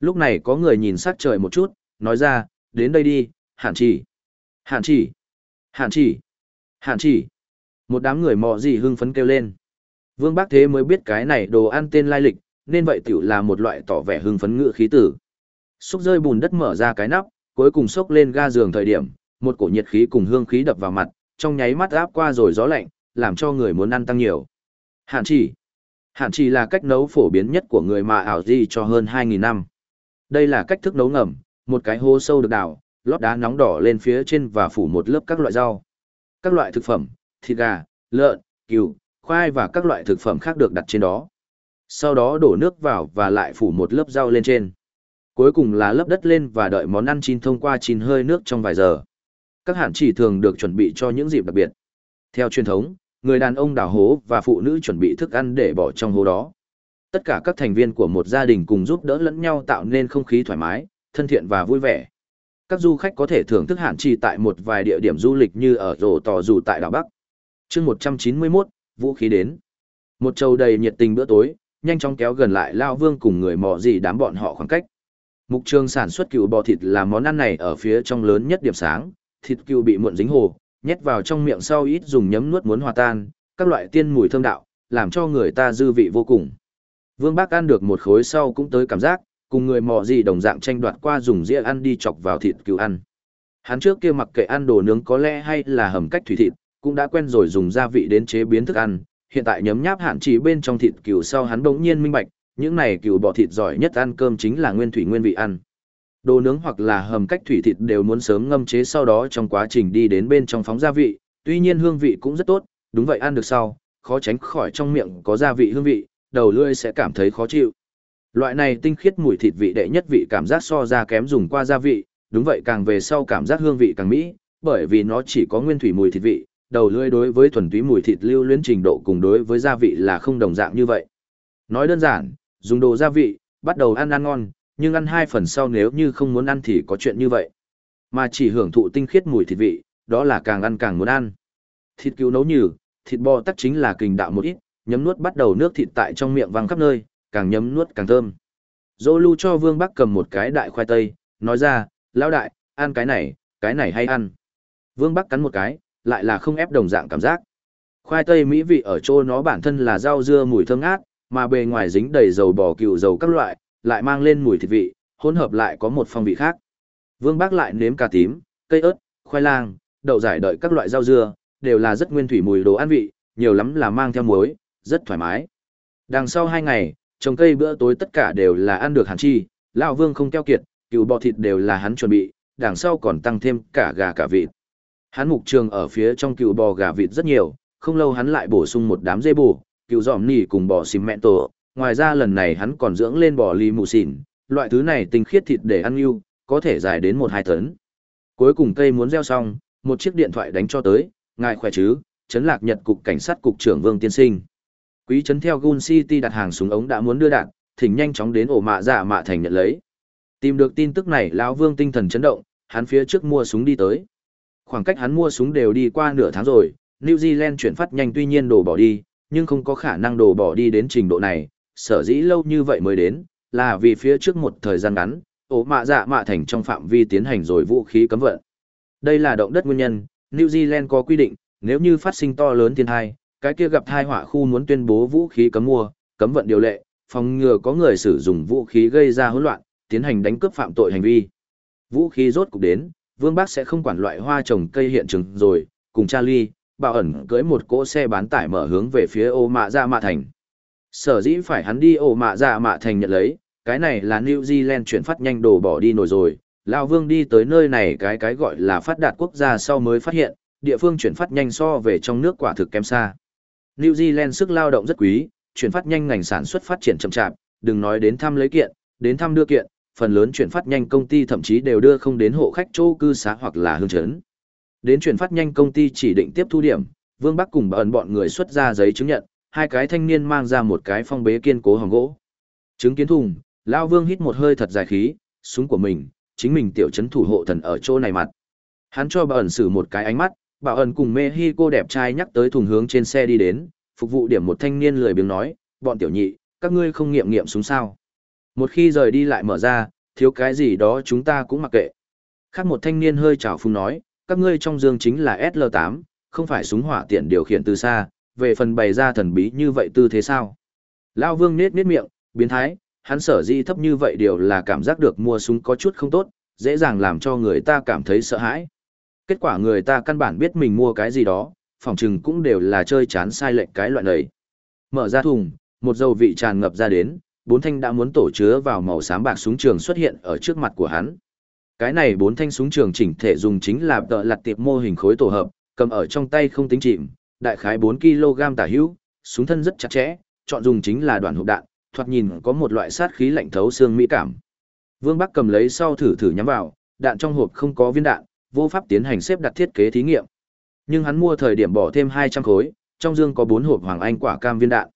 Lúc này có người nhìn sắc trời một chút, nói ra, đến đây đi, hạn chỉ. Hạn chỉ. Hạn chỉ. Hạn chỉ. Một đám người mò gì hưng phấn kêu lên. Vương Bác Thế mới biết cái này đồ ăn tên lai lịch, nên vậy tiểu là một loại tỏ vẻ hưng phấn ngự khí tử. Xúc rơi bùn đất mở ra cái nắp, cuối cùng xốc lên ga giường thời điểm, một cổ nhiệt khí cùng hương khí đập vào mặt, trong nháy mắt áp qua rồi gió lạnh, làm cho người muốn ăn tăng nhiều. Hạn chỉ. Hạn chỉ là cách nấu phổ biến nhất của người mà ảo di cho hơn 2.000 năm. Đây là cách thức nấu ngầm, một cái hố sâu được đào, lót đá nóng đỏ lên phía trên và phủ một lớp các loại rau. Các loại thực phẩm, thịt gà, lợn, cừu, khoai và các loại thực phẩm khác được đặt trên đó. Sau đó đổ nước vào và lại phủ một lớp rau lên trên. Cuối cùng là lớp đất lên và đợi món ăn chín thông qua chín hơi nước trong vài giờ. Các hạn chỉ thường được chuẩn bị cho những dịp đặc biệt. Theo truyền thống, người đàn ông đào hố và phụ nữ chuẩn bị thức ăn để bỏ trong hố đó. Tất cả các thành viên của một gia đình cùng giúp đỡ lẫn nhau tạo nên không khí thoải mái, thân thiện và vui vẻ. Các du khách có thể thưởng thức hạn chi tại một vài địa điểm du lịch như ở rổ tò dù tại đảo Bắc. chương 191, vũ khí đến. Một trầu đầy nhiệt tình bữa tối, nhanh chóng kéo gần lại Lao Vương cùng người mò gì đám bọn họ khoảng cách. Mục trường sản xuất cừu bò thịt là món ăn này ở phía trong lớn nhất điểm sáng, thịt cừu bị muộn dính hồ, nhét vào trong miệng sau ít dùng nhấm nuốt muốn hòa tan, các loại tiên mùi thơm đạo, làm cho người ta dư vị vô cùng. Vương Bác ăn được một khối sau cũng tới cảm giác, cùng người mò gì đồng dạng tranh đoạt qua dùng dĩa ăn đi chọc vào thịt cừu ăn. Hắn trước kia mặc kệ ăn đồ nướng có lẽ hay là hầm cách thủy thịt, cũng đã quen rồi dùng gia vị đến chế biến thức ăn, hiện tại nhấm nháp hạn chỉ bên trong thịt cừu sau hắn bỗng nhiên minh bạch, những này cừu bò thịt giỏi nhất ăn cơm chính là nguyên thủy nguyên vị ăn. Đồ nướng hoặc là hầm cách thủy thịt đều muốn sớm ngâm chế sau đó trong quá trình đi đến bên trong phóng gia vị, tuy nhiên hương vị cũng rất tốt, đúng vậy ăn được sau, khó tránh khỏi trong miệng có gia vị hương vị, đầu lưỡi sẽ cảm thấy khó chịu. Loại này tinh khiết mùi thịt vị đệ nhất vị cảm giác so ra kém dùng qua gia vị, đúng vậy càng về sau cảm giác hương vị càng mỹ, bởi vì nó chỉ có nguyên thủy mùi thịt vị, đầu lưỡi đối với thuần túy mùi thịt lưu luyến trình độ cùng đối với gia vị là không đồng dạng như vậy. Nói đơn giản, dùng đồ gia vị, bắt đầu ăn ăn ngon, nhưng ăn hai phần sau nếu như không muốn ăn thì có chuyện như vậy. Mà chỉ hưởng thụ tinh khiết mùi thịt vị, đó là càng ăn càng muốn ăn. Thịt cứu nấu nhừ, thịt bò tắc chính là kình đạo một ít, nhấm nuốt bắt đầu nước thịt tại trong miệng văng khắp nơi, càng nhấm nuốt càng thơm. Dô lưu cho Vương Bắc cầm một cái đại khoai tây, nói ra, lão đại, ăn cái này, cái này hay ăn. Vương Bắc cắn một cái, lại là không ép đồng dạng cảm giác. Khoai tây mỹ vị ở chỗ nó bản thân là rau dưa mùi thơm ngát, mà bề ngoài dính đầy dầu bò cừu dầu các loại, lại mang lên mùi thịt vị, hỗn hợp lại có một phong vị khác. Vương Bác lại nếm cà tím, cây ớt, khoai lang, đậu giải đợi các loại rau dưa, đều là rất nguyên thủy mùi đồ ăn vị, nhiều lắm là mang theo muối, rất thoải mái. Đằng sau hai ngày, trồng cây bữa tối tất cả đều là ăn được hẳn chi, lão Vương không keo kiệt, cừu bò thịt đều là hắn chuẩn bị, đằng sau còn tăng thêm cả gà cả vịt. Hắn mục trường ở phía trong cừu bò gà vịt rất nhiều, không lâu hắn lại bổ sung một đám dê bù, cừu giòm nỉ cùng bò xìm mẹ tổ, ngoài ra lần này hắn còn dưỡng lên bò lì mù xỉn, loại thứ này tinh khiết thịt để ăn yêu, có thể dài đến một hai tấn. Cuối cùng cây muốn gieo xong, một chiếc điện thoại đánh cho tới, ngài khỏe chứ, chấn lạc nhật cục cảnh sát cục trưởng Vương Tiên Sinh. Quý chấn theo Gun City đặt hàng súng ống đã muốn đưa đạn, thỉnh nhanh chóng đến ổ mạ giả dạ mạ thành nhận lấy. Tìm được tin tức này lão Vương tinh thần chấn động, hắn phía trước mua súng đi tới. Khoảng cách hắn mua súng đều đi qua nửa tháng rồi, New Zealand chuyển phát nhanh tuy nhiên đổ bỏ đi, nhưng không có khả năng đổ bỏ đi đến trình độ này, sở dĩ lâu như vậy mới đến, là vì phía trước một thời gian ngắn, ổ mạ dạ mạ thành trong phạm vi tiến hành rồi vũ khí cấm vận. Đây là động đất nguyên nhân, New Zealand có quy định, nếu như phát sinh to lớn thiên tai, cái kia gặp thai họa khu muốn tuyên bố vũ khí cấm mua, cấm vận điều lệ, phòng ngừa có người sử dụng vũ khí gây ra hỗn loạn, tiến hành đánh cướp phạm tội hành vi. Vũ khí rốt cục đến, Vương Bác sẽ không quản loại hoa trồng cây hiện trường rồi, cùng Charlie, bảo ẩn cưỡi một cỗ xe bán tải mở hướng về phía ô mạ ra mạ thành. Sở dĩ phải hắn đi Ô mạ Ra mạ thành nhận lấy, cái này là New Zealand chuyển phát nhanh đồ bỏ đi nổi rồi. Lão Vương đi tới nơi này cái cái gọi là phát đạt quốc gia sau mới phát hiện, địa phương chuyển phát nhanh so về trong nước quả thực kém xa. New Zealand sức lao động rất quý, chuyển phát nhanh ngành sản xuất phát triển chậm chạp, đừng nói đến thăm lấy kiện, đến thăm đưa kiện, phần lớn chuyển phát nhanh công ty thậm chí đều đưa không đến hộ khách chỗ cư xá hoặc là hương Trấn. Đến chuyển phát nhanh công ty chỉ định tiếp thu điểm, Vương Bắc cùng bọn bọn người xuất ra giấy chứng nhận, hai cái thanh niên mang ra một cái phong bế kiên cố hồng gỗ. Chứng kiến thùng, Lao Vương hít một hơi thật dài khí, súng của mình, chính mình tiểu chấn thủ hộ thần ở chỗ này mặt. Hắn cho bà ẩn xử một cái ánh mắt, bảo ẩn cùng Mexico đẹp trai nhắc tới thùng hướng trên xe đi đến, phục vụ điểm một thanh niên lười biếng nói, bọn tiểu nhị, các ngươi không nghiệm nghiệm súng sao. Một khi rời đi lại mở ra, thiếu cái gì đó chúng ta cũng mặc kệ. Khác một thanh niên hơi trào phung nói, các ngươi trong dương chính là SL8, không phải súng hỏa tiện điều khiển từ xa, về phần bày ra thần bí như vậy tư thế sao? Lao vương nết nết miệng, biến thái, hắn sở di thấp như vậy điều là cảm giác được mua súng có chút không tốt, dễ dàng làm cho người ta cảm thấy sợ hãi. Kết quả người ta căn bản biết mình mua cái gì đó, phòng chừng cũng đều là chơi chán sai lệch cái loại này. Mở ra thùng, một dầu vị tràn ngập ra đến, bốn thanh đã muốn tổ chứa vào màu xám bạc súng trường xuất hiện ở trước mặt của hắn. Cái này bốn thanh súng trường chỉnh thể dùng chính là tợ lặt tiệp mô hình khối tổ hợp, cầm ở trong tay không tính chìm, đại khái 4 kg tả hữu, súng thân rất chặt chẽ, chọn dùng chính là đoạn hộp đạn, thoạt nhìn có một loại sát khí lạnh thấu xương mỹ cảm. Vương Bắc cầm lấy sau thử thử nhắm vào, đạn trong hộp không có viên đạn, vô pháp tiến hành xếp đặt thiết kế thí nghiệm. Nhưng hắn mua thời điểm bỏ thêm 200 khối, trong dương có 4 hộp hoàng anh quả cam viên đạn.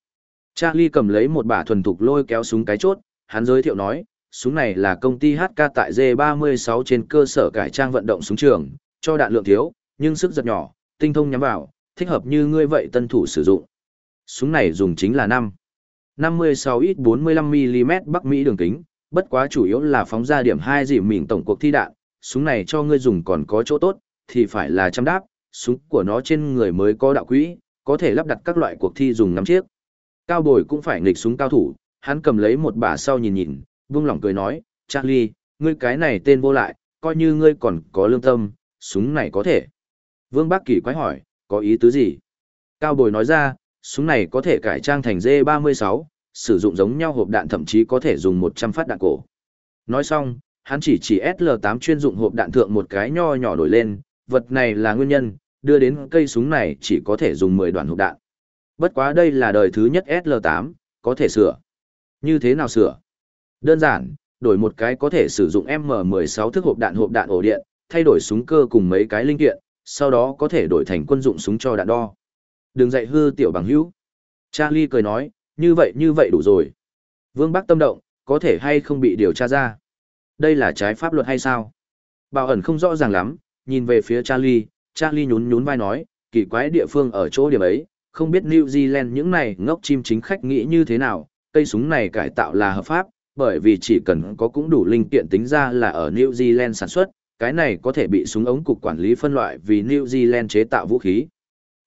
Charlie cầm lấy một bả thuần thục lôi kéo súng cái chốt, hắn giới thiệu nói, súng này là công ty HK tại J36 trên cơ sở cải trang vận động súng trường, cho đạn lượng thiếu, nhưng sức giật nhỏ, tinh thông nhắm vào, thích hợp như ngươi vậy tân thủ sử dụng. Súng này dùng chính là 5. 56X 45mm Bắc Mỹ đường kính, bất quá chủ yếu là phóng ra điểm 2 dỉ mỉn tổng cuộc thi đạn, súng này cho ngươi dùng còn có chỗ tốt, thì phải là chăm đáp, súng của nó trên người mới có đạo quỹ, có thể lắp đặt các loại cuộc thi dùng ngắm chiếc. Cao bồi cũng phải nghịch súng cao thủ, hắn cầm lấy một bả sau nhìn nhìn, buông lỏng cười nói, Charlie, ngươi cái này tên vô lại, coi như ngươi còn có lương tâm, súng này có thể. Vương Bác Kỳ quái hỏi, có ý tứ gì? Cao bồi nói ra, súng này có thể cải trang thành D36, sử dụng giống nhau hộp đạn thậm chí có thể dùng 100 phát đạn cổ. Nói xong, hắn chỉ chỉ SL8 chuyên dụng hộp đạn thượng một cái nho nhỏ nổi lên, vật này là nguyên nhân, đưa đến cây súng này chỉ có thể dùng 10 đoạn hộp đạn. Bất quá đây là đời thứ nhất SL8, có thể sửa. Như thế nào sửa? Đơn giản, đổi một cái có thể sử dụng M16 thức hộp đạn hộp đạn ổ điện, thay đổi súng cơ cùng mấy cái linh kiện, sau đó có thể đổi thành quân dụng súng cho đạn đo. Đừng dạy hư tiểu bằng hữu. Charlie cười nói, như vậy như vậy đủ rồi. Vương Bắc tâm động, có thể hay không bị điều tra ra. Đây là trái pháp luật hay sao? Bảo ẩn không rõ ràng lắm, nhìn về phía Charlie, Charlie nhún nhún vai nói, kỳ quái địa phương ở chỗ điểm ấy, không biết New Zealand những này ngốc chim chính khách nghĩ như thế nào, cây súng này cải tạo là hợp pháp, bởi vì chỉ cần có cũng đủ linh kiện tính ra là ở New Zealand sản xuất, cái này có thể bị súng ống cục quản lý phân loại vì New Zealand chế tạo vũ khí.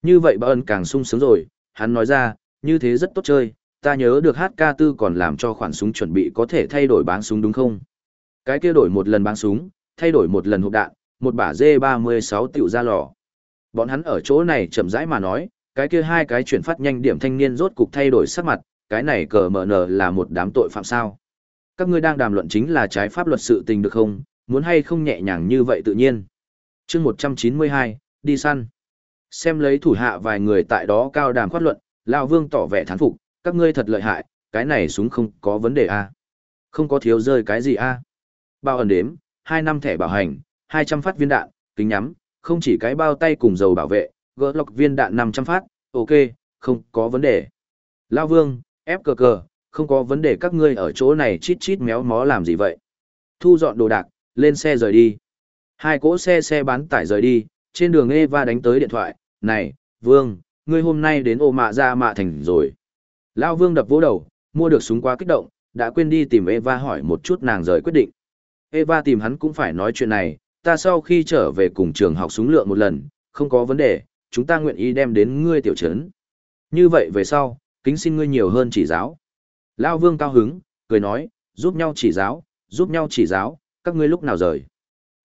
Như vậy bà ẩn càng sung sướng rồi, hắn nói ra, như thế rất tốt chơi, ta nhớ được HK4 còn làm cho khoản súng chuẩn bị có thể thay đổi bán súng đúng không? Cái kia đổi một lần băng súng, thay đổi một lần hộp đạn, một bả D36 tiểu ra lò. Bọn hắn ở chỗ này chậm rãi mà nói, cái kia hai cái chuyển phát nhanh điểm thanh niên rốt cục thay đổi sắc mặt, cái này cờ mở nở là một đám tội phạm sao. Các ngươi đang đàm luận chính là trái pháp luật sự tình được không, muốn hay không nhẹ nhàng như vậy tự nhiên. chương 192, đi săn. Xem lấy thủ hạ vài người tại đó cao đàm khoát luận, Lao Vương tỏ vẻ thán phục, các ngươi thật lợi hại, cái này súng không có vấn đề a à? Không có thiếu rơi cái gì a à? Bao ẩn đếm, 2 năm thẻ bảo hành, 200 phát viên đạn, kính nhắm, không chỉ cái bao tay cùng dầu bảo vệ, gỡ lọc viên đạn 500 phát, ok, không có vấn đề. Lao Vương, ép cờ cờ, không có vấn đề các ngươi ở chỗ này chít chít méo mó làm gì vậy. Thu dọn đồ đạc, lên xe rời đi. Hai cỗ xe xe bán tải rời đi, trên đường Eva đánh tới điện thoại, này, Vương, ngươi hôm nay đến ô mạ ra mạ thành rồi. Lao Vương đập vỗ đầu, mua được súng quá kích động, đã quên đi tìm Eva hỏi một chút nàng rời quyết định. Eva tìm hắn cũng phải nói chuyện này, ta sau khi trở về cùng trường học súng lượng một lần, không có vấn đề, chúng ta nguyện ý đem đến ngươi tiểu trấn. Như vậy về sau, kính xin ngươi nhiều hơn chỉ giáo. Lao Vương cao hứng, cười nói, giúp nhau chỉ giáo, giúp nhau chỉ giáo, các ngươi lúc nào rời.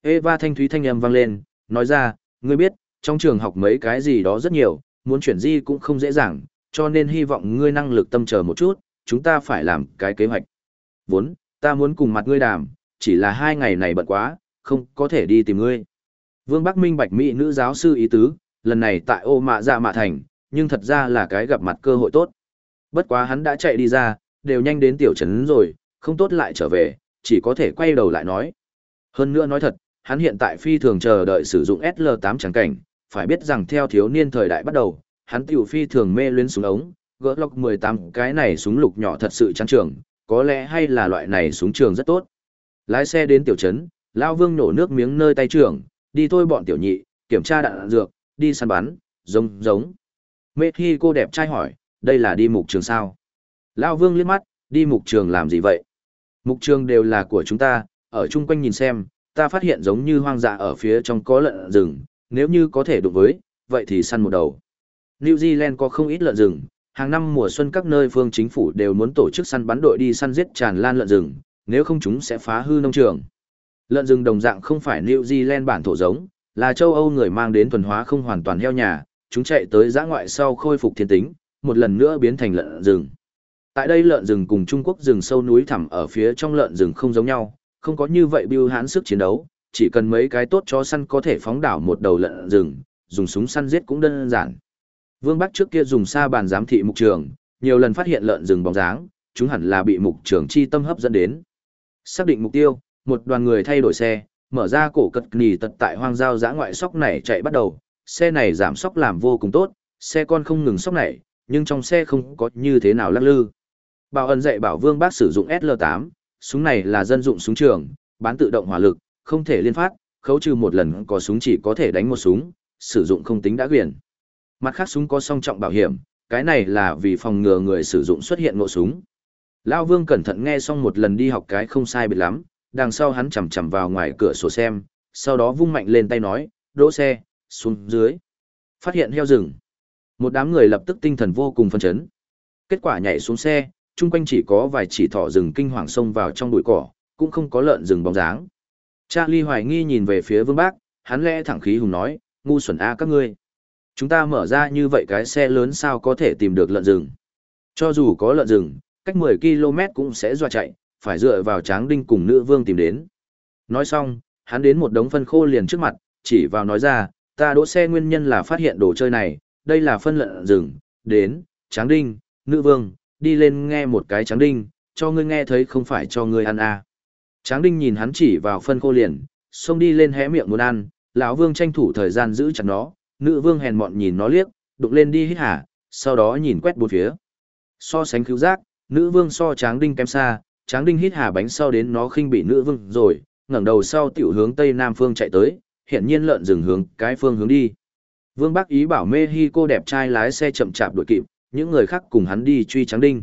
Eva thanh thúy thanh âm vang lên, nói ra, ngươi biết, trong trường học mấy cái gì đó rất nhiều, muốn chuyển di cũng không dễ dàng, cho nên hy vọng ngươi năng lực tâm chờ một chút, chúng ta phải làm cái kế hoạch. Vốn, ta muốn cùng mặt ngươi đàm, chỉ là hai ngày này bận quá, không có thể đi tìm ngươi. Vương Bắc Minh bạch mỹ nữ giáo sư ý tứ, lần này tại ô mạ dạ mạ thành, nhưng thật ra là cái gặp mặt cơ hội tốt. Bất quá hắn đã chạy đi ra, đều nhanh đến tiểu trấn rồi, không tốt lại trở về, chỉ có thể quay đầu lại nói. Hơn nữa nói thật, hắn hiện tại phi thường chờ đợi sử dụng SL8 chẳng cảnh, phải biết rằng theo thiếu niên thời đại bắt đầu, hắn tiểu phi thường mê luyến súng ống, gỡ lọc 18 cái này súng lục nhỏ thật sự trắng trường, có lẽ hay là loại này súng trường rất tốt. Lái xe đến tiểu trấn, Lao Vương nổ nước miếng nơi tay trưởng, đi thôi bọn tiểu nhị, kiểm tra đạn dược, đi săn bắn, giống giống. Mê khi cô đẹp trai hỏi, đây là đi mục trường sao? Lao Vương liếc mắt, đi mục trường làm gì vậy? Mục trường đều là của chúng ta, ở chung quanh nhìn xem, ta phát hiện giống như hoang dã ở phía trong có lợn rừng, nếu như có thể đụng với, vậy thì săn một đầu. New Zealand có không ít lợn rừng, hàng năm mùa xuân các nơi phương chính phủ đều muốn tổ chức săn bắn đội đi săn giết tràn lan lợn rừng, nếu không chúng sẽ phá hư nông trường. Lợn rừng đồng dạng không phải New Zealand bản thổ giống, là châu Âu người mang đến thuần hóa không hoàn toàn heo nhà, chúng chạy tới giã ngoại sau khôi phục thiên tính, một lần nữa biến thành lợn rừng. Tại đây lợn rừng cùng Trung Quốc rừng sâu núi thẳm ở phía trong lợn rừng không giống nhau, không có như vậy biêu hãn sức chiến đấu, chỉ cần mấy cái tốt cho săn có thể phóng đảo một đầu lợn rừng, dùng súng săn giết cũng đơn giản. Vương Bắc trước kia dùng xa bàn giám thị mục trường, nhiều lần phát hiện lợn rừng bóng dáng, chúng hẳn là bị mục trường chi tâm hấp dẫn đến. Xác định mục tiêu, một đoàn người thay đổi xe, mở ra cổ cật nỉ tật tại hoang giao giã ngoại sóc này chạy bắt đầu, xe này giảm sóc làm vô cùng tốt, xe con không ngừng sóc này, nhưng trong xe không có như thế nào lắc lư. Bảo ẩn dạy bảo Vương Bác sử dụng SL8, súng này là dân dụng súng trường, bán tự động hỏa lực, không thể liên phát, khấu trừ một lần có súng chỉ có thể đánh một súng, sử dụng không tính đã quyền. Mặt khác súng có song trọng bảo hiểm, cái này là vì phòng ngừa người sử dụng xuất hiện ngộ súng. Lão Vương cẩn thận nghe xong một lần đi học cái không sai biệt lắm, đằng sau hắn chầm chầm vào ngoài cửa sổ xem, sau đó vung mạnh lên tay nói, đỗ xe, xuống dưới. Phát hiện heo rừng. Một đám người lập tức tinh thần vô cùng phân chấn. Kết quả nhảy xuống xe, chung quanh chỉ có vài chỉ thỏ rừng kinh hoàng xông vào trong bụi cỏ, cũng không có lợn rừng bóng dáng. Charlie hoài nghi nhìn về phía Vương Bác, hắn lẽ thẳng khí hùng nói, ngu xuẩn a các ngươi. Chúng ta mở ra như vậy cái xe lớn sao có thể tìm được lợn rừng. Cho dù có lợn rừng, cách 10 km cũng sẽ dọa chạy, phải dựa vào tráng đinh cùng nữ vương tìm đến. Nói xong, hắn đến một đống phân khô liền trước mặt, chỉ vào nói ra, ta đỗ xe nguyên nhân là phát hiện đồ chơi này, đây là phân lợn rừng, đến, tráng đinh, nữ vương, đi lên nghe một cái tráng đinh, cho ngươi nghe thấy không phải cho ngươi ăn à. Tráng đinh nhìn hắn chỉ vào phân khô liền, xông đi lên hé miệng muốn ăn, lão vương tranh thủ thời gian giữ chặt nó, nữ vương hèn mọn nhìn nó liếc, đụng lên đi hít hả, sau đó nhìn quét bốn phía. So sánh cứu giác, nữ vương so tráng đinh kém xa, tráng đinh hít hà bánh sau đến nó khinh bị nữ vương rồi, ngẩng đầu sau tiểu hướng tây nam phương chạy tới, hiện nhiên lợn rừng hướng cái phương hướng đi. Vương Bắc ý bảo mê hi cô đẹp trai lái xe chậm chạp đuổi kịp, những người khác cùng hắn đi truy tráng đinh.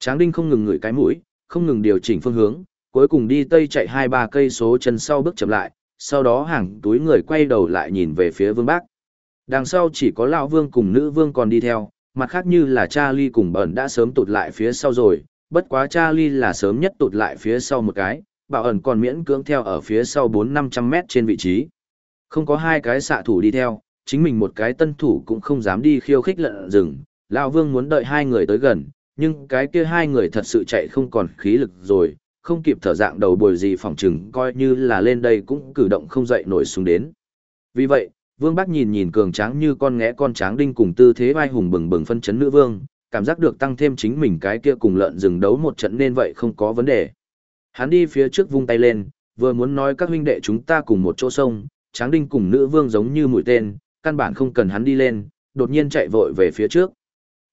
Tráng đinh không ngừng ngửi cái mũi, không ngừng điều chỉnh phương hướng, cuối cùng đi tây chạy hai ba cây số chân sau bước chậm lại, sau đó hàng túi người quay đầu lại nhìn về phía Vương Bắc. Đằng sau chỉ có lão Vương cùng nữ Vương còn đi theo, mặt khác như là Charlie cùng bẩn đã sớm tụt lại phía sau rồi, bất quá Charlie là sớm nhất tụt lại phía sau một cái, bảo ẩn còn miễn cưỡng theo ở phía sau 4-500 mét trên vị trí. Không có hai cái xạ thủ đi theo, chính mình một cái tân thủ cũng không dám đi khiêu khích lợn rừng, lão Vương muốn đợi hai người tới gần, nhưng cái kia hai người thật sự chạy không còn khí lực rồi, không kịp thở dạng đầu bồi gì phòng chừng coi như là lên đây cũng cử động không dậy nổi xuống đến. Vì vậy, Vương Bắc nhìn nhìn cường tráng như con ngẽ con tráng đinh cùng tư thế vai hùng bừng bừng phân chấn nữ vương, cảm giác được tăng thêm chính mình cái kia cùng lợn rừng đấu một trận nên vậy không có vấn đề. Hắn đi phía trước vung tay lên, vừa muốn nói các huynh đệ chúng ta cùng một chỗ sông, tráng đinh cùng nữ vương giống như mũi tên, căn bản không cần hắn đi lên, đột nhiên chạy vội về phía trước.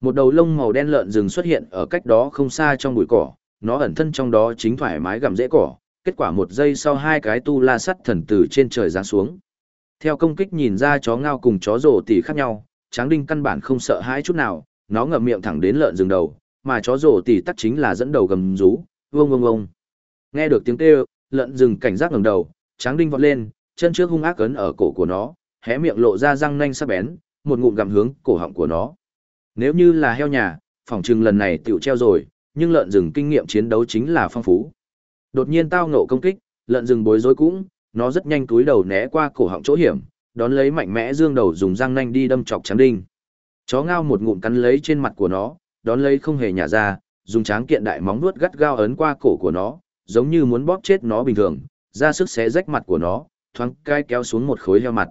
Một đầu lông màu đen lợn rừng xuất hiện ở cách đó không xa trong bụi cỏ, nó ẩn thân trong đó chính thoải mái gặm rễ cỏ, kết quả một giây sau hai cái tu la sắt thần từ trên trời giáng xuống. Theo công kích nhìn ra chó ngao cùng chó rổ tỉ khác nhau, tráng đinh căn bản không sợ hãi chút nào, nó ngậm miệng thẳng đến lợn rừng đầu, mà chó rổ tỉ tắc chính là dẫn đầu gầm rú, vông vông vông. Nghe được tiếng kêu, lợn rừng cảnh giác ngẩng đầu, tráng đinh vọt lên, chân trước hung ác ấn ở cổ của nó, hé miệng lộ ra răng nanh sắc bén, một ngụm gặm hướng cổ họng của nó. Nếu như là heo nhà, phỏng chừng lần này tiểu treo rồi, nhưng lợn rừng kinh nghiệm chiến đấu chính là phong phú. Đột nhiên tao ngộ công kích, lợn rừng bối rối cũng, nó rất nhanh túi đầu né qua cổ họng chỗ hiểm, đón lấy mạnh mẽ dương đầu dùng răng nanh đi đâm chọc trắng đinh. Chó ngao một ngụm cắn lấy trên mặt của nó, đón lấy không hề nhả ra, dùng tráng kiện đại móng vuốt gắt gao ấn qua cổ của nó, giống như muốn bóp chết nó bình thường, ra sức xé rách mặt của nó, thoáng cai kéo xuống một khối heo mặt.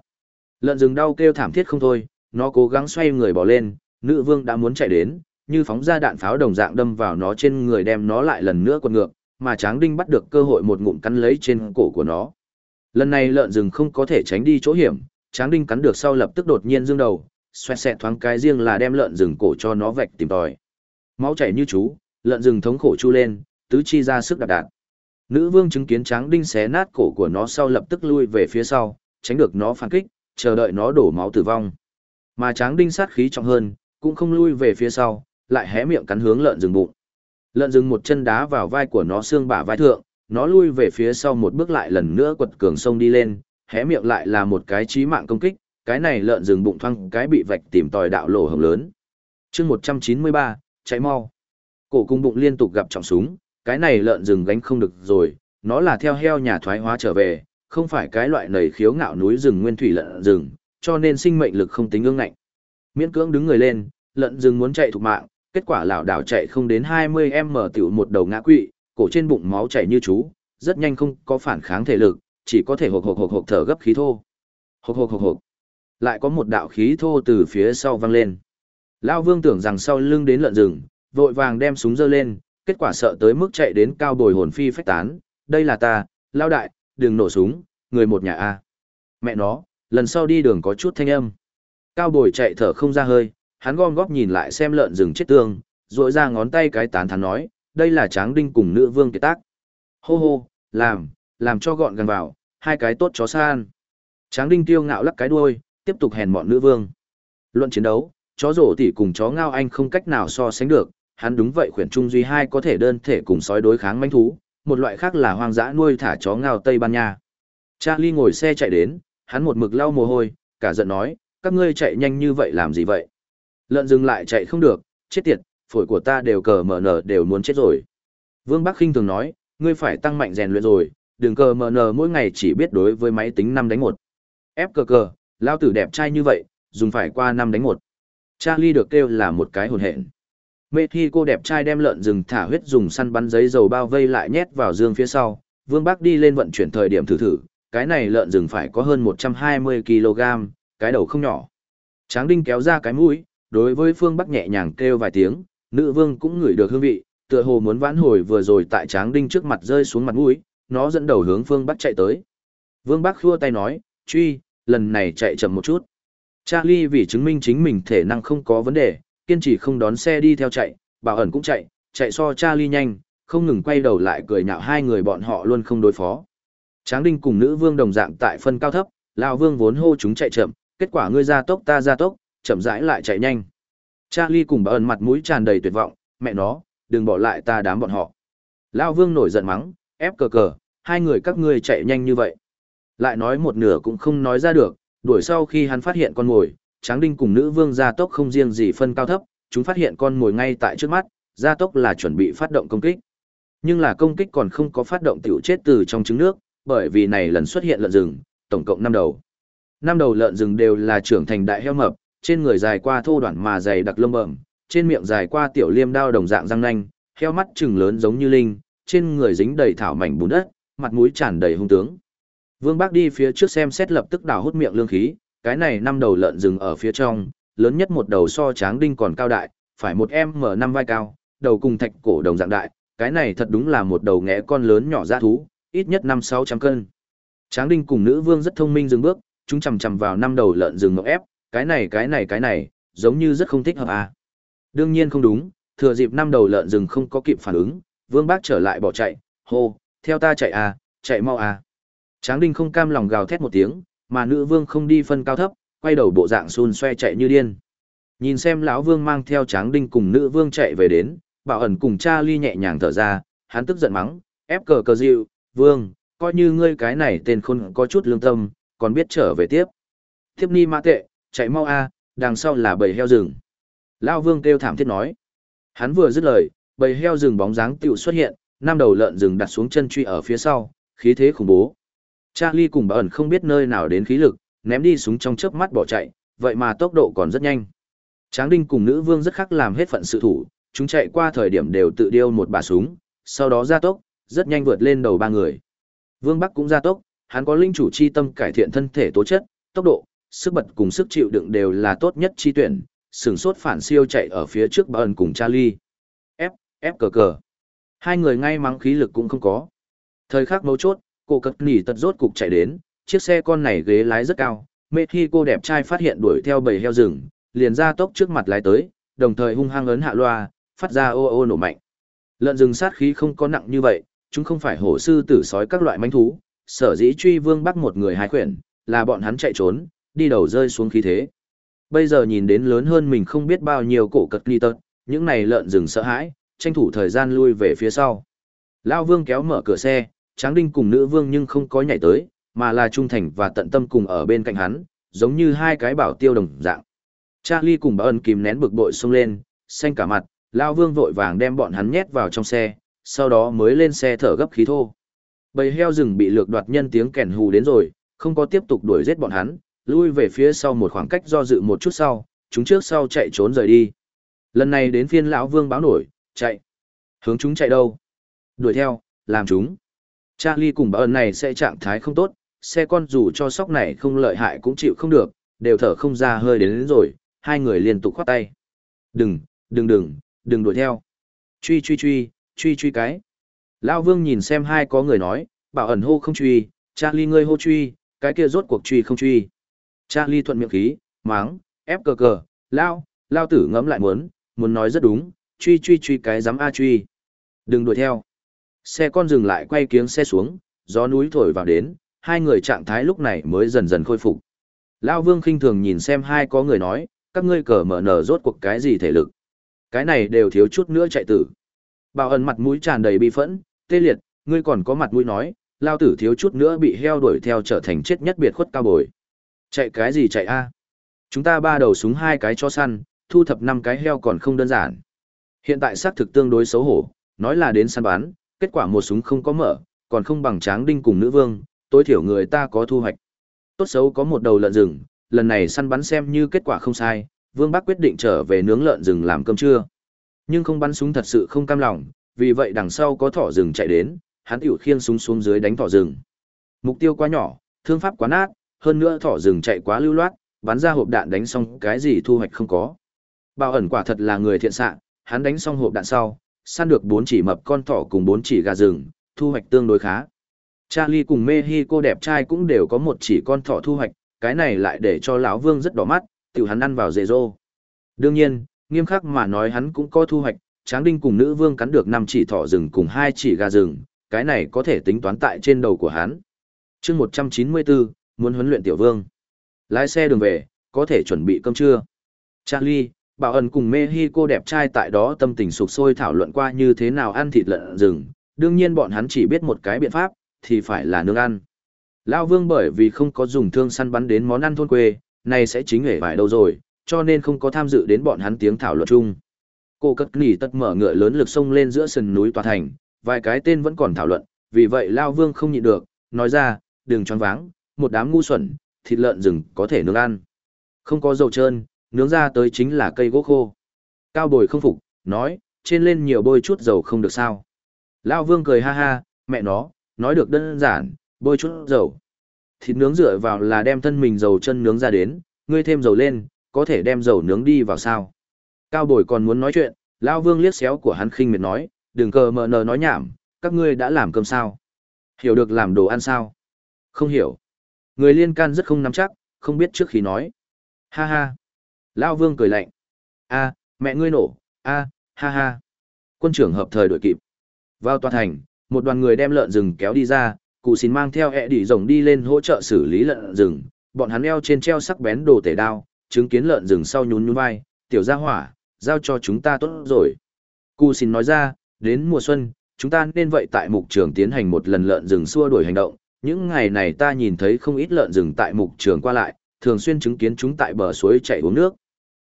Lợn rừng đau kêu thảm thiết không thôi, nó cố gắng xoay người bỏ lên, nữ vương đã muốn chạy đến, như phóng ra đạn pháo đồng dạng đâm vào nó trên người đem nó lại lần nữa quật ngược, mà Tráng Đinh bắt được cơ hội một ngụm cắn lấy trên cổ của nó. Lần này lợn rừng không có thể tránh đi chỗ hiểm, Tráng Đinh cắn được sau lập tức đột nhiên dương đầu, xoẹt xẹt thoáng cái riêng là đem lợn rừng cổ cho nó vạch tìm tòi. Máu chảy như chú, lợn rừng thống khổ chu lên, tứ chi ra sức đạp đạn. Nữ vương chứng kiến Tráng Đinh xé nát cổ của nó sau lập tức lui về phía sau, tránh được nó phản kích, chờ đợi nó đổ máu tử vong. Mà Tráng Đinh sát khí trọng hơn, cũng không lui về phía sau, lại hé miệng cắn hướng lợn rừng bụng. Lợn rừng một chân đá vào vai của nó xương bả vai thượng, nó lui về phía sau một bước lại lần nữa quật cường sông đi lên, hé miệng lại là một cái chí mạng công kích, cái này lợn rừng bụng thoang cái bị vạch tìm tòi đạo lỗ hồng lớn. chương 193, cháy mau. Cổ cung bụng liên tục gặp trọng súng, cái này lợn rừng gánh không được rồi, nó là theo heo nhà thoái hóa trở về, không phải cái loại nầy khiếu ngạo núi rừng nguyên thủy lợn rừng, cho nên sinh mệnh lực không tính ương ngạnh. Miễn cưỡng đứng người lên, lợn rừng muốn chạy thục mạng, kết quả lảo đảo chạy không đến 20m tiểu một đầu ngã quỵ, cổ trên bụng máu chảy như chú, rất nhanh không có phản kháng thể lực, chỉ có thể hộc hộc hộc hộc thở gấp khí thô. Hộc hộc hộc hộc. Lại có một đạo khí thô từ phía sau văng lên. Lão Vương tưởng rằng sau lưng đến lợn rừng, vội vàng đem súng giơ lên, kết quả sợ tới mức chạy đến cao bồi hồn phi phách tán, đây là ta, Lão đại, đừng nổ súng, người một nhà a. Mẹ nó, lần sau đi đường có chút thanh âm. Cao bồi chạy thở không ra hơi, hắn gom góp nhìn lại xem lợn rừng chết tương, rỗi ra ngón tay cái tán thán nói, đây là tráng đinh cùng nữ vương kiệt tác. Hô hô, làm, làm cho gọn gàng vào, hai cái tốt chó san. Tráng đinh tiêu ngạo lắc cái đuôi, tiếp tục hèn mọn nữ vương. Luận chiến đấu, chó rổ tỷ cùng chó ngao anh không cách nào so sánh được, hắn đúng vậy khuyển trung duy hai có thể đơn thể cùng sói đối kháng manh thú, một loại khác là hoang dã nuôi thả chó ngao Tây Ban Nha. Charlie ngồi xe chạy đến, hắn một mực lau mồ hôi, cả giận nói, các ngươi chạy nhanh như vậy làm gì vậy? Lợn dừng lại chạy không được, chết tiệt, phổi của ta đều cờ mở nở đều muốn chết rồi. Vương Bắc Kinh thường nói, ngươi phải tăng mạnh rèn luyện rồi, đừng cờ mở nở mỗi ngày chỉ biết đối với máy tính năm đánh một. Ép cờ cờ, lao tử đẹp trai như vậy, dùng phải qua năm đánh một. Charlie được kêu là một cái hồn hện. Mê thi cô đẹp trai đem lợn rừng thả huyết dùng săn bắn giấy dầu bao vây lại nhét vào dương phía sau, Vương Bắc đi lên vận chuyển thời điểm thử thử, cái này lợn rừng phải có hơn 120 kg, cái đầu không nhỏ. Tráng Đinh kéo ra cái mũi, đối với Phương Bắc nhẹ nhàng kêu vài tiếng, nữ vương cũng ngửi được hương vị, tựa hồ muốn vãn hồi vừa rồi tại Tráng Đinh trước mặt rơi xuống mặt mũi, nó dẫn đầu hướng Phương Bắc chạy tới. Vương Bắc khua tay nói, truy, lần này chạy chậm một chút. Charlie vì chứng minh chính mình thể năng không có vấn đề, kiên trì không đón xe đi theo chạy, bảo ẩn cũng chạy, chạy so Charlie nhanh, không ngừng quay đầu lại cười nhạo hai người bọn họ luôn không đối phó. Tráng Đinh cùng nữ vương đồng dạng tại phân cao thấp, lão vương vốn hô chúng chạy chậm, kết quả ngươi ra tốc ta ra tốc, chậm rãi lại chạy nhanh. Charlie cùng bà ẩn mặt mũi tràn đầy tuyệt vọng, mẹ nó, đừng bỏ lại ta đám bọn họ. Lão vương nổi giận mắng, ép cờ cờ, hai người các ngươi chạy nhanh như vậy. Lại nói một nửa cũng không nói ra được, đuổi sau khi hắn phát hiện con mồi, Tráng Đinh cùng nữ vương gia tốc không riêng gì phân cao thấp, chúng phát hiện con mồi ngay tại trước mắt, gia tốc là chuẩn bị phát động công kích. Nhưng là công kích còn không có phát động tiểu chết từ trong trứng nước, bởi vì này lần xuất hiện lợn rừng, tổng cộng 5 đầu. 5 đầu lợn rừng đều là trưởng thành đại heo mập, trên người dài qua thô đoạn mà dày đặc lông bẩm, trên miệng dài qua tiểu liêm đao đồng dạng răng nanh, heo mắt trừng lớn giống như linh, trên người dính đầy thảo mảnh bùn đất, mặt mũi tràn đầy hung tướng. Vương Bác đi phía trước xem xét lập tức đào hút miệng lương khí, cái này năm đầu lợn rừng ở phía trong, lớn nhất một đầu so tráng đinh còn cao đại, phải một em m năm vai cao, đầu cùng thạch cổ đồng dạng đại, cái này thật đúng là một đầu ngẽ con lớn nhỏ dã thú, ít nhất năm sáu trăm cân. Tráng đinh cùng nữ vương rất thông minh dừng bước, chúng chầm chầm vào năm đầu lợn rừng ngọc ép, cái này cái này cái này, giống như rất không thích hợp à. Đương nhiên không đúng, thừa dịp năm đầu lợn rừng không có kịp phản ứng, vương bác trở lại bỏ chạy, hô, theo ta chạy à, chạy mau à. Tráng đinh không cam lòng gào thét một tiếng, mà nữ vương không đi phân cao thấp, quay đầu bộ dạng xun xoe chạy như điên. Nhìn xem lão vương mang theo tráng đinh cùng nữ vương chạy về đến, bảo ẩn cùng cha ly nhẹ nhàng thở ra, hắn tức giận mắng, ép cờ cờ dịu, vương, coi như ngươi cái này tên khôn có chút lương tâm, còn biết trở về tiếp. Tiếp ni mã tệ, chạy mau a, đằng sau là bầy heo rừng. Lão vương kêu thảm thiết nói. Hắn vừa dứt lời, bầy heo rừng bóng dáng tựu xuất hiện, năm đầu lợn rừng đặt xuống chân truy ở phía sau, khí thế khủng bố. Charlie cùng bà ẩn không biết nơi nào đến khí lực, ném đi súng trong chớp mắt bỏ chạy, vậy mà tốc độ còn rất nhanh. Tráng Đinh cùng nữ vương rất khắc làm hết phận sự thủ, chúng chạy qua thời điểm đều tự điêu một bà súng, sau đó ra tốc, rất nhanh vượt lên đầu ba người. Vương Bắc cũng ra tốc, hắn có linh chủ chi tâm cải thiện thân thể tố chất, tốc độ, sức bật cùng sức chịu đựng đều là tốt nhất chi tuyển, sừng sốt phản siêu chạy ở phía trước bà ẩn cùng Charlie. Ép, ép cờ cờ. Hai người ngay mắng khí lực cũng không có. Thời khắc mấu chốt, cô cất nỉ tật rốt cục chạy đến, chiếc xe con này ghế lái rất cao, mê khi cô đẹp trai phát hiện đuổi theo bầy heo rừng, liền ra tốc trước mặt lái tới, đồng thời hung hăng ấn hạ loa, phát ra ô ô nổ mạnh. Lợn rừng sát khí không có nặng như vậy, chúng không phải hổ sư tử sói các loại manh thú, sở dĩ truy vương bắt một người hai khuyển, là bọn hắn chạy trốn, đi đầu rơi xuống khí thế. Bây giờ nhìn đến lớn hơn mình không biết bao nhiêu cổ cật nghi tật, những này lợn rừng sợ hãi, tranh thủ thời gian lui về phía sau. Lao vương kéo mở cửa xe, tráng đinh cùng nữ vương nhưng không có nhảy tới, mà là trung thành và tận tâm cùng ở bên cạnh hắn, giống như hai cái bảo tiêu đồng dạng. Charlie cùng bà ân kìm nén bực bội xông lên, xanh cả mặt, Lao vương vội vàng đem bọn hắn nhét vào trong xe, sau đó mới lên xe thở gấp khí thô. Bầy heo rừng bị lược đoạt nhân tiếng kèn hù đến rồi, không có tiếp tục đuổi giết bọn hắn, lui về phía sau một khoảng cách do dự một chút sau, chúng trước sau chạy trốn rời đi. Lần này đến phiên lão vương báo nổi, chạy. Hướng chúng chạy đâu? Đuổi theo, làm chúng. Charlie cùng bà ơn này sẽ trạng thái không tốt, xe con dù cho sóc này không lợi hại cũng chịu không được, đều thở không ra hơi đến, đến rồi, hai người liên tục khoát tay. Đừng, đừng đừng, đừng đuổi theo. Truy truy truy, truy truy cái. Lão vương nhìn xem hai có người nói, bảo ẩn hô không truy, Charlie ngươi hô truy, cái kia rốt cuộc truy không truy. Charlie thuận miệng khí, máng, ép cờ cờ, lao, lao tử ngẫm lại muốn, muốn nói rất đúng, truy truy truy cái dám a truy. Đừng đuổi theo. Xe con dừng lại quay kiếng xe xuống, gió núi thổi vào đến, hai người trạng thái lúc này mới dần dần khôi phục. Lao vương khinh thường nhìn xem hai có người nói, các ngươi cờ mở nở rốt cuộc cái gì thể lực. Cái này đều thiếu chút nữa chạy tử. Bảo ẩn mặt mũi tràn đầy bi phẫn, tê liệt, ngươi còn có mặt mũi nói, lao tử thiếu chút nữa bị heo đuổi theo trở thành chết nhất biệt khuất cao bồi. Chạy cái gì chạy a? Chúng ta ba đầu súng hai cái cho săn, thu thập năm cái heo còn không đơn giản. Hiện tại xác thực tương đối xấu hổ, nói là đến săn bán, kết quả một súng không có mở, còn không bằng tráng đinh cùng nữ vương, tối thiểu người ta có thu hoạch. Tốt xấu có một đầu lợn rừng, lần này săn bắn xem như kết quả không sai, vương bắc quyết định trở về nướng lợn rừng làm cơm trưa. Nhưng không bắn súng thật sự không cam lòng, vì vậy đằng sau có thỏ rừng chạy đến, hắn tiểu khiêng súng xuống dưới đánh thỏ rừng. Mục tiêu quá nhỏ, thương pháp quá nát, hơn nữa thỏ rừng chạy quá lưu loát, bắn ra hộp đạn đánh xong cái gì thu hoạch không có. Bảo ẩn quả thật là người thiện xạ, hắn đánh xong hộp đạn sau, săn được bốn chỉ mập con thỏ cùng bốn chỉ gà rừng, thu hoạch tương đối khá. Charlie cùng Mexico đẹp trai cũng đều có một chỉ con thỏ thu hoạch, cái này lại để cho lão Vương rất đỏ mắt, tiểu hắn ăn vào dễ rô. Đương nhiên, nghiêm khắc mà nói hắn cũng có thu hoạch, Tráng Đinh cùng nữ vương cắn được năm chỉ thỏ rừng cùng hai chỉ gà rừng, cái này có thể tính toán tại trên đầu của hắn. Chương 194, muốn huấn luyện tiểu vương. Lái xe đường về, có thể chuẩn bị cơm trưa. Charlie, Bảo ẩn cùng Mexico đẹp trai tại đó tâm tình sục sôi thảo luận qua như thế nào ăn thịt lợn rừng, đương nhiên bọn hắn chỉ biết một cái biện pháp, thì phải là nướng ăn. Lao vương bởi vì không có dùng thương săn bắn đến món ăn thôn quê, này sẽ chính hề phải đâu rồi, cho nên không có tham dự đến bọn hắn tiếng thảo luận chung. Cô cất nỉ tất mở ngựa lớn lực sông lên giữa sườn núi tòa thành, vài cái tên vẫn còn thảo luận, vì vậy Lao vương không nhịn được, nói ra, đừng choáng váng, một đám ngu xuẩn, thịt lợn rừng có thể nướng ăn. Không có dầu trơn, nướng ra tới chính là cây gỗ khô. Cao bồi không phục, nói, trên lên nhiều bôi chút dầu không được sao. Lao vương cười ha ha, mẹ nó, nói được đơn giản, bôi chút dầu. Thịt nướng dựa vào là đem thân mình dầu chân nướng ra đến, ngươi thêm dầu lên, có thể đem dầu nướng đi vào sao. Cao bồi còn muốn nói chuyện, Lao vương liếc xéo của hắn khinh miệt nói, đừng cờ mờ nờ nói nhảm, các ngươi đã làm cơm sao. Hiểu được làm đồ ăn sao? Không hiểu. Người liên can rất không nắm chắc, không biết trước khi nói. Ha ha. Lao vương cười lạnh. a mẹ ngươi nổ, a ha ha. Quân trưởng hợp thời đội kịp. Vào tòa thành, một đoàn người đem lợn rừng kéo đi ra, cụ xin mang theo ẹ đỉ rồng đi lên hỗ trợ xử lý lợn rừng. Bọn hắn eo trên treo sắc bén đồ tể đao, chứng kiến lợn rừng sau nhún nhún vai, tiểu gia hỏa, giao cho chúng ta tốt rồi. Cụ xin nói ra, đến mùa xuân, chúng ta nên vậy tại mục trường tiến hành một lần lợn rừng xua đuổi hành động. Những ngày này ta nhìn thấy không ít lợn rừng tại mục trường qua lại, thường xuyên chứng kiến chúng tại bờ suối chạy uống nước,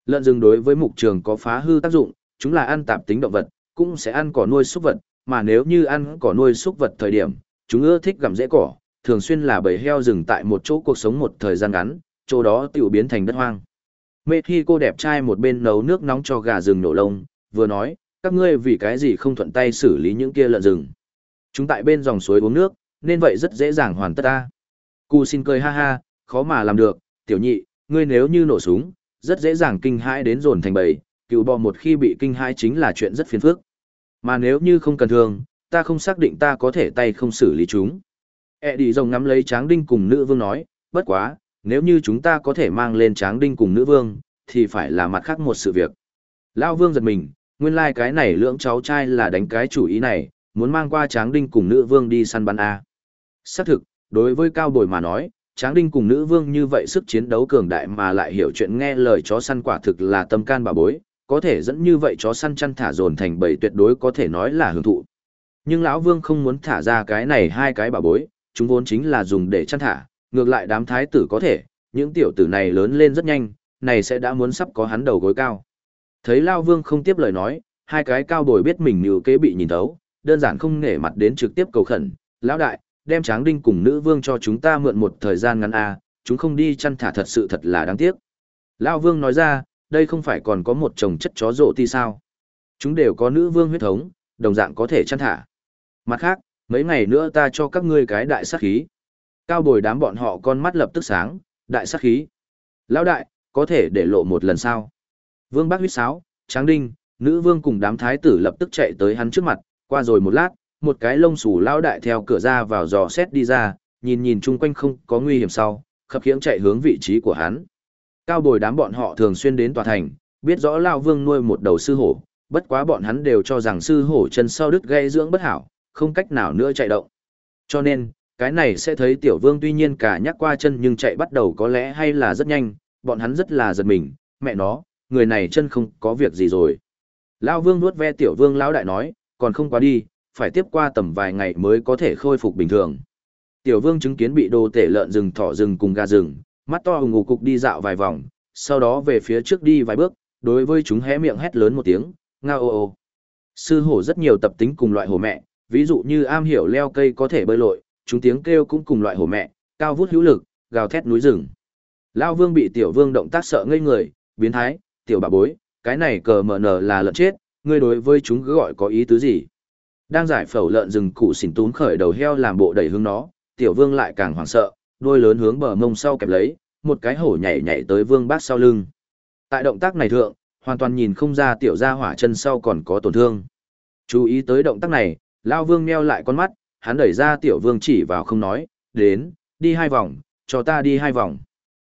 Lợn rừng đối với mục trường có phá hư tác dụng, chúng là ăn tạp tính động vật, cũng sẽ ăn cỏ nuôi súc vật, mà nếu như ăn cỏ nuôi súc vật thời điểm, chúng ưa thích gặm rễ cỏ, thường xuyên là bầy heo rừng tại một chỗ cuộc sống một thời gian ngắn, chỗ đó tiểu biến thành đất hoang. Mê khi cô đẹp trai một bên nấu nước nóng cho gà rừng nổ lông, vừa nói, các ngươi vì cái gì không thuận tay xử lý những kia lợn rừng. Chúng tại bên dòng suối uống nước, nên vậy rất dễ dàng hoàn tất ta. Cù xin cười ha ha, khó mà làm được, tiểu nhị, ngươi nếu như nổ súng, rất dễ dàng kinh hãi đến dồn thành bầy, cựu bò một khi bị kinh hãi chính là chuyện rất phiền phức. Mà nếu như không cần thường, ta không xác định ta có thể tay không xử lý chúng. E đi rồng ngắm lấy tráng đinh cùng nữ vương nói, bất quá, nếu như chúng ta có thể mang lên tráng đinh cùng nữ vương, thì phải là mặt khác một sự việc. Lao vương giật mình, nguyên lai like cái này lưỡng cháu trai là đánh cái chủ ý này, muốn mang qua tráng đinh cùng nữ vương đi săn bắn A. Xác thực, đối với cao bồi mà nói, Tráng Đinh cùng nữ vương như vậy sức chiến đấu cường đại mà lại hiểu chuyện nghe lời chó săn quả thực là tâm can bà bối, có thể dẫn như vậy chó săn chăn thả dồn thành bầy tuyệt đối có thể nói là hưởng thụ. Nhưng lão Vương không muốn thả ra cái này hai cái bà bối, chúng vốn chính là dùng để chăn thả, ngược lại đám thái tử có thể, những tiểu tử này lớn lên rất nhanh, này sẽ đã muốn sắp có hắn đầu gối cao. Thấy lão Vương không tiếp lời nói, hai cái cao bồi biết mình như kế bị nhìn thấu, đơn giản không nể mặt đến trực tiếp cầu khẩn, lão đại, đem tráng đinh cùng nữ vương cho chúng ta mượn một thời gian ngắn a chúng không đi chăn thả thật sự thật là đáng tiếc. Lao Vương nói ra, đây không phải còn có một chồng chất chó rộ ti sao. Chúng đều có nữ vương huyết thống, đồng dạng có thể chăn thả. Mặt khác, mấy ngày nữa ta cho các ngươi cái đại sát khí. Cao bồi đám bọn họ con mắt lập tức sáng, đại sát khí. Lão đại, có thể để lộ một lần sao? Vương bác huyết sáo, tráng đinh, nữ vương cùng đám thái tử lập tức chạy tới hắn trước mặt, qua rồi một lát, một cái lông xù lão đại theo cửa ra vào dò xét đi ra, nhìn nhìn chung quanh không có nguy hiểm sau, khập khiễng chạy hướng vị trí của hắn. Cao bồi đám bọn họ thường xuyên đến tòa thành, biết rõ Lao Vương nuôi một đầu sư hổ, bất quá bọn hắn đều cho rằng sư hổ chân sau đứt gây dưỡng bất hảo, không cách nào nữa chạy động. Cho nên, cái này sẽ thấy tiểu vương tuy nhiên cả nhắc qua chân nhưng chạy bắt đầu có lẽ hay là rất nhanh, bọn hắn rất là giật mình, mẹ nó, người này chân không có việc gì rồi. Lao vương nuốt ve tiểu vương lão đại nói, còn không quá đi, phải tiếp qua tầm vài ngày mới có thể khôi phục bình thường. Tiểu vương chứng kiến bị đồ tể lợn rừng thỏ rừng cùng gà rừng, mắt to hùng ngủ cục đi dạo vài vòng, sau đó về phía trước đi vài bước, đối với chúng hé miệng hét lớn một tiếng, ngao ô ô. Sư hổ rất nhiều tập tính cùng loại hổ mẹ, ví dụ như am hiểu leo cây có thể bơi lội, chúng tiếng kêu cũng cùng loại hổ mẹ, cao vút hữu lực, gào thét núi rừng. Lao vương bị tiểu vương động tác sợ ngây người, biến thái, tiểu bà bối, cái này cờ mở nở là lợn chết, ngươi đối với chúng cứ gọi có ý tứ gì. Đang giải phẫu lợn rừng cụ xỉn túm khởi đầu heo làm bộ đẩy hướng nó, tiểu vương lại càng hoảng sợ, đôi lớn hướng bờ mông sau kẹp lấy, một cái hổ nhảy nhảy tới vương bác sau lưng. Tại động tác này thượng, hoàn toàn nhìn không ra tiểu gia hỏa chân sau còn có tổn thương. Chú ý tới động tác này, Lao vương meo lại con mắt, hắn đẩy ra tiểu vương chỉ vào không nói, đến, đi hai vòng, cho ta đi hai vòng.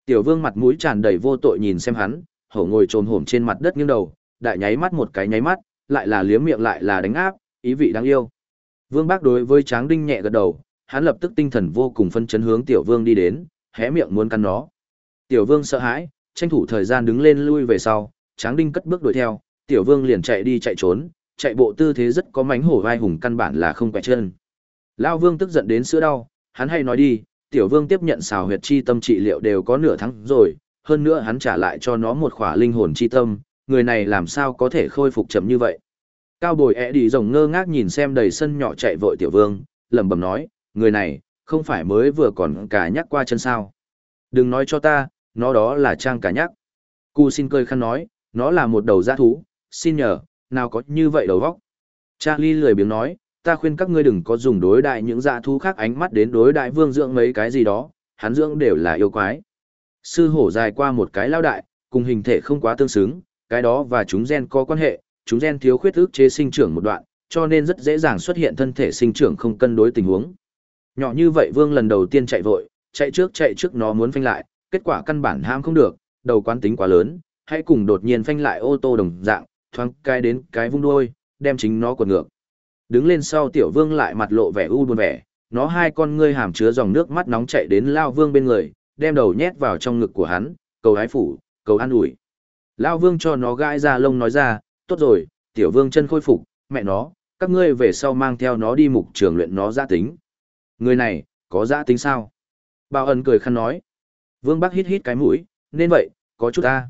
Tiểu vương mặt mũi tràn đầy vô tội nhìn xem hắn, hổ ngồi trồm hổm trên mặt đất nghiêng đầu, đại nháy mắt một cái nháy mắt, lại là liếm miệng lại là đánh áp, ý vị đáng yêu. Vương bác đối với tráng đinh nhẹ gật đầu, hắn lập tức tinh thần vô cùng phân chấn hướng tiểu vương đi đến, hé miệng muốn căn nó. Tiểu vương sợ hãi, tranh thủ thời gian đứng lên lui về sau, tráng đinh cất bước đuổi theo, tiểu vương liền chạy đi chạy trốn, chạy bộ tư thế rất có mánh hổ vai hùng căn bản là không quẹt chân. Lao vương tức giận đến sữa đau, hắn hay nói đi, tiểu vương tiếp nhận xào huyệt chi tâm trị liệu đều có nửa tháng rồi, hơn nữa hắn trả lại cho nó một khỏa linh hồn chi tâm, người này làm sao có thể khôi phục chậm như vậy. Cao bồi ẹ đi rồng ngơ ngác nhìn xem đầy sân nhỏ chạy vội tiểu vương, lẩm bẩm nói, người này, không phải mới vừa còn cả nhắc qua chân sao. Đừng nói cho ta, nó đó là trang cả nhắc. Cu xin cười khăn nói, nó là một đầu giã thú, xin nhờ, nào có như vậy đầu vóc. Charlie lười biếng nói, ta khuyên các ngươi đừng có dùng đối đại những giã thú khác ánh mắt đến đối đại vương dưỡng mấy cái gì đó, hắn dưỡng đều là yêu quái. Sư hổ dài qua một cái lao đại, cùng hình thể không quá tương xứng, cái đó và chúng gen có quan hệ, chúng gen thiếu khuyết ức chế sinh trưởng một đoạn, cho nên rất dễ dàng xuất hiện thân thể sinh trưởng không cân đối tình huống. Nhỏ như vậy vương lần đầu tiên chạy vội, chạy trước chạy trước nó muốn phanh lại, kết quả căn bản ham không được, đầu quán tính quá lớn, hãy cùng đột nhiên phanh lại ô tô đồng dạng, thoáng cái đến cái vung đuôi, đem chính nó quật ngược. Đứng lên sau tiểu vương lại mặt lộ vẻ u buồn vẻ, nó hai con ngươi hàm chứa dòng nước mắt nóng chạy đến lao vương bên người, đem đầu nhét vào trong ngực của hắn, cầu hái phủ, cầu an ủi. Lao vương cho nó gãi ra lông nói ra, tốt rồi, tiểu vương chân khôi phục, mẹ nó, các ngươi về sau mang theo nó đi mục trường luyện nó giã tính. Người này, có giã tính sao? Bao ẩn cười khăn nói. Vương Bắc hít hít cái mũi, nên vậy, có chút A.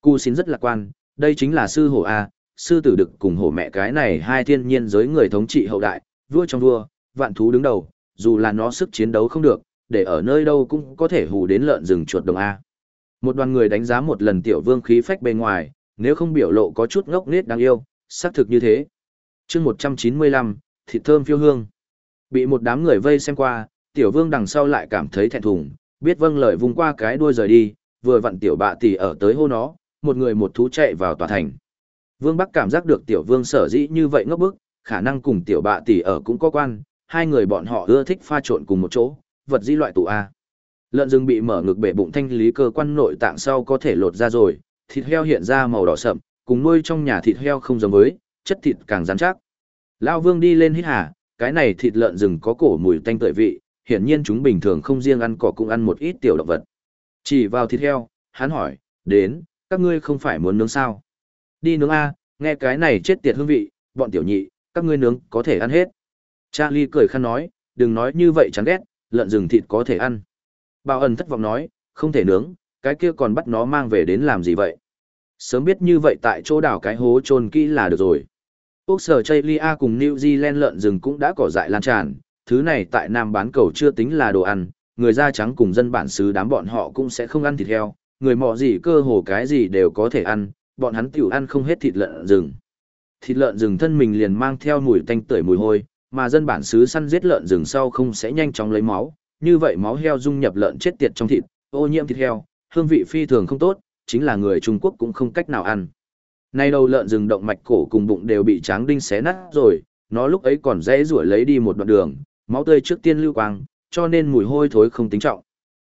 Cu xin rất lạc quan, đây chính là sư hổ A, sư tử đực cùng hổ mẹ cái này hai thiên nhiên giới người thống trị hậu đại, vua trong vua, vạn thú đứng đầu, dù là nó sức chiến đấu không được, để ở nơi đâu cũng có thể hù đến lợn rừng chuột đồng A. Một đoàn người đánh giá một lần tiểu vương khí phách bên ngoài, nếu không biểu lộ có chút ngốc nghếch đáng yêu, xác thực như thế. chương 195, thịt thơm phiêu hương. Bị một đám người vây xem qua, tiểu vương đằng sau lại cảm thấy thẹn thùng, biết vâng lời vùng qua cái đuôi rời đi, vừa vặn tiểu bạ tỷ ở tới hô nó, một người một thú chạy vào tòa thành. Vương Bắc cảm giác được tiểu vương sở dĩ như vậy ngốc bức, khả năng cùng tiểu bạ tỷ ở cũng có quan, hai người bọn họ ưa thích pha trộn cùng một chỗ, vật di loại tụ A. Lợn rừng bị mở ngực bể bụng thanh lý cơ quan nội tạng sau có thể lột ra rồi, thịt heo hiện ra màu đỏ sậm, cùng nuôi trong nhà thịt heo không giống với, chất thịt càng rắn chắc. Lão Vương đi lên hít hà, cái này thịt lợn rừng có cổ mùi tanh tưởi vị, hiển nhiên chúng bình thường không riêng ăn cỏ cũng ăn một ít tiểu động vật. Chỉ vào thịt heo, hắn hỏi, đến, các ngươi không phải muốn nướng sao? Đi nướng A, nghe cái này chết tiệt hương vị, bọn tiểu nhị, các ngươi nướng có thể ăn hết. Charlie cười khăn nói, đừng nói như vậy chán ghét, lợn rừng thịt có thể ăn. Bảo ẩn thất vọng nói, không thể nướng, cái kia còn bắt nó mang về đến làm gì vậy? Sớm biết như vậy tại chỗ đào cái hố chôn kỹ là được rồi. Úc sở Chaylia cùng New Zealand lợn rừng cũng đã cỏ dại lan tràn, thứ này tại Nam bán cầu chưa tính là đồ ăn, người da trắng cùng dân bản xứ đám bọn họ cũng sẽ không ăn thịt heo, người mọ gì cơ hồ cái gì đều có thể ăn, bọn hắn tiểu ăn không hết thịt lợn rừng. Thịt lợn rừng thân mình liền mang theo mùi tanh tưởi mùi hôi, mà dân bản xứ săn giết lợn rừng sau không sẽ nhanh chóng lấy máu, như vậy máu heo dung nhập lợn chết tiệt trong thịt, ô nhiễm thịt heo, hương vị phi thường không tốt, chính là người Trung Quốc cũng không cách nào ăn. Nay đầu lợn rừng động mạch cổ cùng bụng đều bị tráng đinh xé nát rồi, nó lúc ấy còn dễ rủa lấy đi một đoạn đường, máu tươi trước tiên lưu quang, cho nên mùi hôi thối không tính trọng.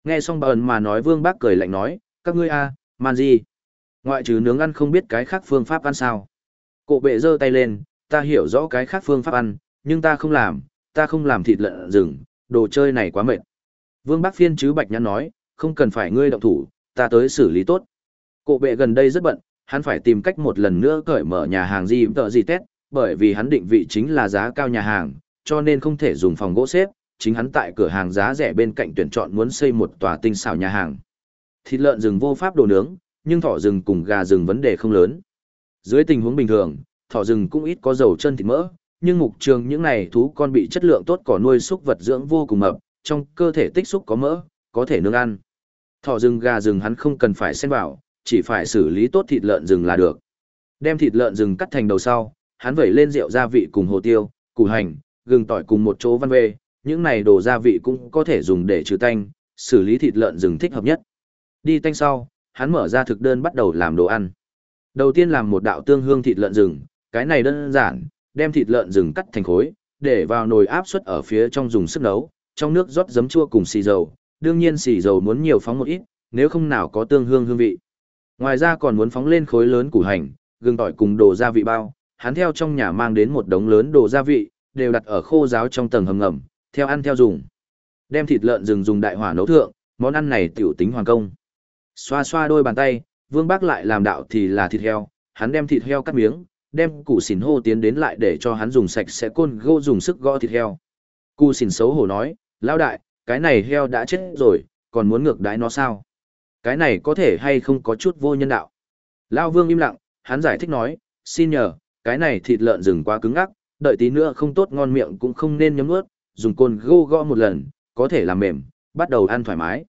Nghe xong bà ẩn mà nói vương bác cười lạnh nói, các ngươi a, man gì? Ngoại trừ nướng ăn không biết cái khác phương pháp ăn sao. Cổ bệ giơ tay lên, ta hiểu rõ cái khác phương pháp ăn, nhưng ta không làm, ta không làm thịt lợn rừng, đồ chơi này quá mệt. Vương Bác Phiên chứ Bạch Nhãn nói, không cần phải ngươi động thủ, ta tới xử lý tốt. Cổ bệ gần đây rất bận, hắn phải tìm cách một lần nữa cởi mở nhà hàng gì tợ gì tết, bởi vì hắn định vị chính là giá cao nhà hàng, cho nên không thể dùng phòng gỗ xếp, chính hắn tại cửa hàng giá rẻ bên cạnh tuyển chọn muốn xây một tòa tinh xảo nhà hàng. Thịt lợn rừng vô pháp đồ nướng, nhưng thỏ rừng cùng gà rừng vấn đề không lớn. Dưới tình huống bình thường, thỏ rừng cũng ít có dầu chân thịt mỡ, nhưng mục trường những này thú con bị chất lượng tốt cỏ nuôi súc vật dưỡng vô cùng mập, trong cơ thể tích xúc có mỡ, có thể nướng ăn. Thỏ rừng gà rừng hắn không cần phải xen vào, chỉ phải xử lý tốt thịt lợn rừng là được. Đem thịt lợn rừng cắt thành đầu sau, hắn vẩy lên rượu gia vị cùng hồ tiêu, củ hành, gừng tỏi cùng một chỗ văn về, những này đồ gia vị cũng có thể dùng để trừ tanh, xử lý thịt lợn rừng thích hợp nhất. Đi tanh sau, hắn mở ra thực đơn bắt đầu làm đồ ăn. Đầu tiên làm một đạo tương hương thịt lợn rừng, cái này đơn giản, đem thịt lợn rừng cắt thành khối, để vào nồi áp suất ở phía trong dùng sức nấu, trong nước rót giấm chua cùng xì dầu, đương nhiên xì dầu muốn nhiều phóng một ít, nếu không nào có tương hương hương vị. Ngoài ra còn muốn phóng lên khối lớn củ hành, gừng tỏi cùng đồ gia vị bao, hắn theo trong nhà mang đến một đống lớn đồ gia vị, đều đặt ở khô giáo trong tầng hầm ngầm, theo ăn theo dùng. Đem thịt lợn rừng dùng đại hỏa nấu thượng, món ăn này tiểu tính hoàn công. Xoa xoa đôi bàn tay, Vương Bác lại làm đạo thì là thịt heo, hắn đem thịt heo cắt miếng, đem củ xỉn hô tiến đến lại để cho hắn dùng sạch sẽ côn gô dùng sức gõ thịt heo. Củ xỉn xấu hổ nói, lão đại, cái này heo đã chết rồi, còn muốn ngược đái nó sao? Cái này có thể hay không có chút vô nhân đạo? Lão Vương im lặng, hắn giải thích nói, xin nhờ, cái này thịt lợn rừng quá cứng ngắc, đợi tí nữa không tốt ngon miệng cũng không nên nhấm ướt, dùng côn gô gõ một lần, có thể làm mềm, bắt đầu ăn thoải mái.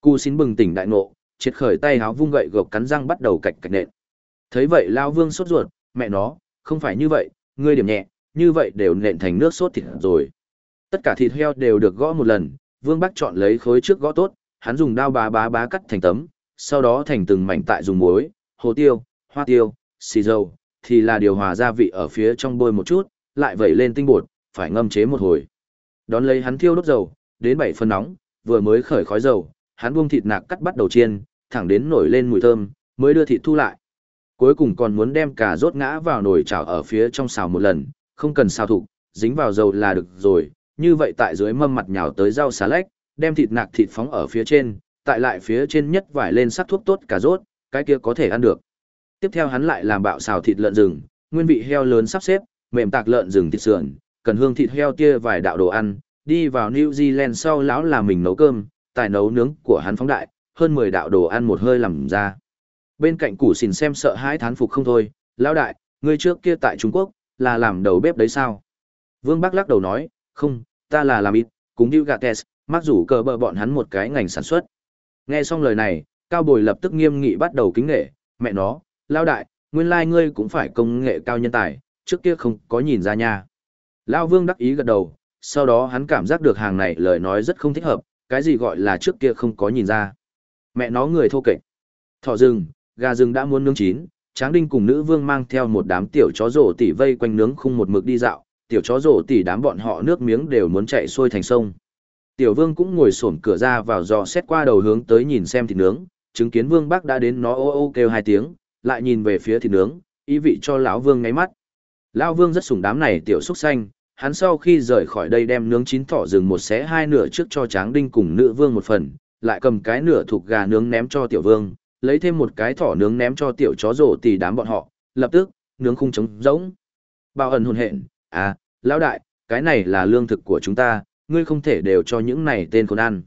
Cú xin bừng tỉnh đại ngộ, triệt khởi tay háo vung gậy gộc cắn răng bắt đầu cạch cạch nện. Thấy vậy Lao Vương sốt ruột, mẹ nó, không phải như vậy, ngươi điểm nhẹ, như vậy đều nện thành nước sốt thịt rồi. Tất cả thịt heo đều được gõ một lần, Vương Bắc chọn lấy khối trước gõ tốt, hắn dùng đao bá bá bá cắt thành tấm, sau đó thành từng mảnh tại dùng muối, hồ tiêu, hoa tiêu, xì dầu, thì là điều hòa gia vị ở phía trong bôi một chút, lại vẩy lên tinh bột, phải ngâm chế một hồi. Đón lấy hắn thiêu đốt dầu, đến bảy phân nóng, vừa mới khởi khói dầu, hắn buông thịt nạc cắt bắt đầu chiên, thẳng đến nổi lên mùi thơm, mới đưa thịt thu lại. Cuối cùng còn muốn đem cà rốt ngã vào nồi chảo ở phía trong xào một lần, không cần xào thủ, dính vào dầu là được rồi, như vậy tại dưới mâm mặt nhào tới rau xà lách, đem thịt nạc thịt phóng ở phía trên, tại lại phía trên nhất vải lên sắc thuốc tốt cà rốt, cái kia có thể ăn được. Tiếp theo hắn lại làm bạo xào thịt lợn rừng, nguyên vị heo lớn sắp xếp, mềm tạc lợn rừng thịt sườn, cần hương thịt heo tia vài đạo đồ ăn, đi vào New Zealand sau lão là mình nấu cơm, tài nấu nướng của hắn phóng đại, hơn 10 đạo đồ ăn một hơi làm ra. Bên cạnh củ xỉn xem sợ hãi thán phục không thôi, lão đại, người trước kia tại Trung Quốc, là làm đầu bếp đấy sao? Vương Bắc lắc đầu nói, không, ta là làm ít, cũng như Gates, mắc rủ cờ bờ bọn hắn một cái ngành sản xuất. Nghe xong lời này, Cao Bồi lập tức nghiêm nghị bắt đầu kính nghệ, mẹ nó, lao đại, nguyên lai like ngươi cũng phải công nghệ cao nhân tài, trước kia không có nhìn ra nha. Lão Vương đắc ý gật đầu, sau đó hắn cảm giác được hàng này lời nói rất không thích hợp, cái gì gọi là trước kia không có nhìn ra. Mẹ nó người thô kệch. Thỏ rừng, gà rừng đã muốn nướng chín, Tráng Đinh cùng nữ vương mang theo một đám tiểu chó rổ tỉ vây quanh nướng khung một mực đi dạo, tiểu chó rổ tỉ đám bọn họ nước miếng đều muốn chạy xuôi thành sông. Tiểu vương cũng ngồi xổm cửa ra vào dò xét qua đầu hướng tới nhìn xem thịt nướng, chứng kiến vương bác đã đến nó ô ô kêu hai tiếng, lại nhìn về phía thịt nướng, ý vị cho lão vương ngáy mắt. Lão vương rất sủng đám này tiểu xúc xanh, hắn sau khi rời khỏi đây đem nướng chín thỏ rừng một xé hai nửa trước cho tráng đinh cùng nữ vương một phần, lại cầm cái nửa thuộc gà nướng ném cho tiểu vương, lấy thêm một cái thỏ nướng ném cho tiểu chó rổ tỉ đám bọn họ, lập tức, nướng khung trống rỗng. Bao ẩn hồn hện, à, lão đại, cái này là lương thực của chúng ta, ngươi không thể đều cho những này tên khốn ăn.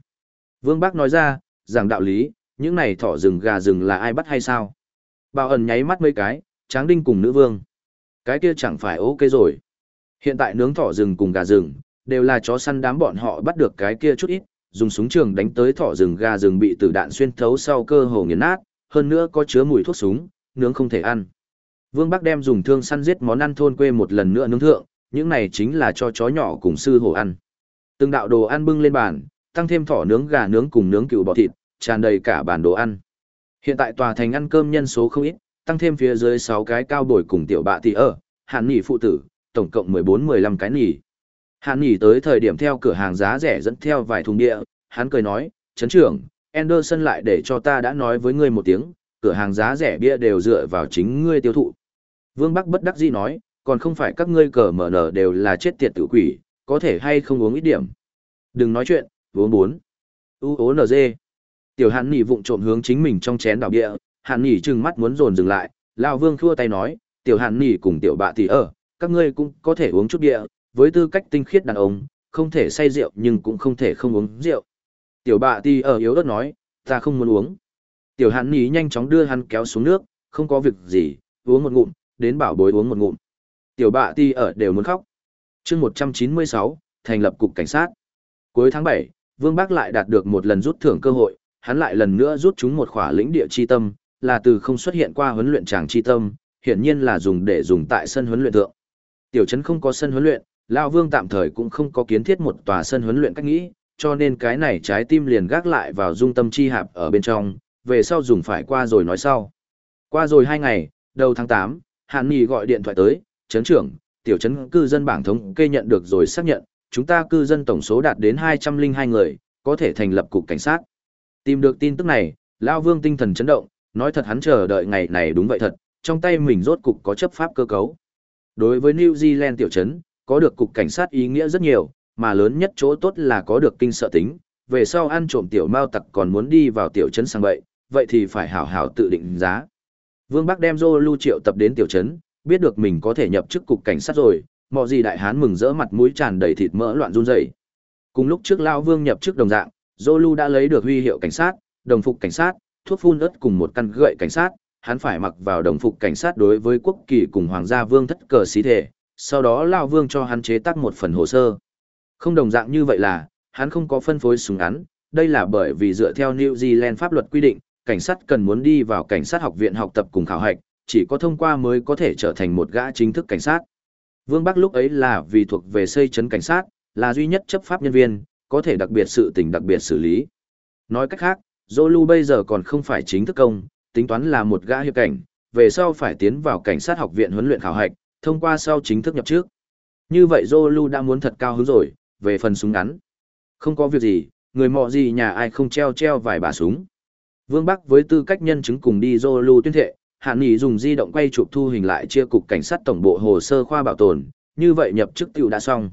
Vương Bác nói ra, rằng đạo lý, những này thỏ rừng gà rừng là ai bắt hay sao? Bảo ẩn nháy mắt mấy cái, tráng đinh cùng nữ vương. Cái kia chẳng phải ok rồi. Hiện tại nướng thỏ rừng cùng gà rừng, đều là chó săn đám bọn họ bắt được cái kia chút ít, dùng súng trường đánh tới thỏ rừng gà rừng bị tử đạn xuyên thấu sau cơ hồ nghiền nát, hơn nữa có chứa mùi thuốc súng, nướng không thể ăn. Vương Bắc đem dùng thương săn giết món ăn thôn quê một lần nữa nướng thượng, những này chính là cho chó nhỏ cùng sư hổ ăn. Từng đạo đồ ăn bưng lên bàn, tăng thêm thỏ nướng gà nướng cùng nướng cừu bò thịt, tràn đầy cả bàn đồ ăn. Hiện tại tòa thành ăn cơm nhân số không ít, tăng thêm phía dưới 6 cái cao bồi cùng tiểu bạ tỷ ở, hạn nghỉ phụ tử, tổng cộng 14-15 cái nghỉ. Hạn nghỉ tới thời điểm theo cửa hàng giá rẻ dẫn theo vài thùng địa, hắn cười nói, chấn trưởng, Anderson lại để cho ta đã nói với ngươi một tiếng, cửa hàng giá rẻ bia đều dựa vào chính ngươi tiêu thụ. Vương Bắc bất đắc dĩ nói, còn không phải các ngươi cờ mở nở đều là chết tiệt tử quỷ, có thể hay không uống ít điểm. Đừng nói chuyện, uống bốn. U ố dê. Tiểu Hàn Nỉ vụng trộm hướng chính mình trong chén đảo địa, Hàn Nỉ trừng mắt muốn dồn dừng lại, lao Vương khua tay nói, Tiểu Hàn Nỉ cùng Tiểu Bạ thì ở, các ngươi cũng có thể uống chút địa, với tư cách tinh khiết đàn ông, không thể say rượu nhưng cũng không thể không uống rượu. Tiểu Bạ thì ở yếu ớt nói, ta không muốn uống. Tiểu Hàn Nỉ nhanh chóng đưa hắn kéo xuống nước, không có việc gì, uống một ngụm, đến bảo bối uống một ngụm. Tiểu Bạ thì ở đều muốn khóc. Chương 196, thành lập cục cảnh sát. Cuối tháng 7, Vương Bắc lại đạt được một lần rút thưởng cơ hội, hắn lại lần nữa rút chúng một khỏa lĩnh địa chi tâm, là từ không xuất hiện qua huấn luyện tràng chi tâm, hiển nhiên là dùng để dùng tại sân huấn luyện thượng. Tiểu trấn không có sân huấn luyện, lão Vương tạm thời cũng không có kiến thiết một tòa sân huấn luyện cách nghĩ, cho nên cái này trái tim liền gác lại vào dung tâm chi hạp ở bên trong, về sau dùng phải qua rồi nói sau. Qua rồi hai ngày, đầu tháng 8, Hàn Nhi gọi điện thoại tới, trấn trưởng, tiểu trấn cư dân bảng thống kê nhận được rồi xác nhận, chúng ta cư dân tổng số đạt đến 202 người, có thể thành lập cục cảnh sát. Tìm được tin tức này, Lao Vương tinh thần chấn động, nói thật hắn chờ đợi ngày này đúng vậy thật, trong tay mình rốt cục có chấp pháp cơ cấu. Đối với New Zealand tiểu trấn, có được cục cảnh sát ý nghĩa rất nhiều, mà lớn nhất chỗ tốt là có được kinh sợ tính, về sau ăn trộm tiểu mao tặc còn muốn đi vào tiểu trấn sang vậy, vậy thì phải hảo hảo tự định giá. Vương Bắc đem Zolu triệu tập đến tiểu trấn, biết được mình có thể nhập chức cục cảnh sát rồi, mọi gì đại hán mừng rỡ mặt mũi tràn đầy thịt mỡ loạn run rẩy. Cùng lúc trước lão Vương nhập chức đồng dạng, Zolu đã lấy được huy hiệu cảnh sát, đồng phục cảnh sát, thuốc phun ớt cùng một căn gậy cảnh sát, hắn phải mặc vào đồng phục cảnh sát đối với quốc kỳ cùng hoàng gia vương thất cờ xí thể, sau đó lão Vương cho hắn chế tác một phần hồ sơ. Không đồng dạng như vậy là, hắn không có phân phối súng ngắn, đây là bởi vì dựa theo New Zealand pháp luật quy định, cảnh sát cần muốn đi vào cảnh sát học viện học tập cùng khảo hạch, chỉ có thông qua mới có thể trở thành một gã chính thức cảnh sát. Vương Bắc lúc ấy là vì thuộc về xây trấn cảnh sát, là duy nhất chấp pháp nhân viên, có thể đặc biệt sự tình đặc biệt xử lý. Nói cách khác, Zolu bây giờ còn không phải chính thức công, tính toán là một gã hiệp cảnh, về sau phải tiến vào cảnh sát học viện huấn luyện khảo hạch, thông qua sau chính thức nhập trước. Như vậy Zolu đã muốn thật cao hứng rồi, về phần súng ngắn. Không có việc gì, người mọ gì nhà ai không treo treo vài bà súng. Vương Bắc với tư cách nhân chứng cùng đi Zolu tuyên thệ, Hạng Nghị dùng di động quay chụp thu hình lại chia cục cảnh sát tổng bộ hồ sơ khoa bảo tồn, như vậy nhập chức tiểu đã xong.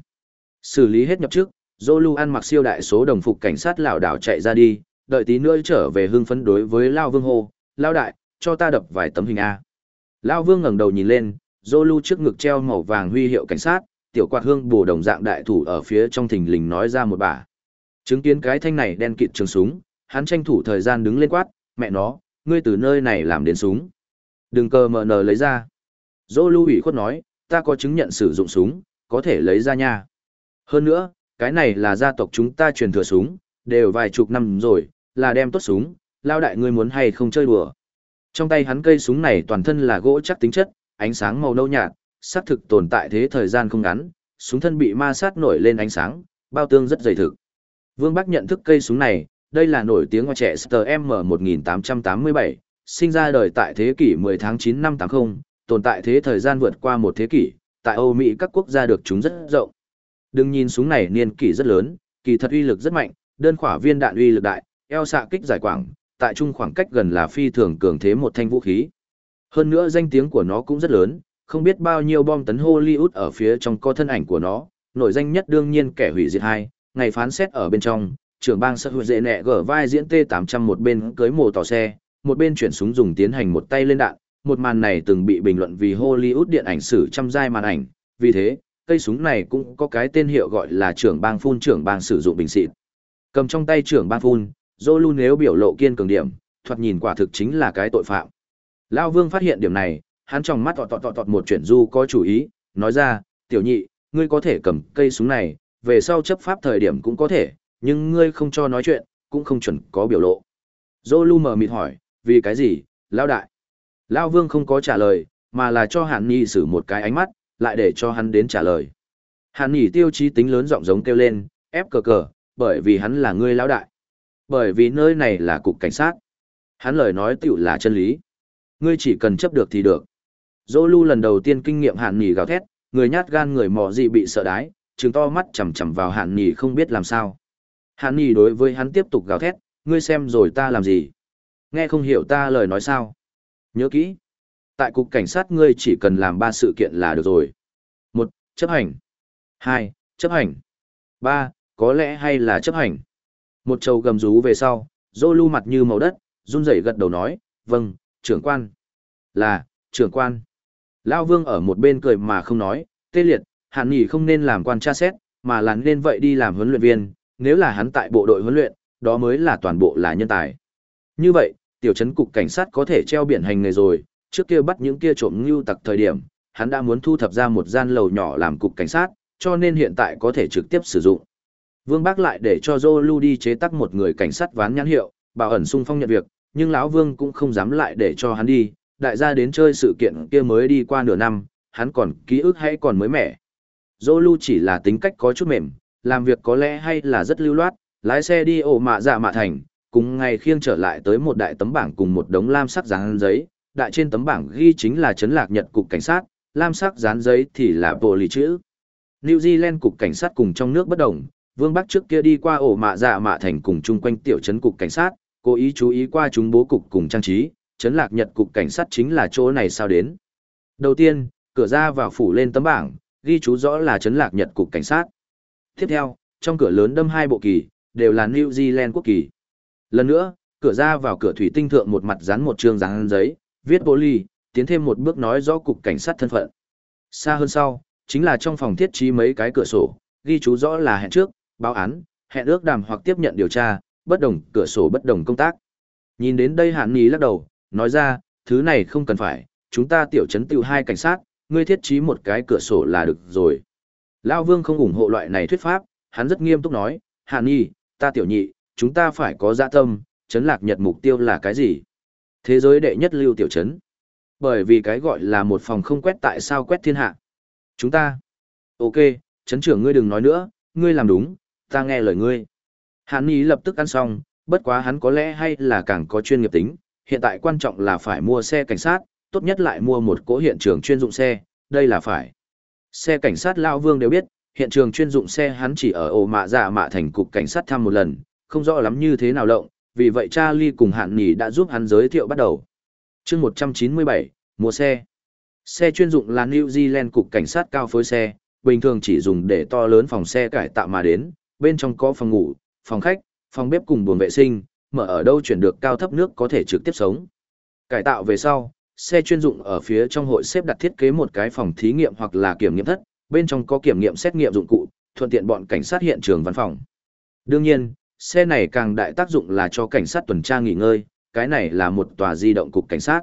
Xử lý hết nhập chức, Zolu ăn mặc siêu đại số đồng phục cảnh sát lão đảo chạy ra đi, đợi tí nữa trở về hưng phấn đối với Lao Vương hô, Lao đại, cho ta đập vài tấm hình A. Lao Vương ngẩng đầu nhìn lên, Zolu trước ngực treo màu vàng huy hiệu cảnh sát, tiểu quạt hương bổ đồng dạng đại thủ ở phía trong thình lình nói ra một bà. Chứng kiến cái thanh này đen kịt trường súng, hắn tranh thủ thời gian đứng lên quát, mẹ nó, ngươi từ nơi này làm đến súng. Đừng cờ mở nờ lấy ra. Dô lưu ủy khuất nói, ta có chứng nhận sử dụng súng, có thể lấy ra nha. Hơn nữa, cái này là gia tộc chúng ta truyền thừa súng, đều vài chục năm rồi, là đem tốt súng, lao đại ngươi muốn hay không chơi đùa. Trong tay hắn cây súng này toàn thân là gỗ chắc tính chất, ánh sáng màu nâu nhạt, xác thực tồn tại thế thời gian không ngắn, súng thân bị ma sát nổi lên ánh sáng, bao tương rất dày thực. Vương Bắc nhận thức cây súng này, đây là nổi tiếng hoa trẻ STM1887, sinh ra đời tại thế kỷ 10 tháng 9 năm 80, tồn tại thế thời gian vượt qua một thế kỷ, tại Âu Mỹ các quốc gia được chúng rất rộng. Đừng nhìn súng này niên kỷ rất lớn, kỳ thật uy lực rất mạnh, đơn khỏa viên đạn uy lực đại, eo xạ kích giải quảng, tại trung khoảng cách gần là phi thường cường thế một thanh vũ khí. Hơn nữa danh tiếng của nó cũng rất lớn, không biết bao nhiêu bom tấn Hollywood ở phía trong có thân ảnh của nó, nổi danh nhất đương nhiên kẻ hủy diệt hai, ngày phán xét ở bên trong, trưởng bang sở hữu dễ nẹ gở vai diễn T800 một bên cưới mồ tỏ xe, một bên chuyển súng dùng tiến hành một tay lên đạn, một màn này từng bị bình luận vì Hollywood điện ảnh sử trăm giai màn ảnh, vì thế, cây súng này cũng có cái tên hiệu gọi là trưởng bang phun trưởng bang sử dụng bình xịt. Cầm trong tay trưởng bang phun, Zolu nếu biểu lộ kiên cường điểm, thoạt nhìn quả thực chính là cái tội phạm. Lao Vương phát hiện điểm này, hắn trong mắt tọt tọt tọt tọt một chuyển du có chủ ý, nói ra, tiểu nhị, ngươi có thể cầm cây súng này, về sau chấp pháp thời điểm cũng có thể, nhưng ngươi không cho nói chuyện, cũng không chuẩn có biểu lộ. Zolu mở mịt hỏi, vì cái gì, Lao đại? Lao Vương không có trả lời, mà là cho Hàn Nhi xử một cái ánh mắt, lại để cho hắn đến trả lời. Hàn Nhi tiêu chí tính lớn giọng giống kêu lên, ép cờ cờ, bởi vì hắn là ngươi lão đại. Bởi vì nơi này là cục cảnh sát. Hắn lời nói tiểu là chân lý. Ngươi chỉ cần chấp được thì được. Dỗ lưu lần đầu tiên kinh nghiệm Hàn Nhi gào thét, người nhát gan người mò gì bị sợ đái, trừng to mắt chằm chằm vào Hàn Nhi không biết làm sao. Hàn Nhi đối với hắn tiếp tục gào thét, ngươi xem rồi ta làm gì? Nghe không hiểu ta lời nói sao? Nhớ kỹ. Tại cục cảnh sát ngươi chỉ cần làm ba sự kiện là được rồi. một Chấp hành. hai Chấp hành. ba Có lẽ hay là chấp hành. Một trầu gầm rú về sau, dô lưu mặt như màu đất, run rẩy gật đầu nói, vâng, trưởng quan. Là, trưởng quan. Lao vương ở một bên cười mà không nói, tê liệt, hạn nghỉ không nên làm quan tra xét, mà là nên vậy đi làm huấn luyện viên, nếu là hắn tại bộ đội huấn luyện, đó mới là toàn bộ là nhân tài. Như vậy, tiểu trấn cục cảnh sát có thể treo biển hành nghề rồi, trước kia bắt những kia trộm ngưu tặc thời điểm, hắn đã muốn thu thập ra một gian lầu nhỏ làm cục cảnh sát, cho nên hiện tại có thể trực tiếp sử dụng. Vương Bác lại để cho Zolu đi chế tác một người cảnh sát ván nhãn hiệu, bảo ẩn sung phong nhận việc, nhưng lão Vương cũng không dám lại để cho hắn đi, đại gia đến chơi sự kiện kia mới đi qua nửa năm, hắn còn ký ức hay còn mới mẻ. Zolu chỉ là tính cách có chút mềm, làm việc có lẽ hay là rất lưu loát, lái xe đi ổ mạ dạ mạ thành, cùng ngày khiêng trở lại tới một đại tấm bảng cùng một đống lam sắc dán giấy, đại trên tấm bảng ghi chính là chấn lạc nhật cục cảnh sát, lam sắc dán giấy thì là bộ lì chữ. New Zealand cục cảnh sát cùng trong nước bất đồng, Vương Bắc trước kia đi qua ổ mạ dạ mạ thành cùng chung quanh tiểu trấn cục cảnh sát, cố ý chú ý qua chúng bố cục cùng trang trí, chấn lạc nhật cục cảnh sát chính là chỗ này sao đến. Đầu tiên, cửa ra vào phủ lên tấm bảng, ghi chú rõ là chấn lạc nhật cục cảnh sát. Tiếp theo, trong cửa lớn đâm hai bộ kỳ, đều là New Zealand quốc kỳ. Lần nữa, cửa ra vào cửa thủy tinh thượng một mặt dán một trường dán giấy, viết bố ly, tiến thêm một bước nói rõ cục cảnh sát thân phận. Xa hơn sau, chính là trong phòng thiết trí mấy cái cửa sổ, ghi chú rõ là hẹn trước, báo án, hẹn ước đàm hoặc tiếp nhận điều tra, bất đồng cửa sổ bất đồng công tác. Nhìn đến đây hạn Ní lắc đầu, nói ra, thứ này không cần phải, chúng ta tiểu trấn tiểu hai cảnh sát, ngươi thiết trí một cái cửa sổ là được rồi. Lao Vương không ủng hộ loại này thuyết pháp, hắn rất nghiêm túc nói, Hàn Nhi, ta tiểu nhị, chúng ta phải có dạ tâm, chấn lạc nhật mục tiêu là cái gì? Thế giới đệ nhất lưu tiểu chấn, Bởi vì cái gọi là một phòng không quét tại sao quét thiên hạ. Chúng ta. Ok, chấn trưởng ngươi đừng nói nữa, ngươi làm đúng, ta nghe lời ngươi. Hắn ý lập tức ăn xong, bất quá hắn có lẽ hay là càng có chuyên nghiệp tính, hiện tại quan trọng là phải mua xe cảnh sát, tốt nhất lại mua một cỗ hiện trường chuyên dụng xe, đây là phải. Xe cảnh sát Lao Vương đều biết, hiện trường chuyên dụng xe hắn chỉ ở ổ mạ dạ mạ thành cục cảnh sát thăm một lần, không rõ lắm như thế nào lộng, vì vậy Charlie cùng Hạn Nhỉ đã giúp hắn giới thiệu bắt đầu. chương 197, mua xe. Xe chuyên dụng là New Zealand cục cảnh sát cao phối xe, bình thường chỉ dùng để to lớn phòng xe cải tạo mà đến, bên trong có phòng ngủ, phòng khách, phòng bếp cùng buồng vệ sinh, mở ở đâu chuyển được cao thấp nước có thể trực tiếp sống. Cải tạo về sau, xe chuyên dụng ở phía trong hội xếp đặt thiết kế một cái phòng thí nghiệm hoặc là kiểm nghiệm thất, bên trong có kiểm nghiệm xét nghiệm dụng cụ, thuận tiện bọn cảnh sát hiện trường văn phòng. Đương nhiên, xe này càng đại tác dụng là cho cảnh sát tuần tra nghỉ ngơi, cái này là một tòa di động cục cảnh sát.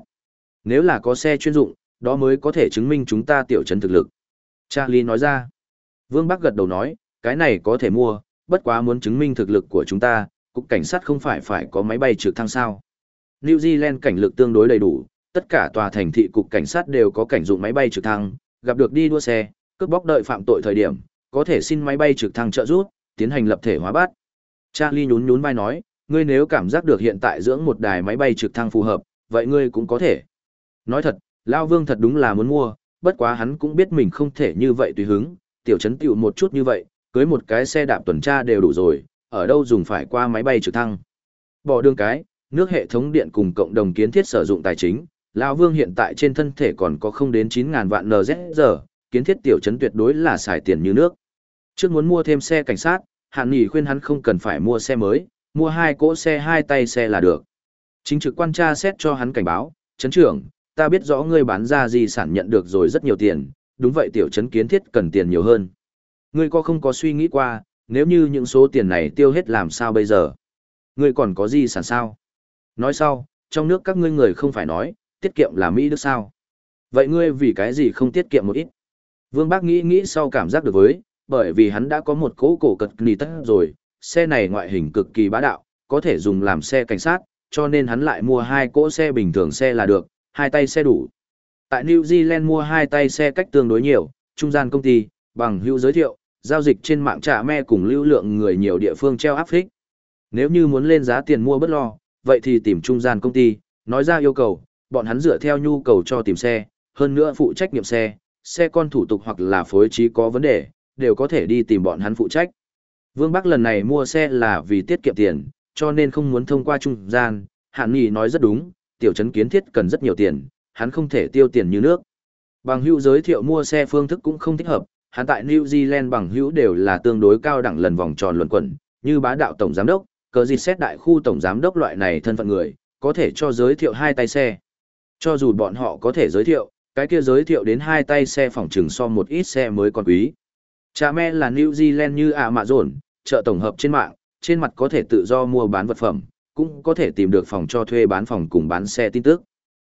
Nếu là có xe chuyên dụng, đó mới có thể chứng minh chúng ta tiểu trấn thực lực. Charlie nói ra. Vương Bắc gật đầu nói, cái này có thể mua, bất quá muốn chứng minh thực lực của chúng ta, cục cảnh sát không phải phải có máy bay trực thăng sao. New Zealand cảnh lực tương đối đầy đủ, tất cả tòa thành thị cục cảnh sát đều có cảnh dụng máy bay trực thăng, gặp được đi đua xe, cướp bóc đợi phạm tội thời điểm, có thể xin máy bay trực thăng trợ giúp, tiến hành lập thể hóa bát. Charlie nhún nhún vai nói, ngươi nếu cảm giác được hiện tại dưỡng một đài máy bay trực thăng phù hợp, vậy ngươi cũng có thể. Nói thật, Lao Vương thật đúng là muốn mua, bất quá hắn cũng biết mình không thể như vậy tùy hứng, tiểu Trấn tiểu một chút như vậy, cưới một cái xe đạp tuần tra đều đủ rồi, ở đâu dùng phải qua máy bay trực thăng. Bỏ đường cái, nước hệ thống điện cùng cộng đồng kiến thiết sử dụng tài chính, Lao Vương hiện tại trên thân thể còn có không đến 9.000 vạn NZ kiến thiết tiểu trấn tuyệt đối là xài tiền như nước. Trước muốn mua thêm xe cảnh sát, hạn nghỉ khuyên hắn không cần phải mua xe mới, mua hai cỗ xe hai tay xe là được. Chính trực quan tra xét cho hắn cảnh báo, chấn trưởng, ta biết rõ ngươi bán ra di sản nhận được rồi rất nhiều tiền, đúng vậy tiểu trấn kiến thiết cần tiền nhiều hơn. Ngươi có không có suy nghĩ qua, nếu như những số tiền này tiêu hết làm sao bây giờ? Ngươi còn có di sản sao? Nói sau, trong nước các ngươi người không phải nói, tiết kiệm là Mỹ đức sao? Vậy ngươi vì cái gì không tiết kiệm một ít? Vương Bác nghĩ nghĩ sau cảm giác được với, bởi vì hắn đã có một cỗ cổ cật nì tất rồi, xe này ngoại hình cực kỳ bá đạo, có thể dùng làm xe cảnh sát, cho nên hắn lại mua hai cỗ xe bình thường xe là được, hai tay xe đủ. Tại New Zealand mua hai tay xe cách tương đối nhiều, trung gian công ty, bằng hữu giới thiệu, giao dịch trên mạng trả me cùng lưu lượng người nhiều địa phương treo áp phích. Nếu như muốn lên giá tiền mua bất lo, vậy thì tìm trung gian công ty, nói ra yêu cầu, bọn hắn dựa theo nhu cầu cho tìm xe, hơn nữa phụ trách nghiệm xe, xe con thủ tục hoặc là phối trí có vấn đề, đều có thể đi tìm bọn hắn phụ trách. Vương Bắc lần này mua xe là vì tiết kiệm tiền, cho nên không muốn thông qua trung gian, Hạn Nghị nói rất đúng, tiểu trấn kiến thiết cần rất nhiều tiền, hắn không thể tiêu tiền như nước. Bằng hữu giới thiệu mua xe phương thức cũng không thích hợp, hắn tại New Zealand bằng hữu đều là tương đối cao đẳng lần vòng tròn luận quẩn, như bá đạo tổng giám đốc, cờ gì xét đại khu tổng giám đốc loại này thân phận người, có thể cho giới thiệu hai tay xe. Cho dù bọn họ có thể giới thiệu, cái kia giới thiệu đến hai tay xe phòng trừng so một ít xe mới còn quý. Cha mẹ là New Zealand như Amazon, rồn, chợ tổng hợp trên mạng, trên mặt có thể tự do mua bán vật phẩm, cũng có thể tìm được phòng cho thuê bán phòng cùng bán xe tin tức.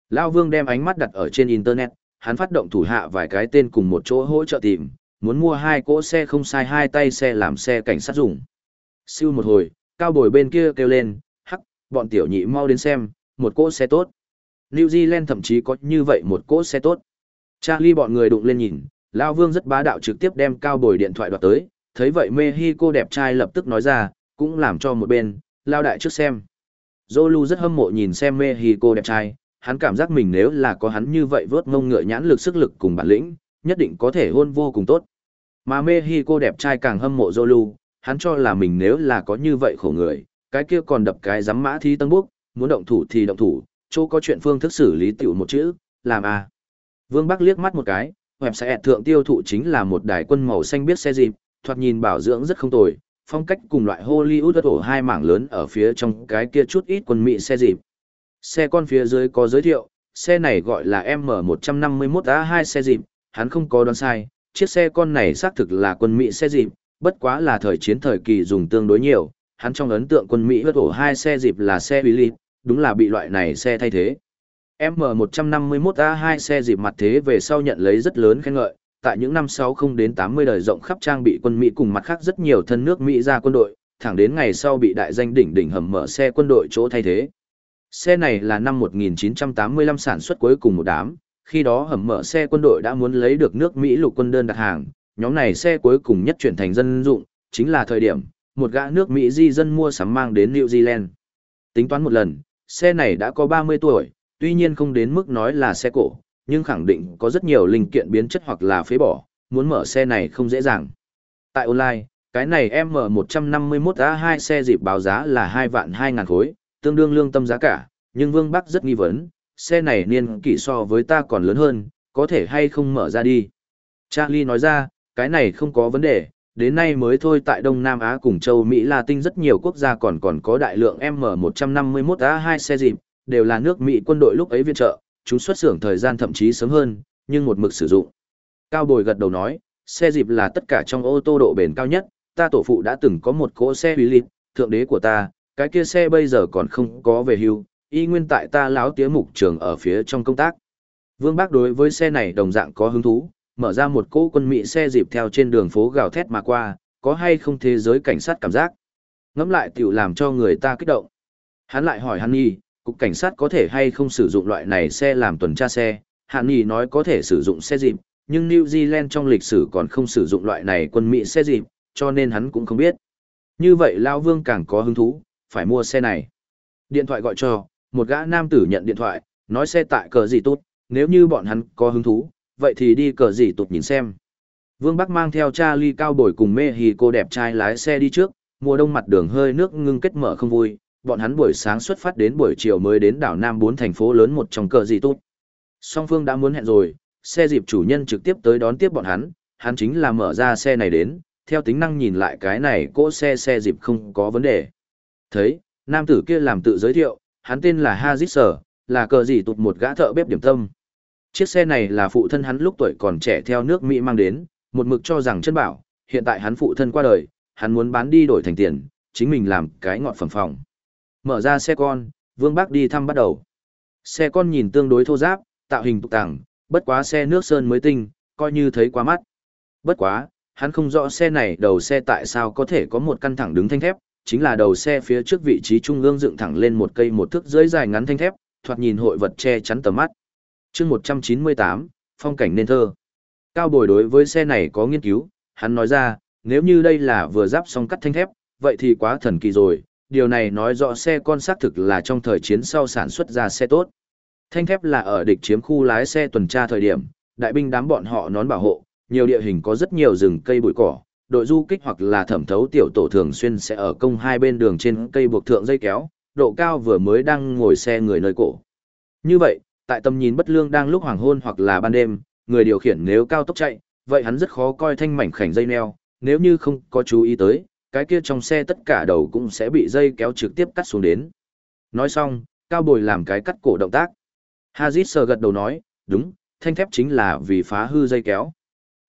Lao Vương đem ánh mắt đặt ở trên Internet, hắn phát động thủ hạ vài cái tên cùng một chỗ hỗ trợ tìm, muốn mua hai cỗ xe không sai hai tay xe làm xe cảnh sát dùng. Siêu một hồi, cao bồi bên kia kêu lên, hắc, bọn tiểu nhị mau đến xem, một cỗ xe tốt. New Zealand thậm chí có như vậy một cỗ xe tốt. Charlie bọn người đụng lên nhìn, Lao Vương rất bá đạo trực tiếp đem cao bồi điện thoại đoạt tới, thấy vậy Mexico đẹp trai lập tức nói ra, cũng làm cho một bên, Lao đại trước xem. Zolu rất hâm mộ nhìn xem Mexico đẹp trai, hắn cảm giác mình nếu là có hắn như vậy vớt ngông ngựa nhãn lực sức lực cùng bản lĩnh, nhất định có thể hôn vô cùng tốt. Mà Mexico đẹp trai càng hâm mộ Zolu, hắn cho là mình nếu là có như vậy khổ người, cái kia còn đập cái giám mã thi tân bốc, muốn động thủ thì động thủ, chỗ có chuyện phương thức xử lý tiểu một chữ, làm à. Vương Bắc liếc mắt một cái, website thượng tiêu thụ chính là một đài quân màu xanh biết xe dịp, thoạt nhìn bảo dưỡng rất không tồi, phong cách cùng loại Hollywood đất ổ hai mảng lớn ở phía trong cái kia chút ít quân mỹ xe dịp. Xe con phía dưới có giới thiệu, xe này gọi là M151A2 xe dịp, hắn không có đoán sai, chiếc xe con này xác thực là quân Mỹ xe dịp, bất quá là thời chiến thời kỳ dùng tương đối nhiều, hắn trong ấn tượng quân Mỹ vất ổ hai xe dịp là xe Willy, đúng là bị loại này xe thay thế. M151A2 xe dịp mặt thế về sau nhận lấy rất lớn khen ngợi, tại những năm 60 đến 80 đời rộng khắp trang bị quân Mỹ cùng mặt khác rất nhiều thân nước Mỹ ra quân đội, thẳng đến ngày sau bị đại danh đỉnh đỉnh hầm mở xe quân đội chỗ thay thế. Xe này là năm 1985 sản xuất cuối cùng một đám, khi đó hầm mở xe quân đội đã muốn lấy được nước Mỹ lục quân đơn đặt hàng, nhóm này xe cuối cùng nhất chuyển thành dân dụng, chính là thời điểm, một gã nước Mỹ di dân mua sắm mang đến New Zealand. Tính toán một lần, xe này đã có 30 tuổi, tuy nhiên không đến mức nói là xe cổ, nhưng khẳng định có rất nhiều linh kiện biến chất hoặc là phế bỏ, muốn mở xe này không dễ dàng. Tại online, cái này M151A2 xe dịp báo giá là 2 vạn 2 ngàn khối, tương đương lương tâm giá cả, nhưng Vương Bắc rất nghi vấn, xe này niên kỷ so với ta còn lớn hơn, có thể hay không mở ra đi. Charlie nói ra, cái này không có vấn đề, đến nay mới thôi tại Đông Nam Á cùng châu Mỹ Latin rất nhiều quốc gia còn còn có đại lượng M151A2 xe dịp, đều là nước Mỹ quân đội lúc ấy viện trợ, chúng xuất xưởng thời gian thậm chí sớm hơn, nhưng một mực sử dụng. Cao Bồi gật đầu nói, xe dịp là tất cả trong ô tô độ bền cao nhất, ta tổ phụ đã từng có một cỗ xe bí lịp, thượng đế của ta, cái kia xe bây giờ còn không có về hưu, y nguyên tại ta láo tía mục trường ở phía trong công tác. Vương Bác đối với xe này đồng dạng có hứng thú, mở ra một cỗ quân Mỹ xe dịp theo trên đường phố gào thét mà qua, có hay không thế giới cảnh sát cảm giác. Ngắm lại tiểu làm cho người ta kích động. Hắn lại hỏi hắn nhi, cục cảnh sát có thể hay không sử dụng loại này xe làm tuần tra xe. hạn nhi nói có thể sử dụng xe dịp, nhưng New Zealand trong lịch sử còn không sử dụng loại này quân Mỹ xe dịp, cho nên hắn cũng không biết. Như vậy Lao Vương càng có hứng thú, phải mua xe này. Điện thoại gọi cho, một gã nam tử nhận điện thoại, nói xe tại cờ gì tốt, nếu như bọn hắn có hứng thú, vậy thì đi cờ gì tốt nhìn xem. Vương Bắc mang theo cha ly cao bồi cùng mê hì cô đẹp trai lái xe đi trước, mùa đông mặt đường hơi nước ngưng kết mở không vui, bọn hắn buổi sáng xuất phát đến buổi chiều mới đến đảo Nam bốn thành phố lớn một trong cờ gì tốt. Song Phương đã muốn hẹn rồi, xe dịp chủ nhân trực tiếp tới đón tiếp bọn hắn, hắn chính là mở ra xe này đến, theo tính năng nhìn lại cái này cỗ xe xe dịp không có vấn đề. Thấy, nam tử kia làm tự giới thiệu, hắn tên là Hazit Sở, là cờ gì tụt một gã thợ bếp điểm tâm. Chiếc xe này là phụ thân hắn lúc tuổi còn trẻ theo nước Mỹ mang đến, một mực cho rằng chân bảo, hiện tại hắn phụ thân qua đời, hắn muốn bán đi đổi thành tiền, chính mình làm cái ngọt phẩm phòng. Mở ra xe con, Vương Bắc đi thăm bắt đầu. Xe con nhìn tương đối thô giáp, tạo hình tục tàng, bất quá xe nước sơn mới tinh, coi như thấy quá mắt. Bất quá, hắn không rõ xe này đầu xe tại sao có thể có một căn thẳng đứng thanh thép, chính là đầu xe phía trước vị trí trung ương dựng thẳng lên một cây một thước dưới dài ngắn thanh thép, thoạt nhìn hội vật che chắn tầm mắt. chương 198, phong cảnh nên thơ. Cao bồi đối với xe này có nghiên cứu, hắn nói ra, nếu như đây là vừa giáp xong cắt thanh thép, vậy thì quá thần kỳ rồi, điều này nói rõ xe con xác thực là trong thời chiến sau sản xuất ra xe tốt. Thanh thép là ở địch chiếm khu lái xe tuần tra thời điểm, đại binh đám bọn họ nón bảo hộ, nhiều địa hình có rất nhiều rừng cây bụi cỏ, đội du kích hoặc là thẩm thấu tiểu tổ thường xuyên sẽ ở công hai bên đường trên cây buộc thượng dây kéo, độ cao vừa mới đang ngồi xe người nơi cổ. Như vậy, tại tầm nhìn bất lương đang lúc hoàng hôn hoặc là ban đêm, người điều khiển nếu cao tốc chạy, vậy hắn rất khó coi thanh mảnh khảnh dây neo, nếu như không có chú ý tới, cái kia trong xe tất cả đầu cũng sẽ bị dây kéo trực tiếp cắt xuống đến. Nói xong, Cao Bồi làm cái cắt cổ động tác. Hazit sờ gật đầu nói, đúng, thanh thép chính là vì phá hư dây kéo.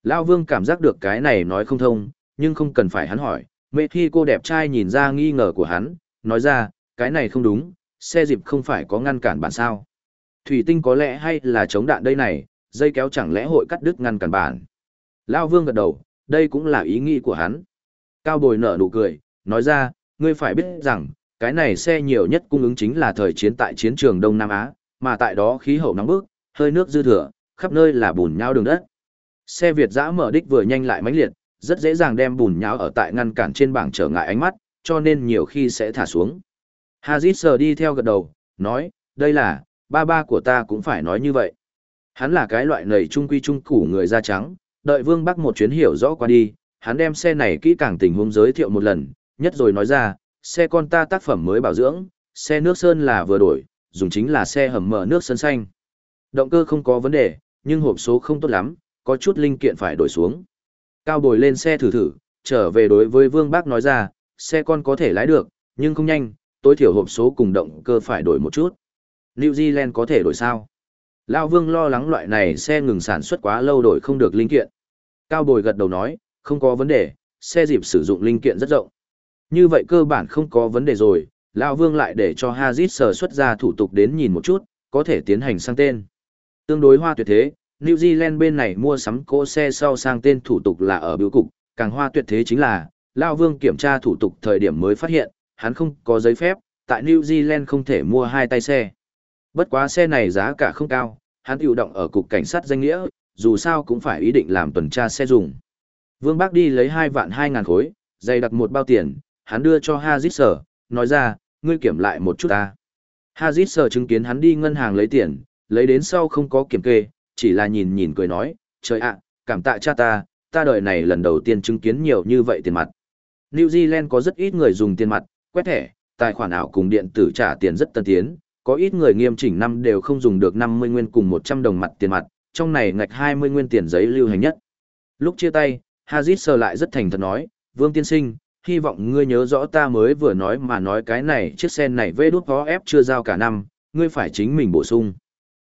Lao Vương cảm giác được cái này nói không thông, nhưng không cần phải hắn hỏi. Mẹ khi cô đẹp trai nhìn ra nghi ngờ của hắn, nói ra, cái này không đúng, xe dịp không phải có ngăn cản bản sao. Thủy tinh có lẽ hay là chống đạn đây này, dây kéo chẳng lẽ hội cắt đứt ngăn cản bản. Lao Vương gật đầu, đây cũng là ý nghĩ của hắn. Cao Bồi nở nụ cười, nói ra, ngươi phải biết rằng, cái này xe nhiều nhất cung ứng chính là thời chiến tại chiến trường Đông Nam Á, mà tại đó khí hậu nóng bức, hơi nước dư thừa, khắp nơi là bùn nhão đường đất. Xe Việt dã mở đích vừa nhanh lại mãnh liệt, rất dễ dàng đem bùn nhão ở tại ngăn cản trên bảng trở ngại ánh mắt, cho nên nhiều khi sẽ thả xuống. Hazit sờ đi theo gật đầu, nói, đây là, ba ba của ta cũng phải nói như vậy. Hắn là cái loại nầy trung quy trung củ người da trắng, đợi Vương Bắc một chuyến hiểu rõ qua đi, hắn đem xe này kỹ càng tình huống giới thiệu một lần, nhất rồi nói ra, xe con ta tác phẩm mới bảo dưỡng, xe nước sơn là vừa đổi, dùng chính là xe hầm mở nước sơn xanh. Động cơ không có vấn đề, nhưng hộp số không tốt lắm, có chút linh kiện phải đổi xuống. Cao bồi lên xe thử thử, trở về đối với Vương Bác nói ra, xe con có thể lái được, nhưng không nhanh, tối thiểu hộp số cùng động cơ phải đổi một chút. New Zealand có thể đổi sao? Lao Vương lo lắng loại này xe ngừng sản xuất quá lâu đổi không được linh kiện. Cao bồi gật đầu nói, không có vấn đề, xe dịp sử dụng linh kiện rất rộng. Như vậy cơ bản không có vấn đề rồi, lão Vương lại để cho Hazit sở xuất ra thủ tục đến nhìn một chút, có thể tiến hành sang tên. Tương đối hoa tuyệt thế, New Zealand bên này mua sắm cỗ xe sau sang tên thủ tục là ở biểu cục, càng hoa tuyệt thế chính là, lão Vương kiểm tra thủ tục thời điểm mới phát hiện, hắn không có giấy phép, tại New Zealand không thể mua hai tay xe. Bất quá xe này giá cả không cao, hắn tiêu động ở cục cảnh sát danh nghĩa, dù sao cũng phải ý định làm tuần tra xe dùng. Vương Bác đi lấy hai vạn hai ngàn khối, dày đặt một bao tiền, hắn đưa cho Hazit sở, nói ra, ngươi kiểm lại một chút ta. Hazit sở chứng kiến hắn đi ngân hàng lấy tiền, lấy đến sau không có kiểm kê, chỉ là nhìn nhìn cười nói, trời ạ, cảm tạ cha ta, ta đời này lần đầu tiên chứng kiến nhiều như vậy tiền mặt. New Zealand có rất ít người dùng tiền mặt, quét thẻ, tài khoản ảo cùng điện tử trả tiền rất tân tiến, có ít người nghiêm chỉnh năm đều không dùng được 50 nguyên cùng 100 đồng mặt tiền mặt, trong này ngạch 20 nguyên tiền giấy lưu hành nhất. Lúc chia tay, Hazit sờ lại rất thành thật nói, Vương Tiên Sinh, hy vọng ngươi nhớ rõ ta mới vừa nói mà nói cái này chiếc xe này vê đút ép chưa giao cả năm, ngươi phải chính mình bổ sung.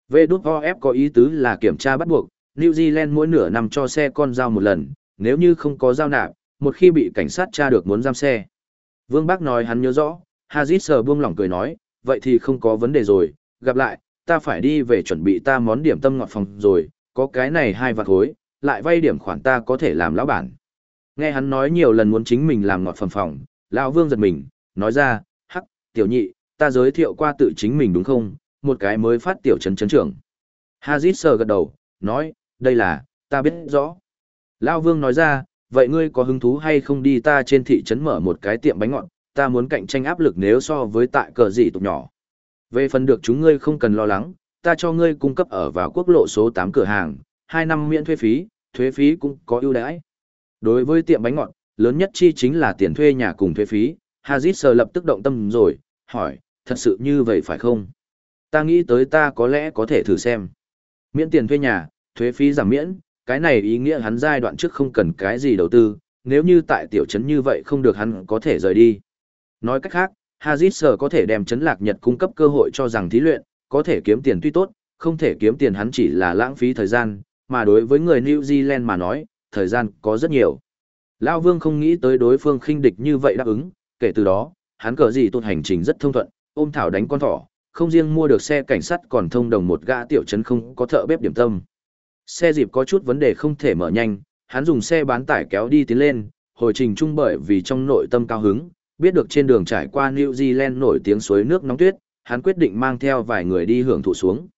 Vê đút ép có ý tứ là kiểm tra bắt buộc, New Zealand mỗi nửa năm cho xe con giao một lần, nếu như không có giao nạp, một khi bị cảnh sát tra được muốn giam xe. Vương Bác nói hắn nhớ rõ, Hazit sờ buông lỏng cười nói, vậy thì không có vấn đề rồi, gặp lại, ta phải đi về chuẩn bị ta món điểm tâm ngọt phòng rồi, có cái này hai vạt hối, lại vay điểm khoản ta có thể làm lão bản. Nghe hắn nói nhiều lần muốn chính mình làm ngọt phẩm phòng, lão vương giật mình, nói ra, hắc, tiểu nhị, ta giới thiệu qua tự chính mình đúng không, một cái mới phát tiểu trấn trấn trưởng. Hazit sờ gật đầu, nói, đây là, ta biết rõ. Lão vương nói ra, vậy ngươi có hứng thú hay không đi ta trên thị trấn mở một cái tiệm bánh ngọt, ta muốn cạnh tranh áp lực nếu so với tại cờ gì tục nhỏ. Về phần được chúng ngươi không cần lo lắng, ta cho ngươi cung cấp ở vào quốc lộ số 8 cửa hàng, 2 năm miễn thuế phí, thuế phí cũng có ưu đãi. Đối với tiệm bánh ngọt, lớn nhất chi chính là tiền thuê nhà cùng thuế phí, Hazit sờ lập tức động tâm rồi, hỏi, thật sự như vậy phải không? Ta nghĩ tới ta có lẽ có thể thử xem. Miễn tiền thuê nhà, thuế phí giảm miễn, cái này ý nghĩa hắn giai đoạn trước không cần cái gì đầu tư, nếu như tại tiểu trấn như vậy không được hắn có thể rời đi. Nói cách khác, Hazit sờ có thể đem trấn lạc Nhật cung cấp cơ hội cho rằng thí luyện, có thể kiếm tiền tuy tốt, không thể kiếm tiền hắn chỉ là lãng phí thời gian, mà đối với người New Zealand mà nói, thời gian có rất nhiều. Lao Vương không nghĩ tới đối phương khinh địch như vậy đáp ứng, kể từ đó, hắn cờ gì tốt hành trình rất thông thuận, ôm thảo đánh con thỏ, không riêng mua được xe cảnh sát còn thông đồng một gã tiểu trấn không có thợ bếp điểm tâm. Xe dịp có chút vấn đề không thể mở nhanh, hắn dùng xe bán tải kéo đi tiến lên, hồi trình chung bởi vì trong nội tâm cao hứng, biết được trên đường trải qua New Zealand nổi tiếng suối nước nóng tuyết, hắn quyết định mang theo vài người đi hưởng thụ xuống.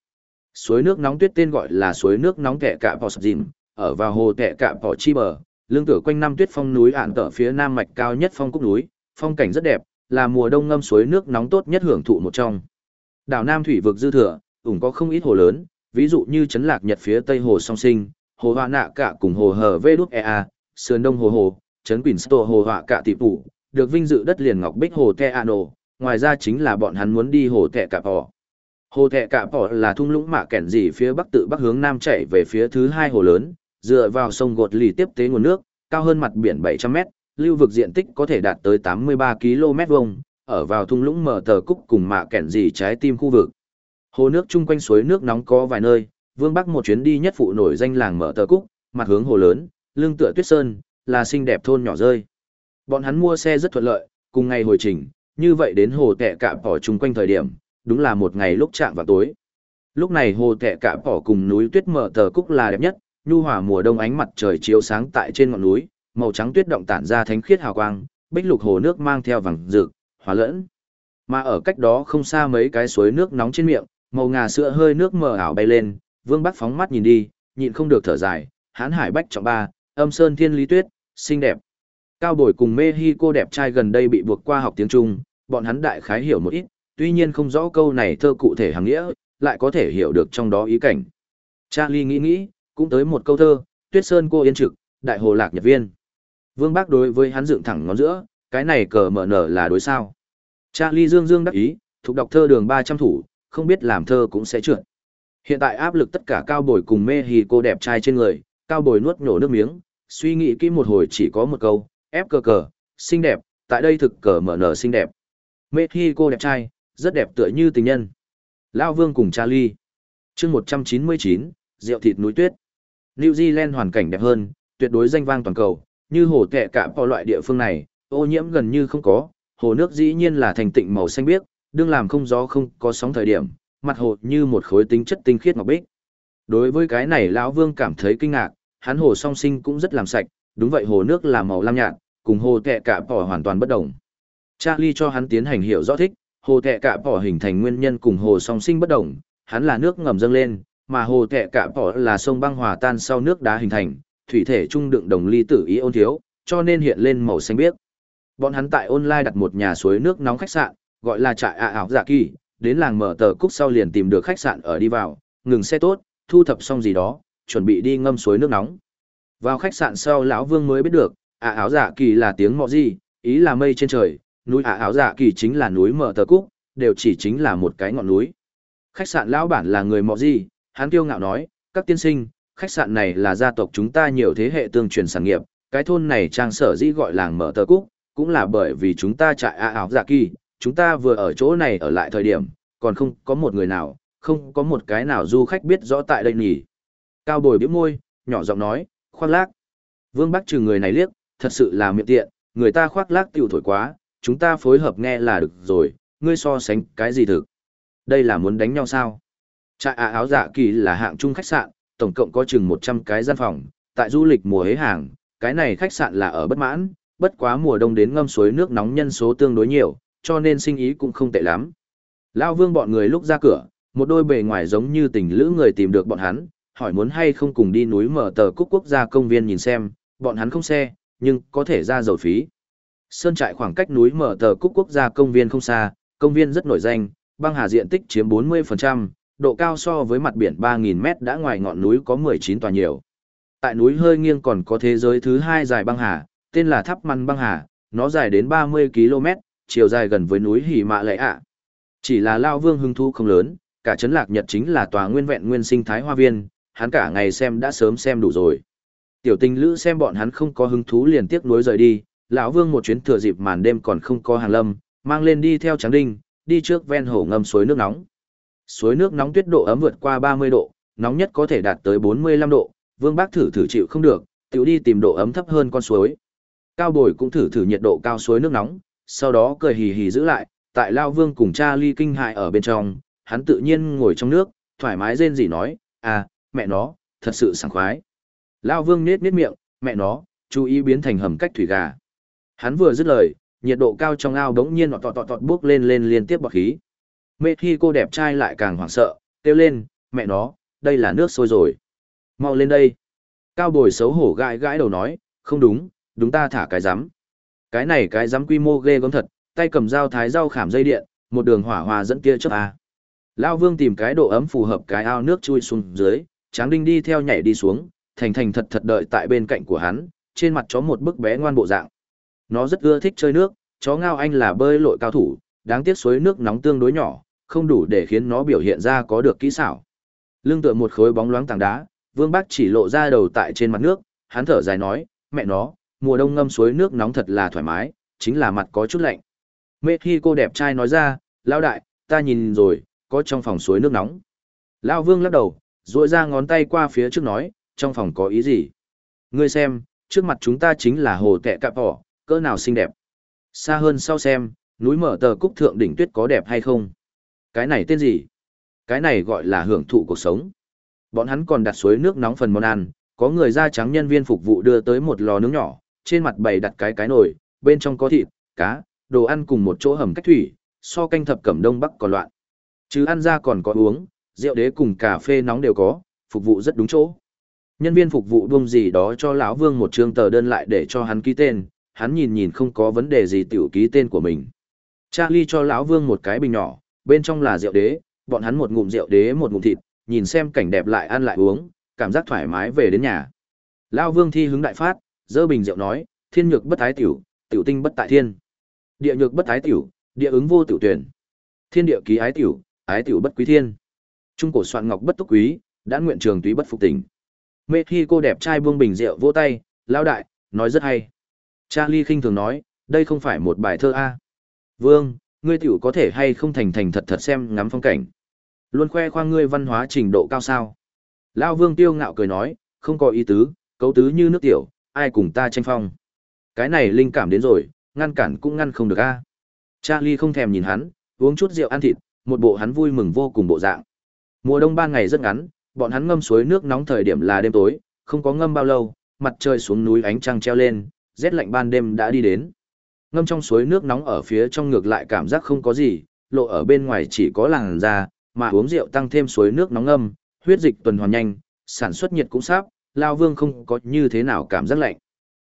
Suối nước nóng tuyết tên gọi là suối nước nóng kẻ cạ Port dìm ở vào hồ kẻ cạ bò Chi bờ, lưng tựa quanh năm tuyết phong núi ạn tở phía nam mạch cao nhất phong cúc núi, phong cảnh rất đẹp, là mùa đông ngâm suối nước nóng tốt nhất hưởng thụ một trong. Đảo Nam thủy vực dư thừa, ủng có không ít hồ lớn, ví dụ như trấn lạc nhật phía tây hồ song sinh, hồ hoa nạ cả cùng hồ hờ vê đúc ea, sườn đông hồ hồ, trấn quỳnh sto hồ họa cả tỷ phủ, được vinh dự đất liền ngọc bích hồ te ano, ngoài ra chính là bọn hắn muốn đi hồ tệ cạp họ. Hồ Thẹ Cạ Bỏ là thung lũng mạ kẻn gì phía bắc tự bắc hướng nam chảy về phía thứ hai hồ lớn, dựa vào sông gột lì tiếp tế nguồn nước, cao hơn mặt biển 700 mét, lưu vực diện tích có thể đạt tới 83 km vuông, ở vào thung lũng mở tờ cúc cùng mạ kẻn gì trái tim khu vực. Hồ nước chung quanh suối nước nóng có vài nơi, Vương Bắc một chuyến đi nhất phụ nổi danh làng mở tờ cúc, mặt hướng hồ lớn, lưng tựa tuyết sơn, là xinh đẹp thôn nhỏ rơi. Bọn hắn mua xe rất thuận lợi, cùng ngày hồi trình, như vậy đến hồ tệ cạ bỏ chung quanh thời điểm, đúng là một ngày lúc chạm vào tối. Lúc này hồ tệ cả bỏ cùng núi tuyết mở tờ cúc là đẹp nhất, nhu hòa mùa đông ánh mặt trời chiếu sáng tại trên ngọn núi, màu trắng tuyết động tản ra thánh khiết hào quang, bích lục hồ nước mang theo vàng rực, hòa lẫn. Mà ở cách đó không xa mấy cái suối nước nóng trên miệng, màu ngà sữa hơi nước mờ ảo bay lên, Vương Bắc phóng mắt nhìn đi, nhịn không được thở dài, hán hải bách trọng ba, âm sơn thiên lý tuyết, xinh đẹp. Cao bồi cùng Mexico đẹp trai gần đây bị buộc qua học tiếng Trung, bọn hắn đại khái hiểu một ít, tuy nhiên không rõ câu này thơ cụ thể hàng nghĩa, lại có thể hiểu được trong đó ý cảnh. Charlie nghĩ nghĩ, cũng tới một câu thơ, Tuyết Sơn cô yên trực, đại hồ lạc nhật viên. Vương Bác đối với hắn dựng thẳng ngón giữa, cái này cờ mở nở là đối sao. Charlie dương dương đắc ý, thuộc đọc thơ đường 300 thủ, không biết làm thơ cũng sẽ trượt. Hiện tại áp lực tất cả cao bồi cùng mê hì cô đẹp trai trên người, cao bồi nuốt nhổ nước miếng, suy nghĩ kỹ một hồi chỉ có một câu, ép cờ cờ, xinh đẹp, tại đây thực cờ mở nở xinh đẹp. Mê hì cô đẹp trai, rất đẹp tựa như tình nhân. Lao Vương cùng Charlie. chương 199, rượu thịt núi tuyết. New Zealand hoàn cảnh đẹp hơn, tuyệt đối danh vang toàn cầu, như hồ tệ cả vào loại địa phương này, ô nhiễm gần như không có, hồ nước dĩ nhiên là thành tịnh màu xanh biếc, đương làm không gió không có sóng thời điểm, mặt hồ như một khối tính chất tinh khiết ngọc bích. Đối với cái này lão Vương cảm thấy kinh ngạc, hắn hồ song sinh cũng rất làm sạch, đúng vậy hồ nước là màu lam nhạt, cùng hồ tệ cả bỏ hoàn toàn bất đồng. Charlie cho hắn tiến hành hiểu rõ thích, hồ tệ cả bỏ hình thành nguyên nhân cùng hồ song sinh bất đồng, hắn là nước ngầm dâng lên, mà hồ tệ cả bỏ là sông băng hòa tan sau nước đá hình thành, thủy thể trung đựng đồng ly tử ý ôn thiếu, cho nên hiện lên màu xanh biếc. Bọn hắn tại online đặt một nhà suối nước nóng khách sạn, gọi là trại ạ ảo giả kỳ, đến làng mở tờ cúc sau liền tìm được khách sạn ở đi vào, ngừng xe tốt, thu thập xong gì đó, chuẩn bị đi ngâm suối nước nóng. Vào khách sạn sau lão Vương mới biết được, ạ ảo giả kỳ là tiếng mọ gì, ý là mây trên trời, núi ạ Áo dạ kỳ chính là núi mở tờ cúc, đều chỉ chính là một cái ngọn núi. Khách sạn lão bản là người mọ gì, hắn kiêu ngạo nói, các tiên sinh, khách sạn này là gia tộc chúng ta nhiều thế hệ tương truyền sản nghiệp, cái thôn này trang sở dĩ gọi làng mở tờ cúc, cũng là bởi vì chúng ta trại ạ Áo dạ kỳ, chúng ta vừa ở chỗ này ở lại thời điểm, còn không có một người nào, không có một cái nào du khách biết rõ tại đây nhỉ. Cao bồi bĩu môi, nhỏ giọng nói, khoác lác. Vương Bắc trừ người này liếc, thật sự là miệng tiện, người ta khoác lác tiểu thổi quá, chúng ta phối hợp nghe là được rồi, ngươi so sánh cái gì thực. Đây là muốn đánh nhau sao? Trại ạ áo dạ kỳ là hạng trung khách sạn, tổng cộng có chừng 100 cái gian phòng, tại du lịch mùa hế hàng, cái này khách sạn là ở bất mãn, bất quá mùa đông đến ngâm suối nước nóng nhân số tương đối nhiều, cho nên sinh ý cũng không tệ lắm. Lao vương bọn người lúc ra cửa, một đôi bề ngoài giống như tình lữ người tìm được bọn hắn, hỏi muốn hay không cùng đi núi mở tờ cúc quốc gia công viên nhìn xem, bọn hắn không xe, nhưng có thể ra dầu phí. Sơn trại khoảng cách núi mở tờ cúc quốc gia công viên không xa, công viên rất nổi danh, băng hà diện tích chiếm 40%, độ cao so với mặt biển 3.000 mét đã ngoài ngọn núi có 19 tòa nhiều. Tại núi hơi nghiêng còn có thế giới thứ hai dài băng hà, tên là Tháp Măn băng hà, nó dài đến 30 km, chiều dài gần với núi Hỉ Mạ Lệ ạ. Chỉ là Lao Vương hưng thu không lớn, cả trấn lạc Nhật chính là tòa nguyên vẹn nguyên sinh thái hoa viên, hắn cả ngày xem đã sớm xem đủ rồi. Tiểu tình lữ xem bọn hắn không có hứng thú liền tiếc nuối rời đi, lão Vương một chuyến thừa dịp màn đêm còn không có hàng lâm, mang lên đi theo Tráng đinh, đi trước ven hồ ngâm suối nước nóng. Suối nước nóng tuyết độ ấm vượt qua 30 độ, nóng nhất có thể đạt tới 45 độ, Vương Bác thử thử chịu không được, tiểu đi tìm độ ấm thấp hơn con suối. Cao Bồi cũng thử thử nhiệt độ cao suối nước nóng, sau đó cười hì hì giữ lại, tại Lao Vương cùng cha ly kinh hại ở bên trong, hắn tự nhiên ngồi trong nước, thoải mái rên rỉ nói, à, mẹ nó, thật sự sảng khoái. Lao Vương nết nết miệng, mẹ nó, chú ý biến thành hầm cách thủy gà. Hắn vừa dứt lời, nhiệt độ cao trong ao đống nhiên tọt tọt tọt bước lên lên liên tiếp bọt khí. Mê khi cô đẹp trai lại càng hoảng sợ, kêu lên, mẹ nó, đây là nước sôi rồi. Mau lên đây. Cao bồi xấu hổ gãi gãi đầu nói, không đúng, đúng ta thả cái rắm Cái này cái rắm quy mô ghê gớm thật, tay cầm dao thái dao khảm dây điện, một đường hỏa hòa dẫn kia chớp à. Lao Vương tìm cái độ ấm phù hợp cái ao nước chui xuống dưới, Tráng Đinh đi theo nhảy đi xuống, thành thành thật thật đợi tại bên cạnh của hắn, trên mặt chó một bức bé ngoan bộ dạng. Nó rất ưa thích chơi nước, chó ngao anh là bơi lội cao thủ, đáng tiếc suối nước nóng tương đối nhỏ, không đủ để khiến nó biểu hiện ra có được kỹ xảo. Lưng tựa một khối bóng loáng tảng đá, Vương Bác chỉ lộ ra đầu tại trên mặt nước, hắn thở dài nói, mẹ nó, mùa đông ngâm suối nước nóng thật là thoải mái, chính là mặt có chút lạnh. Mê khi cô đẹp trai nói ra, lão đại, ta nhìn rồi, có trong phòng suối nước nóng. Lão Vương lắc đầu, duỗi ra ngón tay qua phía trước nói, trong phòng có ý gì? Ngươi xem, trước mặt chúng ta chính là hồ tệ cạp bỏ, cỡ nào xinh đẹp. Xa hơn sau xem, núi mở tờ cúc thượng đỉnh tuyết có đẹp hay không? Cái này tên gì? Cái này gọi là hưởng thụ cuộc sống. Bọn hắn còn đặt suối nước nóng phần món ăn, có người da trắng nhân viên phục vụ đưa tới một lò nướng nhỏ, trên mặt bày đặt cái cái nồi, bên trong có thịt, cá, đồ ăn cùng một chỗ hầm cách thủy, so canh thập cẩm đông bắc còn loạn. Chứ ăn ra còn có uống, rượu đế cùng cà phê nóng đều có, phục vụ rất đúng chỗ. Nhân viên phục vụ buông gì đó cho lão Vương một trương tờ đơn lại để cho hắn ký tên, hắn nhìn nhìn không có vấn đề gì tiểu ký tên của mình. Charlie cho lão Vương một cái bình nhỏ, bên trong là rượu đế, bọn hắn một ngụm rượu đế một ngụm thịt, nhìn xem cảnh đẹp lại ăn lại uống, cảm giác thoải mái về đến nhà. Lão Vương thi hứng đại phát, dơ bình rượu nói, thiên nhược bất thái tiểu, tiểu tinh bất tại thiên. Địa nhược bất thái tiểu, địa ứng vô tiểu tuyển. Thiên địa ký ái tiểu, ái tiểu bất quý thiên. Trung cổ soạn ngọc bất túc quý, đã nguyện trường túy bất phục tình. Mê khi cô đẹp trai buông bình rượu vỗ tay, lão đại, nói rất hay. Charlie khinh thường nói, đây không phải một bài thơ A. Vương, ngươi tiểu có thể hay không thành thành thật thật xem ngắm phong cảnh. Luôn khoe khoang ngươi văn hóa trình độ cao sao. Lao vương tiêu ngạo cười nói, không có ý tứ, cấu tứ như nước tiểu, ai cùng ta tranh phong. Cái này linh cảm đến rồi, ngăn cản cũng ngăn không được a. Charlie không thèm nhìn hắn, uống chút rượu ăn thịt, một bộ hắn vui mừng vô cùng bộ dạng. Mùa đông ba ngày rất ngắn, bọn hắn ngâm suối nước nóng thời điểm là đêm tối, không có ngâm bao lâu, mặt trời xuống núi ánh trăng treo lên, rét lạnh ban đêm đã đi đến. Ngâm trong suối nước nóng ở phía trong ngược lại cảm giác không có gì, lộ ở bên ngoài chỉ có làn da, mà uống rượu tăng thêm suối nước nóng ngâm, huyết dịch tuần hoàn nhanh, sản xuất nhiệt cũng sắp, Lao Vương không có như thế nào cảm giác lạnh.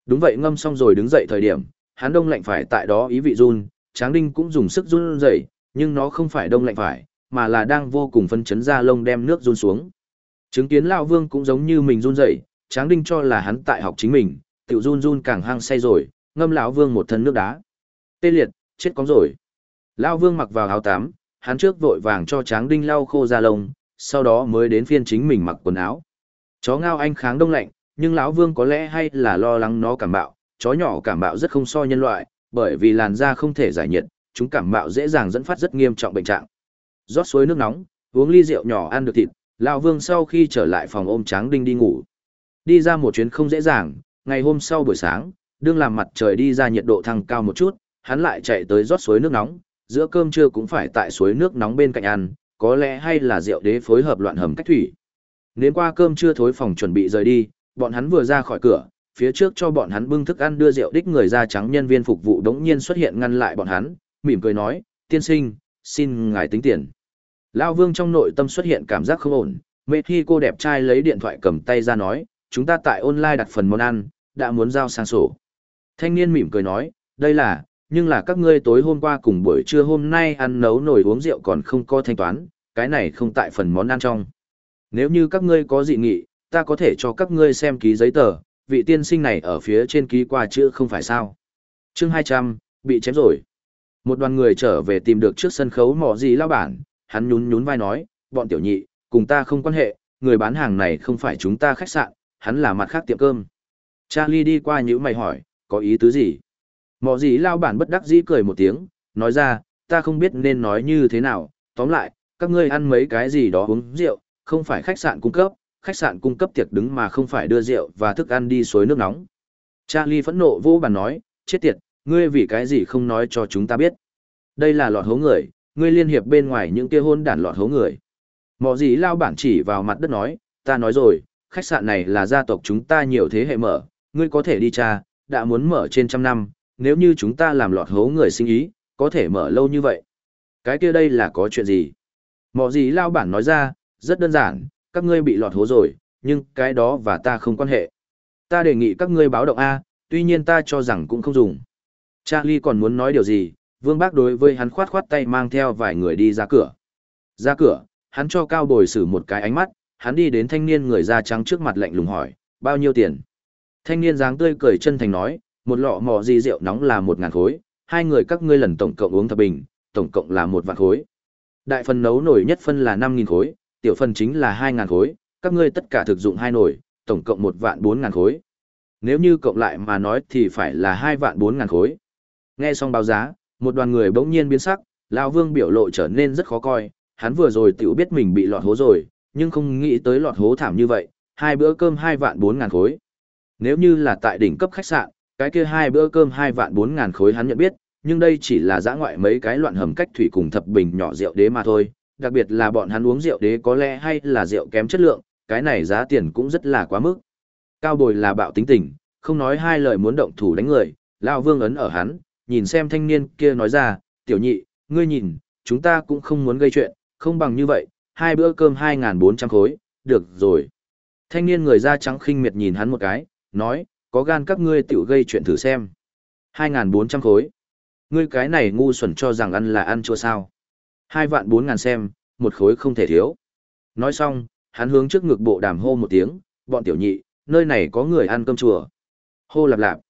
Đúng vậy ngâm xong rồi đứng dậy thời điểm, hắn đông lạnh phải tại đó ý vị run, Tráng Đinh cũng dùng sức run dậy, nhưng nó không phải đông lạnh phải, mà là đang vô cùng phân chấn ra lông đem nước run xuống. Chứng kiến Lao Vương cũng giống như mình run dậy, Tráng Đinh cho là hắn tại học chính mình, tiểu run run càng hăng say rồi, ngâm lão Vương một thân nước đá. Tê liệt, chết cóng rồi. Lão Vương mặc vào áo tắm, hắn trước vội vàng cho Tráng Đinh lau khô ra lông, sau đó mới đến phiên chính mình mặc quần áo. Chó ngao anh kháng đông lạnh, nhưng lão Vương có lẽ hay là lo lắng nó cảm bạo, chó nhỏ cảm bạo rất không so nhân loại, bởi vì làn da không thể giải nhiệt, chúng cảm bạo dễ dàng dẫn phát rất nghiêm trọng bệnh trạng. Rót suối nước nóng, uống ly rượu nhỏ ăn được thịt, lão Vương sau khi trở lại phòng ôm Tráng Đinh đi ngủ. Đi ra một chuyến không dễ dàng, ngày hôm sau buổi sáng, đương làm mặt trời đi ra nhiệt độ thăng cao một chút, hắn lại chạy tới rót suối nước nóng, giữa cơm trưa cũng phải tại suối nước nóng bên cạnh ăn, có lẽ hay là rượu đế phối hợp loạn hầm cách thủy. Đến qua cơm trưa thối phòng chuẩn bị rời đi, bọn hắn vừa ra khỏi cửa, phía trước cho bọn hắn bưng thức ăn đưa rượu đích người da trắng nhân viên phục vụ đống nhiên xuất hiện ngăn lại bọn hắn, mỉm cười nói, tiên sinh, xin ngài tính tiền. Lao vương trong nội tâm xuất hiện cảm giác không ổn, mệt khi cô đẹp trai lấy điện thoại cầm tay ra nói, chúng ta tại online đặt phần món ăn, đã muốn giao sang sổ. Thanh niên mỉm cười nói, đây là, nhưng là các ngươi tối hôm qua cùng buổi trưa hôm nay ăn nấu nồi uống rượu còn không có thanh toán, cái này không tại phần món ăn trong. Nếu như các ngươi có dị nghị, ta có thể cho các ngươi xem ký giấy tờ, vị tiên sinh này ở phía trên ký qua chữ không phải sao. chương 200, bị chém rồi. Một đoàn người trở về tìm được trước sân khấu mỏ gì lao bản, hắn nhún nhún vai nói, bọn tiểu nhị, cùng ta không quan hệ, người bán hàng này không phải chúng ta khách sạn, hắn là mặt khác tiệm cơm. Charlie đi qua những mày hỏi, có ý tứ gì? Mọ gì lao bản bất đắc dĩ cười một tiếng, nói ra, ta không biết nên nói như thế nào, tóm lại, các ngươi ăn mấy cái gì đó uống rượu, không phải khách sạn cung cấp, khách sạn cung cấp tiệc đứng mà không phải đưa rượu và thức ăn đi suối nước nóng. Charlie phẫn nộ vô bàn nói, chết tiệt, ngươi vì cái gì không nói cho chúng ta biết. Đây là lọt hố người, ngươi liên hiệp bên ngoài những kia hôn đản lọt hố người. Mọ gì lao bản chỉ vào mặt đất nói, ta nói rồi, khách sạn này là gia tộc chúng ta nhiều thế hệ mở, ngươi có thể đi tra, đã muốn mở trên trăm năm, nếu như chúng ta làm lọt hố người sinh ý, có thể mở lâu như vậy. Cái kia đây là có chuyện gì? Mọ gì lao bản nói ra, rất đơn giản, các ngươi bị lọt hố rồi, nhưng cái đó và ta không quan hệ. Ta đề nghị các ngươi báo động A, tuy nhiên ta cho rằng cũng không dùng. Charlie còn muốn nói điều gì, Vương Bác đối với hắn khoát khoát tay mang theo vài người đi ra cửa. Ra cửa, hắn cho Cao Bồi sử một cái ánh mắt, hắn đi đến thanh niên người da trắng trước mặt lạnh lùng hỏi, bao nhiêu tiền? Thanh niên dáng tươi cười chân thành nói, một lọ mò di rượu nóng là một ngàn khối, hai người các ngươi lần tổng cộng uống thập bình, tổng cộng là một vạn khối. Đại phần nấu nổi nhất phân là năm nghìn khối, tiểu phần chính là hai ngàn khối, các ngươi tất cả thực dụng hai nồi, tổng cộng một vạn bốn ngàn khối. Nếu như cộng lại mà nói thì phải là hai vạn bốn ngàn khối. Nghe xong báo giá, một đoàn người bỗng nhiên biến sắc, lão Vương biểu lộ trở nên rất khó coi, hắn vừa rồi tiểu biết mình bị lọt hố rồi, nhưng không nghĩ tới lọt hố thảm như vậy, hai bữa cơm hai vạn bốn ngàn khối. Nếu như là tại đỉnh cấp khách sạn, cái kia hai bữa cơm hai vạn bốn ngàn khối hắn nhận biết, nhưng đây chỉ là giã ngoại mấy cái loạn hầm cách thủy cùng thập bình nhỏ rượu đế mà thôi, đặc biệt là bọn hắn uống rượu đế có lẽ hay là rượu kém chất lượng, cái này giá tiền cũng rất là quá mức. Cao bồi là bạo tính tình, không nói hai lời muốn động thủ đánh người, Lão Vương ấn ở hắn, nhìn xem thanh niên kia nói ra, tiểu nhị, ngươi nhìn, chúng ta cũng không muốn gây chuyện, không bằng như vậy, hai bữa cơm 2.400 khối, được rồi. Thanh niên người da trắng khinh miệt nhìn hắn một cái, nói, có gan các ngươi tiểu gây chuyện thử xem. 2.400 khối. Ngươi cái này ngu xuẩn cho rằng ăn là ăn chua sao. Hai vạn bốn ngàn xem, một khối không thể thiếu. Nói xong, hắn hướng trước ngực bộ đàm hô một tiếng, bọn tiểu nhị, nơi này có người ăn cơm chùa. Hô lạp lạp.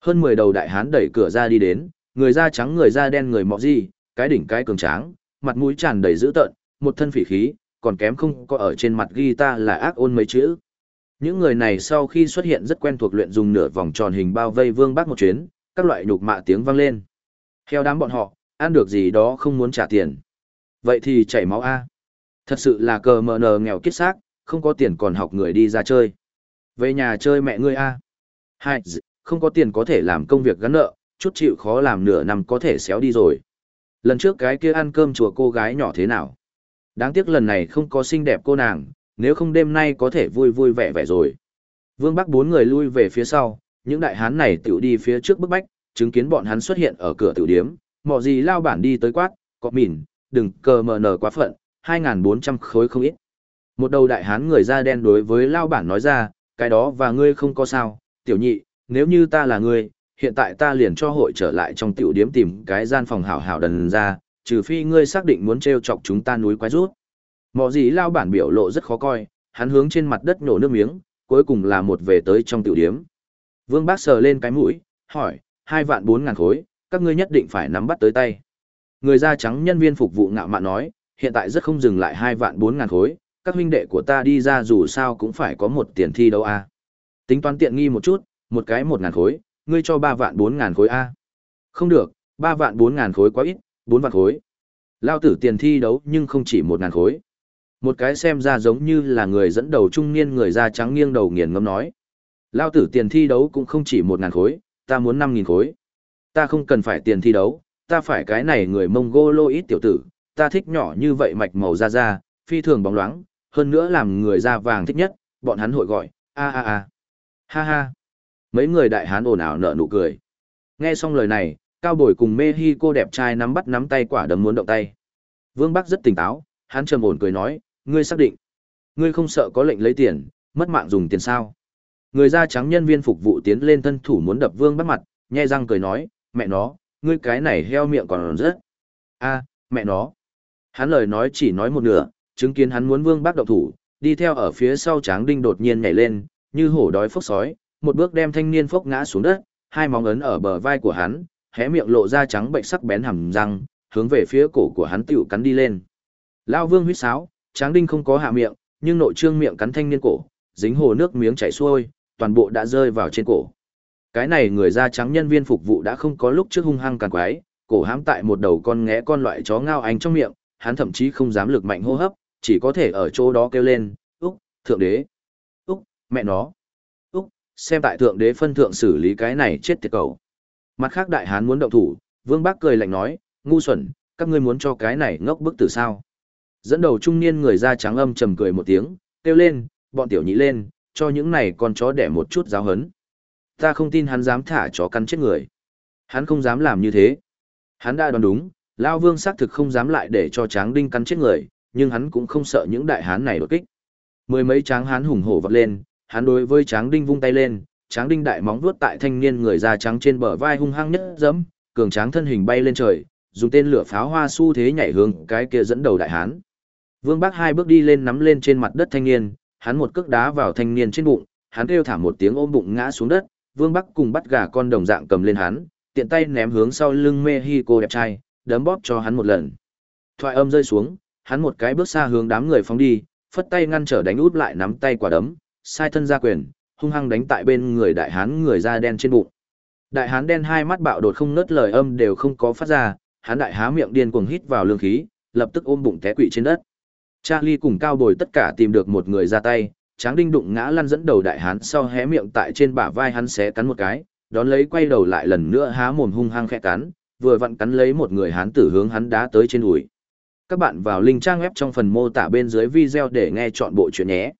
Hơn 10 đầu đại hán đẩy cửa ra đi đến, người da trắng người da đen người mọ gì, cái đỉnh cái cường tráng, mặt mũi tràn đầy dữ tợn, một thân phỉ khí, còn kém không có ở trên mặt ghi ta là ác ôn mấy chữ. Những người này sau khi xuất hiện rất quen thuộc luyện dùng nửa vòng tròn hình bao vây vương bác một chuyến, các loại nhục mạ tiếng vang lên. Theo đám bọn họ, ăn được gì đó không muốn trả tiền. Vậy thì chảy máu A. Thật sự là cờ mờ nờ nghèo kiết xác, không có tiền còn học người đi ra chơi. Về nhà chơi mẹ ngươi A. Hai, không có tiền có thể làm công việc gắn nợ, chút chịu khó làm nửa năm có thể xéo đi rồi. Lần trước cái kia ăn cơm chùa cô gái nhỏ thế nào? Đáng tiếc lần này không có xinh đẹp cô nàng, nếu không đêm nay có thể vui vui vẻ vẻ rồi. Vương Bắc bốn người lui về phía sau, những đại hán này tiểu đi phía trước bức bách, chứng kiến bọn hắn xuất hiện ở cửa tiểu điếm, mọ gì lao bản đi tới quát, có mỉn đừng cờ mờ nở quá phận, 2.400 khối không ít. Một đầu đại hán người da đen đối với lao bản nói ra, cái đó và ngươi không có sao, tiểu nhị, nếu như ta là ngươi, hiện tại ta liền cho hội trở lại trong tiểu điếm tìm cái gian phòng hảo hảo đần ra, trừ phi ngươi xác định muốn treo chọc chúng ta núi quái rút. Mọ gì lao bản biểu lộ rất khó coi, hắn hướng trên mặt đất nổ nước miếng, cuối cùng là một về tới trong tiểu điếm. Vương Bác sờ lên cái mũi, hỏi, hai vạn bốn ngàn khối, các ngươi nhất định phải nắm bắt tới tay. Người da trắng nhân viên phục vụ ngạo mạn nói, hiện tại rất không dừng lại hai vạn bốn ngàn khối, các huynh đệ của ta đi ra dù sao cũng phải có một tiền thi đâu a. Tính toán tiện nghi một chút, một cái một ngàn khối, ngươi cho ba vạn bốn ngàn khối a. Không được, ba vạn bốn ngàn khối quá ít, bốn vạn khối. Lao tử tiền thi đấu nhưng không chỉ một ngàn khối. Một cái xem ra giống như là người dẫn đầu trung niên người da trắng nghiêng đầu nghiền ngâm nói. Lao tử tiền thi đấu cũng không chỉ một ngàn khối, ta muốn năm nghìn khối. Ta không cần phải tiền thi đấu, ta phải cái này người mông gô lô ít tiểu tử, ta thích nhỏ như vậy mạch màu da da, phi thường bóng loáng, hơn nữa làm người da vàng thích nhất, bọn hắn hội gọi, a a a, ha ha. Mấy người đại hán ồn ào nở nụ cười. Nghe xong lời này, Cao Bồi cùng Mê Hi cô đẹp trai nắm bắt nắm tay quả đấm muốn động tay. Vương Bắc rất tỉnh táo, hắn trầm ổn cười nói, ngươi xác định. Ngươi không sợ có lệnh lấy tiền, mất mạng dùng tiền sao. Người da trắng nhân viên phục vụ tiến lên thân thủ muốn đập Vương bắt mặt, nhe răng cười nói, mẹ nó, ngươi cái này heo miệng còn rất. a mẹ nó. Hắn lời nói chỉ nói một nửa, chứng kiến hắn muốn Vương bác động thủ, đi theo ở phía sau Tráng Đinh đột nhiên nhảy lên, như hổ đói phốc sói, một bước đem thanh niên phốc ngã xuống đất, hai móng ấn ở bờ vai của hắn, hé miệng lộ ra trắng bệnh sắc bén hầm răng, hướng về phía cổ của hắn tiểu cắn đi lên. Lão Vương huýt sáo, Tráng Đinh không có hạ miệng, nhưng nội trương miệng cắn thanh niên cổ, dính hồ nước miếng chảy xuôi, toàn bộ đã rơi vào trên cổ. Cái này người da trắng nhân viên phục vụ đã không có lúc trước hung hăng càng quái, cổ hãm tại một đầu con ngẽ con loại chó ngao ánh trong miệng, hắn thậm chí không dám lực mạnh hô hấp, chỉ có thể ở chỗ đó kêu lên, Úc, Thượng Đế, Úc, mẹ nó, Úc, xem tại Thượng Đế phân thượng xử lý cái này chết tiệt cầu. Mặt khác đại hán muốn động thủ, Vương Bác cười lạnh nói, ngu xuẩn, các ngươi muốn cho cái này ngốc bức tử sao. Dẫn đầu trung niên người da trắng âm trầm cười một tiếng, kêu lên, bọn tiểu nhị lên, cho những này con chó đẻ một chút giáo hấn. Ta không tin hắn dám thả chó cắn chết người. Hắn không dám làm như thế. Hắn đã đoán đúng, Lao Vương xác thực không dám lại để cho Tráng Đinh cắn chết người, nhưng hắn cũng không sợ những đại hán này đột kích. Mười mấy tráng hán hùng hổ vọt lên, hắn đối với Tráng Đinh vung tay lên, Tráng Đinh đại móng vuốt tại thanh niên người da trắng trên bờ vai hung hăng nhất dẫm, cường tráng thân hình bay lên trời, dùng tên lửa pháo hoa su thế nhảy hướng cái kia dẫn đầu đại hán. Vương Bác hai bước đi lên nắm lên trên mặt đất thanh niên, hắn một cước đá vào thanh niên trên bụng, hắn kêu thảm một tiếng ôm bụng ngã xuống đất, Vương Bắc cùng bắt gà con đồng dạng cầm lên hắn, tiện tay ném hướng sau lưng Mexico đẹp trai, đấm bóp cho hắn một lần. Thoại âm rơi xuống, hắn một cái bước xa hướng đám người phóng đi, phất tay ngăn trở đánh út lại nắm tay quả đấm, sai thân ra quyền, hung hăng đánh tại bên người đại hán người da đen trên bụng. Đại hán đen hai mắt bạo đột không nớt lời âm đều không có phát ra, hắn đại há miệng điên cuồng hít vào lương khí, lập tức ôm bụng té quỵ trên đất. Charlie cùng cao bồi tất cả tìm được một người ra tay, tráng đinh đụng ngã lăn dẫn đầu đại hán sau hé miệng tại trên bả vai hắn xé cắn một cái, đón lấy quay đầu lại lần nữa há mồm hung hăng khẽ cắn, vừa vặn cắn lấy một người hán tử hướng hắn đá tới trên đùi. Các bạn vào link trang web trong phần mô tả bên dưới video để nghe chọn bộ chuyện nhé.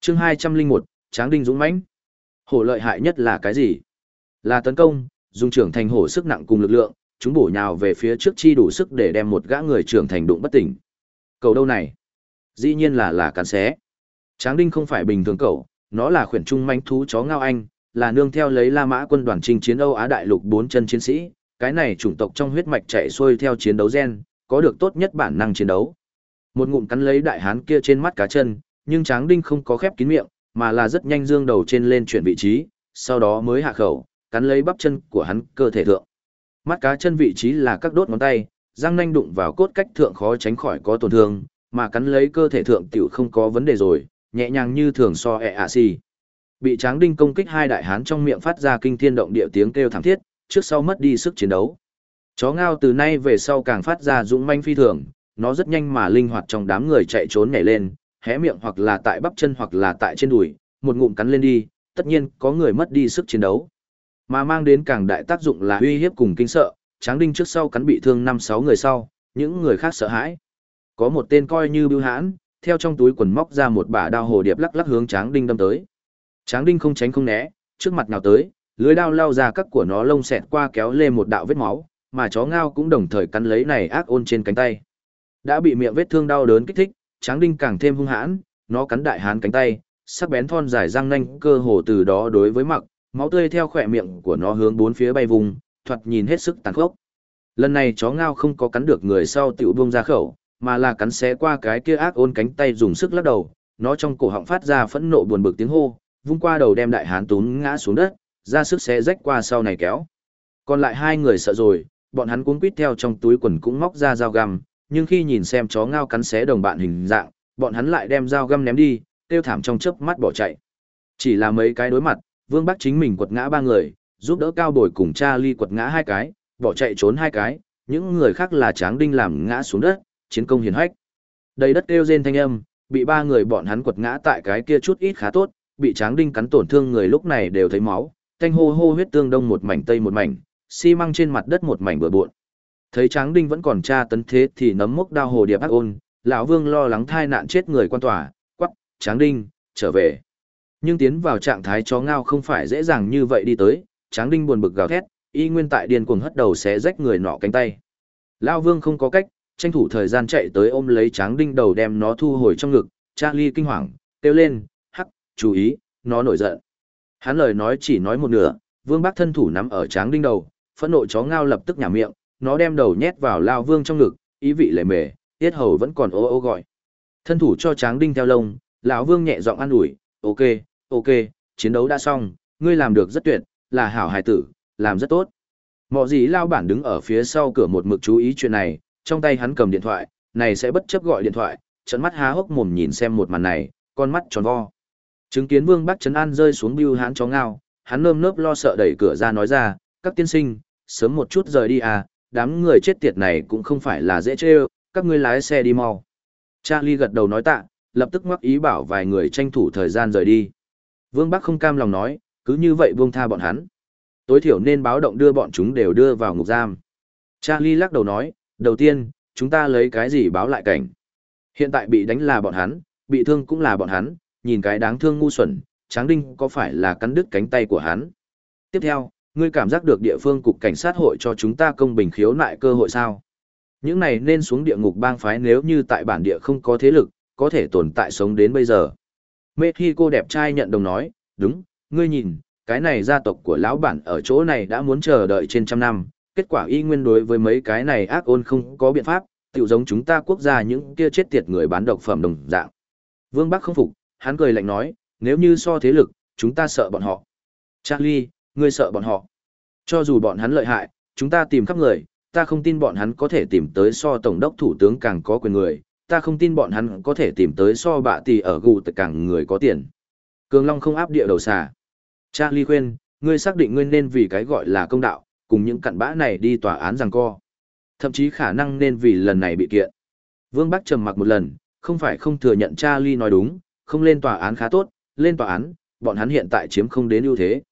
Chương 201, Tráng Đinh Dũng mãnh. Hổ lợi hại nhất là cái gì? Là tấn công, dùng trưởng thành hổ sức nặng cùng lực lượng, chúng bổ nhào về phía trước chi đủ sức để đem một gã người trưởng thành đụng bất tỉnh. Cầu đâu này? Dĩ nhiên là là cắn xé. Tráng Đinh không phải bình thường cậu, nó là khuyển trung manh thú chó ngao anh, là nương theo lấy La Mã quân đoàn chinh chiến Âu Á đại lục bốn chân chiến sĩ, cái này chủng tộc trong huyết mạch chạy xuôi theo chiến đấu gen, có được tốt nhất bản năng chiến đấu. Một ngụm cắn lấy đại hán kia trên mắt cá chân, nhưng Tráng Đinh không có khép kín miệng, mà là rất nhanh dương đầu trên lên chuyển vị trí, sau đó mới hạ khẩu, cắn lấy bắp chân của hắn cơ thể thượng. Mắt cá chân vị trí là các đốt ngón tay, răng nanh đụng vào cốt cách thượng khó tránh khỏi có tổn thương, mà cắn lấy cơ thể thượng tiểu không có vấn đề rồi, nhẹ nhàng như thường so ẹ ạ xì. Bị tráng đinh công kích hai đại hán trong miệng phát ra kinh thiên động địa tiếng kêu thảm thiết, trước sau mất đi sức chiến đấu. Chó ngao từ nay về sau càng phát ra dũng manh phi thường, nó rất nhanh mà linh hoạt trong đám người chạy trốn nhảy lên, hé miệng hoặc là tại bắp chân hoặc là tại trên đùi, một ngụm cắn lên đi, tất nhiên có người mất đi sức chiến đấu. Mà mang đến càng đại tác dụng là uy hiếp cùng kinh sợ, tráng đinh trước sau cắn bị thương 5-6 người sau, những người khác sợ hãi. Có một tên coi như bưu hãn, theo trong túi quần móc ra một bả đao hồ điệp lắc lắc hướng Tráng Đinh đâm tới. Tráng Đinh không tránh không né, trước mặt nào tới, lưới đao lao ra các của nó lông xẹt qua kéo lên một đạo vết máu, mà chó ngao cũng đồng thời cắn lấy này ác ôn trên cánh tay. Đã bị miệng vết thương đau đớn kích thích, Tráng Đinh càng thêm hung hãn, nó cắn đại hán cánh tay, sắc bén thon dài răng nanh cơ hồ từ đó đối với mặc, máu tươi theo khỏe miệng của nó hướng bốn phía bay vùng, thoạt nhìn hết sức tàn khốc. Lần này chó ngao không có cắn được người sau tiểu buông ra khẩu, mà là cắn xé qua cái kia ác ôn cánh tay dùng sức lắc đầu, nó trong cổ họng phát ra phẫn nộ buồn bực tiếng hô, vung qua đầu đem đại hán tún ngã xuống đất, ra sức xé rách qua sau này kéo. Còn lại hai người sợ rồi, bọn hắn cuống quýt theo trong túi quần cũng móc ra dao găm, nhưng khi nhìn xem chó ngao cắn xé đồng bạn hình dạng, bọn hắn lại đem dao găm ném đi, tiêu thảm trong chớp mắt bỏ chạy. Chỉ là mấy cái đối mặt, Vương Bắc chính mình quật ngã ba người, giúp đỡ cao bồi cùng cha ly quật ngã hai cái, bỏ chạy trốn hai cái, những người khác là tráng đinh làm ngã xuống đất, chiến công hiển hách. Đầy đất kêu rên thanh âm, bị ba người bọn hắn quật ngã tại cái kia chút ít khá tốt, bị tráng đinh cắn tổn thương người lúc này đều thấy máu, thanh hô hô huyết tương đông một mảnh tây một mảnh, xi măng trên mặt đất một mảnh bừa bộn. Thấy tráng đinh vẫn còn tra tấn thế thì nấm mốc đao hồ điệp ác ôn, lão vương lo lắng thai nạn chết người quan tòa, quắc, tráng đinh, trở về. Nhưng tiến vào trạng thái chó ngao không phải dễ dàng như vậy đi tới, tráng đinh buồn bực gào thét, y nguyên tại điên cuồng hất đầu xé rách người nọ cánh tay. Lão vương không có cách, tranh thủ thời gian chạy tới ôm lấy tráng đinh đầu đem nó thu hồi trong ngực, Charlie kinh hoàng, kêu lên, hắc, chú ý, nó nổi giận. Hắn lời nói chỉ nói một nửa, vương bác thân thủ nắm ở tráng đinh đầu, phẫn nộ chó ngao lập tức nhả miệng, nó đem đầu nhét vào lao vương trong ngực, ý vị lệ mề, tiết hầu vẫn còn ô ô gọi. Thân thủ cho tráng đinh theo lông, lão vương nhẹ giọng an ủi, ok, ok, chiến đấu đã xong, ngươi làm được rất tuyệt, là hảo hài tử, làm rất tốt. Mọ gì lao bản đứng ở phía sau cửa một mực chú ý chuyện này, trong tay hắn cầm điện thoại, này sẽ bất chấp gọi điện thoại, trận mắt há hốc mồm nhìn xem một màn này, con mắt tròn vo. Chứng kiến Vương Bắc Trấn An rơi xuống bưu hắn chó ngao, hắn nơm nớp lo sợ đẩy cửa ra nói ra, các tiên sinh, sớm một chút rời đi à, đám người chết tiệt này cũng không phải là dễ chơi, các ngươi lái xe đi mau. Charlie gật đầu nói tạ, lập tức ngoắc ý bảo vài người tranh thủ thời gian rời đi. Vương Bắc không cam lòng nói, cứ như vậy buông tha bọn hắn. Tối thiểu nên báo động đưa bọn chúng đều đưa vào ngục giam. Charlie lắc đầu nói, đầu tiên, chúng ta lấy cái gì báo lại cảnh. Hiện tại bị đánh là bọn hắn, bị thương cũng là bọn hắn, nhìn cái đáng thương ngu xuẩn, Tráng Đinh có phải là cắn đứt cánh tay của hắn. Tiếp theo, ngươi cảm giác được địa phương cục cảnh sát hội cho chúng ta công bình khiếu nại cơ hội sao? Những này nên xuống địa ngục bang phái nếu như tại bản địa không có thế lực, có thể tồn tại sống đến bây giờ. Mê khi cô đẹp trai nhận đồng nói, đúng, ngươi nhìn, cái này gia tộc của lão bản ở chỗ này đã muốn chờ đợi trên trăm năm, kết quả y nguyên đối với mấy cái này ác ôn không có biện pháp, tiểu giống chúng ta quốc gia những kia chết tiệt người bán độc phẩm đồng dạng. Vương Bắc không phục, hắn cười lạnh nói, nếu như so thế lực, chúng ta sợ bọn họ. Charlie, ngươi sợ bọn họ. Cho dù bọn hắn lợi hại, chúng ta tìm khắp người, ta không tin bọn hắn có thể tìm tới so tổng đốc thủ tướng càng có quyền người, ta không tin bọn hắn có thể tìm tới so bạ tỷ ở gù tất càng người có tiền. Cường Long không áp địa đầu xà. Charlie khuyên, ngươi xác định ngươi nên vì cái gọi là công đạo, cùng những cặn bã này đi tòa án rằng co. Thậm chí khả năng nên vì lần này bị kiện. Vương Bắc trầm mặc một lần, không phải không thừa nhận Charlie nói đúng, không lên tòa án khá tốt, lên tòa án, bọn hắn hiện tại chiếm không đến ưu thế.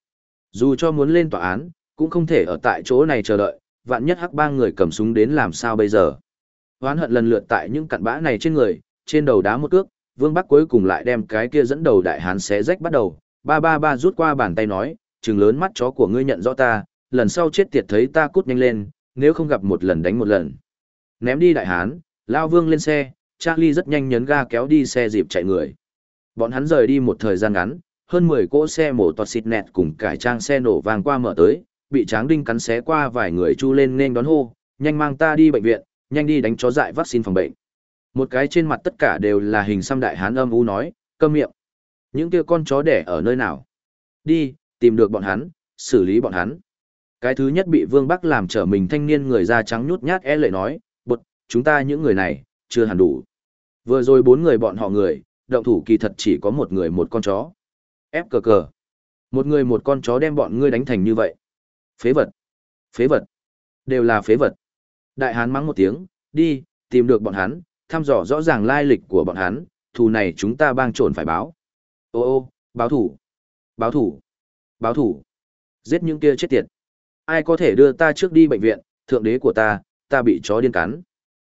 Dù cho muốn lên tòa án, cũng không thể ở tại chỗ này chờ đợi, vạn nhất hắc ba người cầm súng đến làm sao bây giờ. Hoán hận lần lượt tại những cặn bã này trên người, trên đầu đá một cước, Vương Bắc cuối cùng lại đem cái kia dẫn đầu đại hán xé rách bắt đầu, ba ba ba rút qua bàn tay nói, trừng lớn mắt chó của ngươi nhận rõ ta, lần sau chết tiệt thấy ta cút nhanh lên, nếu không gặp một lần đánh một lần. Ném đi đại hán, lao vương lên xe, Charlie rất nhanh nhấn ga kéo đi xe dịp chạy người. Bọn hắn rời đi một thời gian ngắn, hơn 10 cỗ xe mổ toạt xịt nẹt cùng cải trang xe nổ vàng qua mở tới, bị tráng đinh cắn xé qua vài người chu lên nên đón hô, nhanh mang ta đi bệnh viện, nhanh đi đánh chó dại vaccine phòng bệnh. Một cái trên mặt tất cả đều là hình xăm đại hán âm u nói, câm miệng. Những kia con chó đẻ ở nơi nào? Đi, tìm được bọn hắn, xử lý bọn hắn. Cái thứ nhất bị Vương Bắc làm trở mình thanh niên người da trắng nhút nhát e lệ nói, bột, chúng ta những người này, chưa hẳn đủ. Vừa rồi bốn người bọn họ người, động thủ kỳ thật chỉ có một người một con chó. Ép cờ cờ. Một người một con chó đem bọn ngươi đánh thành như vậy. Phế vật. Phế vật. Đều là phế vật. Đại hán mắng một tiếng, đi, tìm được bọn hắn, thăm dò rõ ràng lai lịch của bọn hắn, thù này chúng ta bang trộn phải báo. Ô ô, báo thủ. Báo thủ. Báo thủ. Giết những kia chết tiệt. Ai có thể đưa ta trước đi bệnh viện, thượng đế của ta, ta bị chó điên cắn.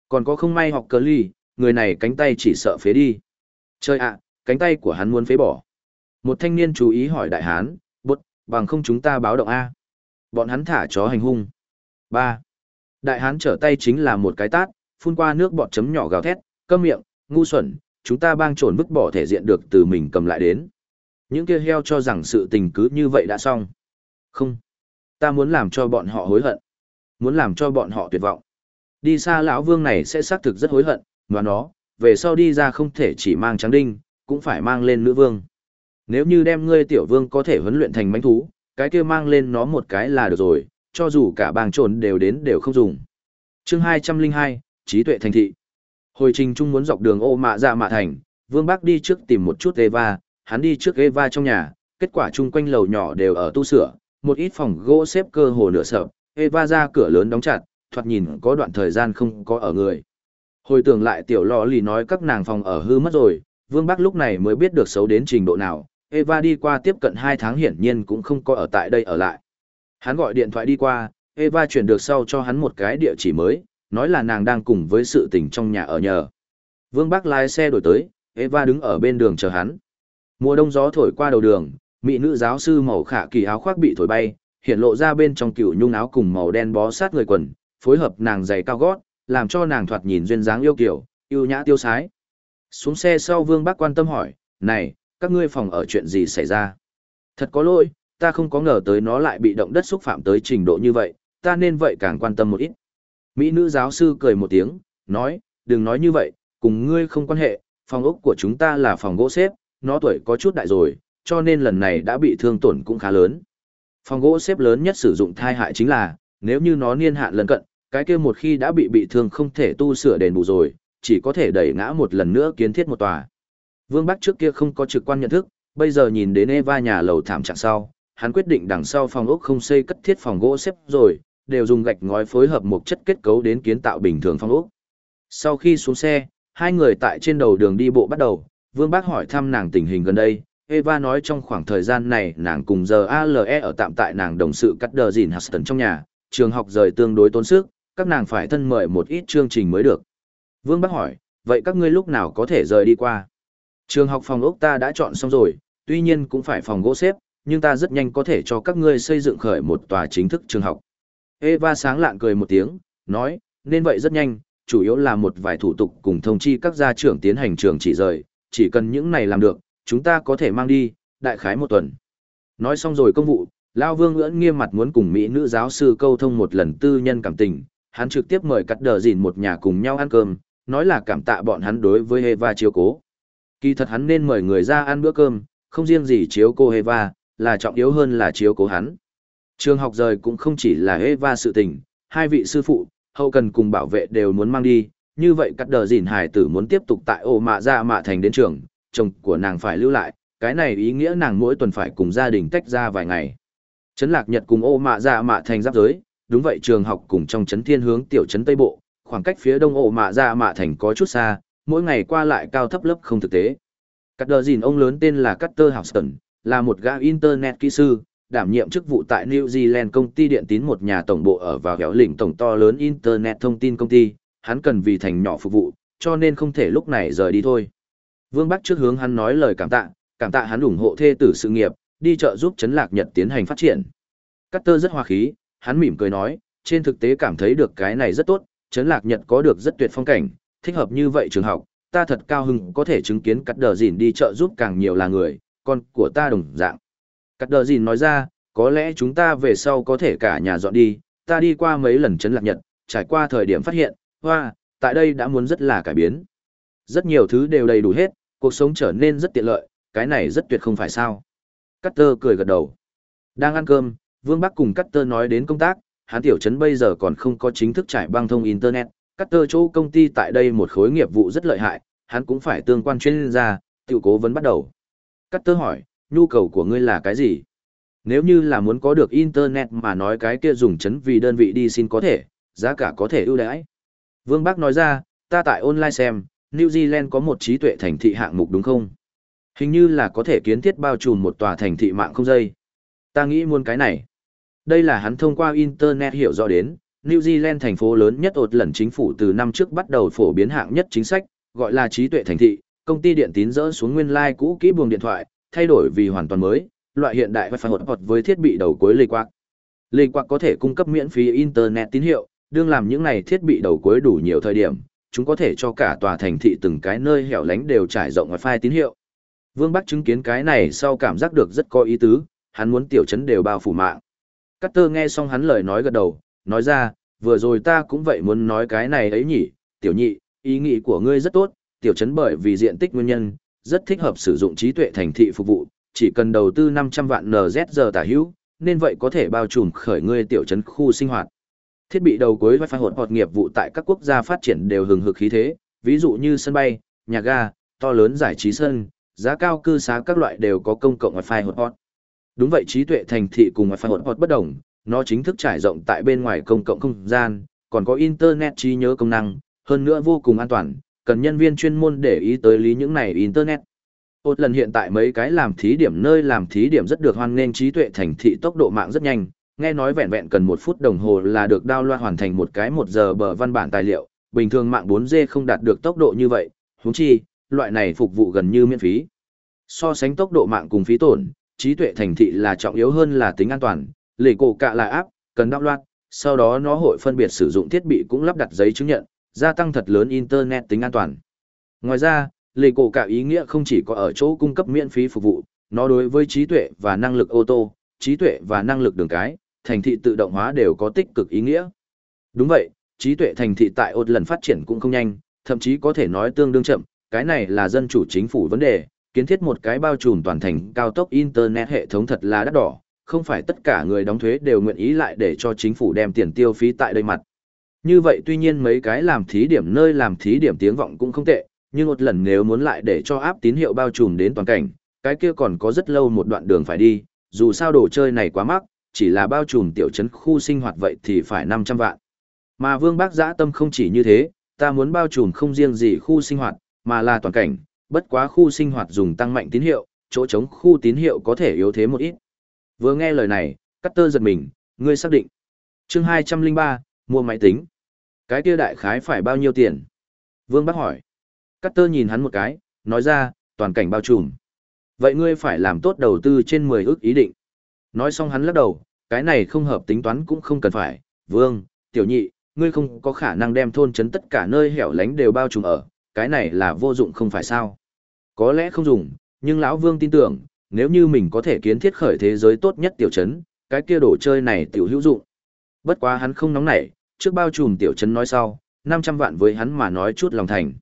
Còn có không may học cờ ly, người này cánh tay chỉ sợ phế đi. Chơi ạ, cánh tay của hắn muốn phế bỏ. Một thanh niên chú ý hỏi đại hán, bột, bằng không chúng ta báo động A. Bọn hắn thả chó hành hung. ba Đại hán trở tay chính là một cái tát, phun qua nước bọt chấm nhỏ gào thét, câm miệng, ngu xuẩn, chúng ta bang trồn vứt bỏ thể diện được từ mình cầm lại đến. Những kia heo cho rằng sự tình cứ như vậy đã xong. Không. Ta muốn làm cho bọn họ hối hận. Muốn làm cho bọn họ tuyệt vọng. Đi xa lão vương này sẽ xác thực rất hối hận, và nó, về sau đi ra không thể chỉ mang trắng đinh, cũng phải mang lên nữ vương. Nếu như đem ngươi tiểu vương có thể huấn luyện thành mánh thú, cái kia mang lên nó một cái là được rồi, cho dù cả bang trồn đều đến đều không dùng. chương 202, trí tuệ thành thị. Hồi trình trung muốn dọc đường ô mạ ra mạ thành, Vương bác đi trước tìm một chút Eva, hắn đi trước Eva trong nhà, kết quả chung quanh lầu nhỏ đều ở tu sửa, một ít phòng gỗ xếp cơ hồ nửa sập, Eva ra cửa lớn đóng chặt, thoạt nhìn có đoạn thời gian không có ở người. Hồi tưởng lại tiểu lò lì nói các nàng phòng ở hư mất rồi, Vương Bắc lúc này mới biết được xấu đến trình độ nào, Eva đi qua tiếp cận 2 tháng hiển nhiên cũng không có ở tại đây ở lại. Hắn gọi điện thoại đi qua, Eva chuyển được sau cho hắn một cái địa chỉ mới, nói là nàng đang cùng với sự tình trong nhà ở nhờ. Vương Bắc lái xe đổi tới, Eva đứng ở bên đường chờ hắn. Mùa đông gió thổi qua đầu đường, mỹ nữ giáo sư màu khả kỳ áo khoác bị thổi bay, hiện lộ ra bên trong cựu nhung áo cùng màu đen bó sát người quần, phối hợp nàng giày cao gót, làm cho nàng thoạt nhìn duyên dáng yêu kiểu, yêu nhã tiêu sái. Xuống xe sau Vương bác quan tâm hỏi, này, các ngươi phòng ở chuyện gì xảy ra? Thật có lỗi, ta không có ngờ tới nó lại bị động đất xúc phạm tới trình độ như vậy, ta nên vậy càng quan tâm một ít. Mỹ nữ giáo sư cười một tiếng, nói, đừng nói như vậy, cùng ngươi không quan hệ, phòng ốc của chúng ta là phòng gỗ xếp, nó tuổi có chút đại rồi, cho nên lần này đã bị thương tổn cũng khá lớn. Phòng gỗ xếp lớn nhất sử dụng thai hại chính là, nếu như nó niên hạn lần cận, cái kia một khi đã bị bị thương không thể tu sửa đền bù rồi, chỉ có thể đẩy ngã một lần nữa kiến thiết một tòa. Vương Bắc trước kia không có trực quan nhận thức, bây giờ nhìn đến Eva nhà lầu thảm trạng sau, hắn quyết định đằng sau phòng ốc không xây cất thiết phòng gỗ xếp rồi, đều dùng gạch ngói phối hợp một chất kết cấu đến kiến tạo bình thường phòng ốc. Sau khi xuống xe, hai người tại trên đầu đường đi bộ bắt đầu, Vương Bác hỏi thăm nàng tình hình gần đây. Eva nói trong khoảng thời gian này nàng cùng giờ ALE ở tạm tại nàng đồng sự cắt đờ dìn Huston trong nhà, trường học rời tương đối tốn sức, các nàng phải thân mời một ít chương trình mới được. Vương Bác hỏi, vậy các ngươi lúc nào có thể rời đi qua? Trường học phòng ốc ta đã chọn xong rồi, tuy nhiên cũng phải phòng gỗ xếp, nhưng ta rất nhanh có thể cho các ngươi xây dựng khởi một tòa chính thức trường học. Eva sáng lạn cười một tiếng, nói, nên vậy rất nhanh, chủ yếu là một vài thủ tục cùng thông chi các gia trưởng tiến hành trường chỉ rời, chỉ cần những này làm được, chúng ta có thể mang đi, đại khái một tuần. Nói xong rồi công vụ, Lao Vương ưỡn nghiêm mặt muốn cùng Mỹ nữ giáo sư câu thông một lần tư nhân cảm tình, hắn trực tiếp mời cắt đờ dìn một nhà cùng nhau ăn cơm, nói là cảm tạ bọn hắn đối với Eva chiếu cố. Kỳ thật hắn nên mời người ra ăn bữa cơm, không riêng gì chiếu cô Eva, là trọng yếu hơn là chiếu cố hắn. Trường học rời cũng không chỉ là Eva sự tình, hai vị sư phụ, hậu cần cùng bảo vệ đều muốn mang đi, như vậy cắt đờ dìn hải tử muốn tiếp tục tại ổ mạ ra mạ thành đến trường, chồng của nàng phải lưu lại, cái này ý nghĩa nàng mỗi tuần phải cùng gia đình tách ra vài ngày. Trấn Lạc Nhật cùng ô mạ dạ mạ thành giáp giới, đúng vậy trường học cùng trong trấn thiên hướng tiểu trấn Tây Bộ, khoảng cách phía đông ô mạ dạ mạ thành có chút xa, mỗi ngày qua lại cao thấp lớp không thực tế. Cắt đờ dìn ông lớn tên là Cutter Houston, là một gã internet kỹ sư, đảm nhiệm chức vụ tại New Zealand công ty điện tín một nhà tổng bộ ở vào kéo lĩnh tổng to lớn internet thông tin công ty, hắn cần vì thành nhỏ phục vụ, cho nên không thể lúc này rời đi thôi. Vương Bắc trước hướng hắn nói lời cảm tạ, cảm tạ hắn ủng hộ thê tử sự nghiệp, đi chợ giúp Trấn lạc Nhật tiến hành phát triển. Cutter rất hoa khí, hắn mỉm cười nói, trên thực tế cảm thấy được cái này rất tốt, Trấn lạc Nhật có được rất tuyệt phong cảnh, thích hợp như vậy trường học, ta thật cao hứng có thể chứng kiến cắt đờ dìn đi chợ giúp càng nhiều là người, con của ta đồng dạng. Cắt đờ dìn nói ra, có lẽ chúng ta về sau có thể cả nhà dọn đi, ta đi qua mấy lần Trấn lạc nhật, trải qua thời điểm phát hiện, hoa, tại đây đã muốn rất là cải biến. Rất nhiều thứ đều đầy đủ hết, cuộc sống trở nên rất tiện lợi, cái này rất tuyệt không phải sao. Cutter cười gật đầu. Đang ăn cơm, Vương Bắc cùng Cutter nói đến công tác, hắn tiểu trấn bây giờ còn không có chính thức trải băng thông Internet. Cutter chỗ công ty tại đây một khối nghiệp vụ rất lợi hại, hắn cũng phải tương quan chuyên gia, tiểu cố vấn bắt đầu. Cutter hỏi, nhu cầu của ngươi là cái gì? Nếu như là muốn có được Internet mà nói cái kia dùng chấn vì đơn vị đi xin có thể, giá cả có thể ưu đãi. Vương Bắc nói ra, ta tại online xem, New Zealand có một trí tuệ thành thị hạng mục đúng không? Hình như là có thể kiến thiết bao trùm một tòa thành thị mạng không dây. Ta nghĩ muốn cái này. Đây là hắn thông qua Internet hiểu rõ đến, New Zealand thành phố lớn nhất ột lần chính phủ từ năm trước bắt đầu phổ biến hạng nhất chính sách, gọi là trí tuệ thành thị, công ty điện tín dỡ xuống nguyên lai like cũ kỹ buồng điện thoại, thay đổi vì hoàn toàn mới, loại hiện đại và phản hột với thiết bị đầu cuối lê quạc. Lê quạc có thể cung cấp miễn phí internet tín hiệu, đương làm những này thiết bị đầu cuối đủ nhiều thời điểm, chúng có thể cho cả tòa thành thị từng cái nơi hẻo lánh đều trải rộng wifi tín hiệu. Vương Bắc chứng kiến cái này sau cảm giác được rất có ý tứ, hắn muốn tiểu trấn đều bao phủ mạng. Carter nghe xong hắn lời nói gật đầu, nói ra, vừa rồi ta cũng vậy muốn nói cái này ấy nhỉ, tiểu nhị, ý nghĩ của ngươi rất tốt, tiểu trấn bởi vì diện tích nguyên nhân, rất thích hợp sử dụng trí tuệ thành thị phục vụ, chỉ cần đầu tư 500 vạn NZ giờ tả hữu, nên vậy có thể bao trùm khởi ngươi tiểu trấn khu sinh hoạt. Thiết bị đầu cuối wifi hỗn hợp nghiệp vụ tại các quốc gia phát triển đều hừng hực khí thế, ví dụ như sân bay, nhà ga, to lớn giải trí sân, giá cao cư xá các loại đều có công cộng wifi hỗn hợp. Đúng vậy trí tuệ thành thị cùng wifi hỗn hợp bất đồng, nó chính thức trải rộng tại bên ngoài công cộng không gian, còn có internet trí nhớ công năng, hơn nữa vô cùng an toàn, cần nhân viên chuyên môn để ý tới lý những này internet. Ốt lần hiện tại mấy cái làm thí điểm nơi làm thí điểm rất được hoan nghênh trí tuệ thành thị tốc độ mạng rất nhanh, nghe nói vẹn vẹn cần một phút đồng hồ là được đao loa hoàn thành một cái một giờ bờ văn bản tài liệu, bình thường mạng 4G không đạt được tốc độ như vậy, huống chi, loại này phục vụ gần như miễn phí. So sánh tốc độ mạng cùng phí tổn, trí tuệ thành thị là trọng yếu hơn là tính an toàn, lệ cổ cạ là áp, cần download, sau đó nó hội phân biệt sử dụng thiết bị cũng lắp đặt giấy chứng nhận, gia tăng thật lớn internet tính an toàn. Ngoài ra, lệ cổ cạ ý nghĩa không chỉ có ở chỗ cung cấp miễn phí phục vụ, nó đối với trí tuệ và năng lực ô tô, trí tuệ và năng lực đường cái, thành thị tự động hóa đều có tích cực ý nghĩa. Đúng vậy, trí tuệ thành thị tại ột lần phát triển cũng không nhanh, thậm chí có thể nói tương đương chậm, cái này là dân chủ chính phủ vấn đề, kiến thiết một cái bao trùm toàn thành cao tốc internet hệ thống thật là đắt đỏ, không phải tất cả người đóng thuế đều nguyện ý lại để cho chính phủ đem tiền tiêu phí tại đây mặt. Như vậy tuy nhiên mấy cái làm thí điểm nơi làm thí điểm tiếng vọng cũng không tệ, nhưng một lần nếu muốn lại để cho áp tín hiệu bao trùm đến toàn cảnh, cái kia còn có rất lâu một đoạn đường phải đi, dù sao đồ chơi này quá mắc, chỉ là bao trùm tiểu trấn khu sinh hoạt vậy thì phải 500 vạn. Mà Vương Bác Giã Tâm không chỉ như thế, ta muốn bao trùm không riêng gì khu sinh hoạt, mà là toàn cảnh, bất quá khu sinh hoạt dùng tăng mạnh tín hiệu, chỗ chống khu tín hiệu có thể yếu thế một ít. Vừa nghe lời này, cắt tơ giật mình, ngươi xác định. Chương 203, mua máy tính. Cái kia đại khái phải bao nhiêu tiền? Vương bác hỏi. cắt tơ nhìn hắn một cái, nói ra, toàn cảnh bao trùm. Vậy ngươi phải làm tốt đầu tư trên 10 ước ý định. Nói xong hắn lắc đầu, cái này không hợp tính toán cũng không cần phải. Vương, tiểu nhị, ngươi không có khả năng đem thôn trấn tất cả nơi hẻo lánh đều bao trùm ở, cái này là vô dụng không phải sao. Có lẽ không dùng, nhưng lão Vương tin tưởng, nếu như mình có thể kiến thiết khởi thế giới tốt nhất tiểu trấn, cái kia đồ chơi này tiểu hữu dụng. Bất quá hắn không nóng nảy, trước bao trùm tiểu trấn nói sau, 500 vạn với hắn mà nói chút lòng thành.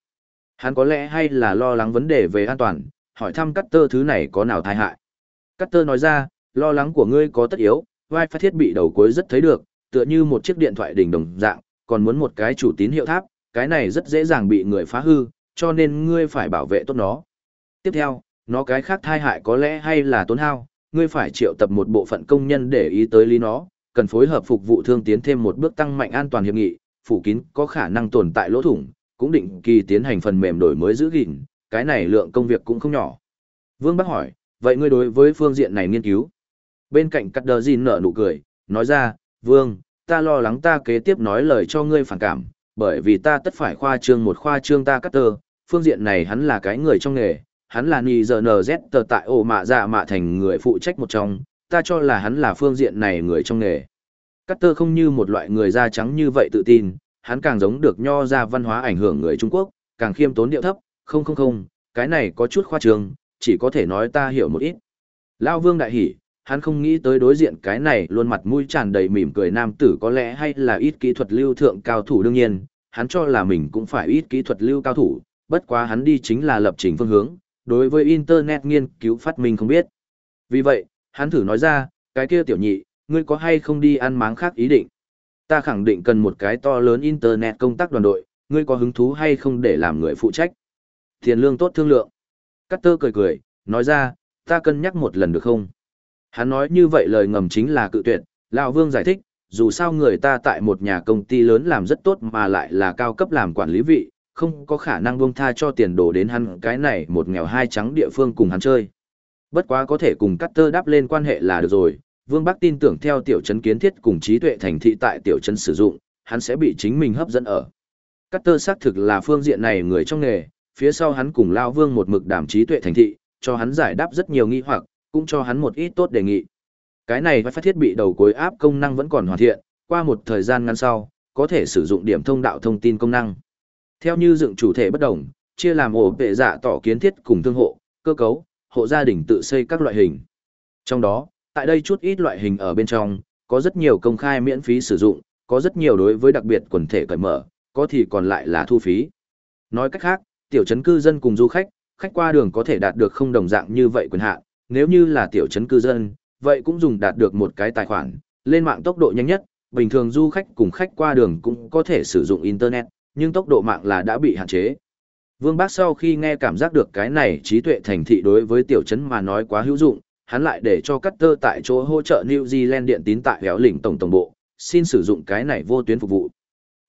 Hắn có lẽ hay là lo lắng vấn đề về an toàn, hỏi thăm Cutter thứ này có nào tai hại. Cutter nói ra, lo lắng của ngươi có tất yếu, wifi thiết bị đầu cuối rất thấy được, tựa như một chiếc điện thoại đỉnh đồng dạng, còn muốn một cái chủ tín hiệu tháp, cái này rất dễ dàng bị người phá hư, cho nên ngươi phải bảo vệ tốt nó. Tiếp theo, nó cái khác thai hại có lẽ hay là tốn hao, ngươi phải triệu tập một bộ phận công nhân để ý tới lý nó, cần phối hợp phục vụ thương tiến thêm một bước tăng mạnh an toàn hiệp nghị, phủ kín có khả năng tồn tại lỗ thủng, cũng định kỳ tiến hành phần mềm đổi mới giữ gìn, cái này lượng công việc cũng không nhỏ. Vương Bắc hỏi, vậy ngươi đối với phương diện này nghiên cứu? Bên cạnh cắt đờ gìn nở nụ cười, nói ra, Vương, ta lo lắng ta kế tiếp nói lời cho ngươi phản cảm, bởi vì ta tất phải khoa trương một khoa trương ta cắt tờ, phương diện này hắn là cái người trong nghề, hắn là nì giờ nz tờ tại ổ mạ dạ mạ thành người phụ trách một trong, ta cho là hắn là phương diện này người trong nghề. Cắt tơ không như một loại người da trắng như vậy tự tin, hắn càng giống được nho ra văn hóa ảnh hưởng người Trung Quốc, càng khiêm tốn điệu thấp, không không không, cái này có chút khoa trương, chỉ có thể nói ta hiểu một ít. Lao vương đại hỉ, hắn không nghĩ tới đối diện cái này luôn mặt mũi tràn đầy mỉm cười nam tử có lẽ hay là ít kỹ thuật lưu thượng cao thủ đương nhiên, hắn cho là mình cũng phải ít kỹ thuật lưu cao thủ, bất quá hắn đi chính là lập trình phương hướng, đối với Internet nghiên cứu phát minh không biết. Vì vậy, hắn thử nói ra, cái kia tiểu nhị, ngươi có hay không đi ăn máng khác ý định? Ta khẳng định cần một cái to lớn Internet công tác đoàn đội, ngươi có hứng thú hay không để làm người phụ trách? Tiền lương tốt thương lượng. Cắt tơ cười cười, nói ra, ta cân nhắc một lần được không? Hắn nói như vậy lời ngầm chính là cự tuyệt, Lão Vương giải thích, dù sao người ta tại một nhà công ty lớn làm rất tốt mà lại là cao cấp làm quản lý vị, không có khả năng buông tha cho tiền đồ đến hắn cái này một nghèo hai trắng địa phương cùng hắn chơi. Bất quá có thể cùng Cutter đáp lên quan hệ là được rồi, Vương Bắc tin tưởng theo tiểu trấn kiến thiết cùng trí tuệ thành thị tại tiểu trấn sử dụng, hắn sẽ bị chính mình hấp dẫn ở. Cutter xác thực là phương diện này người trong nghề, phía sau hắn cùng Lao Vương một mực đảm trí tuệ thành thị, cho hắn giải đáp rất nhiều nghi hoặc, cũng cho hắn một ít tốt đề nghị. Cái này phát thiết bị đầu cuối áp công năng vẫn còn hoàn thiện, qua một thời gian ngắn sau, có thể sử dụng điểm thông đạo thông tin công năng. Theo như dựng chủ thể bất đồng, chia làm ổ vệ dạ tỏ kiến thiết cùng thương hộ, cơ cấu, hộ gia đình tự xây các loại hình. Trong đó, tại đây chút ít loại hình ở bên trong, có rất nhiều công khai miễn phí sử dụng, có rất nhiều đối với đặc biệt quần thể cởi mở, có thì còn lại là thu phí. Nói cách khác, tiểu trấn cư dân cùng du khách, khách qua đường có thể đạt được không đồng dạng như vậy quyền hạn, nếu như là tiểu trấn cư dân, vậy cũng dùng đạt được một cái tài khoản, lên mạng tốc độ nhanh nhất, bình thường du khách cùng khách qua đường cũng có thể sử dụng internet, nhưng tốc độ mạng là đã bị hạn chế. Vương Bác sau khi nghe cảm giác được cái này trí tuệ thành thị đối với tiểu trấn mà nói quá hữu dụng, hắn lại để cho Cutter tại chỗ hỗ trợ New Zealand điện tín tại héo lĩnh tổng tổng bộ, xin sử dụng cái này vô tuyến phục vụ.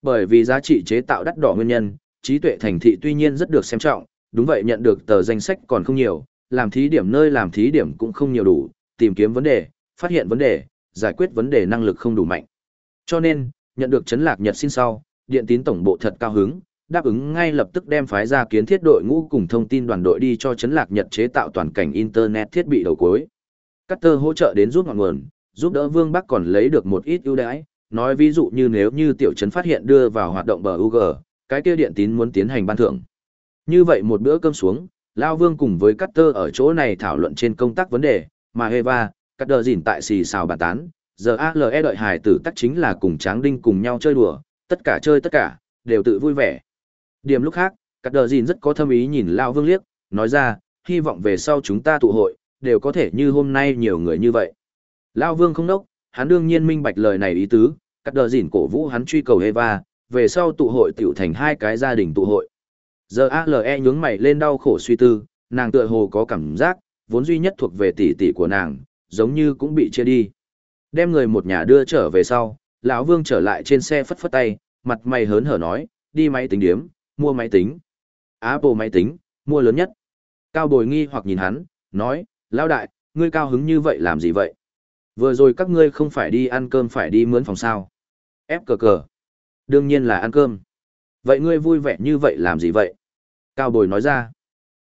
Bởi vì giá trị chế tạo đắt đỏ nguyên nhân, trí tuệ thành thị tuy nhiên rất được xem trọng, đúng vậy nhận được tờ danh sách còn không nhiều, làm thí điểm nơi làm thí điểm cũng không nhiều đủ, tìm kiếm vấn đề, phát hiện vấn đề, giải quyết vấn đề năng lực không đủ mạnh. Cho nên, nhận được chấn lạc Nhật xin sau, điện tín tổng bộ thật cao hứng, đáp ứng ngay lập tức đem phái ra kiến thiết đội ngũ cùng thông tin đoàn đội đi cho chấn lạc Nhật chế tạo toàn cảnh internet thiết bị đầu cuối. Cutter hỗ trợ đến giúp ngọn nguồn, giúp đỡ Vương Bắc còn lấy được một ít ưu đãi, nói ví dụ như nếu như tiểu trấn phát hiện đưa vào hoạt động bờ UG, cái kia điện tín muốn tiến hành ban thưởng. Như vậy một bữa cơm xuống, Lao Vương cùng với Cutter ở chỗ này thảo luận trên công tác vấn đề, mà Eva, Cutter dìn tại xì xào bàn tán, giờ ALE đợi hài tử tắc chính là cùng Tráng Đinh cùng nhau chơi đùa, tất cả chơi tất cả, đều tự vui vẻ. Điểm lúc khác, Cutter dìn rất có thâm ý nhìn Lao Vương liếc, nói ra, hy vọng về sau chúng ta tụ hội, đều có thể như hôm nay nhiều người như vậy. Lao Vương không đốc, hắn đương nhiên minh bạch lời này ý tứ, Cutter dìn cổ vũ hắn truy cầu Eva, về sau tụ hội tiểu thành hai cái gia đình tụ hội. Giờ ALE nhướng mày lên đau khổ suy tư, nàng tựa hồ có cảm giác, vốn duy nhất thuộc về tỷ tỷ của nàng, giống như cũng bị chia đi. Đem người một nhà đưa trở về sau, lão Vương trở lại trên xe phất phất tay, mặt mày hớn hở nói, đi máy tính điếm, mua máy tính. Apple máy tính, mua lớn nhất. Cao bồi nghi hoặc nhìn hắn, nói, lão đại, ngươi cao hứng như vậy làm gì vậy? Vừa rồi các ngươi không phải đi ăn cơm phải đi mướn phòng sao? Ép cờ cờ. Đương nhiên là ăn cơm. Vậy ngươi vui vẻ như vậy làm gì vậy? Cao bồi nói ra.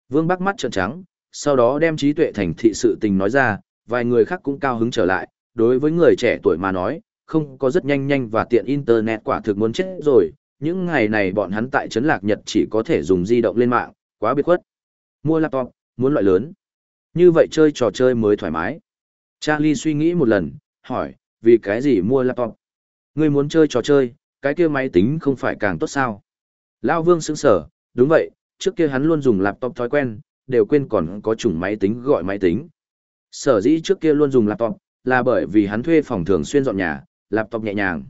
Vương Bắc mắt trợn trắng, sau đó đem trí tuệ thành thị sự tình nói ra, vài người khác cũng cao hứng trở lại. Đối với người trẻ tuổi mà nói, không có rất nhanh nhanh và tiện internet quả thực muốn chết rồi. Những ngày này bọn hắn tại Trấn Lạc Nhật chỉ có thể dùng di động lên mạng, quá biệt khuất. Mua laptop, muốn loại lớn. Như vậy chơi trò chơi mới thoải mái. Charlie suy nghĩ một lần, hỏi, vì cái gì mua laptop? Ngươi muốn chơi trò chơi, cái kia máy tính không phải càng tốt sao? Lao Vương sững sở, đúng vậy, trước kia hắn luôn dùng laptop thói quen, đều quên còn có chủng máy tính gọi máy tính. Sở dĩ trước kia luôn dùng laptop, là bởi vì hắn thuê phòng thường xuyên dọn nhà, laptop nhẹ nhàng.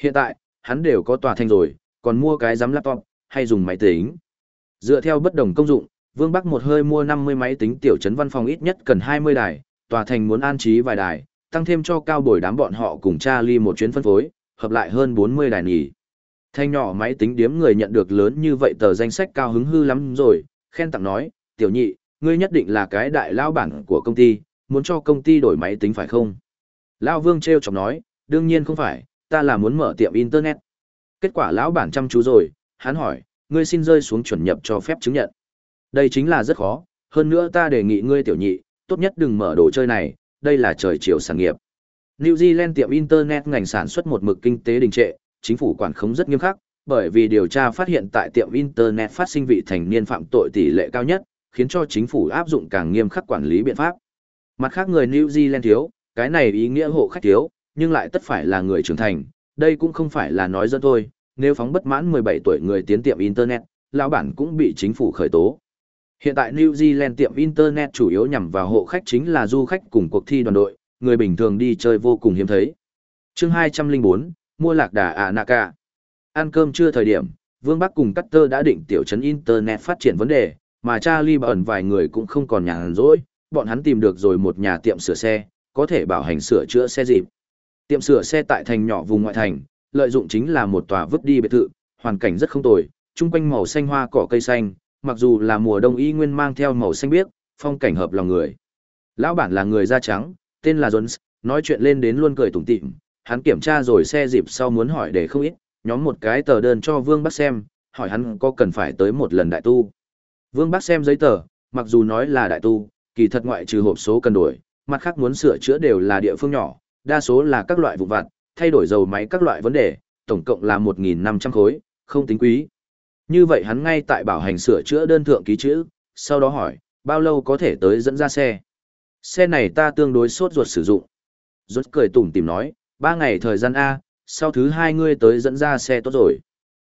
Hiện tại, hắn đều có tòa thành rồi, còn mua cái giám laptop, hay dùng máy tính. Dựa theo bất đồng công dụng, Vương Bắc một hơi mua 50 máy tính tiểu trấn văn phòng ít nhất cần 20 đài, tòa thành muốn an trí vài đài, tăng thêm cho cao bồi đám bọn họ cùng Charlie một chuyến phân phối, hợp lại hơn 40 đài nhỉ. Thanh nhỏ máy tính điếm người nhận được lớn như vậy tờ danh sách cao hứng hư lắm rồi, khen tặng nói, tiểu nhị, ngươi nhất định là cái đại lao bản của công ty, muốn cho công ty đổi máy tính phải không? Lao Vương treo chọc nói, đương nhiên không phải, ta là muốn mở tiệm Internet. Kết quả lão bản chăm chú rồi, hắn hỏi, ngươi xin rơi xuống chuẩn nhập cho phép chứng nhận. Đây chính là rất khó, hơn nữa ta đề nghị ngươi tiểu nhị, tốt nhất đừng mở đồ chơi này, đây là trời chiều sản nghiệp. New Zealand tiệm Internet ngành sản xuất một mực kinh tế đình trệ, chính phủ quản khống rất nghiêm khắc, bởi vì điều tra phát hiện tại tiệm Internet phát sinh vị thành niên phạm tội tỷ lệ cao nhất, khiến cho chính phủ áp dụng càng nghiêm khắc quản lý biện pháp. Mặt khác người New Zealand thiếu, cái này ý nghĩa hộ khách thiếu, nhưng lại tất phải là người trưởng thành, đây cũng không phải là nói dẫn thôi, nếu phóng bất mãn 17 tuổi người tiến tiệm Internet, lão bản cũng bị chính phủ khởi tố. Hiện tại New Zealand tiệm Internet chủ yếu nhằm vào hộ khách chính là du khách cùng cuộc thi đoàn đội, người bình thường đi chơi vô cùng hiếm thấy. chương 204, mua lạc đà à Naka. Ăn cơm trưa thời điểm, Vương Bắc cùng Cutter đã định tiểu trấn Internet phát triển vấn đề, mà Charlie ẩn vài người cũng không còn nhàn rỗi, bọn hắn tìm được rồi một nhà tiệm sửa xe, có thể bảo hành sửa chữa xe dịp. Tiệm sửa xe tại thành nhỏ vùng ngoại thành, lợi dụng chính là một tòa vứt đi biệt thự, hoàn cảnh rất không tồi, chung quanh màu xanh hoa cỏ cây xanh, mặc dù là mùa đông y nguyên mang theo màu xanh biếc, phong cảnh hợp lòng người. Lão bản là người da trắng, tên là Jones, nói chuyện lên đến luôn cười tủm tỉm, hắn kiểm tra rồi xe dịp sau muốn hỏi để không ít, nhóm một cái tờ đơn cho Vương Bắc xem, hỏi hắn có cần phải tới một lần đại tu. Vương Bắc xem giấy tờ, mặc dù nói là đại tu, kỳ thật ngoại trừ hộp số cần đổi, mặt khác muốn sửa chữa đều là địa phương nhỏ, đa số là các loại vụ vặt, thay đổi dầu máy các loại vấn đề, tổng cộng là 1.500 khối, không tính quý. Như vậy hắn ngay tại bảo hành sửa chữa đơn thượng ký chữ, sau đó hỏi, bao lâu có thể tới dẫn ra xe? Xe này ta tương đối sốt ruột sử dụng. Rốt cười tủm tìm nói, ba ngày thời gian A, sau thứ hai ngươi tới dẫn ra xe tốt rồi.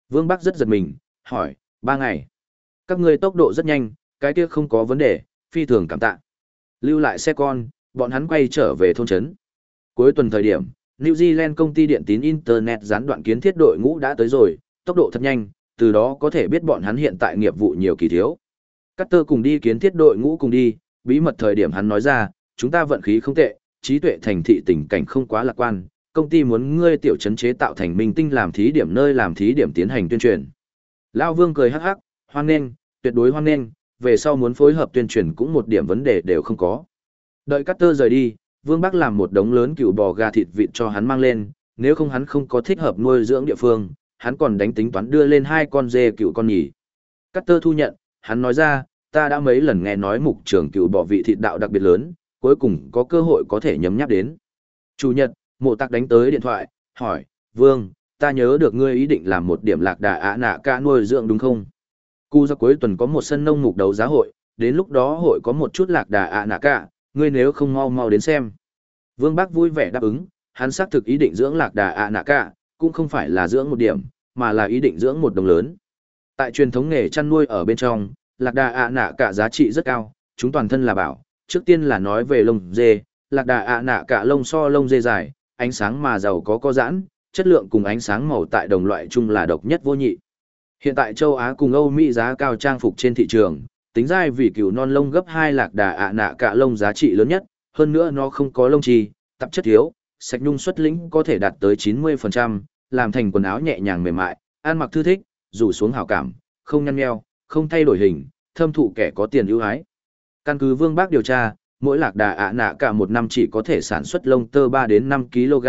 Vương Bắc rất giật mình, hỏi, ba ngày. Các ngươi tốc độ rất nhanh, cái kia không có vấn đề, phi thường cảm tạ. Lưu lại xe con, bọn hắn quay trở về thôn trấn. Cuối tuần thời điểm, New Zealand công ty điện tín Internet gián đoạn kiến thiết đội ngũ đã tới rồi, tốc độ thật nhanh, từ đó có thể biết bọn hắn hiện tại nghiệp vụ nhiều kỳ thiếu. Cắt tơ cùng đi kiến thiết đội ngũ cùng đi, bí mật thời điểm hắn nói ra, chúng ta vận khí không tệ, trí tuệ thành thị tình cảnh không quá lạc quan, công ty muốn ngươi tiểu trấn chế tạo thành minh tinh làm thí điểm nơi làm thí điểm tiến hành tuyên truyền. Lao Vương cười hắc hắc, hoan nghênh, tuyệt đối hoan nghênh, về sau muốn phối hợp tuyên truyền cũng một điểm vấn đề đều không có. Đợi Carter rời đi, Vương Bắc làm một đống lớn cừu bò gà thịt vịt cho hắn mang lên, nếu không hắn không có thích hợp nuôi dưỡng địa phương, hắn còn đánh tính toán đưa lên hai con dê cừu con nhỉ. Carter thu nhận, hắn nói ra, ta đã mấy lần nghe nói mục trường cừu bò vị thịt đạo đặc biệt lớn, cuối cùng có cơ hội có thể nhấm nháp đến. Chủ nhật, mộ tắc đánh tới điện thoại, hỏi, Vương, ta nhớ được ngươi ý định làm một điểm lạc đà ạ nạ ca nuôi dưỡng đúng không? Cu ra cuối tuần có một sân nông mục đấu giá hội, đến lúc đó hội có một chút lạc đà ạ nạ ca, ngươi nếu không mau mau đến xem. Vương Bắc vui vẻ đáp ứng, hắn xác thực ý định dưỡng lạc đà ạ nạ ca, cũng không phải là dưỡng một điểm, mà là ý định dưỡng một đồng lớn. Tại truyền thống nghề chăn nuôi ở bên trong, lạc đà ạ nạ cả giá trị rất cao, chúng toàn thân là bảo. Trước tiên là nói về lông dê, lạc đà ạ nạ cả lông so lông dê dài, ánh sáng mà giàu có có giãn, chất lượng cùng ánh sáng màu tại đồng loại chung là độc nhất vô nhị. Hiện tại châu Á cùng Âu Mỹ giá cao trang phục trên thị trường, tính dai vì cừu non lông gấp hai lạc đà ạ nạ cả lông giá trị lớn nhất, hơn nữa nó không có lông trì, tạp chất thiếu, sạch nhung xuất lĩnh có thể đạt tới 90%, làm thành quần áo nhẹ nhàng mềm mại, ăn mặc thư thích, rủ xuống hào cảm, không nhăn nheo, không thay đổi hình, thâm thụ kẻ có tiền ưu ái. Căn cứ Vương Bác điều tra, mỗi lạc đà ạ nạ cả một năm chỉ có thể sản xuất lông tơ 3 đến 5 kg,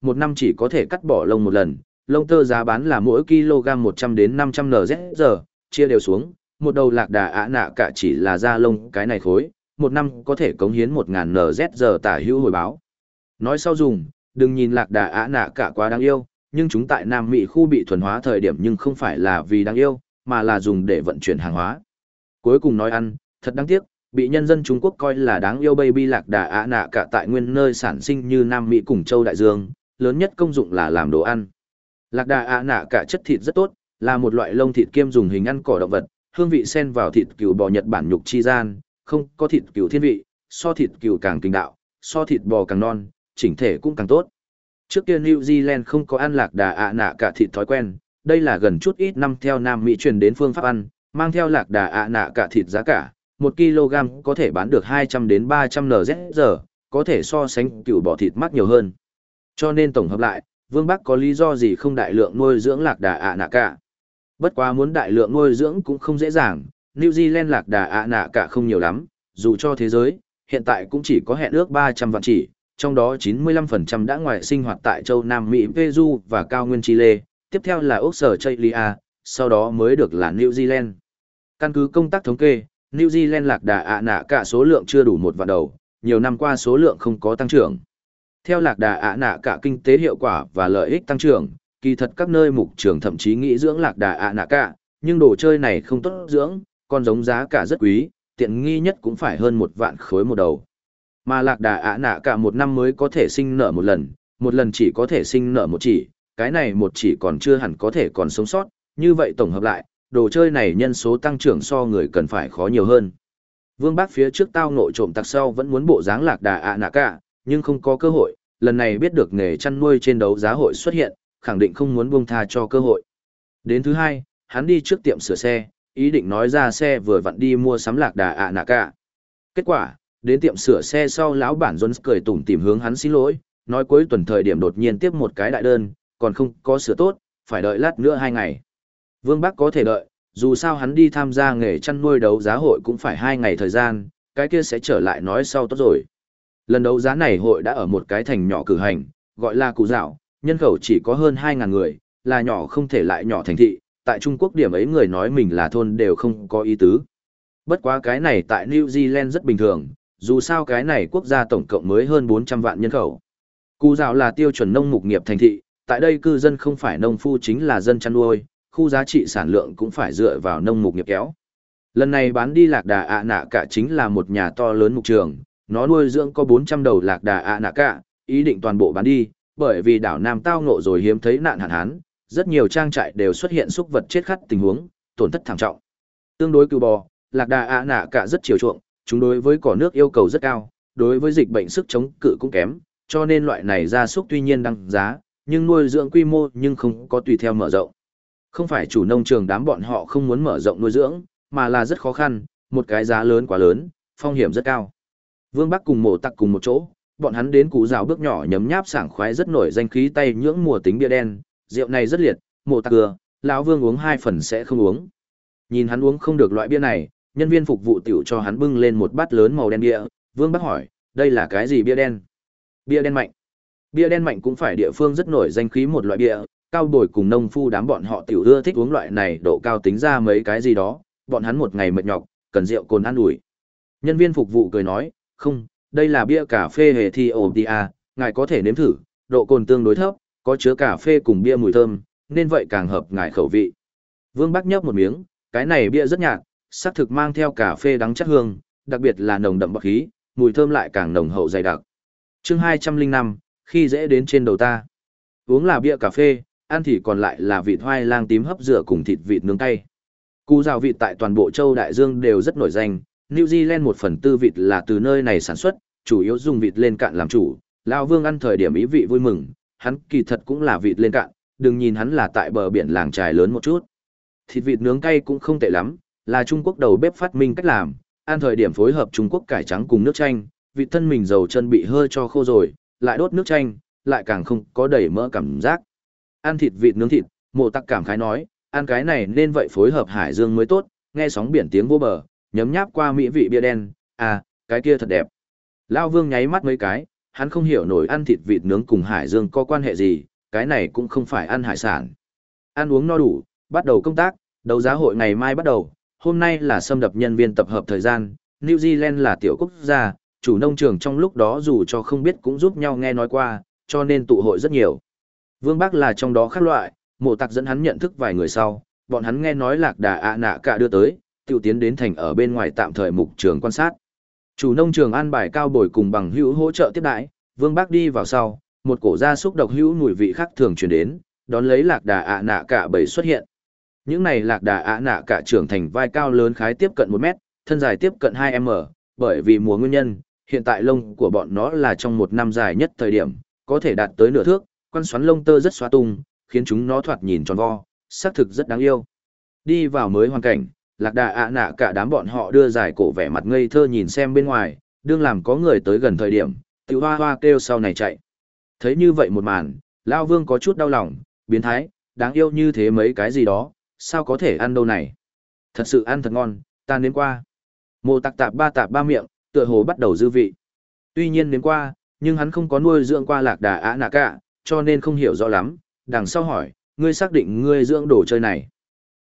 một năm chỉ có thể cắt bỏ lông một lần, lông tơ giá bán là mỗi kg 100 đến 500 NZ chia đều xuống, một đầu lạc đà ạ nạ cả chỉ là da lông cái này khối, một năm có thể cống hiến 1000 NZ tả hữu hồi báo. Nói sau dùng, đừng nhìn lạc đà ạ nạ cả quá đáng yêu, nhưng chúng tại Nam Mỹ khu bị thuần hóa thời điểm nhưng không phải là vì đáng yêu, mà là dùng để vận chuyển hàng hóa. Cuối cùng nói ăn, thật đáng tiếc, bị nhân dân Trung Quốc coi là đáng yêu baby lạc đà ạ nạ cả tại nguyên nơi sản sinh như Nam Mỹ cùng châu Đại Dương, lớn nhất công dụng là làm đồ ăn. Lạc đà ạ nạ cả chất thịt rất tốt, là một loại lông thịt kiêm dùng hình ăn cỏ động vật, hương vị xen vào thịt cừu bò Nhật Bản nhục chi gian, không có thịt cừu thiên vị, so thịt cừu càng kinh đạo, so thịt bò càng non, chỉnh thể cũng càng tốt. Trước kia New Zealand không có ăn lạc đà ạ nạ cả thịt thói quen, đây là gần chút ít năm theo Nam Mỹ truyền đến phương pháp ăn, mang theo lạc đà ạ nạ cả thịt giá cả, 1 kg có thể bán được 200 đến 300 NZ có thể so sánh cừu bò thịt mắc nhiều hơn. Cho nên tổng hợp lại, Vương Bắc có lý do gì không đại lượng nuôi dưỡng lạc đà ạ nạ cả. Bất quá muốn đại lượng nuôi dưỡng cũng không dễ dàng, New Zealand lạc đà ạ nạ cả không nhiều lắm, dù cho thế giới, hiện tại cũng chỉ có hẹn ước 300 vạn chỉ, trong đó 95% đã ngoài sinh hoạt tại châu Nam Mỹ Peru và cao nguyên Chile, tiếp theo là Úc Sở Chailia, sau đó mới được là New Zealand. Căn cứ công tác thống kê, New Zealand lạc đà ạ nạ cả số lượng chưa đủ một vạn đầu, nhiều năm qua số lượng không có tăng trưởng. Theo lạc đà ạ nạ cả kinh tế hiệu quả và lợi ích tăng trưởng, kỳ thật các nơi mục trường thậm chí nghĩ dưỡng lạc đà ạ nạ cả, nhưng đồ chơi này không tốt dưỡng, con giống giá cả rất quý, tiện nghi nhất cũng phải hơn một vạn khối một đầu. Mà lạc đà ạ nạ cả một năm mới có thể sinh nở một lần, một lần chỉ có thể sinh nở một chỉ, cái này một chỉ còn chưa hẳn có thể còn sống sót, như vậy tổng hợp lại, đồ chơi này nhân số tăng trưởng so người cần phải khó nhiều hơn. Vương Bác phía trước tao nội trộm tặc sau vẫn muốn bộ dáng lạc đà ạ nạ cả, nhưng không có cơ hội, lần này biết được nghề chăn nuôi trên đấu giá hội xuất hiện, khẳng định không muốn buông tha cho cơ hội. Đến thứ hai, hắn đi trước tiệm sửa xe, ý định nói ra xe vừa vặn đi mua sắm lạc đà ạ nạ cả. Kết quả, đến tiệm sửa xe sau lão bản Jones cười tủm tìm hướng hắn xin lỗi, nói cuối tuần thời điểm đột nhiên tiếp một cái đại đơn, còn không có sửa tốt, phải đợi lát nữa hai ngày. Vương Bắc có thể đợi, dù sao hắn đi tham gia nghề chăn nuôi đấu giá hội cũng phải hai ngày thời gian, cái kia sẽ trở lại nói sau tốt rồi. Lần đấu giá này hội đã ở một cái thành nhỏ cử hành, gọi là cụ dạo, nhân khẩu chỉ có hơn 2.000 người, là nhỏ không thể lại nhỏ thành thị, tại Trung Quốc điểm ấy người nói mình là thôn đều không có ý tứ. Bất quá cái này tại New Zealand rất bình thường, dù sao cái này quốc gia tổng cộng mới hơn 400 vạn nhân khẩu. Cụ dạo là tiêu chuẩn nông mục nghiệp thành thị, tại đây cư dân không phải nông phu chính là dân chăn nuôi, khu giá trị sản lượng cũng phải dựa vào nông mục nghiệp kéo. Lần này bán đi lạc đà ạ nạ cả chính là một nhà to lớn mục trường, nó nuôi dưỡng có 400 đầu lạc đà ạ nạ cả, ý định toàn bộ bán đi, bởi vì đảo Nam tao ngộ rồi hiếm thấy nạn hạn hán, rất nhiều trang trại đều xuất hiện xúc vật chết khát tình huống, tổn thất thảm trọng. Tương đối cừu bò, lạc đà ạ nạ cả rất chiều chuộng, chúng đối với cỏ nước yêu cầu rất cao, đối với dịch bệnh sức chống cự cũng kém, cho nên loại này gia súc tuy nhiên đăng giá, nhưng nuôi dưỡng quy mô nhưng không có tùy theo mở rộng. Không phải chủ nông trường đám bọn họ không muốn mở rộng nuôi dưỡng, mà là rất khó khăn, một cái giá lớn quá lớn, phong hiểm rất cao. Vương Bắc cùng mổ tặc cùng một chỗ, bọn hắn đến cú rào bước nhỏ nhấm nháp sảng khoái rất nổi danh khí tay nhưỡng mùa tính bia đen, rượu này rất liệt, mổ tặc cưa, lão Vương uống hai phần sẽ không uống. Nhìn hắn uống không được loại bia này, nhân viên phục vụ tiểu cho hắn bưng lên một bát lớn màu đen bia, Vương Bắc hỏi, đây là cái gì bia đen? Bia đen mạnh. Bia đen mạnh cũng phải địa phương rất nổi danh khí một loại bia, cao bồi cùng nông phu đám bọn họ tiểu ưa thích uống loại này độ cao tính ra mấy cái gì đó, bọn hắn một ngày mệt nhọc, cần rượu cồn ăn ủi. Nhân viên phục vụ cười nói, không, đây là bia cà phê hệ thi Ethiopia, à, ngài có thể nếm thử, độ cồn tương đối thấp, có chứa cà phê cùng bia mùi thơm, nên vậy càng hợp ngài khẩu vị. Vương Bắc nhấp một miếng, cái này bia rất nhạt, sắc thực mang theo cà phê đắng chất hương, đặc biệt là nồng đậm bạc khí, mùi thơm lại càng nồng hậu dày đặc. Chương 205, khi dễ đến trên đầu ta. Uống là bia cà phê, ăn thì còn lại là vịt hoai lang tím hấp rửa cùng thịt vịt nướng cay. Cú rào vịt tại toàn bộ châu Đại Dương đều rất nổi danh, New Zealand một phần tư vịt là từ nơi này sản xuất, chủ yếu dùng vịt lên cạn làm chủ. Lão Vương ăn thời điểm ý vị vui mừng, hắn kỳ thật cũng là vịt lên cạn, đừng nhìn hắn là tại bờ biển làng trài lớn một chút. Thịt vịt nướng cay cũng không tệ lắm, là Trung Quốc đầu bếp phát minh cách làm, ăn thời điểm phối hợp Trung Quốc cải trắng cùng nước chanh, vịt thân mình dầu chân bị hơi cho khô rồi, lại đốt nước chanh, lại càng không có đầy mỡ cảm giác. Ăn thịt vịt nướng thịt, mộ tắc cảm khái nói, ăn cái này nên vậy phối hợp hải dương mới tốt, nghe sóng biển tiếng vô bờ, nhấm nháp qua mỹ vị bia đen, à, cái kia thật đẹp. Lao Vương nháy mắt mấy cái, hắn không hiểu nổi ăn thịt vịt nướng cùng hải dương có quan hệ gì, cái này cũng không phải ăn hải sản. Ăn uống no đủ, bắt đầu công tác, đấu giá hội ngày mai bắt đầu, hôm nay là xâm đập nhân viên tập hợp thời gian, New Zealand là tiểu quốc gia, chủ nông trường trong lúc đó dù cho không biết cũng giúp nhau nghe nói qua, cho nên tụ hội rất nhiều. Vương Bắc là trong đó khác loại, mộ tặc dẫn hắn nhận thức vài người sau, bọn hắn nghe nói lạc đà ạ nạ cả đưa tới, tiêu tiến đến thành ở bên ngoài tạm thời mục trường quan sát. Chủ nông trường an bài cao bồi cùng bằng hữu hỗ trợ tiếp đãi, Vương Bắc đi vào sau, một cổ gia súc độc hữu mùi vị khác thường truyền đến, đón lấy lạc đà ạ nạ cả bầy xuất hiện. Những này lạc đà ạ nạ cả trưởng thành vai cao lớn khái tiếp cận 1 mét, thân dài tiếp cận 2m, bởi vì mùa nguyên nhân, hiện tại lông của bọn nó là trong một năm dài nhất thời điểm, có thể đạt tới nửa thước, quan xoắn lông tơ rất xóa tung, khiến chúng nó thoạt nhìn tròn vo, xác thực rất đáng yêu. Đi vào mới hoàn cảnh, lạc đà ạ nạ cả đám bọn họ đưa dài cổ vẻ mặt ngây thơ nhìn xem bên ngoài, đương làm có người tới gần thời điểm, tiểu hoa hoa kêu sau này chạy. Thấy như vậy một màn, Lao Vương có chút đau lòng, biến thái, đáng yêu như thế mấy cái gì đó, sao có thể ăn đâu này. Thật sự ăn thật ngon, ta nếm qua. Mộ tạc tạp ba tạp ba miệng, tựa hồ bắt đầu dư vị. Tuy nhiên nếm qua, nhưng hắn không có nuôi dưỡng qua lạc đà ạ nạ cả, cho nên không hiểu rõ lắm. Đằng sau hỏi, ngươi xác định ngươi dưỡng đồ chơi này.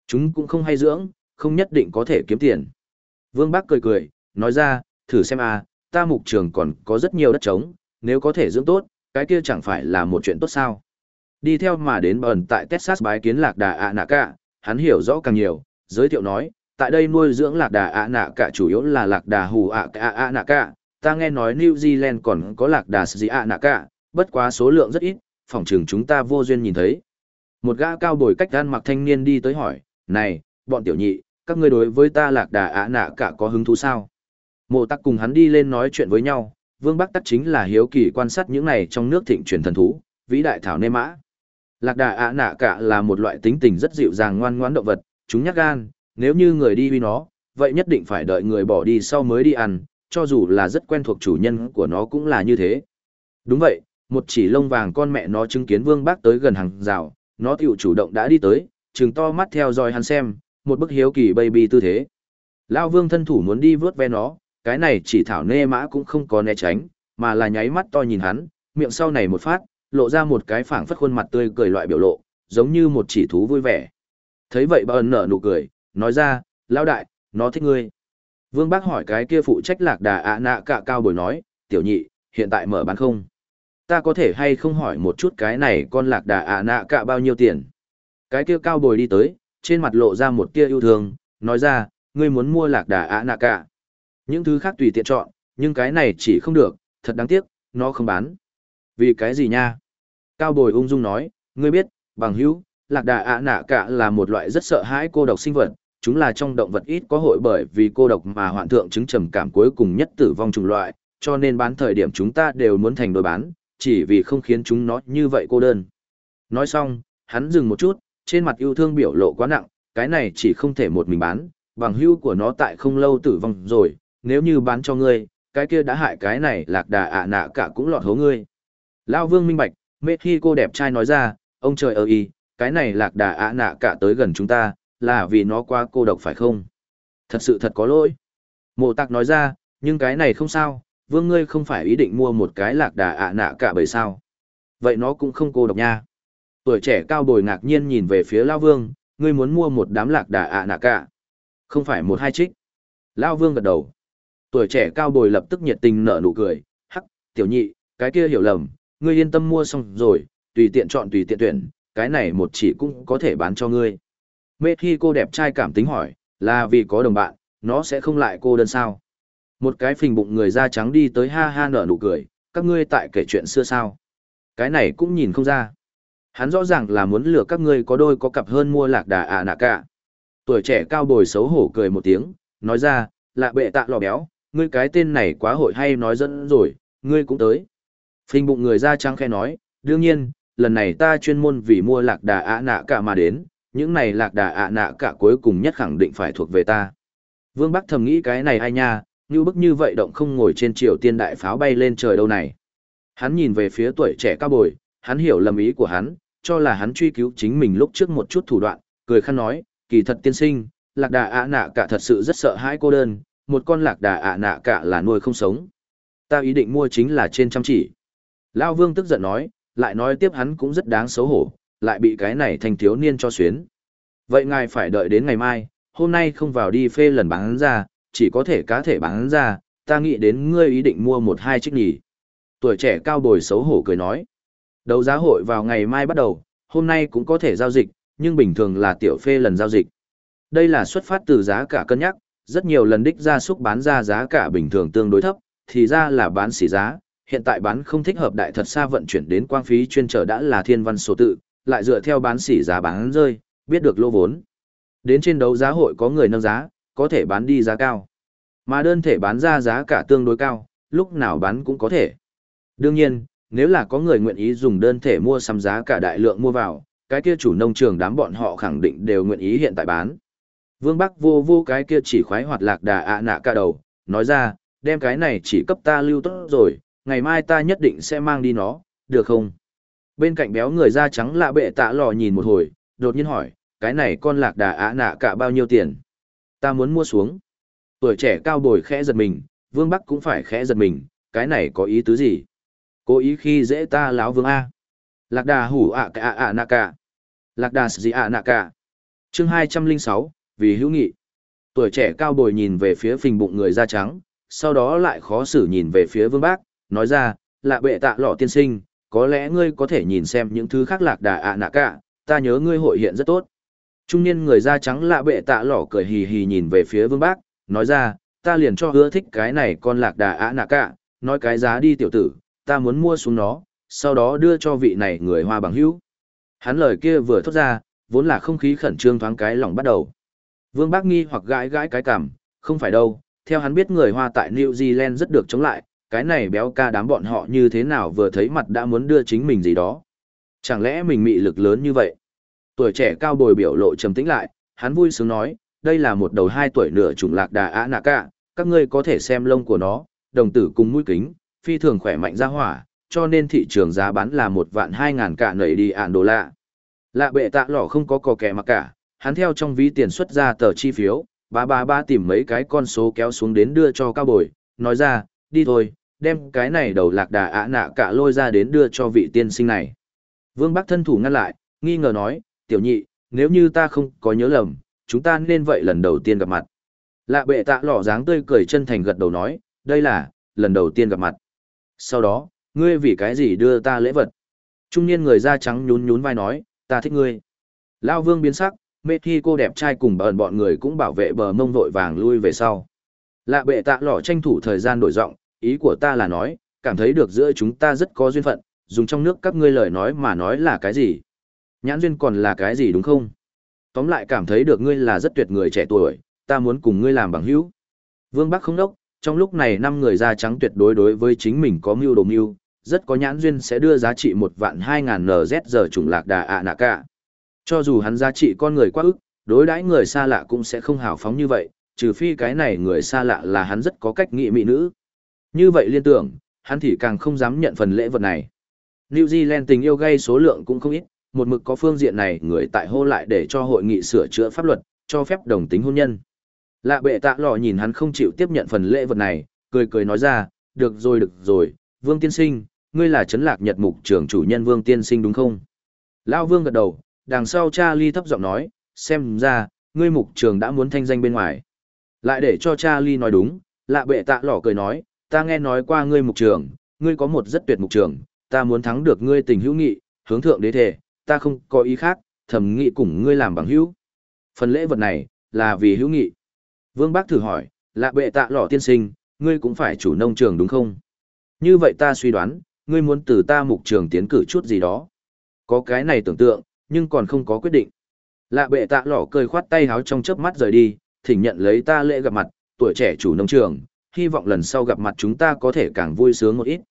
Chúng cũng không hay dưỡng, không nhất định có thể kiếm tiền. Vương Bắc cười cười, nói ra, thử xem à, ta mục trường còn có rất nhiều đất trống, nếu có thể dưỡng tốt, cái kia chẳng phải là một chuyện tốt sao. Đi theo mà đến bờn tại Texas bái kiến lạc đà ạ nạ cả, hắn hiểu rõ càng nhiều, giới thiệu nói, tại đây nuôi dưỡng lạc đà ạ nạ cả chủ yếu là lạc đà hù ạ cả ạ nạ cả, ta nghe nói New Zealand còn có lạc đà sĩ ạ nạ cả, bất quá số lượng rất ít, phỏng trường chúng ta vô duyên nhìn thấy. Một gã cao bồi cách gan mặc thanh niên đi tới hỏi, này, bọn tiểu nhị, các ngươi đối với ta lạc đà ạ nạ cả có hứng thú sao? Mộ tắc cùng hắn đi lên nói chuyện với nhau, vương bắc tắc chính là hiếu kỳ quan sát những này trong nước thịnh truyền thần thú, vĩ đại thảo nê mã. Lạc đà ạ nạ cả là một loại tính tình rất dịu dàng ngoan ngoãn động vật, chúng nhát gan, nếu như người đi huy nó, vậy nhất định phải đợi người bỏ đi sau mới đi ăn, cho dù là rất quen thuộc chủ nhân của nó cũng là như thế. Đúng vậy, một chỉ lông vàng con mẹ nó chứng kiến vương bác tới gần hàng rào, nó tiểu chủ động đã đi tới, trừng to mắt theo dõi hắn xem, một bức hiếu kỳ baby tư thế. Lao vương thân thủ muốn đi vớt ve nó, cái này chỉ thảo nê mã cũng không có né tránh, mà là nháy mắt to nhìn hắn, miệng sau này một phát, lộ ra một cái phảng phất khuôn mặt tươi cười loại biểu lộ, giống như một chỉ thú vui vẻ. Thấy vậy bà ẩn nở nụ cười, nói ra, lão đại, nó thích ngươi. Vương Bác hỏi cái kia phụ trách lạc đà ạ nạ cả cao bồi nói, tiểu nhị, hiện tại mở bán không? Ta có thể hay không hỏi một chút cái này con lạc đà ạ nạ cả bao nhiêu tiền? Cái kia cao bồi đi tới, trên mặt lộ ra một tia yêu thương, nói ra, ngươi muốn mua lạc đà ạ nạ cả. Những thứ khác tùy tiện chọn, nhưng cái này chỉ không được, thật đáng tiếc, nó không bán. Vì cái gì nha? Cao bồi ung dung nói, ngươi biết, bằng hữu, lạc đà ạ nạ cả là một loại rất sợ hãi cô độc sinh vật, chúng là trong động vật ít có hội bởi vì cô độc mà hoạn thượng chứng trầm cảm cuối cùng nhất tử vong chủng loại, cho nên bán thời điểm chúng ta đều muốn thành đôi bán, chỉ vì không khiến chúng nó như vậy cô đơn. Nói xong, hắn dừng một chút, trên mặt yêu thương biểu lộ quá nặng, cái này chỉ không thể một mình bán, bằng hữu của nó tại không lâu tử vong rồi, nếu như bán cho ngươi, cái kia đã hại cái này lạc đà ạ nạ cả cũng lọt hố ngươi. Lao vương minh bạch, mê khi cô đẹp trai nói ra, ông trời ơi, cái này lạc đà ạ nạ cả tới gần chúng ta, là vì nó quá cô độc phải không? Thật sự thật có lỗi. Mộ tạc nói ra, nhưng cái này không sao, vương ngươi không phải ý định mua một cái lạc đà ạ nạ cả bởi sao. Vậy nó cũng không cô độc nha. Tuổi trẻ cao bồi ngạc nhiên nhìn về phía Lao Vương, ngươi muốn mua một đám lạc đà ạ nạ cả. Không phải một hai trích. Lao Vương gật đầu. Tuổi trẻ cao bồi lập tức nhiệt tình nở nụ cười, hắc, tiểu nhị, cái kia hiểu lầm, ngươi yên tâm mua xong rồi, tùy tiện chọn tùy tiện tuyển, cái này một chỉ cũng có thể bán cho ngươi. Mê khi cô đẹp trai cảm tính hỏi, là vì có đồng bạn, nó sẽ không lại cô đơn sao. Một cái phình bụng người da trắng đi tới ha ha nở nụ cười, các ngươi tại kể chuyện xưa sao. Cái này cũng nhìn không ra. Hắn rõ ràng là muốn lừa các ngươi có đôi có cặp hơn mua lạc đà à nạ cả. Tuổi trẻ cao bồi xấu hổ cười một tiếng, nói ra, lạ bệ tạ lò béo, ngươi cái tên này quá hội hay nói dẫn rồi, ngươi cũng tới. Phình bụng người da trắng khe nói, đương nhiên, lần này ta chuyên môn vì mua lạc đà ạ nạ cả mà đến, những này lạc đà ạ nạ cả cuối cùng nhất khẳng định phải thuộc về ta. Vương Bắc thầm nghĩ cái này ai nha, như bức như vậy động không ngồi trên triều tiên đại pháo bay lên trời đâu này. Hắn nhìn về phía tuổi trẻ cao bồi, hắn hiểu lầm ý của hắn, cho là hắn truy cứu chính mình lúc trước một chút thủ đoạn, cười khăn nói, kỳ thật tiên sinh, lạc đà ạ nạ cả thật sự rất sợ hãi cô đơn, một con lạc đà ạ nạ cả là nuôi không sống. Ta ý định mua chính là trên trăm chỉ. Lao vương tức giận nói, lại nói tiếp hắn cũng rất đáng xấu hổ, lại bị cái này thành thiếu niên cho xuyến. Vậy ngài phải đợi đến ngày mai, hôm nay không vào đi phê lần bán ra, chỉ có thể cá thể bán ra, ta nghĩ đến ngươi ý định mua một hai chiếc nhỉ. Tuổi trẻ cao bồi xấu hổ cười nói. Đấu giá hội vào ngày mai bắt đầu, hôm nay cũng có thể giao dịch, nhưng bình thường là tiểu phê lần giao dịch. Đây là xuất phát từ giá cả cân nhắc, rất nhiều lần đích gia súc bán ra giá cả bình thường tương đối thấp, thì ra là bán xỉ giá, hiện tại bán không thích hợp đại thật xa vận chuyển đến quang phí chuyên trở đã là thiên văn số tự, lại dựa theo bán xỉ giá bán rơi, biết được lô vốn. Đến trên đấu giá hội có người nâng giá, có thể bán đi giá cao. Mà đơn thể bán ra giá cả tương đối cao, lúc nào bán cũng có thể. Đương nhiên, nếu là có người nguyện ý dùng đơn thể mua sắm giá cả đại lượng mua vào, cái kia chủ nông trường đám bọn họ khẳng định đều nguyện ý hiện tại bán. Vương Bắc vô vô cái kia chỉ khoái hoạt lạc đà ạ nạ cả đầu, nói ra, đem cái này chỉ cấp ta lưu tốt rồi, ngày mai ta nhất định sẽ mang đi nó, được không? Bên cạnh béo người da trắng lạ bệ tạ lò nhìn một hồi, đột nhiên hỏi, cái này con lạc đà ạ nạ cả bao nhiêu tiền? Ta muốn mua xuống. Tuổi trẻ cao bồi khẽ giật mình, Vương Bắc cũng phải khẽ giật mình, cái này có ý tứ gì? Cố ý khi dễ ta láo Vương A. Lạc đà hủ ạ cả ạ nạ cả. Lạc đà gì ạ nạ cả. Chương hai trăm linh sáu vì hữu nghị. Tuổi trẻ cao bồi nhìn về phía phình bụng người da trắng, sau đó lại khó xử nhìn về phía Vương Bác, nói ra, lạ bệ tạ lọ tiên sinh, có lẽ ngươi có thể nhìn xem những thứ khác lạc đà ạ nạ cả, ta nhớ ngươi hội hiện rất tốt. Trung niên người da trắng lạ bệ tạ lỏ cười hì hì nhìn về phía Vương Bác, nói ra, ta liền cho hứa thích cái này con lạc đà ạ nạ cả, nói cái giá đi tiểu tử, ta muốn mua xuống nó, sau đó đưa cho vị này người hoa bằng hữu. Hắn lời kia vừa thốt ra, vốn là không khí khẩn trương thoáng cái lòng bắt đầu. Vương Bác nghi hoặc gãi gãi cái cảm, không phải đâu, theo hắn biết người hoa tại New Zealand rất được chống lại, cái này béo ca đám bọn họ như thế nào vừa thấy mặt đã muốn đưa chính mình gì đó. Chẳng lẽ mình mị lực lớn như vậy? Tuổi trẻ cao bồi biểu lộ trầm tĩnh lại, hắn vui sướng nói, đây là một đầu hai tuổi nửa trùng lạc đà á nạ cả, các ngươi có thể xem lông của nó, đồng tử cùng mũi kính, phi thường khỏe mạnh ra hỏa, cho nên thị trường giá bán là một vạn hai ngàn cả nảy đi ạn đô la. Lạ bệ tạ lỏ không có cò kẻ mà cả, hắn theo trong ví tiền xuất ra tờ chi phiếu, ba ba ba tìm mấy cái con số kéo xuống đến đưa cho cao bồi, nói ra, đi thôi, đem cái này đầu lạc đà ạ nạ cả lôi ra đến đưa cho vị tiên sinh này. Vương Bắc thân thủ ngăn lại, nghi ngờ nói, tiểu nhị, nếu như ta không có nhớ lầm, chúng ta nên vậy lần đầu tiên gặp mặt. Lạ bệ tạ lỏ dáng tươi cười chân thành gật đầu nói, đây là, lần đầu tiên gặp mặt. Sau đó, ngươi vì cái gì đưa ta lễ vật? Trung niên người da trắng nhún nhún vai nói, ta thích ngươi. Lao vương biến sắc, mê thi cô đẹp trai cùng bờn bọn người cũng bảo vệ bờ mông vội vàng lui về sau. Lạ bệ tạ lỏ tranh thủ thời gian đổi giọng, ý của ta là nói, cảm thấy được giữa chúng ta rất có duyên phận, dùng trong nước các ngươi lời nói mà nói là cái gì. Nhãn duyên còn là cái gì đúng không? Tóm lại cảm thấy được ngươi là rất tuyệt người trẻ tuổi, ta muốn cùng ngươi làm bằng hữu. Vương Bắc không đốc, trong lúc này năm người da trắng tuyệt đối đối với chính mình có mưu đồ mưu, rất có nhãn duyên sẽ đưa giá trị một vạn hai ngàn NZ giờ chủng lạc đà ạ nạ cả. Cho dù hắn giá trị con người quá ức, đối đãi người xa lạ cũng sẽ không hào phóng như vậy, trừ phi cái này người xa lạ là hắn rất có cách nghị mỹ nữ. Như vậy liên tưởng, hắn thì càng không dám nhận phần lễ vật này. New Zealand tình yêu gây số lượng cũng không ít, một mực có phương diện này người tại hô lại để cho hội nghị sửa chữa pháp luật, cho phép đồng tính hôn nhân. Lạ bệ tạ lò nhìn hắn không chịu tiếp nhận phần lễ vật này, cười cười nói ra, được rồi được rồi, Vương Tiên Sinh, ngươi là chấn lạc nhật mục trưởng chủ nhân Vương Tiên Sinh đúng không? Lao Vương gật đầu, đằng sau cha ly thấp giọng nói, xem ra, ngươi mục trường đã muốn thanh danh bên ngoài. Lại để cho cha ly nói đúng, lạ bệ tạ lò cười nói, ta nghe nói qua ngươi mục trường, ngươi có một rất tuyệt mục trường, ta muốn thắng được ngươi tình hữu nghị, hướng thượng đế thể, ta không có ý khác, thầm nghị cùng ngươi làm bằng hữu. Phần lễ vật này, là vì hữu nghị. Vương Bác thử hỏi, lạ bệ tạ lỏ tiên sinh, ngươi cũng phải chủ nông trường đúng không? Như vậy ta suy đoán, ngươi muốn từ ta mục trường tiến cử chút gì đó. Có cái này tưởng tượng, nhưng còn không có quyết định. Lạ bệ tạ lỏ cười khoát tay háo trong chớp mắt rời đi, thỉnh nhận lấy ta lễ gặp mặt, tuổi trẻ chủ nông trường, hy vọng lần sau gặp mặt chúng ta có thể càng vui sướng một ít.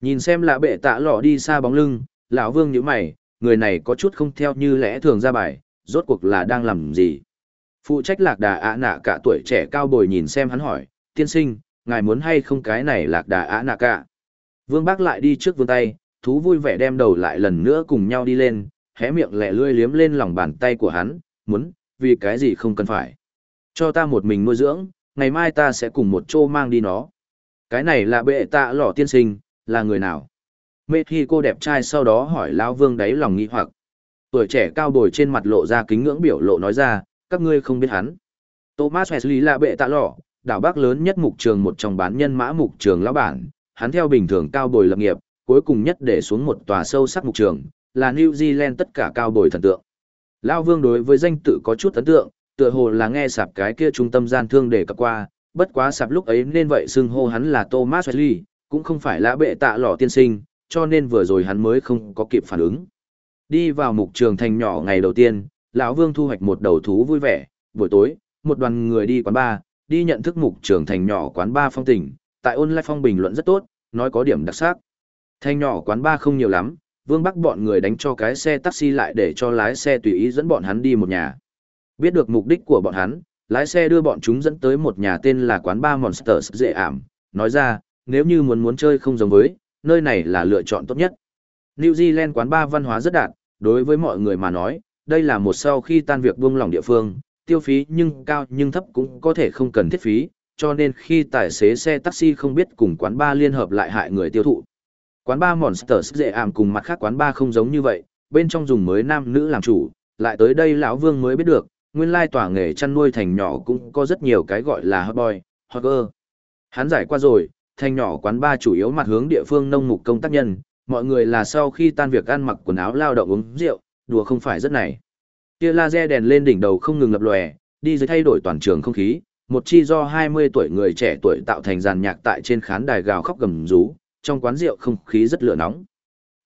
Nhìn xem lạ bệ tạ lỏ đi xa bóng lưng, lão vương nhíu mày, người này có chút không theo như lẽ thường ra bài, rốt cuộc là đang làm gì. Phụ trách lạc đà ạ nạ cả tuổi trẻ cao bồi nhìn xem hắn hỏi, tiên sinh, ngài muốn hay không cái này lạc đà ạ nạ cả. Vương bác lại đi trước vương tay, thú vui vẻ đem đầu lại lần nữa cùng nhau đi lên, hé miệng lẹ lươi liếm lên lòng bàn tay của hắn, muốn, vì cái gì không cần phải. Cho ta một mình nuôi dưỡng, ngày mai ta sẽ cùng một chô mang đi nó. Cái này là bệ tạ lỏ tiên sinh, là người nào? Mê khi cô đẹp trai sau đó hỏi Lão Vương đáy lòng nghi hoặc. Tuổi trẻ cao bồi trên mặt lộ ra kính ngưỡng biểu lộ nói ra, các ngươi không biết hắn. Thomas Wesley là bệ tạ lọ đảo bác lớn nhất mục trường một trong bán nhân mã mục trường lão bản, hắn theo bình thường cao bồi lập nghiệp, cuối cùng nhất để xuống một tòa sâu sắc mục trường, là New Zealand tất cả cao bồi thần tượng. Lão Vương đối với danh tự có chút ấn tượng, tựa hồ là nghe sạp cái kia trung tâm gian thương để cập qua, bất quá sạp lúc ấy nên vậy xưng hô hắn là Thomas Wesley, cũng không phải là bệ tạ lọ tiên sinh, cho nên vừa rồi hắn mới không có kịp phản ứng. Đi vào mục trường thành nhỏ ngày đầu tiên, lão Vương thu hoạch một đầu thú vui vẻ, buổi tối, một đoàn người đi quán bar, đi nhận thức mục trường thành nhỏ quán bar phong tình, tại online phong bình luận rất tốt, nói có điểm đặc sắc. Thành nhỏ quán bar không nhiều lắm, Vương Bắc bọn người đánh cho cái xe taxi lại để cho lái xe tùy ý dẫn bọn hắn đi một nhà. Biết được mục đích của bọn hắn, lái xe đưa bọn chúng dẫn tới một nhà tên là quán bar Monsters dễ ảm, nói ra, nếu như muốn muốn chơi không giống với, nơi này là lựa chọn tốt nhất. New Zealand quán bar văn hóa rất đạt, đối với mọi người mà nói, đây là một sau khi tan việc buông lỏng địa phương, tiêu phí nhưng cao nhưng thấp cũng có thể không cần thiết phí, cho nên khi tài xế xe taxi không biết cùng quán bar liên hợp lại hại người tiêu thụ. Quán bar Monsters dễ ảm cùng mặt khác quán bar không giống như vậy, bên trong dùng mới nam nữ làm chủ, lại tới đây lão Vương mới biết được, nguyên lai tòa nghề chăn nuôi thành nhỏ cũng có rất nhiều cái gọi là hot boy, hot girl. Hắn giải qua rồi, thành nhỏ quán ba chủ yếu mặt hướng địa phương nông mục công tác nhân, mọi người là sau khi tan việc ăn mặc quần áo lao động uống rượu, đùa không phải rất này. Tia laser đèn lên đỉnh đầu không ngừng lập lòe, đi dưới thay đổi toàn trường không khí, một chi do 20 tuổi người trẻ tuổi tạo thành dàn nhạc tại trên khán đài gào khóc gầm rú, trong quán rượu không khí rất lửa nóng.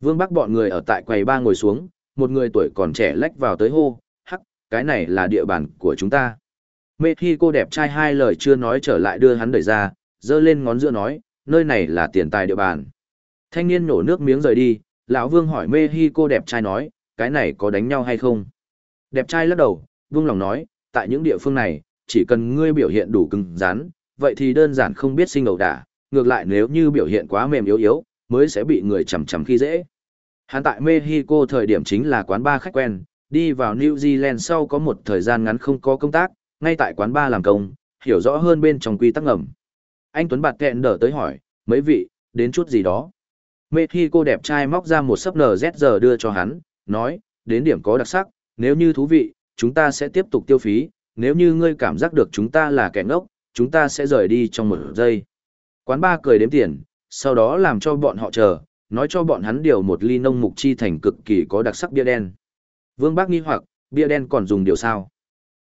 Vương Bắc bọn người ở tại quầy ba ngồi xuống, một người tuổi còn trẻ lách vào tới hô, hắc, cái này là địa bàn của chúng ta. Mê khi cô đẹp trai hai lời chưa nói trở lại đưa hắn đẩy ra, dơ lên ngón giữa nói, nơi này là tiền tài địa bàn. Thanh niên nổ nước miếng rời đi, lão Vương hỏi Mê hi cô đẹp trai nói, cái này có đánh nhau hay không? Đẹp trai lắc đầu, Vương lòng nói, tại những địa phương này, chỉ cần ngươi biểu hiện đủ cứng rắn, vậy thì đơn giản không biết sinh ẩu đả, ngược lại nếu như biểu hiện quá mềm yếu yếu, mới sẽ bị người chầm chầm khi dễ. Hắn tại Mexico thời điểm chính là quán bar khách quen, đi vào New Zealand sau có một thời gian ngắn không có công tác, ngay tại quán bar làm công, hiểu rõ hơn bên trong quy tắc ngầm. Anh Tuấn bạt kẹn đỡ tới hỏi, mấy vị, đến chút gì đó. Mê thi cô đẹp trai móc ra một sấp NZ đưa cho hắn, nói, đến điểm có đặc sắc, nếu như thú vị, chúng ta sẽ tiếp tục tiêu phí, nếu như ngươi cảm giác được chúng ta là kẻ ngốc, chúng ta sẽ rời đi trong một giây. Quán ba cười đếm tiền, sau đó làm cho bọn họ chờ, nói cho bọn hắn điều một ly nông mục chi thành cực kỳ có đặc sắc bia đen. Vương Bác nghi hoặc, bia đen còn dùng điều sao?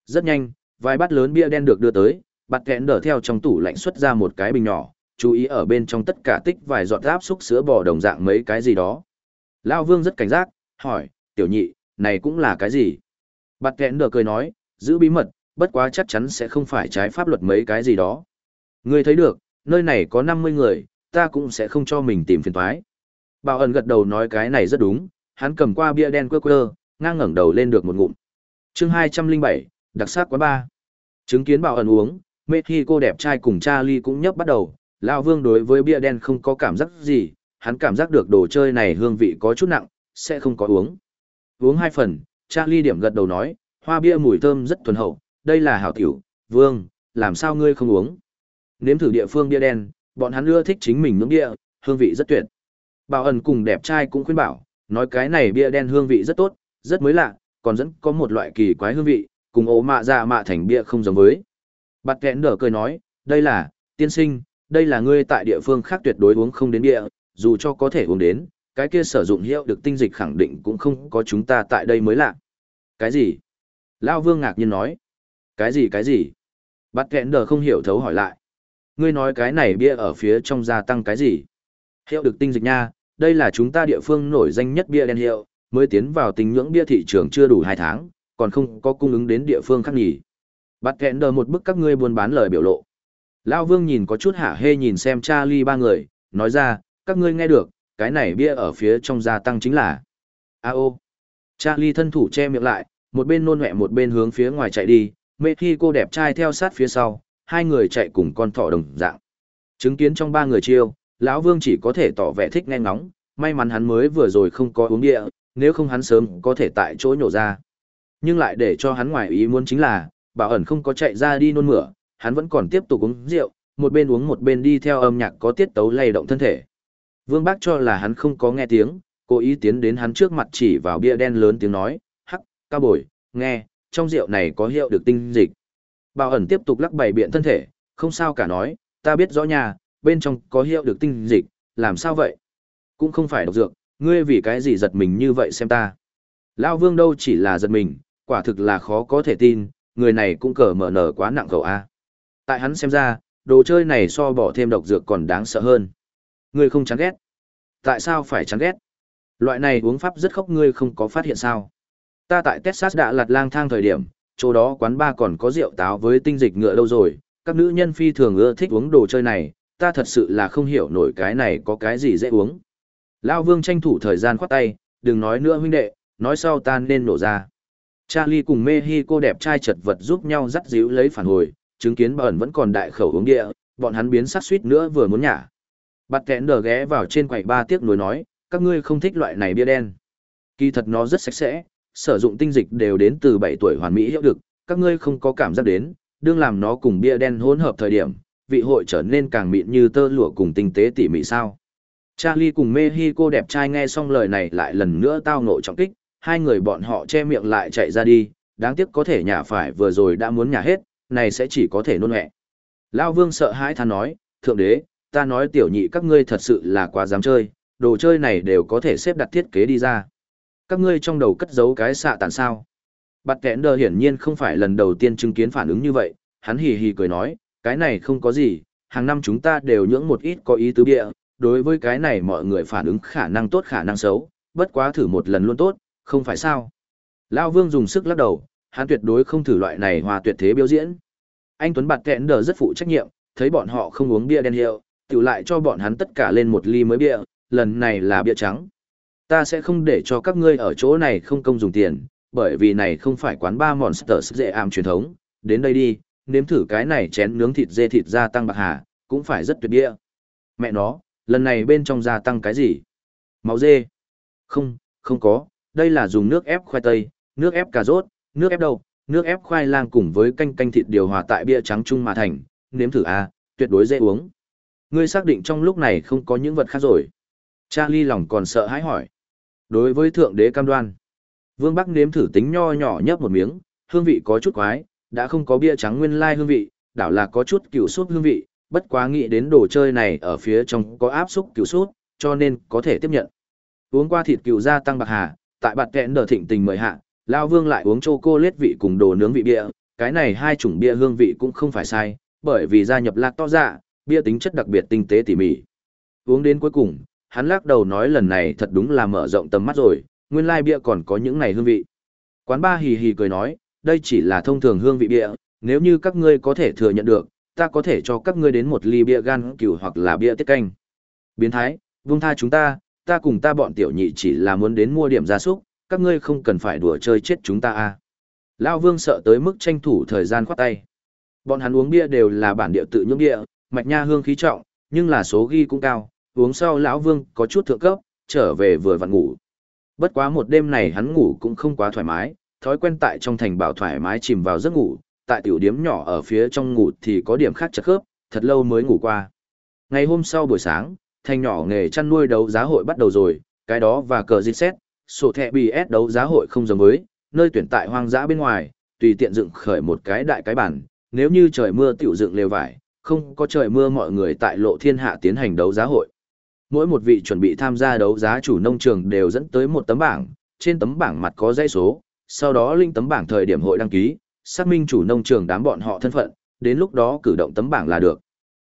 Rất nhanh, vài bát lớn bia đen được đưa tới, bạt Kẽn đỡ theo trong tủ lạnh xuất ra một cái bình nhỏ, chú ý ở bên trong tất cả tích vài giọt áp xúc sữa bò đồng dạng mấy cái gì đó. Lao Vương rất cảnh giác, hỏi, tiểu nhị, này cũng là cái gì? Bạt Kẽn đỡ cười nói, giữ bí mật, bất quá chắc chắn sẽ không phải trái pháp luật mấy cái gì đó. Ngươi thấy được, nơi này có 50 người, ta cũng sẽ không cho mình tìm phiền toái. Bảo ẩn gật đầu nói cái này rất đúng, hắn cầm qua bia đen quơ quơ, ngang ngẩng đầu lên được một ngụm. chương 207, đặc sắc quán ba. Chứng kiến bảo ẩn uống, mê khi cô đẹp trai cùng Charlie cũng nhấp bắt đầu, Lao Vương đối với bia đen không có cảm giác gì, hắn cảm giác được đồ chơi này hương vị có chút nặng, sẽ không có uống. Uống hai phần, Charlie điểm gật đầu nói, hoa bia mùi thơm rất thuần hậu, đây là hảo tiểu, Vương, làm sao ngươi không uống? Nếm thử địa phương bia đen, bọn hắn ưa thích chính mình ngưỡng bia, hương vị rất tuyệt. Bảo ẩn cùng đẹp trai cũng khuyên bảo, nói cái này bia đen hương vị rất tốt, rất mới lạ, còn dẫn có một loại kỳ quái hương vị, cùng ố mạ dạ mạ thành bia không giống với. Bạt kẽn đỡ cười nói, đây là, tiên sinh, đây là ngươi tại địa phương khác tuyệt đối uống không đến bia, dù cho có thể uống đến, cái kia sử dụng hiệu được tinh dịch khẳng định cũng không có chúng ta tại đây mới lạ. Cái gì? Lão Vương ngạc nhiên nói. Cái gì cái gì? Bạt kẽn đờ không hiểu thấu hỏi lại ngươi nói cái này bia ở phía trong gia tăng cái gì? Hiệu được tinh dịch nha, đây là chúng ta địa phương nổi danh nhất bia đen hiệu, mới tiến vào tình nhưỡng bia thị trường chưa đủ 2 tháng, còn không có cung ứng đến địa phương khác nghỉ. Bắt kẹn đờ một bức các ngươi buôn bán lời biểu lộ. Lao vương nhìn có chút hả hê nhìn xem Charlie ba người, nói ra, các ngươi nghe được, cái này bia ở phía trong gia tăng chính là. A ô. Charlie thân thủ che miệng lại, một bên nôn mẹ một bên hướng phía ngoài chạy đi, mê khi cô đẹp trai theo sát phía sau, hai người chạy cùng con thỏ đồng dạng. Chứng kiến trong ba người chiêu, lão Vương chỉ có thể tỏ vẻ thích nghe ngóng, may mắn hắn mới vừa rồi không có uống địa, nếu không hắn sớm có thể tại chỗ nhổ ra. Nhưng lại để cho hắn ngoài ý muốn chính là, bảo ẩn không có chạy ra đi nôn mửa, hắn vẫn còn tiếp tục uống rượu, một bên uống một bên đi theo âm nhạc có tiết tấu lay động thân thể. Vương Bác cho là hắn không có nghe tiếng, cố ý tiến đến hắn trước mặt chỉ vào bia đen lớn tiếng nói, hắc, cao bồi, nghe, trong rượu này có hiệu được tinh dịch. Bảo ẩn tiếp tục lắc bày biện thân thể, không sao cả nói, ta biết rõ nhà, bên trong có hiệu được tinh dịch, làm sao vậy? Cũng không phải độc dược, ngươi vì cái gì giật mình như vậy xem ta. Lao vương đâu chỉ là giật mình, quả thực là khó có thể tin, người này cũng cờ mở nở quá nặng khẩu A. Tại hắn xem ra, đồ chơi này so bỏ thêm độc dược còn đáng sợ hơn. Ngươi không chán ghét. Tại sao phải chán ghét? Loại này uống pháp rất khốc ngươi không có phát hiện sao. Ta tại Texas đã lặt lang thang thời điểm, chỗ đó quán ba còn có rượu táo với tinh dịch ngựa đâu rồi, các nữ nhân phi thường ưa thích uống đồ chơi này, ta thật sự là không hiểu nổi cái này có cái gì dễ uống. Lao vương tranh thủ thời gian khoát tay, đừng nói nữa huynh đệ, nói sau ta nên nổ ra. Charlie cùng Mexico đẹp trai chật vật giúp nhau dắt díu lấy phản hồi, chứng kiến bẩn vẫn còn đại khẩu uống địa, bọn hắn biến sắc suýt nữa vừa muốn nhả. Bạt kẽn đờ ghé vào trên quầy ba tiếc nuối nói, các ngươi không thích loại này bia đen. Kỳ thật nó rất sạch sẽ, sử dụng tinh dịch đều đến từ 7 tuổi hoàn mỹ hiệu được, các ngươi không có cảm giác đến, đương làm nó cùng bia đen hỗn hợp thời điểm, vị hội trở nên càng mịn như tơ lụa cùng tinh tế tỉ mỉ sao. Charlie cùng Mexico đẹp trai nghe xong lời này lại lần nữa tao ngộ trọng kích, hai người bọn họ che miệng lại chạy ra đi, đáng tiếc có thể nhả phải vừa rồi đã muốn nhả hết, này sẽ chỉ có thể nôn mẹ. Lao vương sợ hãi than nói, thượng đế, ta nói tiểu nhị các ngươi thật sự là quá dám chơi, đồ chơi này đều có thể xếp đặt thiết kế đi ra. Các ngươi trong đầu cất giấu cái xạ tàn sao. Bạt kẽn đờ hiển nhiên không phải lần đầu tiên chứng kiến phản ứng như vậy, hắn hì hì cười nói, cái này không có gì, hàng năm chúng ta đều nhưỡng một ít có ý tứ bịa, đối với cái này mọi người phản ứng khả năng tốt khả năng xấu, bất quá thử một lần luôn tốt, không phải sao. Lao vương dùng sức lắc đầu, hắn tuyệt đối không thử loại này hòa tuyệt thế biểu diễn. Anh Tuấn Bạt kẽn đờ rất phụ trách nhiệm, thấy bọn họ không uống bia đen hiệu, tự lại cho bọn hắn tất cả lên một ly mới bia, lần này là bia trắng. Ta sẽ không để cho các ngươi ở chỗ này không công dùng tiền, bởi vì này không phải quán ba Monster dễ ảm truyền thống, đến đây đi, nếm thử cái này chén nướng thịt dê thịt gia tăng bạc hà, cũng phải rất tuyệt bia. Mẹ nó, lần này bên trong gia tăng cái gì? Máu dê? Không, không có, đây là dùng nước ép khoai tây, nước ép cà rốt, nước ép đậu, nước ép khoai lang cùng với canh canh thịt điều hòa tại bia trắng chung mà thành, nếm thử a, tuyệt đối dễ uống. Ngươi xác định trong lúc này không có những vật khác rồi. Charlie lòng còn sợ hãi hỏi. Đối với thượng đế cam đoan, Vương Bắc nếm thử tính nho nhỏ nhấp một miếng, hương vị có chút quái, đã không có bia trắng nguyên lai hương vị, đảo là có chút cựu suốt hương vị, bất quá nghĩ đến đồ chơi này ở phía trong có áp xúc cựu suốt cho nên có thể tiếp nhận. Uống qua thịt cựu gia tăng bạc hà, tại bạt kẹn đờ thịnh tình mời hạ, Lao Vương lại uống chô cô lết vị cùng đồ nướng vị bia, cái này hai chủng bia hương vị cũng không phải sai, bởi vì gia nhập lạc to dạ, bia tính chất đặc biệt tinh tế tỉ mỉ. Uống đến cuối cùng, hắn lắc đầu nói lần này thật đúng là mở rộng tầm mắt rồi, nguyên lai bia còn có những này hương vị. Quán ba hì hì cười nói, đây chỉ là thông thường hương vị bia, nếu như các ngươi có thể thừa nhận được, ta có thể cho các ngươi đến một ly bia gan cừu hoặc là bia tiết canh. Biến thái, vung tha chúng ta, ta cùng ta bọn tiểu nhị chỉ là muốn đến mua điểm gia súc, các ngươi không cần phải đùa chơi chết chúng ta a. À. Lão Vương sợ tới mức tranh thủ thời gian khoát tay. Bọn hắn uống bia đều là bản địa tự nhưỡng bia, mạch nha hương khí trọng, nhưng là số ghi cũng cao, uống sau lão Vương có chút thượng cấp, trở về vừa vặn ngủ. Bất quá một đêm này hắn ngủ cũng không quá thoải mái, thói quen tại trong thành bảo thoải mái chìm vào giấc ngủ, tại tiểu điếm nhỏ ở phía trong ngủ thì có điểm khác chật khớp, thật lâu mới ngủ qua. Ngày hôm sau buổi sáng, thành nhỏ nghề chăn nuôi đấu giá hội bắt đầu rồi, cái đó và cờ dịch xét, sổ thẻ BS đấu giá hội không giống với, nơi tuyển tại hoang dã bên ngoài, tùy tiện dựng khởi một cái đại cái bản, nếu như trời mưa tiểu dựng lều vải, không có trời mưa mọi người tại lộ thiên hạ tiến hành đấu giá hội. Mỗi một vị chuẩn bị tham gia đấu giá chủ nông trường đều dẫn tới một tấm bảng, trên tấm bảng mặt có dãy số, sau đó linh tấm bảng thời điểm hội đăng ký, xác minh chủ nông trường đám bọn họ thân phận, đến lúc đó cử động tấm bảng là được.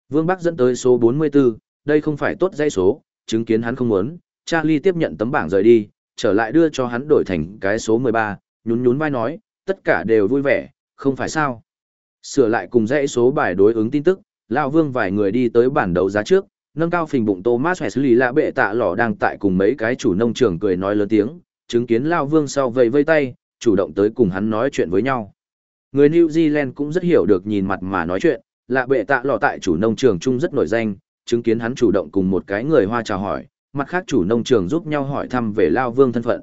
Vương Bắc dẫn tới số 44, đây không phải tốt dây số, chứng kiến hắn không muốn, Charlie tiếp nhận tấm bảng rời đi, trở lại đưa cho hắn đổi thành cái số 13, nhún nhún vai nói, tất cả đều vui vẻ, không phải sao. Sửa lại cùng dãy số bài đối ứng tin tức, Lão Vương vài người đi tới bản đấu giá trước, nâng cao phình bụng Thomas Wesley lạ bệ tạ lỏ đang tại cùng mấy cái chủ nông trường cười nói lớn tiếng, chứng kiến Lão Vương sau vây vây tay, chủ động tới cùng hắn nói chuyện với nhau. Người New Zealand cũng rất hiểu được nhìn mặt mà nói chuyện, lạ bệ tạ lỏ tại chủ nông trường chung rất nổi danh, chứng kiến hắn chủ động cùng một cái người hoa chào hỏi, mặt khác chủ nông trường giúp nhau hỏi thăm về Lao Vương thân phận.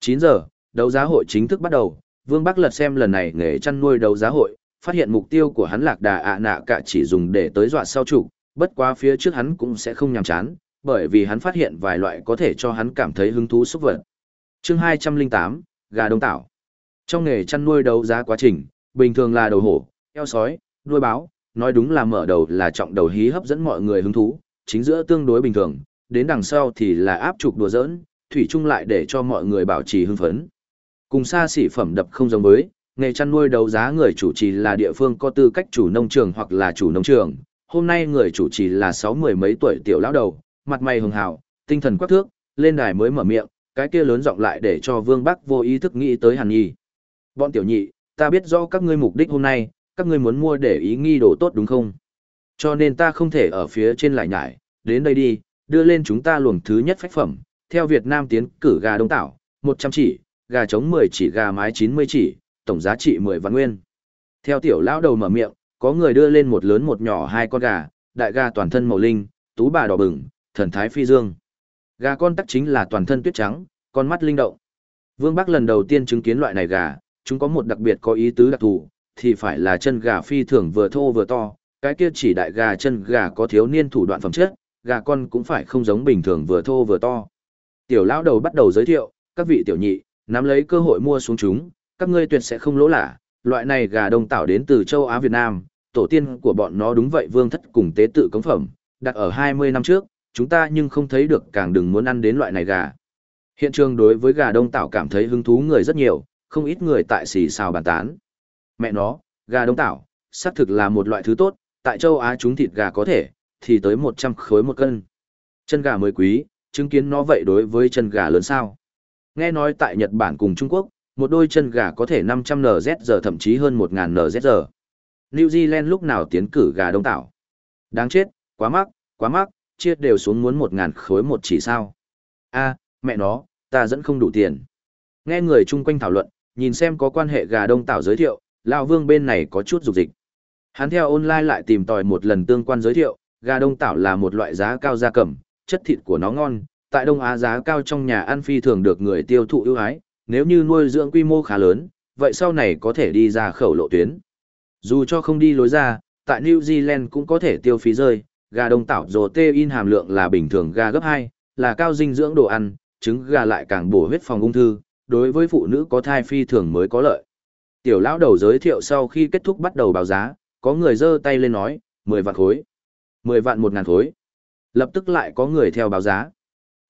9 giờ, đấu giá hội chính thức bắt đầu, Vương Bắc lật xem lần này nghề chăn nuôi đấu giá hội, phát hiện mục tiêu của hắn lạc đà ạ nạ cả chỉ dùng để tới dọa sau chủ. bất quá phía trước hắn cũng sẽ không nhàm chán, bởi vì hắn phát hiện vài loại có thể cho hắn cảm thấy hứng thú xúc vật. Chương 208, gà đông tảo. Trong nghề chăn nuôi đấu giá quá trình, bình thường là đầu hổ, eo sói, đuôi báo, nói đúng là mở đầu là trọng đầu hí hấp dẫn mọi người hứng thú, chính giữa tương đối bình thường, đến đằng sau thì là áp trục đùa giỡn, thủy chung lại để cho mọi người bảo trì hưng phấn. Cùng xa xỉ phẩm đập không giống với, nghề chăn nuôi đấu giá người chủ trì là địa phương có tư cách chủ nông trường hoặc là chủ nông trường. Hôm nay người chủ trì là sáu mười mấy tuổi tiểu lão đầu, mặt mày hường hào, tinh thần quắc thước, lên đài mới mở miệng, cái kia lớn giọng lại để cho Vương Bắc vô ý thức nghĩ tới Hàn Nhi. Bọn tiểu nhị, ta biết rõ các ngươi mục đích hôm nay, các ngươi muốn mua để ý nghi đồ tốt đúng không? Cho nên ta không thể ở phía trên lại nhải, đến đây đi, đưa lên chúng ta luồng thứ nhất phách phẩm, theo Việt Nam tiến cử gà đông tảo, 100 chỉ, gà trống 10 chỉ gà mái 90 chỉ, tổng giá trị 10 vạn nguyên. Theo tiểu lão đầu mở miệng, có người đưa lên một lớn một nhỏ hai con gà, đại gà toàn thân màu linh, tú bà đỏ bừng, thần thái phi dương. Gà con tắc chính là toàn thân tuyết trắng, con mắt linh động. Vương Bắc lần đầu tiên chứng kiến loại này gà, chúng có một đặc biệt có ý tứ đặc thù, thì phải là chân gà phi thường vừa thô vừa to, cái kia chỉ đại gà chân gà có thiếu niên thủ đoạn phẩm chất, gà con cũng phải không giống bình thường vừa thô vừa to. Tiểu lão đầu bắt đầu giới thiệu, các vị tiểu nhị, nắm lấy cơ hội mua xuống chúng, các ngươi tuyệt sẽ không lỗ lạ, loại này gà đông tảo đến từ châu Á Việt Nam, tổ tiên của bọn nó đúng vậy vương thất cùng tế tự cống phẩm, đặt ở 20 năm trước, chúng ta nhưng không thấy được càng đừng muốn ăn đến loại này gà. Hiện trường đối với gà đông tảo cảm thấy hứng thú người rất nhiều, không ít người tại xì xào bàn tán. Mẹ nó, gà đông tảo, xác thực là một loại thứ tốt, tại châu Á chúng thịt gà có thể, thì tới 100 khối một cân. Chân gà mới quý, chứng kiến nó vậy đối với chân gà lớn sao. Nghe nói tại Nhật Bản cùng Trung Quốc, một đôi chân gà có thể 500 NZ giờ thậm chí hơn 1000 NZ giờ. New Zealand lúc nào tiến cử gà đông tảo. Đáng chết, quá mắc, quá mắc, chia đều xuống muốn 1000 khối một chỉ sao. a mẹ nó, ta dẫn không đủ tiền. Nghe người chung quanh thảo luận, nhìn xem có quan hệ gà đông tảo giới thiệu, lão vương bên này có chút dục dịch. Hắn theo online lại tìm tòi một lần tương quan giới thiệu, gà đông tảo là một loại giá cao gia cầm, chất thịt của nó ngon, tại Đông Á giá cao trong nhà ăn phi thường được người tiêu thụ ưu ái, nếu như nuôi dưỡng quy mô khá lớn, vậy sau này có thể đi ra khẩu lộ tuyến. Dù cho không đi lối ra, tại New Zealand cũng có thể tiêu phí rơi, gà đông tảo protein hàm lượng là bình thường gà gấp 2, là cao dinh dưỡng đồ ăn, trứng gà lại càng bổ huyết phòng ung thư, đối với phụ nữ có thai phi thường mới có lợi. Tiểu lão đầu giới thiệu sau khi kết thúc bắt đầu báo giá, có người giơ tay lên nói, 10 vạn khối, 10 vạn 1 ngàn khối. Lập tức lại có người theo báo giá.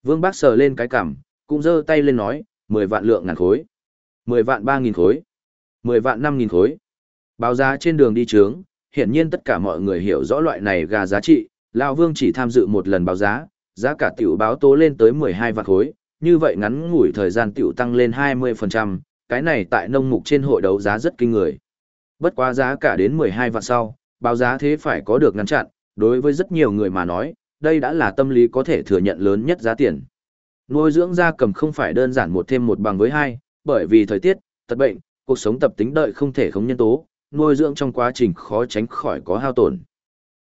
Vương Bác sờ lên cái cằm, cũng giơ tay lên nói, 10 vạn lượng ngàn khối, 10 vạn 3 nghìn khối, 10 vạn 5 nghìn khối. Báo giá trên đường đi trướng, hiển nhiên tất cả mọi người hiểu rõ loại này gà giá trị, Lão Vương chỉ tham dự một lần báo giá, giá cả tiểu báo tố lên tới 12 vạn khối, như vậy ngắn ngủi thời gian tiểu tăng lên 20%, cái này tại nông mục trên hội đấu giá rất kinh người. Bất quá giá cả đến 12 vạn sau, báo giá thế phải có được ngăn chặn, đối với rất nhiều người mà nói, đây đã là tâm lý có thể thừa nhận lớn nhất giá tiền. Nuôi dưỡng gia cầm không phải đơn giản một thêm một bằng với hai, bởi vì thời tiết, tật bệnh, cuộc sống tập tính đợi không thể không nhân tố, nuôi dưỡng trong quá trình khó tránh khỏi có hao tổn.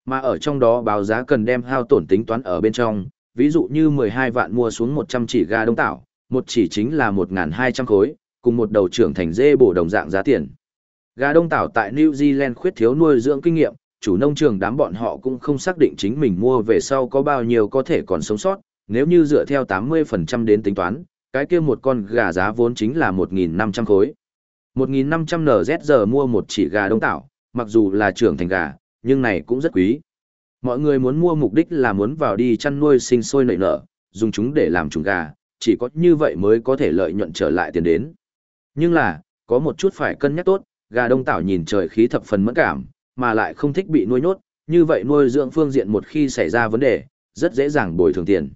Mà ở trong đó báo giá cần đem hao tổn tính toán ở bên trong, ví dụ như 12 vạn mua xuống 100 chỉ gà đông tảo, một chỉ chính là 1.200 khối, cùng một đầu trưởng thành dê bổ đồng dạng giá tiền. Gà đông tảo tại New Zealand khuyết thiếu nuôi dưỡng kinh nghiệm, chủ nông trường đám bọn họ cũng không xác định chính mình mua về sau có bao nhiêu có thể còn sống sót, nếu như dựa theo 80% đến tính toán, cái kia một con gà giá vốn chính là 1.500 khối. 1.500 NZ giờ mua một chỉ gà đông tảo, mặc dù là trưởng thành gà, nhưng này cũng rất quý. Mọi người muốn mua mục đích là muốn vào đi chăn nuôi sinh sôi nảy nở, dùng chúng để làm trùng gà, chỉ có như vậy mới có thể lợi nhuận trở lại tiền đến. Nhưng là, có một chút phải cân nhắc tốt, gà đông tảo nhìn trời khí thập phần mẫn cảm, mà lại không thích bị nuôi nhốt, như vậy nuôi dưỡng phương diện một khi xảy ra vấn đề, rất dễ dàng bồi thường tiền.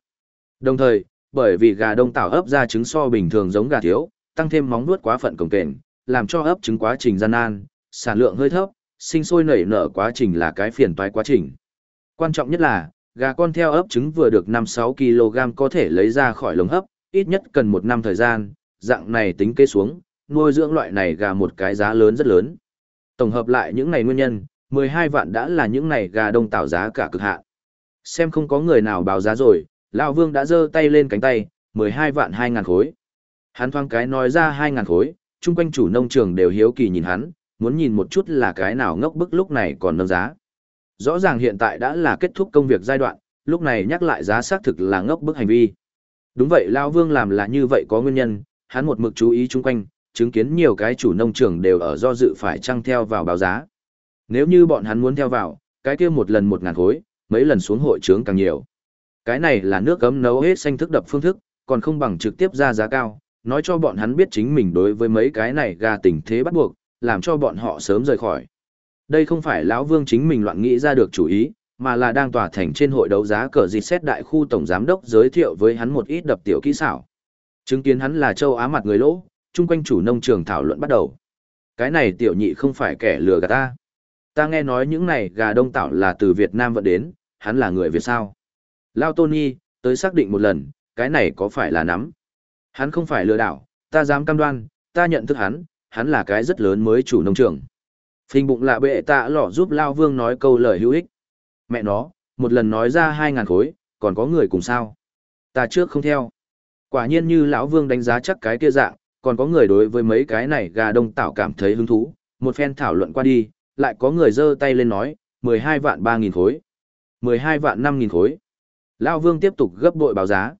Đồng thời, bởi vì gà đông tảo ấp ra trứng so bình thường giống gà thiếu, tăng thêm móng nuốt quá phận cổng kềnh, làm cho ấp trứng quá trình gian nan, sản lượng hơi thấp, sinh sôi nảy nở quá trình là cái phiền toái quá trình. Quan trọng nhất là, gà con theo ấp trứng vừa được 5-6 kg có thể lấy ra khỏi lồng hấp, ít nhất cần một năm thời gian, dạng này tính kế xuống, nuôi dưỡng loại này gà một cái giá lớn rất lớn. Tổng hợp lại những này nguyên nhân, 12 vạn đã là những này gà đông tạo giá cả cực hạn. Xem không có người nào báo giá rồi, lão Vương đã giơ tay lên cánh tay, 12 vạn 2000 khối. Hắn thoáng cái nói ra 2000 khối, chung quanh chủ nông trường đều hiếu kỳ nhìn hắn, muốn nhìn một chút là cái nào ngốc bức lúc này còn nâng giá. Rõ ràng hiện tại đã là kết thúc công việc giai đoạn, lúc này nhắc lại giá xác thực là ngốc bức hành vi. Đúng vậy Lao Vương làm là như vậy có nguyên nhân, hắn một mực chú ý chung quanh, chứng kiến nhiều cái chủ nông trường đều ở do dự phải trăng theo vào báo giá. Nếu như bọn hắn muốn theo vào, cái kia một lần một ngàn khối, mấy lần xuống hội trướng càng nhiều. Cái này là nước cấm nấu hết xanh thức đập phương thức, còn không bằng trực tiếp ra giá cao, nói cho bọn hắn biết chính mình đối với mấy cái này gà tình thế bắt buộc, làm cho bọn họ sớm rời khỏi. Đây không phải lão Vương chính mình loạn nghĩ ra được chủ ý, mà là đang tỏa thành trên hội đấu giá cờ dịch xét đại khu tổng giám đốc giới thiệu với hắn một ít đập tiểu kỹ xảo. Chứng kiến hắn là châu Á mặt người lỗ, chung quanh chủ nông trường thảo luận bắt đầu. Cái này tiểu nhị không phải kẻ lừa gạt ta. Ta nghe nói những này gà đông tảo là từ Việt Nam vận đến, hắn là người Việt sao. Lao Tony, tới xác định một lần, cái này có phải là nắm. Hắn không phải lừa đảo, ta dám cam đoan, ta nhận thức hắn, hắn là cái rất lớn mới chủ nông trường. Phình bụng lạ bệ tạ lọ giúp Lao Vương nói câu lời hữu ích. Mẹ nó, một lần nói ra hai ngàn khối, còn có người cùng sao. Ta trước không theo. Quả nhiên như lão Vương đánh giá chắc cái kia dạng, còn có người đối với mấy cái này gà đông tảo cảm thấy hứng thú, một phen thảo luận qua đi, lại có người giơ tay lên nói, 12 vạn ba nghìn khối, 12 vạn năm nghìn khối. Lão Vương tiếp tục gấp bội báo giá.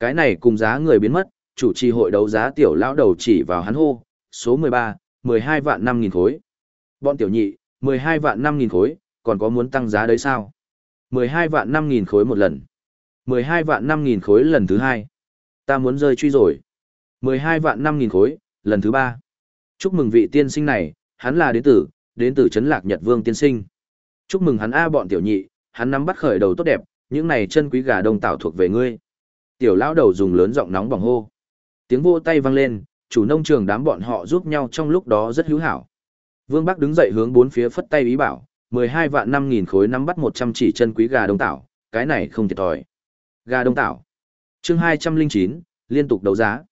Cái này cùng giá người biến mất, chủ trì hội đấu giá tiểu lão đầu chỉ vào hắn hô, số 13, 12 vạn năm nghìn khối. Bọn tiểu nhị, 12 vạn năm nghìn khối, còn có muốn tăng giá đấy sao? 12 vạn năm nghìn khối một lần. 12 vạn năm nghìn khối lần thứ hai. Ta muốn rơi truy rồi. 12 vạn 5 nghìn khối, lần thứ ba. Chúc mừng vị tiên sinh này, hắn là đến tử, đến từ Trấn Lạc Nhật Vương tiên sinh. Chúc mừng hắn A bọn tiểu nhị, hắn nắm bắt khởi đầu tốt đẹp, những này chân quý gà đông tạo thuộc về ngươi. Tiểu lão đầu dùng lớn giọng nóng bỏng hô. Tiếng vô tay vang lên, chủ nông trường đám bọn họ giúp nhau trong lúc đó rất hữu hảo. Vương Bắc đứng dậy hướng bốn phía phất tay ý bảo, 12 vạn 5 nghìn khối nắm bắt 100 chỉ chân quý gà đông tảo, cái này không thiệt thòi. Gà đông tảo chương 209, liên tục đấu giá.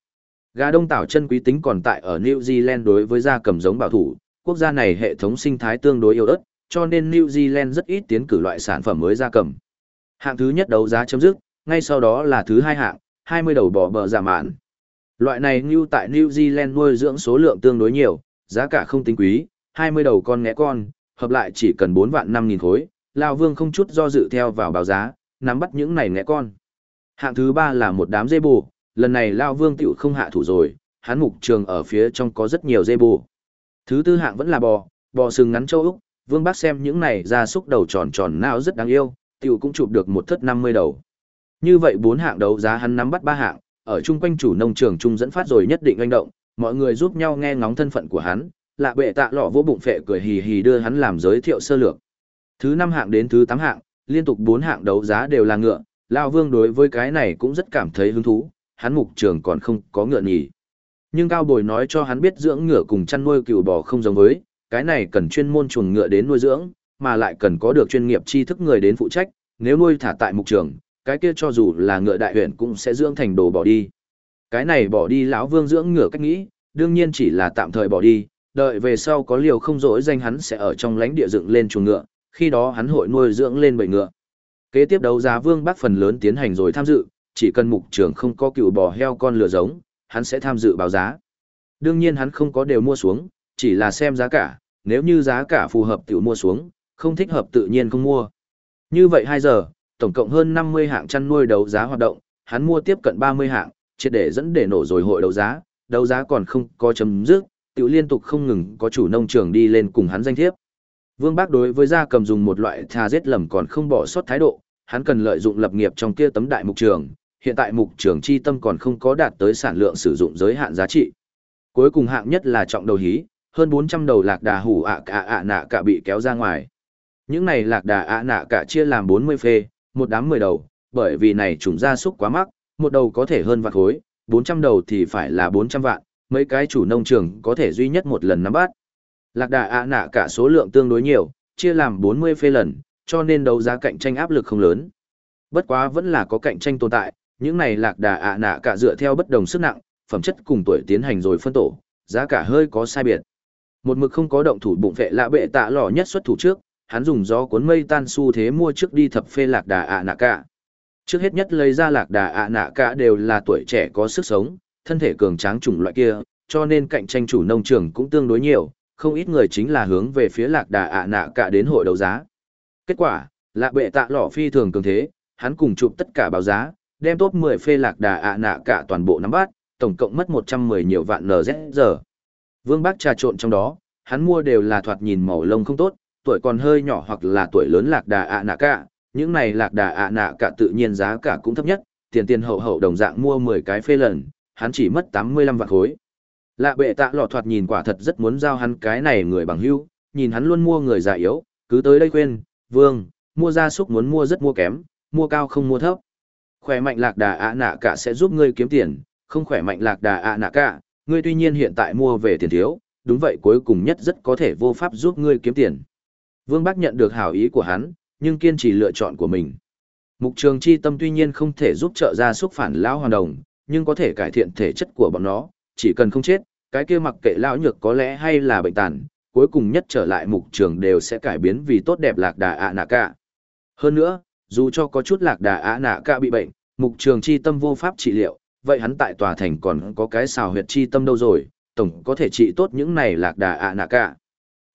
Gà đông tảo chân quý tính còn tại ở New Zealand đối với gia cầm giống bảo thủ, quốc gia này hệ thống sinh thái tương đối yếu ớt, cho nên New Zealand rất ít tiến cử loại sản phẩm mới gia cầm. Hạng thứ nhất đấu giá chấm dứt, ngay sau đó là thứ hai hạng, 20 đầu bò bờ giả mạn. Loại này như tại New Zealand nuôi dưỡng số lượng tương đối nhiều, giá cả không tính quý, 20 đầu con ngẽ con, hợp lại chỉ cần 4 vạn 5 nghìn khối, Lao Vương không chút do dự theo vào báo giá, nắm bắt những này ngẽ con. Hạng thứ ba là một đám dê bù, lần này Lao Vương tiểu không hạ thủ rồi, hắn mục trường ở phía trong có rất nhiều dê bù. Thứ tư hạng vẫn là bò, bò sừng ngắn châu Úc, Vương Bác xem những này ra súc đầu tròn tròn nào rất đáng yêu, tiểu cũng chụp được một thất 50 đầu. Như vậy bốn hạng đấu giá hắn nắm bắt ba hạng, ở chung quanh chủ nông trường trung dẫn phát rồi nhất định anh động, mọi người giúp nhau nghe ngóng thân phận của hắn, lạ bệ tạ lọ vô bụng phệ cười hì hì đưa hắn làm giới thiệu sơ lược. Thứ năm hạng đến thứ tám hạng, liên tục bốn hạng đấu giá đều là ngựa, Lao Vương đối với cái này cũng rất cảm thấy hứng thú, hắn mục trường còn không có ngựa nhỉ. Nhưng Cao Bồi nói cho hắn biết dưỡng ngựa cùng chăn nuôi cừu bò không giống với, cái này cần chuyên môn chuồng ngựa đến nuôi dưỡng, mà lại cần có được chuyên nghiệp tri thức người đến phụ trách, nếu nuôi thả tại mục trường, cái kia cho dù là ngựa đại huyện cũng sẽ dưỡng thành đồ bỏ đi. Cái này bỏ đi lão Vương dưỡng ngựa cách nghĩ, đương nhiên chỉ là tạm thời bỏ đi, đợi về sau có liều không rỗi danh hắn sẽ ở trong lãnh địa dựng lên chuồng ngựa, khi đó hắn hội nuôi dưỡng lên bầy ngựa. Kế tiếp đấu giá Vương Bắc phần lớn tiến hành rồi tham dự, chỉ cần mục trưởng không có cựu bò heo con lừa giống, hắn sẽ tham dự báo giá. Đương nhiên hắn không có đều mua xuống, chỉ là xem giá cả, nếu như giá cả phù hợp tiểu mua xuống, không thích hợp tự nhiên không mua. Như vậy 2 giờ, tổng cộng hơn 50 hạng chăn nuôi đấu giá hoạt động, hắn mua tiếp cận 30 hạng, triệt để dẫn để nổ rồi hội đấu giá, đấu giá còn không có chấm dứt, tiểu liên tục không ngừng có chủ nông trường đi lên cùng hắn danh thiếp. Vương Bác đối với gia cầm dùng một loại tha giết lầm còn không bỏ sót thái độ, hắn cần lợi dụng lập nghiệp trong kia tấm đại mục trường, hiện tại mục trường chi tâm còn không có đạt tới sản lượng sử dụng giới hạn giá trị. Cuối cùng hạng nhất là trọng đầu hí, hơn 400 đầu lạc đà hủ ạ cả ạ nạ cả bị kéo ra ngoài. Những này lạc đà ạ nạ cả chia làm 40 phê, một đám 10 đầu, bởi vì này trùng gia súc quá mắc, một đầu có thể hơn vạn khối, 400 đầu thì phải là 400 vạn, mấy cái chủ nông trường có thể duy nhất một lần nắm bắt. Lạc đà ạ nạ cả số lượng tương đối nhiều, chia làm 40 phê lần, cho nên đấu giá cạnh tranh áp lực không lớn. Bất quá vẫn là có cạnh tranh tồn tại, những này lạc đà ạ nạ cả dựa theo bất đồng sức nặng, phẩm chất cùng tuổi tiến hành rồi phân tổ, giá cả hơi có sai biệt. Một mực không có động thủ bụng vệ lạ bệ tạ lò nhất xuất thủ trước, hắn dùng gió cuốn mây tan xu thế mua trước đi thập phê lạc đà ạ nạ cả. Trước hết nhất lấy ra lạc đà ạ nạ cả đều là tuổi trẻ có sức sống, thân thể cường tráng chủng loại kia, cho nên cạnh tranh chủ nông trường cũng tương đối nhiều, không ít người chính là hướng về phía lạc đà ạ nạ cả đến hội đấu giá. Kết quả, lạ bệ tạ lỏ phi thường cường thế, hắn cùng chụp tất cả báo giá, đem top 10 phê lạc đà ạ nạ cả toàn bộ nắm bắt, tổng cộng mất 110 nhiều vạn NZ giờ. Vương Bác trà trộn trong đó, hắn mua đều là thoạt nhìn màu lông không tốt, tuổi còn hơi nhỏ hoặc là tuổi lớn lạc đà ạ nạ cả, những này lạc đà ạ nạ cả tự nhiên giá cả cũng thấp nhất, tiền tiền hậu hậu đồng dạng mua 10 cái phê lần, hắn chỉ mất 85 vạn khối. Lạ bệ tạ lọ thoạt nhìn quả thật rất muốn giao hắn cái này người bằng hữu, nhìn hắn luôn mua người già yếu, cứ tới đây khuyên, vương, mua gia súc muốn mua rất mua kém, mua cao không mua thấp. Khỏe mạnh lạc đà ạ nạ cả sẽ giúp ngươi kiếm tiền, không khỏe mạnh lạc đà ạ nạ cả, ngươi tuy nhiên hiện tại mua về tiền thiếu, đúng vậy cuối cùng nhất rất có thể vô pháp giúp ngươi kiếm tiền. Vương Bắc nhận được hảo ý của hắn, nhưng kiên trì lựa chọn của mình. Mục trường chi tâm tuy nhiên không thể giúp trợ gia súc phản lão hoàn đồng, nhưng có thể cải thiện thể chất của bọn nó, chỉ cần không chết, cái kia mặc kệ lão nhược có lẽ hay là bệnh tàn, cuối cùng nhất trở lại mục trường đều sẽ cải biến vì tốt đẹp lạc đà ạ nạ cả. Hơn nữa, dù cho có chút lạc đà ạ nạ cả bị bệnh, mục trường chi tâm vô pháp trị liệu, vậy hắn tại tòa thành còn có cái xào huyệt chi tâm đâu rồi, tổng có thể trị tốt những này lạc đà ạ nạ cả.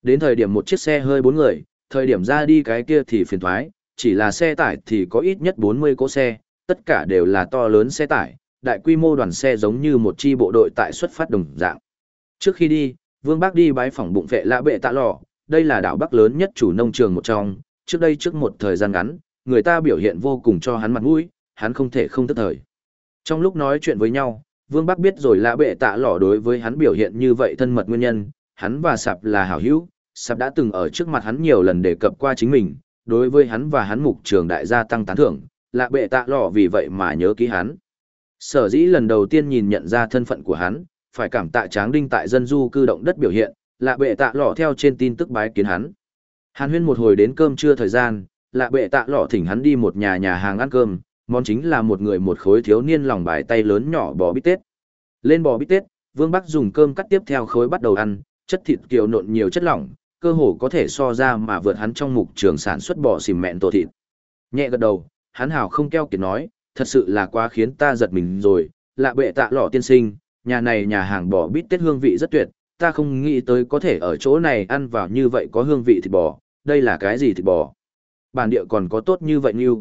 Đến thời điểm một chiếc xe hơi bốn người, thời điểm ra đi cái kia thì phiền thoái, chỉ là xe tải thì có ít nhất 40 cỗ xe, tất cả đều là to lớn xe tải, đại quy mô đoàn xe giống như một chi bộ đội tại xuất phát đồng dạng. Trước khi đi, Vương Bác đi bái phỏng bụng vệ lạ bệ tạ lò, đây là đảo Bắc lớn nhất chủ nông trường một trong, trước đây trước một thời gian ngắn, người ta biểu hiện vô cùng cho hắn mặt mũi, hắn không thể không tức thời. Trong lúc nói chuyện với nhau, Vương Bắc biết rồi lạ bệ tạ lò đối với hắn biểu hiện như vậy thân mật nguyên nhân, hắn và Sạp là hảo hữu, Sạp đã từng ở trước mặt hắn nhiều lần đề cập qua chính mình, đối với hắn và hắn mục trường đại gia tăng tán thưởng, lạ bệ tạ lò vì vậy mà nhớ ký hắn. Sở dĩ lần đầu tiên nhìn nhận ra thân phận của hắn, phải cảm tạ tráng đinh tại dân du cư động đất biểu hiện, lạ bệ tạ lọ theo trên tin tức bái kiến hắn. Hàn huyên một hồi đến cơm trưa thời gian, lạ bệ tạ lọ thỉnh hắn đi một nhà nhà hàng ăn cơm, món chính là một người một khối thiếu niên lòng bài tay lớn nhỏ bò bít tết. Lên bò bít tết, Vương Bắc dùng cơm cắt tiếp theo khối bắt đầu ăn, chất thịt kiều nộn nhiều chất lỏng, cơ hồ có thể so ra mà vượt hắn trong mục trường sản xuất bò xìm mẹn tổ thịt. Nhẹ gật đầu, hắn hào không keo kiệt nói, thật sự là quá khiến ta giật mình rồi, lạ bệ tạ lọ tiên sinh, nhà này nhà hàng bò bít tết hương vị rất tuyệt, ta không nghĩ tới có thể ở chỗ này ăn vào như vậy có hương vị thịt bò, đây là cái gì thịt bò? Bản địa còn có tốt như vậy như.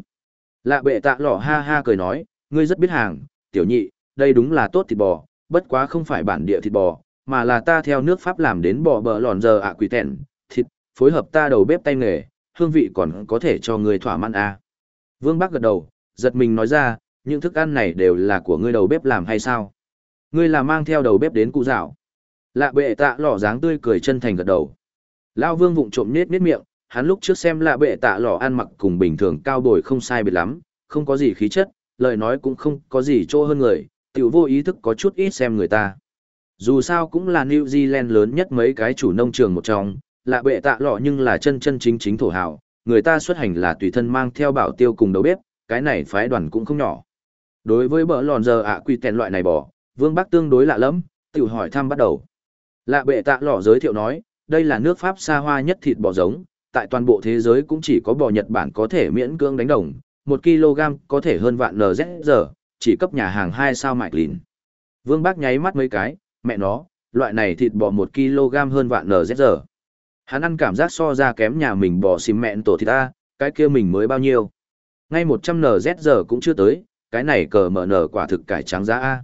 Lạ bệ tạ lọ ha ha cười nói, ngươi rất biết hàng, tiểu nhị, đây đúng là tốt thịt bò, bất quá không phải bản địa thịt bò, mà là ta theo nước Pháp làm đến bò bờ lòn giờ ạ quỷ tẹn, thịt, phối hợp ta đầu bếp tay nghề, hương vị còn có thể cho người thỏa mãn à. Vương Bắc gật đầu, giật mình nói ra, những thức ăn này đều là của ngươi đầu bếp làm hay sao? Ngươi là mang theo đầu bếp đến cụ dạo. Lạ bệ tạ lỏ dáng tươi cười chân thành gật đầu. Lao vương vụng trộm nết nết miệng, hắn lúc trước xem lạ bệ tạ lỏ ăn mặc cùng bình thường cao bồi không sai biệt lắm, không có gì khí chất, lời nói cũng không có gì trô hơn người, tiểu vô ý thức có chút ít xem người ta. Dù sao cũng là New Zealand lớn nhất mấy cái chủ nông trường một trong, lạ bệ tạ lọ nhưng là chân chân chính chính thổ hào, người ta xuất hành là tùy thân mang theo bảo tiêu cùng đầu bếp, cái này phái đoàn cũng không nhỏ. Đối với bỡ lòn giờ ạ quy tèn loại này bỏ, Vương Bắc tương đối lạ lắm, tự hỏi thăm bắt đầu. Lạ bệ tạ lọ giới thiệu nói, đây là nước Pháp xa hoa nhất thịt bò giống, tại toàn bộ thế giới cũng chỉ có bò Nhật Bản có thể miễn cưỡng đánh đồng, 1 kg có thể hơn vạn NZ giờ, chỉ cấp nhà hàng 2 sao mạch lìn. Vương Bác nháy mắt mấy cái, mẹ nó, loại này thịt bò 1 kg hơn vạn NZ giờ. Hắn ăn cảm giác so ra kém nhà mình bò xìm mẹn tổ thịt ta, cái kia mình mới bao nhiêu. Ngay 100 NZ giờ cũng chưa tới, cái này cờ mở nở quả thực cải trắng giá A.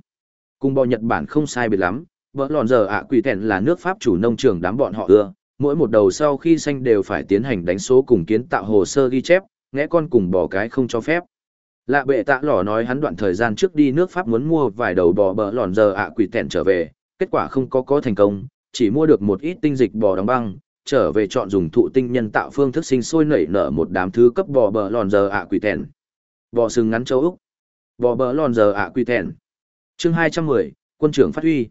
Cùng bò Nhật Bản không sai biệt lắm, vợ lòn giờ ạ quỷ thẹn là nước Pháp chủ nông trường đám bọn họ ưa, mỗi một đầu sau khi xanh đều phải tiến hành đánh số cùng kiến tạo hồ sơ ghi chép, ngẽ con cùng bò cái không cho phép. Lạ bệ tạ lỏ nói hắn đoạn thời gian trước đi nước Pháp muốn mua vài đầu bò bờ lòn giờ ạ quỷ thẹn trở về, kết quả không có có thành công, chỉ mua được một ít tinh dịch bò đóng băng, trở về chọn dùng thụ tinh nhân tạo phương thức sinh sôi nảy nở một đám thứ cấp bò bờ lòn giờ ạ quỷ thẹn Bò sừng ngắn châu Úc. Bò bờ lòn giờ ạ quỷ thẹn Chương 210, quân trưởng phát huy.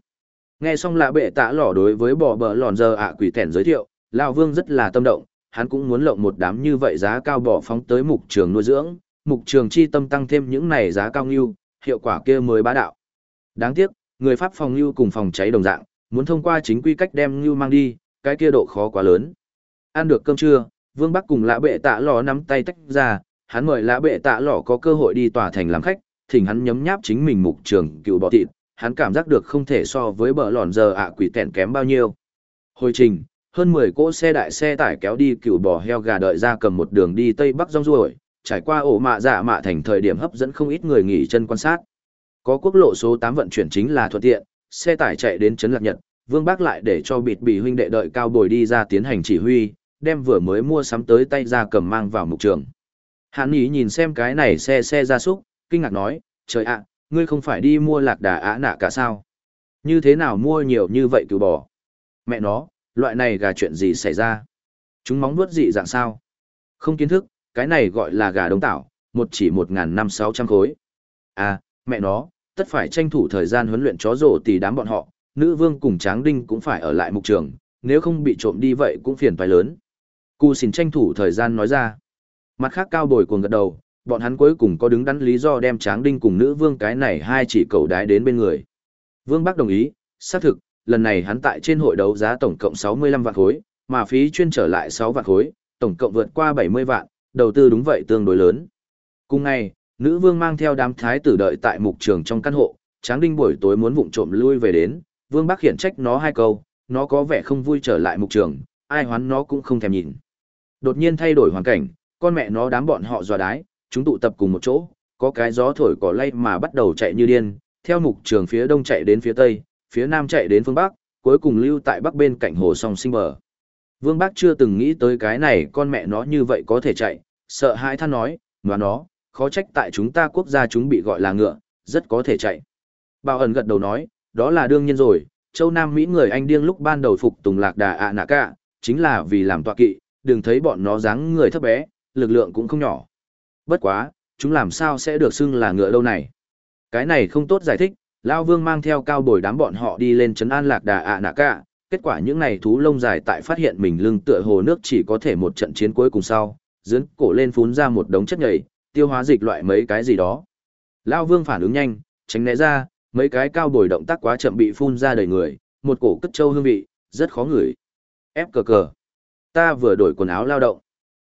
Nghe xong lạ bệ tạ lỏ đối với bỏ bờ lòn giờ ạ quỷ tẻn giới thiệu, Lão Vương rất là tâm động, hắn cũng muốn lộng một đám như vậy giá cao bỏ phóng tới mục trường nuôi dưỡng, mục trường chi tâm tăng thêm những này giá cao ngưu, hiệu quả kia mới bá đạo. Đáng tiếc, người Pháp phòng ngưu cùng phòng cháy đồng dạng, muốn thông qua chính quy cách đem ngưu mang đi, cái kia độ khó quá lớn. Ăn được cơm trưa, Vương Bắc cùng Lã Bệ Tạ Lọ nắm tay tách ra, hắn mời Lã Bệ Tạ Lọ có cơ hội đi tòa thành làm khách, thỉnh hắn nhấm nháp chính mình mục trường cựu bọ thịt, hắn cảm giác được không thể so với bờ lòn giờ ạ quỷ tẹn kém bao nhiêu. Hồi trình, hơn 10 cỗ xe đại xe tải kéo đi cựu bò heo gà đợi ra cầm một đường đi Tây Bắc rong ruổi, trải qua ổ mạ dạ mạ thành thời điểm hấp dẫn không ít người nghỉ chân quan sát. Có quốc lộ số 8 vận chuyển chính là thuận tiện, xe tải chạy đến Trấn Lạc Nhật, Vương Bác lại để cho bịt bỉ huynh đệ đợi cao bồi đi ra tiến hành chỉ huy, đem vừa mới mua sắm tới tay ra cầm mang vào mục trường. hắn Ý nhìn xem cái này xe xe ra súc, kinh ngạc nói, trời ạ, ngươi không phải đi mua lạc đà á nạ cả sao? Như thế nào mua nhiều như vậy cứu bò? Mẹ nó, loại này gà chuyện gì xảy ra? Chúng móng vuốt dị dạng sao? Không kiến thức, cái này gọi là gà đông tảo, một chỉ một ngàn năm sáu trăm khối. À, mẹ nó, tất phải tranh thủ thời gian huấn luyện chó rổ tỷ đám bọn họ, nữ vương cùng tráng đinh cũng phải ở lại mục trường, nếu không bị trộm đi vậy cũng phiền phải lớn. Cù xin tranh thủ thời gian nói ra. Mặt khác cao bồi cuồng gật đầu, bọn hắn cuối cùng có đứng đắn lý do đem tráng đinh cùng nữ vương cái này hai chỉ cầu đái đến bên người. Vương Bắc đồng ý, xác thực, lần này hắn tại trên hội đấu giá tổng cộng 65 vạn khối, mà phí chuyên trở lại 6 vạn khối, tổng cộng vượt qua 70 vạn, đầu tư đúng vậy tương đối lớn. Cùng ngày, nữ vương mang theo đám thái tử đợi tại mục trường trong căn hộ, tráng đinh buổi tối muốn vụng trộm lui về đến, vương bắc khiển trách nó hai câu, nó có vẻ không vui trở lại mục trường, ai hoán nó cũng không thèm nhìn. Đột nhiên thay đổi hoàn cảnh, con mẹ nó đám bọn họ dò đái, chúng tụ tập cùng một chỗ, có cái gió thổi cỏ lay mà bắt đầu chạy như điên, theo mục trường phía đông chạy đến phía tây, phía nam chạy đến phương bắc, cuối cùng lưu tại bắc bên cạnh hồ song sinh bờ. Vương Bắc chưa từng nghĩ tới cái này con mẹ nó như vậy có thể chạy, sợ hãi than nói, mà nó, khó trách tại chúng ta quốc gia chúng bị gọi là ngựa, rất có thể chạy. Bảo ẩn gật đầu nói, đó là đương nhiên rồi, châu Nam Mỹ người Anh điên lúc ban đầu phục tùng lạc đà ạ nạ cả, chính là vì làm tọa kỵ, đừng thấy bọn nó dáng người thấp bé, lực lượng cũng không nhỏ. Bất quá, chúng làm sao sẽ được xưng là ngựa lâu này? Cái này không tốt giải thích, Lao Vương mang theo cao bồi đám bọn họ đi lên trấn an lạc đà ạ nạ cả, kết quả những này thú lông dài tại phát hiện mình lưng tựa hồ nước chỉ có thể một trận chiến cuối cùng sau, dấn cổ lên phún ra một đống chất nhầy, tiêu hóa dịch loại mấy cái gì đó. Lao Vương phản ứng nhanh, tránh né ra, mấy cái cao bồi động tác quá chậm bị phun ra đầy người, một cổ cất trâu hương vị, rất khó ngửi. Ép cờ cờ. Ta vừa đổi quần áo lao động.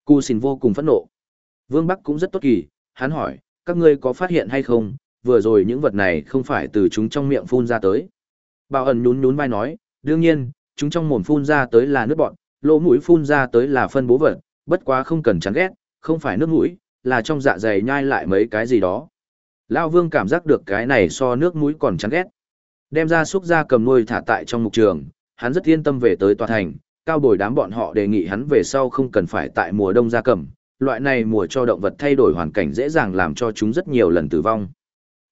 Cu xin vô cùng phẫn nộ. Vương Bắc cũng rất tốt kỳ, hắn hỏi, các ngươi có phát hiện hay không, vừa rồi những vật này không phải từ chúng trong miệng phun ra tới. Bảo ẩn nhún nhún vai nói, đương nhiên, chúng trong mồm phun ra tới là nước bọn, lỗ mũi phun ra tới là phân bố vật, bất quá không cần chán ghét, không phải nước mũi, là trong dạ dày nhai lại mấy cái gì đó. Lao vương cảm giác được cái này so nước mũi còn chán ghét. Đem ra xúc ra cầm nuôi thả tại trong mục trường, hắn rất yên tâm về tới tòa thành, cao bồi đám bọn họ đề nghị hắn về sau không cần phải tại mùa đông ra cầm, loại này mùa cho động vật thay đổi hoàn cảnh dễ dàng làm cho chúng rất nhiều lần tử vong.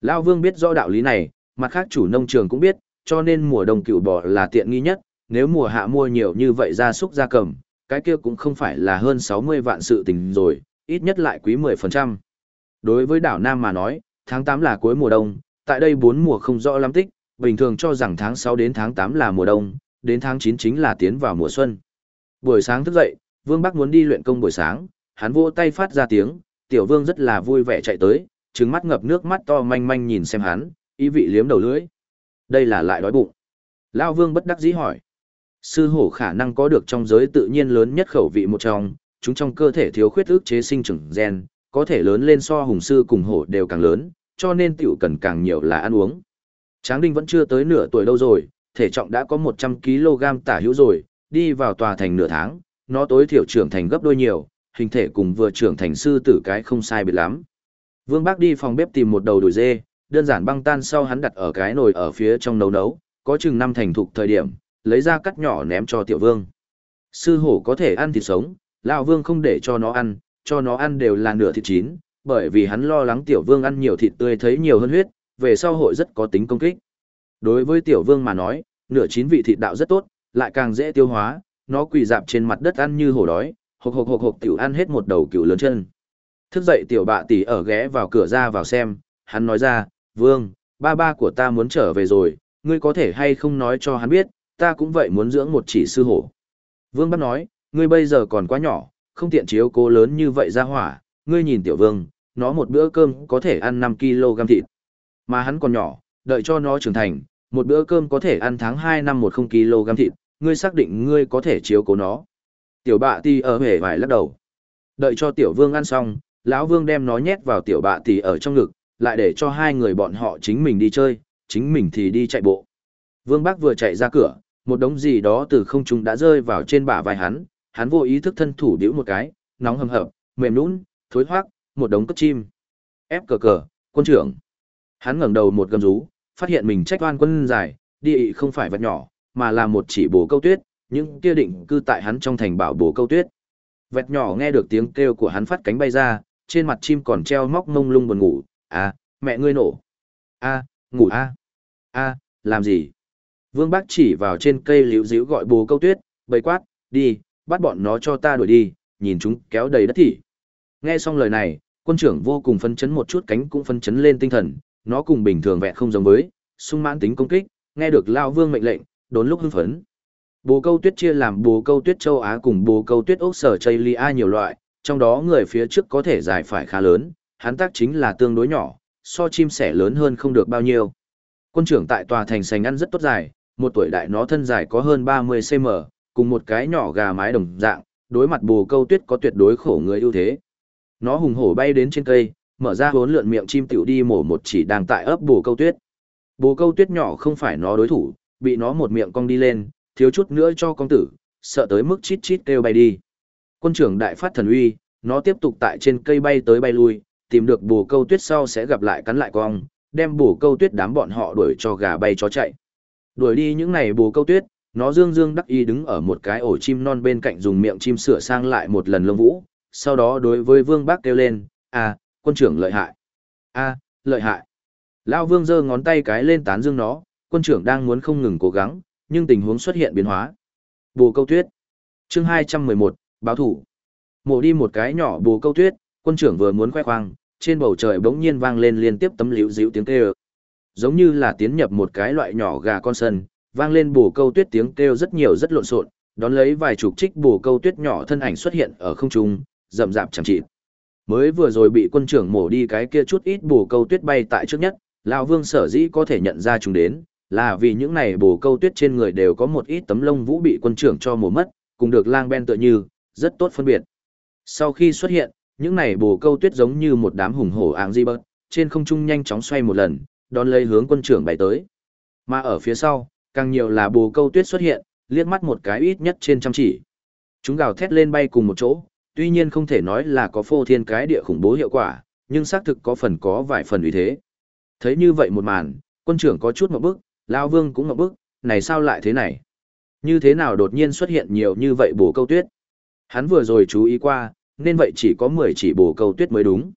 Lão vương biết rõ đạo lý này, mặt khác chủ nông trường cũng biết, cho nên mùa đông cựu bò là tiện nghi nhất, nếu mùa hạ mua nhiều như vậy gia súc gia cầm, cái kia cũng không phải là hơn 60 vạn sự tình rồi, ít nhất lại quý 10%. Đối với đảo Nam mà nói, tháng 8 là cuối mùa đông, tại đây 4 mùa không rõ lắm tích, bình thường cho rằng tháng 6 đến tháng 8 là mùa đông, đến tháng 9 chính là tiến vào mùa xuân. Buổi sáng thức dậy, Vương Bắc muốn đi luyện công buổi sáng, hắn vỗ tay phát ra tiếng, Tiểu Vương rất là vui vẻ chạy tới, trừng mắt ngập nước mắt to manh manh nhìn xem hắn, ý vị liếm đầu lưỡi. Đây là lại đói bụng. Lao Vương bất đắc dĩ hỏi. Sư hổ khả năng có được trong giới tự nhiên lớn nhất khẩu vị một trong, chúng trong cơ thể thiếu khuyết ức chế sinh trưởng gen, có thể lớn lên so hùng sư cùng hổ đều càng lớn, cho nên tiểu cần càng nhiều là ăn uống. Tráng Đinh vẫn chưa tới nửa tuổi đâu rồi, thể trọng đã có 100kg tả hữu rồi, đi vào tòa thành nửa tháng, nó tối thiểu trưởng thành gấp đôi nhiều, hình thể cùng vừa trưởng thành sư tử cái không sai biệt lắm. Vương Bác đi phòng bếp tìm một đầu đùi dê, đơn giản băng tan sau hắn đặt ở cái nồi ở phía trong nấu nấu, có chừng năm thành thục thời điểm, lấy ra cắt nhỏ ném cho tiểu vương. Sư hổ có thể ăn thịt sống, lão vương không để cho nó ăn, cho nó ăn đều là nửa thịt chín, bởi vì hắn lo lắng tiểu vương ăn nhiều thịt tươi thấy nhiều hơn huyết, về sau hội rất có tính công kích. Đối với tiểu vương mà nói, nửa chín vị thịt đạo rất tốt, lại càng dễ tiêu hóa, nó quỳ dạp trên mặt đất ăn như hổ đói, hộc hộc hộc hộc tiểu ăn hết một đầu cừu lớn chân. Thức dậy tiểu bạ tỷ ở ghé vào cửa ra vào xem, hắn nói ra, vương, ba ba của ta muốn trở về rồi, ngươi có thể hay không nói cho hắn biết, ta cũng vậy muốn dưỡng một chỉ sư hổ. Vương bắt nói, ngươi bây giờ còn quá nhỏ, không tiện chiếu cố lớn như vậy ra hỏa, ngươi nhìn tiểu vương, nó một bữa cơm có thể ăn 5kg thịt. Mà hắn còn nhỏ, đợi cho nó trưởng thành, một bữa cơm có thể ăn tháng 2 năm 10 kg thịt, ngươi xác định ngươi có thể chiếu cố nó. Tiểu bạ tì ở hề vải lắc đầu. Đợi cho tiểu vương ăn xong, lão vương đem nó nhét vào tiểu bạ tì ở trong ngực, lại để cho hai người bọn họ chính mình đi chơi, chính mình thì đi chạy bộ. Vương Bác vừa chạy ra cửa, một đống gì đó từ không trung đã rơi vào trên bả vai hắn, hắn vô ý thức thân thủ đĩu một cái, nóng hầm hập, mềm lún thối thoát, một đống cất chim. Ép cờ cờ, quân trưởng. Hắn ngẩng đầu một gầm rú, phát hiện mình trách oan quân dài, đi không phải vật nhỏ, mà là một chỉ bồ câu tuyết, những kia định cư tại hắn trong thành bảo bồ câu tuyết. Vẹt nhỏ nghe được tiếng kêu của hắn phát cánh bay ra, trên mặt chim còn treo móc mông lung buồn ngủ, à, mẹ ngươi nổ. a ngủ a a làm gì? Vương Bác chỉ vào trên cây liễu díu gọi bồ câu tuyết, bầy quát, đi, bắt bọn nó cho ta đuổi đi, nhìn chúng kéo đầy đất thị. Nghe xong lời này, quân trưởng vô cùng phấn chấn một chút cánh cũng phấn chấn lên tinh thần, nó cùng bình thường vẹn không giống với, sung mãn tính công kích, nghe được Lao Vương mệnh lệnh, đốn lúc hưng phấn. Bồ câu tuyết chia làm bồ câu tuyết châu Á cùng bồ câu tuyết ốc sở chây lia nhiều loại, trong đó người phía trước có thể dài phải khá lớn, hắn tác chính là tương đối nhỏ, so chim sẻ lớn hơn không được bao nhiêu. Quân trưởng tại tòa thành sành ăn rất tốt dài, một tuổi đại nó thân dài có hơn 30cm, cùng một cái nhỏ gà mái đồng dạng, đối mặt bồ câu tuyết có tuyệt đối khổ người ưu thế. Nó hùng hổ bay đến trên cây, mở ra hốn lượn miệng chim tiểu đi mổ một chỉ đang tại ấp bồ câu tuyết. Bồ câu tuyết nhỏ không phải nó đối thủ, bị nó một miệng cong đi lên, thiếu chút nữa cho công tử, sợ tới mức chít chít kêu bay đi. Quân trưởng đại phát thần uy, nó tiếp tục tại trên cây bay tới bay lui, tìm được bồ câu tuyết sau sẽ gặp lại cắn lại cong, đem bồ câu tuyết đám bọn họ đuổi cho gà bay chó chạy. Đuổi đi những này bồ câu tuyết, nó dương dương đắc y đứng ở một cái ổ chim non bên cạnh dùng miệng chim sửa sang lại một lần lông vũ, sau đó đối với vương bác kêu lên, à, quân trưởng lợi hại. a lợi hại. Lao vương giơ ngón tay cái lên tán dương nó, quân trưởng đang muốn không ngừng cố gắng, nhưng tình huống xuất hiện biến hóa. Bồ câu tuyết. chương 211, báo thủ. Mổ đi một cái nhỏ bồ câu tuyết, quân trưởng vừa muốn khoe khoang, trên bầu trời bỗng nhiên vang lên liên tiếp tấm liễu dịu tiếng kêu. Giống như là tiến nhập một cái loại nhỏ gà con sân, vang lên bồ câu tuyết tiếng kêu rất nhiều rất lộn xộn, đón lấy vài chục trích bồ câu tuyết nhỏ thân ảnh xuất hiện ở không trung, rậm rạp chẳng chịt. Mới vừa rồi bị quân trưởng mổ đi cái kia chút ít bồ câu tuyết bay tại trước nhất, lão Vương sở dĩ có thể nhận ra chúng đến, là vì những này bồ câu tuyết trên người đều có một ít tấm lông vũ bị quân trưởng cho mổ mất, cùng được lang ben tựa như, rất tốt phân biệt. Sau khi xuất hiện, những này bồ câu tuyết giống như một đám hùng hổ áng di bớt, trên không trung nhanh chóng xoay một lần, đón lấy hướng quân trưởng bay tới. Mà ở phía sau, càng nhiều là bồ câu tuyết xuất hiện, liếc mắt một cái ít nhất trên trăm chỉ. Chúng gào thét lên bay cùng một chỗ, tuy nhiên không thể nói là có phô thiên cái địa khủng bố hiệu quả, nhưng xác thực có phần có vài phần uy thế. Thấy như vậy một màn, quân trưởng có chút một bước, Lao Vương cũng ngập bước, này sao lại thế này? Như thế nào đột nhiên xuất hiện nhiều như vậy bồ câu tuyết? Hắn vừa rồi chú ý qua, nên vậy chỉ có 10 chỉ bồ câu tuyết mới đúng.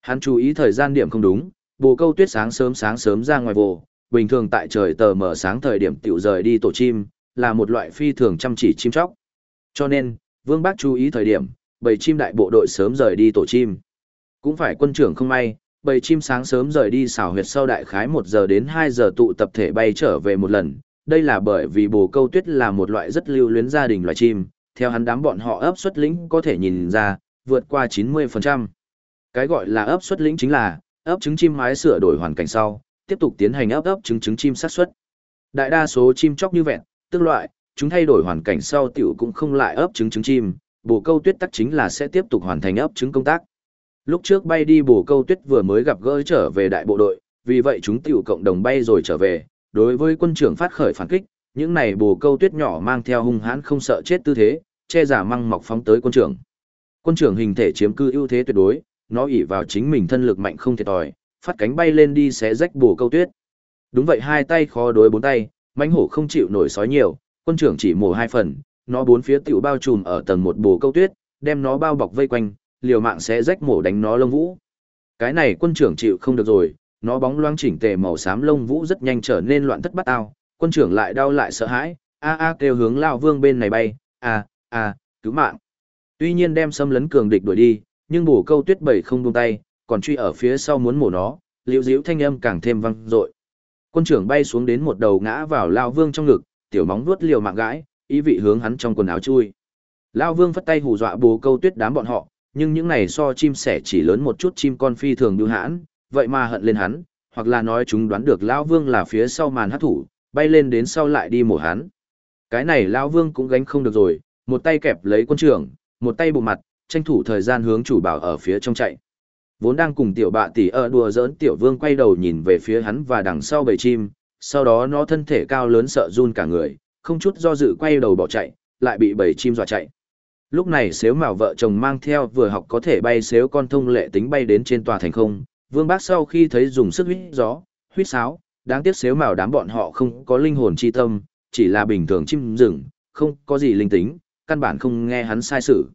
Hắn chú ý thời gian điểm không đúng, bồ câu tuyết sáng sớm sáng sớm ra ngoài vồ, bình thường tại trời tờ mờ sáng thời điểm tiểu rời đi tổ chim, là một loại phi thường chăm chỉ chim chóc. Cho nên, Vương Bác chú ý thời điểm, bầy chim đại bộ đội sớm rời đi tổ chim. Cũng phải quân trưởng không may, bầy chim sáng sớm rời đi xảo huyệt sau đại khái 1 giờ đến 2 giờ tụ tập thể bay trở về một lần. Đây là bởi vì bồ câu tuyết là một loại rất lưu luyến gia đình loài chim, theo hắn đám bọn họ ấp xuất lĩnh có thể nhìn ra, vượt qua 90%. Cái gọi là ấp xuất lĩnh chính là, ấp trứng chim mái sửa đổi hoàn cảnh sau, tiếp tục tiến hành ấp ấp trứng trứng chim sát xuất. Đại đa số chim chóc như vẹn, tương loại, chúng thay đổi hoàn cảnh sau tiểu cũng không lại ấp trứng trứng chim, bồ câu tuyết tắc chính là sẽ tiếp tục hoàn thành ấp trứng công tác. Lúc trước bay đi bổ câu tuyết vừa mới gặp gỡ trở về đại bộ đội, vì vậy chúng tiểu cộng đồng bay rồi trở về, đối với quân trưởng phát khởi phản kích, những này bồ câu tuyết nhỏ mang theo hung hãn không sợ chết tư thế, che giả măng mọc phóng tới quân trưởng. Quân trưởng hình thể chiếm cư ưu thế tuyệt đối, nó ỷ vào chính mình thân lực mạnh không thiệt thòi, phát cánh bay lên đi xé rách bồ câu tuyết. Đúng vậy hai tay khó đối bốn tay, mãnh hổ không chịu nổi sói nhiều, quân trưởng chỉ mổ hai phần, nó bốn phía tiểu bao trùm ở tầng một bồ câu tuyết, đem nó bao bọc vây quanh, liều mạng sẽ rách mổ đánh nó lông vũ. Cái này quân trưởng chịu không được rồi, nó bóng loáng chỉnh tề màu xám lông vũ rất nhanh trở nên loạn thất bát ao, quân trưởng lại đau lại sợ hãi, a a kêu hướng lao vương bên này bay, a a cứu mạng. Tuy nhiên đem xâm lấn cường địch đuổi đi, nhưng bổ câu tuyết bảy không buông tay, còn truy ở phía sau muốn mổ nó, liễu diễu thanh âm càng thêm vang dội. Quân trưởng bay xuống đến một đầu ngã vào lao vương trong ngực, tiểu móng vuốt liều mạng gãi, ý vị hướng hắn trong quần áo chui. Lao vương phất tay hù dọa bồ câu tuyết đám bọn họ, nhưng những này so chim sẻ chỉ lớn một chút chim con phi thường bưu hãn, vậy mà hận lên hắn, hoặc là nói chúng đoán được lão vương là phía sau màn hát thủ, bay lên đến sau lại đi mổ hắn. Cái này lão vương cũng gánh không được rồi, một tay kẹp lấy quân trưởng, một tay bụng mặt, tranh thủ thời gian hướng chủ bảo ở phía trong chạy. Vốn đang cùng tiểu bạ tỷ ở đùa giỡn tiểu vương quay đầu nhìn về phía hắn và đằng sau bầy chim, sau đó nó thân thể cao lớn sợ run cả người, không chút do dự quay đầu bỏ chạy, lại bị bầy chim dọa chạy. Lúc này xếu mạo vợ chồng mang theo vừa học có thể bay xếu con thông lệ tính bay đến trên tòa thành không, vương bác sau khi thấy dùng sức huyết gió, huyết sáo, đáng tiếc xếu mạo đám bọn họ không có linh hồn chi tâm, chỉ là bình thường chim rừng, không có gì linh tính, căn bản không nghe hắn sai sự.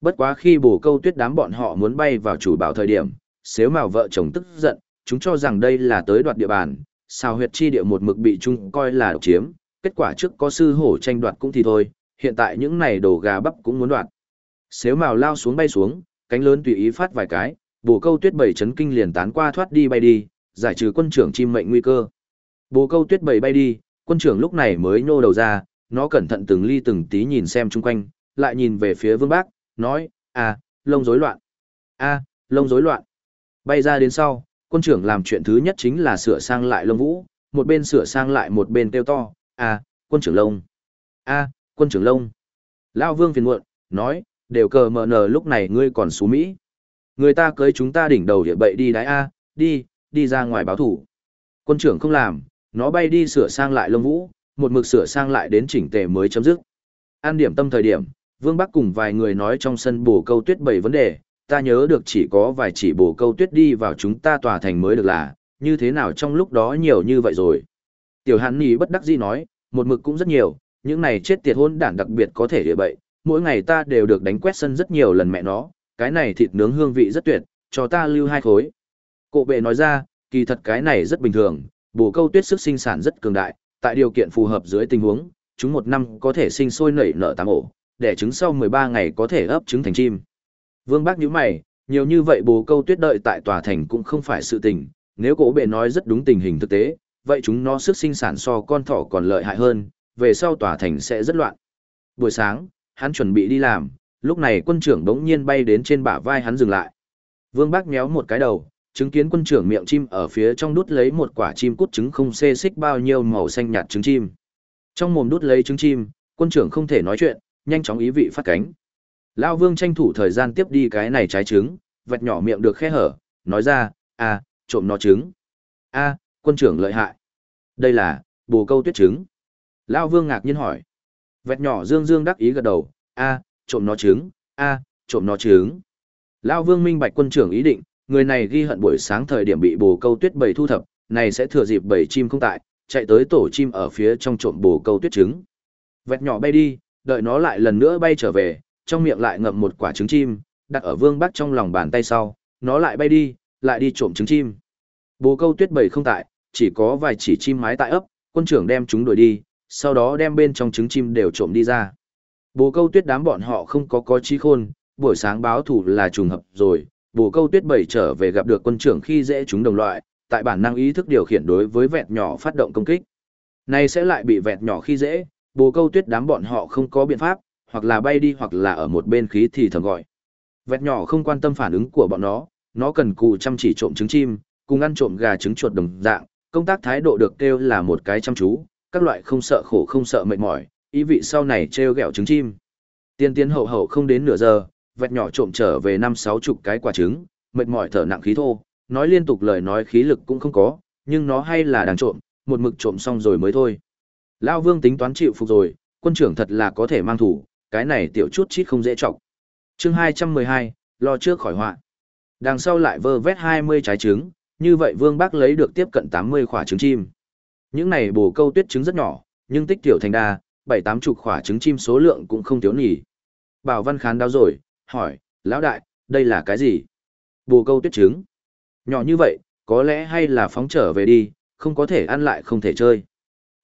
Bất quá khi bổ câu tuyết đám bọn họ muốn bay vào chủ bảo thời điểm, xếu mạo vợ chồng tức giận, chúng cho rằng đây là tới đoạt địa bàn, sao huyệt chi địa một mực bị chúng coi là độc chiếm, kết quả trước có sư hổ tranh đoạt cũng thì thôi, hiện tại những này đồ gà bắp cũng muốn đoạt. Xếu mào lao xuống bay xuống, cánh lớn tùy ý phát vài cái, bồ câu tuyết bảy chấn kinh liền tán qua thoát đi bay đi, giải trừ quân trưởng chim mệnh nguy cơ. Bồ câu tuyết bảy bay đi, quân trưởng lúc này mới nhô đầu ra, nó cẩn thận từng ly từng tí nhìn xem chung quanh, lại nhìn về phía vương bác, nói, à, lông rối loạn. a à, lông rối loạn. Bay ra đến sau, quân trưởng làm chuyện thứ nhất chính là sửa sang lại lông vũ, một bên sửa sang lại một bên kêu to, à, quân trưởng lông. a quân trưởng lông. Lao vương phiền muộn, nói, đều cờ mờ nờ lúc này ngươi còn xú Mỹ. Người ta cưới chúng ta đỉnh đầu địa bậy đi đái A, đi, đi ra ngoài báo thủ. Quân trưởng không làm, nó bay đi sửa sang lại lông vũ, một mực sửa sang lại đến chỉnh tề mới chấm dứt. An điểm tâm thời điểm, Vương Bắc cùng vài người nói trong sân bổ câu tuyết bảy vấn đề, ta nhớ được chỉ có vài chỉ bổ câu tuyết đi vào chúng ta tòa thành mới được là, như thế nào trong lúc đó nhiều như vậy rồi. Tiểu Hàn Nhi bất đắc dĩ nói, một mực cũng rất nhiều, những này chết tiệt hôn đản đặc biệt có thể địa bậy, mỗi ngày ta đều được đánh quét sân rất nhiều lần mẹ nó, cái này thịt nướng hương vị rất tuyệt, cho ta lưu hai khối. Cổ bệ nói ra, kỳ thật cái này rất bình thường, bổ câu tuyết sức sinh sản rất cường đại, tại điều kiện phù hợp dưới tình huống, chúng một năm có thể sinh sôi nảy nở tám ổ, đẻ trứng sau 13 ngày có thể ấp trứng thành chim. Vương Bác nhíu mày, nhiều như vậy bồ câu tuyết đợi tại tòa thành cũng không phải sự tình, nếu cổ bệ nói rất đúng tình hình thực tế, vậy chúng nó sức sinh sản so con thỏ còn lợi hại hơn, về sau tòa thành sẽ rất loạn. Buổi sáng, hắn chuẩn bị đi làm, lúc này quân trưởng đống nhiên bay đến trên bả vai hắn dừng lại. Vương Bác méo một cái đầu, chứng kiến quân trưởng miệng chim ở phía trong đút lấy một quả chim cút trứng không xê xích bao nhiêu màu xanh nhạt trứng chim. Trong mồm đút lấy trứng chim, quân trưởng không thể nói chuyện, nhanh chóng ý vị phát cánh. Lao Vương tranh thủ thời gian tiếp đi cái này trái trứng, vạch nhỏ miệng được khe hở, nói ra, à, trộm nó trứng. a quân trưởng lợi hại. Đây là, bồ câu tuyết trứng. Lao Vương ngạc nhiên hỏi. Vẹt nhỏ dương dương đắc ý gật đầu, a trộm nó trứng, a trộm nó trứng. Lao Vương minh bạch quân trưởng ý định, người này ghi hận buổi sáng thời điểm bị bồ câu tuyết bầy thu thập, này sẽ thừa dịp bầy chim không tại, chạy tới tổ chim ở phía trong trộm bồ câu tuyết trứng. Vẹt nhỏ bay đi, đợi nó lại lần nữa bay trở về, trong miệng lại ngậm một quả trứng chim, đặt ở vương bắc trong lòng bàn tay sau, nó lại bay đi, lại đi trộm trứng chim. Bồ câu tuyết bầy không tại, chỉ có vài chỉ chim mái tại ấp, quân trưởng đem chúng đuổi đi, sau đó đem bên trong trứng chim đều trộm đi ra. Bồ câu tuyết đám bọn họ không có có trí khôn, buổi sáng báo thủ là trùng hợp rồi, bồ câu tuyết bảy trở về gặp được quân trưởng khi dễ chúng đồng loại, tại bản năng ý thức điều khiển đối với vẹt nhỏ phát động công kích. Này sẽ lại bị vẹt nhỏ khi dễ, bồ câu tuyết đám bọn họ không có biện pháp, hoặc là bay đi hoặc là ở một bên khí thì thầm gọi. Vẹt nhỏ không quan tâm phản ứng của bọn nó, nó cần cù chăm chỉ trộm trứng chim, cùng ăn trộm gà trứng chuột đồng dạng, công tác thái độ được kêu là một cái chăm chú, các loại không sợ khổ không sợ mệt mỏi, ý vị sau này treo gẹo trứng chim. Tiên tiến hậu hậu không đến nửa giờ, vẹt nhỏ trộm trở về năm sáu chục cái quả trứng, mệt mỏi thở nặng khí thô, nói liên tục lời nói khí lực cũng không có, nhưng nó hay là đang trộm, một mực trộm xong rồi mới thôi. Lao vương tính toán chịu phục rồi, quân trưởng thật là có thể mang thủ, cái này tiểu chút chít không dễ trọng. chương 212, lo trước khỏi họa Đằng sau lại vơ vét 20 trái trứng, như vậy vương bác lấy được tiếp cận 80 quả trứng chim. Những này bồ câu tuyết trứng rất nhỏ, nhưng tích tiểu thành đa, bảy tám chục quả trứng chim số lượng cũng không thiếu nhỉ. Bảo Văn Khán đau rồi, hỏi, lão đại, đây là cái gì? Bồ câu tuyết trứng. Nhỏ như vậy, có lẽ hay là phóng trở về đi, không có thể ăn lại không thể chơi.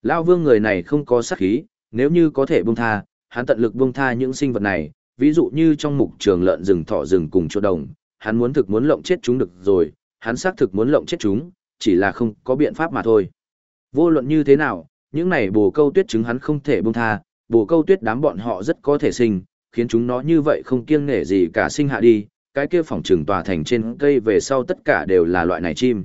Lão vương người này không có sát khí, nếu như có thể buông tha, hắn tận lực buông tha những sinh vật này, ví dụ như trong mục trường lợn rừng thỏ rừng cùng chuột đồng, hắn muốn thực muốn lộng chết chúng được rồi, hắn xác thực muốn lộng chết chúng, chỉ là không có biện pháp mà thôi. Vô luận như thế nào, những này bồ câu tuyết trứng hắn không thể buông tha, bồ câu tuyết đám bọn họ rất có thể sinh, khiến chúng nó như vậy không kiêng nể gì cả sinh hạ đi, cái kia phòng trừng tòa thành trên cây về sau tất cả đều là loại này chim.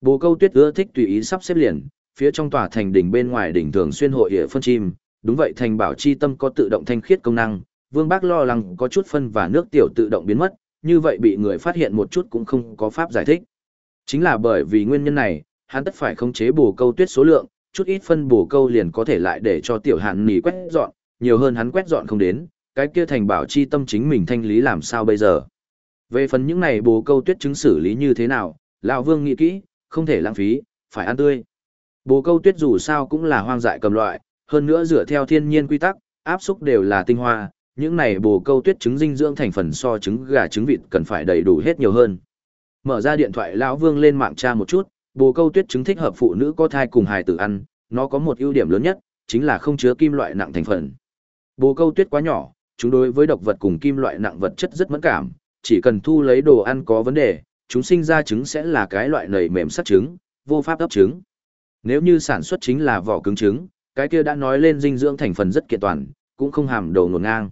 Bồ câu tuyết ưa thích tùy ý sắp xếp liền, phía trong tòa thành đỉnh bên ngoài đỉnh thường xuyên hội địa phân chim, đúng vậy thành bảo chi tâm có tự động thanh khiết công năng, Vương Bác lo lắng có chút phân và nước tiểu tự động biến mất, như vậy bị người phát hiện một chút cũng không có pháp giải thích. Chính là bởi vì nguyên nhân này, hắn tất phải khống chế bổ câu tuyết số lượng, chút ít phân bổ câu liền có thể lại để cho tiểu hạn nỉ quét dọn, nhiều hơn hắn quét dọn không đến, cái kia thành bảo chi tâm chính mình thanh lý làm sao bây giờ. Về phần những này bổ câu tuyết chứng xử lý như thế nào, lão Vương nghĩ kỹ, không thể lãng phí, phải ăn tươi. Bồ câu tuyết dù sao cũng là hoang dại cầm loại, hơn nữa dựa theo thiên nhiên quy tắc, áp xúc đều là tinh hoa, những này bồ câu tuyết trứng dinh dưỡng thành phần so trứng gà trứng vịt cần phải đầy đủ hết nhiều hơn. Mở ra điện thoại lão Vương lên mạng tra một chút, bồ câu tuyết trứng thích hợp phụ nữ có thai cùng hài tử ăn, nó có một ưu điểm lớn nhất, chính là không chứa kim loại nặng thành phần. Bồ câu tuyết quá nhỏ, chúng đối với độc vật cùng kim loại nặng vật chất rất mẫn cảm, chỉ cần thu lấy đồ ăn có vấn đề, chúng sinh ra trứng sẽ là cái loại nảy mềm sắt trứng, vô pháp ấp trứng. Nếu như sản xuất chính là vỏ cứng trứng, cái kia đã nói lên dinh dưỡng thành phần rất kiện toàn, cũng không hàm đầu nổn ngang.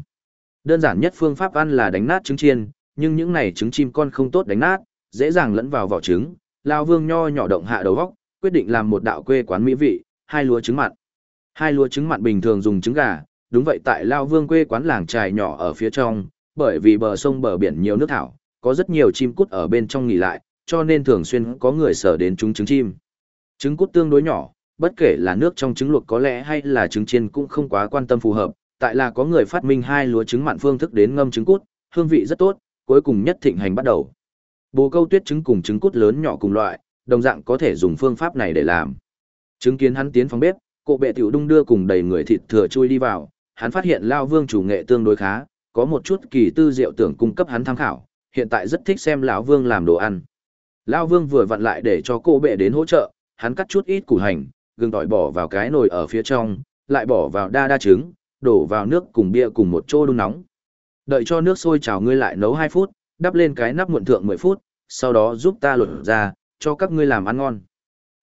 Đơn giản nhất phương pháp ăn là đánh nát trứng chiên, nhưng những này trứng chim con không tốt đánh nát, dễ dàng lẫn vào vỏ trứng. Lao Vương nho nhỏ động hạ đầu góc, quyết định làm một đạo quê quán mỹ vị, hai lúa trứng mặn. Hai lúa trứng mặn bình thường dùng trứng gà, đúng vậy tại Lao Vương quê quán làng trài nhỏ ở phía trong, bởi vì bờ sông bờ biển nhiều nước thảo, có rất nhiều chim cút ở bên trong nghỉ lại, cho nên thường xuyên có người sở đến chúng trứng chim. Trứng cút tương đối nhỏ, bất kể là nước trong trứng luộc có lẽ hay là trứng chiên cũng không quá quan tâm phù hợp, tại là có người phát minh hai lúa trứng mặn phương thức đến ngâm trứng cút, hương vị rất tốt, cuối cùng nhất thịnh hành bắt đầu. Bồ câu tuyết trứng cùng trứng cút lớn nhỏ cùng loại, đồng dạng có thể dùng phương pháp này để làm. Chứng kiến hắn tiến phòng bếp, cộ bệ tiểu đung đưa cùng đầy người thịt thừa chui đi vào, hắn phát hiện Lao Vương chủ nghệ tương đối khá, có một chút kỳ tư diệu tưởng cung cấp hắn tham khảo, hiện tại rất thích xem lão Vương làm đồ ăn. Lão Vương vừa vặn lại để cho cô bệ đến hỗ trợ, hắn cắt chút ít củ hành, gừng tỏi bỏ vào cái nồi ở phía trong, lại bỏ vào đa đa trứng, đổ vào nước cùng bia cùng một chỗ đun nóng. Đợi cho nước sôi trào ngươi lại nấu 2 phút, đắp lên cái nắp muộn thượng 10 phút, sau đó giúp ta lột ra, cho các ngươi làm ăn ngon.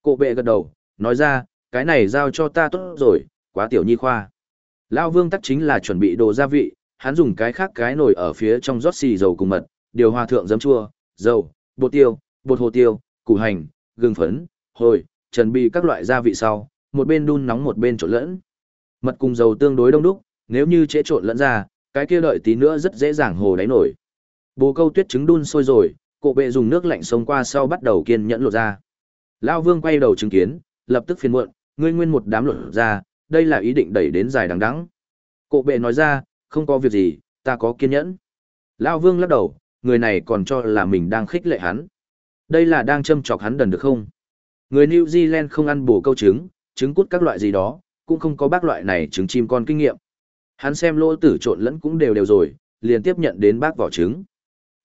Cổ bệ gật đầu, nói ra, cái này giao cho ta tốt rồi, quá tiểu nhi khoa. Lão Vương tắc chính là chuẩn bị đồ gia vị, hắn dùng cái khác cái nồi ở phía trong rót xì dầu cùng mật, điều hòa thượng giấm chua, dầu, bột tiêu, bột hồ tiêu, củ hành, gừng phấn, hồi, chuẩn bị các loại gia vị sau, một bên đun nóng một bên trộn lẫn. Mật cùng dầu tương đối đông đúc, nếu như chế trộn lẫn ra, cái kia đợi tí nữa rất dễ dàng hồ đáy nổi. Bồ câu tuyết trứng đun sôi rồi, cộ bệ dùng nước lạnh xông qua sau bắt đầu kiên nhẫn lột ra. Lão Vương quay đầu chứng kiến, lập tức phiền muộn, ngươi nguyên một đám lột ra, đây là ý định đẩy đến dài đằng đẵng. Cộ bệ nói ra, không có việc gì, ta có kiên nhẫn. Lão Vương lắc đầu, người này còn cho là mình đang khích lệ hắn. Đây là đang châm chọc hắn đần được không? Người New Zealand không ăn bổ câu trứng, trứng cút các loại gì đó, cũng không có bác loại này trứng chim con kinh nghiệm. Hắn xem lỗ tử trộn lẫn cũng đều đều rồi, liền tiếp nhận đến bác vỏ trứng.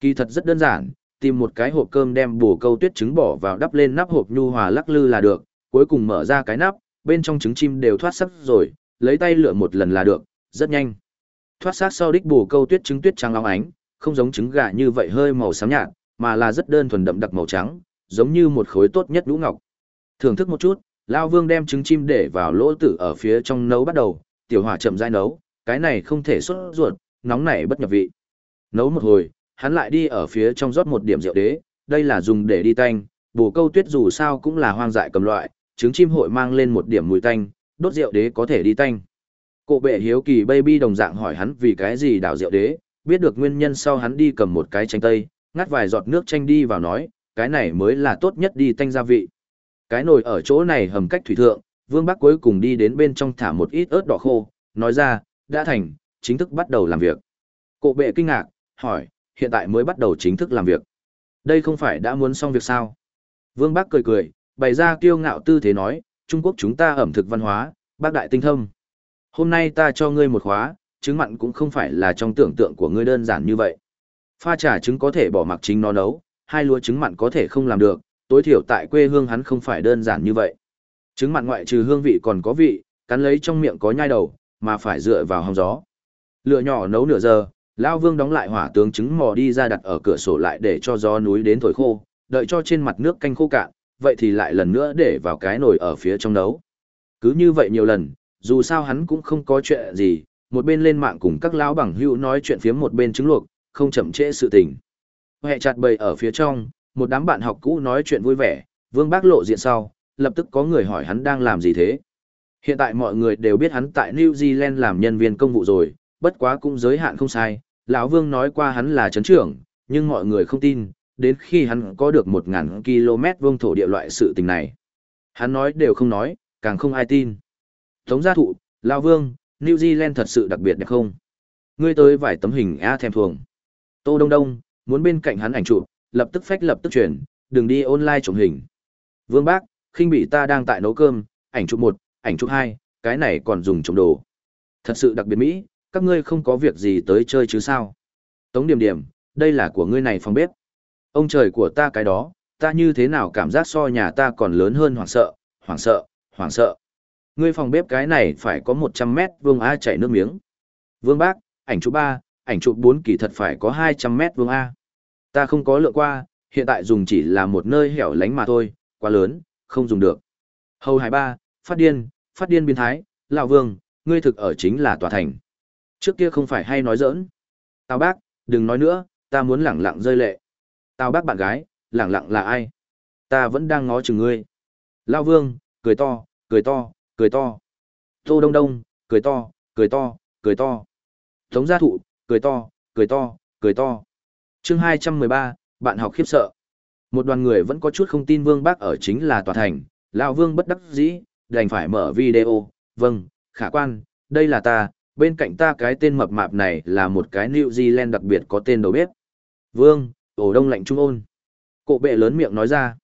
Kỳ thật rất đơn giản, tìm một cái hộp cơm đem bổ câu tuyết trứng bỏ vào đắp lên nắp hộp nhu hòa lắc lư là được, cuối cùng mở ra cái nắp, bên trong trứng chim đều thoát sắc rồi, lấy tay lựa một lần là được, rất nhanh. Thoát sắc sau đích bổ câu tuyết trứng tuyết trắng óng ánh, không giống trứng gà như vậy hơi màu xám nhạt, mà là rất đơn thuần đậm đặc màu trắng, giống như một khối tốt nhất đũ ngọc. Thưởng thức một chút, Lao Vương đem trứng chim để vào lỗ tử ở phía trong nấu bắt đầu, tiểu hỏa chậm rãi nấu, cái này không thể xuất ruột, nóng này bất nhập vị. Nấu một hồi, hắn lại đi ở phía trong rót một điểm rượu đế, đây là dùng để đi tanh, bổ câu tuyết dù sao cũng là hoang dại cầm loại, trứng chim hội mang lên một điểm mùi tanh, đốt rượu đế có thể đi tanh. Cổ bệ hiếu kỳ baby đồng dạng hỏi hắn vì cái gì đảo rượu đế, biết được nguyên nhân sau hắn đi cầm một cái chanh tây, ngắt vài giọt nước chanh đi vào nói, cái này mới là tốt nhất đi tanh gia vị. Cái nồi ở chỗ này hầm cách thủy thượng, Vương Bắc cuối cùng đi đến bên trong thả một ít ớt đỏ khô, nói ra, đã thành, chính thức bắt đầu làm việc. Cổ bệ kinh ngạc, hỏi, hiện tại mới bắt đầu chính thức làm việc. Đây không phải đã muốn xong việc sao? Vương Bắc cười cười, bày ra kiêu ngạo tư thế nói, Trung Quốc chúng ta ẩm thực văn hóa, bác đại tinh thâm. Hôm nay ta cho ngươi một khóa, trứng mặn cũng không phải là trong tưởng tượng của ngươi đơn giản như vậy. Pha trà trứng có thể bỏ mặc chính nó nấu, hai lúa trứng mặn có thể không làm được, tối thiểu tại quê hương hắn không phải đơn giản như vậy. Trứng mặn ngoại trừ hương vị còn có vị, cắn lấy trong miệng có nhai đầu, mà phải dựa vào hong gió. Lửa nhỏ nấu nửa giờ, Lao Vương đóng lại hỏa tướng trứng mò đi ra đặt ở cửa sổ lại để cho gió núi đến thổi khô, đợi cho trên mặt nước canh khô cạn, vậy thì lại lần nữa để vào cái nồi ở phía trong nấu. Cứ như vậy nhiều lần, dù sao hắn cũng không có chuyện gì, một bên lên mạng cùng các lão bằng hữu nói chuyện phía một bên trứng luộc, không chậm trễ sự tình. Hệ chặt bầy ở phía trong, một đám bạn học cũ nói chuyện vui vẻ, Vương Bác lộ diện sau, lập tức có người hỏi hắn đang làm gì thế. Hiện tại mọi người đều biết hắn tại New Zealand làm nhân viên công vụ rồi, bất quá cũng giới hạn không sai, lão Vương nói qua hắn là chấn trưởng, nhưng mọi người không tin, đến khi hắn có được 1 ngàn km vuông thổ địa loại sự tình này. Hắn nói đều không nói, càng không ai tin. Tống gia thụ, Lao Vương, New Zealand thật sự đặc biệt đẹp không? Ngươi tới vài tấm hình A thèm thuồng. Tô Đông Đông, muốn bên cạnh hắn ảnh chụp, lập tức phách lập tức chuyển, đừng đi online chụp hình. Vương Bác, khinh bị ta đang tại nấu cơm, ảnh chụp một, ảnh chụp hai, cái này còn dùng trồng đồ. Thật sự đặc biệt Mỹ, các ngươi không có việc gì tới chơi chứ sao? Tống Điểm Điểm, đây là của ngươi này phòng bếp. Ông trời của ta cái đó, ta như thế nào cảm giác so nhà ta còn lớn hơn hoảng sợ, hoảng sợ, hoảng sợ. Ngươi phòng bếp cái này phải có 100 mét vuông A chảy nước miếng. Vương Bác, ảnh chụp 3, ảnh chụp 4 kỳ thật phải có 200 mét vuông A. Ta không có lựa qua, hiện tại dùng chỉ là một nơi hẻo lánh mà thôi, quá lớn, không dùng được. Hầu Hải Ba, phát điên, phát điên biến thái, lão Vương, ngươi thực ở chính là tòa thành. Trước kia không phải hay nói giỡn. Tào bác, đừng nói nữa, ta muốn lẳng lặng rơi lệ. Tào bác bạn gái, lẳng lặng là ai? Ta vẫn đang ngó chừng ngươi. Lão Vương, cười to, cười to, cười to. Tô Đông Đông, cười to, cười to, cười to. Tống gia thụ, cười to, cười to, cười to. Chương 213, bạn học khiếp sợ. Một đoàn người vẫn có chút không tin Vương Bác ở chính là tòa thành, lão Vương bất đắc dĩ, đành phải mở video, vâng, khả quan, đây là ta, bên cạnh ta cái tên mập mạp này là một cái New Zealand đặc biệt có tên đầu bếp. Vương, ổ đông lạnh trung ôn. Cổ bệ lớn miệng nói ra.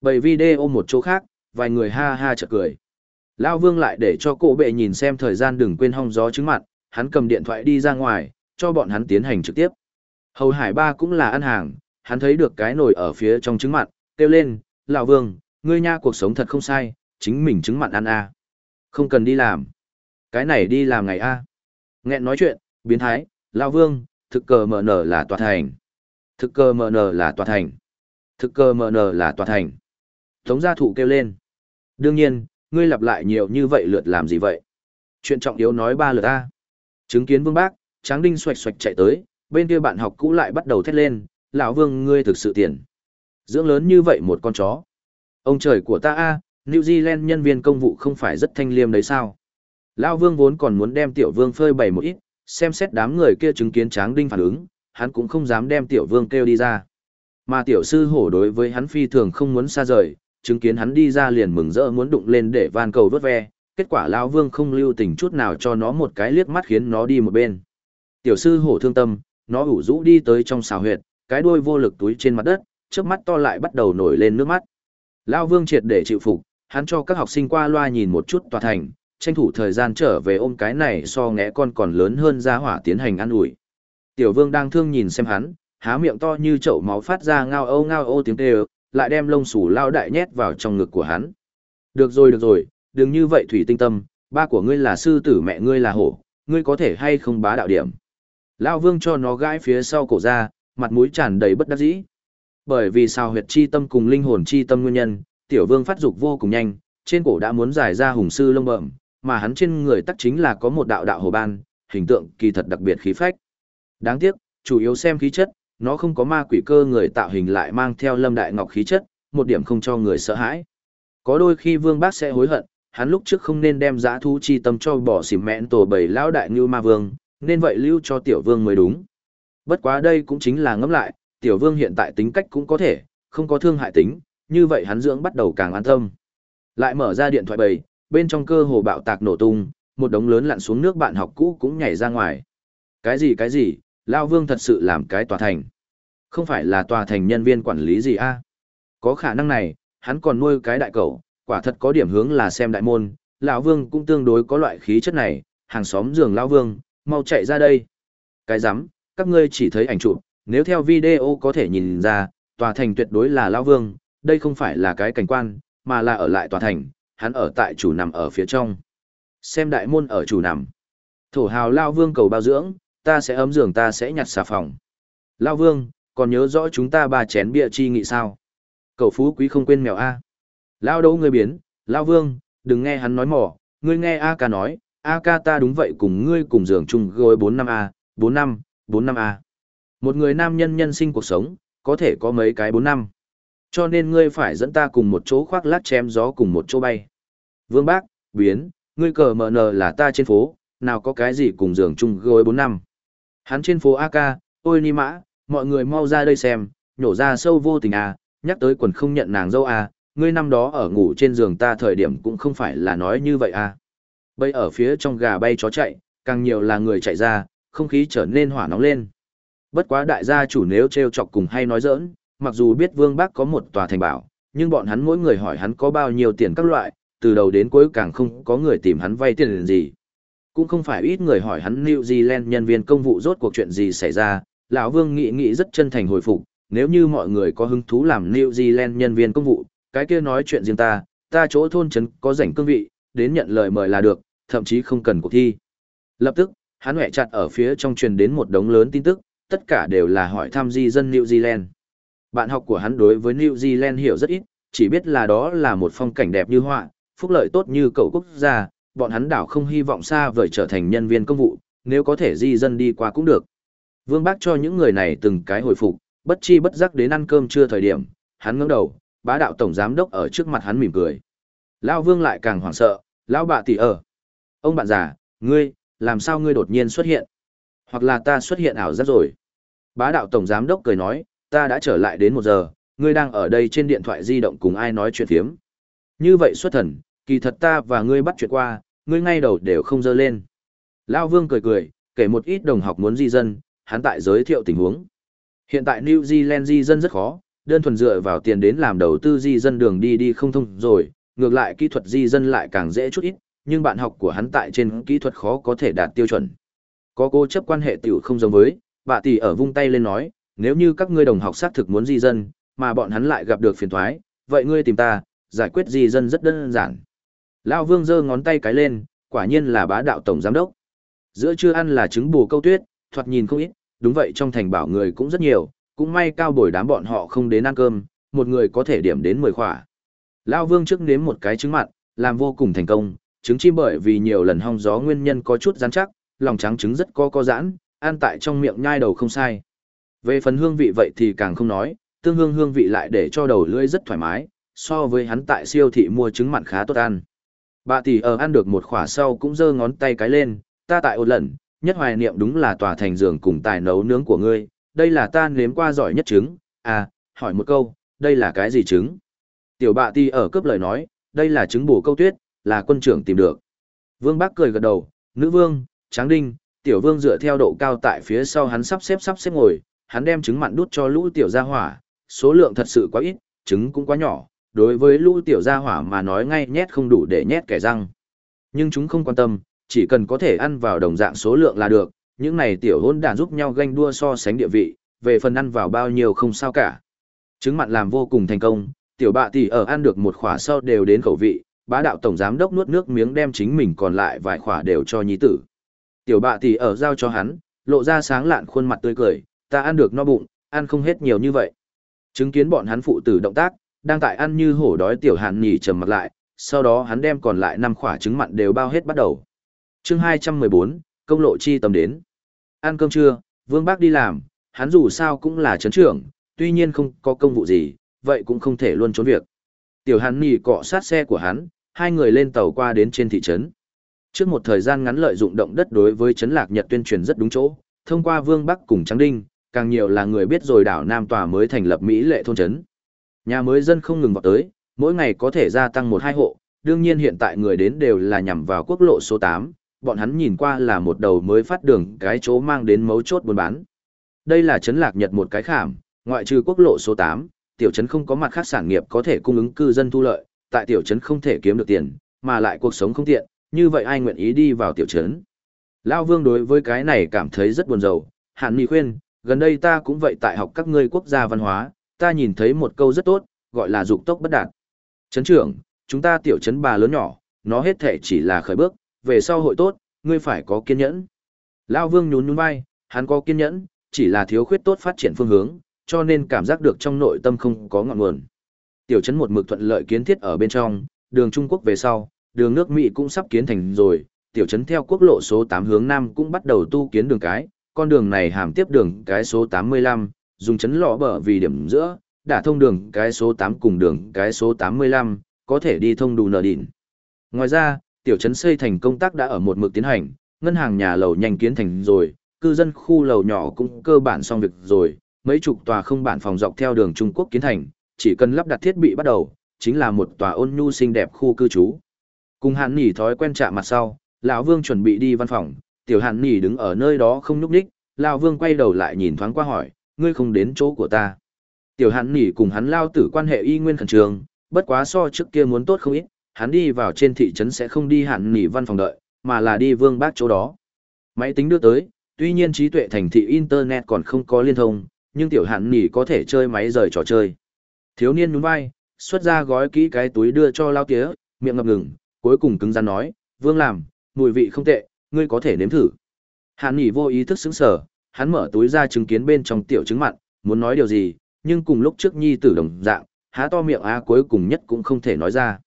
Bầy video một chỗ khác, vài người ha ha chợt cười. Lao Vương lại để cho cổ bệ nhìn xem thời gian đừng quên hong gió trứng mặn, hắn cầm điện thoại đi ra ngoài, cho bọn hắn tiến hành trực tiếp. Hầu Hải Ba cũng là ăn hàng, hắn thấy được cái nồi ở phía trong trứng mặn, kêu lên, Lão Vương, ngươi nha cuộc sống thật không sai, chính mình trứng mặn ăn à. Không cần đi làm. Cái này đi làm ngày a. Nghẹn nói chuyện, biến thái, Lão Vương, thực cờ mờ nở là tòa thành. Thực cờ mờ nở là tòa thành. Thực cờ mờ nở là tòa thành. Tống gia thụ kêu lên. Đương nhiên, ngươi lặp lại nhiều như vậy lượt làm gì vậy? Chuyện trọng yếu nói ba lượt a. Chứng kiến Vương Bác, Tráng Đinh xoạch xoạch chạy tới, bên kia bạn học cũ lại bắt đầu thét lên, lão Vương ngươi thực sự tiền. Dưỡng lớn như vậy một con chó. Ông trời của ta a, New Zealand nhân viên công vụ không phải rất thanh liêm đấy sao? Lão Vương vốn còn muốn đem Tiểu Vương phơi bày một ít, xem xét đám người kia chứng kiến Tráng Đinh phản ứng, hắn cũng không dám đem Tiểu Vương kêu đi ra. Mà Tiểu Sư Hổ đối với hắn phi thường không muốn xa rời, chứng kiến hắn đi ra liền mừng rỡ muốn đụng lên để van cầu vớt ve, kết quả lão Vương không lưu tình chút nào cho nó một cái liếc mắt khiến nó đi một bên. Tiểu sư hổ thương tâm, nó ủ rũ đi tới trong xào huyệt, cái đuôi vô lực túi trên mặt đất, trước mắt to lại bắt đầu nổi lên nước mắt. Lão Vương triệt để chịu phục, hắn cho các học sinh qua loa nhìn một chút tòa thành, tranh thủ thời gian trở về ôm cái này so ngẽ con còn lớn hơn ra hỏa tiến hành ăn ủi. Tiểu Vương đang thương nhìn xem hắn, há miệng to như chậu máu phát ra ngao âu ngao ô tiếng kêu, lại đem lông sủ lao đại nhét vào trong ngực của hắn. Được rồi được rồi, đừng như vậy thủy tinh tâm, ba của ngươi là sư tử mẹ ngươi là hổ, ngươi có thể hay không bá đạo điểm. Lao vương cho nó gãi phía sau cổ ra, mặt mũi tràn đầy bất đắc dĩ. Bởi vì sao huyệt chi tâm cùng linh hồn chi tâm nguyên nhân, tiểu vương phát dục vô cùng nhanh, trên cổ đã muốn giải ra hùng sư lông bẩm, mà hắn trên người tắc chính là có một đạo đạo hồ ban, hình tượng kỳ thật đặc biệt khí phách. Đáng tiếc, chủ yếu xem khí chất, nó không có ma quỷ cơ người tạo hình lại mang theo lâm đại ngọc khí chất, một điểm không cho người sợ hãi. Có đôi khi vương bác sẽ hối hận, hắn lúc trước không nên đem giá thú chi tâm cho bỏ xỉm mẹn tổ bầy lão đại như ma vương, nên vậy lưu cho tiểu vương mới đúng. Bất quá đây cũng chính là ngẫm lại, tiểu vương hiện tại tính cách cũng có thể, không có thương hại tính, như vậy hắn dưỡng bắt đầu càng an tâm. Lại mở ra điện thoại bầy, bên trong cơ hồ bạo tạc nổ tung, một đống lớn lặn xuống nước bạn học cũ cũng nhảy ra ngoài. Cái gì cái gì, Lao Vương thật sự làm cái tòa thành. Không phải là tòa thành nhân viên quản lý gì a Có khả năng này, hắn còn nuôi cái đại cầu, quả thật có điểm hướng là xem đại môn, lão Vương cũng tương đối có loại khí chất này, hàng xóm giường Lão Vương, mau chạy ra đây. Cái rắm các ngươi chỉ thấy ảnh chụp, nếu theo video có thể nhìn ra, tòa thành tuyệt đối là Lão Vương, đây không phải là cái cảnh quan, mà là ở lại tòa thành, hắn ở tại chủ nằm ở phía trong. Xem đại môn ở chủ nằm. Thổ hào lao Vương cầu bao dưỡng, ta sẽ ấm giường ta sẽ nhặt xà phòng. Lao Vương, còn nhớ rõ chúng ta ba chén bia chi nghị sao? Cầu phú quý không quên mèo A. Lao đấu người biến, Lao Vương, đừng nghe hắn nói mỏ, ngươi nghe A ca nói, A ca ta đúng vậy cùng ngươi cùng giường chung gối 4 năm A, 4 năm, 4 năm A. Một người nam nhân nhân sinh cuộc sống, có thể có mấy cái 4 năm. Cho nên ngươi phải dẫn ta cùng một chỗ khoác lát chém gió cùng một chỗ bay. Vương Bác, biến, ngươi cờ mở nờ là ta trên phố, nào có cái gì cùng giường chung gối 4 năm. Hắn trên phố AK, ôi ni mã, mọi người mau ra đây xem, nhổ ra sâu vô tình à, nhắc tới quần không nhận nàng dâu à, ngươi năm đó ở ngủ trên giường ta thời điểm cũng không phải là nói như vậy à. Bây ở phía trong gà bay chó chạy, càng nhiều là người chạy ra, không khí trở nên hỏa nóng lên. Bất quá đại gia chủ nếu treo chọc cùng hay nói giỡn, mặc dù biết Vương Bắc có một tòa thành bảo, nhưng bọn hắn mỗi người hỏi hắn có bao nhiêu tiền các loại, từ đầu đến cuối càng không có người tìm hắn vay tiền gì. Cũng không phải ít người hỏi hắn New Zealand nhân viên công vụ rốt cuộc chuyện gì xảy ra, lão Vương nghĩ nghĩ rất chân thành hồi phục, nếu như mọi người có hứng thú làm New Zealand nhân viên công vụ, cái kia nói chuyện riêng ta, ta chỗ thôn trấn có rảnh cương vị, đến nhận lời mời là được, thậm chí không cần cuộc thi. Lập tức, hắn hẹ chặt ở phía trong truyền đến một đống lớn tin tức, tất cả đều là hỏi thăm di dân New Zealand. Bạn học của hắn đối với New Zealand hiểu rất ít, chỉ biết là đó là một phong cảnh đẹp như họa, phúc lợi tốt như cầu quốc gia, bọn hắn đảo không hy vọng xa vời trở thành nhân viên công vụ, nếu có thể di dân đi qua cũng được. Vương Bác cho những người này từng cái hồi phục, bất chi bất giác đến ăn cơm trưa thời điểm, hắn ngẩng đầu, bá đạo tổng giám đốc ở trước mặt hắn mỉm cười. Lão Vương lại càng hoảng sợ, lão bà tỷ ở. Ông bạn già, ngươi, làm sao ngươi đột nhiên xuất hiện? Hoặc là ta xuất hiện ảo giác rồi? Bá đạo tổng giám đốc cười nói, ta đã trở lại đến một giờ, ngươi đang ở đây trên điện thoại di động cùng ai nói chuyện phiếm. Như vậy xuất thần, kỳ thật ta và ngươi bắt chuyện qua, ngươi ngay đầu đều không dơ lên. Lao Vương cười cười, kể một ít đồng học muốn di dân, hắn tại giới thiệu tình huống. Hiện tại New Zealand di dân rất khó, đơn thuần dựa vào tiền đến làm đầu tư di dân đường đi đi không thông rồi, ngược lại kỹ thuật di dân lại càng dễ chút ít, nhưng bạn học của hắn tại trên kỹ thuật khó có thể đạt tiêu chuẩn. Có cô chấp quan hệ tiểu không giống với, bà tỷ ở vung tay lên nói, nếu như các ngươi đồng học xác thực muốn di dân, mà bọn hắn lại gặp được phiền toái vậy ngươi tìm ta, giải quyết di dân rất đơn giản. Lão Vương giơ ngón tay cái lên, quả nhiên là bá đạo tổng giám đốc. Giữa trưa ăn là trứng bù câu tuyết, thoạt nhìn không ít, đúng vậy trong thành bảo người cũng rất nhiều, cũng may cao bồi đám bọn họ không đến ăn cơm, một người có thể điểm đến 10 khỏa. Lão Vương trước nếm một cái trứng mặn, làm vô cùng thành công, trứng chim bởi vì nhiều lần hong gió nguyên nhân có chút rắn chắc, lòng trắng trứng rất có co giãn, ăn tại trong miệng nhai đầu không sai. Về phần hương vị vậy thì càng không nói, tương hương hương vị lại để cho đầu lưỡi rất thoải mái, so với hắn tại siêu thị mua trứng mặn khá tốt ăn. Bà tỷ ở ăn được một khỏa sau cũng giơ ngón tay cái lên, ta tại một lần, nhất hoài niệm đúng là tòa thành giường cùng tài nấu nướng của ngươi, đây là ta nếm qua giỏi nhất trứng, à, hỏi một câu, đây là cái gì trứng? Tiểu bà tỷ ở cướp lời nói, đây là trứng bổ câu tuyết, là quân trưởng tìm được. Vương Bác cười gật đầu, nữ vương, tráng đinh, tiểu vương dựa theo độ cao tại phía sau hắn sắp xếp sắp xếp ngồi, hắn đem trứng mặn đút cho lũ tiểu gia hỏa, số lượng thật sự quá ít, trứng cũng quá nhỏ, đối với lũ tiểu gia hỏa mà nói ngay nhét không đủ để nhét kẻ răng. Nhưng chúng không quan tâm, chỉ cần có thể ăn vào đồng dạng số lượng là được, những này tiểu hôn đàn giúp nhau ganh đua so sánh địa vị, về phần ăn vào bao nhiêu không sao cả. Trứng mặn làm vô cùng thành công, tiểu bạ tỷ ở ăn được một khỏa sau đều đến khẩu vị, bá đạo tổng giám đốc nuốt nước miếng đem chính mình còn lại vài khỏa đều cho nhi tử. Tiểu bạ tỷ ở giao cho hắn, lộ ra sáng lạn khuôn mặt tươi cười, ta ăn được no bụng, ăn không hết nhiều như vậy. Chứng kiến bọn hắn phụ tử động tác, đang tại ăn như hổ đói tiểu hàn nhỉ trầm mặt lại, sau đó hắn đem còn lại năm khỏa trứng mặn đều bao hết bắt đầu. chương 214, công lộ chi tầm đến. Ăn cơm trưa, Vương Bác đi làm, hắn dù sao cũng là chấn trưởng, tuy nhiên không có công vụ gì, vậy cũng không thể luôn trốn việc. Tiểu hàn nhỉ cọ sát xe của hắn, hai người lên tàu qua đến trên thị trấn. Trước một thời gian ngắn lợi dụng động đất đối với chấn lạc Nhật tuyên truyền rất đúng chỗ, thông qua Vương Bắc cùng Trắng Đinh, càng nhiều là người biết rồi đảo Nam Tòa mới thành lập Mỹ lệ thôn trấn. Nhà mới dân không ngừng vào tới, mỗi ngày có thể gia tăng một hai hộ, đương nhiên hiện tại người đến đều là nhằm vào quốc lộ số 8, bọn hắn nhìn qua là một đầu mới phát đường cái chỗ mang đến mấu chốt buôn bán. Đây là trấn lạc Nhật một cái khảm, ngoại trừ quốc lộ số 8, tiểu trấn không có mặt khác sản nghiệp có thể cung ứng cư dân thu lợi, tại tiểu trấn không thể kiếm được tiền, mà lại cuộc sống không tiện, như vậy ai nguyện ý đi vào tiểu trấn. Lao Vương đối với cái này cảm thấy rất buồn rầu, Hạn mi khuyên, gần đây ta cũng vậy tại học các ngươi quốc gia văn hóa, ta nhìn thấy một câu rất tốt, gọi là dục tốc bất đạt. Trấn trưởng, chúng ta tiểu trấn bà lớn nhỏ, nó hết thể chỉ là khởi bước, về sau hội tốt, ngươi phải có kiên nhẫn. Lao Vương nhún nhún vai, hắn có kiên nhẫn, chỉ là thiếu khuyết tốt phát triển phương hướng, cho nên cảm giác được trong nội tâm không có ngọn nguồn. Tiểu trấn một mực thuận lợi kiến thiết ở bên trong, đường Trung Quốc về sau, đường nước Mỹ cũng sắp kiến thành rồi, tiểu trấn theo quốc lộ số 8 hướng Nam cũng bắt đầu tu kiến đường cái, con đường này hàm tiếp đường cái số 85, dùng chấn lọ bờ vì điểm giữa, đã thông đường cái số 8 cùng đường cái số 85, có thể đi thông đủ nở đỉnh. Ngoài ra, tiểu trấn xây thành công tác đã ở một mực tiến hành, ngân hàng nhà lầu nhanh kiến thành rồi, cư dân khu lầu nhỏ cũng cơ bản xong việc rồi, mấy chục tòa không bản phòng dọc theo đường Trung Quốc kiến thành, chỉ cần lắp đặt thiết bị bắt đầu, chính là một tòa ôn nhu xinh đẹp khu cư trú. Cùng hạn Nỉ thói quen chạm mặt sau, lão Vương chuẩn bị đi văn phòng, tiểu Hàn Nỉ đứng ở nơi đó không nhúc nhích, lão Vương quay đầu lại nhìn thoáng qua hỏi, ngươi không đến chỗ của ta. Tiểu Hàn Nỉ cùng hắn lao tử quan hệ y nguyên khẩn trường, bất quá so trước kia muốn tốt không ít, hắn đi vào trên thị trấn sẽ không đi Hàn Nỉ văn phòng đợi, mà là đi Vương Bác chỗ đó. Máy tính đưa tới, tuy nhiên trí tuệ thành thị internet còn không có liên thông, nhưng tiểu Hàn Nỉ có thể chơi máy rời trò chơi. Thiếu niên nhún vai, xuất ra gói kỹ cái túi đưa cho lao tía, miệng ngập ngừng, cuối cùng cứng rắn nói, vương làm, mùi vị không tệ, ngươi có thể nếm thử. Hàn Nghị vô ý thức sững sờ, hắn mở túi ra chứng kiến bên trong tiểu trứng mặn, muốn nói điều gì, nhưng cùng lúc trước nhi tử đồng dạng, há to miệng á cuối cùng nhất cũng không thể nói ra.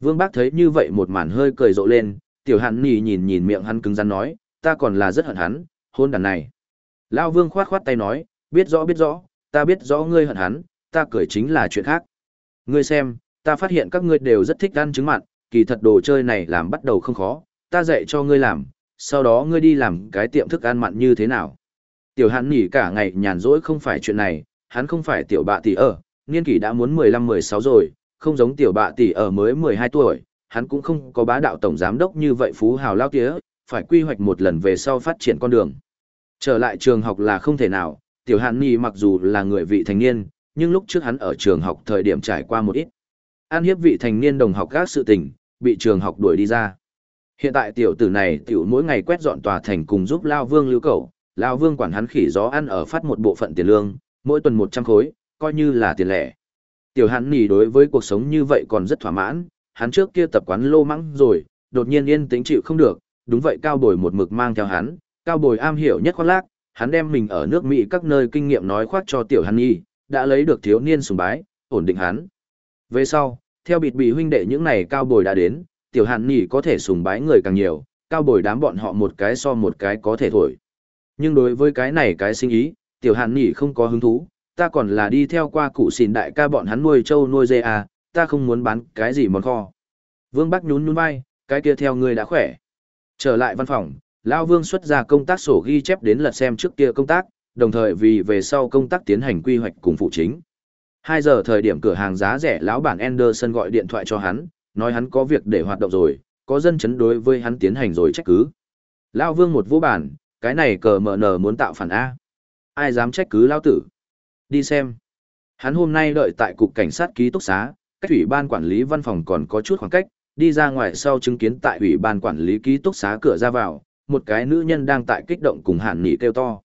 Vương Bác thấy như vậy một màn hơi cười rộ lên, tiểu Hàn Nghị nhìn nhìn miệng hắn cứng rắn nói, ta còn là rất hận hắn, hôn đàn này. Lao Vương khoát khoát tay nói, biết rõ biết rõ, ta biết rõ ngươi hận hắn, ta cười chính là chuyện khác. Ngươi xem, ta phát hiện các ngươi đều rất thích ăn trứng mặn, kỳ thật đồ chơi này làm bắt đầu không khó, ta dạy cho ngươi làm, sau đó ngươi đi làm cái tiệm thức ăn mặn như thế nào. Tiểu hắn nghỉ cả ngày nhàn rỗi không phải chuyện này, hắn không phải tiểu bạ tỷ ở, niên kỷ đã muốn 15-16 rồi, không giống tiểu bạ tỷ ở mới 12 tuổi, hắn cũng không có bá đạo tổng giám đốc như vậy phú hào lao tía, phải quy hoạch một lần về sau phát triển con đường. Trở lại trường học là không thể nào, tiểu hàn nghỉ mặc dù là người vị thành niên, nhưng lúc trước hắn ở trường học thời điểm trải qua một ít. An hiếp vị thành niên đồng học các sự tình, bị trường học đuổi đi ra. Hiện tại tiểu tử này tiểu mỗi ngày quét dọn tòa thành cùng giúp Lao Vương lưu cầu, Lao Vương quản hắn khỉ gió ăn ở phát một bộ phận tiền lương, mỗi tuần 100 khối, coi như là tiền lẻ. Tiểu hắn nỉ đối với cuộc sống như vậy còn rất thỏa mãn, hắn trước kia tập quán lô mắng rồi, đột nhiên yên tĩnh chịu không được, đúng vậy cao bồi một mực mang theo hắn, cao bồi am hiểu nhất khoác lác, hắn đem mình ở nước Mỹ các nơi kinh nghiệm nói khoác cho tiểu hắn nhi, đã lấy được thiếu niên sùng bái, ổn định hắn. Về sau, theo bịt bị huynh đệ những này cao bồi đã đến, tiểu hạn nhỉ có thể sùng bái người càng nhiều, cao bồi đám bọn họ một cái so một cái có thể thổi. Nhưng đối với cái này cái sinh ý, tiểu hạn nhỉ không có hứng thú, ta còn là đi theo qua cụ xìn đại ca bọn hắn nuôi trâu nuôi dê à, ta không muốn bán cái gì món kho. Vương Bắc nhún nhún vai, cái kia theo người đã khỏe. Trở lại văn phòng, Lao Vương xuất ra công tác sổ ghi chép đến lật xem trước kia công tác, đồng thời vì về sau công tác tiến hành quy hoạch cùng phụ chính. 2 giờ thời điểm cửa hàng giá rẻ lão bản Anderson gọi điện thoại cho hắn, nói hắn có việc để hoạt động rồi, có dân chấn đối với hắn tiến hành rồi trách cứ. Lao vương một vũ bản, cái này cờ mở nở muốn tạo phản A. Ai dám trách cứ lao tử? Đi xem. Hắn hôm nay đợi tại cục cảnh sát ký túc xá, cách ủy ban quản lý văn phòng còn có chút khoảng cách, đi ra ngoài sau chứng kiến tại ủy ban quản lý ký túc xá cửa ra vào, một cái nữ nhân đang tại kích động cùng hàn nỉ kêu to.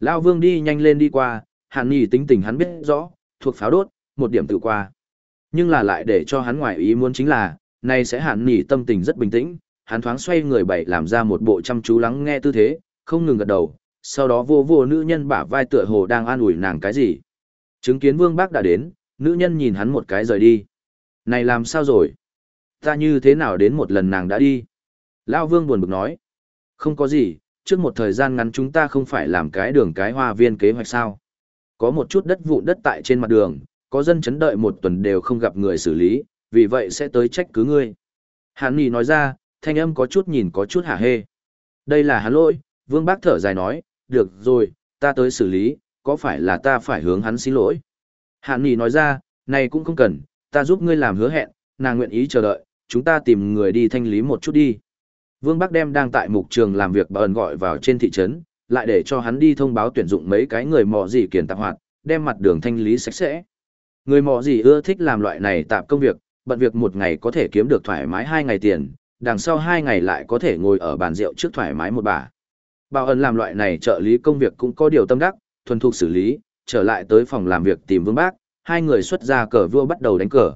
Lao vương đi nhanh lên đi qua, hàn nỉ tính tình hắn biết rõ, thuộc pháo đốt, một điểm tự qua. Nhưng là lại để cho hắn ngoài ý muốn chính là, này sẽ hạn nỉ tâm tình rất bình tĩnh, hắn thoáng xoay người bảy làm ra một bộ chăm chú lắng nghe tư thế, không ngừng gật đầu, sau đó vô vô nữ nhân bả vai tựa hồ đang an ủi nàng cái gì. Chứng kiến vương bác đã đến, nữ nhân nhìn hắn một cái rời đi. Này làm sao rồi? Ta như thế nào đến một lần nàng đã đi? Lao vương buồn bực nói. Không có gì, trước một thời gian ngắn chúng ta không phải làm cái đường cái hoa viên kế hoạch sao. Có một chút đất vụn đất tại trên mặt đường, có dân chấn đợi một tuần đều không gặp người xử lý, vì vậy sẽ tới trách cứ ngươi. Hàn Nhi nói ra, thanh âm có chút nhìn có chút hả hê. Đây là hắn lỗi, Vương Bác thở dài nói, được rồi, ta tới xử lý, có phải là ta phải hướng hắn xin lỗi. Hàn Nhi nói ra, này cũng không cần, ta giúp ngươi làm hứa hẹn, nàng nguyện ý chờ đợi, chúng ta tìm người đi thanh lý một chút đi. Vương Bắc đem đang tại mục trường làm việc bờn gọi vào trên thị trấn, lại để cho hắn đi thông báo tuyển dụng mấy cái người mò gì kiền tạp hoạt, đem mặt đường thanh lý sạch sẽ. Người mò gì ưa thích làm loại này tạp công việc, bận việc một ngày có thể kiếm được thoải mái hai ngày tiền, đằng sau hai ngày lại có thể ngồi ở bàn rượu trước thoải mái một bà. Bảo ẩn làm loại này trợ lý công việc cũng có điều tâm đắc, thuần thục xử lý, trở lại tới phòng làm việc tìm vương bác, hai người xuất ra cờ vua bắt đầu đánh cờ.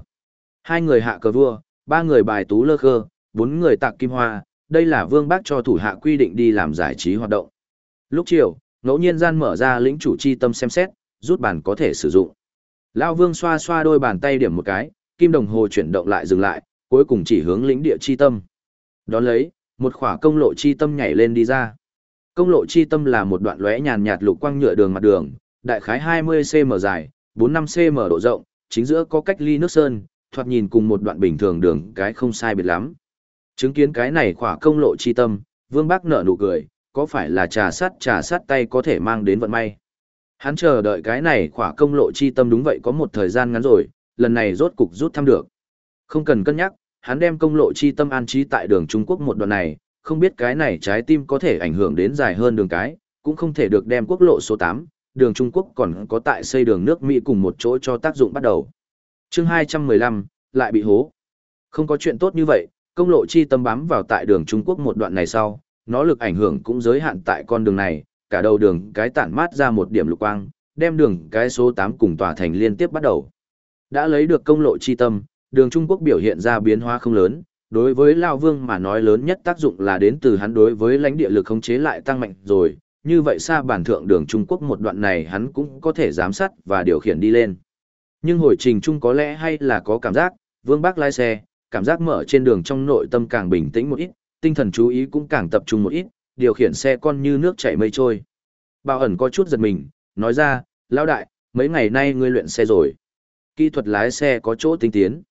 Hai người hạ cờ vua, ba người bài tú lơ khơ, bốn người tạc kim hoa, đây là vương bác cho thủ hạ quy định đi làm giải trí hoạt động. Lúc chiều, ngẫu nhiên gian mở ra lĩnh chủ chi tâm xem xét, rút bàn có thể sử dụng. Lao vương xoa xoa đôi bàn tay điểm một cái, kim đồng hồ chuyển động lại dừng lại, cuối cùng chỉ hướng lĩnh địa chi tâm. Đón lấy, một khỏa công lộ chi tâm nhảy lên đi ra. Công lộ chi tâm là một đoạn lóe nhàn nhạt lục quang nhựa đường mặt đường, đại khái 20cm dài, 45 cm độ rộng, chính giữa có cách ly nước sơn, thoạt nhìn cùng một đoạn bình thường đường cái không sai biệt lắm. Chứng kiến cái này khỏa công lộ chi tâm, Vương Bác nở nụ cười, có phải là trà sắt trà sắt tay có thể mang đến vận may. Hắn chờ đợi cái này khỏa công lộ chi tâm đúng vậy có một thời gian ngắn rồi, lần này rốt cục rút thăm được. Không cần cân nhắc, hắn đem công lộ chi tâm an trí tại đường Trung Quốc một đoạn này, không biết cái này trái tim có thể ảnh hưởng đến dài hơn đường cái, cũng không thể được đem quốc lộ số 8, đường Trung Quốc còn có tại xây đường nước Mỹ cùng một chỗ cho tác dụng bắt đầu. chương 215, lại bị hố. Không có chuyện tốt như vậy, công lộ chi tâm bám vào tại đường Trung Quốc một đoạn này sau, nó lực ảnh hưởng cũng giới hạn tại con đường này, cả đầu đường cái tản mát ra một điểm lục quang, đem đường cái số 8 cùng tòa thành liên tiếp bắt đầu. Đã lấy được công lộ chi tâm, đường Trung Quốc biểu hiện ra biến hóa không lớn, đối với Lao Vương mà nói lớn nhất tác dụng là đến từ hắn đối với lãnh địa lực khống chế lại tăng mạnh rồi, như vậy xa bản thượng đường Trung Quốc một đoạn này hắn cũng có thể giám sát và điều khiển đi lên. Nhưng hồi trình chung có lẽ hay là có cảm giác, Vương Bác lái xe, cảm giác mở trên đường trong nội tâm càng bình tĩnh một ít, tinh thần chú ý cũng càng tập trung một ít, điều khiển xe con như nước chảy mây trôi. Bảo ẩn có chút giật mình, nói ra, lão đại, mấy ngày nay ngươi luyện xe rồi. Kỹ thuật lái xe có chỗ tinh tiến.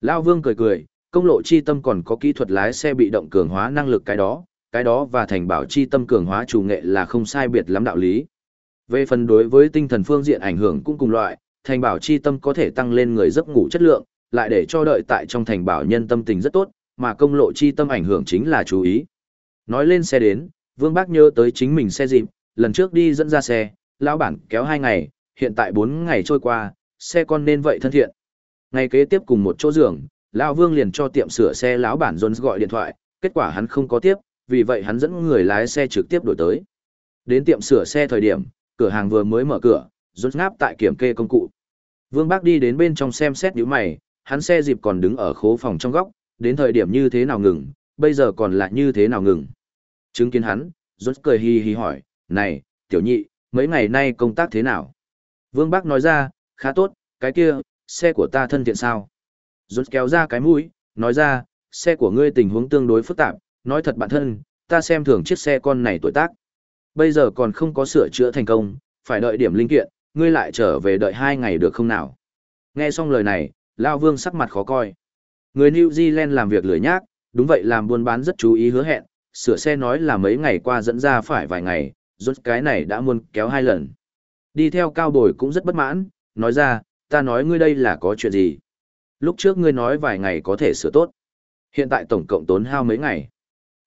Lão Vương cười cười, công lộ chi tâm còn có kỹ thuật lái xe bị động cường hóa năng lực cái đó, cái đó và thành bảo chi tâm cường hóa chủ nghệ là không sai biệt lắm đạo lý. Về phần đối với tinh thần phương diện ảnh hưởng cũng cùng loại, thành bảo chi tâm có thể tăng lên người giấc ngủ chất lượng, lại để cho đợi tại trong thành bảo nhân tâm tình rất tốt, mà công lộ chi tâm ảnh hưởng chính là chú ý. Nói lên xe đến, Vương Bác nhớ tới chính mình xe dịp, lần trước đi dẫn ra xe, lão bản kéo hai ngày, hiện tại bốn ngày trôi qua, xe con nên vậy thân thiện. Ngày kế tiếp cùng một chỗ giường, lão Vương liền cho tiệm sửa xe lão bản Jones gọi điện thoại, kết quả hắn không có tiếp, vì vậy hắn dẫn người lái xe trực tiếp đổi tới. Đến tiệm sửa xe thời điểm, cửa hàng vừa mới mở cửa, Jones ngáp tại kiểm kê công cụ. Vương Bác đi đến bên trong xem xét nhíu mày, hắn xe dịp còn đứng ở khố phòng trong góc, đến thời điểm như thế nào ngừng, bây giờ còn lại như thế nào ngừng. Chứng kiến hắn, rốt cười hi hi hỏi, này, tiểu nhị, mấy ngày nay công tác thế nào? Vương Bác nói ra, khá tốt, cái kia, xe của ta thân thiện sao? Rốt kéo ra cái mũi, nói ra, xe của ngươi tình huống tương đối phức tạp, nói thật bản thân, ta xem thường chiếc xe con này tuổi tác. Bây giờ còn không có sửa chữa thành công, phải đợi điểm linh kiện, ngươi lại trở về đợi hai ngày được không nào? Nghe xong lời này, Lao Vương sắc mặt khó coi. Người New Zealand làm việc lười nhác, đúng vậy làm buôn bán rất chú ý hứa hẹn, sửa xe nói là mấy ngày qua dẫn ra phải vài ngày, rốt cái này đã muôn kéo hai lần. Đi theo cao bồi cũng rất bất mãn, nói ra, ta nói ngươi đây là có chuyện gì. Lúc trước ngươi nói vài ngày có thể sửa tốt. Hiện tại tổng cộng tốn hao mấy ngày.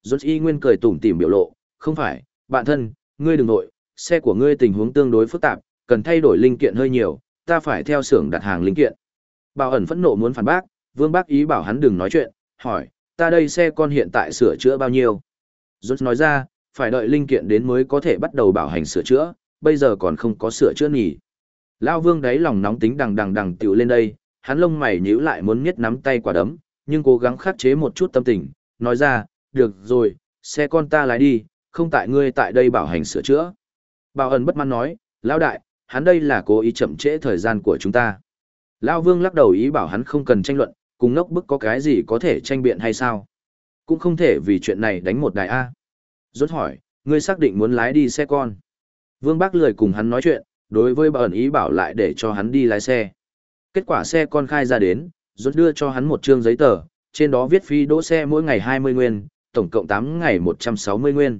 Rốt y nguyên cười tủm tỉm biểu lộ, không phải, bạn thân, ngươi đừng nội, xe của ngươi tình huống tương đối phức tạp, cần thay đổi linh kiện hơi nhiều, ta phải theo xưởng đặt hàng linh kiện. Bảo ẩn phẫn nộ muốn phản bác, Vương Bác ý bảo hắn đừng nói chuyện, hỏi, ta đây xe con hiện tại sửa chữa bao nhiêu? Rốt nói ra, phải đợi linh kiện đến mới có thể bắt đầu bảo hành sửa chữa, bây giờ còn không có sửa chữa nhỉ. Lao Vương đáy lòng nóng tính đằng đằng đằng tiểu lên đây, hắn lông mày nhíu lại muốn miết nắm tay quả đấm, nhưng cố gắng khắc chế một chút tâm tình, nói ra, được rồi, xe con ta lái đi, không tại ngươi tại đây bảo hành sửa chữa. Bảo ẩn bất mãn nói, lão đại, hắn đây là cố ý chậm trễ thời gian của chúng ta. Lão Vương lắc đầu ý bảo hắn không cần tranh luận, cùng ngốc bức có cái gì có thể tranh biện hay sao? Cũng không thể vì chuyện này đánh một đài A. Rốt hỏi, ngươi xác định muốn lái đi xe con. Vương Bác lười cùng hắn nói chuyện, đối với bà ẩn ý bảo lại để cho hắn đi lái xe. Kết quả xe con khai ra đến, rốt đưa cho hắn một chương giấy tờ, trên đó viết phí đỗ xe mỗi ngày 20 nguyên, tổng cộng 8 ngày 160 nguyên.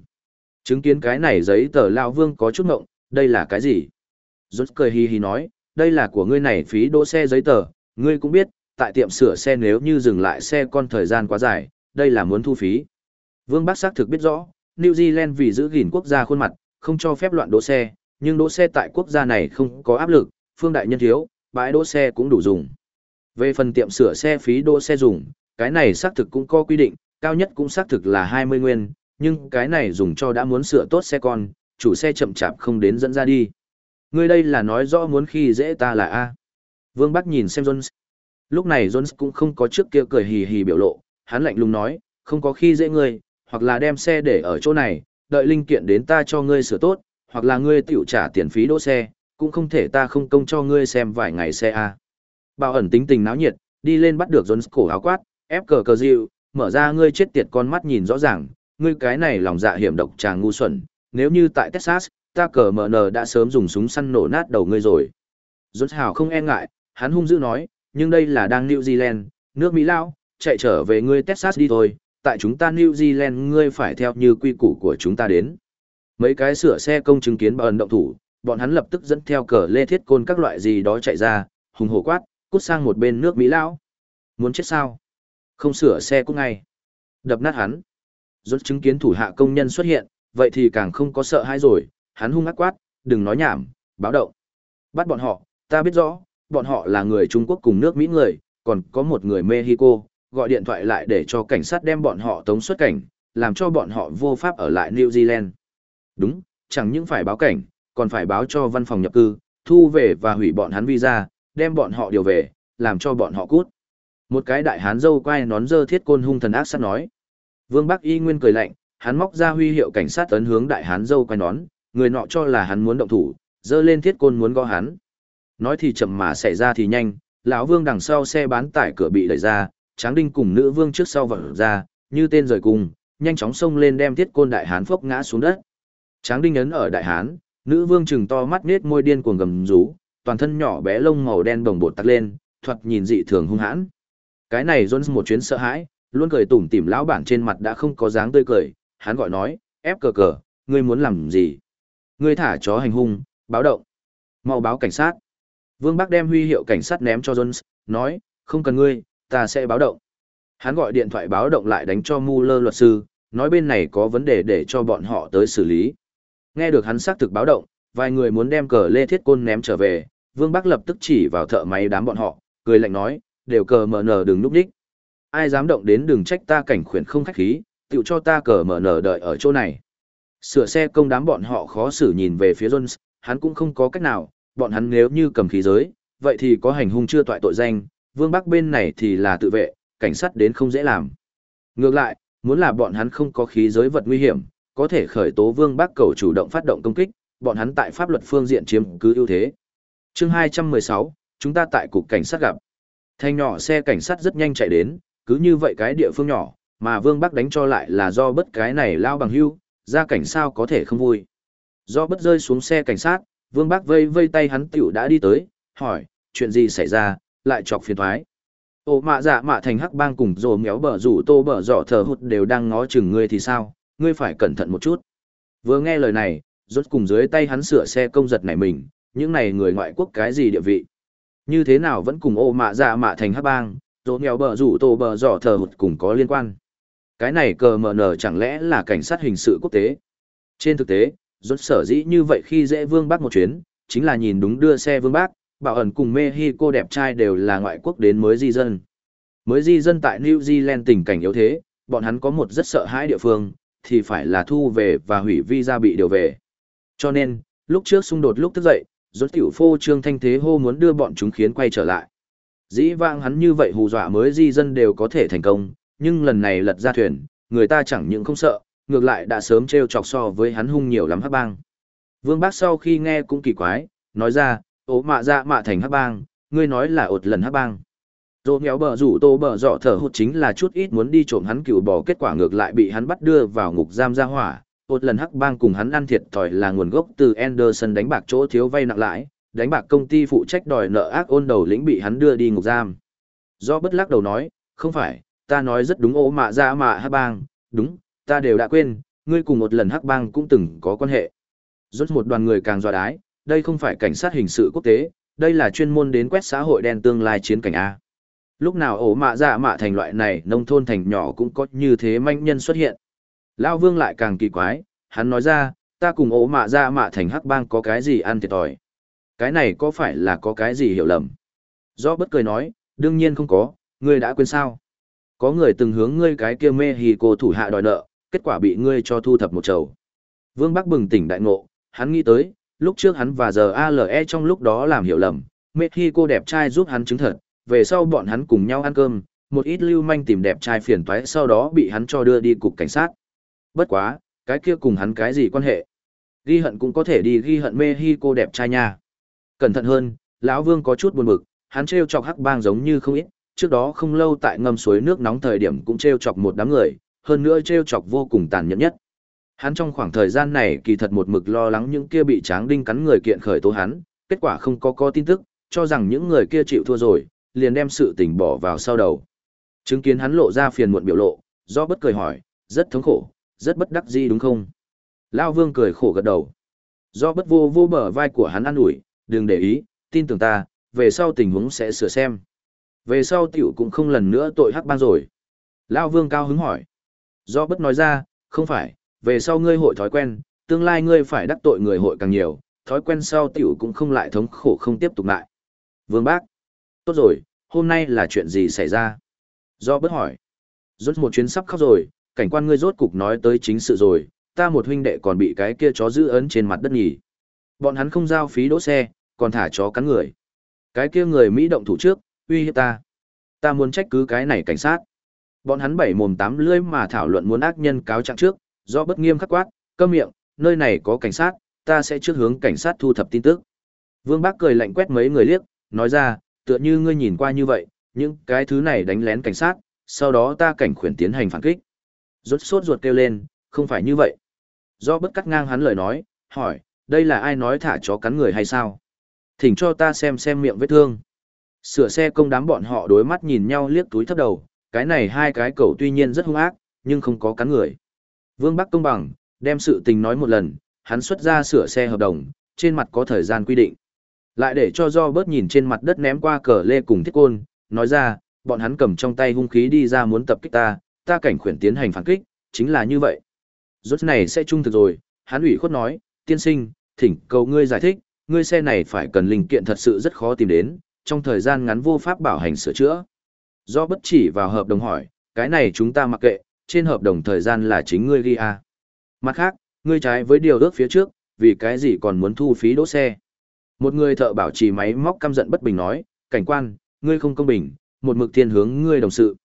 Chứng kiến cái này giấy tờ Lão Vương có chút ngộng, đây là cái gì? Rốt cười hì hì nói, đây là của ngươi này phí đỗ xe giấy tờ, ngươi cũng biết, tại tiệm sửa xe nếu như dừng lại xe con thời gian quá dài, đây là muốn thu phí. Vương Bắc xác thực biết rõ, New Zealand vì giữ gìn quốc gia khuôn mặt, không cho phép loạn đỗ xe, nhưng đỗ xe tại quốc gia này không có áp lực, phương đại nhân thiếu, bãi đỗ xe cũng đủ dùng. Về phần tiệm sửa xe phí đỗ xe dùng, cái này xác thực cũng có quy định, cao nhất cũng xác thực là 20 nguyên, nhưng cái này dùng cho đã muốn sửa tốt xe con, chủ xe chậm chạp không đến dẫn ra đi. Ngươi đây là nói rõ muốn khi dễ ta là A. Vương Bắc nhìn xem Jones. Lúc này Jones cũng không có trước kia cười hì hì biểu lộ, hắn lạnh lùng nói, không có khi dễ ngươi, hoặc là đem xe để ở chỗ này, đợi linh kiện đến ta cho ngươi sửa tốt, hoặc là ngươi tiểu trả tiền phí đỗ xe, cũng không thể ta không công cho ngươi xem vài ngày xe A. Bảo ẩn tính tình náo nhiệt, đi lên bắt được Jones cổ áo quát, ép cờ cờ dịu, mở ra ngươi chết tiệt con mắt nhìn rõ ràng, ngươi cái này lòng dạ hiểm độc chàng ngu xuẩn, nếu như tại Texas, ta cờ mở nờ đã sớm dùng súng săn nổ nát đầu ngươi rồi. Jones hào không e ngại, hắn hung dữ nói, nhưng đây là đang New Zealand, nước Mỹ lao, chạy trở về ngươi Texas đi thôi, tại chúng ta New Zealand ngươi phải theo như quy củ của chúng ta đến. Mấy cái sửa xe công chứng kiến bà động thủ, bọn hắn lập tức dẫn theo cờ lê thiết côn các loại gì đó chạy ra, hùng hổ quát, cút sang một bên nước Mỹ lão. Muốn chết sao? Không sửa xe cút ngay. Đập nát hắn. Rốt chứng kiến thủ hạ công nhân xuất hiện, vậy thì càng không có sợ hãi rồi, hắn hung ác quát, đừng nói nhảm, báo động. Bắt bọn họ, ta biết rõ, bọn họ là người Trung Quốc cùng nước Mỹ người, còn có một người Mexico, gọi điện thoại lại để cho cảnh sát đem bọn họ tống xuất cảnh, làm cho bọn họ vô pháp ở lại New Zealand. Đúng, chẳng những phải báo cảnh, còn phải báo cho văn phòng nhập cư, thu về và hủy bọn hắn visa, đem bọn họ điều về, làm cho bọn họ cút. Một cái đại hán dâu quay nón dơ thiết côn hung thần ác sát nói. Vương Bắc Y Nguyên cười lạnh, hắn móc ra huy hiệu cảnh sát tấn hướng đại hán dâu quay nón, người nọ cho là hắn muốn động thủ, dơ lên thiết côn muốn gõ hắn. Nói thì chậm mà xảy ra thì nhanh, lão Vương đằng sau xe bán tải cửa bị đẩy ra, Tráng Đinh cùng nữ vương trước sau vọt ra, như tên rời cùng, nhanh chóng xông lên đem thiết côn đại hán phốc ngã xuống đất. Tráng Đinh ấn ở đại hán, nữ vương chừng to mắt nết môi điên cuồng gầm rú, toàn thân nhỏ bé lông màu đen đồng bột tắt lên, thoạt nhìn dị thường hung hãn. Cái này Jones một chuyến sợ hãi, luôn cười tủm tỉm lão bản trên mặt đã không có dáng tươi cười, hắn gọi nói, ép cờ cờ, ngươi muốn làm gì? Ngươi thả chó hành hung, báo động. Mau báo cảnh sát. Vương Bắc đem huy hiệu cảnh sát ném cho Jones, nói, không cần ngươi, ta sẽ báo động. Hắn gọi điện thoại báo động lại đánh cho Muller luật sư, nói bên này có vấn đề để cho bọn họ tới xử lý. Nghe được hắn xác thực báo động, vài người muốn đem cờ lê thiết côn ném trở về, Vương Bắc lập tức chỉ vào thợ máy đám bọn họ, cười lạnh nói, đều cờ mở nở đừng núp đích. Ai dám động đến đừng trách ta cảnh khuyển không khách khí, tự cho ta cờ mở nở đợi ở chỗ này. Sửa xe công đám bọn họ khó xử nhìn về phía Jones, hắn cũng không có cách nào, bọn hắn nếu như cầm khí giới, vậy thì có hành hung chưa toại tội danh, Vương Bắc bên này thì là tự vệ, cảnh sát đến không dễ làm. Ngược lại, muốn là bọn hắn không có khí giới vật nguy hiểm, có thể khởi tố Vương Bắc cầu chủ động phát động công kích, bọn hắn tại pháp luật phương diện chiếm cứ ưu thế. Chương 216, chúng ta tại cục cảnh sát gặp. Thanh nhỏ xe cảnh sát rất nhanh chạy đến, cứ như vậy cái địa phương nhỏ, mà Vương Bắc đánh cho lại là do bất cái này lao bằng hưu, ra cảnh sao có thể không vui. Do bất rơi xuống xe cảnh sát, Vương bác vây vây tay hắn tiểu đã đi tới, hỏi, chuyện gì xảy ra, lại chọc phiền thoái. Ô mạ dạ mạ thành hắc bang cùng rồ méo bờ rủ tô bờ giỏ thờ hụt đều đang ngó chừng ngươi thì sao, ngươi phải cẩn thận một chút. Vừa nghe lời này, rốt cùng dưới tay hắn sửa xe công giật này mình, những này người ngoại quốc cái gì địa vị. Như thế nào vẫn cùng ô mạ dạ mạ thành hắc bang, rồ méo bờ rủ tô bờ giỏ thờ hụt cùng có liên quan. Cái này cờ mờ nở chẳng lẽ là cảnh sát hình sự quốc tế. Trên thực tế, rốt sở dĩ như vậy khi dễ vương bác một chuyến, chính là nhìn đúng đưa xe vương bác, bảo ẩn cùng Mexico đẹp trai đều là ngoại quốc đến mới di dân. Mới di dân tại New Zealand tình cảnh yếu thế, bọn hắn có một rất sợ hãi địa phương, thì phải là thu về và hủy visa bị điều về. Cho nên, lúc trước xung đột lúc thức dậy, rốt tiểu phô trương thanh thế hô muốn đưa bọn chúng khiến quay trở lại. Dĩ vãng hắn như vậy hù dọa mới di dân đều có thể thành công, nhưng lần này lật ra thuyền, người ta chẳng những không sợ, ngược lại đã sớm treo chọc so với hắn hung nhiều lắm hắc bang. Vương Bác sau khi nghe cũng kỳ quái, nói ra, ố mạ dạ mạ thành hắc bang, ngươi nói là ột lần hắc bang. dỗ nghèo bờ rủ tô bờ dọ thở hụt chính là chút ít muốn đi trộm hắn cựu bỏ kết quả ngược lại bị hắn bắt đưa vào ngục giam ra hỏa. Ột lần hắc bang cùng hắn ăn thiệt thòi là nguồn gốc từ Anderson đánh bạc chỗ thiếu vay nặng lãi, đánh bạc công ty phụ trách đòi nợ ác ôn đầu lĩnh bị hắn đưa đi ngục giam. Do bất lắc đầu nói, không phải, ta nói rất đúng ố mạ ra mạ hắc bang, đúng, ta đều đã quên, ngươi cùng một lần hắc bang cũng từng có quan hệ. Rốt một đoàn người càng dọa đái, đây không phải cảnh sát hình sự quốc tế, đây là chuyên môn đến quét xã hội đen tương lai chiến cảnh A. Lúc nào ổ mạ dạ mạ thành loại này nông thôn thành nhỏ cũng có như thế manh nhân xuất hiện. Lao vương lại càng kỳ quái, hắn nói ra, ta cùng ổ mạ dạ mạ thành hắc bang có cái gì ăn thiệt tỏi. Cái này có phải là có cái gì hiểu lầm? Do bất cười nói, đương nhiên không có, ngươi đã quên sao? Có người từng hướng ngươi cái kia mê hì cô thủ hạ đòi nợ, kết quả bị ngươi cho thu thập một chầu. Vương Bắc bừng tỉnh đại ngộ, hắn nghĩ tới, lúc trước hắn và giờ ALE trong lúc đó làm hiểu lầm, cô đẹp trai giúp hắn chứng thật, về sau bọn hắn cùng nhau ăn cơm, một ít lưu manh tìm đẹp trai phiền toái sau đó bị hắn cho đưa đi cục cảnh sát. Bất quá, cái kia cùng hắn cái gì quan hệ? Ghi hận cũng có thể đi ghi hận cô đẹp trai nha. Cẩn thận hơn, lão Vương có chút buồn bực, hắn trêu chọc hắc bang giống như không ít, trước đó không lâu tại ngâm suối nước nóng thời điểm cũng trêu chọc một đám người, hơn nữa trêu chọc vô cùng tàn nhẫn nhất. Hắn trong khoảng thời gian này kỳ thật một mực lo lắng những kia bị tráng đinh cắn người kiện khởi tố hắn, kết quả không có có tin tức, cho rằng những người kia chịu thua rồi, liền đem sự tình bỏ vào sau đầu. Chứng kiến hắn lộ ra phiền muộn biểu lộ, do bất cười hỏi, rất thống khổ, rất bất đắc gì đúng không? Lao vương cười khổ gật đầu. Do bất vô vô bờ vai của hắn ăn ủi, đừng để ý, tin tưởng ta, về sau tình huống sẽ sửa xem. Về sau tiểu cũng không lần nữa tội hắc ban rồi. Lao vương cao hứng hỏi. Do bất nói ra, không phải, về sau ngươi hội thói quen, tương lai ngươi phải đắc tội người hội càng nhiều, thói quen sau tiểu cũng không lại thống khổ không tiếp tục lại. Vương bác. Tốt rồi, hôm nay là chuyện gì xảy ra? Do bất hỏi. Rốt một chuyến sắp khóc rồi, cảnh quan ngươi rốt cục nói tới chính sự rồi, ta một huynh đệ còn bị cái kia chó giữ ấn trên mặt đất nhỉ. Bọn hắn không giao phí đỗ xe, còn thả chó cắn người. Cái kia người Mỹ động thủ trước, uy hiếp ta. Ta muốn trách cứ cái này cảnh sát. Bọn hắn bảy mồm tám lưỡi mà thảo luận muốn ác nhân cáo trạng trước, do bất nghiêm khắc quát, câm miệng, nơi này có cảnh sát, ta sẽ trước hướng cảnh sát thu thập tin tức. Vương Bác cười lạnh quét mấy người liếc, nói ra, tựa như ngươi nhìn qua như vậy, những cái thứ này đánh lén cảnh sát, sau đó ta cảnh khuyển tiến hành phản kích. Rốt sốt ruột kêu lên, không phải như vậy. Do bất cắt ngang hắn lời nói, hỏi, đây là ai nói thả chó cắn người hay sao? Thỉnh cho ta xem xem miệng vết thương. Sửa xe công đám bọn họ đối mắt nhìn nhau liếc túi thấp đầu, cái này hai cái cậu tuy nhiên rất hung ác, nhưng không có cắn người. Vương Bắc công bằng, đem sự tình nói một lần, hắn xuất ra sửa xe hợp đồng, trên mặt có thời gian quy định. Lại để cho do bớt nhìn trên mặt đất ném qua cờ lê cùng thiết côn, nói ra, bọn hắn cầm trong tay hung khí đi ra muốn tập kích ta, ta cảnh khuyển tiến hành phản kích, chính là như vậy. Rốt này sẽ trung thực rồi, hắn ủy khuất nói, tiên sinh, thỉnh cầu ngươi giải thích, ngươi xe này phải cần linh kiện thật sự rất khó tìm đến, trong thời gian ngắn vô pháp bảo hành sửa chữa. Do bất chỉ vào hợp đồng hỏi, cái này chúng ta mặc kệ, trên hợp đồng thời gian là chính ngươi ghi à. Mặt khác, ngươi trái với điều ước phía trước, vì cái gì còn muốn thu phí đỗ xe. Một người thợ bảo trì máy móc căm giận bất bình nói, cảnh quan, ngươi không công bình, một mực thiên hướng ngươi đồng sự.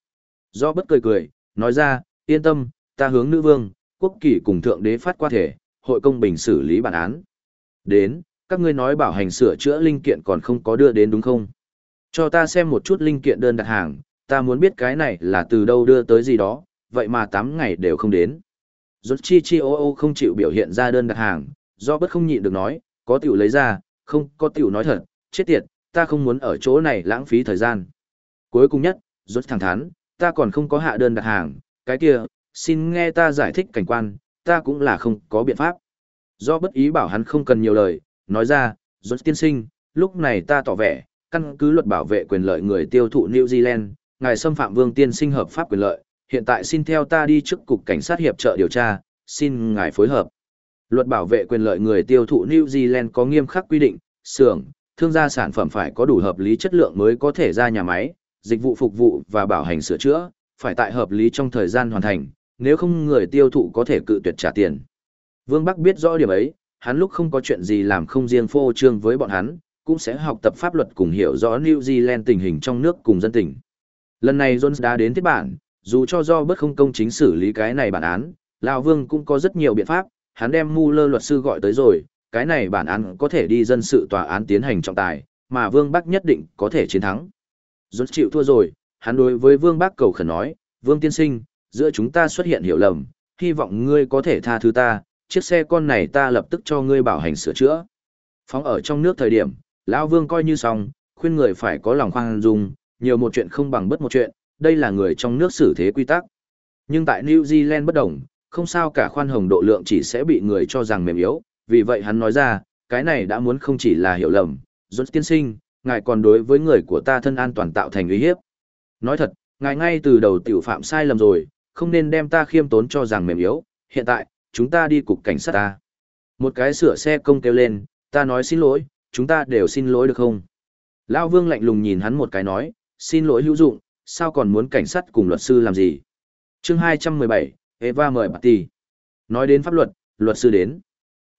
Do bất cười cười, nói ra, yên tâm, ta hướng nữ vương, quốc kỷ cùng thượng đế phát qua thể, hội công bình xử lý bản án. Đến, các ngươi nói bảo hành sửa chữa linh kiện còn không có đưa đến đúng không? Cho ta xem một chút linh kiện đơn đặt hàng, ta muốn biết cái này là từ đâu đưa tới gì đó, vậy mà 8 ngày đều không đến. Rốt chi chi ô ô không chịu biểu hiện ra đơn đặt hàng, do bất không nhịn được nói, có tiểu lấy ra, không có tiểu nói thật, chết tiệt, ta không muốn ở chỗ này lãng phí thời gian. Cuối cùng nhất, rốt thẳng thắn, ta còn không có hạ đơn đặt hàng, cái kia, xin nghe ta giải thích cảnh quan, ta cũng là không có biện pháp. Do bất ý bảo hắn không cần nhiều lời, nói ra, rốt tiên sinh, lúc này ta tỏ vẻ, căn cứ luật bảo vệ quyền lợi người tiêu thụ New Zealand, ngài xâm phạm vương tiên sinh hợp pháp quyền lợi, hiện tại xin theo ta đi trước cục cảnh sát hiệp trợ điều tra, xin ngài phối hợp. Luật bảo vệ quyền lợi người tiêu thụ New Zealand có nghiêm khắc quy định, xưởng, thương gia sản phẩm phải có đủ hợp lý chất lượng mới có thể ra nhà máy, dịch vụ phục vụ và bảo hành sửa chữa, phải tại hợp lý trong thời gian hoàn thành, nếu không người tiêu thụ có thể cự tuyệt trả tiền. Vương Bắc biết rõ điểm ấy, hắn lúc không có chuyện gì làm không riêng phô trương với bọn hắn, cũng sẽ học tập pháp luật cùng hiểu rõ New Zealand tình hình trong nước cùng dân tình. Lần này Jones đã đến tiếp bản, dù cho do bất không công chính xử lý cái này bản án, Lão Vương cũng có rất nhiều biện pháp, hắn đem Muller lơ luật sư gọi tới rồi, cái này bản án có thể đi dân sự tòa án tiến hành trọng tài, mà Vương Bắc nhất định có thể chiến thắng. Jones chịu thua rồi, hắn đối với Vương Bắc cầu khẩn nói, Vương Tiên Sinh, giữa chúng ta xuất hiện hiểu lầm, hy vọng ngươi có thể tha thứ ta, chiếc xe con này ta lập tức cho ngươi bảo hành sửa chữa. Phóng ở trong nước thời điểm, Lão Vương coi như xong, khuyên người phải có lòng khoan dung, nhiều một chuyện không bằng bất một chuyện, đây là người trong nước xử thế quy tắc. Nhưng tại New Zealand bất đồng, không sao cả khoan hồng độ lượng chỉ sẽ bị người cho rằng mềm yếu, vì vậy hắn nói ra, cái này đã muốn không chỉ là hiểu lầm, rốt tiên sinh, ngài còn đối với người của ta thân an toàn tạo thành uy hiếp. Nói thật, ngài ngay từ đầu tiểu phạm sai lầm rồi, không nên đem ta khiêm tốn cho rằng mềm yếu, hiện tại, chúng ta đi cục cảnh sát ta. Một cái sửa xe công kêu lên, ta nói xin lỗi, chúng ta đều xin lỗi được không? Lão Vương lạnh lùng nhìn hắn một cái nói, xin lỗi hữu dụng, sao còn muốn cảnh sát cùng luật sư làm gì? chương 217, Eva mời bà tỷ. Nói đến pháp luật, luật sư đến.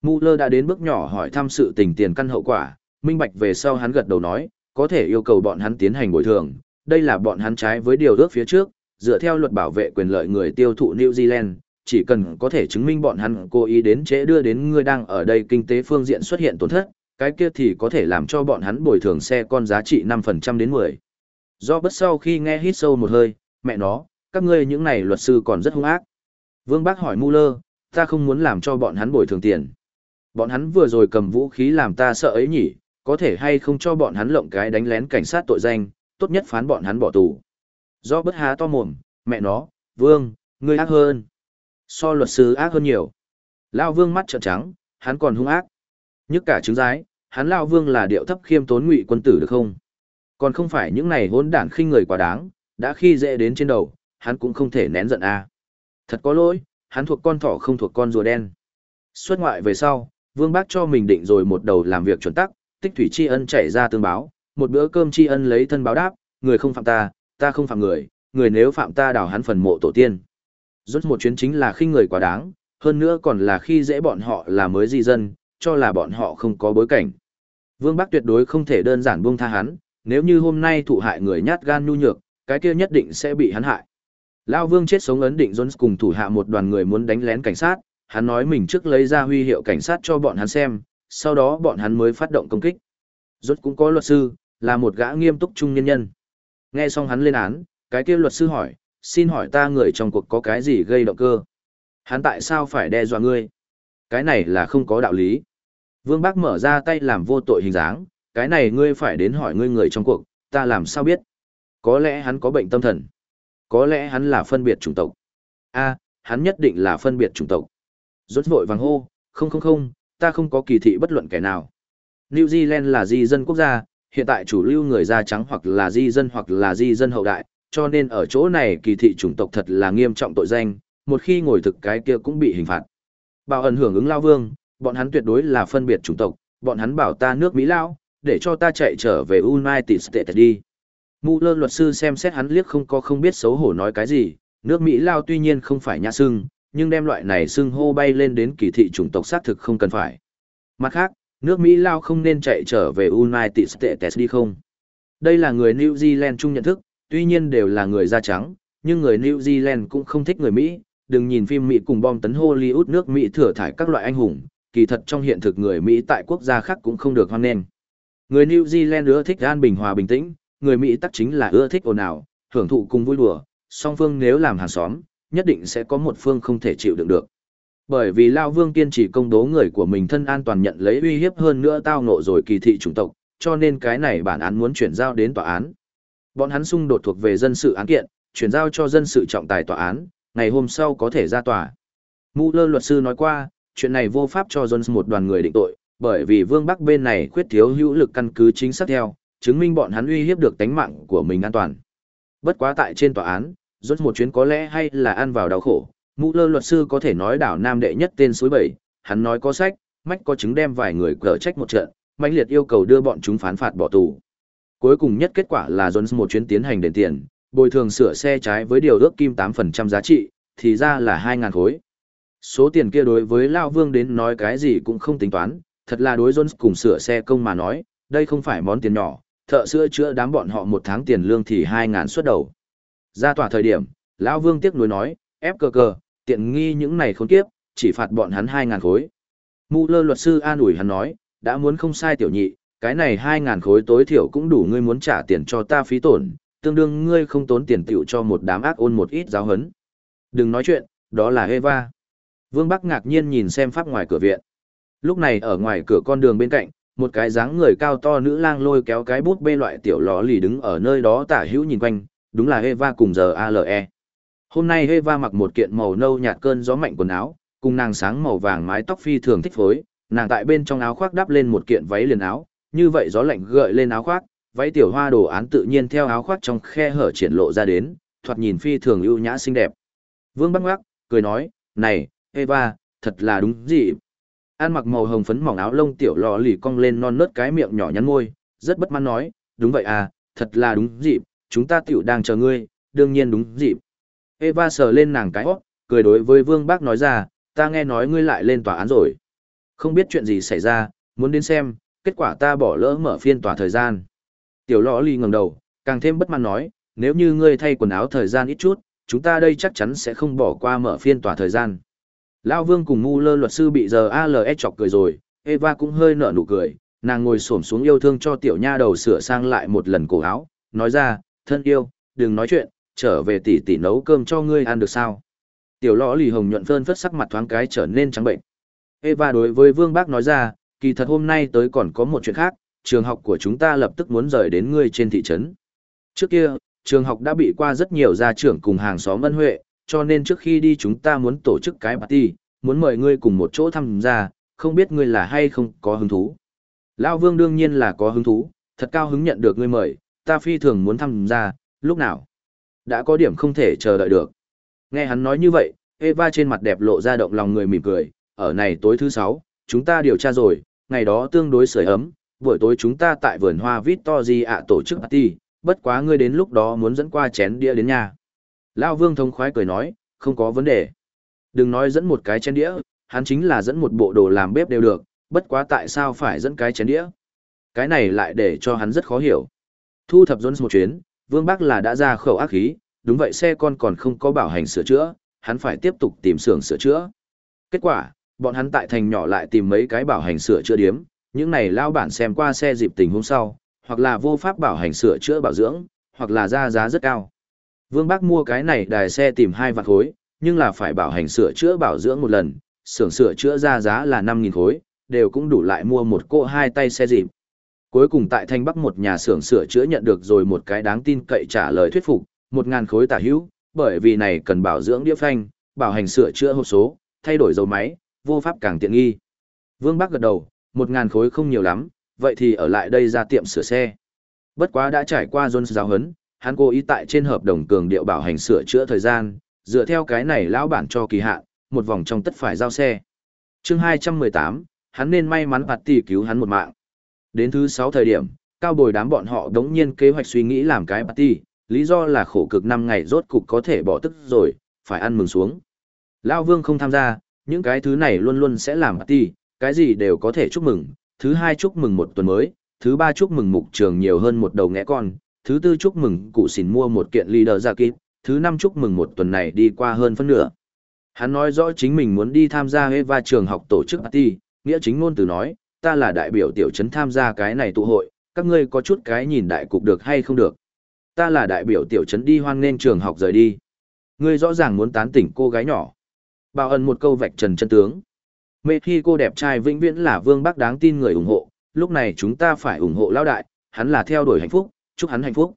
Muller đã đến bước nhỏ hỏi thăm sự tình tiền căn hậu quả, minh bạch về sau hắn gật đầu nói, có thể yêu cầu bọn hắn tiến hành bồi thường, đây là bọn hắn trái với điều ước phía trước, dựa theo luật bảo vệ quyền lợi người tiêu thụ New Zealand, chỉ cần có thể chứng minh bọn hắn cố ý đến trễ đưa đến người đang ở đây kinh tế phương diện xuất hiện tổn thất, cái kia thì có thể làm cho bọn hắn bồi thường xe con giá trị 5% đến 10. Do bất sau khi nghe hít sâu một hơi, mẹ nó, các ngươi những này luật sư còn rất hung ác. Vương Bác hỏi Muller, ta không muốn làm cho bọn hắn bồi thường tiền. Bọn hắn vừa rồi cầm vũ khí làm ta sợ ấy nhỉ, có thể hay không cho bọn hắn lộng cái đánh lén cảnh sát tội danh, tốt nhất phán bọn hắn bỏ tù. Do bất há to mồm, mẹ nó, Vương, ngươi ác hơn. So luật sư ác hơn nhiều. Lao Vương mắt trợn trắng, hắn còn hung ác. Nhất cả chứng giái, hắn Lao Vương là điệu thấp khiêm tốn ngụy quân tử được không? Còn không phải những này hỗn đản khinh người quá đáng, đã khi dễ đến trên đầu, hắn cũng không thể nén giận a. À. Thật có lỗi, hắn thuộc con thỏ không thuộc con rùa đen. Xuất ngoại về sau, Vương Bác cho mình định rồi một đầu làm việc chuẩn tắc, tích thủy tri ân chạy ra tương báo, một bữa cơm tri ân lấy thân báo đáp, người không phạm ta, ta không phạm người, người nếu phạm ta đào hắn phần mộ tổ tiên. Rốt một chuyến chính là khi người quá đáng, hơn nữa còn là khi dễ bọn họ là mới di dân, cho là bọn họ không có bối cảnh. Vương Bắc tuyệt đối không thể đơn giản buông tha hắn, nếu như hôm nay thụ hại người nhát gan nhu nhược, cái kia nhất định sẽ bị hắn hại. Lao Vương chết sống ấn định Jones cùng thủ hạ một đoàn người muốn đánh lén cảnh sát, hắn nói mình trước lấy ra huy hiệu cảnh sát cho bọn hắn xem, sau đó bọn hắn mới phát động công kích. Rốt cũng có luật sư, là một gã nghiêm túc trung nhân nhân. Nghe xong hắn lên án, cái kia luật sư hỏi, xin hỏi ta người trong cuộc có cái gì gây động cơ? Hắn tại sao phải đe dọa ngươi? Cái này là không có đạo lý. Vương Bác mở ra tay làm vô tội hình dáng, cái này ngươi phải đến hỏi ngươi người trong cuộc, ta làm sao biết? Có lẽ hắn có bệnh tâm thần. Có lẽ hắn là phân biệt chủng tộc. a hắn nhất định là phân biệt chủng tộc. Rốt vội vàng hô, không không không, ta không có kỳ thị bất luận kẻ nào. New Zealand là di dân quốc gia, hiện tại chủ lưu người da trắng hoặc là di dân hoặc là di dân hậu đại, cho nên ở chỗ này kỳ thị chủng tộc thật là nghiêm trọng tội danh, một khi ngồi thực cái kia cũng bị hình phạt. Bảo ẩn hưởng ứng lao vương, bọn hắn tuyệt đối là phân biệt chủng tộc, bọn hắn bảo ta nước Mỹ lao, để cho ta chạy trở về United States đi. Mù lơ luật sư xem xét hắn liếc không có không biết xấu hổ nói cái gì, nước Mỹ lao tuy nhiên không phải nhã sưng, nhưng đem loại này sưng hô bay lên đến kỳ thị chủng tộc xác thực không cần phải. Mặt khác, nước Mỹ lao không nên chạy trở về United States đi không? Đây là người New Zealand chung nhận thức, tuy nhiên đều là người da trắng, nhưng người New Zealand cũng không thích người Mỹ, đừng nhìn phim Mỹ cùng bom tấn Hollywood nước Mỹ thừa thải các loại anh hùng, kỳ thật trong hiện thực người Mỹ tại quốc gia khác cũng không được hoan nghênh. Người New Zealand ưa thích an bình hòa bình tĩnh, người Mỹ tắc chính là ưa thích ồn ào, hưởng thụ cùng vui đùa, song phương nếu làm hàng xóm, nhất định sẽ có một phương không thể chịu đựng được. Bởi vì Lao Vương kiên trì công đố người của mình thân an toàn nhận lấy uy hiếp hơn nữa tao ngộ rồi kỳ thị chủng tộc, cho nên cái này bản án muốn chuyển giao đến tòa án. Bọn hắn xung đột thuộc về dân sự án kiện, chuyển giao cho dân sự trọng tài tòa án, ngày hôm sau có thể ra tòa. Mũ lơ luật sư nói qua, chuyện này vô pháp cho Jones một đoàn người định tội, bởi vì Vương Bắc bên này khuyết thiếu hữu lực căn cứ chính xác theo, chứng minh bọn hắn uy hiếp được tánh mạng của mình an toàn. Bất quá tại trên tòa án, rốt một chuyến có lẽ hay là ăn vào đau khổ, Mũ lơ luật sư có thể nói đảo nam đệ nhất tên suối bảy, hắn nói có sách, mách có chứng đem vài người cờ trách một trận, mãnh liệt yêu cầu đưa bọn chúng phán phạt bỏ tù. Cuối cùng nhất kết quả là Jones một chuyến tiến hành đền tiền, bồi thường sửa xe trái với điều ước kim 8% giá trị, thì ra là 2.000 khối. Số tiền kia đối với Lao Vương đến nói cái gì cũng không tính toán, thật là đối Jones cùng sửa xe công mà nói, đây không phải món tiền nhỏ, thợ sữa chữa đám bọn họ một tháng tiền lương thì 2.000 suất đầu. Ra tòa thời điểm, Lão Vương tiếc nuối nói, ép cờ cờ, tiện nghi những này khốn kiếp, chỉ phạt bọn hắn 2.000 khối. Mù lơ luật sư an ủi hắn nói, đã muốn không sai tiểu nhị, cái này 2.000 khối tối thiểu cũng đủ ngươi muốn trả tiền cho ta phí tổn, tương đương ngươi không tốn tiền tiểu cho một đám ác ôn một ít giáo hấn. Đừng nói chuyện, đó là Eva. Vương Bắc ngạc nhiên nhìn xem pháp ngoài cửa viện. Lúc này ở ngoài cửa con đường bên cạnh, một cái dáng người cao to nữ lang lôi kéo cái bút bê loại tiểu ló lì đứng ở nơi đó tả hữu nhìn quanh, đúng là Eva cùng giờ ALE. Hôm nay Eva mặc một kiện màu nâu nhạt cơn gió mạnh quần áo, cùng nàng sáng màu vàng mái tóc phi thường thích phối, nàng tại bên trong áo khoác đắp lên một kiện váy liền áo, như vậy gió lạnh gợi lên áo khoác, váy tiểu hoa đồ án tự nhiên theo áo khoác trong khe hở triển lộ ra đến, thoạt nhìn phi thường ưu nhã xinh đẹp. Vương Bắc Ngoác, cười nói, này, Eva, thật là đúng gì? An mặc màu hồng phấn mỏng áo lông tiểu lò lì cong lên non nớt cái miệng nhỏ nhắn môi, rất bất mãn nói, đúng vậy à, thật là đúng dịp, chúng ta tiểu đang chờ ngươi, đương nhiên đúng dịp. Eva sờ lên nàng cái hót, cười đối với Vương Bác nói ra, ta nghe nói ngươi lại lên tòa án rồi. Không biết chuyện gì xảy ra, muốn đến xem, kết quả ta bỏ lỡ mở phiên tòa thời gian. Tiểu lò lì ngẩng đầu, càng thêm bất mãn nói, nếu như ngươi thay quần áo thời gian ít chút, chúng ta đây chắc chắn sẽ không bỏ qua mở phiên tòa thời gian. Lão Vương cùng ngu lơ luật sư bị giờ ALS chọc cười rồi, Eva cũng hơi nở nụ cười, nàng ngồi xổm xuống yêu thương cho tiểu nha đầu sửa sang lại một lần cổ áo, nói ra, thân yêu, đừng nói chuyện, trở về tỉ tỉ nấu cơm cho ngươi ăn được sao. Tiểu lõ lì hồng nhuận phơn phất sắc mặt thoáng cái trở nên trắng bệnh. Eva đối với Vương Bác nói ra, kỳ thật hôm nay tới còn có một chuyện khác, trường học của chúng ta lập tức muốn rời đến ngươi trên thị trấn. Trước kia, trường học đã bị qua rất nhiều gia trưởng cùng hàng xóm ân huệ, cho nên trước khi đi chúng ta muốn tổ chức cái party, muốn mời ngươi cùng một chỗ tham gia, không biết ngươi là hay không có hứng thú. Lão Vương đương nhiên là có hứng thú, thật cao hứng nhận được ngươi mời, ta phi thường muốn tham gia, lúc nào? Đã có điểm không thể chờ đợi được. Nghe hắn nói như vậy, Eva trên mặt đẹp lộ ra động lòng người mỉm cười, ở này tối thứ sáu, chúng ta điều tra rồi, ngày đó tương đối sưởi ấm, buổi tối chúng ta tại vườn hoa Victory ạ tổ chức party, bất quá ngươi đến lúc đó muốn dẫn qua chén đĩa đến nhà. Lão Vương thông khoái cười nói, không có vấn đề. Đừng nói dẫn một cái chén đĩa, hắn chính là dẫn một bộ đồ làm bếp đều được, bất quá tại sao phải dẫn cái chén đĩa. Cái này lại để cho hắn rất khó hiểu. Thu thập Jones một chuyến, Vương bác là đã ra khẩu ác khí, đúng vậy xe con còn không có bảo hành sửa chữa, hắn phải tiếp tục tìm xưởng sửa chữa. Kết quả, bọn hắn tại thành nhỏ lại tìm mấy cái bảo hành sửa chữa điếm, những này lao bản xem qua xe dịp tình hôm sau, hoặc là vô pháp bảo hành sửa chữa bảo dưỡng, hoặc là ra giá rất cao. Vương bác mua cái này đài xe tìm hai vạn khối, nhưng là phải bảo hành sửa chữa bảo dưỡng một lần, xưởng sửa chữa ra giá là 5.000 khối, đều cũng đủ lại mua một cỗ hai tay xe dịp. Cuối cùng tại Thanh Bắc một nhà xưởng sửa chữa nhận được rồi một cái đáng tin cậy trả lời thuyết phục, 1.000 khối tả hữu, bởi vì này cần bảo dưỡng đĩa phanh, bảo hành sửa chữa hộp số, thay đổi dầu máy, vô pháp càng tiện nghi. Vương Bắc gật đầu, 1.000 khối không nhiều lắm, vậy thì ở lại đây ra tiệm sửa xe. Bất quá đã trải qua Jones giáo hấn, hắn cố ý tại trên hợp đồng cường điệu bảo hành sửa chữa thời gian, dựa theo cái này lão bản cho kỳ hạn, một vòng trong tất phải giao xe. chương 218, hắn nên may mắn phạt tỷ cứu hắn một mạng. Đến thứ 6 thời điểm, cao bồi đám bọn họ đống nhiên kế hoạch suy nghĩ làm cái party, tỷ, lý do là khổ cực 5 ngày rốt cục có thể bỏ tức rồi, phải ăn mừng xuống. Lão Vương không tham gia, những cái thứ này luôn luôn sẽ làm party, tỷ, cái gì đều có thể chúc mừng, thứ hai chúc mừng một tuần mới, thứ ba chúc mừng mục trường nhiều hơn một đầu ngẽ con, thứ tư chúc mừng cụ xỉn mua một kiện leader ra kịp, thứ năm chúc mừng một tuần này đi qua hơn phân nửa. Hắn nói rõ chính mình muốn đi tham gia Eva trường học tổ chức party, nghĩa chính ngôn từ nói, ta là đại biểu tiểu trấn tham gia cái này tụ hội, các ngươi có chút cái nhìn đại cục được hay không được. Ta là đại biểu tiểu trấn đi hoan nên trường học rời đi. Ngươi rõ ràng muốn tán tỉnh cô gái nhỏ. Bảo ẩn một câu vạch trần chân tướng. Mê khi cô đẹp trai vĩnh viễn là vương bác đáng tin người ủng hộ, lúc này chúng ta phải ủng hộ lão đại, hắn là theo đuổi hạnh phúc, chúc hắn hạnh phúc.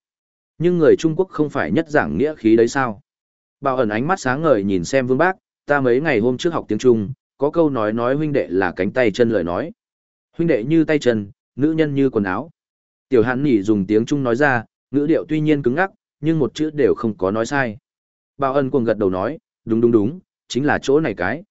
Nhưng người Trung Quốc không phải nhất giảng nghĩa khí đấy sao? Bảo ẩn ánh mắt sáng ngời nhìn xem vương bác, ta mấy ngày hôm trước học tiếng Trung, có câu nói nói huynh đệ là cánh tay chân lời nói. Huynh đệ như tay chân, nữ nhân như quần áo. Tiểu Hàn Nỉ dùng tiếng Trung nói ra, ngữ điệu tuy nhiên cứng ngắc, nhưng một chữ đều không có nói sai. Bảo ân cuồng gật đầu nói, đúng đúng đúng, chính là chỗ này cái.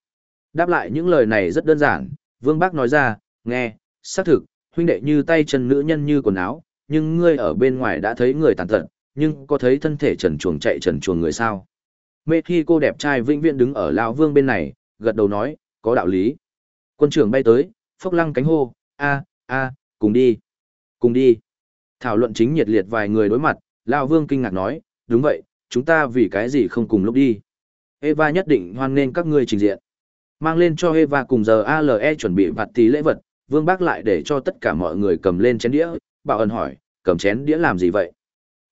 Đáp lại những lời này rất đơn giản, Vương Bác nói ra, nghe, xác thực, huynh đệ như tay chân nữ nhân như quần áo, nhưng ngươi ở bên ngoài đã thấy người tàn tật, nhưng có thấy thân thể trần chuồng chạy trần chuồng người sao? Mê khi cô đẹp trai vĩnh viễn đứng ở lão vương bên này, gật đầu nói, có đạo lý. Quân trưởng bay tới, phốc lăng cánh hô, a, a, cùng đi, cùng đi. Thảo luận chính nhiệt liệt vài người đối mặt, lão vương kinh ngạc nói, đúng vậy, chúng ta vì cái gì không cùng lúc đi. Eva nhất định hoan nghênh các ngươi trình diện. Mang lên cho Eva cùng giờ ALE chuẩn bị vặt tí lễ vật, Vương Bác lại để cho tất cả mọi người cầm lên chén đĩa, bảo ẩn hỏi, cầm chén đĩa làm gì vậy?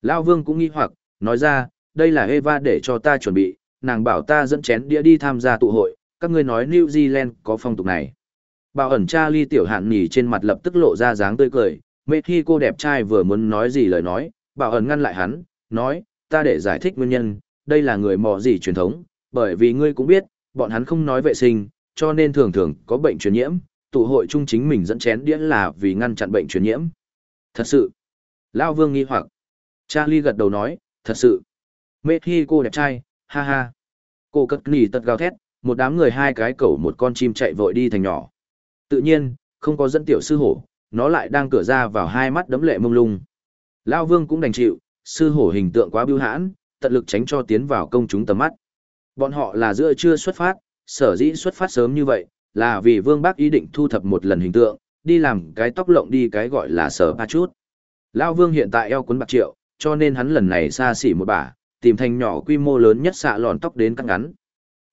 Lao Vương cũng nghi hoặc, nói ra, đây là Eva để cho ta chuẩn bị, nàng bảo ta dẫn chén đĩa đi tham gia tụ hội, các ngươi nói New Zealand có phong tục này. Bảo ẩn cha ly tiểu hạn nhỉ trên mặt lập tức lộ ra dáng tươi cười, mê khi cô đẹp trai vừa muốn nói gì lời nói, bảo ẩn ngăn lại hắn, nói, ta để giải thích nguyên nhân, đây là người mò gì truyền thống, bởi vì ngươi cũng biết, bọn hắn không nói vệ sinh, cho nên thường thường có bệnh truyền nhiễm, tụ hội chung chính mình dẫn chén đĩa là vì ngăn chặn bệnh truyền nhiễm. Thật sự. Lao vương nghi hoặc. Charlie gật đầu nói, thật sự. Mê khi cô đẹp trai, ha ha. Cô cất nỉ tật gào thét, một đám người hai cái cẩu một con chim chạy vội đi thành nhỏ. Tự nhiên, không có dẫn tiểu sư hổ, nó lại đang cửa ra vào hai mắt đấm lệ mông lung. Lao vương cũng đành chịu, sư hổ hình tượng quá biêu hãn, tận lực tránh cho tiến vào công chúng tầm mắt. Bọn họ là giữa chưa xuất phát, sở dĩ xuất phát sớm như vậy, là vì Vương Bác ý định thu thập một lần hình tượng, đi làm cái tóc lộng đi cái gọi là sở ba chút. Lao Vương hiện tại eo cuốn bạc triệu, cho nên hắn lần này xa xỉ một bả, tìm thành nhỏ quy mô lớn nhất xạ lòn tóc đến cắt ngắn.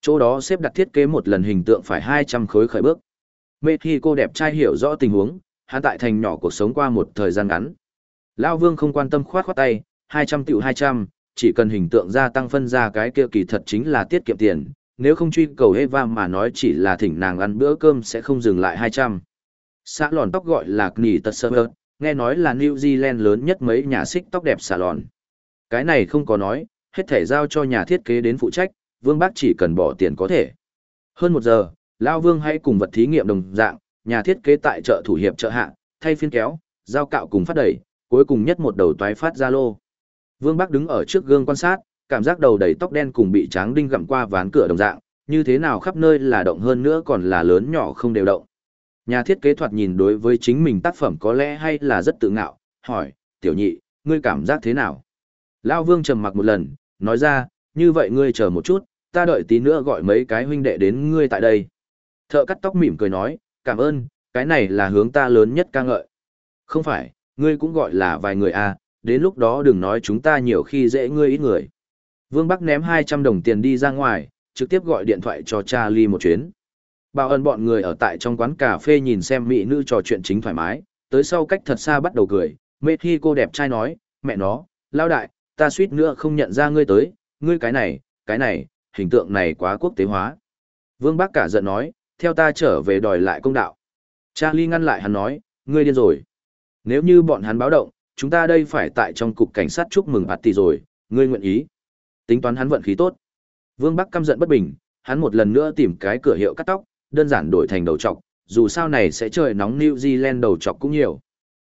Chỗ đó xếp đặt thiết kế một lần hình tượng phải 200 khối khởi bước. Mê khi cô đẹp trai hiểu rõ tình huống, hắn tại thành nhỏ cuộc sống qua một thời gian ngắn. Lao Vương không quan tâm khoát khoát tay, 200 tiểu 200, chỉ cần hình tượng gia tăng phân ra cái kia kỳ thật chính là tiết kiệm tiền, nếu không truy cầu Eva mà nói chỉ là thỉnh nàng ăn bữa cơm sẽ không dừng lại 200. Xã lòn tóc gọi là Knee Tutser, nghe nói là New Zealand lớn nhất mấy nhà xích tóc đẹp xà lòn. Cái này không có nói, hết thể giao cho nhà thiết kế đến phụ trách, Vương Bác chỉ cần bỏ tiền có thể. Hơn một giờ, Lao Vương hãy cùng vật thí nghiệm đồng dạng, nhà thiết kế tại chợ thủ hiệp chợ hạ, thay phiên kéo, giao cạo cùng phát đẩy, cuối cùng nhất một đầu toái phát ra lô. Vương Bác đứng ở trước gương quan sát, cảm giác đầu đầy tóc đen cùng bị tráng đinh gặm qua ván cửa đồng dạng, như thế nào khắp nơi là động hơn nữa còn là lớn nhỏ không đều động. Nhà thiết kế thoạt nhìn đối với chính mình tác phẩm có lẽ hay là rất tự ngạo, hỏi, tiểu nhị, ngươi cảm giác thế nào? Lao Vương trầm mặc một lần, nói ra, như vậy ngươi chờ một chút, ta đợi tí nữa gọi mấy cái huynh đệ đến ngươi tại đây. Thợ cắt tóc mỉm cười nói, cảm ơn, cái này là hướng ta lớn nhất ca ngợi. Không phải, ngươi cũng gọi là vài người à, đến lúc đó đừng nói chúng ta nhiều khi dễ ngươi ít người. Vương Bắc ném 200 đồng tiền đi ra ngoài, trực tiếp gọi điện thoại cho Charlie một chuyến. Bảo ơn bọn người ở tại trong quán cà phê nhìn xem mỹ nữ trò chuyện chính thoải mái, tới sau cách thật xa bắt đầu cười, mê khi cô đẹp trai nói, mẹ nó, lao đại, ta suýt nữa không nhận ra ngươi tới, ngươi cái này, cái này, hình tượng này quá quốc tế hóa. Vương Bác cả giận nói, theo ta trở về đòi lại công đạo. Charlie ngăn lại hắn nói, ngươi điên rồi. Nếu như bọn hắn báo động, chúng ta đây phải tại trong cục cảnh sát chúc mừng bạt tỷ rồi, ngươi nguyện ý. Tính toán hắn vận khí tốt. Vương Bắc căm giận bất bình, hắn một lần nữa tìm cái cửa hiệu cắt tóc, đơn giản đổi thành đầu trọc, dù sao này sẽ trời nóng New Zealand đầu trọc cũng nhiều.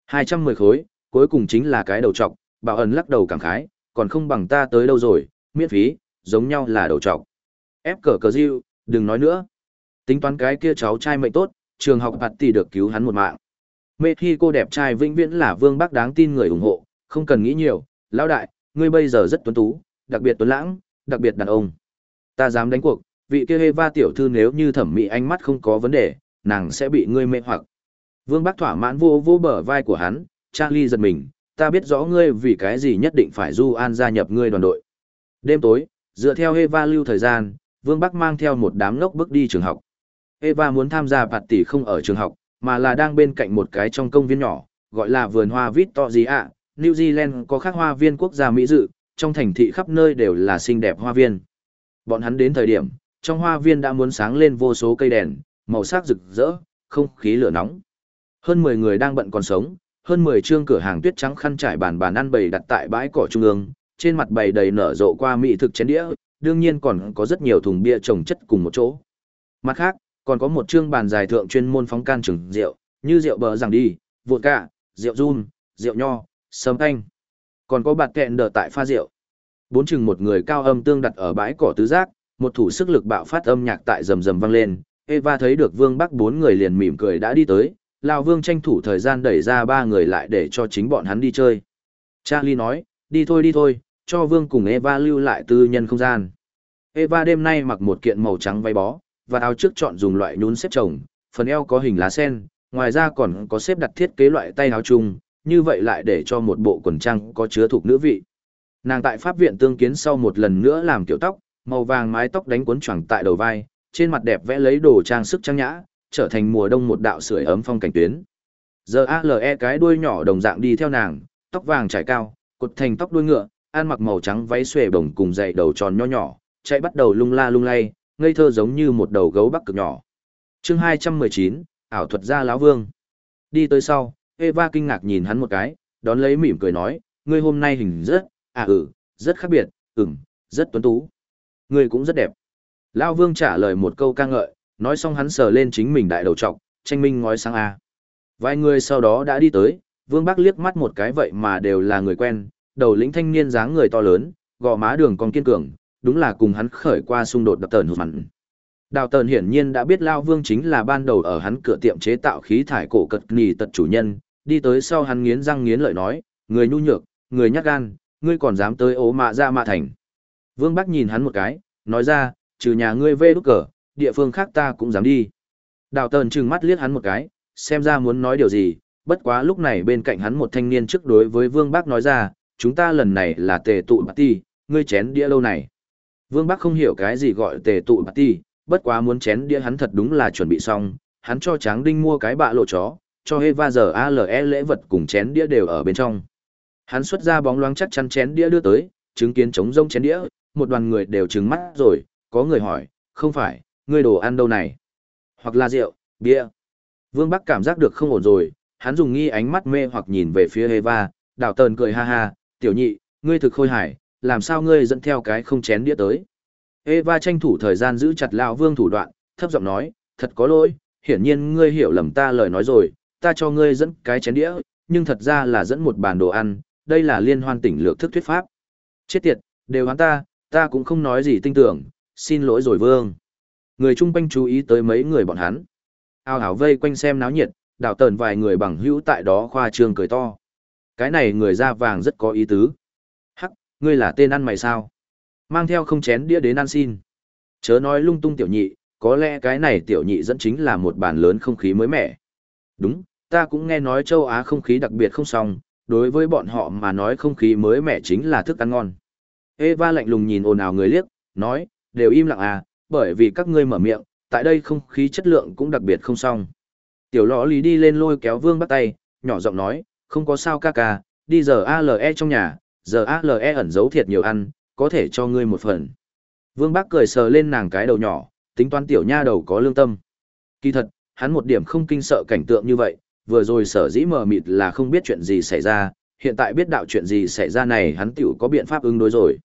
210 khối, cuối cùng chính là cái đầu trọc, bảo ẩn lắc đầu cảm khái, còn không bằng ta tới đâu rồi, miễn phí, giống nhau là đầu trọc. Ép cờ cờ diêu, đừng nói nữa. Tính toán cái kia cháu trai mệnh tốt, trường học bạt tỷ được cứu hắn một mạng. Mê khi cô đẹp trai vĩnh viễn là vương bác đáng tin người ủng hộ, không cần nghĩ nhiều, lão đại, ngươi bây giờ rất tuấn tú, đặc biệt tuấn lãng, đặc biệt đàn ông. Ta dám đánh cuộc, vị kia Eva tiểu thư nếu như thẩm mỹ ánh mắt không có vấn đề, nàng sẽ bị ngươi mê hoặc. Vương Bắc thỏa mãn vô vô bờ vai của hắn, Charlie giật mình, ta biết rõ ngươi vì cái gì nhất định phải du an gia nhập ngươi đoàn đội. Đêm tối, dựa theo Eva lưu thời gian, Vương Bắc mang theo một đám ngốc bước đi trường học. Eva muốn tham gia bạt tỷ không ở trường học, mà là đang bên cạnh một cái trong công viên nhỏ, gọi là vườn hoa Victoria. New Zealand có khác hoa viên quốc gia Mỹ dự, trong thành thị khắp nơi đều là xinh đẹp hoa viên. Bọn hắn đến thời điểm, trong hoa viên đã muốn sáng lên vô số cây đèn, màu sắc rực rỡ, không khí lửa nóng. Hơn 10 người đang bận còn sống, hơn 10 trương cửa hàng tuyết trắng khăn trải bàn bàn ăn bày đặt tại bãi cỏ trung ương, trên mặt bày đầy nở rộ qua mỹ thực chén đĩa, đương nhiên còn có rất nhiều thùng bia trồng chất cùng một chỗ. Mặt khác, còn có một trương bàn dài thượng chuyên môn phóng can trừng rượu, như rượu bờ rằng đi, vụt cả, rượu run, rượu nho, sâm thanh. Còn có bạt kẹn đờ tại pha rượu. Bốn chừng một người cao âm tương đặt ở bãi cỏ tứ giác, một thủ sức lực bạo phát âm nhạc tại rầm rầm vang lên. Eva thấy được Vương Bắc bốn người liền mỉm cười đã đi tới, Lão Vương tranh thủ thời gian đẩy ra ba người lại để cho chính bọn hắn đi chơi. Charlie nói, đi thôi đi thôi, cho Vương cùng Eva lưu lại tư nhân không gian. Eva đêm nay mặc một kiện màu trắng váy bó, và áo trước chọn dùng loại nhún xếp chồng, phần eo có hình lá sen, ngoài ra còn có xếp đặt thiết kế loại tay áo chung, như vậy lại để cho một bộ quần trang có chứa thuộc nữ vị. Nàng tại pháp viện tương kiến sau một lần nữa làm kiểu tóc, màu vàng mái tóc đánh cuốn choàng tại đầu vai, trên mặt đẹp vẽ lấy đồ trang sức trang nhã, trở thành mùa đông một đạo sưởi ấm phong cảnh tuyến. Giờ ALE cái đuôi nhỏ đồng dạng đi theo nàng, tóc vàng trải cao, cột thành tóc đuôi ngựa, ăn mặc màu trắng váy xuề bồng cùng dày đầu tròn nho nhỏ, chạy bắt đầu lung la lung lay, ngây thơ giống như một đầu gấu bắc cực nhỏ. Chương 219, ảo thuật gia lão vương. Đi tới sau, Eva kinh ngạc nhìn hắn một cái, đón lấy mỉm cười nói, ngươi hôm nay hình rất, à ừ, rất khác biệt, ừm, rất tuấn tú. Ngươi cũng rất đẹp. Lão vương trả lời một câu ca ngợi, nói xong hắn sờ lên chính mình đại đầu trọc, tranh minh ngói sang A. Vài người sau đó đã đi tới, vương bác liếc mắt một cái vậy mà đều là người quen, đầu lĩnh thanh niên dáng người to lớn, gò má đường còn kiên cường, đúng là cùng hắn khởi qua xung đột đập tờn hụt mặn. Đào tờn hiển nhiên đã biết Lao Vương chính là ban đầu ở hắn cửa tiệm chế tạo khí thải cổ cật nì tật chủ nhân, đi tới sau hắn nghiến răng nghiến lợi nói, người nhu nhược, người nhát gan, ngươi còn dám tới ố mạ ra mạ thành. Vương Bắc nhìn hắn một cái, nói ra, trừ nhà ngươi vê đúc cờ, địa phương khác ta cũng dám đi. Đào tờn trừng mắt liếc hắn một cái, xem ra muốn nói điều gì, bất quá lúc này bên cạnh hắn một thanh niên trước đối với Vương Bắc nói ra, chúng ta lần này là tề tụ party, ngươi chén đĩa lâu này. Vương Bắc không hiểu cái gì gọi tề tụ party, bất quá muốn chén đĩa hắn thật đúng là chuẩn bị xong, hắn cho Tráng Đinh mua cái bạ lộ chó, cho Eva giờ ALE lễ vật cùng chén đĩa đều ở bên trong. Hắn xuất ra bóng loáng chắc chắn chén đĩa đưa tới, chứng kiến trống rông chén đĩa, một đoàn người đều trừng mắt rồi, có người hỏi, không phải, ngươi đồ ăn đâu này? Hoặc là rượu, bia. Vương Bắc cảm giác được không ổn rồi, hắn dùng nghi ánh mắt mê hoặc nhìn về phía Eva, đào tờn cười ha ha, tiểu nhị, ngươi thực khôi hải, làm sao ngươi dẫn theo cái không chén đĩa tới. Eva tranh thủ thời gian giữ chặt lão vương thủ đoạn, thấp giọng nói, thật có lỗi, hiển nhiên ngươi hiểu lầm ta lời nói rồi, ta cho ngươi dẫn cái chén đĩa, nhưng thật ra là dẫn một bàn đồ ăn, đây là liên hoan tỉnh lược thức thuyết pháp. Chết tiệt, đều hắn ta, ta cũng không nói gì tinh tưởng, xin lỗi rồi vương. Người chung quanh chú ý tới mấy người bọn hắn. Ao hảo vây quanh xem náo nhiệt, đào tờn vài người bằng hữu tại đó khoa trương cười to. Cái này người da vàng rất có ý tứ. Hắc, ngươi là tên ăn mày sao? Mang theo không chén đĩa đến ăn xin. Chớ nói lung tung tiểu nhị, có lẽ cái này tiểu nhị dẫn chính là một bàn lớn không khí mới mẻ. Đúng, ta cũng nghe nói châu Á không khí đặc biệt không xong, đối với bọn họ mà nói không khí mới mẻ chính là thức ăn ngon. Eva lạnh lùng nhìn ồn ào người liếc, nói, đều im lặng à, bởi vì các ngươi mở miệng, tại đây không khí chất lượng cũng đặc biệt không xong. Tiểu lõ lý đi lên lôi kéo vương bắt tay, nhỏ giọng nói, không có sao ca ca, đi giờ ALE trong nhà, giờ ALE ẩn giấu thiệt nhiều ăn, có thể cho ngươi một phần. Vương Bác cười sờ lên nàng cái đầu nhỏ, tính toán tiểu nha đầu có lương tâm. Kỳ thật, hắn một điểm không kinh sợ cảnh tượng như vậy, vừa rồi sở dĩ mờ mịt là không biết chuyện gì xảy ra, hiện tại biết đạo chuyện gì xảy ra này hắn tiểu có biện pháp ứng đối rồi.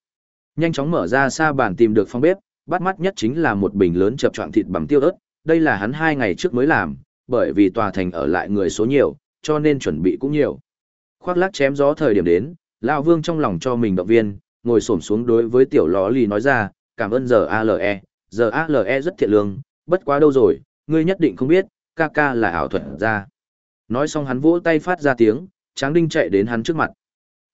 Nhanh chóng mở ra xa bàn tìm được phòng bếp, bắt mắt nhất chính là một bình lớn chập choạng thịt bằng tiêu ớt, đây là hắn hai ngày trước mới làm, bởi vì tòa thành ở lại người số nhiều, cho nên chuẩn bị cũng nhiều. Khoác lác chém gió thời điểm đến, lão Vương trong lòng cho mình động viên, ngồi xổm xuống đối với tiểu ló lì nói ra, cảm ơn giờ ALE, giờ ALE rất thiện lương, bất quá đâu rồi, ngươi nhất định không biết, ca ca là ảo thuật ra. Nói xong hắn vỗ tay phát ra tiếng, Tráng Đinh chạy đến hắn trước mặt.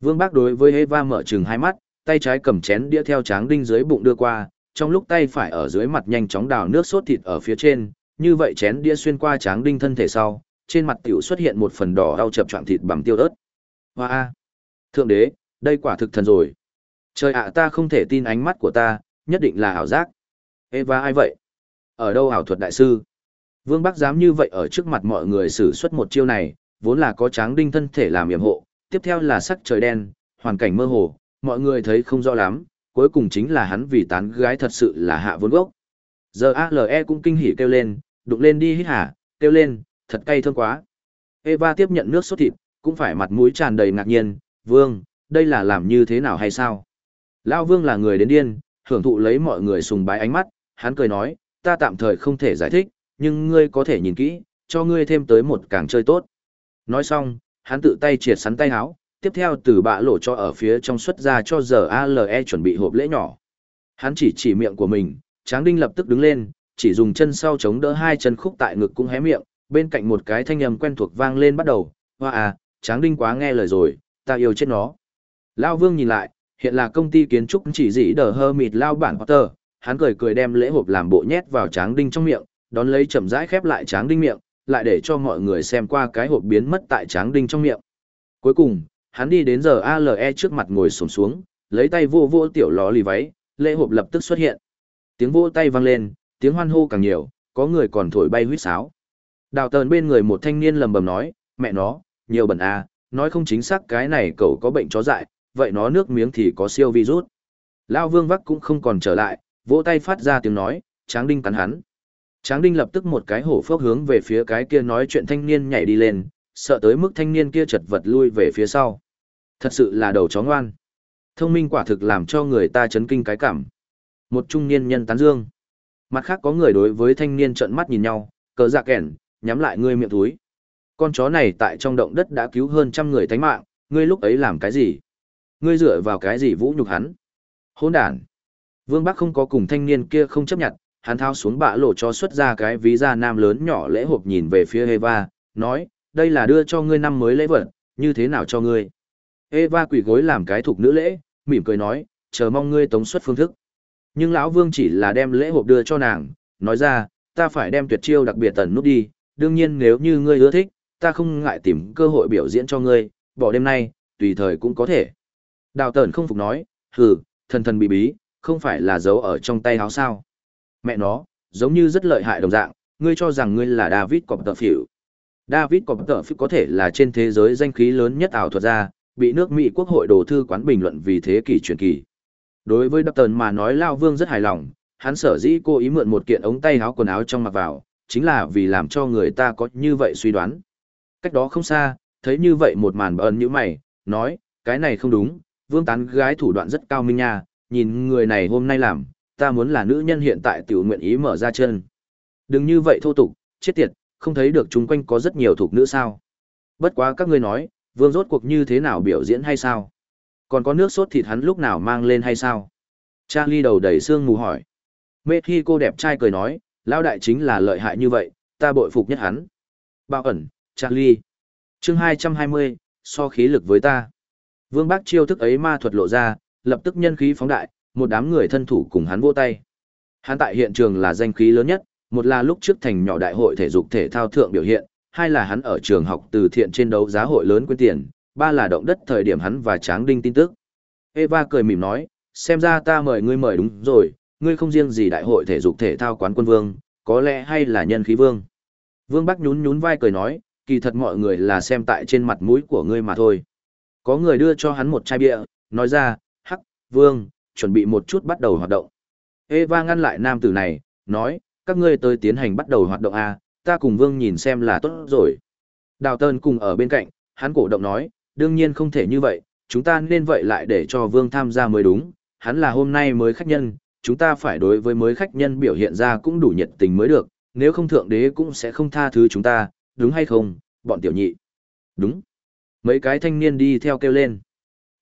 Vương Bác đối với Eva mở trừng hai mắt, tay trái cầm chén đĩa theo Tráng Đinh dưới bụng đưa qua, trong lúc tay phải ở dưới mặt nhanh chóng đào nước sốt thịt ở phía trên, như vậy chén đĩa xuyên qua Tráng Đinh thân thể sau, trên mặt tiểu xuất hiện một phần đỏ đau chập choạng thịt bằng tiêu ớt. Hoa a, thượng đế, đây quả thực thần rồi. Trời ạ ta không thể tin ánh mắt của ta, nhất định là ảo giác. Eva ai vậy? Ở đâu ảo thuật đại sư? Vương Bắc dám như vậy ở trước mặt mọi người sử xuất một chiêu này, vốn là có tráng đinh thân thể làm yểm hộ, tiếp theo là sắc trời đen, hoàn cảnh mơ hồ, mọi người thấy không rõ lắm, cuối cùng chính là hắn vì tán gái thật sự là hạ vốn gốc. Giờ ALE cũng kinh hỉ kêu lên, đụng lên đi hít hả, kêu lên, thật cay thơm quá. Eva tiếp nhận nước sốt thịt, cũng phải mặt mũi tràn đầy ngạc nhiên, Vương, đây là làm như thế nào hay sao? Lão Vương là người đến điên, hưởng thụ lấy mọi người sùng bái ánh mắt, hắn cười nói, ta tạm thời không thể giải thích, nhưng ngươi có thể nhìn kỹ, cho ngươi thêm tới một càng chơi tốt. Nói xong, hắn tự tay triệt sắn tay áo, tiếp theo từ bạ lộ cho ở phía trong xuất ra cho giờ ALE chuẩn bị hộp lễ nhỏ. Hắn chỉ chỉ miệng của mình, Tráng Đinh lập tức đứng lên, chỉ dùng chân sau chống đỡ hai chân khúc tại ngực cũng hé miệng, bên cạnh một cái thanh âm quen thuộc vang lên bắt đầu, hoa à, Tráng Đinh quá nghe lời rồi, ta yêu chết nó. Lao Vương nhìn lại, hiện là công ty kiến trúc chỉ dĩ đờ hơ mịt lao bản Potter, hắn cười cười đem lễ hộp làm bộ nhét vào Tráng Đinh trong miệng, đón lấy chậm rãi khép lại Tráng Đinh miệng, lại để cho mọi người xem qua cái hộp biến mất tại Tráng Đinh trong miệng. Cuối cùng, hắn đi đến giờ ALE trước mặt ngồi xổm xuống, lấy tay vô vô tiểu ló lì váy, lễ hộp lập tức xuất hiện. Tiếng vỗ tay vang lên, tiếng hoan hô càng nhiều, có người còn thổi bay huýt sáo. Đào tờn bên người một thanh niên lầm bầm nói, mẹ nó, nhiều bẩn à, nói không chính xác cái này cậu có bệnh chó dại, vậy nó nước miếng thì có siêu virus. Lao vương vắc cũng không còn trở lại, vỗ tay phát ra tiếng nói, tráng đinh cắn hắn. Tráng đinh lập tức một cái hổ phước hướng về phía cái kia nói chuyện thanh niên nhảy đi lên, sợ tới mức thanh niên kia chật vật lui về phía sau. Thật sự là đầu chó ngoan. Thông minh quả thực làm cho người ta chấn kinh cái cảm. Một trung niên nhân tán dương. Mặt khác có người đối với thanh niên trợn mắt nhìn nhau, cờ dạ kẻn, nhắm lại ngươi miệng túi. Con chó này tại trong động đất đã cứu hơn trăm người thánh mạng, ngươi lúc ấy làm cái gì? Ngươi dựa vào cái gì vũ nhục hắn? Hỗn đản. Vương Bắc không có cùng thanh niên kia không chấp nhận, hắn thao xuống bạ lộ cho xuất ra cái ví da nam lớn nhỏ lễ hộp nhìn về phía Eva, nói, đây là đưa cho ngươi năm mới lễ vật, như thế nào cho ngươi? Eva quỳ gối làm cái thuộc nữ lễ, mỉm cười nói, chờ mong ngươi tống xuất phương thức. Nhưng lão Vương chỉ là đem lễ hộp đưa cho nàng, nói ra, ta phải đem tuyệt chiêu đặc biệt tần nút đi, đương nhiên nếu như ngươi ưa thích, ta không ngại tìm cơ hội biểu diễn cho ngươi, bỏ đêm nay, tùy thời cũng có thể. Đào tẩn không phục nói, hừ, thần thần bị bí, không phải là giấu ở trong tay áo sao. Mẹ nó, giống như rất lợi hại đồng dạng, ngươi cho rằng ngươi là David Cọp Tợ Phỉu. David Cọp Tợ Phỉu có thể là trên thế giới danh khí lớn nhất ảo thuật gia, bị nước Mỹ Quốc hội đồ thư quán bình luận vì thế kỷ truyền kỳ. Đối với Đập Tần mà nói Lao Vương rất hài lòng, hắn sở dĩ cô ý mượn một kiện ống tay áo quần áo trong mặc vào, chính là vì làm cho người ta có như vậy suy đoán. Cách đó không xa, thấy như vậy một màn bẩn như mày, nói, cái này không đúng, vương tán gái thủ đoạn rất cao minh nha, nhìn người này hôm nay làm, ta muốn là nữ nhân hiện tại tiểu nguyện ý mở ra chân. Đừng như vậy thô tục, chết tiệt, không thấy được chúng quanh có rất nhiều thuộc nữ sao. Bất quá các ngươi nói, vương rốt cuộc như thế nào biểu diễn hay sao? Còn có nước sốt thịt hắn lúc nào mang lên hay sao? Charlie đầu đầy xương mù hỏi. Mê khi cô đẹp trai cười nói, lão đại chính là lợi hại như vậy, ta bội phục nhất hắn. Bao ẩn, Charlie. chương 220, so khí lực với ta. Vương Bác chiêu thức ấy ma thuật lộ ra, lập tức nhân khí phóng đại, một đám người thân thủ cùng hắn vỗ tay. Hắn tại hiện trường là danh khí lớn nhất, một là lúc trước thành nhỏ đại hội thể dục thể thao thượng biểu hiện, hai là hắn ở trường học từ thiện trên đấu giá hội lớn quyên tiền, ba là động đất thời điểm hắn và Tráng Đinh tin tức. Eva cười mỉm nói, xem ra ta mời ngươi mời đúng rồi, ngươi không riêng gì đại hội thể dục thể thao quán quân vương, có lẽ hay là nhân khí vương. Vương Bắc nhún nhún vai cười nói, kỳ thật mọi người là xem tại trên mặt mũi của ngươi mà thôi. Có người đưa cho hắn một chai bia, nói ra, hắc, vương, chuẩn bị một chút bắt đầu hoạt động. Eva ngăn lại nam tử này, nói, các ngươi tới tiến hành bắt đầu hoạt động A, ta cùng vương nhìn xem là tốt rồi. Đào Tơn cùng ở bên cạnh, hắn cổ động nói, đương nhiên không thể như vậy, chúng ta nên vậy lại để cho vương tham gia mới đúng, hắn là hôm nay mới khách nhân, chúng ta phải đối với mới khách nhân biểu hiện ra cũng đủ nhiệt tình mới được, nếu không thượng đế cũng sẽ không tha thứ chúng ta, đúng hay không, bọn tiểu nhị. Đúng. Mấy cái thanh niên đi theo kêu lên.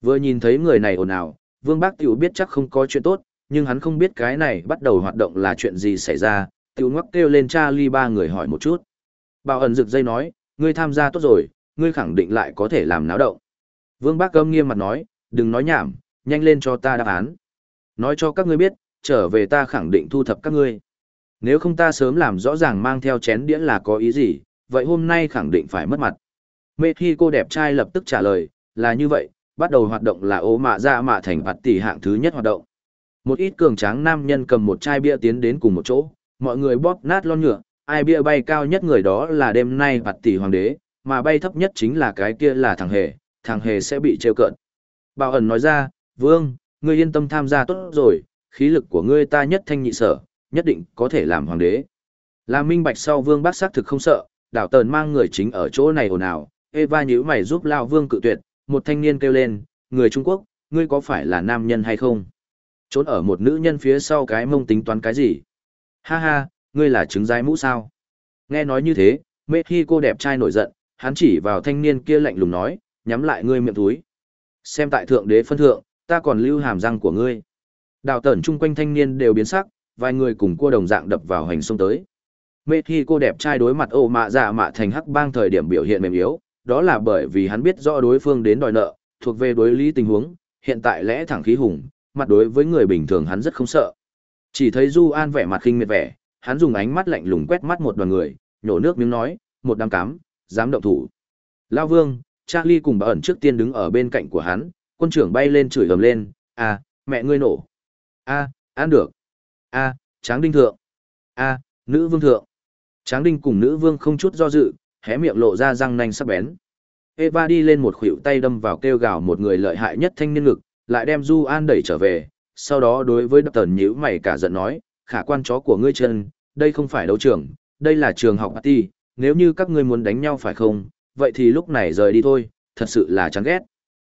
Vừa nhìn thấy người này ồn ào, Vương Bác Tiểu biết chắc không có chuyện tốt, nhưng hắn không biết cái này bắt đầu hoạt động là chuyện gì xảy ra, Tiểu ngoắc kêu lên cha ly ba người hỏi một chút. Bảo ẩn rực dây nói, ngươi tham gia tốt rồi, ngươi khẳng định lại có thể làm náo động. Vương Bác Gâm nghiêm mặt nói, đừng nói nhảm, nhanh lên cho ta đáp án. Nói cho các ngươi biết, trở về ta khẳng định thu thập các ngươi. Nếu không ta sớm làm rõ ràng mang theo chén đĩa là có ý gì, vậy hôm nay khẳng định phải mất mặt. Mê khi cô đẹp trai lập tức trả lời, là như vậy, bắt đầu hoạt động là ố mạ ra mạ thành bạt tỷ hạng thứ nhất hoạt động. Một ít cường tráng nam nhân cầm một chai bia tiến đến cùng một chỗ, mọi người bóp nát lon nhựa, ai bia bay cao nhất người đó là đêm nay bạt tỷ hoàng đế, mà bay thấp nhất chính là cái kia là thằng hề, thằng hề sẽ bị trêu cợt. Bảo ẩn nói ra, vương, ngươi yên tâm tham gia tốt rồi, khí lực của ngươi ta nhất thanh nhị sở, nhất định có thể làm hoàng đế. Là minh bạch sau vương bác xác thực không sợ, đảo tờn mang người chính ở chỗ này hồn ào, Eva nhíu mày giúp Lao Vương cự tuyệt, một thanh niên kêu lên, người Trung Quốc, ngươi có phải là nam nhân hay không? Trốn ở một nữ nhân phía sau cái mông tính toán cái gì? Ha ha, ngươi là trứng rái mũ sao? Nghe nói như thế, mê khi cô đẹp trai nổi giận, hắn chỉ vào thanh niên kia lạnh lùng nói, nhắm lại ngươi miệng túi. Xem tại thượng đế phân thượng, ta còn lưu hàm răng của ngươi. Đào tẩn chung quanh thanh niên đều biến sắc, vài người cùng cua đồng dạng đập vào hành sông tới. Mê khi cô đẹp trai đối mặt ô mạ dạ mạ thành hắc bang thời điểm biểu hiện mềm yếu, đó là bởi vì hắn biết rõ đối phương đến đòi nợ, thuộc về đối lý tình huống, hiện tại lẽ thẳng khí hùng, mặt đối với người bình thường hắn rất không sợ. Chỉ thấy Du An vẻ mặt khinh miệt vẻ, hắn dùng ánh mắt lạnh lùng quét mắt một đoàn người, nhổ nước miếng nói, một đám cám, dám động thủ. Lao Vương, Charlie cùng bà ẩn trước tiên đứng ở bên cạnh của hắn, quân trưởng bay lên chửi ầm lên, à, mẹ ngươi nổ. a à, ăn được. a tráng đinh thượng. a nữ vương thượng. Tráng đinh cùng nữ vương không chút do dự, hé miệng lộ ra răng nanh sắc bén. Eva đi lên một khuỷu tay đâm vào kêu gào một người lợi hại nhất thanh niên ngực, lại đem Du An đẩy trở về, sau đó đối với đập tần nhữ mày cả giận nói, khả quan chó của ngươi chân, đây không phải đấu trường, đây là trường học party, nếu như các ngươi muốn đánh nhau phải không, vậy thì lúc này rời đi thôi, thật sự là chán ghét.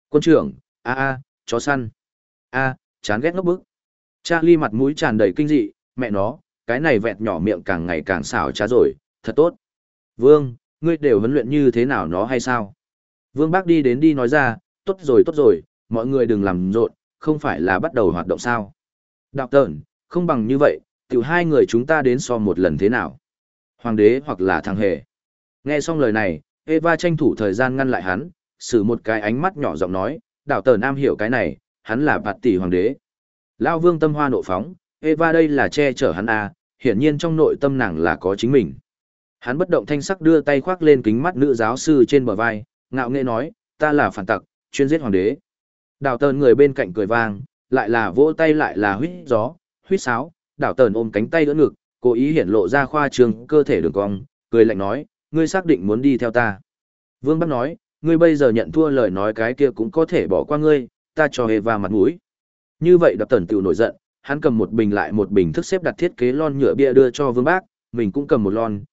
Quân trưởng, a a, chó săn. a, chán ghét ngốc bức. Charlie mặt mũi tràn đầy kinh dị, mẹ nó, cái này vẹt nhỏ miệng càng ngày càng xảo trá rồi, thật tốt. Vương, ngươi đều huấn luyện như thế nào nó hay sao? Vương Bác đi đến đi nói ra, tốt rồi tốt rồi, mọi người đừng làm rộn, không phải là bắt đầu hoạt động sao. Đạo tợn, không bằng như vậy, tiểu hai người chúng ta đến so một lần thế nào? Hoàng đế hoặc là thằng hề. Nghe xong lời này, Eva tranh thủ thời gian ngăn lại hắn, sử một cái ánh mắt nhỏ giọng nói, đạo tờ nam hiểu cái này, hắn là bạt tỷ hoàng đế. Lao vương tâm hoa nộ phóng, Eva đây là che chở hắn à, hiển nhiên trong nội tâm nàng là có chính mình. Hắn bất động thanh sắc đưa tay khoác lên kính mắt nữ giáo sư trên bờ vai, ngạo nghễ nói, ta là phản tặc, chuyên giết hoàng đế. Đào tờn người bên cạnh cười vang, lại là vỗ tay lại là huyết gió, huyết sáo, đào tờn ôm cánh tay đỡ ngực, cố ý hiển lộ ra khoa trường cơ thể đường cong, cười lạnh nói, ngươi xác định muốn đi theo ta. Vương Bắc nói, ngươi bây giờ nhận thua lời nói cái kia cũng có thể bỏ qua ngươi, ta cho hề va mặt mũi. Như vậy đào tần tiểu nổi giận, hắn cầm một bình lại một bình thức xếp đặt thiết kế lon nhựa bia đưa cho Vương Bác, mình cũng cầm một lon,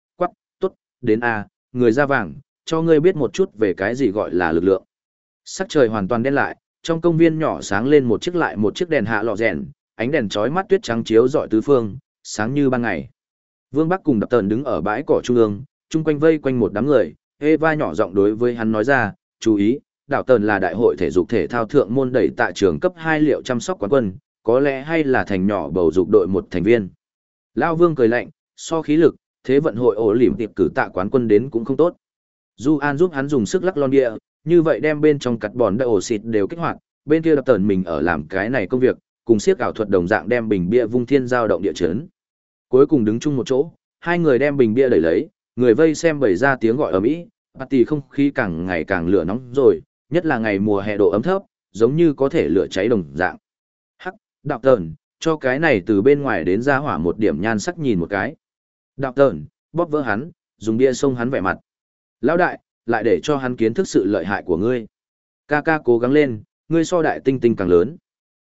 đến A, người da vàng, cho ngươi biết một chút về cái gì gọi là lực lượng. Sắc trời hoàn toàn đen lại, trong công viên nhỏ sáng lên một chiếc lại một chiếc đèn hạ lọ rèn, ánh đèn chói mắt tuyết trắng chiếu rọi tứ phương, sáng như ban ngày. Vương Bắc cùng đập tờn đứng ở bãi cỏ trung ương, chung quanh vây quanh một đám người, Eva nhỏ giọng đối với hắn nói ra, chú ý, đảo tờn là đại hội thể dục thể thao thượng môn đẩy tại trường cấp hai liệu chăm sóc quán quân, có lẽ hay là thành nhỏ bầu dục đội một thành viên. Lao Vương cười lạnh, so khí lực, thế vận hội ổ lỉm tiệp cử tạ quán quân đến cũng không tốt. Du An giúp hắn dùng sức lắc lon địa, như vậy đem bên trong cặt bòn đại ổ xịt đều kích hoạt, bên kia đập tờn mình ở làm cái này công việc, cùng siết ảo thuật đồng dạng đem bình bia vung thiên giao động địa chấn. Cuối cùng đứng chung một chỗ, hai người đem bình bia đẩy lấy, người vây xem bày ra tiếng gọi ở mỹ, party không khí càng ngày càng lửa nóng rồi, nhất là ngày mùa hè độ ấm thấp, giống như có thể lửa cháy đồng dạng. Hắc, đạo tờn, cho cái này từ bên ngoài đến ra hỏa một điểm nhan sắc nhìn một cái. Đạo tờn, bóp vỡ hắn, dùng bia xông hắn vẻ mặt. Lão đại, lại để cho hắn kiến thức sự lợi hại của ngươi. Ca ca cố gắng lên, ngươi so đại tinh tinh càng lớn.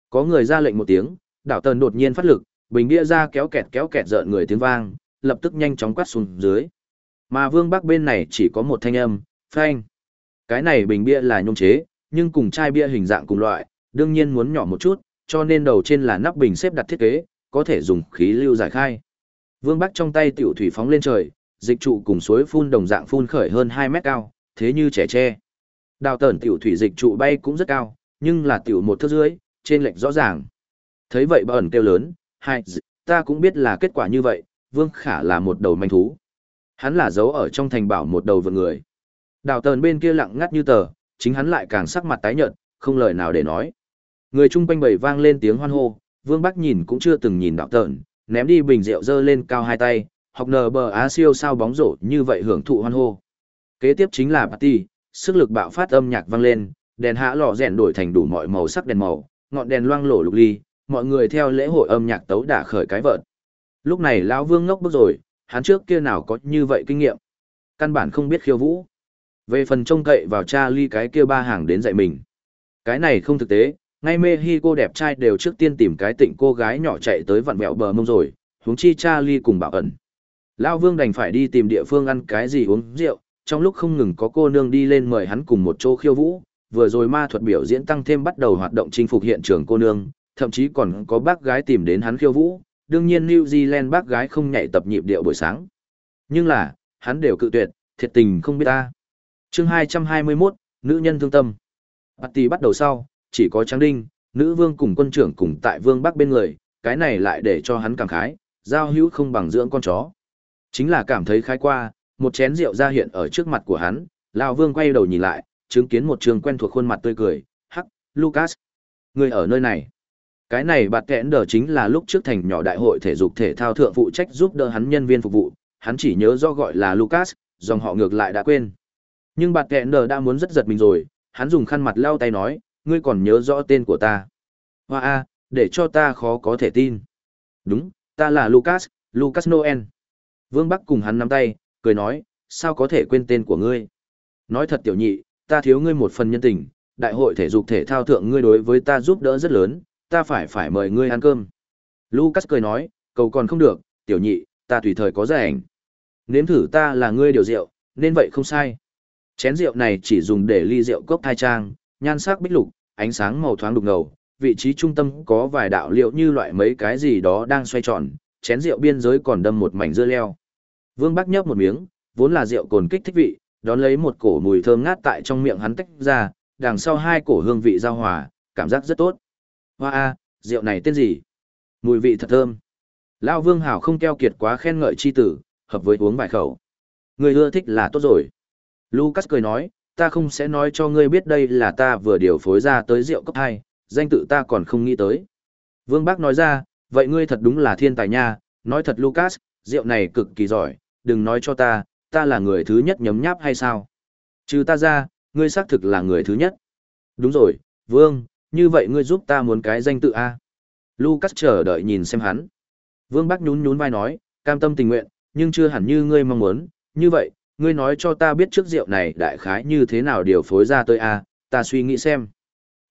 Có người ra lệnh một tiếng, đảo tần đột nhiên phát lực, bình bia ra kéo kẹt kéo kẹt rợn người tiếng vang, lập tức nhanh chóng quát xuống dưới. Mà vương bắc bên này chỉ có một thanh âm, phanh. Cái này bình bia là nhôm chế, nhưng cùng chai bia hình dạng cùng loại, đương nhiên muốn nhỏ một chút, cho nên đầu trên là nắp bình xếp đặt thiết kế, có thể dùng khí lưu giải khai. Vương Bắc trong tay tiểu thủy phóng lên trời, dịch trụ cùng suối phun đồng dạng phun khởi hơn 2 mét cao, thế như trẻ tre. Đào tẩn tiểu thủy dịch trụ bay cũng rất cao, nhưng là tiểu một thước dưới, trên lệch rõ ràng. Thấy vậy bà ẩn kêu lớn, hai, ta cũng biết là kết quả như vậy, Vương Khả là một đầu manh thú. Hắn là giấu ở trong thành bảo một đầu vượn người. Đào Tần bên kia lặng ngắt như tờ, chính hắn lại càng sắc mặt tái nhợt, không lời nào để nói. Người chung quanh bầy vang lên tiếng hoan hô, Vương Bắc nhìn cũng chưa từng nhìn đào tờn, ném đi bình rượu dơ lên cao hai tay, học nờ bờ á siêu sao bóng rổ như vậy hưởng thụ hoan hô. Kế tiếp chính là party, sức lực bạo phát âm nhạc vang lên, đèn hạ lò rèn đổi thành đủ mọi màu sắc đèn màu, ngọn đèn loang lổ lục ly, mọi người theo lễ hội âm nhạc tấu đả khởi cái vợt. Lúc này lão Vương ngốc bước rồi, hắn trước kia nào có như vậy kinh nghiệm. Căn bản không biết khiêu vũ. Về phần trông cậy vào cha ly cái kia ba hàng đến dạy mình. Cái này không thực tế, ngay mê hi cô đẹp trai đều trước tiên tìm cái tịnh cô gái nhỏ chạy tới vặn vẹo bờ mông rồi, huống chi cha ly cùng bảo ẩn. Lão Vương đành phải đi tìm địa phương ăn cái gì uống rượu, trong lúc không ngừng có cô nương đi lên mời hắn cùng một chỗ khiêu vũ, vừa rồi ma thuật biểu diễn tăng thêm bắt đầu hoạt động chinh phục hiện trường cô nương, thậm chí còn có bác gái tìm đến hắn khiêu vũ, đương nhiên New Zealand bác gái không nhảy tập nhịp điệu buổi sáng. Nhưng là, hắn đều cự tuyệt, thiệt tình không biết ta. chương 221, nữ nhân thương tâm. Party bắt đầu sau, chỉ có Trang Đinh, nữ vương cùng quân trưởng cùng tại vương bắc bên người, cái này lại để cho hắn cảm khái, giao hữu không bằng dưỡng con chó. Chính là cảm thấy khái qua, một chén rượu ra hiện ở trước mặt của hắn, Lão vương quay đầu nhìn lại, chứng kiến một trường quen thuộc khuôn mặt tươi cười, hắc, Lucas. Người ở nơi này. Cái này bạt kẽn đờ chính là lúc trước thành nhỏ đại hội thể dục thể thao thượng phụ trách giúp đỡ hắn nhân viên phục vụ, hắn chỉ nhớ do gọi là Lucas, dòng họ ngược lại đã quên. Nhưng bạt kẽn đờ đã muốn rất giật mình rồi, hắn dùng khăn mặt lau tay nói, ngươi còn nhớ rõ tên của ta. Hoa a, để cho ta khó có thể tin. Đúng, ta là Lucas, Lucas Noel. Vương Bắc cùng hắn nắm tay, cười nói, sao có thể quên tên của ngươi. Nói thật tiểu nhị, ta thiếu ngươi một phần nhân tình, đại hội thể dục thể thao thượng ngươi đối với ta giúp đỡ rất lớn, ta phải phải mời ngươi ăn cơm. Lucas cười nói, cầu còn không được, tiểu nhị, ta tùy thời có rảnh. Nếm thử ta là ngươi điều rượu, nên vậy không sai. Chén rượu này chỉ dùng để ly rượu cốc thai trang, nhan sắc bích lục, ánh sáng màu thoáng đục ngầu, vị trí trung tâm có vài đạo liệu như loại mấy cái gì đó đang xoay tròn, chén rượu biên giới còn đâm một mảnh dưa leo. Vương Bắc nhấp một miếng, vốn là rượu cồn kích thích vị, đón lấy một cổ mùi thơm ngát tại trong miệng hắn tách ra, đằng sau hai cổ hương vị giao hòa, cảm giác rất tốt. Hoa a, rượu này tên gì? Mùi vị thật thơm. Lão Vương Hảo không keo kiệt quá khen ngợi chi tử, hợp với uống vài khẩu. Người ưa thích là tốt rồi. Lucas cười nói, ta không sẽ nói cho ngươi biết đây là ta vừa điều phối ra tới rượu cấp 2, danh tự ta còn không nghĩ tới. Vương Bác nói ra, vậy ngươi thật đúng là thiên tài nha, nói thật Lucas, rượu này cực kỳ giỏi, đừng nói cho ta, ta là người thứ nhất nhấm nháp hay sao? Trừ ta ra, ngươi xác thực là người thứ nhất. Đúng rồi, Vương, như vậy ngươi giúp ta muốn cái danh tự A. Lucas chờ đợi nhìn xem hắn. Vương Bắc nhún nhún vai nói, cam tâm tình nguyện, nhưng chưa hẳn như ngươi mong muốn, như vậy, ngươi nói cho ta biết trước rượu này đại khái như thế nào điều phối ra tới A, ta suy nghĩ xem.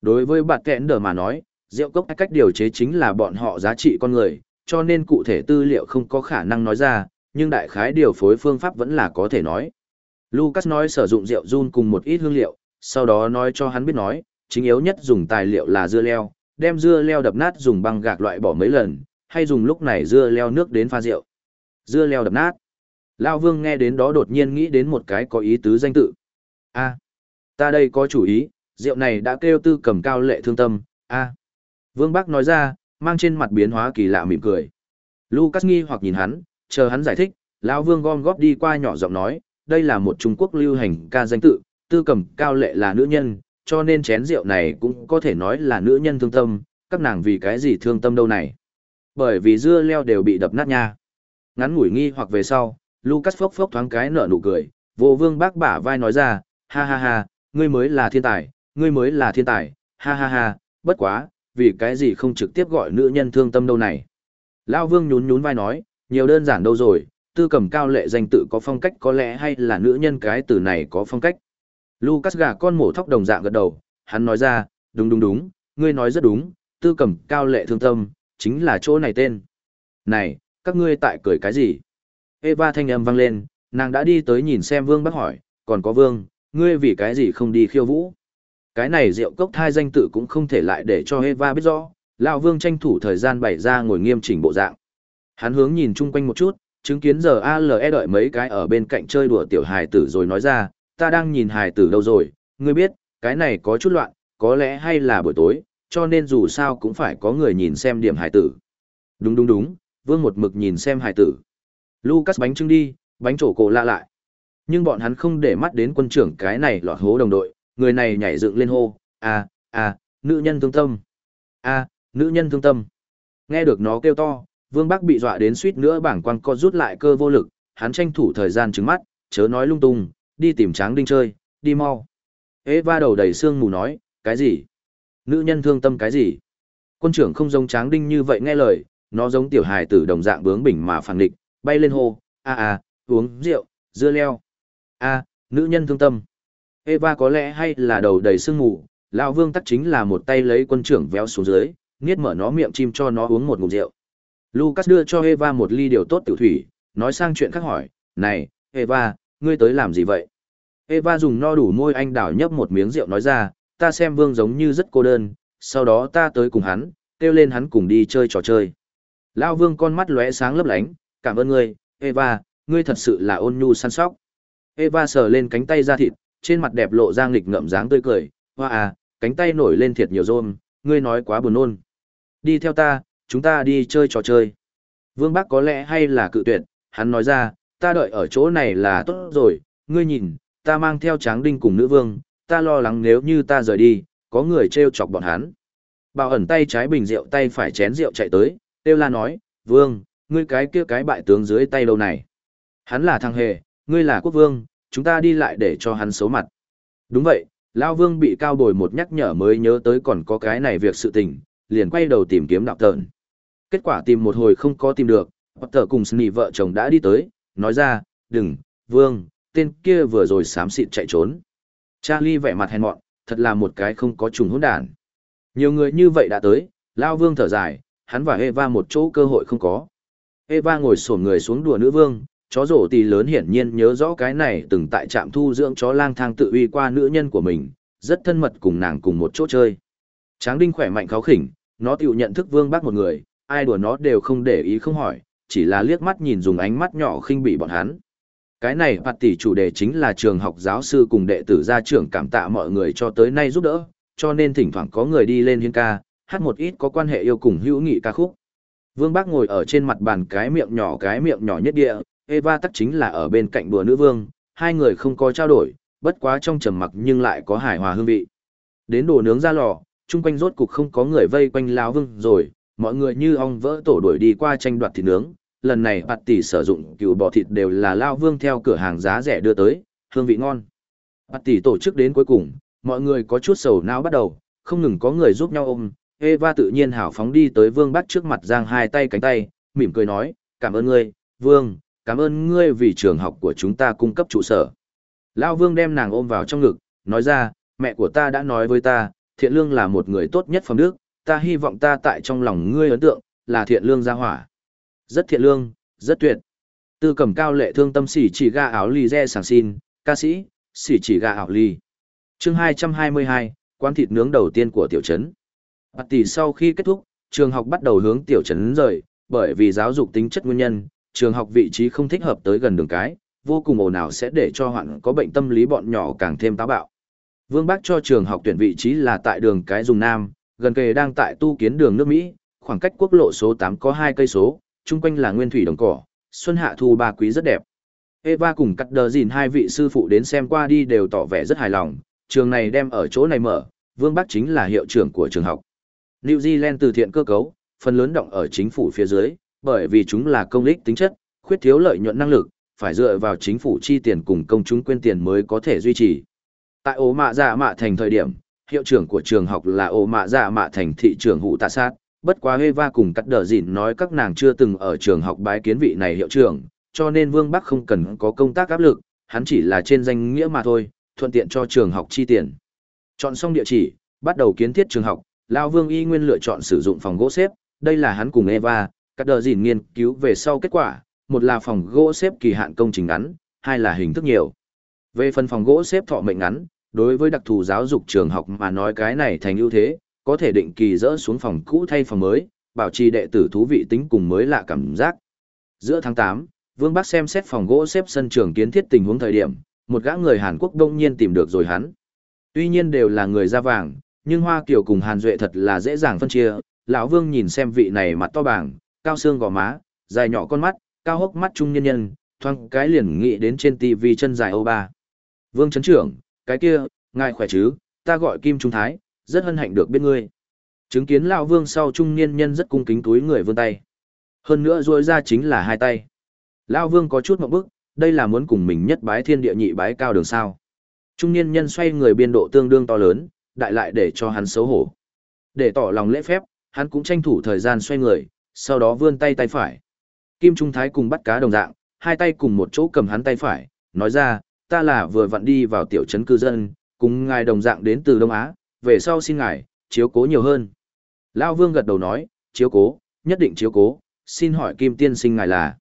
Đối với bạn kẽn đờ mà nói, rượu cốc cách điều chế chính là bọn họ giá trị con người, cho nên cụ thể tư liệu không có khả năng nói ra, nhưng đại khái điều phối phương pháp vẫn là có thể nói. Lucas nói sử dụng rượu run cùng một ít hương liệu, sau đó nói cho hắn biết nói, chính yếu nhất dùng tài liệu là dưa leo, đem dưa leo đập nát dùng băng gạc loại bỏ mấy lần, hay dùng lúc này dưa leo nước đến pha rượu. Dưa leo đập nát. Lao Vương nghe đến đó đột nhiên nghĩ đến một cái có ý tứ danh tự. A, ta đây có chủ ý, rượu này đã kêu tư cầm cao lệ thương tâm, a. Vương Bắc nói ra, mang trên mặt biến hóa kỳ lạ mỉm cười. Lucas nghi hoặc nhìn hắn, chờ hắn giải thích, lão Vương gom góp đi qua nhỏ giọng nói, đây là một Trung Quốc lưu hành ca danh tự, tư cầm cao lệ là nữ nhân, cho nên chén rượu này cũng có thể nói là nữ nhân thương tâm, các nàng vì cái gì thương tâm đâu này. Bởi vì dưa leo đều bị đập nát nha. Ngắn ngủi nghi hoặc về sau, Lucas phốc phốc thoáng cái nở nụ cười, vô vương bác bả vai nói ra, ha ha ha, ngươi mới là thiên tài, ngươi mới là thiên tài, ha ha ha, bất quá, vì cái gì không trực tiếp gọi nữ nhân thương tâm đâu này. Lao vương nhún nhún vai nói, nhiều đơn giản đâu rồi, tư cầm cao lệ danh tự có phong cách có lẽ hay là nữ nhân cái từ này có phong cách. Lucas gà con mổ thóc đồng dạng gật đầu, hắn nói ra, đúng đúng đúng, ngươi nói rất đúng, tư cầm cao lệ thương tâm, chính là chỗ này tên. Này, các ngươi tại cười cái gì? Eva thanh âm vang lên, nàng đã đi tới nhìn xem vương bác hỏi, còn có vương, ngươi vì cái gì không đi khiêu vũ? Cái này rượu cốc thai danh tự cũng không thể lại để cho Eva biết rõ, lão vương tranh thủ thời gian bày ra ngồi nghiêm chỉnh bộ dạng. Hắn hướng nhìn chung quanh một chút, chứng kiến giờ ALE đợi mấy cái ở bên cạnh chơi đùa tiểu hài tử rồi nói ra, ta đang nhìn hài tử đâu rồi, ngươi biết, cái này có chút loạn, có lẽ hay là buổi tối, cho nên dù sao cũng phải có người nhìn xem điểm hài tử. Đúng đúng đúng, vương một mực nhìn xem hài tử. Lucas bánh trưng đi, bánh trổ cổ lạ lại. Nhưng bọn hắn không để mắt đến quân trưởng cái này lọt hố đồng đội, người này nhảy dựng lên hô, à, à, nữ nhân thương tâm. a nữ nhân thương tâm. Nghe được nó kêu to, Vương Bắc bị dọa đến suýt nữa bảng quang co rút lại cơ vô lực, hắn tranh thủ thời gian trứng mắt, chớ nói lung tung, đi tìm tráng đinh chơi, đi mau. Eva đầu đầy xương mù nói, cái gì? Nữ nhân thương tâm cái gì? Quân trưởng không giống tráng đinh như vậy nghe lời, nó giống tiểu hài tử đồng dạng bướng bỉnh mà phản địch, bay lên hô, a a, uống rượu, dưa leo. A, nữ nhân thương tâm. Eva có lẽ hay là đầu đầy sương mù, lão vương tắc chính là một tay lấy quân trưởng véo xuống dưới, niết mở nó miệng chim cho nó uống một ngụm rượu. Lucas đưa cho Eva một ly điều tốt tiểu thủy, nói sang chuyện khác hỏi, này, Eva, ngươi tới làm gì vậy? Eva dùng no đủ môi anh đảo nhấp một miếng rượu nói ra, ta xem vương giống như rất cô đơn, sau đó ta tới cùng hắn, kêu lên hắn cùng đi chơi trò chơi. Lão vương con mắt lóe sáng lấp lánh, cảm ơn ngươi, Eva, ngươi thật sự là ôn nhu săn sóc. Eva sờ lên cánh tay ra thịt, trên mặt đẹp lộ ra nghịch ngậm dáng tươi cười, hoa à, cánh tay nổi lên thiệt nhiều rôm, ngươi nói quá buồn nôn. Đi theo ta, chúng ta đi chơi trò chơi. Vương Bắc có lẽ hay là cự tuyệt, hắn nói ra, ta đợi ở chỗ này là tốt rồi, ngươi nhìn, ta mang theo tráng đinh cùng nữ vương, ta lo lắng nếu như ta rời đi, có người trêu chọc bọn hắn. Bảo ẩn tay trái bình rượu tay phải chén rượu chạy tới, Têu la nói, vương, ngươi cái kia cái bại tướng dưới tay lâu này. Hắn là thằng hề, ngươi là quốc vương, chúng ta đi lại để cho hắn xấu mặt. Đúng vậy, Lao Vương bị cao bồi một nhắc nhở mới nhớ tới còn có cái này việc sự tình, liền quay đầu tìm kiếm đạo tợn. Kết quả tìm một hồi không có tìm được, Potter cùng Snee vợ chồng đã đi tới, nói ra, đừng, Vương, tên kia vừa rồi xám xịt chạy trốn. Charlie vẻ mặt hèn mọn, thật là một cái không có trùng hỗn đản. Nhiều người như vậy đã tới, Lao Vương thở dài, hắn và Eva một chỗ cơ hội không có. Eva ngồi xổm người xuống đùa nữ vương, chó rổ tì lớn hiển nhiên nhớ rõ cái này từng tại trạm thu dưỡng chó lang thang tự uy qua nữ nhân của mình, rất thân mật cùng nàng cùng một chỗ chơi. Tráng đinh khỏe mạnh kháo khỉnh, nó tự nhận thức vương bác một người, ai đùa nó đều không để ý không hỏi, chỉ là liếc mắt nhìn dùng ánh mắt nhỏ khinh bị bọn hắn. Cái này phạt tỷ chủ đề chính là trường học giáo sư cùng đệ tử gia trưởng cảm tạ mọi người cho tới nay giúp đỡ, cho nên thỉnh thoảng có người đi lên hiên ca, hát một ít có quan hệ yêu cùng hữu nghị ca khúc. Vương Bác ngồi ở trên mặt bàn cái miệng nhỏ cái miệng nhỏ nhất địa, Eva tắc chính là ở bên cạnh đùa nữ vương, hai người không có trao đổi, bất quá trong trầm mặc nhưng lại có hài hòa hương vị. Đến đồ nướng ra lò, chung quanh rốt cục không có người vây quanh lão vương rồi, mọi người như ong vỡ tổ đuổi đi qua tranh đoạt thịt nướng. Lần này bạt tỷ sử dụng cừu bò thịt đều là lao vương theo cửa hàng giá rẻ đưa tới, hương vị ngon. Bạt tỷ tổ chức đến cuối cùng, mọi người có chút sầu não bắt đầu, không ngừng có người giúp nhau ôm, Eva tự nhiên hào phóng đi tới Vương Bắc trước mặt giang hai tay cánh tay, mỉm cười nói, cảm ơn ngươi, Vương, cảm ơn ngươi vì trường học của chúng ta cung cấp trụ sở. Lão Vương đem nàng ôm vào trong ngực, nói ra, mẹ của ta đã nói với ta, thiện lương là một người tốt nhất phẩm đức, ta hy vọng ta tại trong lòng ngươi ấn tượng, là thiện lương gia hỏa. Rất thiện lương, rất tuyệt. Tư cầm cao lệ thương tâm xỉ chỉ ga áo lì re sàng xin, ca sĩ, xỉ chỉ ga áo lì chương 222, quán thịt nướng đầu tiên của tiểu trấn. Bạt tỷ sau khi kết thúc, trường học bắt đầu hướng tiểu trấn rời, bởi vì giáo dục tính chất nguyên nhân, trường học vị trí không thích hợp tới gần đường cái, vô cùng ồn ào sẽ để cho hoạn có bệnh tâm lý bọn nhỏ càng thêm táo bạo. Vương Bắc cho trường học tuyển vị trí là tại đường cái dùng nam, gần kề đang tại tu kiến đường nước Mỹ, khoảng cách quốc lộ số 8 có 2 cây số, chung quanh là nguyên thủy đồng cỏ, xuân hạ thu ba quý rất đẹp. Eva cùng cắt đờ dìn hai vị sư phụ đến xem qua đi đều tỏ vẻ rất hài lòng, trường này đem ở chỗ này mở, Vương Bắc chính là hiệu trưởng của trường học. New Zealand từ thiện cơ cấu, phần lớn động ở chính phủ phía dưới, bởi vì chúng là công ích tính chất, khuyết thiếu lợi nhuận năng lực, phải dựa vào chính phủ chi tiền cùng công chúng quyên tiền mới có thể duy trì. Tại ố mạ giả mạ thành thời điểm, hiệu trưởng của trường học là ô mạ dạ mạ thành thị trường hụ tạ sát, bất quá Eva cùng cắt đờ dịn nói các nàng chưa từng ở trường học bái kiến vị này hiệu trưởng, cho nên Vương Bắc không cần có công tác áp lực, hắn chỉ là trên danh nghĩa mà thôi, thuận tiện cho trường học chi tiền. Chọn xong địa chỉ, bắt đầu kiến thiết trường học, Lao Vương y nguyên lựa chọn sử dụng phòng gỗ xếp, đây là hắn cùng Eva, cắt đờ dịn nghiên cứu về sau kết quả, một là phòng gỗ xếp kỳ hạn công trình ngắn, hai là hình thức nhiều. Về phần phòng gỗ xếp thọ mệnh ngắn, đối với đặc thù giáo dục trường học mà nói cái này thành ưu thế, có thể định kỳ dỡ xuống phòng cũ thay phòng mới, bảo trì đệ tử thú vị tính cùng mới lạ cảm giác. Giữa tháng 8, Vương Bắc xem xét phòng gỗ xếp sân trường kiến thiết tình huống thời điểm, một gã người Hàn Quốc đông nhiên tìm được rồi hắn. Tuy nhiên đều là người da vàng, nhưng Hoa Kiều cùng Hàn Duệ thật là dễ dàng phân chia. Lão Vương nhìn xem vị này mặt to bảng, cao xương gò má, dài nhỏ con mắt, cao hốc mắt trung nhân nhân, thoáng cái liền nghĩ đến trên tivi chân dài Âu ba. Vương Trấn Trưởng, cái kia, ngài khỏe chứ, ta gọi Kim Trung Thái, rất hân hạnh được biết ngươi. Chứng kiến lão Vương sau trung niên nhân rất cung kính túi người vươn tay. Hơn nữa duỗi ra chính là hai tay. Lão Vương có chút ngượng bức, đây là muốn cùng mình nhất bái thiên địa nhị bái cao đường sao. Trung niên nhân xoay người biên độ tương đương to lớn, đại lại để cho hắn xấu hổ. Để tỏ lòng lễ phép, hắn cũng tranh thủ thời gian xoay người, sau đó vươn tay tay phải. Kim Trung Thái cùng bắt cá đồng dạng, hai tay cùng một chỗ cầm hắn tay phải, nói ra, ta là vừa vặn đi vào tiểu trấn cư dân, cùng ngài đồng dạng đến từ Đông Á, về sau xin ngài, chiếu cố nhiều hơn. Lao Vương gật đầu nói, chiếu cố, nhất định chiếu cố, xin hỏi Kim Tiên sinh ngài là.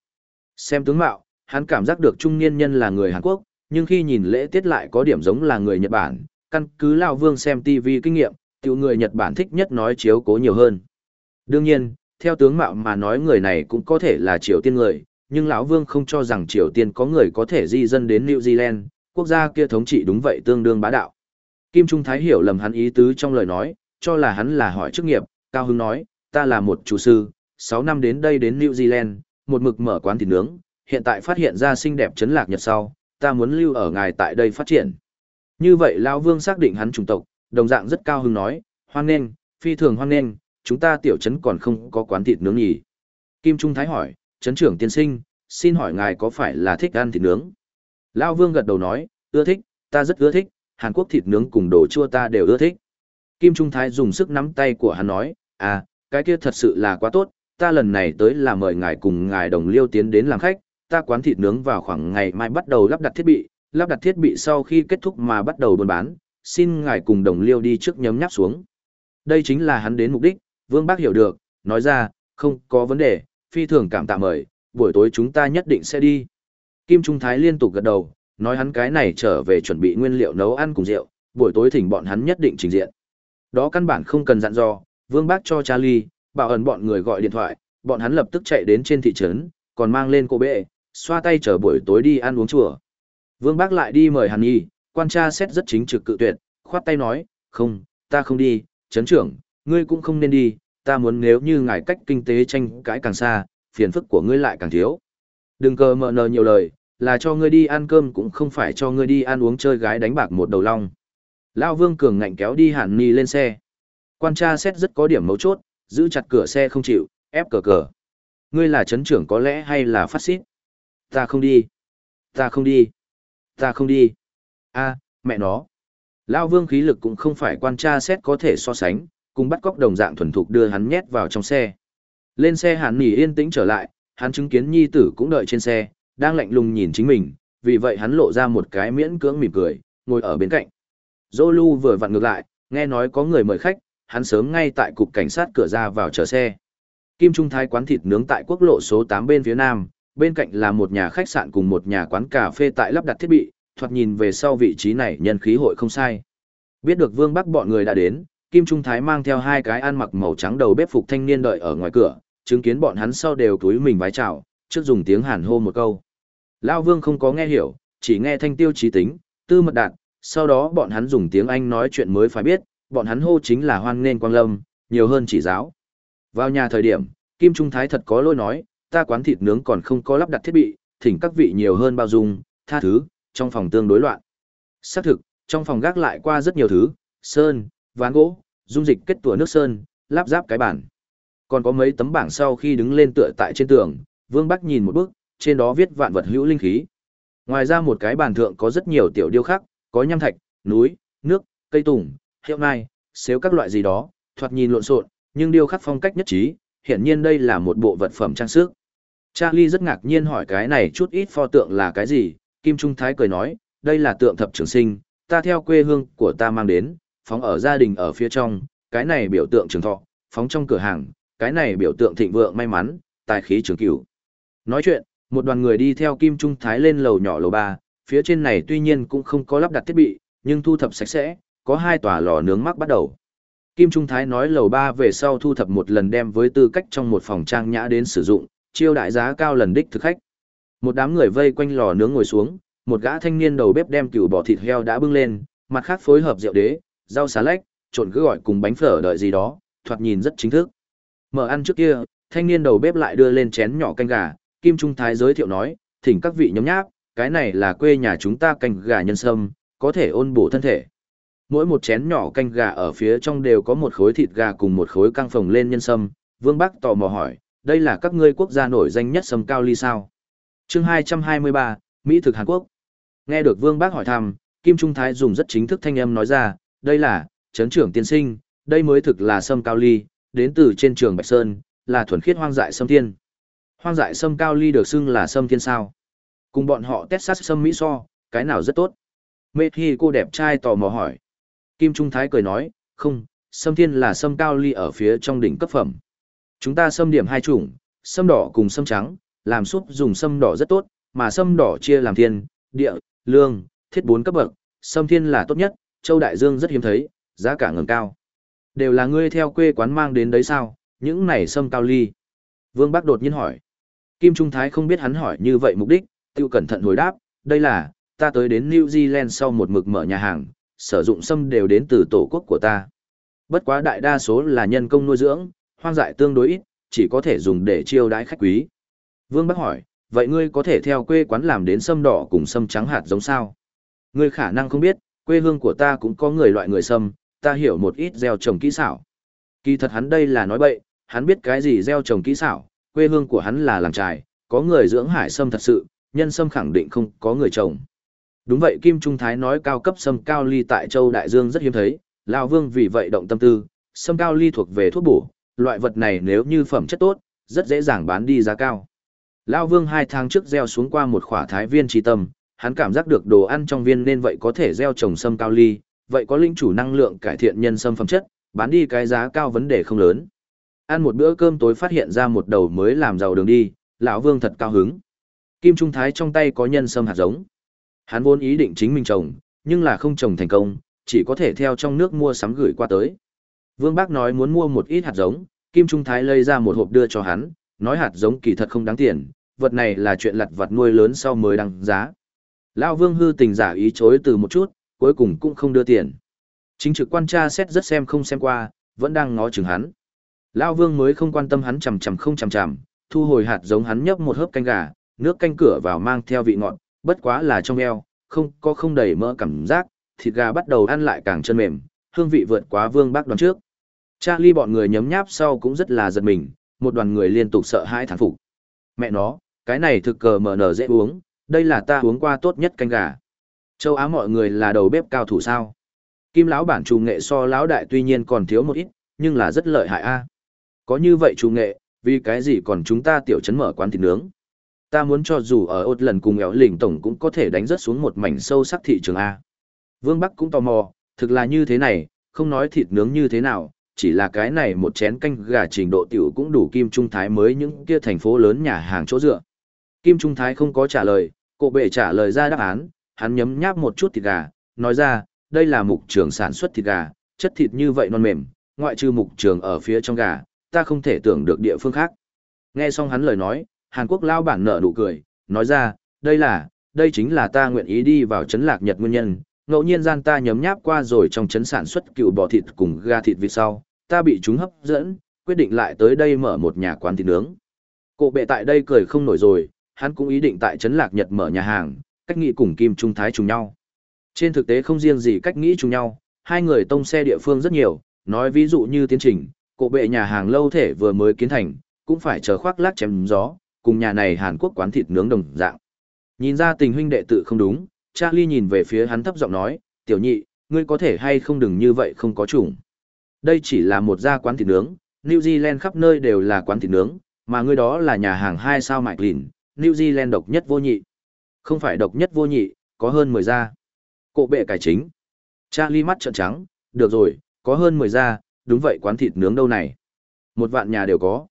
Xem tướng mạo, hắn cảm giác được trung niên nhân là người Hàn Quốc, nhưng khi nhìn lễ tiết lại có điểm giống là người Nhật Bản, căn cứ Lao Vương xem TV kinh nghiệm, tiểu người Nhật Bản thích nhất nói chiếu cố nhiều hơn. Đương nhiên, theo tướng mạo mà nói người này cũng có thể là Triều Tiên người, nhưng lão Vương không cho rằng Triều Tiên có người có thể di dân đến New Zealand, quốc gia kia thống trị đúng vậy tương đương bá đạo. Kim Trung Thái hiểu lầm hắn ý tứ trong lời nói, cho là hắn là hỏi chức nghiệp, Cao Hưng nói, ta là một chủ sư, sáu năm đến đây đến New Zealand, một mực mở quán thịt nướng, hiện tại phát hiện ra xinh đẹp chấn lạc nhật sau, ta muốn lưu ở ngài tại đây phát triển. Như vậy Lão Vương xác định hắn chủng tộc, đồng dạng rất cao hưng nói, hoan nghênh, phi thường hoan nghênh, chúng ta tiểu trấn còn không có quán thịt nướng nhỉ. Kim Trung Thái hỏi, trấn trưởng tiên sinh, xin hỏi ngài có phải là thích ăn thịt nướng? Lão Vương gật đầu nói, ưa thích, ta rất ưa thích, Hàn Quốc thịt nướng cùng đồ chua ta đều ưa thích. Kim Trung Thái dùng sức nắm tay của hắn nói, à, cái kia thật sự là quá tốt, ta lần này tới là mời ngài cùng ngài đồng liêu tiến đến làm khách, ta quán thịt nướng vào khoảng ngày mai bắt đầu lắp đặt thiết bị, lắp đặt thiết bị sau khi kết thúc mà bắt đầu buôn bán, xin ngài cùng đồng liêu đi trước nhấm nháp xuống. Đây chính là hắn đến mục đích, Vương Bác hiểu được, nói ra, không có vấn đề, phi thường cảm tạ mời, buổi tối chúng ta nhất định sẽ đi. Kim Trung Thái liên tục gật đầu, nói hắn cái này trở về chuẩn bị nguyên liệu nấu ăn cùng rượu, buổi tối thỉnh bọn hắn nhất định trình diện. Đó căn bản không cần dặn dò, Vương Bác cho Charlie, bảo ẩn bọn người gọi điện thoại, bọn hắn lập tức chạy đến trên thị trấn, còn mang lên cô bệ, xoa tay chờ buổi tối đi ăn uống chùa. Vương Bác lại đi mời Hàn Nhi, quan tra xét rất chính trực cự tuyệt, khoát tay nói, không, ta không đi, chấn trưởng, ngươi cũng không nên đi, ta muốn nếu như ngài cách kinh tế tranh cãi càng xa, phiền phức của ngươi lại càng thiếu. Đừng cờ mờ nờ nhiều lời, là cho ngươi đi ăn cơm cũng không phải cho ngươi đi ăn uống chơi gái đánh bạc một đầu long. Lao Vương Cường ngạnh kéo đi Hàn Ni lên xe. Quan tra xét rất có điểm mấu chốt, giữ chặt cửa xe không chịu, ép cờ cờ. Ngươi là chấn trưởng có lẽ hay là phát xít? Ta không đi. Ta không đi. Ta không đi. a mẹ nó. Lao Vương khí lực cũng không phải quan tra xét có thể so sánh, cùng bắt cóc đồng dạng thuần thục đưa hắn nhét vào trong xe. Lên xe hắn Nỉ yên tĩnh trở lại, hắn chứng kiến nhi tử cũng đợi trên xe, đang lạnh lùng nhìn chính mình, vì vậy hắn lộ ra một cái miễn cưỡng mỉm cười, ngồi ở bên cạnh. Zolu vừa vặn ngược lại, nghe nói có người mời khách, hắn sớm ngay tại cục cảnh sát cửa ra vào chờ xe. Kim Trung Thái quán thịt nướng tại quốc lộ số 8 bên phía nam, bên cạnh là một nhà khách sạn cùng một nhà quán cà phê tại lắp đặt thiết bị, thoạt nhìn về sau vị trí này nhân khí hội không sai. Biết được Vương Bắc bọn người đã đến, Kim Trung Thái mang theo hai cái ăn mặc màu trắng đầu bếp phục thanh niên đợi ở ngoài cửa, chứng kiến bọn hắn sau đều túi mình vái chào, trước dùng tiếng Hàn hô một câu. Lão Vương không có nghe hiểu, chỉ nghe thanh tiêu trí tính, tư mật đạt, sau đó bọn hắn dùng tiếng Anh nói chuyện mới phải biết, bọn hắn hô chính là hoan nên quang lâm, nhiều hơn chỉ giáo. Vào nhà thời điểm, Kim Trung Thái thật có lỗi nói, ta quán thịt nướng còn không có lắp đặt thiết bị, thỉnh các vị nhiều hơn bao dung, tha thứ, trong phòng tương đối loạn. Xác thực, trong phòng gác lại qua rất nhiều thứ, sơn, ván gỗ, dung dịch kết tủa nước sơn, lắp ráp cái bản. Còn có mấy tấm bảng sau khi đứng lên tựa tại trên tường, Vương Bắc nhìn một bức, trên đó viết vạn vật hữu linh khí. Ngoài ra một cái bàn thượng có rất nhiều tiểu điêu khắc, có nham thạch, núi, nước, cây tùng, hiệu mai, xếu các loại gì đó, thoạt nhìn lộn xộn, nhưng điêu khắc phong cách nhất trí, hiển nhiên đây là một bộ vật phẩm trang sức. Charlie rất ngạc nhiên hỏi cái này chút ít pho tượng là cái gì, Kim Trung Thái cười nói, đây là tượng thập trường sinh, ta theo quê hương của ta mang đến, phóng ở gia đình ở phía trong, cái này biểu tượng trường thọ, phóng trong cửa hàng, cái này biểu tượng thịnh vượng may mắn, tài khí trường cửu. Nói chuyện, một đoàn người đi theo Kim Trung Thái lên lầu nhỏ lầu ba, phía trên này tuy nhiên cũng không có lắp đặt thiết bị, nhưng thu thập sạch sẽ, có hai tòa lò nướng mắc bắt đầu. Kim Trung Thái nói lầu ba về sau thu thập một lần đem với tư cách trong một phòng trang nhã đến sử dụng, chiêu đại giá cao lần đích thực khách. Một đám người vây quanh lò nướng ngồi xuống, một gã thanh niên đầu bếp đem cừu bò thịt heo đã bưng lên, mặt khác phối hợp rượu đế, rau xà lách, trộn cứ gọi cùng bánh phở đợi gì đó, thoạt nhìn rất chính thức. Mở ăn trước kia, thanh niên đầu bếp lại đưa lên chén nhỏ canh gà, Kim Trung Thái giới thiệu nói, thỉnh các vị nhóm nháp, cái này là quê nhà chúng ta canh gà nhân sâm, có thể ôn bổ thân thể. Mỗi một chén nhỏ canh gà ở phía trong đều có một khối thịt gà cùng một khối căng phồng lên nhân sâm. Vương Bắc tò mò hỏi, đây là các ngươi quốc gia nổi danh nhất sâm cao ly sao? chương 223, Mỹ thực Hàn Quốc. Nghe được Vương Bắc hỏi thăm, Kim Trung Thái dùng rất chính thức thanh âm nói ra, đây là, chấn trưởng tiên sinh, đây mới thực là sâm cao ly, đến từ trên trường Bạch Sơn, là thuần khiết hoang dại sâm thiên. Hoang dại sâm cao ly được xưng là sâm thiên sao. Cùng bọn họ Texas sâm Mỹ so, cái nào rất tốt. Mê Thi cô đẹp trai tò mò hỏi. Kim Trung Thái cười nói, không, sâm thiên là sâm cao ly ở phía trong đỉnh cấp phẩm. Chúng ta sâm điểm hai chủng, sâm đỏ cùng sâm trắng, làm súp dùng sâm đỏ rất tốt, mà sâm đỏ chia làm thiên, địa, lương, thiết bốn cấp bậc, sâm thiên là tốt nhất, châu đại dương rất hiếm thấy, giá cả ngừng cao. Đều là ngươi theo quê quán mang đến đấy sao, những này sâm cao ly. Vương Bắc đột nhiên hỏi. Kim Trung Thái không biết hắn hỏi như vậy mục đích, tiêu cẩn thận hồi đáp, đây là, ta tới đến New Zealand sau một mực mở nhà hàng, sử dụng sâm đều đến từ tổ quốc của ta. Bất quá đại đa số là nhân công nuôi dưỡng, hoang dại tương đối ít, chỉ có thể dùng để chiêu đãi khách quý. Vương Bắc hỏi, vậy ngươi có thể theo quê quán làm đến sâm đỏ cùng sâm trắng hạt giống sao? Ngươi khả năng không biết, quê hương của ta cũng có người loại người sâm, ta hiểu một ít gieo trồng kỹ xảo. Kỳ thật hắn đây là nói bậy, hắn biết cái gì gieo trồng kỹ xảo, quê hương của hắn là làng trài, có người dưỡng hải sâm thật sự, nhân sâm khẳng định không có người trồng. Đúng vậy Kim Trung Thái nói cao cấp sâm cao ly tại châu Đại Dương rất hiếm thấy, Lão Vương vì vậy động tâm tư, sâm cao ly thuộc về thuốc bổ, loại vật này nếu như phẩm chất tốt, rất dễ dàng bán đi giá cao. Lão Vương hai tháng trước gieo xuống qua một khỏa thái viên trí tâm, hắn cảm giác được đồ ăn trong viên nên vậy có thể gieo trồng sâm cao ly, vậy có linh chủ năng lượng cải thiện nhân sâm phẩm chất, bán đi cái giá cao vấn đề không lớn. Ăn một bữa cơm tối phát hiện ra một đầu mới làm giàu đường đi, lão Vương thật cao hứng. Kim Trung Thái trong tay có nhân sâm hạt giống. Hắn vốn ý định chính mình trồng, nhưng là không trồng thành công, chỉ có thể theo trong nước mua sắm gửi qua tới. Vương Bác nói muốn mua một ít hạt giống, Kim Trung Thái lấy ra một hộp đưa cho hắn, nói hạt giống kỳ thật không đáng tiền, vật này là chuyện lặt vặt nuôi lớn sau mới đăng giá. Lão Vương hư tình giả ý chối từ một chút, cuối cùng cũng không đưa tiền. Chính trực quan tra xét rất xem không xem qua, vẫn đang ngó chừng hắn. Lão Vương mới không quan tâm hắn chằm chằm không chằm chằm, thu hồi hạt giống hắn nhấp một hớp canh gà, nước canh cửa vào mang theo vị ngọt, bất quá là trong eo, không có không đầy mỡ cảm giác, thịt gà bắt đầu ăn lại càng chân mềm, hương vị vượt quá vương bác đoán trước. Charlie bọn người nhấm nháp sau cũng rất là giật mình, một đoàn người liên tục sợ hãi thán phục. Mẹ nó, cái này thực cờ mở nở dễ uống, đây là ta uống qua tốt nhất canh gà. Châu Á mọi người là đầu bếp cao thủ sao? Kim lão bản chủ nghệ so lão đại tuy nhiên còn thiếu một ít, nhưng là rất lợi hại a. Có như vậy chủ nghệ, vì cái gì còn chúng ta tiểu trấn mở quán thịt nướng? Ta muốn cho dù ở ốt lần cùng éo lỉnh tổng cũng có thể đánh rất xuống một mảnh sâu sắc thị trường A. Vương Bắc cũng tò mò, thực là như thế này, không nói thịt nướng như thế nào, chỉ là cái này một chén canh gà trình độ tiểu cũng đủ Kim Trung Thái mới những kia thành phố lớn nhà hàng chỗ dựa. Kim Trung Thái không có trả lời, Cổ bệ trả lời ra đáp án, hắn nhấm nháp một chút thịt gà, nói ra, đây là mục trường sản xuất thịt gà, chất thịt như vậy non mềm, ngoại trừ mục trường ở phía trong gà, ta không thể tưởng được địa phương khác. Nghe xong hắn lời nói, Hàn Quốc lao bản nở nụ cười, nói ra, đây là, đây chính là ta nguyện ý đi vào chấn lạc Nhật nguyên nhân, ngẫu nhiên gian ta nhấm nháp qua rồi trong chấn sản xuất cựu bò thịt cùng gà thịt vì sau, ta bị chúng hấp dẫn, quyết định lại tới đây mở một nhà quán thịt nướng. Cổ bệ tại đây cười không nổi rồi, hắn cũng ý định tại Trấn lạc Nhật mở nhà hàng, cách nghĩ cùng Kim Trung Thái trùng nhau. Trên thực tế không riêng gì cách nghĩ trùng nhau, hai người tông xe địa phương rất nhiều, nói ví dụ như tiến trình, cổ bệ nhà hàng lâu thể vừa mới kiến thành, cũng phải chờ khoác lác chém gió, cùng nhà này Hàn Quốc quán thịt nướng đồng dạng. Nhìn ra tình huynh đệ tự không đúng, Charlie nhìn về phía hắn thấp giọng nói, tiểu nhị, ngươi có thể hay không đừng như vậy không có chủng. Đây chỉ là một gia quán thịt nướng, New Zealand khắp nơi đều là quán thịt nướng, mà ngươi đó là nhà hàng hai sao mạch lìn, New Zealand độc nhất vô nhị. Không phải độc nhất vô nhị, có hơn 10 gia. Cổ bệ cải chính. Charlie mắt trợn trắng, được rồi, có hơn 10 gia, đúng vậy quán thịt nướng đâu này. Một vạn nhà đều có.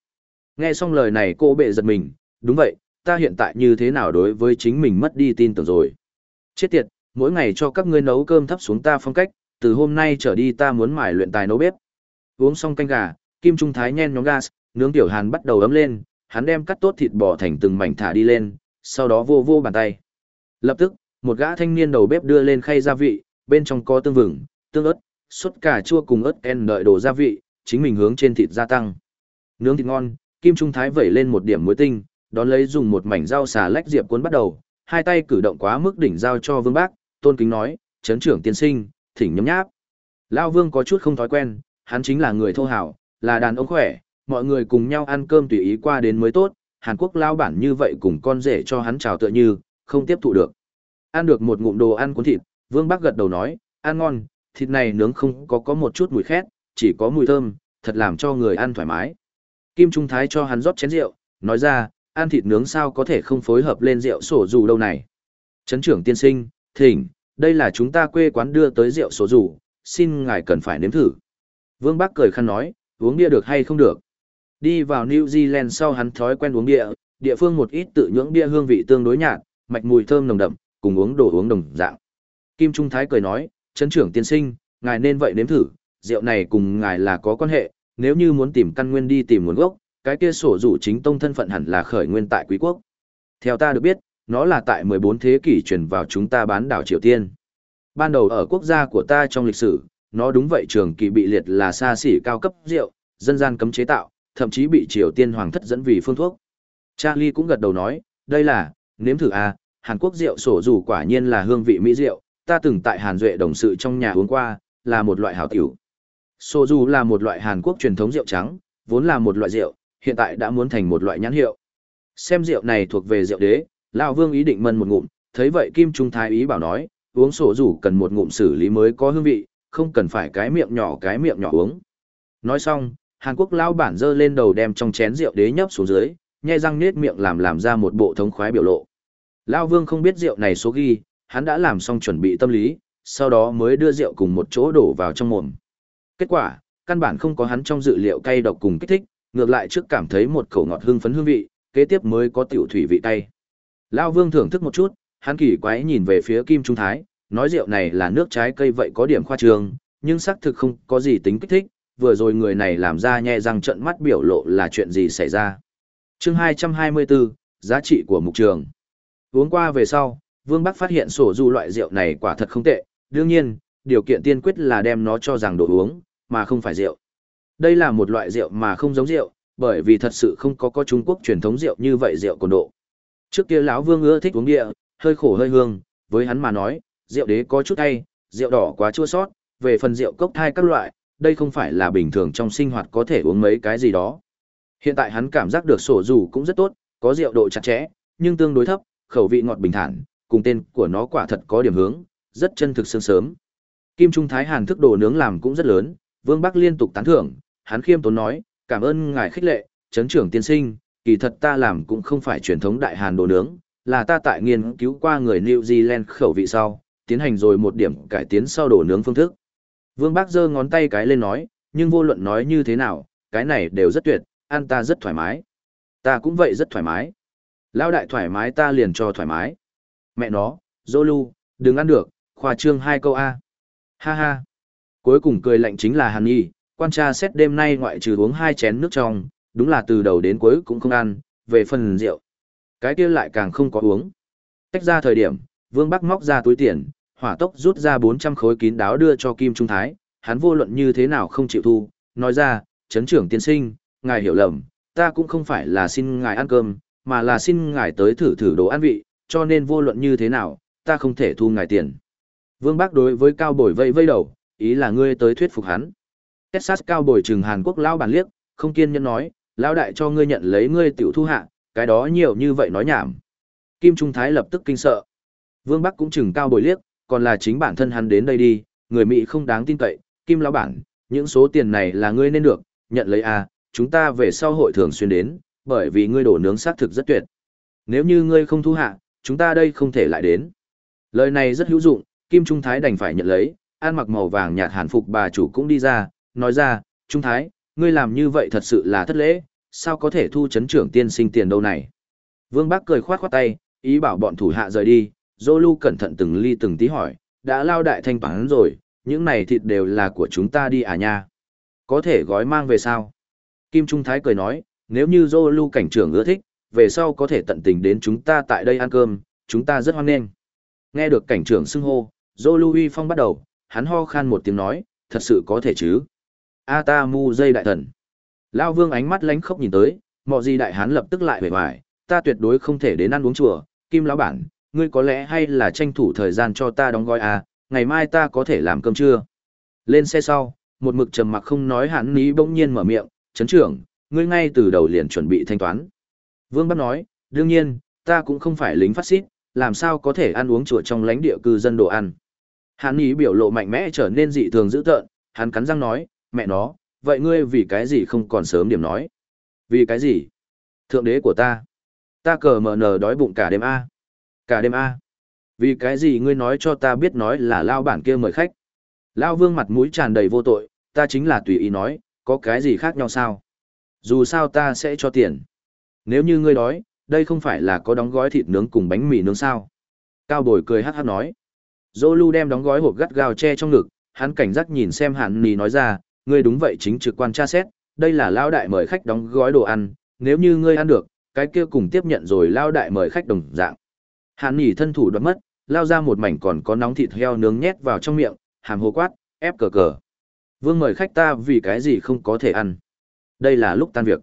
Nghe xong lời này cô bệ giật mình, đúng vậy, ta hiện tại như thế nào đối với chính mình mất đi tin tưởng rồi. Chết tiệt, mỗi ngày cho các ngươi nấu cơm thấp xuống ta phong cách, từ hôm nay trở đi ta muốn mải luyện tài nấu bếp. Uống xong canh gà, Kim Trung Thái nhen nhóm gas, nướng tiểu hàn bắt đầu ấm lên, hắn đem cắt tốt thịt bò thành từng mảnh thả đi lên, sau đó vô vô bàn tay. Lập tức, một gã thanh niên đầu bếp đưa lên khay gia vị, bên trong có tương vừng, tương ớt, sốt cà chua cùng ớt en đợi đồ gia vị, chính mình hướng trên thịt gia tăng. Nướng thịt ngon, Kim Trung Thái vẩy lên một điểm muối tinh, đón lấy dùng một mảnh dao xà lách diệp cuốn bắt đầu, hai tay cử động quá mức đỉnh giao cho Vương Bác, tôn kính nói, chấn trưởng tiên sinh, thỉnh nhấm nháp. Lao Vương có chút không thói quen, hắn chính là người thô hảo, là đàn ông khỏe, mọi người cùng nhau ăn cơm tùy ý qua đến mới tốt, Hàn Quốc lao bản như vậy cùng con rể cho hắn chào tựa như, không tiếp thụ được. Ăn được một ngụm đồ ăn cuốn thịt, Vương Bắc gật đầu nói, ăn ngon, thịt này nướng không có có một chút mùi khét, chỉ có mùi thơm, thật làm cho người ăn thoải mái. Kim Trung Thái cho hắn rót chén rượu, nói ra, ăn thịt nướng sao có thể không phối hợp lên rượu sổ dù đâu này. Trấn trưởng tiên sinh, thỉnh, đây là chúng ta quê quán đưa tới rượu sổ dù, xin ngài cần phải nếm thử. Vương Bắc cười khăn nói, uống bia được hay không được. Đi vào New Zealand sau hắn thói quen uống bia, địa phương một ít tự nhưỡng bia hương vị tương đối nhạt, mạch mùi thơm nồng đậm, cùng uống đồ uống đồng dạng. Kim Trung Thái cười nói, trấn trưởng tiên sinh, ngài nên vậy nếm thử, rượu này cùng ngài là có quan hệ, nếu như muốn tìm căn nguyên đi tìm nguồn gốc, cái kia sổ rủ chính tông thân phận hẳn là khởi nguyên tại quý quốc. Theo ta được biết, nó là tại 14 thế kỷ truyền vào chúng ta bán đảo Triều Tiên. Ban đầu ở quốc gia của ta trong lịch sử, nó đúng vậy trường kỳ bị liệt là xa xỉ cao cấp rượu, dân gian cấm chế tạo, thậm chí bị Triều Tiên hoàng thất dẫn vì phương thuốc. Charlie cũng gật đầu nói, đây là, nếm thử à, Hàn Quốc rượu sổ dù quả nhiên là hương vị mỹ rượu, ta từng tại Hàn Duệ đồng sự trong nhà uống qua, là một loại hảo tiểu. Sổ dù là một loại Hàn Quốc truyền thống rượu trắng, vốn là một loại rượu, hiện tại đã muốn thành một loại nhãn hiệu. Xem rượu này thuộc về rượu đế, lão Vương ý định mân một ngụm, thấy vậy Kim Trung Thái ý bảo nói, uống sổ dù cần một ngụm xử lý mới có hương vị, không cần phải cái miệng nhỏ cái miệng nhỏ uống. Nói xong, Hàn Quốc lão bản dơ lên đầu đem trong chén rượu đế nhấp xuống dưới, nhai răng nết miệng làm làm ra một bộ thống khoái biểu lộ. Lão Vương không biết rượu này số ghi, hắn đã làm xong chuẩn bị tâm lý, sau đó mới đưa rượu cùng một chỗ đổ vào trong mồm. Kết quả, căn bản không có hắn trong dự liệu cay độc cùng kích thích, ngược lại trước cảm thấy một khẩu ngọt hương phấn hương vị, kế tiếp mới có tiểu thủy vị cay. Lão Vương thưởng thức một chút, hắn kỳ quái nhìn về phía Kim Trung Thái, nói rượu này là nước trái cây vậy có điểm khoa trương, nhưng xác thực không có gì tính kích thích, vừa rồi người này làm ra nhẹ răng trận mắt biểu lộ là chuyện gì xảy ra. Chương 224, giá trị của mục trường. Uống qua về sau, Vương Bắc phát hiện sổ du loại rượu này quả thật không tệ, đương nhiên, điều kiện tiên quyết là đem nó cho rằng đồ uống, mà không phải rượu. Đây là một loại rượu mà không giống rượu, bởi vì thật sự không có có Trung Quốc truyền thống rượu như vậy rượu cồn độ. Trước kia lão Vương ưa thích uống địa, hơi khổ hơi hương, với hắn mà nói, rượu đế có chút hay, rượu đỏ quá chua sót, về phần rượu cốc thai các loại, đây không phải là bình thường trong sinh hoạt có thể uống mấy cái gì đó. Hiện tại hắn cảm giác được sổ dù cũng rất tốt, có rượu độ chặt chẽ, nhưng tương đối thấp, khẩu vị ngọt bình thản, cùng tên của nó quả thật có điểm hướng, rất chân thực sương sớm. Kim Trung Thái Hàn thức đồ nướng làm cũng rất lớn, Vương Bắc liên tục tán thưởng, hắn khiêm tốn nói, cảm ơn ngài khích lệ, chấn trưởng tiên sinh, kỳ thật ta làm cũng không phải truyền thống đại hàn đồ nướng, là ta tại nghiên cứu qua người New Zealand khẩu vị sau, tiến hành rồi một điểm cải tiến sau đồ nướng phương thức. Vương Bác giơ ngón tay cái lên nói, nhưng vô luận nói như thế nào, cái này đều rất tuyệt, ăn ta rất thoải mái. Ta cũng vậy rất thoải mái. Lao đại thoải mái ta liền cho thoải mái. Mẹ nó, Zolu, đừng ăn được, khoa trương hai câu A. Ha ha. Cuối cùng cười lạnh chính là Hàn Nhi, quan tra xét đêm nay ngoại trừ uống hai chén nước trong, đúng là từ đầu đến cuối cũng không ăn, về phần rượu, Cái kia lại càng không có uống. Tách ra thời điểm, Vương Bắc móc ra túi tiền, hỏa tốc rút ra 400 khối kín đáo đưa cho Kim Trung Thái, hắn vô luận như thế nào không chịu thu, nói ra, chấn trưởng tiên sinh, ngài hiểu lầm, ta cũng không phải là xin ngài ăn cơm, mà là xin ngài tới thử thử đồ ăn vị, cho nên vô luận như thế nào, ta không thể thu ngài tiền. Vương bác đối với cao bồi vây vây đầu, ý là ngươi tới thuyết phục hắn. Texas cao bồi trừng Hàn Quốc lao bản liếc, không kiên nhẫn nói, lao đại cho ngươi nhận lấy ngươi tiểu thu hạ, cái đó nhiều như vậy nói nhảm. Kim Trung Thái lập tức kinh sợ. Vương Bắc cũng chừng cao bồi liếc, còn là chính bản thân hắn đến đây đi, người Mỹ không đáng tin cậy, Kim lão bản, những số tiền này là ngươi nên được, nhận lấy à, chúng ta về sau hội thường xuyên đến, bởi vì ngươi đổ nướng xác thực rất tuyệt. Nếu như ngươi không thu hạ, chúng ta đây không thể lại đến. Lời này rất hữu dụng, Kim Trung Thái đành phải nhận lấy, ăn mặc màu vàng nhạt hàn phục bà chủ cũng đi ra, nói ra, Trung Thái, ngươi làm như vậy thật sự là thất lễ, sao có thể thu chấn trưởng tiên sinh tiền đâu này. Vương Bắc cười khoát khoát tay, ý bảo bọn thủ hạ rời đi, Zolu cẩn thận từng ly từng tí hỏi, đã lao đại thanh bản rồi, những này thịt đều là của chúng ta đi à nha. Có thể gói mang về sao? Kim Trung Thái cười nói, nếu như Zolu cảnh trưởng ưa thích, về sau có thể tận tình đến chúng ta tại đây ăn cơm, chúng ta rất hoan nghênh. Nghe được cảnh trưởng xưng hô, Zolu uy phong bắt đầu, hắn ho khan một tiếng nói, thật sự có thể chứ. A ta mu dây đại thần. Lao vương ánh mắt lánh khóc nhìn tới, mọi gì đại hán lập tức lại vẻ vải, ta tuyệt đối không thể đến ăn uống chùa, Kim lão bản, ngươi có lẽ hay là tranh thủ thời gian cho ta đóng gói à, ngày mai ta có thể làm cơm trưa. Lên xe sau, một mực trầm mặc không nói hắn ní bỗng nhiên mở miệng, chấn trưởng, ngươi ngay từ đầu liền chuẩn bị thanh toán. Vương Bắc nói, đương nhiên, ta cũng không phải lính phát xít, làm sao có thể ăn uống chùa trong lãnh địa cư dân đồ ăn. Hắn ý biểu lộ mạnh mẽ trở nên dị thường dữ tợn, hắn cắn răng nói, mẹ nó, vậy ngươi vì cái gì không còn sớm điểm nói? Vì cái gì? Thượng đế của ta. Ta cờ mờ nờ đói bụng cả đêm A. Cả đêm A. Vì cái gì ngươi nói cho ta biết nói là lao bản kia mời khách? Lao vương mặt mũi tràn đầy vô tội, ta chính là tùy ý nói, có cái gì khác nhau sao? Dù sao ta sẽ cho tiền. Nếu như ngươi đói, đây không phải là có đóng gói thịt nướng cùng bánh mì nướng sao? Cao bồi cười hát hát nói. Zolu đem đóng gói hộp gắt gao che trong ngực, hắn cảnh giác nhìn xem hạn nì nói ra, ngươi đúng vậy chính trực quan tra xét, đây là lao đại mời khách đóng gói đồ ăn, nếu như ngươi ăn được, cái kia cùng tiếp nhận rồi lao đại mời khách đồng dạng hàn nhỉ thân thủ đoạt mất, lao ra một mảnh còn có nóng thịt heo nướng nhét vào trong miệng, hàm hồ quát, ép cờ cờ. Vương mời khách ta vì cái gì không có thể ăn. Đây là lúc tan việc.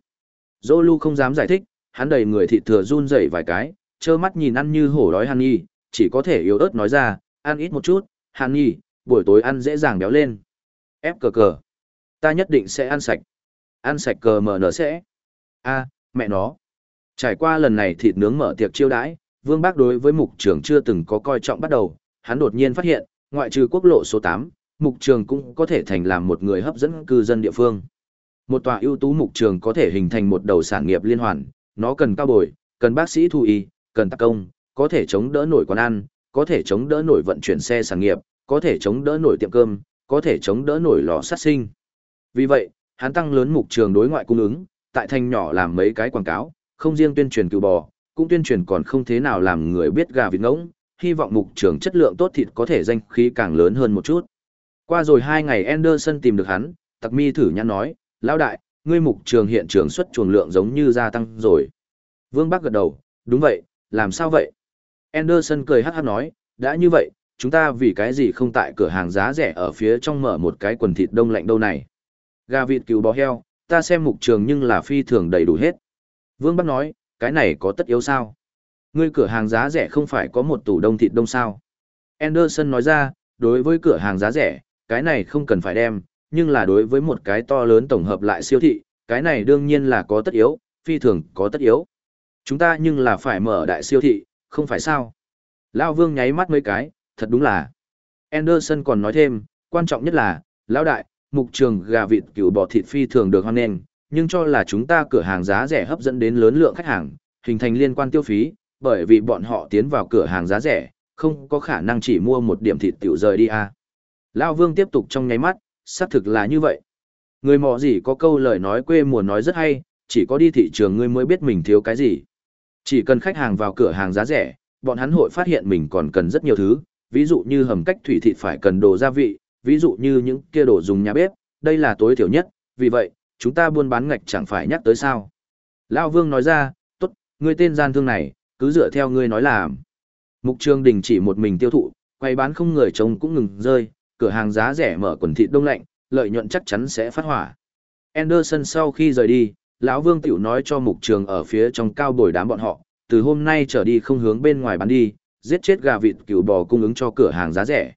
Zolu không dám giải thích, hắn đầy người thịt thừa run rẩy vài cái, trơ mắt nhìn ăn như hổ đói Hàn Nhi, chỉ có thể yếu ớt nói ra, ăn ít một chút, Hàn Nhi, buổi tối ăn dễ dàng béo lên. Ép cờ cờ. Ta nhất định sẽ ăn sạch. Ăn sạch cờ mở nở sẽ. a mẹ nó. Trải qua lần này thịt nướng mở tiệc chiêu đãi, Vương Bác đối với mục trường chưa từng có coi trọng bắt đầu, hắn đột nhiên phát hiện, ngoại trừ quốc lộ số 8, mục trường cũng có thể thành làm một người hấp dẫn cư dân địa phương. Một tòa ưu tú mục trường có thể hình thành một đầu sản nghiệp liên hoàn, nó cần cao bồi, cần bác sĩ thu y, cần tác công, có thể chống đỡ nổi quán ăn, có thể chống đỡ nổi vận chuyển xe sản nghiệp, có thể chống đỡ nổi tiệm cơm, có thể chống đỡ nổi lò sát sinh. Vì vậy, hắn tăng lớn mục trường đối ngoại cung ứng, tại thành nhỏ làm mấy cái quảng cáo, không riêng tuyên truyền cừu bò, cũng tuyên truyền còn không thế nào làm người biết gà vịt ngỗng, hy vọng mục trường chất lượng tốt thịt có thể danh khí càng lớn hơn một chút. Qua rồi hai ngày Anderson tìm được hắn, tặc mi thử nhắn nói, lão đại, ngươi mục trường hiện trường xuất chuồng lượng giống như gia tăng rồi. Vương Bắc gật đầu, đúng vậy, làm sao vậy? Anderson cười hát hát nói, đã như vậy, chúng ta vì cái gì không tại cửa hàng giá rẻ ở phía trong mở một cái quần thịt đông lạnh đâu này? Gà vịt cứu bò heo, ta xem mục trường nhưng là phi thường đầy đủ hết. Vương Bắc nói, cái này có tất yếu sao? Ngươi cửa hàng giá rẻ không phải có một tủ đông thịt đông sao? Anderson nói ra, đối với cửa hàng giá rẻ, cái này không cần phải đem, nhưng là đối với một cái to lớn tổng hợp lại siêu thị, cái này đương nhiên là có tất yếu, phi thường có tất yếu. Chúng ta nhưng là phải mở đại siêu thị, không phải sao? Lao Vương nháy mắt mấy cái, thật đúng là. Anderson còn nói thêm, quan trọng nhất là, Lão Đại, mục trường gà vịt cừu bò thịt phi thường được hoan nghênh, nhưng cho là chúng ta cửa hàng giá rẻ hấp dẫn đến lớn lượng khách hàng, hình thành liên quan tiêu phí, bởi vì bọn họ tiến vào cửa hàng giá rẻ, không có khả năng chỉ mua một điểm thịt tiểu rời đi à. Lao Vương tiếp tục trong nháy mắt, xác thực là như vậy. Người mò gì có câu lời nói quê mùa nói rất hay, chỉ có đi thị trường ngươi mới biết mình thiếu cái gì. Chỉ cần khách hàng vào cửa hàng giá rẻ, bọn hắn hội phát hiện mình còn cần rất nhiều thứ, ví dụ như hầm cách thủy thịt phải cần đồ gia vị, ví dụ như những kia đồ dùng nhà bếp, đây là tối thiểu nhất, vì vậy, chúng ta buôn bán ngạch chẳng phải nhắc tới sao. Lão Vương nói ra, tốt, ngươi tên gian thương này, cứ dựa theo ngươi nói làm. Mục trường đình chỉ một mình tiêu thụ, quay bán không người trông cũng ngừng rơi, cửa hàng giá rẻ mở quần thịt đông lạnh, lợi nhuận chắc chắn sẽ phát hỏa. Anderson sau khi rời đi, lão Vương tiểu nói cho mục trường ở phía trong cao bồi đám bọn họ, từ hôm nay trở đi không hướng bên ngoài bán đi, giết chết gà vịt cừu bò cung ứng cho cửa hàng giá rẻ.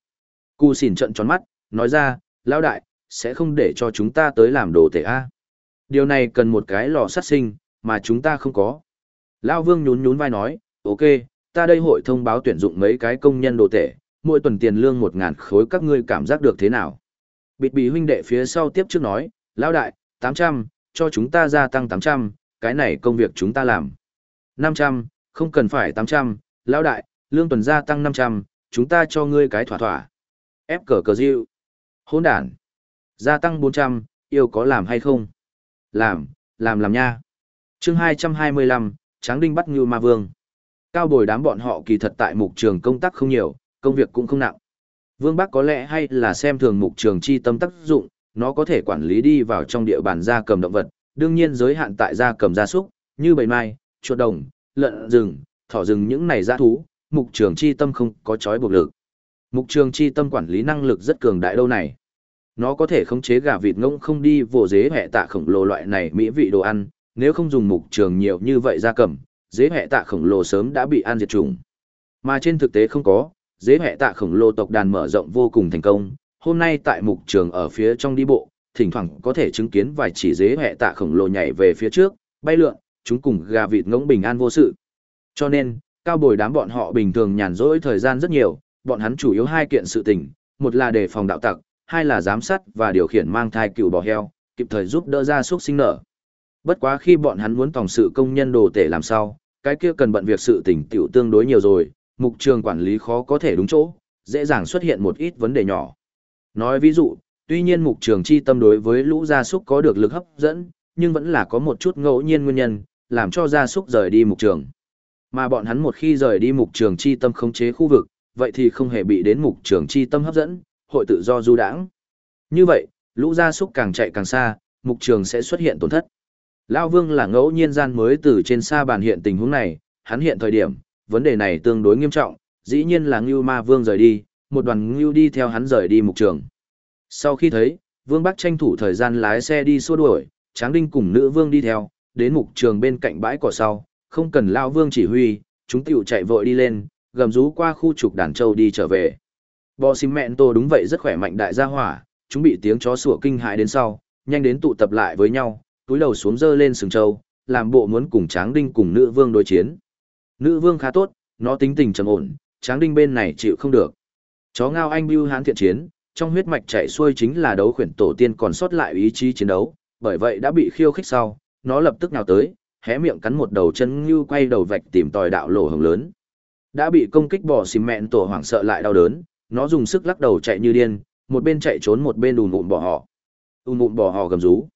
Cù xỉn trận tròn mắt, nói ra, lão đại, sẽ không để cho chúng ta tới làm đồ tể A. Điều này cần một cái lò sát sinh, mà chúng ta không có. Lão Vương nhún nhún vai nói, ok, ta đây hội thông báo tuyển dụng mấy cái công nhân đồ tể, mỗi tuần tiền lương một ngàn khối các ngươi cảm giác được thế nào. Bịt bì huynh đệ phía sau tiếp trước nói, lão đại, tám trăm, cho chúng ta gia tăng tám trăm, cái này công việc chúng ta làm. Năm trăm, không cần phải tám trăm, lão đại, lương tuần gia tăng năm trăm, chúng ta cho ngươi cái thỏa thỏa. Ép cờ cờ diệu. Hôn đản. Gia tăng bốn trăm, yêu có làm hay không? Làm, làm làm nha. chương hai hai mươi lăm, Tráng Đinh bắt Ngưu Ma Vương. Cao bồi đám bọn họ kỳ thật tại mục trường công tác không nhiều, công việc cũng không nặng. Vương Bắc có lẽ hay là xem thường mục trường chi tâm tác dụng, nó có thể quản lý đi vào trong địa bàn gia cầm động vật, đương nhiên giới hạn tại gia cầm gia súc, như bầy mai, chuột đồng, lợn rừng, thỏ rừng những này gia thú, mục trường chi tâm không có chói buộc lực. Mục trường chi tâm quản lý năng lực rất cường đại đâu này. Nó có thể khống chế gà vịt ngỗng không đi vồ dế hệ tạ khổng lồ loại này mỹ vị đồ ăn, nếu không dùng mục trường nhiều như vậy gia cầm, dế hệ tạ khổng lồ sớm đã bị ăn diệt chủng. Mà trên thực tế không có, dế hệ tạ khổng lồ tộc đàn mở rộng vô cùng thành công, hôm nay tại mục trường ở phía trong đi bộ, thỉnh thoảng có thể chứng kiến vài chỉ dế hệ tạ khổng lồ nhảy về phía trước, bay lượn, chúng cùng gà vịt ngỗng bình an vô sự. Cho nên, cao bồi đám bọn họ bình thường nhàn rỗi thời gian rất nhiều, bọn hắn chủ yếu hai kiện sự tình, một là đề phòng đạo tặc, hai là giám sát và điều khiển mang thai cựu bò heo, kịp thời giúp đỡ ra súc sinh nở. Bất quá khi bọn hắn muốn tòng sự công nhân đồ tể làm sao, cái kia cần bận việc sự tỉnh tiểu tương đối nhiều rồi, mục trường quản lý khó có thể đúng chỗ, dễ dàng xuất hiện một ít vấn đề nhỏ. Nói ví dụ, tuy nhiên mục trường chi tâm đối với lũ gia súc có được lực hấp dẫn, nhưng vẫn là có một chút ngẫu nhiên nguyên nhân, làm cho gia súc rời đi mục trường. Mà bọn hắn một khi rời đi mục trường chi tâm khống chế khu vực, vậy thì không hề bị đến mục trường chi tâm hấp dẫn, hội tự do du đãng. Như vậy, lũ gia súc càng chạy càng xa, mục trường sẽ xuất hiện tổn thất. Lao Vương là ngẫu nhiên gian mới từ trên xa bàn hiện tình huống này, hắn hiện thời điểm, vấn đề này tương đối nghiêm trọng, dĩ nhiên là Ngưu Ma Vương rời đi, một đoàn Ngưu đi theo hắn rời đi mục trường. Sau khi thấy, Vương Bắc tranh thủ thời gian lái xe đi xua đuổi, Tráng Đinh cùng nữ Vương đi theo, đến mục trường bên cạnh bãi cỏ sau, không cần Lao Vương chỉ huy, chúng tiểu chạy vội đi lên, gầm rú qua khu trục đàn châu đi trở về. Bò xìm mẹn tô đúng vậy rất khỏe mạnh đại gia hỏa, chúng bị tiếng chó sủa kinh hại đến sau, nhanh đến tụ tập lại với nhau, túi đầu xuống dơ lên sừng châu, làm bộ muốn cùng Tráng Đinh cùng nữ vương đối chiến. Nữ vương khá tốt, nó tính tình trầm ổn, Tráng Đinh bên này chịu không được. Chó ngao anh bưu hán thiện chiến, trong huyết mạch chạy xuôi chính là đấu khuyển tổ tiên còn sót lại ý chí chiến đấu, bởi vậy đã bị khiêu khích sau, nó lập tức nào tới, hé miệng cắn một đầu chân như quay đầu vạch tìm tòi đạo lỗ hồng lớn. Đã bị công kích bỏ xìm mẹn tổ hoảng sợ lại đau đớn, nó dùng sức lắc đầu chạy như điên, một bên chạy trốn một bên ùn ùn bỏ họ. Ùn ùn bỏ họ gầm rú.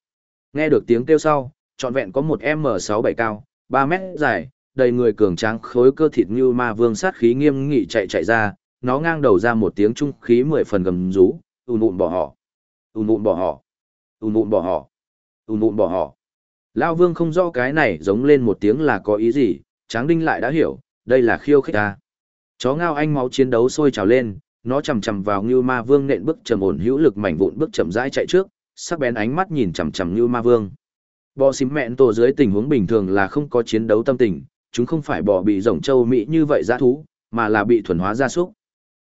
Nghe được tiếng kêu sau, trọn vẹn có một M67 cao, 3 mét dài, đầy người cường tráng khối cơ thịt như ma vương sát khí nghiêm nghị chạy chạy ra, nó ngang đầu ra một tiếng trung khí mười phần gầm rú, ùn ùn bỏ họ. Ùn ùn bỏ họ. Ùn ùn bỏ họ. Ùn ùn bỏ họ. Lao vương không rõ cái này giống lên một tiếng là có ý gì, tráng đinh lại đã hiểu, đây là khiêu khích ta. Chó ngao anh máu chiến đấu sôi trào lên, nó chầm chầm vào Ngưu Ma Vương nện bước trầm ổn hữu lực mảnh vụn bước chậm rãi chạy trước, sắc bén ánh mắt nhìn chằm chằm Ngưu Ma Vương. Bò xím mẹn tổ dưới tình huống bình thường là không có chiến đấu tâm tình, chúng không phải bò bị rồng châu Mỹ như vậy dã thú, mà là bị thuần hóa gia súc.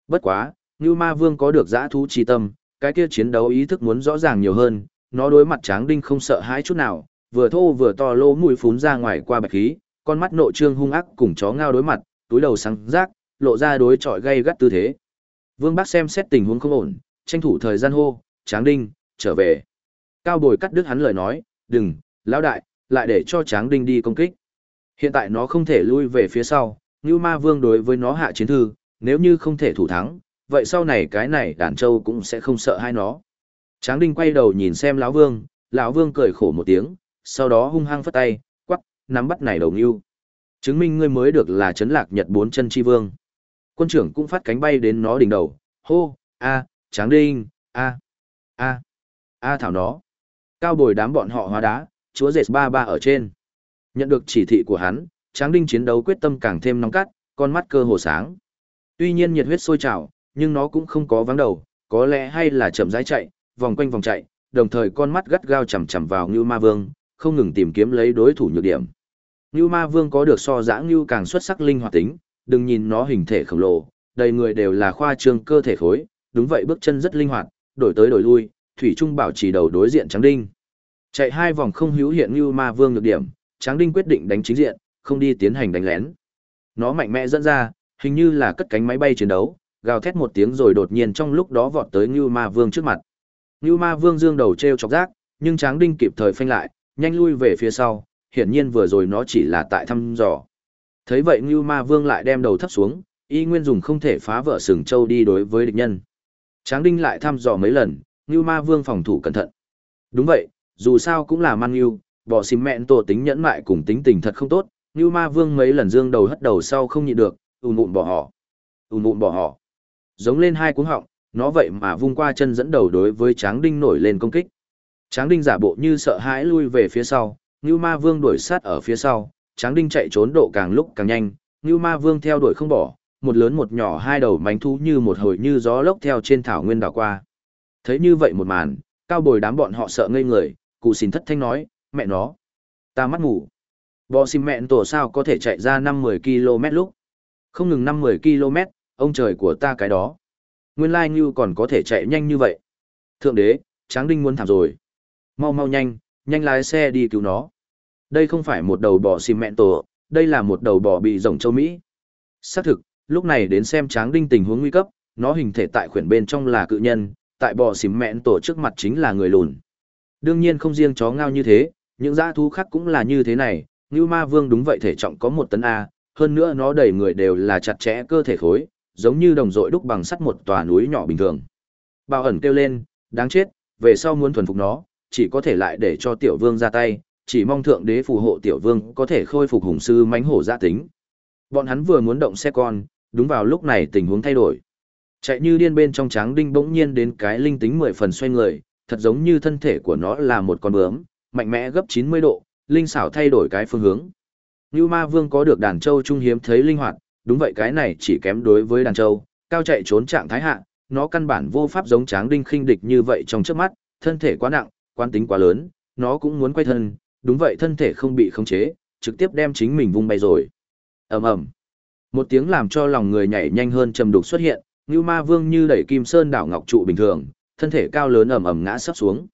Bất quá, Ngưu Ma Vương có được dã thú chi tâm, cái kia chiến đấu ý thức muốn rõ ràng nhiều hơn, nó đối mặt Tráng Đinh không sợ hãi chút nào, vừa thô vừa to lô mũi phún ra ngoài qua bạch khí, con mắt nội trương hung ác cùng chó ngao đối mặt, túi đầu sáng rác, lộ ra đối chọi gay gắt tư thế. Vương Bắc xem xét tình huống không ổn, tranh thủ thời gian hô, Tráng Đinh, trở về. Cao Bồi cắt đứt hắn lời nói, đừng, lão đại, lại để cho Tráng Đinh đi công kích. Hiện tại nó không thể lui về phía sau, như ma vương đối với nó hạ chiến thư, nếu như không thể thủ thắng, vậy sau này cái này đàn châu cũng sẽ không sợ hai nó. Tráng Đinh quay đầu nhìn xem lão vương, lão vương cười khổ một tiếng, sau đó hung hăng phất tay, quắc, nắm bắt này đầu ngưu. Chứng minh ngươi mới được là chấn lạc nhật bốn chân chi vương. Quân trưởng cũng phát cánh bay đến nó đỉnh đầu, hô, a, tráng đinh, a, a, a thảo nó. Cao bồi đám bọn họ hóa đá, chúa dệt ba ba ở trên. Nhận được chỉ thị của hắn, Tráng Đinh chiến đấu quyết tâm càng thêm nóng cắt, con mắt cơ hồ sáng. Tuy nhiên nhiệt huyết sôi trào, nhưng nó cũng không có vắng đầu, có lẽ hay là chậm rãi chạy, vòng quanh vòng chạy, đồng thời con mắt gắt gao chằm chằm vào Ngưu Ma Vương, không ngừng tìm kiếm lấy đối thủ nhược điểm. Ngưu Ma Vương có được so dã Ngưu càng xuất sắc linh hoạt tính, đừng nhìn nó hình thể khổng lồ, đầy người đều là khoa trương cơ thể khối, đúng vậy bước chân rất linh hoạt, đổi tới đổi lui, thủy trung bảo trì đầu đối diện Tráng Đinh. Chạy hai vòng không hữu hiện như Ma Vương nhược điểm, Tráng Đinh quyết định đánh chính diện, không đi tiến hành đánh lén. Nó mạnh mẽ dẫn ra, hình như là cất cánh máy bay chiến đấu, gào thét một tiếng rồi đột nhiên trong lúc đó vọt tới như Ma Vương trước mặt. như Ma Vương dương đầu treo chọc rác, nhưng Tráng Đinh kịp thời phanh lại, nhanh lui về phía sau, hiển nhiên vừa rồi nó chỉ là tại thăm dò. Thấy vậy Ngưu Ma Vương lại đem đầu thấp xuống, y nguyên dùng không thể phá vỡ sừng châu đi đối với địch nhân. Tráng Đinh lại thăm dò mấy lần, Ngưu Ma Vương phòng thủ cẩn thận. Đúng vậy, dù sao cũng là man ngưu, bỏ xìm mẹn tổ tính nhẫn mại cùng tính tình thật không tốt, Ngưu Ma Vương mấy lần dương đầu hất đầu sau không nhịn được, ùn ùn bỏ họ. Ùn ùn bỏ họ. Giống lên hai cuống họng, nó vậy mà vung qua chân dẫn đầu đối với Tráng Đinh nổi lên công kích. Tráng Đinh giả bộ như sợ hãi lui về phía sau, Ngưu Ma Vương đuổi sát ở phía sau, Tráng Đinh chạy trốn độ càng lúc càng nhanh, Ngưu Ma Vương theo đuổi không bỏ, một lớn một nhỏ hai đầu mánh thú như một hồi như gió lốc theo trên thảo nguyên đảo qua. Thấy như vậy một màn, cao bồi đám bọn họ sợ ngây người, cụ xin thất thanh nói, mẹ nó, ta mắt ngủ. Bò xin mẹn tổ sao có thể chạy ra 5-10 km lúc. Không ngừng 5-10 km, ông trời của ta cái đó. Nguyên lai Ngưu còn có thể chạy nhanh như vậy. Thượng đế, Tráng Đinh muốn thảm rồi. Mau mau nhanh, nhanh lái xe đi cứu nó. Đây không phải một đầu bò xìm mẹn tổ, đây là một đầu bò bị rồng châu Mỹ. Xác thực, lúc này đến xem Tráng Đinh tình huống nguy cấp, nó hình thể tại khuyển bên trong là cự nhân, tại bò xìm mẹn tổ trước mặt chính là người lùn. Đương nhiên không riêng chó ngao như thế, những dã thú khác cũng là như thế này, Ngưu Ma Vương đúng vậy thể trọng có một tấn A, hơn nữa nó đầy người đều là chặt chẽ cơ thể khối, giống như đồng dội đúc bằng sắt một tòa núi nhỏ bình thường. Bao ẩn kêu lên, đáng chết, về sau muốn thuần phục nó, chỉ có thể lại để cho tiểu vương ra tay, chỉ mong thượng đế phù hộ tiểu vương có thể khôi phục hùng sư mãnh hổ gia tính. Bọn hắn vừa muốn động xe con, đúng vào lúc này tình huống thay đổi. Chạy như điên bên trong tráng đinh bỗng nhiên đến cái linh tính mười phần xoay người, thật giống như thân thể của nó là một con bướm, mạnh mẽ gấp 90 độ, linh xảo thay đổi cái phương hướng. Như ma vương có được đàn châu trung hiếm thấy linh hoạt, đúng vậy cái này chỉ kém đối với đàn châu, cao chạy trốn trạng thái hạ, nó căn bản vô pháp giống tráng đinh khinh địch như vậy trong trước mắt, thân thể quá nặng, quan tính quá lớn, nó cũng muốn quay thân, đúng vậy thân thể không bị khống chế, trực tiếp đem chính mình vung bay rồi. ầm ầm Một tiếng làm cho lòng người nhảy nhanh hơn trầm đục xuất hiện, Ngưu ma vương như đẩy kim sơn đảo ngọc trụ bình thường, thân thể cao lớn ầm ầm ngã sắp xuống.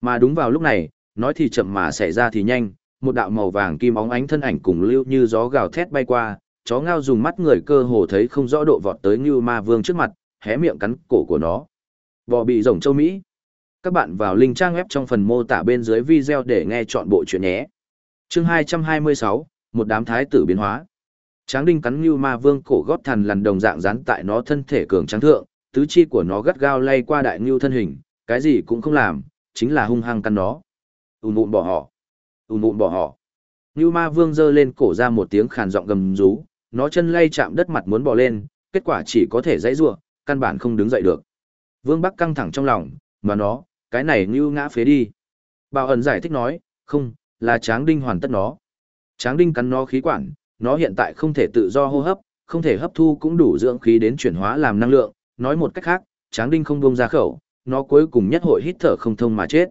Mà đúng vào lúc này, nói thì chậm mà xảy ra thì nhanh, một đạo màu vàng kim óng ánh thân ảnh cùng lưu như gió gào thét bay qua, chó ngao dùng mắt người cơ hồ thấy không rõ độ vọt tới Ngưu ma vương trước mặt, hé miệng cắn cổ của nó. Bò bị rồng châu Mỹ. Các bạn vào link trang web trong phần mô tả bên dưới video để nghe chọn bộ chuyện nhé. Chương 226, một đám thái tử biến hóa. Tráng đinh cắn như ma vương cổ gót thằn lần đồng dạng dán tại nó thân thể cường tráng thượng, tứ chi của nó gắt gao lay qua đại ngưu thân hình, cái gì cũng không làm, chính là hung hăng cắn nó. Ùn ùn bỏ họ. Ùn ùn bỏ họ. Như ma vương giơ lên cổ ra một tiếng khàn giọng gầm rú, nó chân lay chạm đất mặt muốn bò lên, kết quả chỉ có thể dãy rủa, căn bản không đứng dậy được. Vương Bắc căng thẳng trong lòng, mà nó, cái này như ngã phế đi. Bảo ẩn giải thích nói, không, là tráng đinh hoàn tất nó. Tráng đinh cắn nó khí quản, nó hiện tại không thể tự do hô hấp, không thể hấp thu cũng đủ dưỡng khí đến chuyển hóa làm năng lượng, nói một cách khác, tráng đinh không buông ra khẩu, nó cuối cùng nhất hội hít thở không thông mà chết.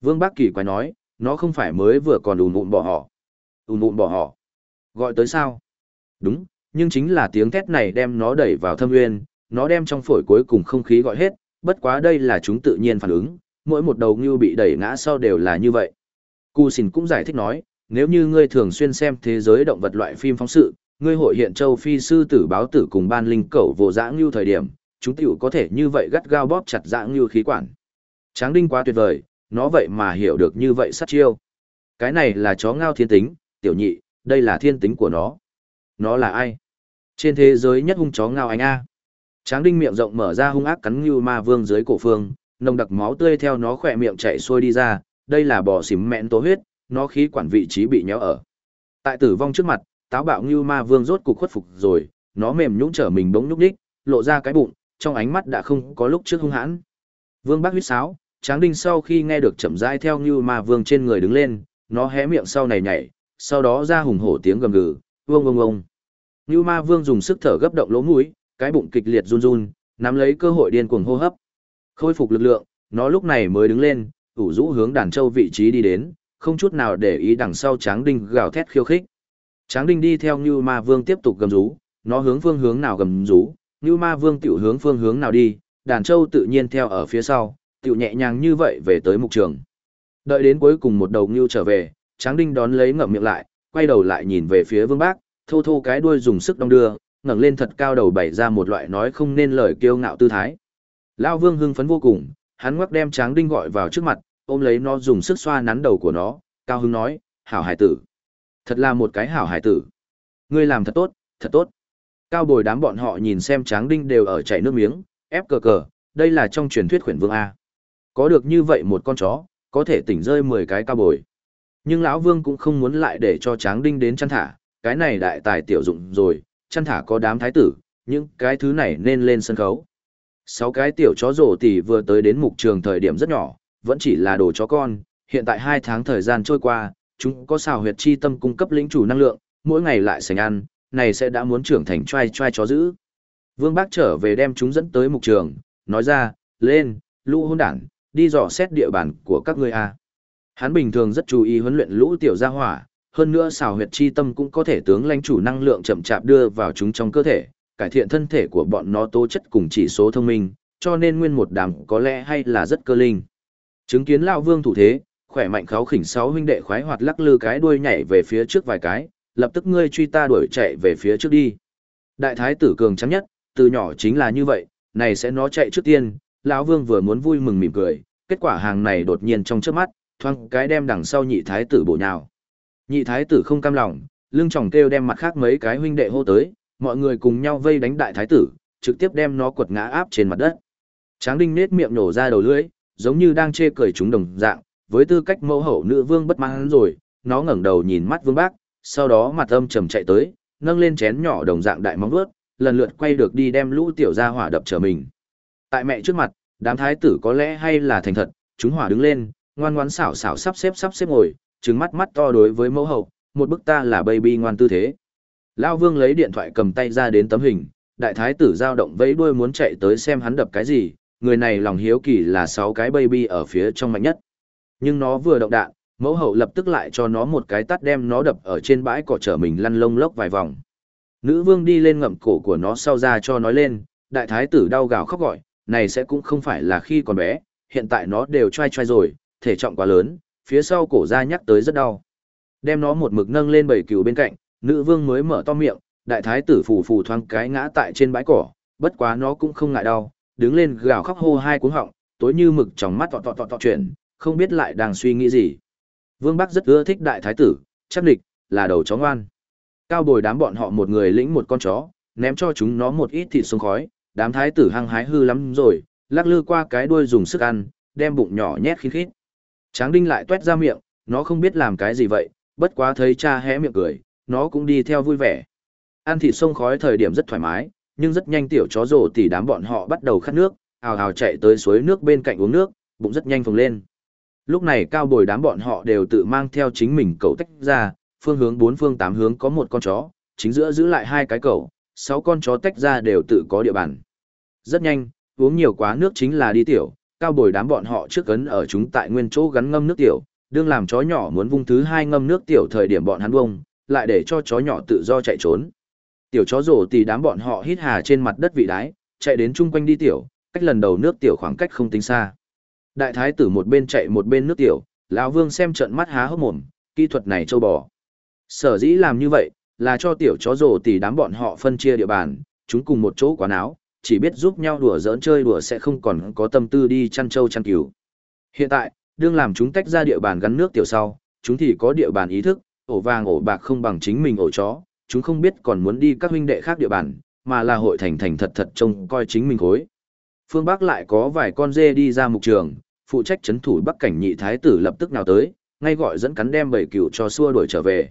Vương Bắc Kỳ quái nói, nó không phải mới vừa còn ùn ùn bỏ họ. Ùn ùn bỏ họ. Gọi tới sao? Đúng, nhưng chính là tiếng thét này đem nó đẩy vào thâm nguyên, nó đem trong phổi cuối cùng không khí gọi hết, bất quá đây là chúng tự nhiên phản ứng, mỗi một đầu ngưu bị đẩy ngã sau đều là như vậy. Cù Xìn cũng giải thích nói, nếu như ngươi thường xuyên xem thế giới động vật loại phim phóng sự, ngươi hội hiện châu phi sư tử báo tử cùng ban linh cẩu vô dã ngưu thời điểm, chúng tiểu có thể như vậy gắt gao bóp chặt dã ngưu khí quản. Tráng đinh quá tuyệt vời, nó vậy mà hiểu được như vậy sát chiêu. Cái này là chó ngao thiên tính, tiểu nhị, đây là thiên tính của nó. Nó là ai? Trên thế giới nhất hung chó ngao anh A. Tráng đinh miệng rộng mở ra hung ác cắn như ma vương dưới cổ phương, nồng đặc máu tươi theo nó khỏe miệng chạy xuôi đi ra, đây là bò xỉm mẹn tố huyết, nó khí quản vị trí bị nhéo ở. Tại tử vong trước mặt, táo bạo như ma vương rốt cục khuất phục rồi, nó mềm nhũn trở mình bỗng nhúc đích, lộ ra cái bụng, trong ánh mắt đã không có lúc trước hung hãn. Vương bác huyết sáo, Tráng Đinh sau khi nghe được chậm rãi theo như ma vương trên người đứng lên, nó hé miệng sau này nhảy, sau đó ra hùng hổ tiếng gầm gừ, Vương ông ông. Như ma vương dùng sức thở gấp động lỗ mũi, cái bụng kịch liệt run run, nắm lấy cơ hội điên cuồng hô hấp. Khôi phục lực lượng, nó lúc này mới đứng lên, ủ rũ hướng đàn châu vị trí đi đến, không chút nào để ý đằng sau Tráng Đinh gào thét khiêu khích. Tráng Đinh đi theo Như Ma Vương tiếp tục gầm rú, nó hướng phương hướng nào gầm rú, Như Ma Vương tiểu hướng phương hướng nào đi, đàn châu tự nhiên theo ở phía sau, tiểu nhẹ nhàng như vậy về tới mục trường. Đợi đến cuối cùng một đầu Như trở về, Tráng Đinh đón lấy ngậm miệng lại, quay đầu lại nhìn về phía Vương Bác, thô thô cái đuôi dùng sức đong đưa, ngẩng lên thật cao đầu bày ra một loại nói không nên lời kiêu ngạo tư thái. Lão Vương hưng phấn vô cùng, hắn ngoắc đem Tráng Đinh gọi vào trước mặt, ôm lấy nó dùng sức xoa nắn đầu của nó, cao Hưng nói, hảo hải tử. Thật là một cái hảo hải tử. Ngươi làm thật tốt, thật tốt. Cao bồi đám bọn họ nhìn xem Tráng Đinh đều ở chảy nước miếng, ép cờ cờ, đây là trong truyền thuyết khuyển vương A. Có được như vậy một con chó, có thể tỉnh rơi 10 cái cao bồi. Nhưng lão Vương cũng không muốn lại để cho Tráng Đinh đến chăn thả, cái này đại tài tiểu dụng rồi, chăn thả có đám thái tử, những cái thứ này nên lên sân khấu. Sáu cái tiểu chó rổ tỷ vừa tới đến mục trường thời điểm rất nhỏ, vẫn chỉ là đồ chó con, hiện tại hai tháng thời gian trôi qua, chúng có xào huyệt chi tâm cung cấp lĩnh chủ năng lượng, mỗi ngày lại sành ăn, này sẽ đã muốn trưởng thành trai trai chó giữ. Vương Bác trở về đem chúng dẫn tới mục trường, nói ra, lên, lũ hôn đảng, đi dò xét địa bàn của các ngươi a. Hắn bình thường rất chú ý huấn luyện lũ tiểu gia hỏa, hơn nữa xào huyệt chi tâm cũng có thể tướng lãnh chủ năng lượng chậm chạp đưa vào chúng trong cơ thể, cải thiện thân thể của bọn nó tố chất cùng chỉ số thông minh, cho nên nguyên một đám có lẽ hay là rất cơ linh. Chứng kiến lão vương thủ thế, khỏe mạnh kháo khỉnh sáu huynh đệ khoái hoạt lắc lư cái đuôi nhảy về phía trước vài cái, lập tức ngươi truy ta đuổi chạy về phía trước đi. Đại thái tử cường chấm nhất, từ nhỏ chính là như vậy, này sẽ nó chạy trước tiên, lão vương vừa muốn vui mừng mỉm cười, kết quả hàng này đột nhiên trong trước mắt, thoang cái đem đằng sau nhị thái tử bổ nhào. Nhị thái tử không cam lòng, lưng tròng kêu đem mặt khác mấy cái huynh đệ hô tới, mọi người cùng nhau vây đánh đại thái tử, trực tiếp đem nó quật ngã áp trên mặt đất. Tráng đinh nết miệng nổ ra đầu lưỡi, giống như đang chê cười chúng đồng dạng, với tư cách mẫu hậu nữ vương bất mãn rồi, nó ngẩng đầu nhìn mắt vương bác, sau đó mặt âm trầm chạy tới, nâng lên chén nhỏ đồng dạng đại móng vuốt, lần lượt quay được đi đem lũ tiểu gia hỏa đập trở mình. Tại mẹ trước mặt, đám thái tử có lẽ hay là thành thật, chúng hỏa đứng lên, ngoan ngoãn xảo xảo sắp xếp sắp xếp ngồi, trừng mắt mắt to đối với mẫu hậu, một bức ta là baby ngoan tư thế. Lão Vương lấy điện thoại cầm tay ra đến tấm hình, đại thái tử giao động vẫy đuôi muốn chạy tới xem hắn đập cái gì, người này lòng hiếu kỳ là sáu cái baby ở phía trong mạnh nhất. Nhưng nó vừa động đạn, mẫu hậu lập tức lại cho nó một cái tắt đem nó đập ở trên bãi cỏ trở mình lăn lông lốc vài vòng. Nữ vương đi lên ngậm cổ của nó sau ra cho nói lên, đại thái tử đau gào khóc gọi, này sẽ cũng không phải là khi còn bé, hiện tại nó đều trai trai rồi, thể trọng quá lớn, phía sau cổ ra nhắc tới rất đau. Đem nó một mực nâng lên bầy cừu bên cạnh, nữ vương mới mở to miệng, đại thái tử phủ phủ thoáng cái ngã tại trên bãi cỏ, bất quá nó cũng không ngại đau, đứng lên gào khóc hô hai cuống họng, tối như mực trong mắt tọt tọt tọt chuyển, không biết lại đang suy nghĩ gì. Vương Bắc rất ưa thích đại thái tử, chắc địch, là đầu chó ngoan. Cao bồi đám bọn họ một người lĩnh một con chó, ném cho chúng nó một ít thịt xuống khói, đám thái tử hăng hái hư lắm rồi, lắc lư qua cái đuôi dùng sức ăn, đem bụng nhỏ nhét khít khít. Tráng đinh lại tuét ra miệng, nó không biết làm cái gì vậy, bất quá thấy cha hé miệng cười, nó cũng đi theo vui vẻ. Ăn thịt sông khói thời điểm rất thoải mái, nhưng rất nhanh tiểu chó rồ tỉ đám bọn họ bắt đầu khát nước, hào hào chạy tới suối nước bên cạnh uống nước, bụng rất nhanh phồng lên. Lúc này cao bồi đám bọn họ đều tự mang theo chính mình cậu tách ra, phương hướng bốn phương tám hướng có một con chó, chính giữa giữ lại hai cái cậu, sáu con chó tách ra đều tự có địa bàn. Rất nhanh, uống nhiều quá nước chính là đi tiểu, cao bồi đám bọn họ trước cấn ở chúng tại nguyên chỗ gắn ngâm nước tiểu, đương làm chó nhỏ muốn vung thứ hai ngâm nước tiểu thời điểm bọn hắn vung, lại để cho chó nhỏ tự do chạy trốn. Tiểu chó rổ thì đám bọn họ hít hà trên mặt đất vị đái, chạy đến chung quanh đi tiểu, cách lần đầu nước tiểu khoảng cách không tính xa. Đại thái tử một bên chạy một bên nước tiểu, lão vương xem trận mắt há hốc mồm, kỹ thuật này châu bò. Sở dĩ làm như vậy, là cho tiểu chó rổ thì đám bọn họ phân chia địa bàn, chúng cùng một chỗ quán áo, chỉ biết giúp nhau đùa giỡn chơi đùa sẽ không còn có tâm tư đi chăn trâu chăn cừu. Hiện tại, đương làm chúng tách ra địa bàn gắn nước tiểu sau, chúng thì có địa bàn ý thức, ổ vàng ổ bạc không bằng chính mình ổ chó, chúng không biết còn muốn đi các huynh đệ khác địa bàn, mà là hội thành thành thật thật trông coi chính mình khối. Phương Bắc lại có vài con dê đi ra mục trường, phụ trách chấn thủ Bắc cảnh nhị thái tử lập tức nào tới, ngay gọi dẫn cắn đem bầy cừu cho xua đuổi trở về.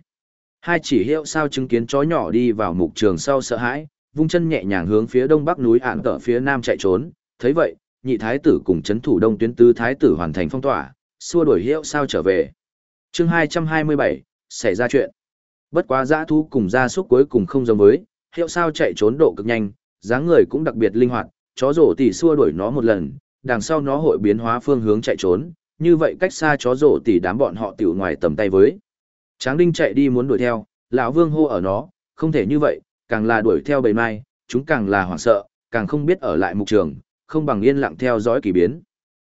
Hai chỉ hiệu sao chứng kiến chó nhỏ đi vào mục trường sau sợ hãi, vung chân nhẹ nhàng hướng phía đông bắc núi ạn tở phía nam chạy trốn, thấy vậy, nhị thái tử cùng chấn thủ đông tuyến tứ thái tử hoàn thành phong tỏa, xua đuổi hiệu sao trở về. Chương 227, xảy ra chuyện. Bất quá dã thú cùng gia súc cuối cùng không giống với, hiệu sao chạy trốn độ cực nhanh, dáng người cũng đặc biệt linh hoạt, chó rổ tỉ xua đuổi nó một lần, đằng sau nó hội biến hóa phương hướng chạy trốn, như vậy cách xa chó rổ tỉ đám bọn họ tiểu ngoài tầm tay với. Tráng đinh chạy đi muốn đuổi theo, lão vương hô ở nó, không thể như vậy, càng là đuổi theo bầy mai, chúng càng là hoảng sợ, càng không biết ở lại mục trường, không bằng yên lặng theo dõi kỳ biến.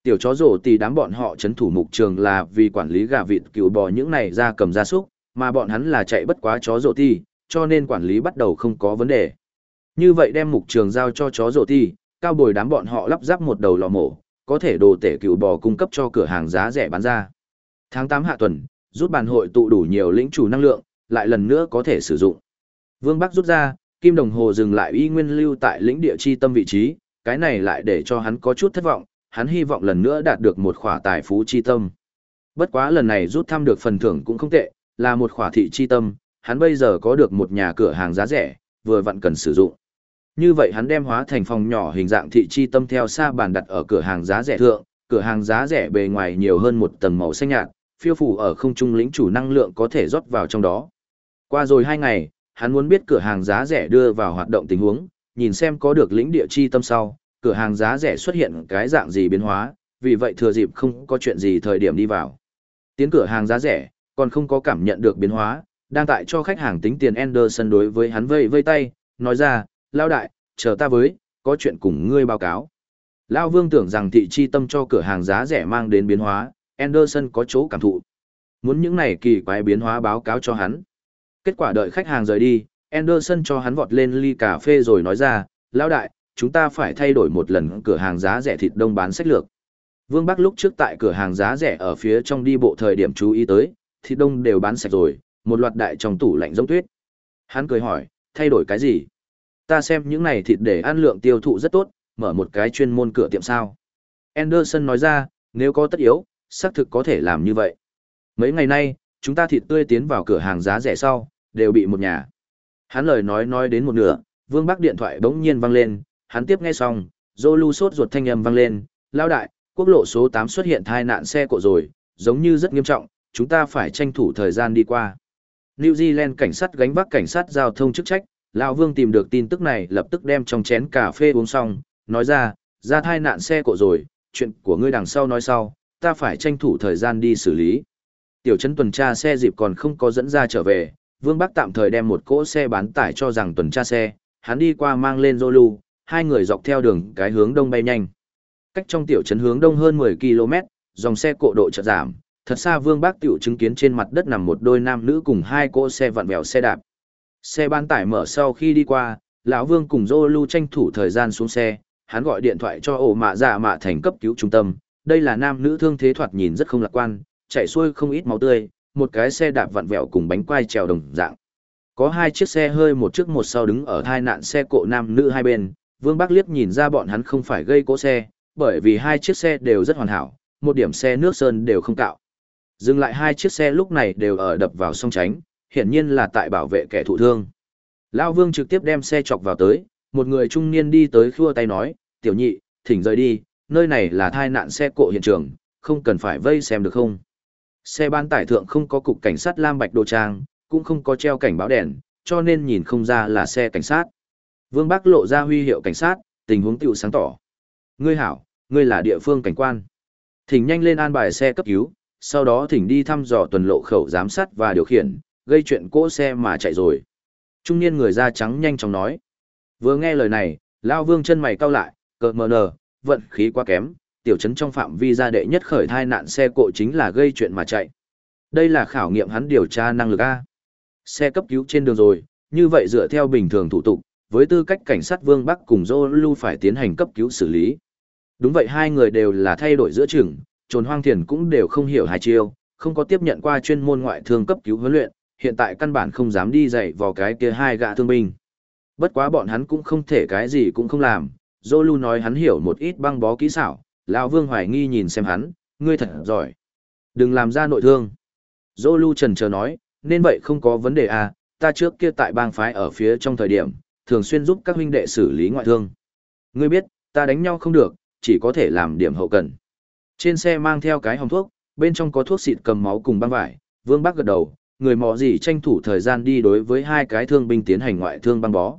Tiểu chó rổ tì đám bọn họ chấn thủ mục trường là vì quản lý gà vịt cừu bò những này ra cầm gia súc, mà bọn hắn là chạy bất quá chó rổ tì, cho nên quản lý bắt đầu không có vấn đề. Như vậy đem mục trường giao cho chó rổ tì, cao bồi đám bọn họ lắp ráp một đầu lò mổ, có thể đồ tể cừu bò cung cấp cho cửa hàng giá rẻ bán ra. Tháng 8 hạ tuần, rút bàn hội tụ đủ nhiều lĩnh chủ năng lượng, lại lần nữa có thể sử dụng. Vương Bắc rút ra, kim đồng hồ dừng lại y nguyên lưu tại lĩnh địa chi tâm vị trí, cái này lại để cho hắn có chút thất vọng, hắn hy vọng lần nữa đạt được một khỏa tài phú chi tâm. Bất quá lần này rút thăm được phần thưởng cũng không tệ, là một khỏa thị chi tâm, hắn bây giờ có được một nhà cửa hàng giá rẻ, vừa vặn cần sử dụng. Như vậy hắn đem hóa thành phòng nhỏ hình dạng thị chi tâm theo xa bàn đặt ở cửa hàng giá rẻ thượng, cửa hàng giá rẻ bề ngoài nhiều hơn một tầng màu xanh nhạt, phiêu phủ ở không trung lĩnh chủ năng lượng có thể rót vào trong đó. Qua rồi hai ngày, hắn muốn biết cửa hàng giá rẻ đưa vào hoạt động tình huống, nhìn xem có được lĩnh địa chi tâm sau, cửa hàng giá rẻ xuất hiện cái dạng gì biến hóa, vì vậy thừa dịp không có chuyện gì thời điểm đi vào. Tiến cửa hàng giá rẻ, còn không có cảm nhận được biến hóa, đang tại cho khách hàng tính tiền Anderson đối với hắn vây vây tay, nói ra, lao đại, chờ ta với, có chuyện cùng ngươi báo cáo. Lao vương tưởng rằng thị chi tâm cho cửa hàng giá rẻ mang đến biến hóa, Anderson có chỗ cảm thụ. Muốn những này kỳ quái biến hóa báo cáo cho hắn. Kết quả đợi khách hàng rời đi, Anderson cho hắn vọt lên ly cà phê rồi nói ra, lao đại, chúng ta phải thay đổi một lần cửa hàng giá rẻ thịt đông bán sách lược. Vương Bắc lúc trước tại cửa hàng giá rẻ ở phía trong đi bộ thời điểm chú ý tới, thịt đông đều bán sạch rồi, một loạt đại trong tủ lạnh giống tuyết. Hắn cười hỏi, thay đổi cái gì? Ta xem những này thịt để ăn lượng tiêu thụ rất tốt, mở một cái chuyên môn cửa tiệm sao. Anderson nói ra, nếu có tất yếu, xác thực có thể làm như vậy. Mấy ngày nay, chúng ta thịt tươi tiến vào cửa hàng giá rẻ sau, đều bị một nhà. Hắn lời nói nói đến một nửa, Vương Bắc điện thoại bỗng nhiên vang lên, hắn tiếp nghe xong, Zolu sốt ruột thanh âm vang lên, lao đại, quốc lộ số 8 xuất hiện thai nạn xe cộ rồi, giống như rất nghiêm trọng, chúng ta phải tranh thủ thời gian đi qua. New Zealand cảnh sát gánh vác cảnh sát giao thông chức trách, lão Vương tìm được tin tức này lập tức đem trong chén cà phê uống xong, nói ra, ra thai nạn xe cộ rồi, chuyện của ngươi đằng sau nói sau, ta phải tranh thủ thời gian đi xử lý. Tiểu trấn tuần tra xe dịp còn không có dẫn ra trở về, Vương Bắc tạm thời đem một cỗ xe bán tải cho rằng tuần tra xe, hắn đi qua mang lên Zolu, hai người dọc theo đường cái hướng đông bay nhanh. Cách trong tiểu trấn hướng đông hơn 10 km, dòng xe cộ độ chợt giảm, thật xa Vương bác tiểu chứng kiến trên mặt đất nằm một đôi nam nữ cùng hai cỗ xe vặn vẹo xe đạp. Xe bán tải mở sau khi đi qua, lão Vương cùng Zolu tranh thủ thời gian xuống xe, hắn gọi điện thoại cho ổ mạ dạ mạ thành cấp cứu trung tâm, đây là nam nữ thương thế thoạt nhìn rất không lạc quan, chạy xuôi không ít máu tươi, một cái xe đạp vặn vẹo cùng bánh quai trèo đồng dạng. Có hai chiếc xe hơi một trước một sau đứng ở hai nạn xe cộ nam nữ hai bên, Vương Bắc liếc nhìn ra bọn hắn không phải gây cố xe, bởi vì hai chiếc xe đều rất hoàn hảo, một điểm xe nước sơn đều không cạo. Dừng lại hai chiếc xe lúc này đều ở đập vào song tránh, hiển nhiên là tại bảo vệ kẻ thụ thương. Lão Vương trực tiếp đem xe chọc vào tới, một người trung niên đi tới khua tay nói, tiểu nhị, thỉnh rời đi, nơi này là thai nạn xe cộ hiện trường, không cần phải vây xem được không. Xe ban tải thượng không có cục cảnh sát lam bạch đồ trang, cũng không có treo cảnh báo đèn, cho nên nhìn không ra là xe cảnh sát. Vương Bắc lộ ra huy hiệu cảnh sát, tình huống tiểu sáng tỏ. Ngươi hảo, ngươi là địa phương cảnh quan. Thỉnh nhanh lên an bài xe cấp cứu, sau đó thỉnh đi thăm dò tuần lộ khẩu giám sát và điều khiển, gây chuyện cỗ xe mà chạy rồi. Trung niên người da trắng nhanh chóng nói. Vừa nghe lời này, Lao Vương chân mày cau lại, cợt mờ nờ, vận khí quá kém, tiểu trấn trong phạm vi gia đệ nhất khởi thai nạn xe cộ chính là gây chuyện mà chạy. Đây là khảo nghiệm hắn điều tra năng lực A. Xe cấp cứu trên đường rồi, như vậy dựa theo bình thường thủ tục, với tư cách cảnh sát Vương Bắc cùng Zolu phải tiến hành cấp cứu xử lý. Đúng vậy hai người đều là thay đổi giữa chừng, trồn hoang thiền cũng đều không hiểu hai chiêu, không có tiếp nhận qua chuyên môn ngoại thương cấp cứu huấn luyện, hiện tại căn bản không dám đi dạy vào cái kia hai gã thương binh. Bất quá bọn hắn cũng không thể cái gì cũng không làm, Zolu nói hắn hiểu một ít băng bó kỹ xảo, lão Vương hoài nghi nhìn xem hắn, ngươi thật giỏi. Đừng làm ra nội thương. Zolu trần chờ nói, nên vậy không có vấn đề à, ta trước kia tại bang phái ở phía trong thời điểm, thường xuyên giúp các huynh đệ xử lý ngoại thương. Ngươi biết, ta đánh nhau không được, chỉ có thể làm điểm hậu cần. Trên xe mang theo cái hòm thuốc, bên trong có thuốc xịt cầm máu cùng băng vải, Vương Bắc gật đầu, người mò gì tranh thủ thời gian đi đối với hai cái thương binh tiến hành ngoại thương băng bó.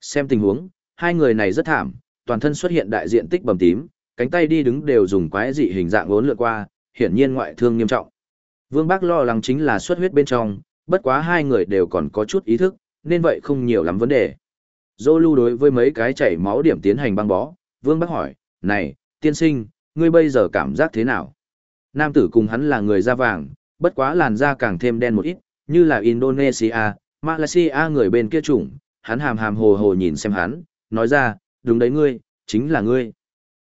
Xem tình huống, hai người này rất thảm, toàn thân xuất hiện đại diện tích bầm tím, cánh tay đi đứng đều dùng quái dị hình dạng uốn lượn qua, hiển nhiên ngoại thương nghiêm trọng. Vương Bác lo lắng chính là xuất huyết bên trong, bất quá hai người đều còn có chút ý thức, nên vậy không nhiều lắm vấn đề. Dô lưu đối với mấy cái chảy máu điểm tiến hành băng bó, Vương Bác hỏi, này, tiên sinh, ngươi bây giờ cảm giác thế nào? Nam tử cùng hắn là người da vàng, bất quá làn da càng thêm đen một ít, như là Indonesia, Malaysia người bên kia chủng, hắn hàm hàm hồ hồ nhìn xem hắn, nói ra, đúng đấy ngươi, chính là ngươi.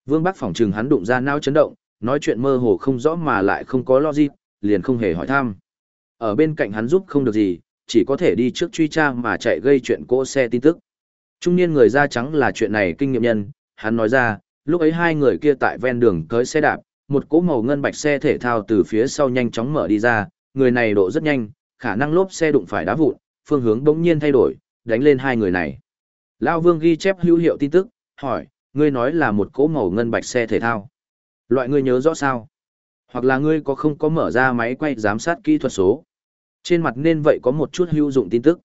Vương Bắc phỏng trừng hắn đụng ra não chấn động, nói chuyện mơ hồ không rõ mà lại không có logic, liền không hề hỏi thăm. Ở bên cạnh hắn giúp không được gì, chỉ có thể đi trước truy trang mà chạy gây chuyện cỗ xe tin tức. Trung niên người da trắng là chuyện này kinh nghiệm nhân, hắn nói ra, lúc ấy hai người kia tại ven đường cưới xe đạp, một cỗ màu ngân bạch xe thể thao từ phía sau nhanh chóng mở đi ra, người này độ rất nhanh, khả năng lốp xe đụng phải đá vụn, phương hướng bỗng nhiên thay đổi, đánh lên hai người này. Lao Vương ghi chép hữu hiệu tin tức, hỏi, ngươi nói là một cỗ màu ngân bạch xe thể thao. Loại ngươi nhớ rõ sao? Hoặc là ngươi có không có mở ra máy quay giám sát kỹ thuật số? Trên mặt nên vậy có một chút hữu dụng tin tức.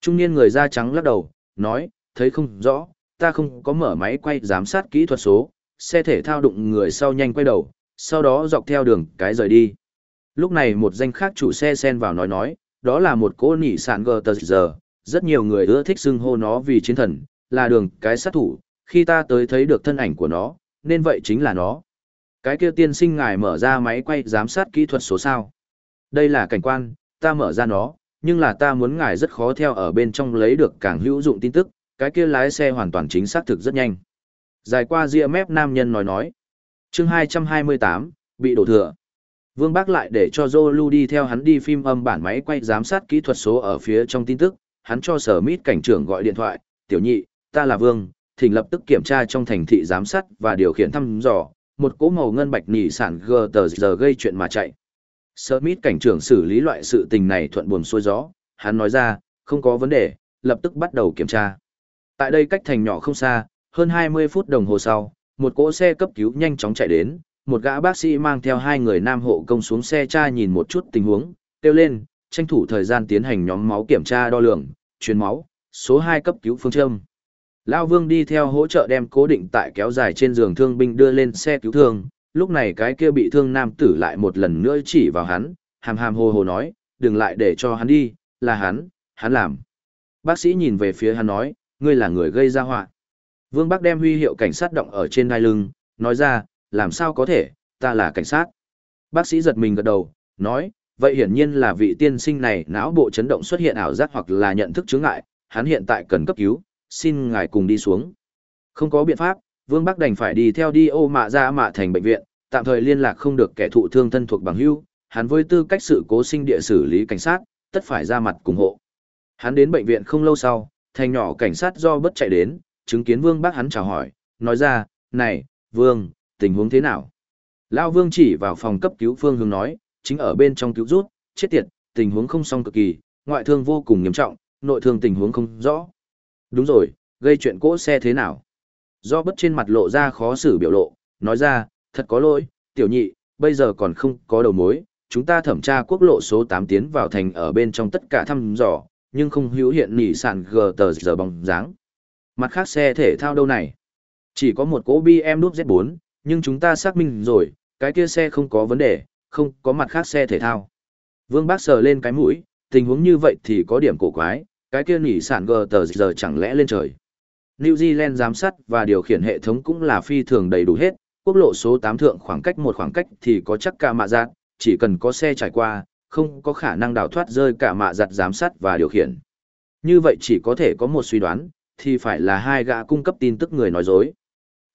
Trung niên người da trắng lắc đầu, nói, thấy không rõ, ta không có mở máy quay giám sát kỹ thuật số, xe thể thao đụng người sau nhanh quay đầu, sau đó dọc theo đường cái rời đi. Lúc này một danh khác chủ xe xen vào nói nói, đó là một cô nỉ sạn gờ tờ giờ, rất nhiều người ưa thích xưng hô nó vì chiến thần, là đường cái sát thủ, khi ta tới thấy được thân ảnh của nó, nên vậy chính là nó. Cái kia tiên sinh ngài mở ra máy quay giám sát kỹ thuật số sao. Đây là cảnh quan, ta mở ra nó, nhưng là ta muốn ngài rất khó theo ở bên trong lấy được càng hữu dụng tin tức, cái kia lái xe hoàn toàn chính xác thực rất nhanh. Dài qua ria mép nam nhân nói nói. chương 228, bị đổ thừa. Vương Bác lại để cho Zolu đi theo hắn đi phim âm bản máy quay giám sát kỹ thuật số ở phía trong tin tức, hắn cho sở mít cảnh trưởng gọi điện thoại, tiểu nhị, ta là Vương, thỉnh lập tức kiểm tra trong thành thị giám sát và điều khiển thăm dò, một cỗ màu ngân bạch nỉ sản gờ giờ gây chuyện mà chạy. Sở Mít cảnh trưởng xử lý loại sự tình này thuận buồm xuôi gió, hắn nói ra, không có vấn đề, lập tức bắt đầu kiểm tra. Tại đây cách thành nhỏ không xa, hơn 20 phút đồng hồ sau, một cỗ xe cấp cứu nhanh chóng chạy đến, một gã bác sĩ mang theo hai người nam hộ công xuống xe tra nhìn một chút tình huống, kêu lên, tranh thủ thời gian tiến hành nhóm máu kiểm tra đo lường, truyền máu, số 2 cấp cứu phương châm. Lao Vương đi theo hỗ trợ đem cố định tại kéo dài trên giường thương binh đưa lên xe cứu thương, lúc này cái kia bị thương nam tử lại một lần nữa chỉ vào hắn, hàm hàm hồ hồ nói, đừng lại để cho hắn đi, là hắn, hắn làm. Bác sĩ nhìn về phía hắn nói, ngươi là người gây ra họa. Vương Bắc đem huy hiệu cảnh sát động ở trên đai lưng, nói ra, làm sao có thể, ta là cảnh sát. Bác sĩ giật mình gật đầu, nói, vậy hiển nhiên là vị tiên sinh này não bộ chấn động xuất hiện ảo giác hoặc là nhận thức chứng ngại, hắn hiện tại cần cấp cứu, xin ngài cùng đi xuống. Không có biện pháp, Vương Bắc đành phải đi theo đi ô mạ ra mạ thành bệnh viện, tạm thời liên lạc không được kẻ thụ thương thân thuộc bằng hữu, hắn với tư cách sự cố sinh địa xử lý cảnh sát, tất phải ra mặt cùng hộ. Hắn đến bệnh viện không lâu sau, thành nhỏ cảnh sát do bất chạy đến, chứng kiến Vương bác hắn chào hỏi, nói ra, này, Vương, tình huống thế nào? Lao Vương chỉ vào phòng cấp cứu phương hướng nói, chính ở bên trong cứu rút, chết tiệt, tình huống không xong cực kỳ, ngoại thương vô cùng nghiêm trọng, nội thương tình huống không rõ. Đúng rồi, gây chuyện cỗ xe thế nào? Do bất trên mặt lộ ra khó xử biểu lộ, nói ra, thật có lỗi, tiểu nhị, bây giờ còn không có đầu mối, chúng ta thẩm tra quốc lộ số 8 tiến vào thành ở bên trong tất cả thăm dò, nhưng không hữu hiện nỉ sản gờ tờ giờ bóng dáng. Mặt khác xe thể thao đâu này? Chỉ có một cỗ BM đúc Z4, nhưng chúng ta xác minh rồi, cái kia xe không có vấn đề, không có mặt khác xe thể thao. Vương Bác sờ lên cái mũi, tình huống như vậy thì có điểm cổ quái, cái kia nỉ sản gờ tờ giờ chẳng lẽ lên trời. New Zealand giám sát và điều khiển hệ thống cũng là phi thường đầy đủ hết, quốc lộ số 8 thượng khoảng cách một khoảng cách thì có chắc cả mạ dạng chỉ cần có xe trải qua, không có khả năng đào thoát rơi cả mạ giặt giám sát và điều khiển. Như vậy chỉ có thể có một suy đoán, thì phải là hai gã cung cấp tin tức người nói dối.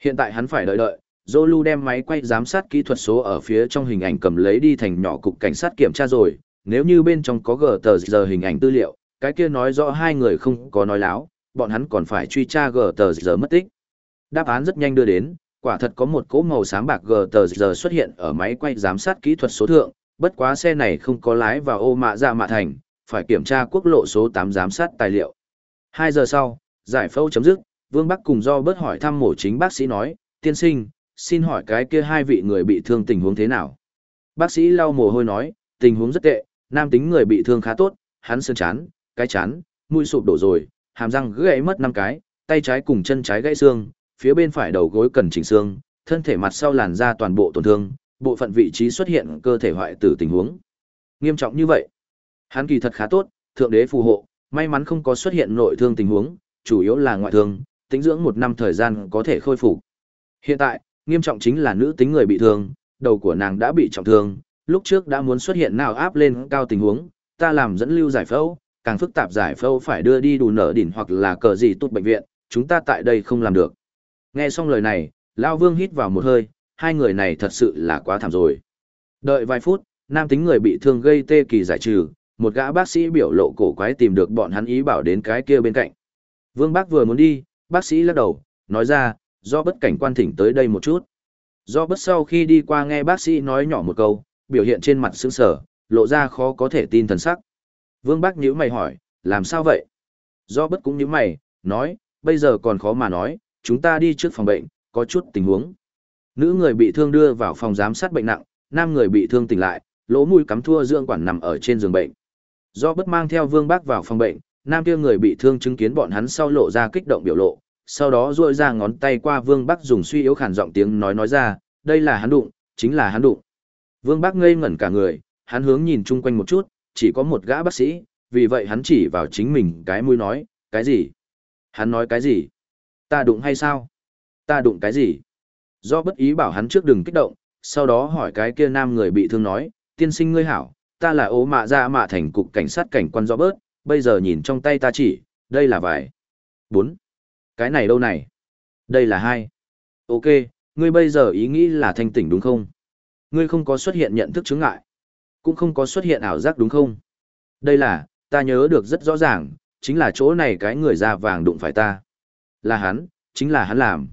Hiện tại hắn phải đợi đợi, Zolu đem máy quay giám sát kỹ thuật số ở phía trong hình ảnh cầm lấy đi thành nhỏ cục cảnh sát kiểm tra rồi, nếu như bên trong có gờ tờ giờ hình ảnh tư liệu, cái kia nói rõ hai người không có nói láo, bọn hắn còn phải truy tra gờ tờ giờ mất tích. Đáp án rất nhanh đưa đến, quả thật có một cỗ màu sáng bạc gờ tờ giờ xuất hiện ở máy quay giám sát kỹ thuật số thượng, bất quá xe này không có lái vào ô mạ ra mạ thành, phải kiểm tra quốc lộ số 8 giám sát tài liệu. 2 giờ sau, giải phẫu chấm dứt, Vương Bắc cùng do bớt hỏi thăm mổ chính bác sĩ nói, tiên sinh, xin hỏi cái kia hai vị người bị thương tình huống thế nào? Bác sĩ lau mồ hôi nói, tình huống rất tệ, Nam tính người bị thương khá tốt, hắn sơn chán, cái chán, mũi sụp đổ rồi, hàm răng gãy mất năm cái, tay trái cùng chân trái gãy xương, phía bên phải đầu gối cần chỉnh xương, thân thể mặt sau làn da toàn bộ tổn thương, bộ phận vị trí xuất hiện cơ thể hoại tử tình huống. Nghiêm trọng như vậy. Hắn kỳ thật khá tốt, thượng đế phù hộ, may mắn không có xuất hiện nội thương tình huống, chủ yếu là ngoại thương, tính dưỡng một năm thời gian có thể khôi phục. Hiện tại, nghiêm trọng chính là nữ tính người bị thương, đầu của nàng đã bị trọng thương, lúc trước đã muốn xuất hiện nào áp lên cao tình huống, ta làm dẫn lưu giải phẫu, càng phức tạp giải phẫu phải đưa đi đủ nở đỉnh hoặc là cờ gì tốt bệnh viện, chúng ta tại đây không làm được. Nghe xong lời này, Lao Vương hít vào một hơi, hai người này thật sự là quá thảm rồi. Đợi vài phút, nam tính người bị thương gây tê kỳ giải trừ, một gã bác sĩ biểu lộ cổ quái tìm được bọn hắn ý bảo đến cái kia bên cạnh. Vương Bác vừa muốn đi, bác sĩ lắc đầu, nói ra, do bất cảnh quan thỉnh tới đây một chút. Do bất sau khi đi qua nghe bác sĩ nói nhỏ một câu, biểu hiện trên mặt sững sờ, lộ ra khó có thể tin thần sắc. Vương Bác nhíu mày hỏi, làm sao vậy? Do bất cũng nhíu mày, nói, bây giờ còn khó mà nói, chúng ta đi trước phòng bệnh, có chút tình huống. Nữ người bị thương đưa vào phòng giám sát bệnh nặng, nam người bị thương tỉnh lại, lỗ mũi cắm thua dưỡng quản nằm ở trên giường bệnh. Do bất mang theo Vương Bác vào phòng bệnh, nam kia người bị thương chứng kiến bọn hắn sau lộ ra kích động biểu lộ, sau đó duỗi ra ngón tay qua Vương Bác dùng suy yếu khản giọng tiếng nói nói ra, đây là hắn đụng, chính là hắn đụng. Vương Bác ngây ngẩn cả người, hắn hướng nhìn chung quanh một chút, chỉ có một gã bác sĩ, vì vậy hắn chỉ vào chính mình cái mũi nói, cái gì? Hắn nói cái gì? Ta đụng hay sao? Ta đụng cái gì? Do bất ý bảo hắn trước đừng kích động, sau đó hỏi cái kia nam người bị thương nói, tiên sinh ngươi hảo, ta là ố mạ ra mạ thành cục cảnh sát cảnh quan do bớt, bây giờ nhìn trong tay ta chỉ, đây là vài. bốn Cái này đâu này? Đây là hai. Ok, ngươi bây giờ ý nghĩ là thanh tỉnh đúng không? Ngươi không có xuất hiện nhận thức chứng ngại. Cũng không có xuất hiện ảo giác đúng không? Đây là, ta nhớ được rất rõ ràng, chính là chỗ này cái người da vàng đụng phải ta. Là hắn, chính là hắn làm.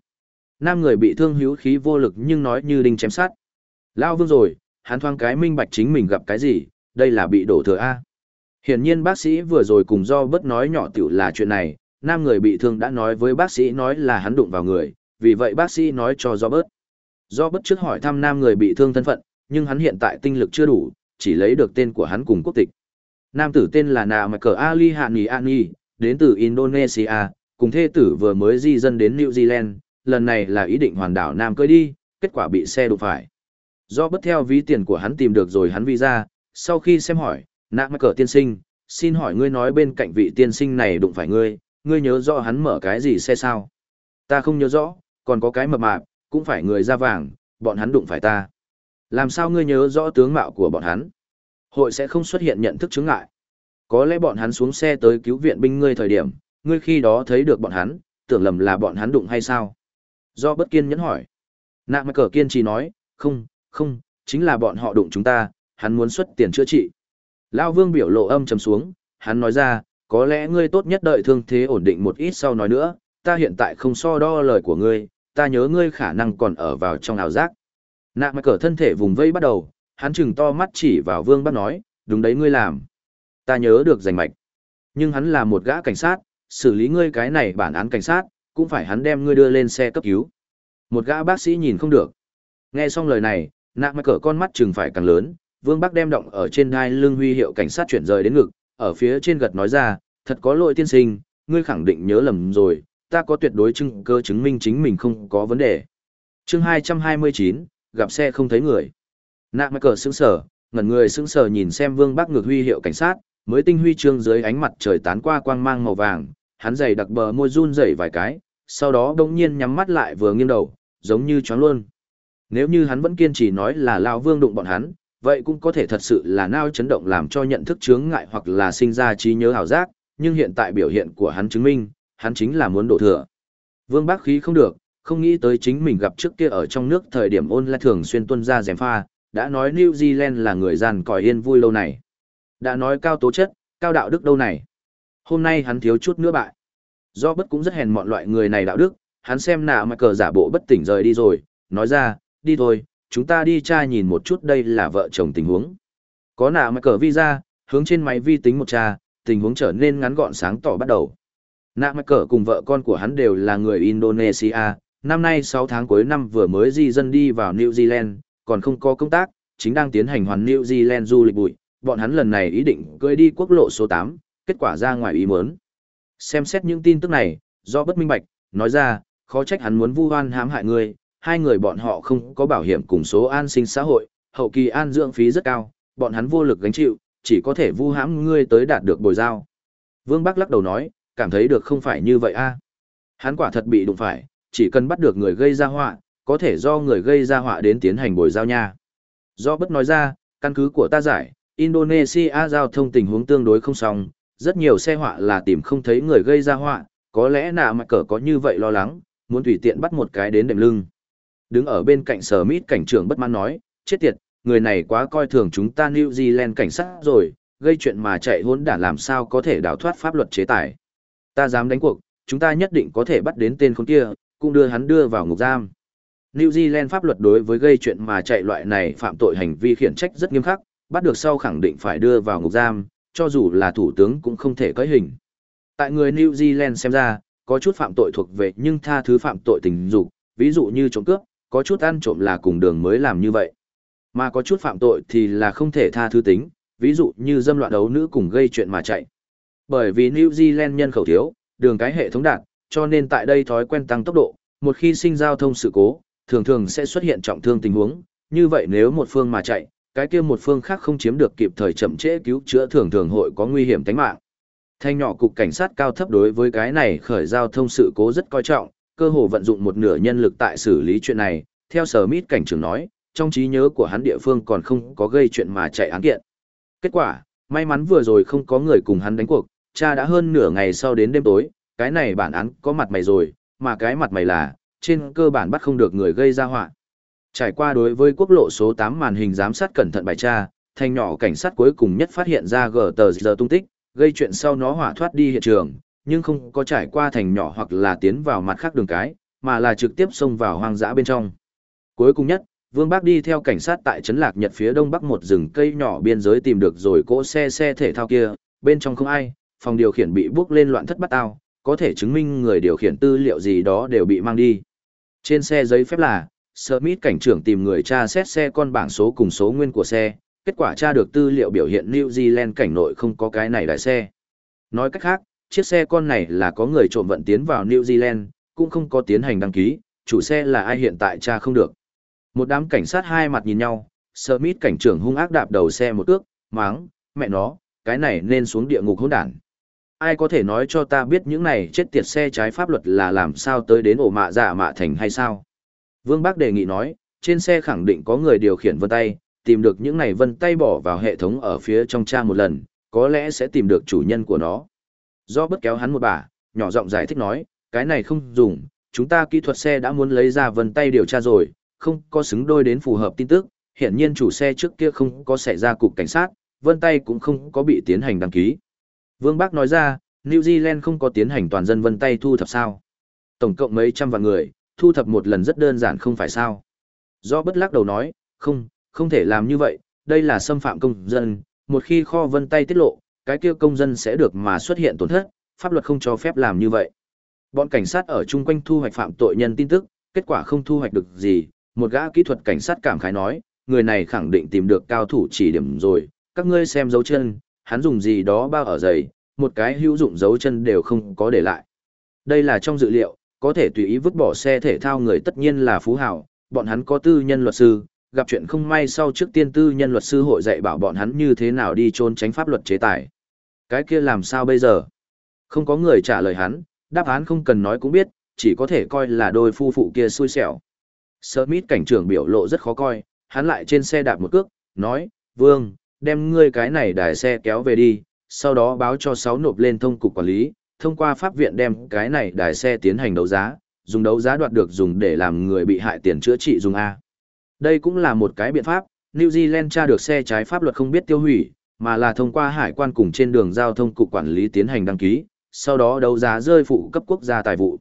Nam người bị thương hữu khí vô lực nhưng nói như đinh chém sát. Lao vương rồi, hắn thoáng cái minh bạch chính mình gặp cái gì, đây là bị đổ thừa A. Hiển nhiên bác sĩ vừa rồi cùng do bất nói nhỏ tiểu là chuyện này, nam người bị thương đã nói với bác sĩ nói là hắn đụng vào người, vì vậy bác sĩ nói cho do bớt. Do bất trước hỏi thăm nam người bị thương thân phận, nhưng hắn hiện tại tinh lực chưa đủ, chỉ lấy được tên của hắn cùng quốc tịch. Nam tử tên là Nà Mạc Cờ Ali Hani Ani, đến từ Indonesia, cùng thê tử vừa mới di dân đến New Zealand, lần này là ý định hoàn đảo Nam cơi đi, kết quả bị xe đụng phải. Do bất theo ví tiền của hắn tìm được rồi hắn visa, sau khi xem hỏi, Nà mắc Cờ tiên sinh, xin hỏi ngươi nói bên cạnh vị tiên sinh này đụng phải ngươi, ngươi nhớ rõ hắn mở cái gì xe sao? Ta không nhớ rõ, còn có cái mập mạp, cũng phải người da vàng, bọn hắn đụng phải ta. Làm sao ngươi nhớ rõ tướng mạo của bọn hắn? Hội sẽ không xuất hiện nhận thức chứng ngại. Có lẽ bọn hắn xuống xe tới cứu viện binh ngươi thời điểm, ngươi khi đó thấy được bọn hắn, tưởng lầm là bọn hắn đụng hay sao? Do bất kiên nhẫn hỏi. Nạ mắc cờ kiên trì nói, không, không, chính là bọn họ đụng chúng ta, hắn muốn xuất tiền chữa trị. Lao vương biểu lộ âm trầm xuống, hắn nói ra, có lẽ ngươi tốt nhất đợi thương thế ổn định một ít sau nói nữa, ta hiện tại không so đo lời của ngươi, ta nhớ ngươi khả năng còn ở vào trong ảo giác. Nạ mắc cờ thân thể vùng vây bắt đầu, hắn chừng to mắt chỉ vào vương bắt nói, đúng đấy ngươi làm. Ta nhớ được rành mạch. Nhưng hắn là một gã cảnh sát, xử lý ngươi cái này bản án cảnh sát, cũng phải hắn đem ngươi đưa lên xe cấp cứu. Một gã bác sĩ nhìn không được. Nghe xong lời này, nạ mắc cỡ con mắt chừng phải càng lớn, vương bắc đem động ở trên đai lưng huy hiệu cảnh sát chuyển rời đến ngực, ở phía trên gật nói ra, thật có lỗi tiên sinh, ngươi khẳng định nhớ lầm rồi, ta có tuyệt đối chứng cơ chứng minh chính mình không có vấn đề. chương 229, gặp xe không thấy người. Nạ mắc cỡ sững sờ, ngẩn người sững sờ nhìn xem vương bắc ngược huy hiệu cảnh sát, mới tinh huy chương dưới ánh mặt trời tán qua quang mang màu vàng, hắn dày đặc bờ môi run rẩy vài cái, sau đó đông nhiên nhắm mắt lại vừa nghiêng đầu, giống như choáng luôn. Nếu như hắn vẫn kiên trì nói là lão vương đụng bọn hắn, vậy cũng có thể thật sự là nao chấn động làm cho nhận thức chướng ngại hoặc là sinh ra trí nhớ hào giác, nhưng hiện tại biểu hiện của hắn chứng minh, hắn chính là muốn đổ thừa. Vương bác khí không được, không nghĩ tới chính mình gặp trước kia ở trong nước thời điểm ôn lại thường xuyên tuân ra dèm pha, đã nói New Zealand là người giàn còi yên vui lâu này. Đã nói cao tố chất, cao đạo đức đâu này. Hôm nay hắn thiếu chút nữa bại. Do bất cũng rất hèn mọn loại người này đạo đức, hắn xem nào mà cờ giả bộ bất tỉnh rời đi rồi, nói ra, đi thôi, chúng ta đi tra nhìn một chút đây là vợ chồng tình huống. Có nào mà cờ visa, hướng trên máy vi tính một tra, tình huống trở nên ngắn gọn sáng tỏ bắt đầu. Nạ mà cờ cùng vợ con của hắn đều là người Indonesia, năm nay 6 tháng cuối năm vừa mới di dân đi vào New Zealand, còn không có công tác, chính đang tiến hành hoàn New Zealand du lịch bụi, bọn hắn lần này ý định cưỡi đi quốc lộ số 8, kết quả ra ngoài ý muốn. Xem xét những tin tức này, do bất minh bạch, nói ra, khó trách hắn muốn vu oan hãm hại ngươi, hai người bọn họ không có bảo hiểm cùng số an sinh xã hội, hậu kỳ an dưỡng phí rất cao, bọn hắn vô lực gánh chịu, chỉ có thể vu hãm ngươi tới đạt được bồi giao. Vương Bắc lắc đầu nói, cảm thấy được không phải như vậy a. Hắn quả thật bị đụng phải, chỉ cần bắt được người gây ra họa, có thể do người gây ra họa đến tiến hành bồi giao nha. Do bất nói ra, căn cứ của ta giải, Indonesia giao thông tình huống tương đối không xong, rất nhiều xe họa là tìm không thấy người gây ra họa, có lẽ nạ mà cờ có như vậy lo lắng, muốn tùy tiện bắt một cái đến đệm lưng. Đứng ở bên cạnh sở mít cảnh trưởng bất mãn nói, chết tiệt, người này quá coi thường chúng ta New Zealand cảnh sát rồi, gây chuyện mà chạy hỗn đản làm sao có thể đào thoát pháp luật chế tài. Ta dám đánh cuộc, chúng ta nhất định có thể bắt đến tên con kia, cũng đưa hắn đưa vào ngục giam. New Zealand pháp luật đối với gây chuyện mà chạy loại này phạm tội hành vi khiển trách rất nghiêm khắc, bắt được sau khẳng định phải đưa vào ngục giam, cho dù là thủ tướng cũng không thể cởi hình. Tại người New Zealand xem ra, có chút phạm tội thuộc về nhưng tha thứ phạm tội tình dục, ví dụ như trộm cướp, có chút ăn trộm là cùng đường mới làm như vậy. Mà có chút phạm tội thì là không thể tha thứ tính, ví dụ như dâm loạn đấu nữ cùng gây chuyện mà chạy. Bởi vì New Zealand nhân khẩu thiếu, đường cái hệ thống đạt, cho nên tại đây thói quen tăng tốc độ, một khi sinh giao thông sự cố, thường thường sẽ xuất hiện trọng thương tình huống, như vậy nếu một phương mà chạy, cái kia một phương khác không chiếm được kịp thời chậm trễ cứu chữa thường thường hội có nguy hiểm tính mạng. Thanh nhỏ cục cảnh sát cao thấp đối với cái này khởi giao thông sự cố rất coi trọng, cơ hồ vận dụng một nửa nhân lực tại xử lý chuyện này, theo sở mít cảnh trưởng nói, trong trí nhớ của hắn địa phương còn không có gây chuyện mà chạy án kiện. Kết quả, may mắn vừa rồi không có người cùng hắn đánh cuộc, cha đã hơn nửa ngày sau đến đêm tối, cái này bản án có mặt mày rồi, mà cái mặt mày là, trên cơ bản bắt không được người gây ra họa. Trải qua đối với quốc lộ số 8 màn hình giám sát cẩn thận bài tra, thành nhỏ cảnh sát cuối cùng nhất phát hiện ra gờ tờ giờ tung tích, gây chuyện sau nó hỏa thoát đi hiện trường, nhưng không có trải qua thành nhỏ hoặc là tiến vào mặt khác đường cái, mà là trực tiếp xông vào hoang dã bên trong. Cuối cùng nhất, Vương Bác đi theo cảnh sát tại trấn Lạc Nhật phía đông bắc một rừng cây nhỏ biên giới tìm được rồi cỗ xe xe thể thao kia, bên trong không ai, phòng điều khiển bị bước lên loạn thất bắt ao, có thể chứng minh người điều khiển tư liệu gì đó đều bị mang đi. Trên xe giấy phép là, Smith cảnh trưởng tìm người tra xét xe con bảng số cùng số nguyên của xe, kết quả tra được tư liệu biểu hiện New Zealand cảnh nội không có cái này đại xe. Nói cách khác, chiếc xe con này là có người trộm vận tiến vào New Zealand, cũng không có tiến hành đăng ký, chủ xe là ai hiện tại tra không được. Một đám cảnh sát hai mặt nhìn nhau, Smith cảnh trưởng hung ác đạp đầu xe một cước, máng, mẹ nó, cái này nên xuống địa ngục hỗn đản. Ai có thể nói cho ta biết những này chết tiệt xe trái pháp luật là làm sao tới đến ổ mạ giả mạ thành hay sao? Vương Bác đề nghị nói, trên xe khẳng định có người điều khiển vân tay, tìm được những này vân tay bỏ vào hệ thống ở phía trong trang một lần, có lẽ sẽ tìm được chủ nhân của nó. Do bất kéo hắn một bà, nhỏ giọng giải thích nói, cái này không dùng, chúng ta kỹ thuật xe đã muốn lấy ra vân tay điều tra rồi, không có xứng đôi đến phù hợp tin tức, hiện nhiên chủ xe trước kia không có xảy ra cục cảnh sát, vân tay cũng không có bị tiến hành đăng ký. Vương Bác nói ra, New Zealand không có tiến hành toàn dân vân tay thu thập sao. Tổng cộng mấy trăm vạn người, thu thập một lần rất đơn giản không phải sao. Do bất lắc đầu nói, không, không thể làm như vậy, đây là xâm phạm công dân, một khi kho vân tay tiết lộ, cái kia công dân sẽ được mà xuất hiện tổn thất, pháp luật không cho phép làm như vậy. Bọn cảnh sát ở chung quanh thu hoạch phạm tội nhân tin tức, kết quả không thu hoạch được gì, một gã kỹ thuật cảnh sát cảm khái nói, người này khẳng định tìm được cao thủ chỉ điểm rồi, các ngươi xem dấu chân, hắn dùng gì đó bao ở giày, một cái hữu dụng dấu chân đều không có để lại. Đây là trong dự liệu, có thể tùy ý vứt bỏ xe thể thao người tất nhiên là phú hào, bọn hắn có tư nhân luật sư, gặp chuyện không may sau trước tiên tư nhân luật sư hội dạy bảo bọn hắn như thế nào đi trốn tránh pháp luật chế tài. Cái kia làm sao bây giờ? Không có người trả lời hắn, đáp án không cần nói cũng biết, chỉ có thể coi là đôi phu phụ kia xui xẻo. Smith cảnh trưởng biểu lộ rất khó coi, hắn lại trên xe đạp một cước, nói, Vương, đem ngươi cái này đài xe kéo về đi, sau đó báo cho sáu nộp lên thông cục quản lý, thông qua pháp viện đem cái này đài xe tiến hành đấu giá, dùng đấu giá đoạt được dùng để làm người bị hại tiền chữa trị dùng A. Đây cũng là một cái biện pháp, New Zealand tra được xe trái pháp luật không biết tiêu hủy, mà là thông qua hải quan cùng trên đường giao thông cục quản lý tiến hành đăng ký, sau đó đấu giá rơi phụ cấp quốc gia tài vụ.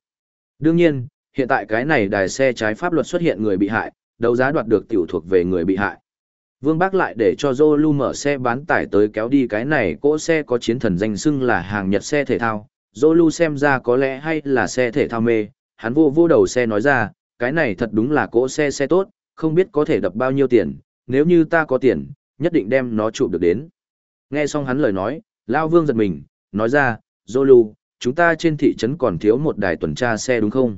Đương nhiên, hiện tại cái này đài xe trái pháp luật xuất hiện người bị hại, đấu giá đoạt được tiểu thuộc về người bị hại. Vương Bác lại để cho Zolu mở xe bán tải tới kéo đi cái này cỗ xe có chiến thần danh xưng là hàng Nhật xe thể thao. Zolu xem ra có lẽ hay là xe thể thao mê, hắn vô vô đầu xe nói ra, cái này thật đúng là cỗ xe xe tốt, không biết có thể đập bao nhiêu tiền, nếu như ta có tiền, nhất định đem nó chụp được đến. Nghe xong hắn lời nói, Lao Vương giật mình, nói ra, Zolu, chúng ta trên thị trấn còn thiếu một đài tuần tra xe đúng không?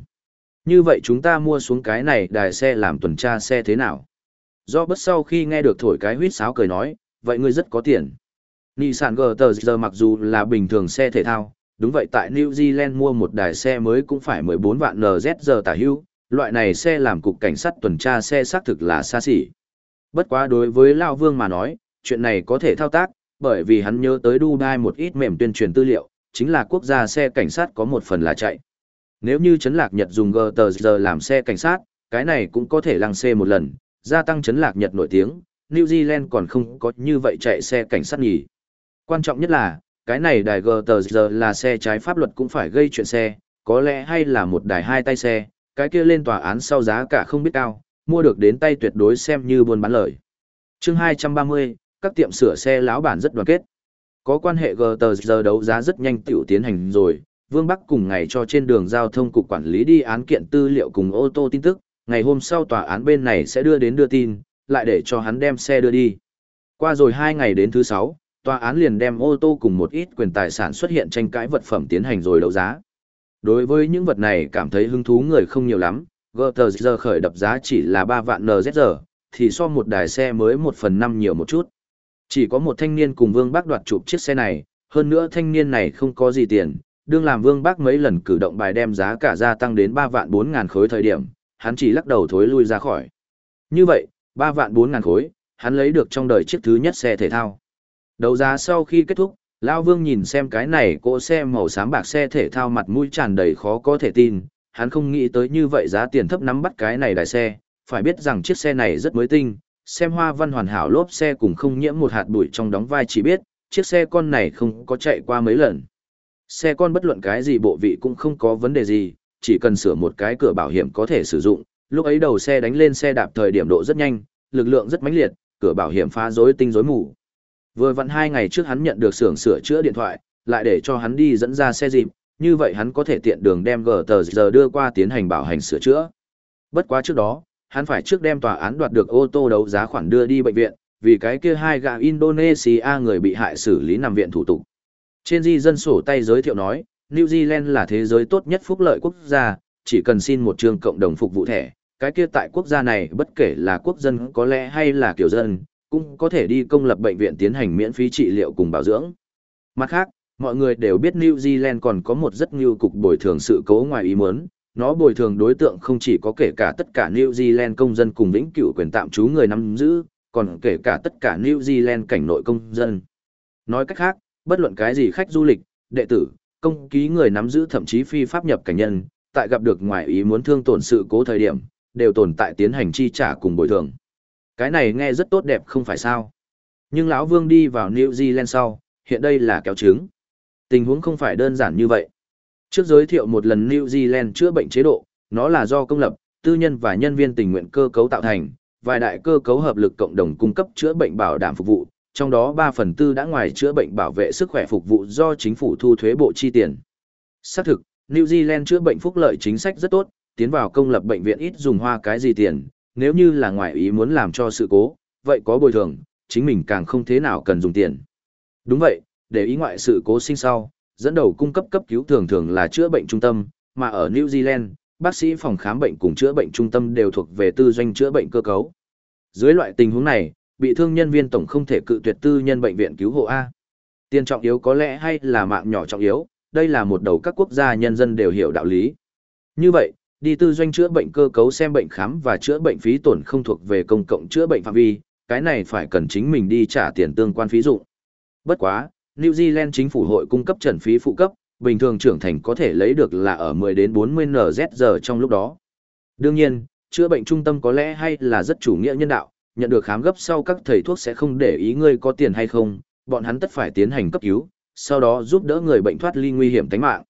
Như vậy chúng ta mua xuống cái này đài xe làm tuần tra xe thế nào? Do bất sau khi nghe được thổi cái huýt sáo cười nói, vậy ngươi rất có tiền. ni sản gờ tờ giờ mặc dù là bình thường xe thể thao, đúng vậy tại New Zealand mua một đài xe mới cũng phải 14 vạn NZ tả hưu, loại này xe làm cục cảnh sát tuần tra xe xác thực là xa xỉ. Bất quá đối với Lao Vương mà nói, chuyện này có thể thao tác, bởi vì hắn nhớ tới Dubai một ít mềm tuyên truyền tư liệu, chính là quốc gia xe cảnh sát có một phần là chạy. Nếu như chấn lạc Nhật dùng GTZ làm xe cảnh sát, cái này cũng có thể lăng xe một lần, gia tăng chấn lạc Nhật nổi tiếng, New Zealand còn không có như vậy chạy xe cảnh sát nhỉ. Quan trọng nhất là, cái này đài GTR là xe trái pháp luật cũng phải gây chuyện xe, có lẽ hay là một đài hai tay xe, cái kia lên tòa án sau giá cả không biết cao, mua được đến tay tuyệt đối xem như buôn bán lời. chương 230, các tiệm sửa xe lão bản rất đoàn kết. Có quan hệ GTR đấu giá rất nhanh tiểu tiến hành rồi, Vương Bắc cùng ngày cho trên đường giao thông cục quản lý đi án kiện tư liệu cùng ô tô tin tức, ngày hôm sau tòa án bên này sẽ đưa đến đưa tin, lại để cho hắn đem xe đưa đi. Qua rồi hai ngày đến thứ sáu, tòa án liền đem ô tô cùng một ít quyền tài sản xuất hiện tranh cãi vật phẩm tiến hành rồi đấu giá. Đối với những vật này cảm thấy hứng thú người không nhiều lắm, giờ khởi đập giá chỉ là 3 vạn NZR, thì so một đài xe mới 1 phần 5 nhiều một chút. Chỉ có một thanh niên cùng Vương Bác đoạt chụp chiếc xe này, hơn nữa thanh niên này không có gì tiền, đương làm Vương Bác mấy lần cử động bài đem giá cả gia tăng đến 3 vạn 4 ngàn khối thời điểm, hắn chỉ lắc đầu thối lui ra khỏi. Như vậy, 3 vạn 4 ngàn khối, hắn lấy được trong đời chiếc thứ nhất xe thể thao. Đấu giá sau khi kết thúc, Lao Vương nhìn xem cái này cỗ xe màu xám bạc xe thể thao mặt mũi tràn đầy khó có thể tin, hắn không nghĩ tới như vậy giá tiền thấp nắm bắt cái này đài xe, phải biết rằng chiếc xe này rất mới tinh, xem hoa văn hoàn hảo lốp xe cùng không nhiễm một hạt bụi trong đóng vai chỉ biết, chiếc xe con này không có chạy qua mấy lần. Xe con bất luận cái gì bộ vị cũng không có vấn đề gì, chỉ cần sửa một cái cửa bảo hiểm có thể sử dụng, lúc ấy đầu xe đánh lên xe đạp thời điểm độ rất nhanh, lực lượng rất mãnh liệt, cửa bảo hiểm phá rối tinh rối mù. Vừa vặn hai ngày trước hắn nhận được xưởng sửa chữa điện thoại, lại để cho hắn đi dẫn ra xe dịp, như vậy hắn có thể tiện đường đem gờ tờ giờ đưa qua tiến hành bảo hành sửa chữa. Bất quá trước đó, hắn phải trước đem tòa án đoạt được ô tô đấu giá khoản đưa đi bệnh viện, vì cái kia hai gã Indonesia người bị hại xử lý nằm viện thủ tục. Trên di dân sổ tay giới thiệu nói, New Zealand là thế giới tốt nhất phúc lợi quốc gia, chỉ cần xin một trường cộng đồng phục vụ thẻ, cái kia tại quốc gia này bất kể là quốc dân có lẽ hay là kiểu dân, cũng có thể đi công lập bệnh viện tiến hành miễn phí trị liệu cùng bảo dưỡng. Mặt khác, mọi người đều biết New Zealand còn có một rất nhiều cục bồi thường sự cố ngoài ý muốn, nó bồi thường đối tượng không chỉ có kể cả tất cả New Zealand công dân cùng vĩnh cửu quyền tạm trú người nắm giữ, còn kể cả tất cả New Zealand cảnh nội công dân. Nói cách khác, bất luận cái gì khách du lịch, đệ tử, công ký người nắm giữ thậm chí phi pháp nhập cảnh nhân, tại gặp được ngoài ý muốn thương tổn sự cố thời điểm, đều tồn tại tiến hành chi trả cùng bồi thường. Cái này nghe rất tốt đẹp không phải sao? Nhưng lão Vương đi vào New Zealand sau, hiện đây là kéo trứng, Tình huống không phải đơn giản như vậy. Trước giới thiệu một lần New Zealand chữa bệnh chế độ, nó là do công lập, tư nhân và nhân viên tình nguyện cơ cấu tạo thành, vài đại cơ cấu hợp lực cộng đồng cung cấp chữa bệnh bảo đảm phục vụ, trong đó 3 phần tư đã ngoài chữa bệnh bảo vệ sức khỏe phục vụ do chính phủ thu thuế bộ chi tiền. Xác thực, New Zealand chữa bệnh phúc lợi chính sách rất tốt, tiến vào công lập bệnh viện ít dùng hoa cái gì tiền, nếu như là ngoại ý muốn làm cho sự cố, vậy có bồi thường, chính mình càng không thế nào cần dùng tiền. Đúng vậy, để ý ngoại sự cố sinh sau, dẫn đầu cung cấp cấp cứu thường thường là chữa bệnh trung tâm, mà ở New Zealand, bác sĩ phòng khám bệnh cùng chữa bệnh trung tâm đều thuộc về tư doanh chữa bệnh cơ cấu. Dưới loại tình huống này, bị thương nhân viên tổng không thể cự tuyệt tư nhân bệnh viện cứu hộ A. Tiền trọng yếu có lẽ hay là mạng nhỏ trọng yếu, đây là một đầu các quốc gia nhân dân đều hiểu đạo lý. Như vậy, đi tư doanh chữa bệnh cơ cấu xem bệnh khám và chữa bệnh phí tổn không thuộc về công cộng chữa bệnh phạm vi, cái này phải cần chính mình đi trả tiền tương quan phí dụng. Bất quá, New Zealand chính phủ hội cung cấp trần phí phụ cấp, bình thường trưởng thành có thể lấy được là ở 10 đến 40 NZ giờ trong lúc đó. Đương nhiên, chữa bệnh trung tâm có lẽ hay là rất chủ nghĩa nhân đạo, nhận được khám gấp sau các thầy thuốc sẽ không để ý ngươi có tiền hay không, bọn hắn tất phải tiến hành cấp cứu, sau đó giúp đỡ người bệnh thoát ly nguy hiểm tính mạng.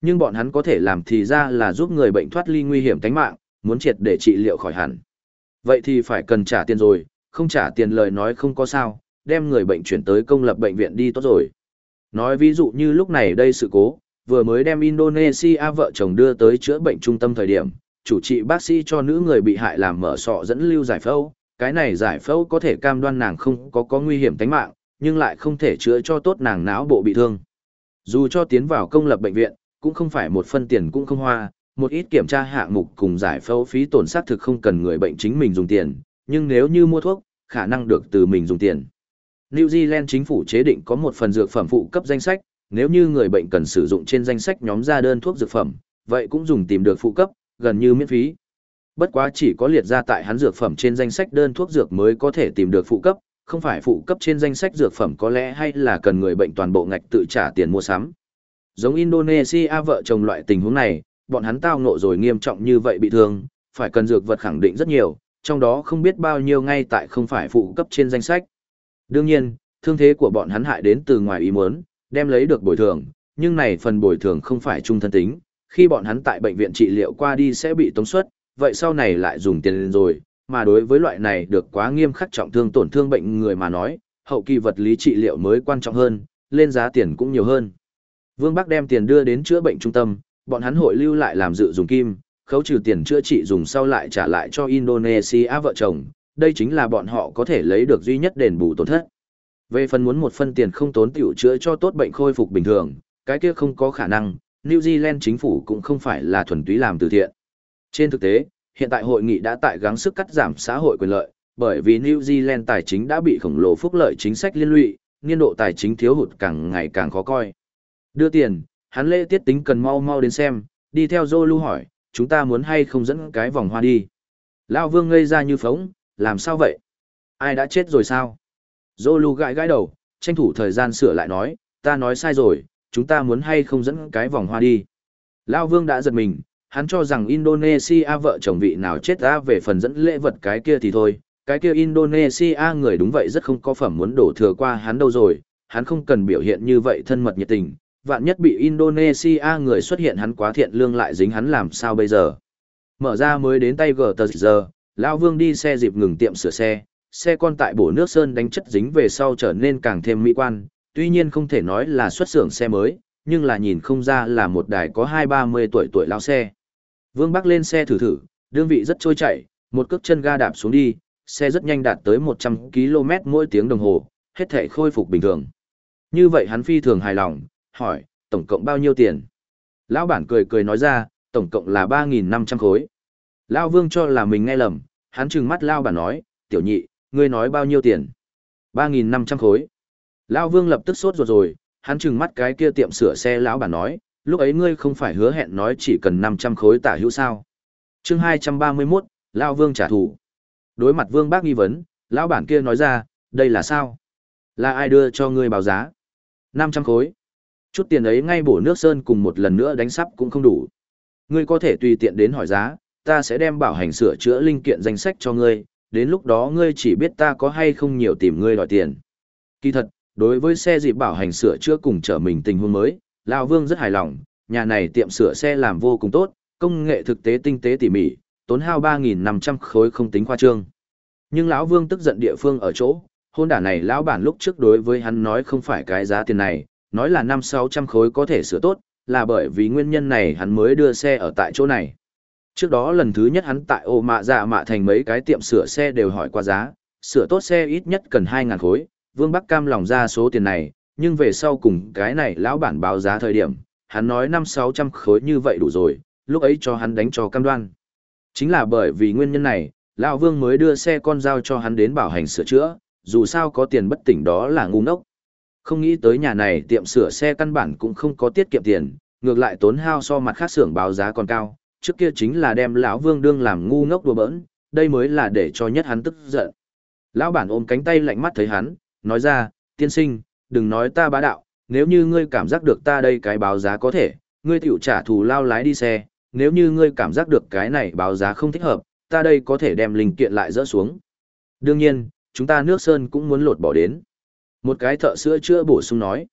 Nhưng bọn hắn có thể làm thì ra là giúp người bệnh thoát ly nguy hiểm tính mạng, muốn triệt để trị liệu khỏi hẳn. Vậy thì phải cần trả tiền rồi, không trả tiền lời nói không có sao, đem người bệnh chuyển tới công lập bệnh viện đi tốt rồi. Nói ví dụ như lúc này đây sự cố, vừa mới đem Indonesia vợ chồng đưa tới chữa bệnh trung tâm thời điểm, chủ trị bác sĩ cho nữ người bị hại làm mở sọ dẫn lưu giải phẫu, cái này giải phẫu có thể cam đoan nàng không có có nguy hiểm tính mạng, nhưng lại không thể chữa cho tốt nàng não bộ bị thương. Dù cho tiến vào công lập bệnh viện, cũng không phải một phân tiền cũng không hoa, một ít kiểm tra hạng mục cùng giải phẫu phí tổn sát thực không cần người bệnh chính mình dùng tiền, nhưng nếu như mua thuốc, khả năng được từ mình dùng tiền. New Zealand chính phủ chế định có một phần dược phẩm phụ cấp danh sách, nếu như người bệnh cần sử dụng trên danh sách nhóm ra đơn thuốc dược phẩm, vậy cũng dùng tìm được phụ cấp, gần như miễn phí. Bất quá chỉ có liệt ra tại hắn dược phẩm trên danh sách đơn thuốc dược mới có thể tìm được phụ cấp, không phải phụ cấp trên danh sách dược phẩm có lẽ hay là cần người bệnh toàn bộ ngạch tự trả tiền mua sắm. Giống Indonesia vợ chồng loại tình huống này, bọn hắn tao ngộ rồi nghiêm trọng như vậy bị thương, phải cần dược vật khẳng định rất nhiều, trong đó không biết bao nhiêu ngay tại không phải phụ cấp trên danh sách. Đương nhiên, thương thế của bọn hắn hại đến từ ngoài ý muốn, đem lấy được bồi thường, nhưng này phần bồi thường không phải trung thân tính, khi bọn hắn tại bệnh viện trị liệu qua đi sẽ bị tống suất, vậy sau này lại dùng tiền lên rồi, mà đối với loại này được quá nghiêm khắc trọng thương tổn thương bệnh người mà nói, hậu kỳ vật lý trị liệu mới quan trọng hơn, lên giá tiền cũng nhiều hơn. Vương Bắc đem tiền đưa đến chữa bệnh trung tâm, bọn hắn hội lưu lại làm dự dùng kim, khấu trừ tiền chữa trị dùng sau lại trả lại cho Indonesia vợ chồng, đây chính là bọn họ có thể lấy được duy nhất đền bù tổn thất. Về phần muốn một phân tiền không tốn tiểu chữa cho tốt bệnh khôi phục bình thường, cái kia không có khả năng, New Zealand chính phủ cũng không phải là thuần túy làm từ thiện. Trên thực tế, hiện tại hội nghị đã tại gắng sức cắt giảm xã hội quyền lợi, bởi vì New Zealand tài chính đã bị khổng lồ phúc lợi chính sách liên lụy, niên độ tài chính thiếu hụt càng ngày càng khó coi. Đưa tiền, hắn lễ tiết tính cần mau mau đến xem, đi theo Zolu hỏi, chúng ta muốn hay không dẫn cái vòng hoa đi. Lao vương ngây ra như phóng, làm sao vậy? Ai đã chết rồi sao? Zolu gãi gãi đầu, tranh thủ thời gian sửa lại nói, ta nói sai rồi, chúng ta muốn hay không dẫn cái vòng hoa đi. Lao vương đã giật mình, hắn cho rằng Indonesia vợ chồng vị nào chết ra về phần dẫn lễ vật cái kia thì thôi, cái kia Indonesia người đúng vậy rất không có phẩm muốn đổ thừa qua hắn đâu rồi, hắn không cần biểu hiện như vậy thân mật nhiệt tình, vạn nhất bị Indonesia người xuất hiện hắn quá thiện lương lại dính hắn làm sao bây giờ. Mở ra mới đến tay gờ tờ giờ, Lão Vương đi xe dịp ngừng tiệm sửa xe, xe con tại bổ nước sơn đánh chất dính về sau trở nên càng thêm mỹ quan, tuy nhiên không thể nói là xuất xưởng xe mới, nhưng là nhìn không ra là một đài có hai ba mươi tuổi tuổi lao xe. Vương Bắc lên xe thử thử, đương vị rất trôi chảy, một cước chân ga đạp xuống đi, xe rất nhanh đạt tới 100 km mỗi tiếng đồng hồ, hết thể khôi phục bình thường. Như vậy hắn phi thường hài lòng, hỏi, tổng cộng bao nhiêu tiền? Lão bản cười cười nói ra, tổng cộng là 3.500 khối. Lão Vương cho là mình nghe lầm, hắn trừng mắt Lão bản nói, tiểu nhị, ngươi nói bao nhiêu tiền? 3.500 khối. Lão Vương lập tức sốt ruột rồi, hắn trừng mắt cái kia tiệm sửa xe lão bản nói, lúc ấy ngươi không phải hứa hẹn nói chỉ cần 500 khối tả hữu sao. chương 231, Lão Vương trả thù. Đối mặt Vương bác nghi vấn, lão bản kia nói ra, đây là sao? Là ai đưa cho ngươi báo giá? 500 khối. Chút tiền ấy ngay bổ nước sơn cùng một lần nữa đánh sắp cũng không đủ. Ngươi có thể tùy tiện đến hỏi giá, ta sẽ đem bảo hành sửa chữa linh kiện danh sách cho ngươi, đến lúc đó ngươi chỉ biết ta có hay không nhiều tìm ngươi đòi tiền. Kỳ thật, đối với xe dịp bảo hành sửa chữa cùng trở mình tình huống mới, Lão Vương rất hài lòng, nhà này tiệm sửa xe làm vô cùng tốt, công nghệ thực tế tinh tế tỉ mỉ, tốn hao 3.500 khối không tính khoa trương. Nhưng lão Vương tức giận địa phương ở chỗ, hôn đả này lão bản lúc trước đối với hắn nói không phải cái giá tiền này, nói là năm sáu trăm khối có thể sửa tốt, là bởi vì nguyên nhân này hắn mới đưa xe ở tại chỗ này. Trước đó lần thứ nhất hắn tại ô mạ dạ mạ thành mấy cái tiệm sửa xe đều hỏi qua giá, sửa tốt xe ít nhất cần 2.000 khối, Vương Bắc cam lòng ra số tiền này, nhưng về sau cùng cái này lão bản báo giá thời điểm, hắn nói năm sáu trăm khối như vậy đủ rồi, lúc ấy cho hắn đánh cho cam đoan. Chính là bởi vì nguyên nhân này, lão Vương mới đưa xe con dao cho hắn đến bảo hành sửa chữa, dù sao có tiền bất tỉnh đó là ngu ngốc. Không nghĩ tới nhà này tiệm sửa xe căn bản cũng không có tiết kiệm tiền, ngược lại tốn hao so mặt khác xưởng báo giá còn cao, trước kia chính là đem lão Vương đương làm ngu ngốc đùa bỡn, đây mới là để cho nhất hắn tức giận. Lão bản ôm cánh tay lạnh mắt thấy hắn, nói ra, tiên sinh, đừng nói ta bá đạo, nếu như ngươi cảm giác được ta đây cái báo giá có thể, ngươi tiểu trả thù lao lái đi xe, nếu như ngươi cảm giác được cái này báo giá không thích hợp, ta đây có thể đem linh kiện lại dỡ xuống. Đương nhiên, chúng ta nước sơn cũng muốn lột bỏ đến. Một cái thợ sữa chữa bổ sung nói.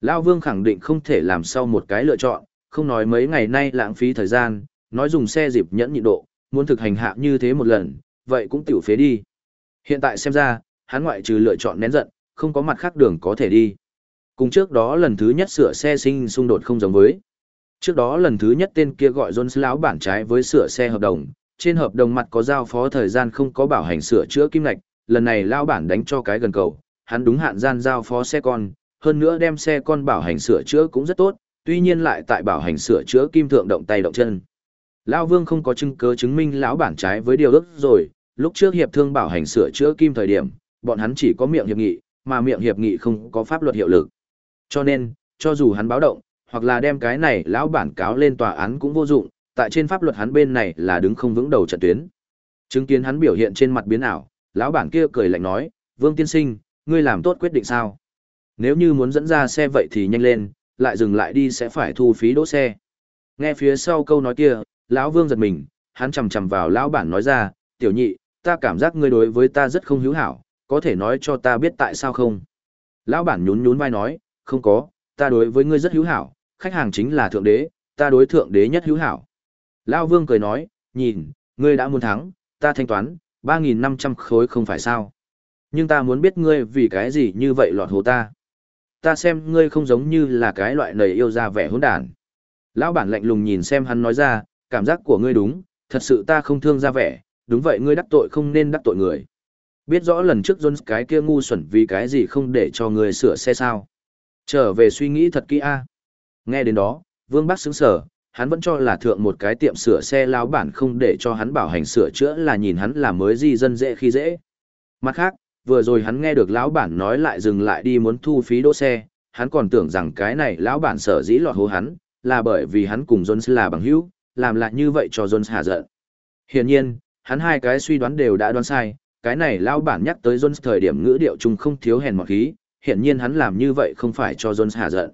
Lao Vương khẳng định không thể làm sau một cái lựa chọn, không nói mấy ngày nay lãng phí thời gian, nói dùng xe dịp nhẫn nhịn độ, muốn thực hành hạ như thế một lần, vậy cũng tiểu phế đi. Hiện tại xem ra, hắn ngoại trừ lựa chọn nén giận, không có mặt khác đường có thể đi. Cùng trước đó lần thứ nhất sửa xe sinh xung đột không giống với. Trước đó lần thứ nhất tên kia gọi Jones lão bản trái với sửa xe hợp đồng, trên hợp đồng mặt có giao phó thời gian không có bảo hành sửa chữa kim ngạch, lần này lão bản đánh cho cái gần cầu, hắn đúng hạn gian giao phó xe con, hơn nữa đem xe con bảo hành sửa chữa cũng rất tốt, tuy nhiên lại tại bảo hành sửa chữa kim thượng động tay động chân. Lão Vương không có chứng cứ chứng minh lão bản trái với điều ước rồi, lúc trước hiệp thương bảo hành sửa chữa kim thời điểm, bọn hắn chỉ có miệng hiệp nghị, mà miệng hiệp nghị không có pháp luật hiệu lực. Cho nên, cho dù hắn báo động, hoặc là đem cái này lão bản cáo lên tòa án cũng vô dụng, tại trên pháp luật hắn bên này là đứng không vững đầu trận tuyến. Chứng kiến hắn biểu hiện trên mặt biến ảo, lão bản kia cười lạnh nói, "Vương tiên sinh, ngươi làm tốt quyết định sao? Nếu như muốn dẫn ra xe vậy thì nhanh lên, lại dừng lại đi sẽ phải thu phí đỗ xe." Nghe phía sau câu nói kia, lão Vương giật mình, hắn chầm chầm vào lão bản nói ra, "Tiểu nhị, ta cảm giác ngươi đối với ta rất không hữu hảo, có thể nói cho ta biết tại sao không?" Lão bản nhún nhún vai nói, "Không có, ta đối với ngươi rất hữu hảo, khách hàng chính là thượng đế, ta đối thượng đế nhất hữu hảo." Lão Vương cười nói, "Nhìn, ngươi đã muốn thắng, ta thanh toán, 3.500 khối không phải sao. Nhưng ta muốn biết ngươi vì cái gì như vậy lọt hồ ta. Ta xem ngươi không giống như là cái loại nầy yêu ra vẻ hỗn đản. Lão bản lạnh lùng nhìn xem hắn nói ra, cảm giác của ngươi đúng, thật sự ta không thương ra vẻ, đúng vậy ngươi đắc tội không nên đắc tội người. Biết rõ lần trước Jones cái kia ngu xuẩn vì cái gì không để cho ngươi sửa xe sao. Trở về suy nghĩ thật kỹ a. Nghe đến đó, Vương Bắc sững sở, hắn vẫn cho là thượng một cái tiệm sửa xe lao bản không để cho hắn bảo hành sửa chữa là nhìn hắn là mới di dân dễ khi dễ. Mặt khác, vừa rồi hắn nghe được lão bản nói lại dừng lại đi muốn thu phí đỗ xe, hắn còn tưởng rằng cái này lão bản sở dĩ lọt hố hắn, là bởi vì hắn cùng Jones là bằng hữu, làm lại như vậy cho Jones hạ giận. Hiển nhiên, hắn hai cái suy đoán đều đã đoán sai, cái này lão bản nhắc tới Jones thời điểm ngữ điệu chung không thiếu hèn mọt khí, hiển nhiên hắn làm như vậy không phải cho Jones hạ giận.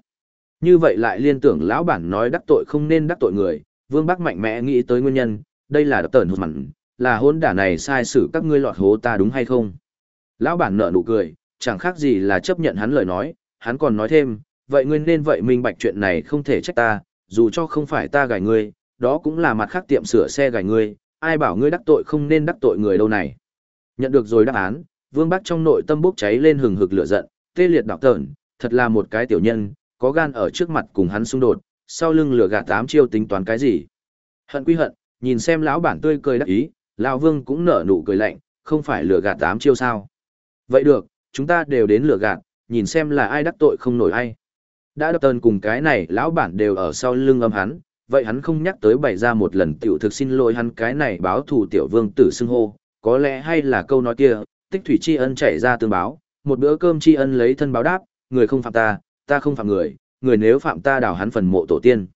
Như vậy lại liên tưởng lão bản nói đắc tội không nên đắc tội người, Vương Bắc mạnh mẽ nghĩ tới nguyên nhân, đây là đập tẩn hụt mặn, là hôn đả này sai xử các ngươi lọt hố ta đúng hay không? Lão bản nở nụ cười, chẳng khác gì là chấp nhận hắn lời nói, hắn còn nói thêm, vậy ngươi nên vậy minh bạch chuyện này không thể trách ta, dù cho không phải ta gài ngươi, đó cũng là mặt khác tiệm sửa xe gài ngươi, ai bảo ngươi đắc tội không nên đắc tội người đâu này. Nhận được rồi đáp án, Vương Bắc trong nội tâm bốc cháy lên hừng hực lửa giận, tê liệt đạo tởn, thật là một cái tiểu nhân, có gan ở trước mặt cùng hắn xung đột, sau lưng lửa gạt tám chiêu tính toán cái gì. Hận quy hận, nhìn xem lão bản tươi cười đắc ý, lão vương cũng nở nụ cười lạnh, không phải lửa gạt tám chiêu sao. Vậy được, chúng ta đều đến lửa gạt, nhìn xem là ai đắc tội không nổi ai. Đã đập tần cùng cái này lão bản đều ở sau lưng âm hắn, vậy hắn không nhắc tới bày ra một lần tiểu thực xin lỗi hắn cái này báo thù tiểu vương tử xưng hô, có lẽ hay là câu nói kia, tích thủy tri ân chảy ra tương báo, một bữa cơm tri ân lấy thân báo đáp, người không phạm ta, ta không phạm người, người nếu phạm ta đào hắn phần mộ tổ tiên.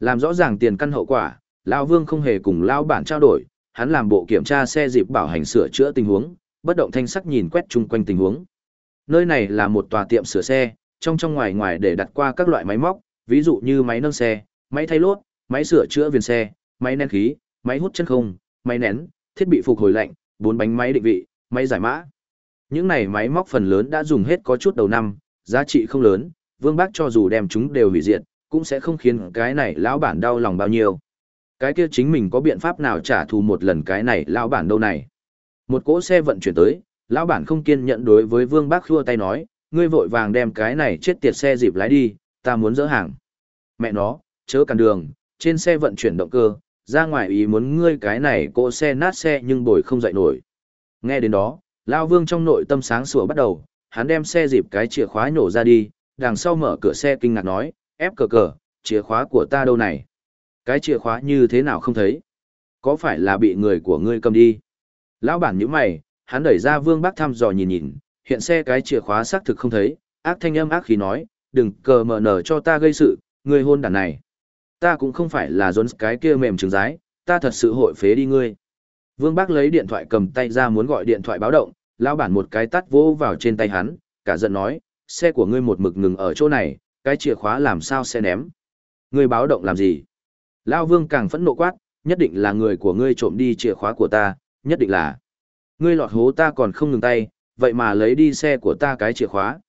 Làm rõ ràng tiền căn hậu quả, Lão Vương không hề cùng Lão bản trao đổi, hắn làm bộ kiểm tra xe dịp bảo hành sửa chữa tình huống, bất động thanh sắc nhìn quét chung quanh tình huống. Nơi này là một tòa tiệm sửa xe, trong trong ngoài ngoài để đặt qua các loại máy móc, ví dụ như máy nâng xe, máy thay lốt, máy sửa chữa viền xe, máy nén khí, máy hút chân không, máy nén, thiết bị phục hồi lạnh, bốn bánh máy định vị, máy giải mã. Những này máy móc phần lớn đã dùng hết có chút đầu năm, giá trị không lớn, Vương Bác cho dù đem chúng đều hủy diệt, cũng sẽ không khiến cái này lão bản đau lòng bao nhiêu. Cái kia chính mình có biện pháp nào trả thù một lần cái này lão bản đâu này. Một cỗ xe vận chuyển tới, lão bản không kiên nhẫn đối với Vương Bác khua tay nói, ngươi vội vàng đem cái này chết tiệt xe dịp lái đi, ta muốn dỡ hàng. Mẹ nó, chớ cản đường, trên xe vận chuyển động cơ, ra ngoài ý muốn ngươi cái này cỗ xe nát xe nhưng bồi không dậy nổi. Nghe đến đó, Lão Vương trong nội tâm sáng sủa bắt đầu, hắn đem xe dịp cái chìa khóa nhổ ra đi, đằng sau mở cửa xe kinh ngạc nói, ép cờ cờ, chìa khóa của ta đâu này? Cái chìa khóa như thế nào không thấy? Có phải là bị người của ngươi cầm đi? Lão bản nhíu mày, hắn đẩy ra vương bác thăm dò nhìn nhìn, hiện xe cái chìa khóa xác thực không thấy, ác thanh âm ác khí nói, đừng cờ mở nở cho ta gây sự, người hôn đàn này. Ta cũng không phải là dốn cái kia mềm trứng rái, ta thật sự hội phế đi ngươi. Vương Bác lấy điện thoại cầm tay ra muốn gọi điện thoại báo động, lão bản một cái tắt vỗ vào trên tay hắn, cả giận nói, xe của ngươi một mực ngừng ở chỗ này, cái chìa khóa làm sao sẽ ném. Ngươi báo động làm gì? Lão vương càng phẫn nộ quát, nhất định là người của ngươi trộm đi chìa khóa của ta, nhất định là. Ngươi lọt hố ta còn không ngừng tay, vậy mà lấy đi xe của ta cái chìa khóa.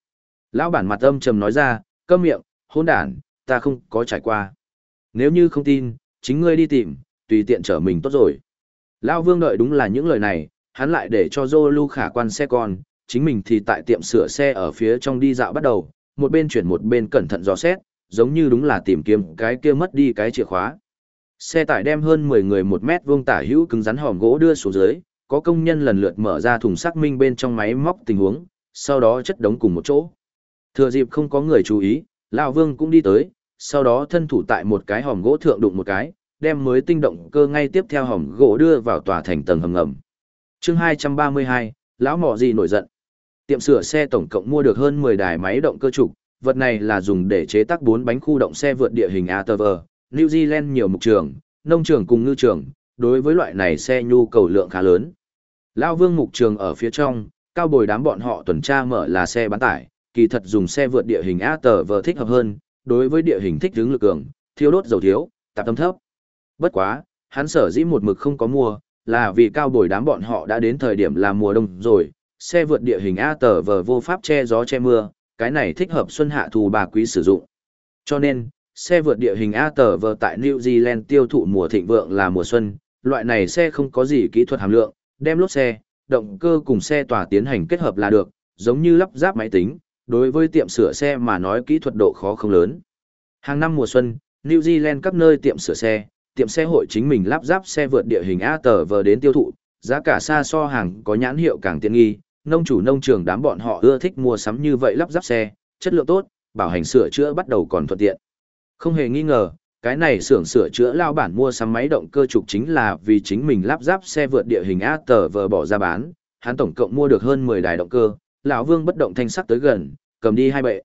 Lão bản mặt âm trầm nói ra, câm miệng, hỗn đản, ta không có trải qua. Nếu như không tin, chính ngươi đi tìm, tùy tiện trở mình tốt rồi. Lão vương đợi đúng là những lời này, hắn lại để cho Zolu khả quan xe con, chính mình thì tại tiệm sửa xe ở phía trong đi dạo bắt đầu, một bên chuyển một bên cẩn thận dò xét, giống như đúng là tìm kiếm cái kia mất đi cái chìa khóa. Xe tải đem hơn 10 người một mét vuông tả hữu cứng rắn hòm gỗ đưa xuống dưới, có công nhân lần lượt mở ra thùng xác minh bên trong máy móc tình huống, sau đó chất đống cùng một chỗ. Thừa dịp không có người chú ý, lão Vương cũng đi tới, sau đó thân thủ tại một cái hòm gỗ thượng đụng một cái, đem mới tinh động cơ ngay tiếp theo hòm gỗ đưa vào tòa thành tầng hầm ngầm. Chương 232, lão mọ gì nổi giận. Tiệm sửa xe tổng cộng mua được hơn 10 đài máy động cơ trục, vật này là dùng để chế tác bốn bánh khu động xe vượt địa hình ATV, New Zealand nhiều mục trường, nông trường cùng ngư trường, đối với loại này xe nhu cầu lượng khá lớn. Lao vương mục trường ở phía trong, cao bồi đám bọn họ tuần tra mở là xe bán tải, kỳ thật dùng xe vượt địa hình ATV thích hợp hơn, đối với địa hình thích hướng lực cường, thiếu đốt dầu thiếu, tạp tâm thấp. Bất quá, hắn sở dĩ một mực không có mua, là vì cao bồi đám bọn họ đã đến thời điểm là mùa đông rồi, xe vượt địa hình A tờ vờ vô pháp che gió che mưa, cái này thích hợp xuân hạ thu bà quý sử dụng. Cho nên, xe vượt địa hình A tờ vờ tại New Zealand tiêu thụ mùa thịnh vượng là mùa xuân, loại này xe không có gì kỹ thuật hàm lượng, đem lốp xe, động cơ cùng xe tỏa tiến hành kết hợp là được, giống như lắp ráp máy tính, đối với tiệm sửa xe mà nói kỹ thuật độ khó không lớn. Hàng năm mùa xuân, New Zealand các nơi tiệm sửa xe, tiệm xe hội chính mình lắp ráp xe vượt địa hình A tờ vờ đến tiêu thụ, giá cả xa so hàng có nhãn hiệu càng tiện nghi, nông chủ nông trường đám bọn họ ưa thích mua sắm như vậy lắp ráp xe, chất lượng tốt, bảo hành sửa chữa bắt đầu còn thuận tiện. Không hề nghi ngờ, cái này xưởng sửa chữa lao bản mua sắm máy động cơ trục chính là vì chính mình lắp ráp xe vượt địa hình A tờ vờ bỏ ra bán, hắn tổng cộng mua được hơn 10 đài động cơ, lão Vương bất động thanh sắc tới gần, cầm đi hai bệ.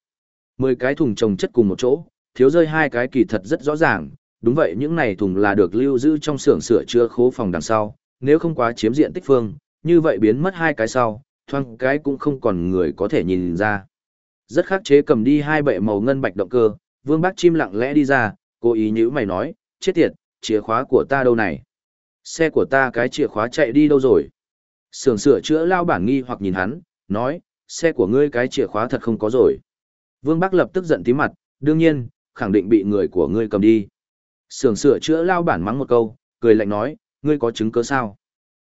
10 cái thùng trồng chất cùng một chỗ, thiếu rơi hai cái kỳ thật rất rõ ràng, đúng vậy những này thùng là được lưu giữ trong xưởng sửa chữa khố phòng đằng sau, nếu không quá chiếm diện tích phương, như vậy biến mất hai cái sau, thoang cái cũng không còn người có thể nhìn ra. Rất khắc chế cầm đi hai bệ màu ngân bạch động cơ, vương bác chim lặng lẽ đi ra, cố ý nhữ mày nói, chết tiệt, chìa khóa của ta đâu này? Xe của ta cái chìa khóa chạy đi đâu rồi? Sưởng sửa chữa lao bản nghi hoặc nhìn hắn, nói, xe của ngươi cái chìa khóa thật không có rồi. Vương bác lập tức giận tí mặt, đương nhiên, khẳng định bị người của ngươi cầm đi. Sưởng sửa chữa lao bản mắng một câu, cười lạnh nói, ngươi có chứng cứ sao?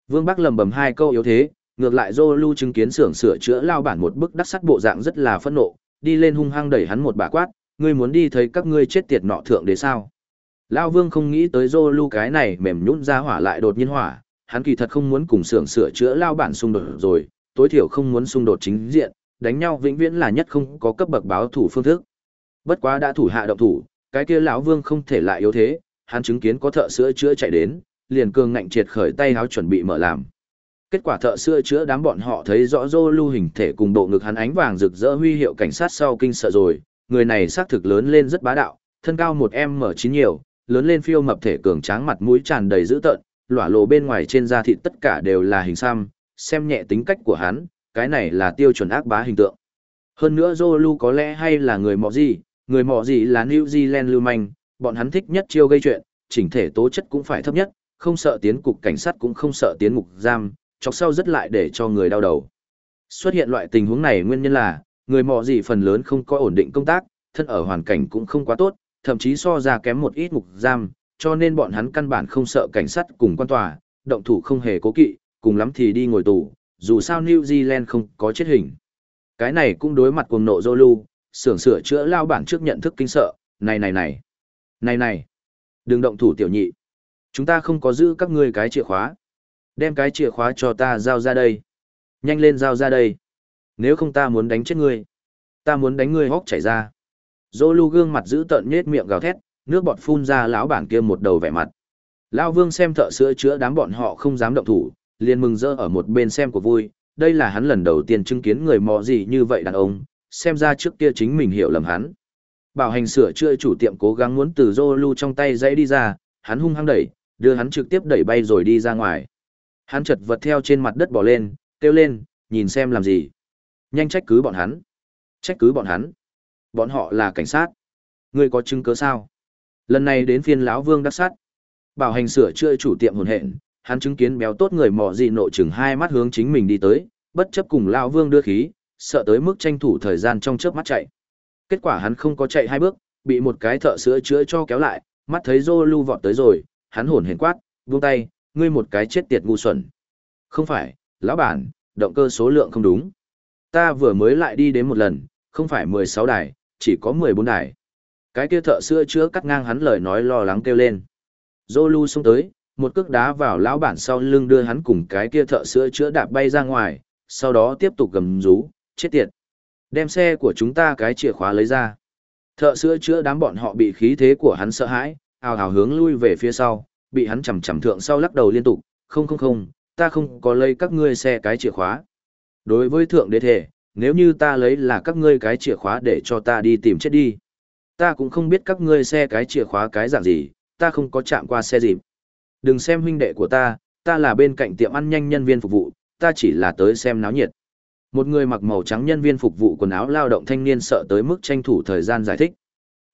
Vương Bắc lầm bầm hai câu yếu thế, ngược lại Zolu chứng kiến sưởng sửa chữa lao bản một bức đắc sắt bộ dạng rất là phẫn nộ, đi lên hung hăng đẩy hắn một bà quát, ngươi muốn đi thấy các ngươi chết tiệt nọ thượng đế sao? Lao Vương không nghĩ tới Zolu cái này mềm nhũn ra hỏa lại đột nhiên hỏa, hắn kỳ thật không muốn cùng sưởng sửa chữa lao bản xung đột rồi, tối thiểu không muốn xung đột chính diện, đánh nhau vĩnh viễn là nhất không có cấp bậc báo thủ phương thức. Bất quá đã thủ hạ động thủ, cái kia lão Vương không thể lại yếu thế, hắn chứng kiến có thợ sữa chữa chạy đến, liền cường ngạnh triệt khởi tay háo chuẩn bị mở làm. Kết quả thợ sữa chữa đám bọn họ thấy rõ rô lưu hình thể cùng bộ ngực hắn ánh vàng rực rỡ huy hiệu cảnh sát sau kinh sợ rồi, người này xác thực lớn lên rất bá đạo, thân cao một em mở chín nhiều, lớn lên phiêu mập thể cường tráng mặt mũi tràn đầy dữ tợn, lỏa lộ bên ngoài trên da thịt tất cả đều là hình xăm, xem nhẹ tính cách của hắn, cái này là tiêu chuẩn ác bá hình tượng. Hơn nữa Zolu có lẽ hay là người mọ gì, người mọ gì là New Zealand lưu manh, bọn hắn thích nhất chiêu gây chuyện, chỉnh thể tố chất cũng phải thấp nhất, không sợ tiến cục cảnh sát cũng không sợ tiến ngục giam, chọc sau rất lại để cho người đau đầu. Xuất hiện loại tình huống này nguyên nhân là, người mọ gì phần lớn không có ổn định công tác, thân ở hoàn cảnh cũng không quá tốt, thậm chí so ra kém một ít ngục giam, cho nên bọn hắn căn bản không sợ cảnh sát cùng quan tòa, động thủ không hề cố kỵ, cùng lắm thì đi ngồi tù, dù sao New Zealand không có chết hình. Cái này cũng đối mặt cuồng nộ Zolu, sưởng sửa chữa lao bản trước nhận thức kinh sợ, này này này, này này, đừng động thủ tiểu nhị. Chúng ta không có giữ các ngươi cái chìa khóa. Đem cái chìa khóa cho ta giao ra đây. Nhanh lên giao ra đây. Nếu không ta muốn đánh chết ngươi. Ta muốn đánh ngươi hốc chảy ra. Zolu gương mặt giữ tợn nhết miệng gào thét, nước bọt phun ra lão bản kia một đầu vẻ mặt. Lão Vương xem thợ sữa chữa đám bọn họ không dám động thủ, liền mừng rỡ ở một bên xem của vui, đây là hắn lần đầu tiên chứng kiến người mò gì như vậy đàn ông, xem ra trước kia chính mình hiểu lầm hắn. Bảo hành sửa chữa chủ tiệm cố gắng muốn từ Zolu trong tay dãy đi ra, hắn hung hăng đẩy, đưa hắn trực tiếp đẩy bay rồi đi ra ngoài. Hắn chật vật theo trên mặt đất bò lên, kêu lên, nhìn xem làm gì. Nhanh trách cứ bọn hắn. Trách cứ bọn hắn. Bọn họ là cảnh sát. Ngươi có chứng cứ sao? Lần này đến phiên lão Vương đắc sát. Bảo hành sửa chữa chủ tiệm hồn hện, hắn chứng kiến béo tốt người mò gì nộ chừng hai mắt hướng chính mình đi tới, bất chấp cùng lão Vương đưa khí, sợ tới mức tranh thủ thời gian trong chớp mắt chạy. Kết quả hắn không có chạy hai bước, bị một cái thợ sữa chữa cho kéo lại, mắt thấy Zô lưu vọt tới rồi, hắn hồn hển quát, buông tay, ngươi một cái chết tiệt ngu xuẩn. Không phải, lão bản, động cơ số lượng không đúng. Ta vừa mới lại đi đến một lần, không phải 16 đài, chỉ có 14 đài. Cái kia thợ sữa chữa cắt ngang hắn lời nói lo lắng kêu lên. Zolu xông tới, một cước đá vào lão bản sau lưng đưa hắn cùng cái kia thợ sữa chữa đạp bay ra ngoài, sau đó tiếp tục gầm rú, chết tiệt. Đem xe của chúng ta cái chìa khóa lấy ra. Thợ sữa chữa đám bọn họ bị khí thế của hắn sợ hãi, ào ào hướng lui về phía sau, bị hắn chầm chầm thượng sau lắc đầu liên tục, không không không, ta không có lấy các ngươi xe cái chìa khóa. Đối với thượng đế thể, nếu như ta lấy là các ngươi cái chìa khóa để cho ta đi tìm chết đi. Ta cũng không biết các ngươi xe cái chìa khóa cái dạng gì, ta không có chạm qua xe dịp. Đừng xem huynh đệ của ta, ta là bên cạnh tiệm ăn nhanh nhân viên phục vụ, ta chỉ là tới xem náo nhiệt. Một người mặc màu trắng nhân viên phục vụ quần áo lao động thanh niên sợ tới mức tranh thủ thời gian giải thích.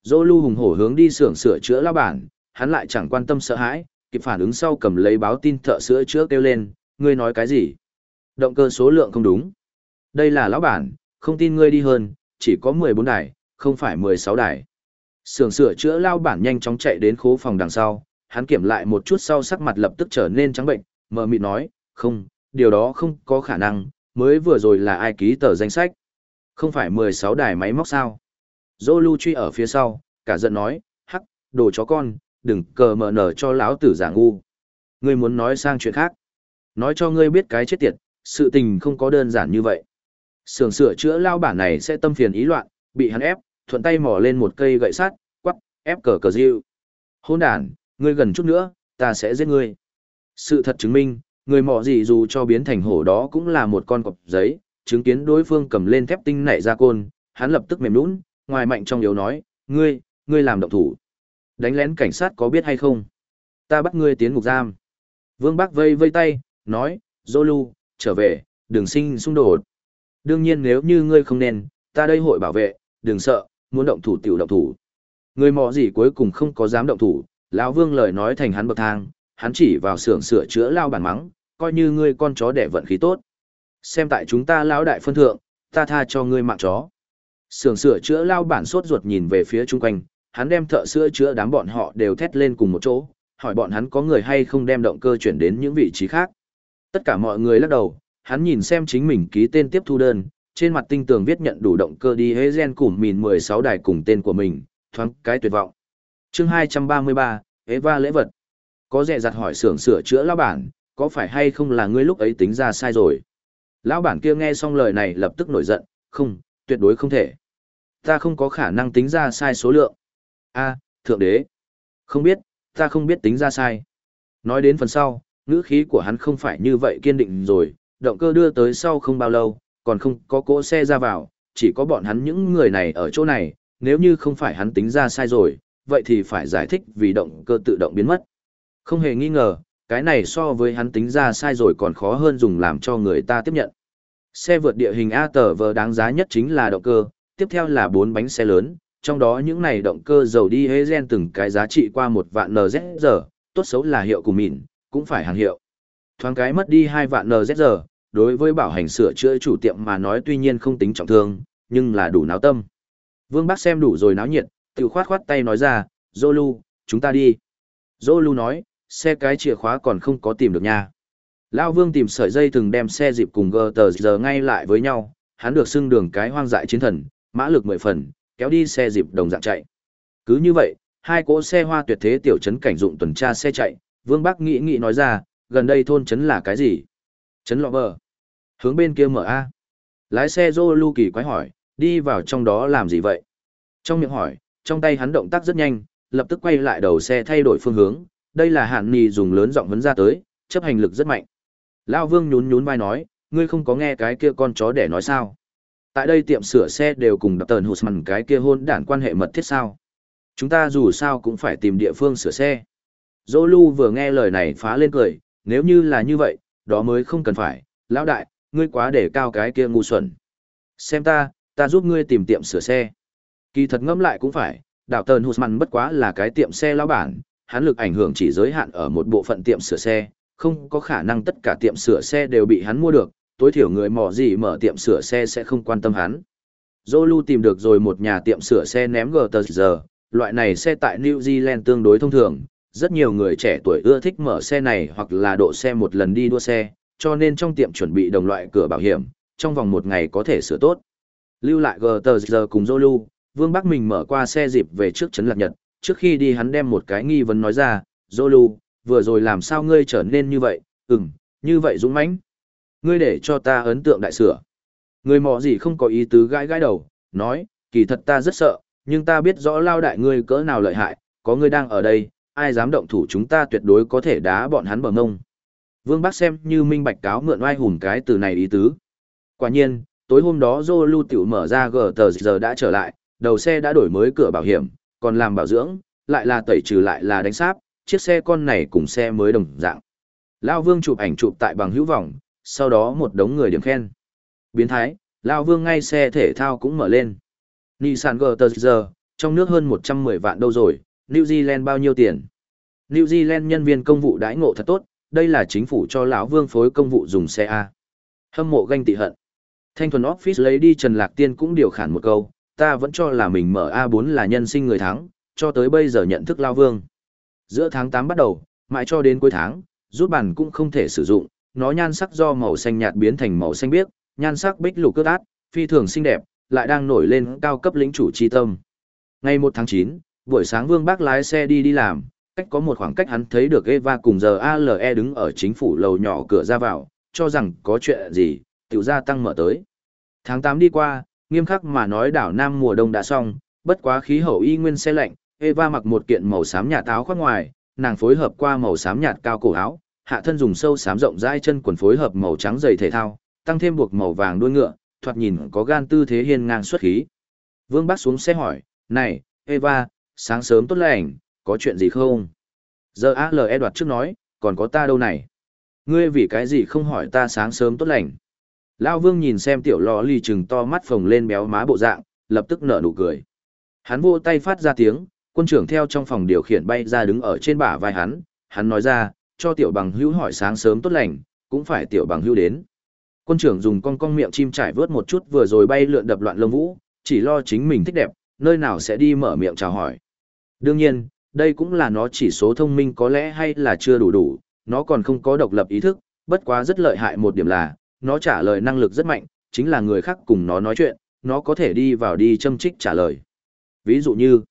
Dô lưu hùng hổ hướng đi xưởng sửa chữa lao bản, hắn lại chẳng quan tâm sợ hãi, kịp phản ứng sau cầm lấy báo tin thợ sữa chữa kêu lên, ngươi nói cái gì? Động cơ số lượng không đúng. Đây là lão bản, không tin ngươi đi hơn, chỉ có 14 đài, không phải 16 đài. Sưởng sửa chữa lao bản nhanh chóng chạy đến khố phòng đằng sau, hắn kiểm lại một chút sau sắc mặt lập tức trở nên trắng bệnh, mờ mịt nói, không, điều đó không có khả năng, mới vừa rồi là ai ký tờ danh sách. Không phải 16 đài máy móc sao. Dô lưu truy ở phía sau, cả giận nói, hắc, đồ chó con, đừng cờ mở nở cho lão tử giả ngu. Ngươi muốn nói sang chuyện khác. Nói cho ngươi biết cái chết tiệt, sự tình không có đơn giản như vậy. Sưởng sửa chữa lao bản này sẽ tâm phiền ý loạn, bị hắn ép, thuận tay mò lên một cây gậy sắt, quắc, ép cờ cờ diêu. Hôn đàn, ngươi gần chút nữa, ta sẽ giết ngươi. Sự thật chứng minh, người mò gì dù cho biến thành hổ đó cũng là một con cọp giấy, chứng kiến đối phương cầm lên thép tinh nảy ra côn, hắn lập tức mềm nũng, ngoài mạnh trong yếu nói, ngươi, ngươi làm động thủ. Đánh lén cảnh sát có biết hay không? Ta bắt ngươi tiến ngục giam. Vương Bắc vây vây tay, nói, Zolu, trở về, đừng sinh xung đột. Đương nhiên nếu như ngươi không nên, ta đây hội bảo vệ, đừng sợ, muốn động thủ tiểu động thủ. Người mò gì cuối cùng không có dám động thủ, lão Vương lời nói thành hắn bậc thang, hắn chỉ vào xưởng sửa chữa lao bản mắng, coi như ngươi con chó đẻ vận khí tốt. Xem tại chúng ta lão đại phân thượng, ta tha cho ngươi mạng chó. Sưởng sửa chữa lao bản sốt ruột nhìn về phía chung quanh, hắn đem thợ sửa chữa đám bọn họ đều thét lên cùng một chỗ, hỏi bọn hắn có người hay không đem động cơ chuyển đến những vị trí khác. Tất cả mọi người lắc đầu, hắn nhìn xem chính mình ký tên tiếp thu đơn, trên mặt tinh tường viết nhận đủ động cơ đi hế gen củm mìn 16 đài cùng tên của mình, thoáng cái tuyệt vọng. chương 233, Eva lễ vật. Có rẻ giặt hỏi xưởng sửa chữa lão bản, có phải hay không là ngươi lúc ấy tính ra sai rồi? Lão bản kia nghe xong lời này lập tức nổi giận, không, tuyệt đối không thể. Ta không có khả năng tính ra sai số lượng. a thượng đế. Không biết, ta không biết tính ra sai. Nói đến phần sau, ngữ khí của hắn không phải như vậy kiên định rồi, động cơ đưa tới sau không bao lâu, còn không có cỗ xe ra vào, chỉ có bọn hắn những người này ở chỗ này, nếu như không phải hắn tính ra sai rồi, vậy thì phải giải thích vì động cơ tự động biến mất. Không hề nghi ngờ, cái này so với hắn tính ra sai rồi còn khó hơn dùng làm cho người ta tiếp nhận. Xe vượt địa hình A tờ vờ đáng giá nhất chính là động cơ, tiếp theo là bốn bánh xe lớn, trong đó những này động cơ dầu đi hế gen từng cái giá trị qua một vạn NZR, tốt xấu là hiệu của mình, cũng phải hàng hiệu. Thoáng cái mất đi hai vạn NZR, đối với bảo hành sửa chữa chủ tiệm mà nói tuy nhiên không tính trọng thương, nhưng là đủ náo tâm. Vương Bắc xem đủ rồi náo nhiệt, tự khoát khoát tay nói ra, Zolu, chúng ta đi. Zolu nói, xe cái chìa khóa còn không có tìm được nha. Lao Vương tìm sợi dây từng đem xe dịp cùng gờ tờ giờ ngay lại với nhau, hắn được xưng đường cái hoang dại chiến thần, mã lực mười phần, kéo đi xe dịp đồng dạng chạy. Cứ như vậy, hai cỗ xe hoa tuyệt thế tiểu trấn cảnh dụng tuần tra xe chạy, Vương Bắc nghĩ nghĩ nói ra, gần đây thôn trấn là cái gì? Trấn lọ bờ. Hướng bên kia mở A. Lái xe Dô Lưu Kỳ quái hỏi, đi vào trong đó làm gì vậy? Trong miệng hỏi, trong tay hắn động tác rất nhanh, lập tức quay lại đầu xe thay đổi phương hướng, đây là hạn nì dùng lớn giọng vấn ra tới, chấp hành lực rất mạnh. Lao Vương nhún nhún vai nói, ngươi không có nghe cái kia con chó để nói sao? Tại đây tiệm sửa xe đều cùng đập tờn Husman cái kia hôn đản quan hệ mật thiết sao? Chúng ta dù sao cũng phải tìm địa phương sửa xe. Dô Lu vừa nghe lời này phá lên cười, nếu như là như vậy, đó mới không cần phải, lão đại, ngươi quá để cao cái kia ngu xuẩn. Xem ta, ta giúp ngươi tìm tiệm sửa xe. Kỳ thật ngẫm lại cũng phải, đảo tờn Husman bất quá là cái tiệm xe lão bản, hắn lực ảnh hưởng chỉ giới hạn ở một bộ phận tiệm sửa xe, không có khả năng tất cả tiệm sửa xe đều bị hắn mua được, tối thiểu người mò gì mở tiệm sửa xe sẽ không quan tâm hắn. Zolu tìm được rồi một nhà tiệm sửa xe ném gờ tờ giờ, loại này xe tại New Zealand tương đối thông thường, rất nhiều người trẻ tuổi ưa thích mở xe này hoặc là độ xe một lần đi đua xe, cho nên trong tiệm chuẩn bị đồng loại cửa bảo hiểm, trong vòng một ngày có thể sửa tốt. Lưu lại gờ tờ giờ cùng Zolu, Vương Bắc mình mở qua xe dịp về trước Trấn Lạc Nhật, trước khi đi hắn đem một cái nghi vấn nói ra, Zolu, vừa rồi làm sao ngươi trở nên như vậy, ừm, như vậy dũng mãnh. Ngươi để cho ta ấn tượng đại sửa. Người mò gì không có ý tứ gãi gãi đầu, nói, kỳ thật ta rất sợ, nhưng ta biết rõ lao đại ngươi cỡ nào lợi hại, có ngươi đang ở đây, ai dám động thủ chúng ta tuyệt đối có thể đá bọn hắn bờ ngông. Vương Bắc xem như minh bạch cáo mượn oai hùng cái từ này ý tứ. Quả nhiên, tối hôm đó Dô Lưu Tiểu mở ra gờ tờ giờ đã trở lại, đầu xe đã đổi mới cửa bảo hiểm, còn làm bảo dưỡng, lại là tẩy trừ lại là đánh sáp, chiếc xe con này cùng xe mới đồng dạng. Lao Vương chụp ảnh chụp tại bằng hữu vọng, sau đó một đống người điểm khen. Biến thái, Lao Vương ngay xe thể thao cũng mở lên. Nissan GTZ, trong nước hơn 110 vạn đâu rồi, New Zealand bao nhiêu tiền? New Zealand nhân viên công vụ đãi ngộ thật tốt, đây là chính phủ cho lão Vương phối công vụ dùng xe A. Hâm mộ ganh tị hận. Thanh thuần office lấy đi Trần Lạc Tiên cũng điều khản một câu, ta vẫn cho là mình mở A4 là nhân sinh người thắng, cho tới bây giờ nhận thức Lão Vương. Giữa tháng 8 bắt đầu, mãi cho đến cuối tháng, rút bản cũng không thể sử dụng, nó nhan sắc do màu xanh nhạt biến thành màu xanh biếc, nhan sắc bích lục cước át, phi thường xinh đẹp, lại đang nổi lên cao cấp lĩnh chủ chi tâm. Ngày 1 tháng 9, buổi sáng Vương Bác lái xe đi đi làm, cách có một khoảng cách hắn thấy được Eva cùng giờ ALE đứng ở chính phủ lầu nhỏ cửa ra vào, cho rằng có chuyện gì, tiểu gia tăng mở tới. Tháng 8 đi qua, nghiêm khắc mà nói đảo Nam mùa đông đã xong, bất quá khí hậu y nguyên xe lạnh, Eva mặc một kiện màu xám nhạt áo khoác ngoài, nàng phối hợp qua màu xám nhạt cao cổ áo, hạ thân dùng sâu xám rộng rãi chân quần phối hợp màu trắng giày thể thao, tăng thêm buộc màu vàng đuôi ngựa, thoạt nhìn có gan tư thế hiên ngang xuất khí. Vương Bác xuống xe hỏi, này, Eva, sáng sớm tốt lành, có chuyện gì không? Giờ ALE đoạt trước nói, còn có ta đâu này? Ngươi vì cái gì không hỏi ta sáng sớm tốt lành? Lao Vương nhìn xem tiểu lò lì trừng to mắt phồng lên béo má bộ dạng, lập tức nở nụ cười. Hắn vô tay phát ra tiếng, quân trưởng theo trong phòng điều khiển bay ra đứng ở trên bả vai hắn, hắn nói ra, cho tiểu bằng hữu hỏi sáng sớm tốt lành, cũng phải tiểu bằng hữu đến. Quân trưởng dùng con con miệng chim trải vớt một chút vừa rồi bay lượn đập loạn lông vũ, chỉ lo chính mình thích đẹp, nơi nào sẽ đi mở miệng chào hỏi. Đương nhiên, đây cũng là nó chỉ số thông minh có lẽ hay là chưa đủ đủ, nó còn không có độc lập ý thức, bất quá rất lợi hại một điểm là, nó trả lời năng lực rất mạnh, chính là người khác cùng nó nói chuyện, nó có thể đi vào đi châm trích trả lời. Ví dụ như,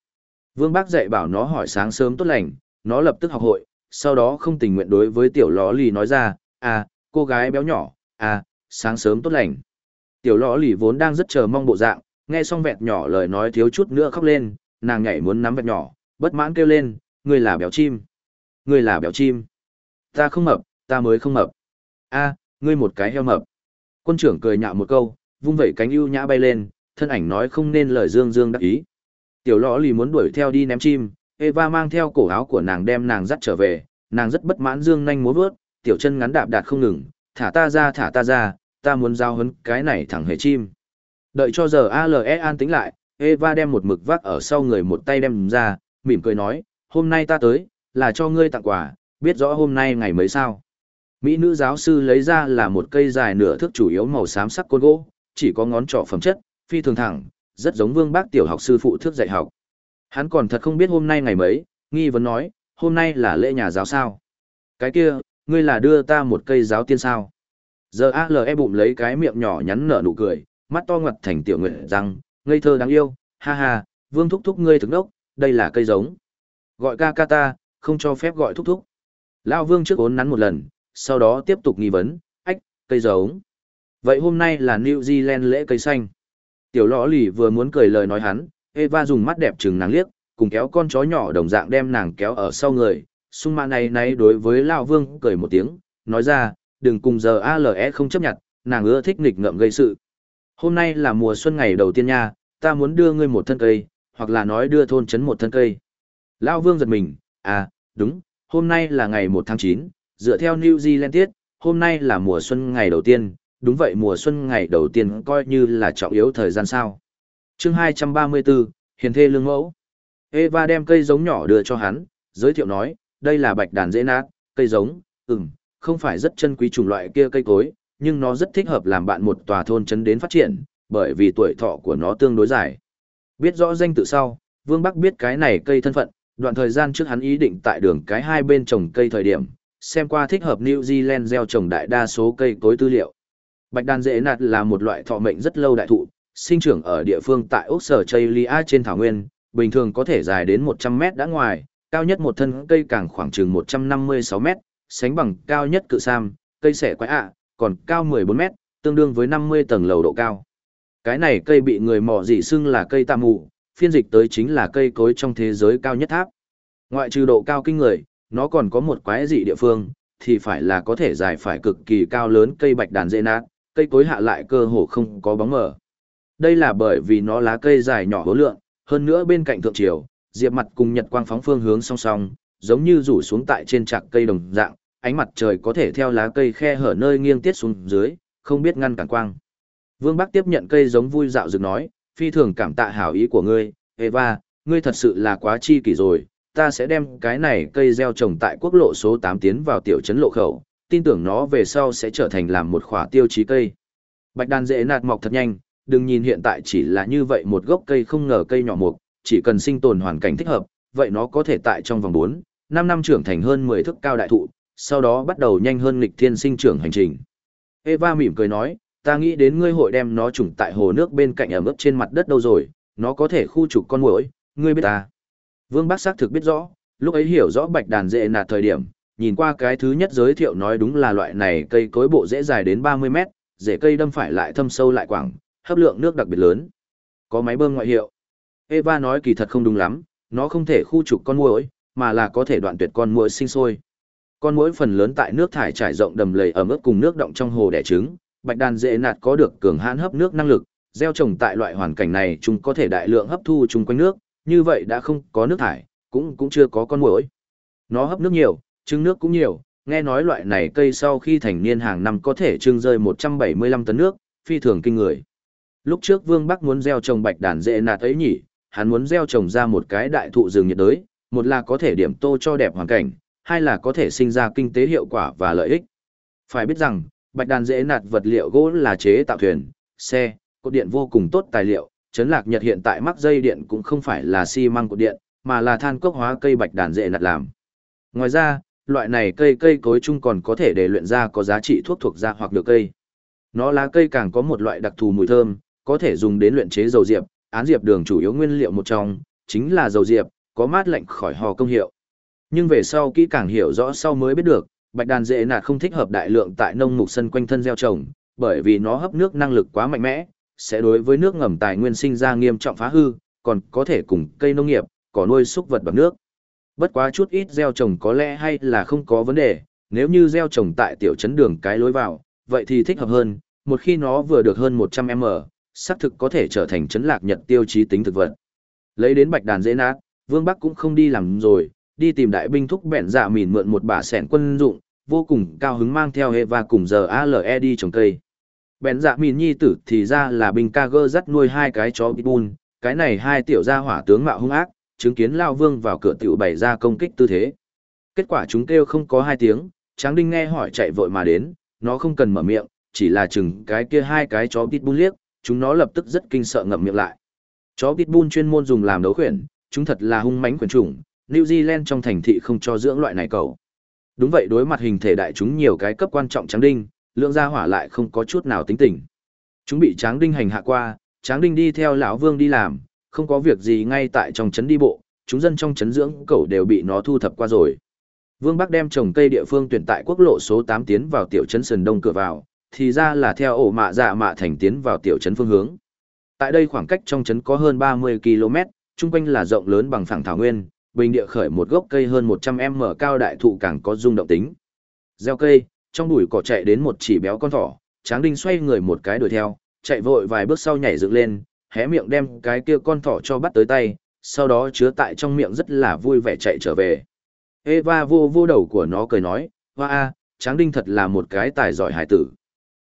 Vương Bác dạy bảo nó hỏi sáng sớm tốt lành, nó lập tức học hội, sau đó không tình nguyện đối với tiểu ló lì nói ra, à, cô gái béo nhỏ, à, sáng sớm tốt lành. Tiểu ló lì vốn đang rất chờ mong bộ dạng, nghe xong vẹt nhỏ lời nói thiếu chút nữa khóc lên, nàng nhảy muốn nắm vẹt nhỏ, bất mãn kêu lên, ngươi là béo chim. Ngươi là béo chim. Ta không mập, ta mới không mập. a ngươi một cái heo mập. Quân trưởng cười nhạo một câu, vung vẩy cánh ưu nhã bay lên, thân ảnh nói không nên lời dương dương đắc ý. Tiểu lõ lì muốn đuổi theo đi ném chim, Eva mang theo cổ áo của nàng đem nàng dắt trở về, nàng rất bất mãn dương nhanh múa vớt, tiểu chân ngắn đạp đạt không ngừng, thả ta ra thả ta ra, ta muốn giao hấn cái này thẳng hề chim. Đợi cho giờ ALE an tính lại, Eva đem một mực vác ở sau người một tay đem ra, mỉm cười nói, hôm nay ta tới, là cho ngươi tặng quà, biết rõ hôm nay ngày mấy sao. Mỹ nữ giáo sư lấy ra là một cây dài nửa thước chủ yếu màu xám sắc côn gỗ, chỉ có ngón trỏ phẩm chất, phi thường thẳng, rất giống vương bác tiểu học sư phụ thước dạy học. Hắn còn thật không biết hôm nay ngày mấy, nghi vấn nói, hôm nay là lễ nhà giáo sao. Cái kia, ngươi là đưa ta một cây giáo tiên sao. Giờ ALE bụng lấy cái miệng nhỏ nhắn nở nụ cười, mắt to ngoặt thành tiểu nguyện rằng, ngây thơ đáng yêu, ha ha, vương thúc thúc ngươi thức đốc, đây là cây giống. Gọi ca ca ta, không cho phép gọi thúc thúc. Lao vương trước ốn nắn một lần, sau đó tiếp tục nghi vấn, ách, cây giống. Vậy hôm nay là New Zealand lễ cây xanh. Tiểu lõ lì vừa muốn cười lời nói hắn, Eva dùng mắt đẹp chừng nàng liếc, cùng kéo con chó nhỏ đồng dạng đem nàng kéo ở sau người. Sung mạ này này đối với Lao Vương cười một tiếng, nói ra, đừng cùng giờ ALE không chấp nhận, nàng ưa thích nghịch ngợm gây sự. Hôm nay là mùa xuân ngày đầu tiên nha, ta muốn đưa ngươi một thân cây, hoặc là nói đưa thôn chấn một thân cây. Lao Vương giật mình, à, đúng, hôm nay là ngày 1 tháng 9, dựa theo New Zealand tiết, hôm nay là mùa xuân ngày đầu tiên, đúng vậy mùa xuân ngày đầu tiên coi như là trọng yếu thời gian sao. chương 234, Hiền Thê Lương Mẫu. Eva đem cây giống nhỏ đưa cho hắn, giới thiệu nói, đây là bạch đàn dễ nát, cây giống, ừm, không phải rất chân quý chủng loại kia cây cối, nhưng nó rất thích hợp làm bạn một tòa thôn chấn đến phát triển, bởi vì tuổi thọ của nó tương đối dài. Biết rõ danh tự sau, Vương Bắc biết cái này cây thân phận, đoạn thời gian trước hắn ý định tại đường cái hai bên trồng cây thời điểm, xem qua thích hợp New Zealand gieo trồng đại đa số cây cối tư liệu. Bạch đàn dễ nạt là một loại thọ mệnh rất lâu đại thụ, sinh trưởng ở địa phương tại Úc Sở Chaylia trên thảo nguyên, bình thường có thể dài đến 100 mét đã ngoài, cao nhất một thân cây càng khoảng chừng 156 mét, sánh bằng cao nhất cự sam, cây sẻ quái ạ, còn cao 14 mét, tương đương với 50 tầng lầu độ cao. Cái này cây bị người mỏ dị xưng là cây tạm mù, phiên dịch tới chính là cây cối trong thế giới cao nhất tháp. Ngoại trừ độ cao kinh người, nó còn có một quái dị địa phương, thì phải là có thể dài phải cực kỳ cao lớn cây bạch đàn dễ nát, cây cối hạ lại cơ hồ không có bóng mờ. Đây là bởi vì nó lá cây dài nhỏ hố lượng, hơn nữa bên cạnh thượng triều, diệp mặt cùng nhật quang phóng phương hướng song song, giống như rủ xuống tại trên trạc cây đồng dạng, ánh mặt trời có thể theo lá cây khe hở nơi nghiêng tiết xuống dưới, không biết ngăn cản quang. Vương Bắc tiếp nhận cây giống vui dạo dựng nói, phi thường cảm tạ hảo ý của ngươi, Eva, ngươi thật sự là quá chi kỷ rồi, ta sẽ đem cái này cây gieo trồng tại quốc lộ số 8 tiến vào tiểu trấn lộ khẩu, tin tưởng nó về sau sẽ trở thành làm một khỏa tiêu chí cây. Bạch đàn dễ nạt mọc thật nhanh, đừng nhìn hiện tại chỉ là như vậy một gốc cây không ngờ cây nhỏ mục, chỉ cần sinh tồn hoàn cảnh thích hợp, vậy nó có thể tại trong vòng 4, 5 năm trưởng thành hơn 10 thước cao đại thụ, sau đó bắt đầu nhanh hơn nghịch thiên sinh trưởng hành trình. Eva mỉm cười nói, ta nghĩ đến ngươi hội đem nó trùng tại hồ nước bên cạnh ẩm ướt trên mặt đất đâu rồi, nó có thể khu trục con muỗi, ngươi biết ta. Vương Bác xác thực biết rõ, lúc ấy hiểu rõ bạch đàn dễ nạt thời điểm, nhìn qua cái thứ nhất giới thiệu nói đúng là loại này cây cối bộ dễ dài đến 30 mét, rễ cây đâm phải lại thâm sâu lại quảng, hấp lượng nước đặc biệt lớn. Có máy bơm ngoại hiệu. Eva nói kỳ thật không đúng lắm, nó không thể khu trục con muỗi, mà là có thể đoạn tuyệt con muỗi sinh sôi. Con muỗi phần lớn tại nước thải trải rộng đầm lầy ở mức cùng nước động trong hồ đẻ trứng, bạch đàn dễ nạt có được cường hãn hấp nước năng lực, gieo trồng tại loại hoàn cảnh này chúng có thể đại lượng hấp thu chung quanh nước, như vậy đã không có nước thải, cũng cũng chưa có con muỗi. Nó hấp nước nhiều, trứng nước cũng nhiều, nghe nói loại này cây sau khi thành niên hàng năm có thể trưng rơi 175 tấn nước, phi thường kinh người. Lúc trước Vương Bắc muốn gieo trồng bạch đàn dễ nạt ấy nhỉ, hắn muốn gieo trồng ra một cái đại thụ rừng nhiệt đới, một là có thể điểm tô cho đẹp hoàn cảnh, hai là có thể sinh ra kinh tế hiệu quả và lợi ích. Phải biết rằng, bạch đàn dễ nạt vật liệu gỗ là chế tạo thuyền, xe, cột điện vô cùng tốt tài liệu, chấn lạc nhật hiện tại mắc dây điện cũng không phải là xi măng cột điện, mà là than cốc hóa cây bạch đàn dễ nạt làm. Ngoài ra, loại này cây cây cối chung còn có thể để luyện ra có giá trị thuốc thuộc da hoặc được cây. Nó lá cây càng có một loại đặc thù mùi thơm, có thể dùng đến luyện chế dầu diệp, án diệp đường chủ yếu nguyên liệu một trong, chính là dầu diệp, có mát lạnh khỏi hò công hiệu. Nhưng về sau kỹ càng hiểu rõ sau mới biết được, bạch đàn dễ nạt không thích hợp đại lượng tại nông mục sân quanh thân gieo trồng, bởi vì nó hấp nước năng lực quá mạnh mẽ, sẽ đối với nước ngầm tài nguyên sinh ra nghiêm trọng phá hư, còn có thể cùng cây nông nghiệp, cỏ nuôi súc vật bằng nước. Bất quá chút ít gieo trồng có lẽ hay là không có vấn đề, nếu như gieo trồng tại tiểu trấn đường cái lối vào, vậy thì thích hợp hơn, một khi nó vừa được hơn 100m, xác thực có thể trở thành trấn lạc nhật tiêu chí tính thực vật. Lấy đến bạch đàn dễ nát, Vương Bắc cũng không đi làm rồi, đi tìm đại binh thúc bẹn dạ mìn mượn một bả sẻn quân dụng, vô cùng cao hứng mang theo hệ và cùng giờ ALE đi trồng cây. Bẹn dạ mìn nhi tử thì ra là binh ca gơ dắt nuôi hai cái chó pitbull, cái này hai tiểu gia hỏa tướng mạo hung ác, chứng kiến Lao Vương vào cửa tiểu bày ra công kích tư thế. Kết quả chúng kêu không có hai tiếng, Tráng Đinh nghe hỏi chạy vội mà đến, nó không cần mở miệng, chỉ là chừng cái kia hai cái chó pitbull liếc, chúng nó lập tức rất kinh sợ ngậm miệng lại. Chó pitbull chuyên môn dùng làm đấu khuyển, chúng thật là hung mãnh quyền chủng, New Zealand trong thành thị không cho dưỡng loại này cầu. Đúng vậy đối mặt hình thể đại chúng nhiều cái cấp quan trọng tráng đinh, lượng gia hỏa lại không có chút nào tính tình. Chúng bị tráng đinh hành hạ qua, tráng đinh đi theo lão vương đi làm, không có việc gì ngay tại trong trấn đi bộ, chúng dân trong trấn dưỡng cẩu đều bị nó thu thập qua rồi. Vương Bắc đem trồng cây địa phương tuyển tại quốc lộ số 8 tiến vào tiểu trấn Sơn Đông cửa vào, thì ra là theo ổ mạ dạ mạ thành tiến vào tiểu trấn phương hướng. Tại đây khoảng cách trong trấn có hơn 30 km, chung quanh là rộng lớn bằng phẳng thảo nguyên, bình địa khởi một gốc cây hơn 100m cao đại thụ càng có rung động tính. Gieo cây, trong bụi cỏ chạy đến một chỉ béo con thỏ, Tráng Đinh xoay người một cái đuổi theo, chạy vội vài bước sau nhảy dựng lên, hé miệng đem cái kia con thỏ cho bắt tới tay, sau đó chứa tại trong miệng rất là vui vẻ chạy trở về. Eva vô vô đầu của nó cười nói, hoa a, Tráng Đinh thật là một cái tài giỏi hải tử.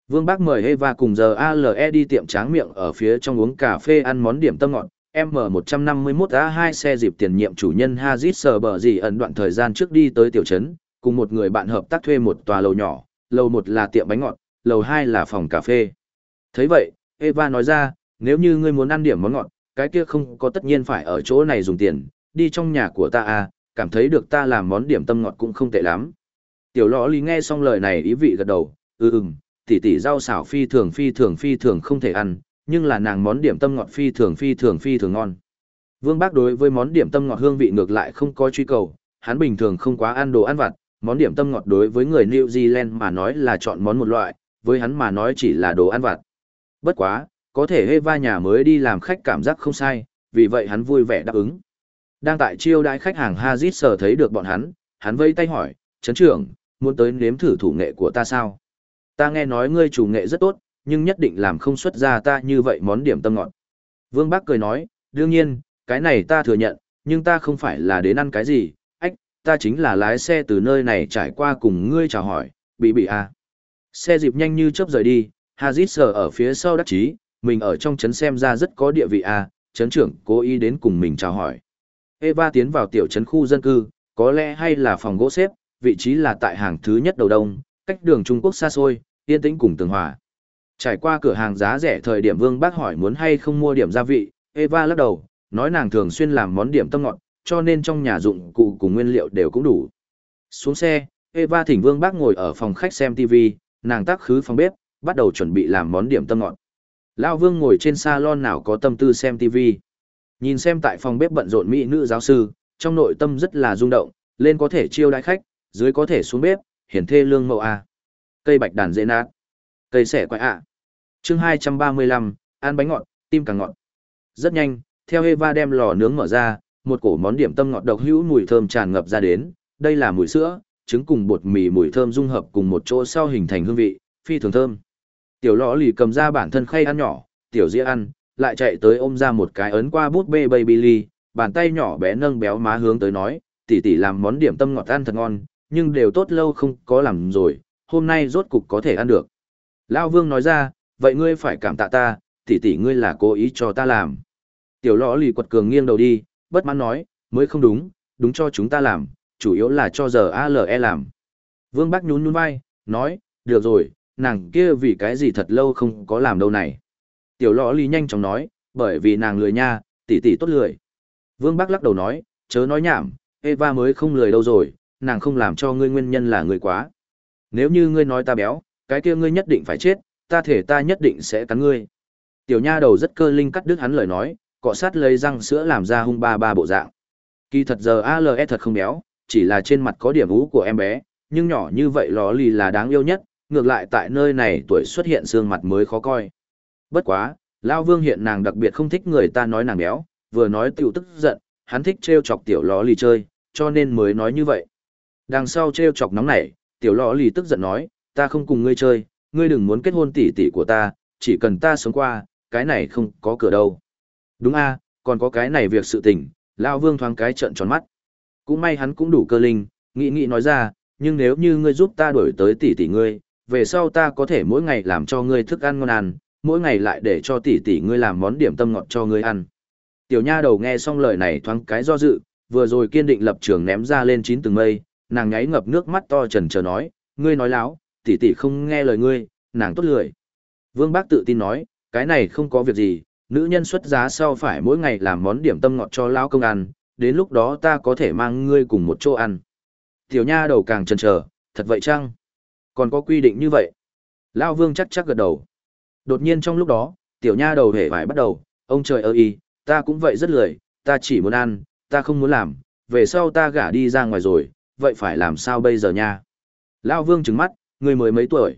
Vương Bác mời Eva cùng giờ ALE đi tiệm tráng miệng ở phía trong uống cà phê ăn món điểm tâm ngọt, M151A2 xe dịp tiền nhiệm chủ nhân Hazit sờ bờ gì ẩn đoạn thời gian trước đi tới tiểu trấn, cùng một người bạn hợp tác thuê một tòa lầu nhỏ, lầu một là tiệm bánh ngọt, lầu hai là phòng cà phê. thấy vậy, Eva nói ra, nếu như ngươi muốn ăn điểm món ngọt, cái kia không có tất nhiên phải ở chỗ này dùng tiền, đi trong nhà của ta à, cảm thấy được ta làm món điểm tâm ngọt cũng không tệ lắm. Tiểu lõ lý nghe xong lời này ý vị gật đầu, ừ ừm, tỉ tỉ rau xào phi thường phi thường phi thường không thể ăn, nhưng là nàng món điểm tâm ngọt phi thường phi thường phi thường ngon. Vương Bác đối với món điểm tâm ngọt hương vị ngược lại không có truy cầu, hắn bình thường không quá ăn đồ ăn vặt, món điểm tâm ngọt đối với người New Zealand mà nói là chọn món một loại, với hắn mà nói chỉ là đồ ăn vặt. Bất quá, có thể Eva nhà mới đi làm khách cảm giác không sai, vì vậy hắn vui vẻ đáp ứng. Đang tại chiêu đãi khách hàng Hazit sở thấy được bọn hắn, hắn vây tay hỏi, chấn trưởng, muốn tới nếm thử thủ nghệ của ta sao? Ta nghe nói ngươi chủ nghệ rất tốt, nhưng nhất định làm không xuất ra ta như vậy món điểm tâm ngọt. Vương bác cười nói, đương nhiên, cái này ta thừa nhận, nhưng ta không phải là đến ăn cái gì, ách, ta chính là lái xe từ nơi này trải qua cùng ngươi chào hỏi, bị bị à. Xe dịp nhanh như chớp rời đi, Hazit sờ ở phía sau đắc chí, mình ở trong trấn xem ra rất có địa vị à, trấn trưởng cố ý đến cùng mình chào hỏi. Eva tiến vào tiểu trấn khu dân cư, có lẽ hay là phòng gỗ xếp, vị trí là tại hàng thứ nhất đầu đông, cách đường Trung Quốc xa xôi, yên tĩnh cùng tường hòa. Trải qua cửa hàng giá rẻ thời điểm Vương Bác hỏi muốn hay không mua điểm gia vị, Eva lắc đầu, nói nàng thường xuyên làm món điểm tâm ngọt, cho nên trong nhà dụng cụ cùng nguyên liệu đều cũng đủ. Xuống xe, Eva thỉnh Vương Bác ngồi ở phòng khách xem TV, nàng tác khứ phòng bếp, bắt đầu chuẩn bị làm món điểm tâm ngọt. Lão Vương ngồi trên salon nào có tâm tư xem TV. Nhìn xem tại phòng bếp bận rộn mỹ nữ giáo sư, trong nội tâm rất là rung động, lên có thể chiêu đãi khách, dưới có thể xuống bếp, hiển thê lương mẫu a. Cây bạch đàn dễ nát. Cây xẻ quại ạ Chương 235, ăn bánh ngọt, tim càng ngọt. Rất nhanh, theo Eva đem lò nướng mở ra, một cổ món điểm tâm ngọt độc hữu mùi thơm tràn ngập ra đến, đây là mùi sữa, trứng cùng bột mì mùi thơm dung hợp cùng một chỗ sau hình thành hương vị, phi thường thơm. Tiểu lọ lì cầm ra bản thân khay ăn nhỏ, tiểu dĩa ăn, lại chạy tới ôm ra một cái ấn qua bút bê baby ly, bàn tay nhỏ bé nâng béo má hướng tới nói, tỷ tỷ làm món điểm tâm ngọt ăn thật ngon, nhưng đều tốt lâu không có làm rồi, hôm nay rốt cục có thể ăn được. Lao vương nói ra, vậy ngươi phải cảm tạ ta, tỷ tỷ ngươi là cố ý cho ta làm. Tiểu lọ lì quật cường nghiêng đầu đi, bất mãn nói, mới không đúng, đúng cho chúng ta làm, chủ yếu là cho giờ ALE làm. Vương Bắc nhún nhún vai, nói, được rồi, nàng kia vì cái gì thật lâu không có làm đâu này. Tiểu lọ lì nhanh chóng nói, bởi vì nàng lười nha, tỷ tỷ tốt lười. Vương Bắc lắc đầu nói, chớ nói nhảm, Eva mới không lười đâu rồi, nàng không làm cho ngươi nguyên nhân là người quá. Nếu như ngươi nói ta béo, cái kia ngươi nhất định phải chết, ta thể ta nhất định sẽ cắn ngươi. Tiểu nha đầu rất cơ linh cắt đứt hắn lời nói, cọ sát lấy răng sữa làm ra hung ba ba bộ dạng. Kỳ thật giờ ALE thật không béo, chỉ là trên mặt có điểm ú của em bé, nhưng nhỏ như vậy ló lì là đáng yêu nhất, ngược lại tại nơi này tuổi xuất hiện xương mặt mới khó coi. Bất quá, Lao Vương hiện nàng đặc biệt không thích người ta nói nàng béo, vừa nói tiểu tức giận, hắn thích trêu chọc tiểu ló lì chơi, cho nên mới nói như vậy. Đằng sau trêu chọc nóng nảy, tiểu ló lì tức giận nói, ta không cùng ngươi chơi, ngươi đừng muốn kết hôn tỷ tỷ của ta, chỉ cần ta sống qua, cái này không có cửa đâu. Đúng a, còn có cái này việc sự tình, Lão Vương thoáng cái trợn tròn mắt. Cũng may hắn cũng đủ cơ linh, nghĩ nghĩ nói ra, nhưng nếu như ngươi giúp ta đổi tới tỷ tỷ ngươi, về sau ta có thể mỗi ngày làm cho ngươi thức ăn ngon ăn, mỗi ngày lại để cho tỷ tỷ ngươi làm món điểm tâm ngọt cho ngươi ăn. Tiểu nha đầu nghe xong lời này thoáng cái do dự, vừa rồi kiên định lập trường ném ra lên chín từng mây, nàng nháy ngập nước mắt to trần chờ nói, ngươi nói láo, tỷ tỷ không nghe lời ngươi, nàng tốt lười. Vương Bác tự tin nói, cái này không có việc gì, nữ nhân xuất giá sau phải mỗi ngày làm món điểm tâm ngọt cho lão công ăn, đến lúc đó ta có thể mang ngươi cùng một chỗ ăn. Tiểu nha đầu càng chần chờ, thật vậy chăng? Còn có quy định như vậy? Lão Vương chắc chắc gật đầu. Đột nhiên trong lúc đó, tiểu nha đầu hề phải bắt đầu, ông trời ơi, ta cũng vậy rất lười, ta chỉ muốn ăn, ta không muốn làm, về sau ta gả đi ra ngoài rồi, vậy phải làm sao bây giờ nha? Lão Vương trừng mắt, người mới mấy tuổi?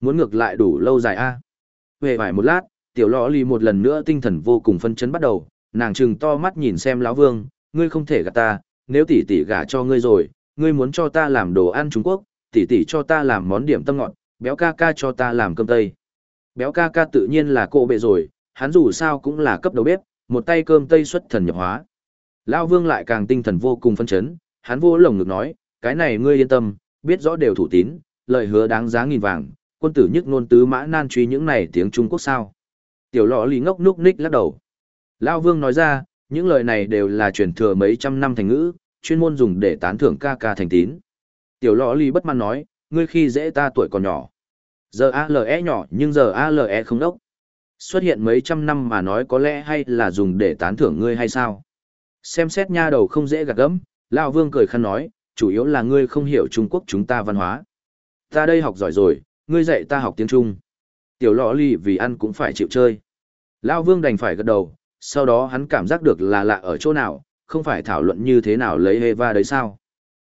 Muốn ngược lại đủ lâu dài a? À? Về vải một lát, tiểu lọ lì một lần nữa tinh thần vô cùng phân chấn bắt đầu, nàng trừng to mắt nhìn xem lão Vương, ngươi không thể gạt ta, nếu tỷ tỷ gả cho ngươi rồi, ngươi muốn cho ta làm đồ ăn Trung Quốc, tỷ tỷ cho ta làm món điểm tâm ngọt, béo ca ca cho ta làm cơm tây. Béo ca ca tự nhiên là cô bệ rồi, hắn dù sao cũng là cấp đầu bếp, một tay cơm tây xuất thần nhập hóa. Lão Vương lại càng tinh thần vô cùng phân chấn, hắn vô lồng ngực nói, cái này ngươi yên tâm, biết rõ đều thủ tín, lời hứa đáng giá nghìn vàng, quân tử nhức nôn tứ mã nan truy những này tiếng Trung Quốc sao. Tiểu lọ lì ngốc núc ních lắc đầu. Lão Vương nói ra, những lời này đều là truyền thừa mấy trăm năm thành ngữ, chuyên môn dùng để tán thưởng ca ca thành tín. Tiểu lọ lì bất mãn nói, ngươi khi dễ ta tuổi còn nhỏ. Giờ ALE nhỏ nhưng giờ ALE không đốc. Xuất hiện mấy trăm năm mà nói có lẽ hay là dùng để tán thưởng ngươi hay sao? Xem xét nha đầu không dễ gạt gẫm, lão Vương cười khăn nói, chủ yếu là ngươi không hiểu Trung Quốc chúng ta văn hóa. Ta đây học giỏi rồi, ngươi dạy ta học tiếng Trung. Tiểu lọ lì vì ăn cũng phải chịu chơi. Lão Vương đành phải gật đầu, sau đó hắn cảm giác được là lạ ở chỗ nào, không phải thảo luận như thế nào lấy Eva đấy sao.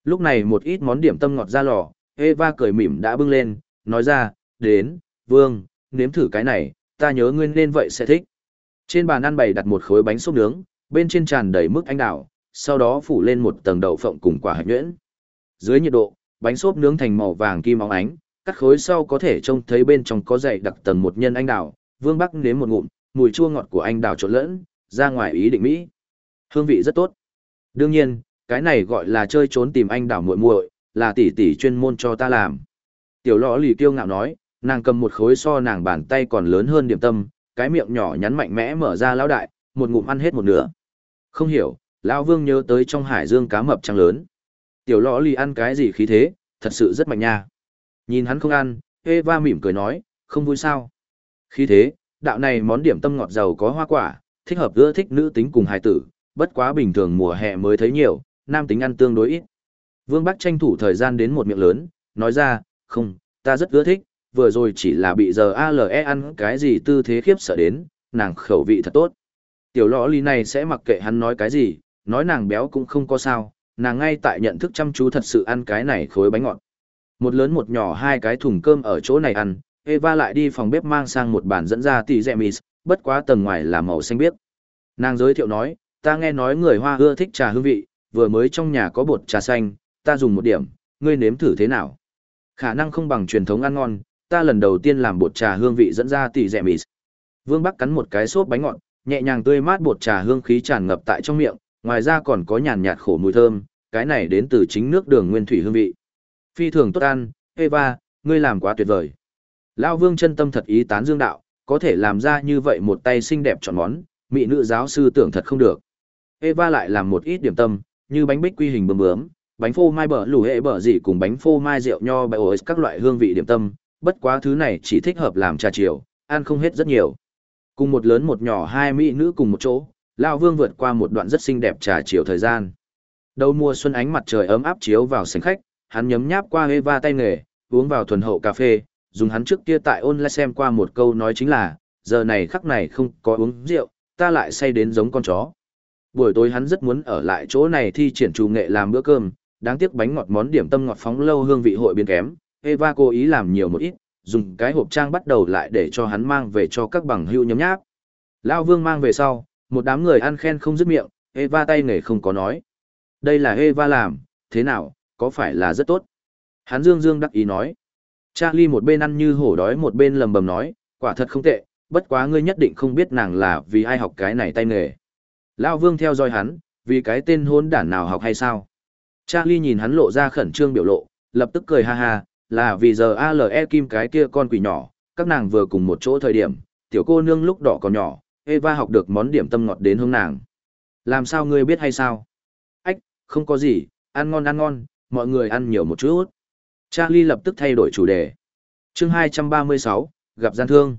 Lúc này một ít món điểm tâm ngọt ra lò, Eva cười mỉm đã bưng lên, nói ra, đến, Vương, nếm thử cái này, ta nhớ ngươi nên vậy sẽ thích. Trên bàn ăn bày đặt một khối bánh xốp nướng, bên trên tràn đầy mức anh đào, sau đó phủ lên một tầng đậu phộng cùng quả hạch nhuyễn. Dưới nhiệt độ, bánh xốp nướng thành màu vàng kim óng ánh, cắt khối sau có thể trông thấy bên trong có dày đặc tầng một nhân anh đào, Vương Bắc nếm một ngụm, mùi chua ngọt của anh đào trộn lẫn, ra ngoài ý định mỹ. Hương vị rất tốt. Đương nhiên, cái này gọi là chơi trốn tìm anh đào muội muội, là tỷ tỷ chuyên môn cho ta làm. Tiểu lọ lì kiêu ngạo nói, nàng cầm một khối so nàng bàn tay còn lớn hơn điểm tâm, cái miệng nhỏ nhắn mạnh mẽ mở ra lão đại, một ngụm ăn hết một nửa. Không hiểu, lão vương nhớ tới trong hải dương cá mập trăng lớn. Tiểu lọ lì ăn cái gì khí thế, thật sự rất mạnh nha. Nhìn hắn không ăn, Eva mỉm cười nói, không vui sao. Khí thế, đạo này món điểm tâm ngọt giàu có hoa quả, thích hợp ưa thích nữ tính cùng hài tử, bất quá bình thường mùa hè mới thấy nhiều, nam tính ăn tương đối ít. Vương Bắc tranh thủ thời gian đến một miệng lớn, nói ra, không, ta rất ưa thích, vừa rồi chỉ là bị giờ ALE ăn cái gì tư thế khiếp sợ đến, nàng khẩu vị thật tốt. Tiểu lõ ly này sẽ mặc kệ hắn nói cái gì, nói nàng béo cũng không có sao, nàng ngay tại nhận thức chăm chú thật sự ăn cái này khối bánh ngọt. Một lớn một nhỏ hai cái thùng cơm ở chỗ này ăn, Eva lại đi phòng bếp mang sang một bàn dẫn ra tỷ dẹ mì, bất quá tầng ngoài là màu xanh biếc. Nàng giới thiệu nói, ta nghe nói người Hoa ưa thích trà hương vị, vừa mới trong nhà có bột trà xanh, ta dùng một điểm, ngươi nếm thử thế nào. Khả năng không bằng truyền thống ăn ngon, ta lần đầu tiên làm bột trà hương vị dẫn ra tỷ dẹ mì. Vương Bắc cắn một cái xốp bánh ngọt, nhẹ nhàng tươi mát bột trà hương khí tràn ngập tại trong miệng, ngoài ra còn có nhàn nhạt khổ mùi thơm, cái này đến từ chính nước đường nguyên thủy hương vị. Phi thường tốt ăn, Eva, ngươi làm quá tuyệt vời. Lão Vương chân tâm thật ý tán dương đạo, có thể làm ra như vậy một tay xinh đẹp chọn món, mỹ nữ giáo sư tưởng thật không được. Eva lại làm một ít điểm tâm, như bánh bích quy hình bướm bướm, bánh phô mai bở lù hệ bở gì cùng bánh phô mai rượu nho bày ổi các loại hương vị điểm tâm, bất quá thứ này chỉ thích hợp làm trà chiều, ăn không hết rất nhiều. Cùng một lớn một nhỏ hai mỹ nữ cùng một chỗ, Lão Vương vượt qua một đoạn rất xinh đẹp trà chiều thời gian. Đầu mùa xuân ánh mặt trời ấm áp chiếu vào sảnh khách, hắn nhấm nháp qua Eva tay nghề, uống vào thuần hậu cà phê, dùng hắn trước kia tại online xem qua một câu nói chính là, giờ này khắc này không có uống rượu, ta lại say đến giống con chó. Buổi tối hắn rất muốn ở lại chỗ này thi triển trù nghệ làm bữa cơm, đáng tiếc bánh ngọt món điểm tâm ngọt phóng lâu hương vị hội biến kém, Eva cố ý làm nhiều một ít, dùng cái hộp trang bắt đầu lại để cho hắn mang về cho các bằng hữu nhấm nháp. Lão Vương mang về sau, một đám người ăn khen không dứt miệng, Eva tay nghề không có nói. Đây là Eva làm, thế nào, có phải là rất tốt? Hắn dương dương đắc ý nói. Charlie một bên ăn như hổ đói một bên lầm bầm nói, quả thật không tệ, bất quá ngươi nhất định không biết nàng là vì ai học cái này tay nghề. Lão Vương theo dõi hắn, vì cái tên hôn đản nào học hay sao? Charlie nhìn hắn lộ ra khẩn trương biểu lộ, lập tức cười ha ha, là vì giờ ALE kim cái kia con quỷ nhỏ, các nàng vừa cùng một chỗ thời điểm, tiểu cô nương lúc đỏ còn nhỏ, Eva học được món điểm tâm ngọt đến hướng nàng. Làm sao ngươi biết hay sao? Không có gì, ăn ngon ăn ngon, mọi người ăn nhiều một chút. Charlie lập tức thay đổi chủ đề. chương 236, gặp gian thương.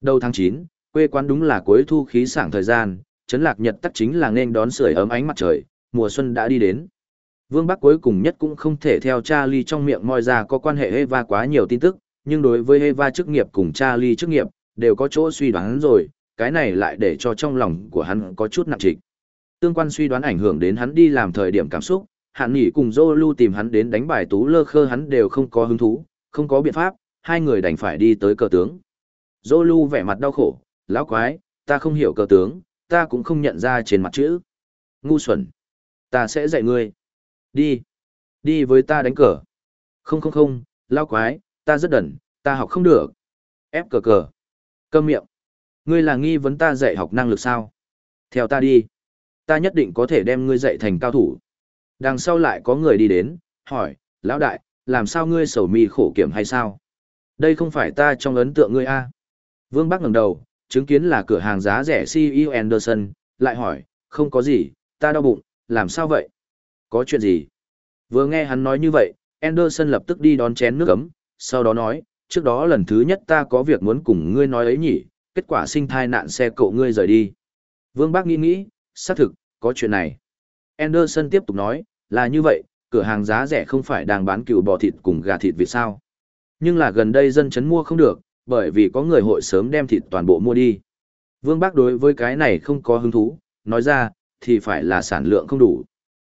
Đầu tháng 9, quê quán đúng là cuối thu khí sảng thời gian, chấn lạc nhật tắc chính là nên đón sưởi ấm ánh mặt trời, mùa xuân đã đi đến. Vương Bắc cuối cùng nhất cũng không thể theo Charlie trong miệng moi ra có quan hệ Eva quá nhiều tin tức, nhưng đối với Eva chức nghiệp cùng Charlie chức nghiệp, đều có chỗ suy đoán rồi, cái này lại để cho trong lòng của hắn có chút nặng trịch. Tương quan suy đoán ảnh hưởng đến hắn đi làm thời điểm cảm xúc, hạn nghỉ cùng Zolu tìm hắn đến đánh bài tú lơ khơ hắn đều không có hứng thú, không có biện pháp, hai người đành phải đi tới cờ tướng. Zolu vẻ mặt đau khổ, lão quái, ta không hiểu cờ tướng, ta cũng không nhận ra trên mặt chữ. Ngu xuẩn. Ta sẽ dạy ngươi. Đi. Đi với ta đánh cờ. Không không không, lão quái, ta rất đần, ta học không được. Ép cờ cờ. Câm miệng. Ngươi là nghi vấn ta dạy học năng lực sao? Theo ta đi. Ta nhất định có thể đem ngươi dạy thành cao thủ. Đằng sau lại có người đi đến, hỏi, lão đại, làm sao ngươi sầu mi khổ kiểm hay sao? Đây không phải ta trong ấn tượng ngươi a. Vương Bắc ngẩng đầu, chứng kiến là cửa hàng giá rẻ CEO Anderson, lại hỏi, không có gì, ta đau bụng, làm sao vậy? Có chuyện gì? Vừa nghe hắn nói như vậy, Anderson lập tức đi đón chén nước ấm, sau đó nói, trước đó lần thứ nhất ta có việc muốn cùng ngươi nói ấy nhỉ, kết quả sinh thai nạn xe cậu ngươi rời đi. Vương Bác nghĩ nghĩ, xác thực, có chuyện này. Anderson tiếp tục nói, là như vậy, cửa hàng giá rẻ không phải đang bán cừu bò thịt cùng gà thịt vì sao. Nhưng là gần đây dân chấn mua không được, bởi vì có người hội sớm đem thịt toàn bộ mua đi. Vương Bác đối với cái này không có hứng thú, nói ra, thì phải là sản lượng không đủ.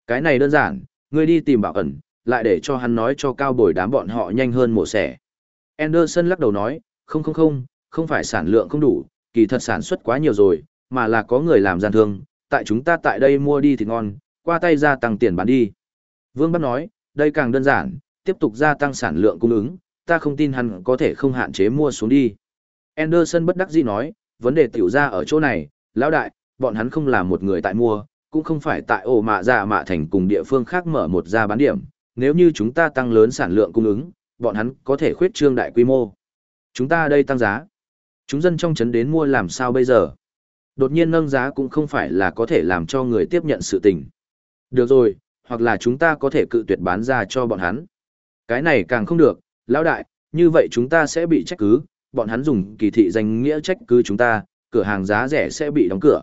Cái này đơn giản, ngươi đi tìm bảo ẩn, lại để cho hắn nói cho cao bồi đám bọn họ nhanh hơn mổ xẻ. Anderson lắc đầu nói, không không không, không phải sản lượng không đủ, kỳ thật sản xuất quá nhiều rồi, mà là có người làm gian thương, tại chúng ta tại đây mua đi thì ngon, qua tay ra tăng tiền bán đi. Vương Bắc nói, đây càng đơn giản, tiếp tục gia tăng sản lượng cung ứng, ta không tin hắn có thể không hạn chế mua xuống đi. Anderson bất đắc dĩ nói, vấn đề tiểu ra ở chỗ này, lão đại, bọn hắn không là một người tại mua, cũng không phải tại ổ mạ dạ mạ thành cùng địa phương khác mở một gia bán điểm, nếu như chúng ta tăng lớn sản lượng cung ứng, bọn hắn có thể khuyết trương đại quy mô. Chúng ta đây tăng giá. Chúng dân trong trấn đến mua làm sao bây giờ? Đột nhiên nâng giá cũng không phải là có thể làm cho người tiếp nhận sự tình. Được rồi, hoặc là chúng ta có thể cự tuyệt bán ra cho bọn hắn. Cái này càng không được, lão đại, như vậy chúng ta sẽ bị trách cứ, bọn hắn dùng kỳ thị danh nghĩa trách cứ chúng ta, cửa hàng giá rẻ sẽ bị đóng cửa.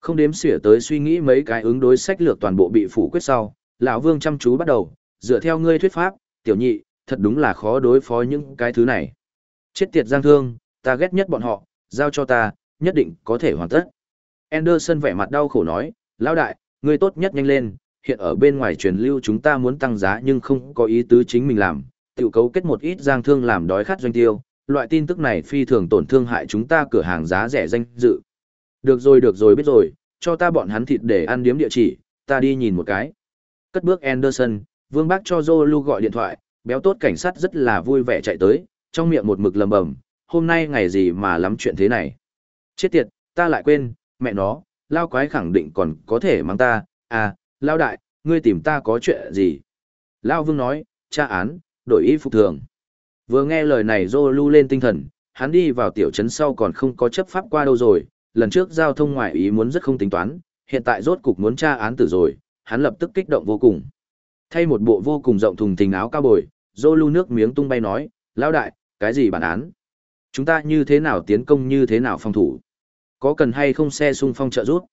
Không đếm xỉa tới suy nghĩ mấy cái ứng đối sách lược toàn bộ bị phủ quyết sau, lão Vương chăm chú bắt đầu, dựa theo ngươi thuyết pháp, tiểu nhị, thật đúng là khó đối phó những cái thứ này. Chết tiệt giang thương, ta ghét nhất bọn họ, giao cho ta, nhất định có thể hoàn tất. Anderson vẻ mặt đau khổ nói, lão đại, ngươi tốt nhất nhanh lên, hiện ở bên ngoài truyền lưu chúng ta muốn tăng giá nhưng không có ý tứ chính mình làm, tự cấu kết một ít giang thương làm đói khát doanh tiêu, loại tin tức này phi thường tổn thương hại chúng ta cửa hàng giá rẻ danh dự. Được rồi được rồi biết rồi, cho ta bọn hắn thịt để ăn điếm địa chỉ, ta đi nhìn một cái. Cất bước Anderson, Vương Bác cho Zolu gọi điện thoại, béo tốt cảnh sát rất là vui vẻ chạy tới, trong miệng một mực lầm bầm, hôm nay ngày gì mà lắm chuyện thế này. Chết tiệt, ta lại quên, mẹ nó, lao quái khẳng định còn có thể mang ta, à, lao đại, ngươi tìm ta có chuyện gì? Lao vương nói, tra án, đổi y phục thường. Vừa nghe lời này Zolu lên tinh thần, hắn đi vào tiểu trấn sau còn không có chấp pháp qua đâu rồi, lần trước giao thông ngoại ý muốn rất không tính toán, hiện tại rốt cục muốn tra án tử rồi, hắn lập tức kích động vô cùng. Thay một bộ vô cùng rộng thùng thình áo cao bồi, Zolu nước miếng tung bay nói, lão đại, cái gì bản án? Chúng ta như thế nào tiến công như thế nào phòng thủ? Có cần hay không xe xung phong trợ rút?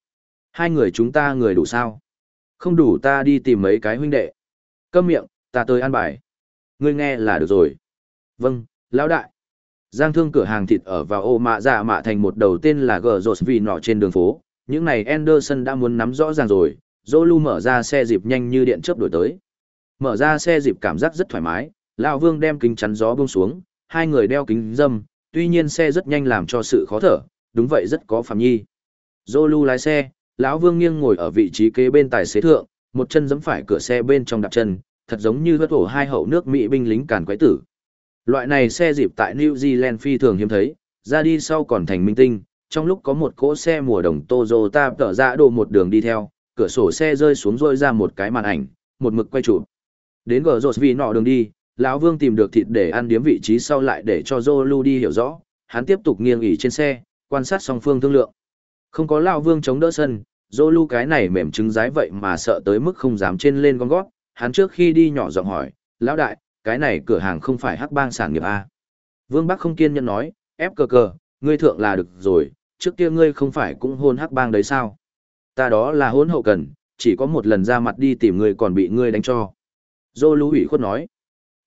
Hai người chúng ta người đủ sao? Không đủ ta đi tìm mấy cái huynh đệ. Câm miệng, ta tới ăn bài. Ngươi nghe là được rồi. Vâng, lão đại. Giang thương cửa hàng thịt ở vào ô mạ dạ mạ thành một đầu tên là Gờ Rột vì nọ trên đường phố. Những này Anderson đã muốn nắm rõ ràng rồi. Zolu mở ra xe dịp nhanh như điện chớp đổi tới. Mở ra xe dịp cảm giác rất thoải mái. Lão Vương đem kính chắn gió buông xuống. Hai người đeo kính dâm. Tuy nhiên xe rất nhanh làm cho sự khó thở. Đúng vậy rất có phạm nhi. Zolu lái xe. Lão Vương nghiêng ngồi ở vị trí kế bên tài xế thượng. Một chân giẫm phải cửa xe bên trong đạp chân. Thật giống như vất ổ hai hậu nước Mỹ binh lính càn quái tử Loại này xe dịp tại New Zealand phi thường hiếm thấy, ra đi sau còn thành minh tinh, trong lúc có một cỗ xe mùa đồng Toyota tở ra đồ một đường đi theo, cửa sổ xe rơi xuống rơi ra một cái màn ảnh, một mực quay chụp. Đến gờ rột vì nọ đường đi, lão Vương tìm được thịt để ăn điếm vị trí sau lại để cho Zolu đi hiểu rõ, hắn tiếp tục nghiêng ỉ trên xe, quan sát song phương thương lượng. Không có lão Vương chống đỡ sân, Zolu cái này mềm trứng rái vậy mà sợ tới mức không dám trên lên con gót, hắn trước khi đi nhỏ giọng hỏi, lão đại, cái này cửa hàng không phải hắc bang sản nghiệp a? Vương bắc không kiên nhẫn nói ép cờ cờ ngươi thượng là được rồi trước kia ngươi không phải cũng hôn hắc bang đấy sao? Ta đó là hôn hậu cần chỉ có một lần ra mặt đi tìm ngươi còn bị ngươi đánh cho. Dô lưu ủy khuất nói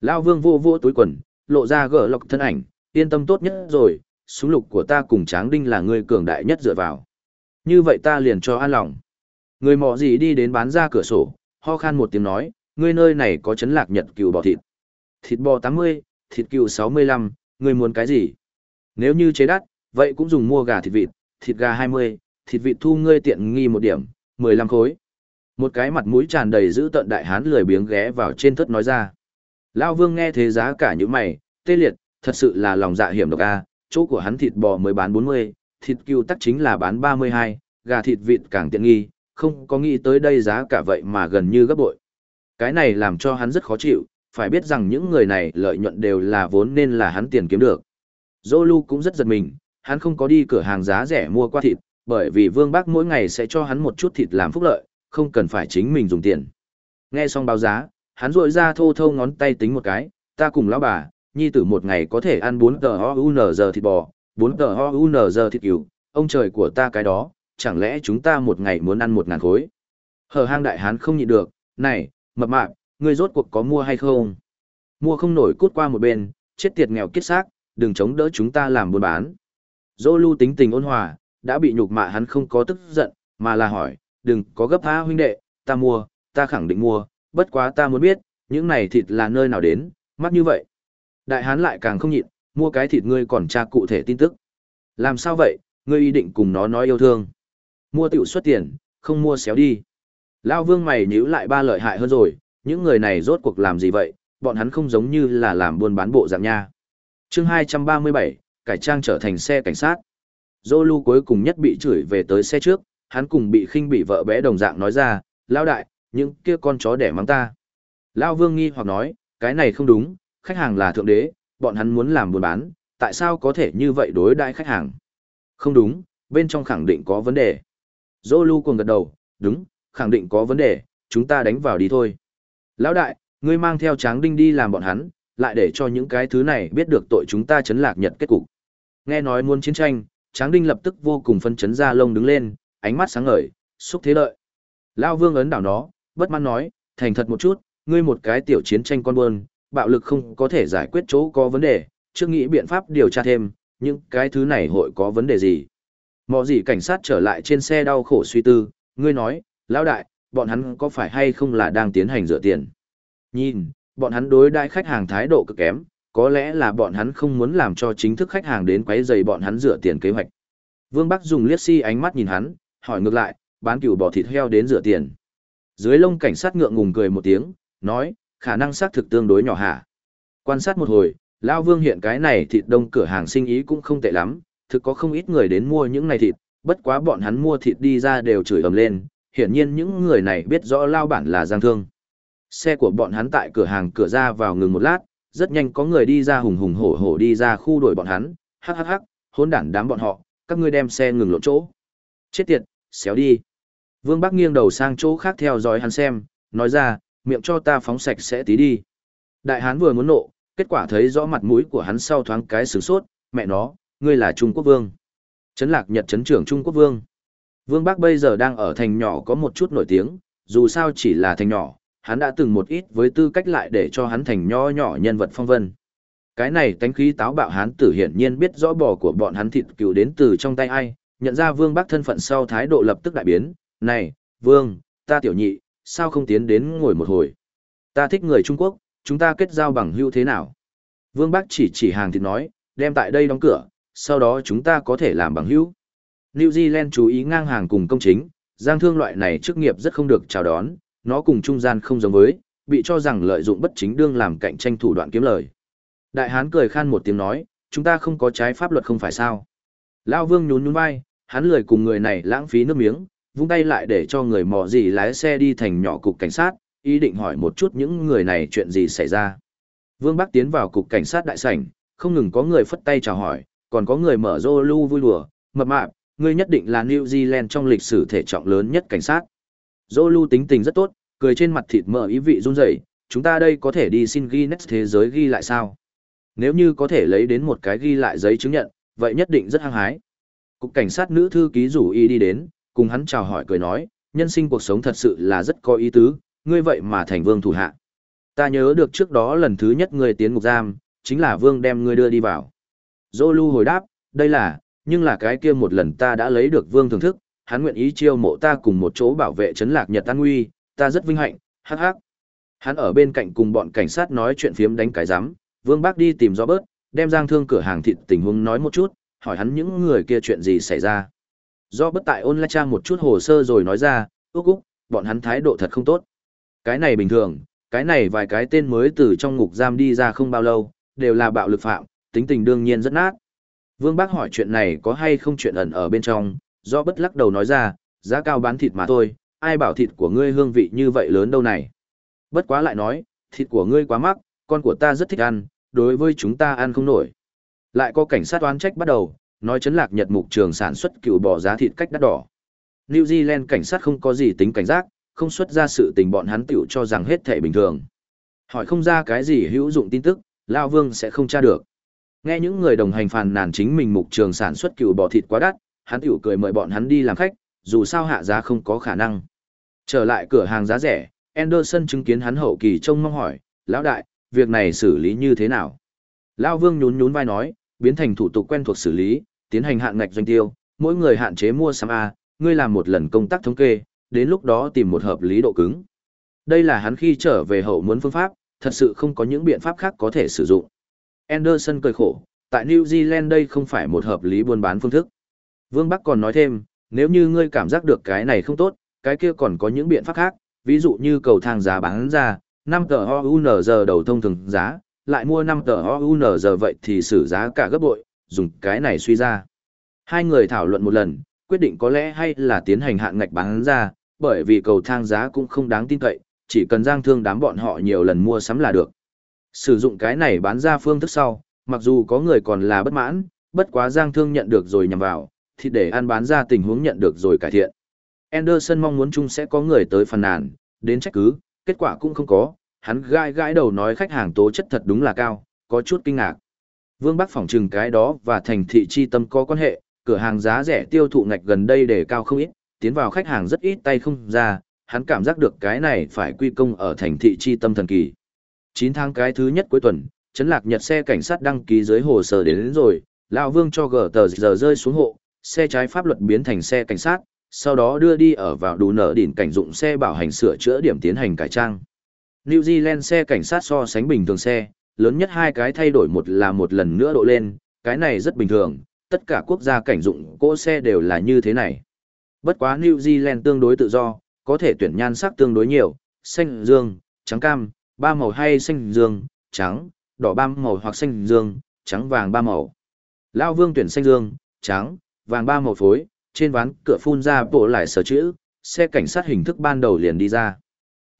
lao vương vô vô túi quần lộ ra gỡ lọc thân ảnh yên tâm tốt nhất rồi súng lục của ta cùng tráng đinh là người cường đại nhất dựa vào như vậy ta liền cho an lòng người mò gì đi đến bán ra cửa sổ ho khan một tiếng nói ngươi nơi này có chấn lạc nhật cừu bò thịt thịt bò 80, thịt cừu 65, người muốn cái gì? Nếu như chế đắt, vậy cũng dùng mua gà thịt vịt, thịt gà 20, thịt vịt thu ngươi tiện nghi một điểm, 15 khối. Một cái mặt mũi tràn đầy giữ tận đại hán lười biếng ghé vào trên thất nói ra. Lao vương nghe thế giá cả những mày, tê liệt, thật sự là lòng dạ hiểm độc a chỗ của hắn thịt bò mới bán 40, thịt cừu tắc chính là bán 32, gà thịt vịt càng tiện nghi, không có nghĩ tới đây giá cả vậy mà gần như gấp bội. Cái này làm cho hắn rất khó chịu, phải biết rằng những người này lợi nhuận đều là vốn nên là hắn tiền kiếm được. Zolu cũng rất giật mình, hắn không có đi cửa hàng giá rẻ mua qua thịt, bởi vì Vương Bác mỗi ngày sẽ cho hắn một chút thịt làm phúc lợi, không cần phải chính mình dùng tiền. Nghe xong báo giá, hắn rội ra thô thô ngón tay tính một cái, ta cùng lão bà, nhi tử một ngày có thể ăn 4 tờ OUNZ thịt bò, 4 tờ OUNZ thịt cừu, ông trời của ta cái đó, chẳng lẽ chúng ta một ngày muốn ăn một ngàn khối. Hở hang đại hán không nhịn được, này, mập mạp, ngươi rốt cuộc có mua hay không? Mua không nổi cút qua một bên, chết tiệt nghèo kiết xác, đừng chống đỡ chúng ta làm buôn bán. Dô lưu tính tình ôn hòa, đã bị nhục mạ hắn không có tức giận, mà là hỏi, đừng có gấp tha huynh đệ, ta mua, ta khẳng định mua, bất quá ta muốn biết, những này thịt là nơi nào đến, mắc như vậy. Đại hán lại càng không nhịn, mua cái thịt ngươi còn tra cụ thể tin tức. Làm sao vậy, ngươi ý định cùng nó nói yêu thương. Mua tiểu xuất tiền, không mua xéo đi. Lao vương mày nhíu lại ba lợi hại hơn rồi, những người này rốt cuộc làm gì vậy, bọn hắn không giống như là làm buôn bán bộ dạng nha. chương 237, cải trang trở thành xe cảnh sát. Zolu cuối cùng nhất bị chửi về tới xe trước, hắn cùng bị khinh bị vợ bé đồng dạng nói ra, Lao đại, những kia con chó đẻ mắng ta. Lao vương nghi hoặc nói, cái này không đúng, khách hàng là thượng đế, bọn hắn muốn làm buôn bán, tại sao có thể như vậy đối đãi khách hàng? Không đúng, bên trong khẳng định có vấn đề. Zolu cuồng gật đầu, đúng, khẳng định có vấn đề, chúng ta đánh vào đi thôi. Lão đại, ngươi mang theo tráng đinh đi làm bọn hắn, lại để cho những cái thứ này biết được tội chúng ta chấn lạc nhật kết cục. Nghe nói muốn chiến tranh, tráng đinh lập tức vô cùng phân chấn ra lông đứng lên, ánh mắt sáng ngời, xúc thế lợi. Lão vương ấn đảo nó, bất mãn nói, thành thật một chút, ngươi một cái tiểu chiến tranh con buôn, bạo lực không có thể giải quyết chỗ có vấn đề, chưa nghĩ biện pháp điều tra thêm, những cái thứ này hội có vấn đề gì. Mò gì cảnh sát trở lại trên xe đau khổ suy tư, ngươi nói, lão đại, bọn hắn có phải hay không là đang tiến hành rửa tiền? Nhìn, bọn hắn đối đãi khách hàng thái độ cực kém, có lẽ là bọn hắn không muốn làm cho chính thức khách hàng đến quấy rầy bọn hắn rửa tiền kế hoạch. Vương Bắc dùng liếc si ánh mắt nhìn hắn, hỏi ngược lại, bán cừu bò thịt heo đến rửa tiền. Dưới lông cảnh sát ngượng ngùng cười một tiếng, nói, khả năng xác thực tương đối nhỏ hả. Quan sát một hồi, Lao Vương hiện cái này thịt đông cửa hàng sinh ý cũng không tệ lắm, thực có không ít người đến mua những này thịt, bất quá bọn hắn mua thịt đi ra đều chửi ầm lên, hiển nhiên những người này biết rõ Lao bản là giang thương. Xe của bọn hắn tại cửa hàng cửa ra vào ngừng một lát, rất nhanh có người đi ra hùng hùng hổ hổ đi ra khu đuổi bọn hắn, hắc hắc hắc, hỗn đản đám bọn họ, các ngươi đem xe ngừng lộn chỗ. Chết tiệt, xéo đi. Vương Bắc nghiêng đầu sang chỗ khác theo dõi hắn xem, nói ra, miệng cho ta phóng sạch sẽ tí đi. Đại hán vừa muốn nộ, kết quả thấy rõ mặt mũi của hắn sau thoáng cái sửng sốt, mẹ nó, ngươi là Trung Quốc Vương. Trấn lạc Nhật Trấn trưởng Trung Quốc Vương. Vương Bắc bây giờ đang ở thành nhỏ có một chút nổi tiếng, dù sao chỉ là thành nhỏ, hắn đã từng một ít với tư cách lại để cho hắn thành nho nhỏ nhân vật phong vân. Cái này tánh khí táo bạo hắn tử hiển nhiên biết rõ bò của bọn hắn thịt cừu đến từ trong tay ai, nhận ra Vương Bắc thân phận sau thái độ lập tức đại biến, "Này, Vương, ta tiểu nhị, sao không tiến đến ngồi một hồi? Ta thích người Trung Quốc, chúng ta kết giao bằng hữu thế nào?" Vương bác chỉ chỉ hàng thịt nói, "Đem tại đây đóng cửa, sau đó chúng ta có thể làm bằng hữu." New Zealand chú ý ngang hàng cùng công chính, giang thương loại này chức nghiệp rất không được chào đón, nó cùng trung gian không giống với, bị cho rằng lợi dụng bất chính đương làm cạnh tranh thủ đoạn kiếm lời. Đại hán cười khan một tiếng nói, chúng ta không có trái pháp luật không phải sao. Lao vương nhún nhún vai, hắn lười cùng người này lãng phí nước miếng, vung tay lại để cho người mò gì lái xe đi thành nhỏ cục cảnh sát, ý định hỏi một chút những người này chuyện gì xảy ra. Vương Bắc tiến vào cục cảnh sát đại sảnh, không ngừng có người phất tay chào hỏi, còn có người mở rô lưu vui đùa, mập mạp, ngươi nhất định là New Zealand trong lịch sử thể trọng lớn nhất cảnh sát. Zolu tính tình rất tốt, cười trên mặt thịt mỡ ý vị run rẩy, chúng ta đây có thể đi xin Guinness thế giới ghi lại sao? Nếu như có thể lấy đến một cái ghi lại giấy chứng nhận, vậy nhất định rất hăng hái. Cục cảnh sát nữ thư ký rủ y đi đến, cùng hắn chào hỏi cười nói, nhân sinh cuộc sống thật sự là rất có ý tứ, ngươi vậy mà thành vương thủ hạ. Ta nhớ được trước đó lần thứ nhất ngươi tiến ngục giam, chính là vương đem ngươi đưa đi vào. Zolu hồi đáp, đây là, nhưng là cái kia một lần ta đã lấy được vương thưởng thức, hắn nguyện ý chiêu mộ ta cùng một chỗ bảo vệ trấn lạc Nhật An Nguy, ta rất vinh hạnh, hắc hắc. Hắn ở bên cạnh cùng bọn cảnh sát nói chuyện phiếm đánh cái giám, Vương Bác đi tìm bớt, đem Giang Thương cửa hàng thịt tình huống nói một chút, hỏi hắn những người kia chuyện gì xảy ra. Do bất tại ôn la trang một chút hồ sơ rồi nói ra, ước úc, bọn hắn thái độ thật không tốt. Cái này bình thường, cái này vài cái tên mới từ trong ngục giam đi ra không bao lâu, đều là bạo lực phạm, tính tình đương nhiên rất nát. Vương Bác hỏi chuyện này có hay không chuyện ẩn ở bên trong, do bất lắc đầu nói ra, giá cao bán thịt mà thôi, ai bảo thịt của ngươi hương vị như vậy lớn đâu này. Bất quá lại nói, thịt của ngươi quá mắc, con của ta rất thích ăn, đối với chúng ta ăn không nổi. Lại có cảnh sát oán trách bắt đầu, nói chấn lạc Nhật mục trường sản xuất cựu bò giá thịt cách đắt đỏ. New Zealand cảnh sát không có gì tính cảnh giác, không xuất ra sự tình bọn hắn tiểu cho rằng hết thể bình thường. Hỏi không ra cái gì hữu dụng tin tức, Lao Vương sẽ không tra được. Nghe những người đồng hành phàn nàn chính mình mục trường sản xuất cựu bò thịt quá đắt, hắn tiểu cười mời bọn hắn đi làm khách, dù sao hạ giá không có khả năng. Trở lại cửa hàng giá rẻ, Anderson chứng kiến hắn hậu kỳ trông mong hỏi, lão đại, việc này xử lý như thế nào? Lão vương nhún nhún vai nói, biến thành thủ tục quen thuộc xử lý, tiến hành hạn ngạch doanh tiêu, mỗi người hạn chế mua sắm A, ngươi làm một lần công tác thống kê, đến lúc đó tìm một hợp lý độ cứng. Đây là hắn khi trở về hậu muốn phương pháp, thật sự không có những biện pháp khác có thể sử dụng. Anderson cười khổ, tại New Zealand đây không phải một hợp lý buôn bán phương thức. Vương Bắc còn nói thêm, nếu như ngươi cảm giác được cái này không tốt, cái kia còn có những biện pháp khác, ví dụ như cầu thang giá bán ra, 5 tờ OUNZ đầu thông thường giá, lại mua 5 tờ OUNZ vậy thì xử giá cả gấp bội, dùng cái này suy ra. Hai người thảo luận một lần, quyết định có lẽ hay là tiến hành hạn ngạch bán ra, bởi vì cầu thang giá cũng không đáng tin cậy, chỉ cần giang thương đám bọn họ nhiều lần mua sắm là được. Sử dụng cái này bán ra phương thức sau, mặc dù có người còn là bất mãn, bất quá giang thương nhận được rồi nhằm vào, thì để ăn bán ra tình huống nhận được rồi cải thiện. Anderson mong muốn chung sẽ có người tới phàn nàn, đến trách cứ, kết quả cũng không có, hắn gãi gãi đầu nói khách hàng tố chất thật đúng là cao, có chút kinh ngạc. Vương Bắc phỏng trừng cái đó và thành thị chi tâm có quan hệ, cửa hàng giá rẻ tiêu thụ ngạch gần đây để cao không ít, tiến vào khách hàng rất ít tay không ra, hắn cảm giác được cái này phải quy công ở thành thị chi tâm thần kỳ. 9 tháng cái thứ nhất cuối tuần, chấn lạc nhật xe cảnh sát đăng ký dưới hồ sơ đến, đến rồi, lão Vương cho gờ tờ giờ rơi xuống hộ, xe trái pháp luật biến thành xe cảnh sát, sau đó đưa đi ở vào đủ nợ đỉnh cảnh dụng xe bảo hành sửa chữa điểm tiến hành cải trang. New Zealand xe cảnh sát so sánh bình thường xe, lớn nhất hai cái thay đổi một là một lần nữa độ lên, cái này rất bình thường, tất cả quốc gia cảnh dụng cỗ xe đều là như thế này. Bất quá New Zealand tương đối tự do, có thể tuyển nhan sắc tương đối nhiều, xanh dương, trắng cam, ba màu hay xanh dương, trắng, đỏ ba màu hoặc xanh dương, trắng vàng ba màu. Lao Vương tuyển xanh dương, trắng, vàng ba màu phối, trên ván cửa phun ra bộ lại sở chữ, xe cảnh sát hình thức ban đầu liền đi ra.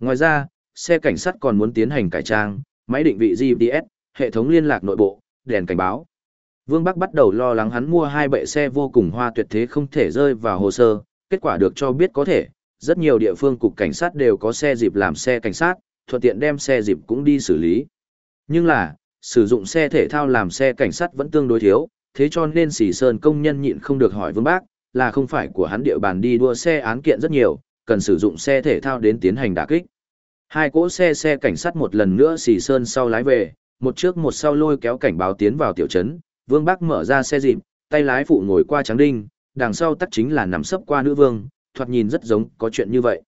Ngoài ra, xe cảnh sát còn muốn tiến hành cải trang, máy định vị GPS, hệ thống liên lạc nội bộ, đèn cảnh báo. Vương Bắc bắt đầu lo lắng hắn mua hai bệ xe vô cùng hoa tuyệt thế không thể rơi vào hồ sơ, kết quả được cho biết có thể, rất nhiều địa phương cục cảnh sát đều có xe dịp làm xe cảnh sát, thuận tiện đem xe dịp cũng đi xử lý. Nhưng là, sử dụng xe thể thao làm xe cảnh sát vẫn tương đối thiếu, thế cho nên Sỉ Sơn công nhân nhịn không được hỏi Vương Bắc là không phải của hắn địa bàn đi đua xe án kiện rất nhiều, cần sử dụng xe thể thao đến tiến hành đả kích. Hai cỗ xe xe cảnh sát một lần nữa xì Sơn sau lái về, một trước một sau lôi kéo cảnh báo tiến vào tiểu trấn, Vương Bác mở ra xe dịp, tay lái phụ ngồi qua trắng đinh, đằng sau tắt chính là nằm sấp qua nữ vương, thoạt nhìn rất giống có chuyện như vậy.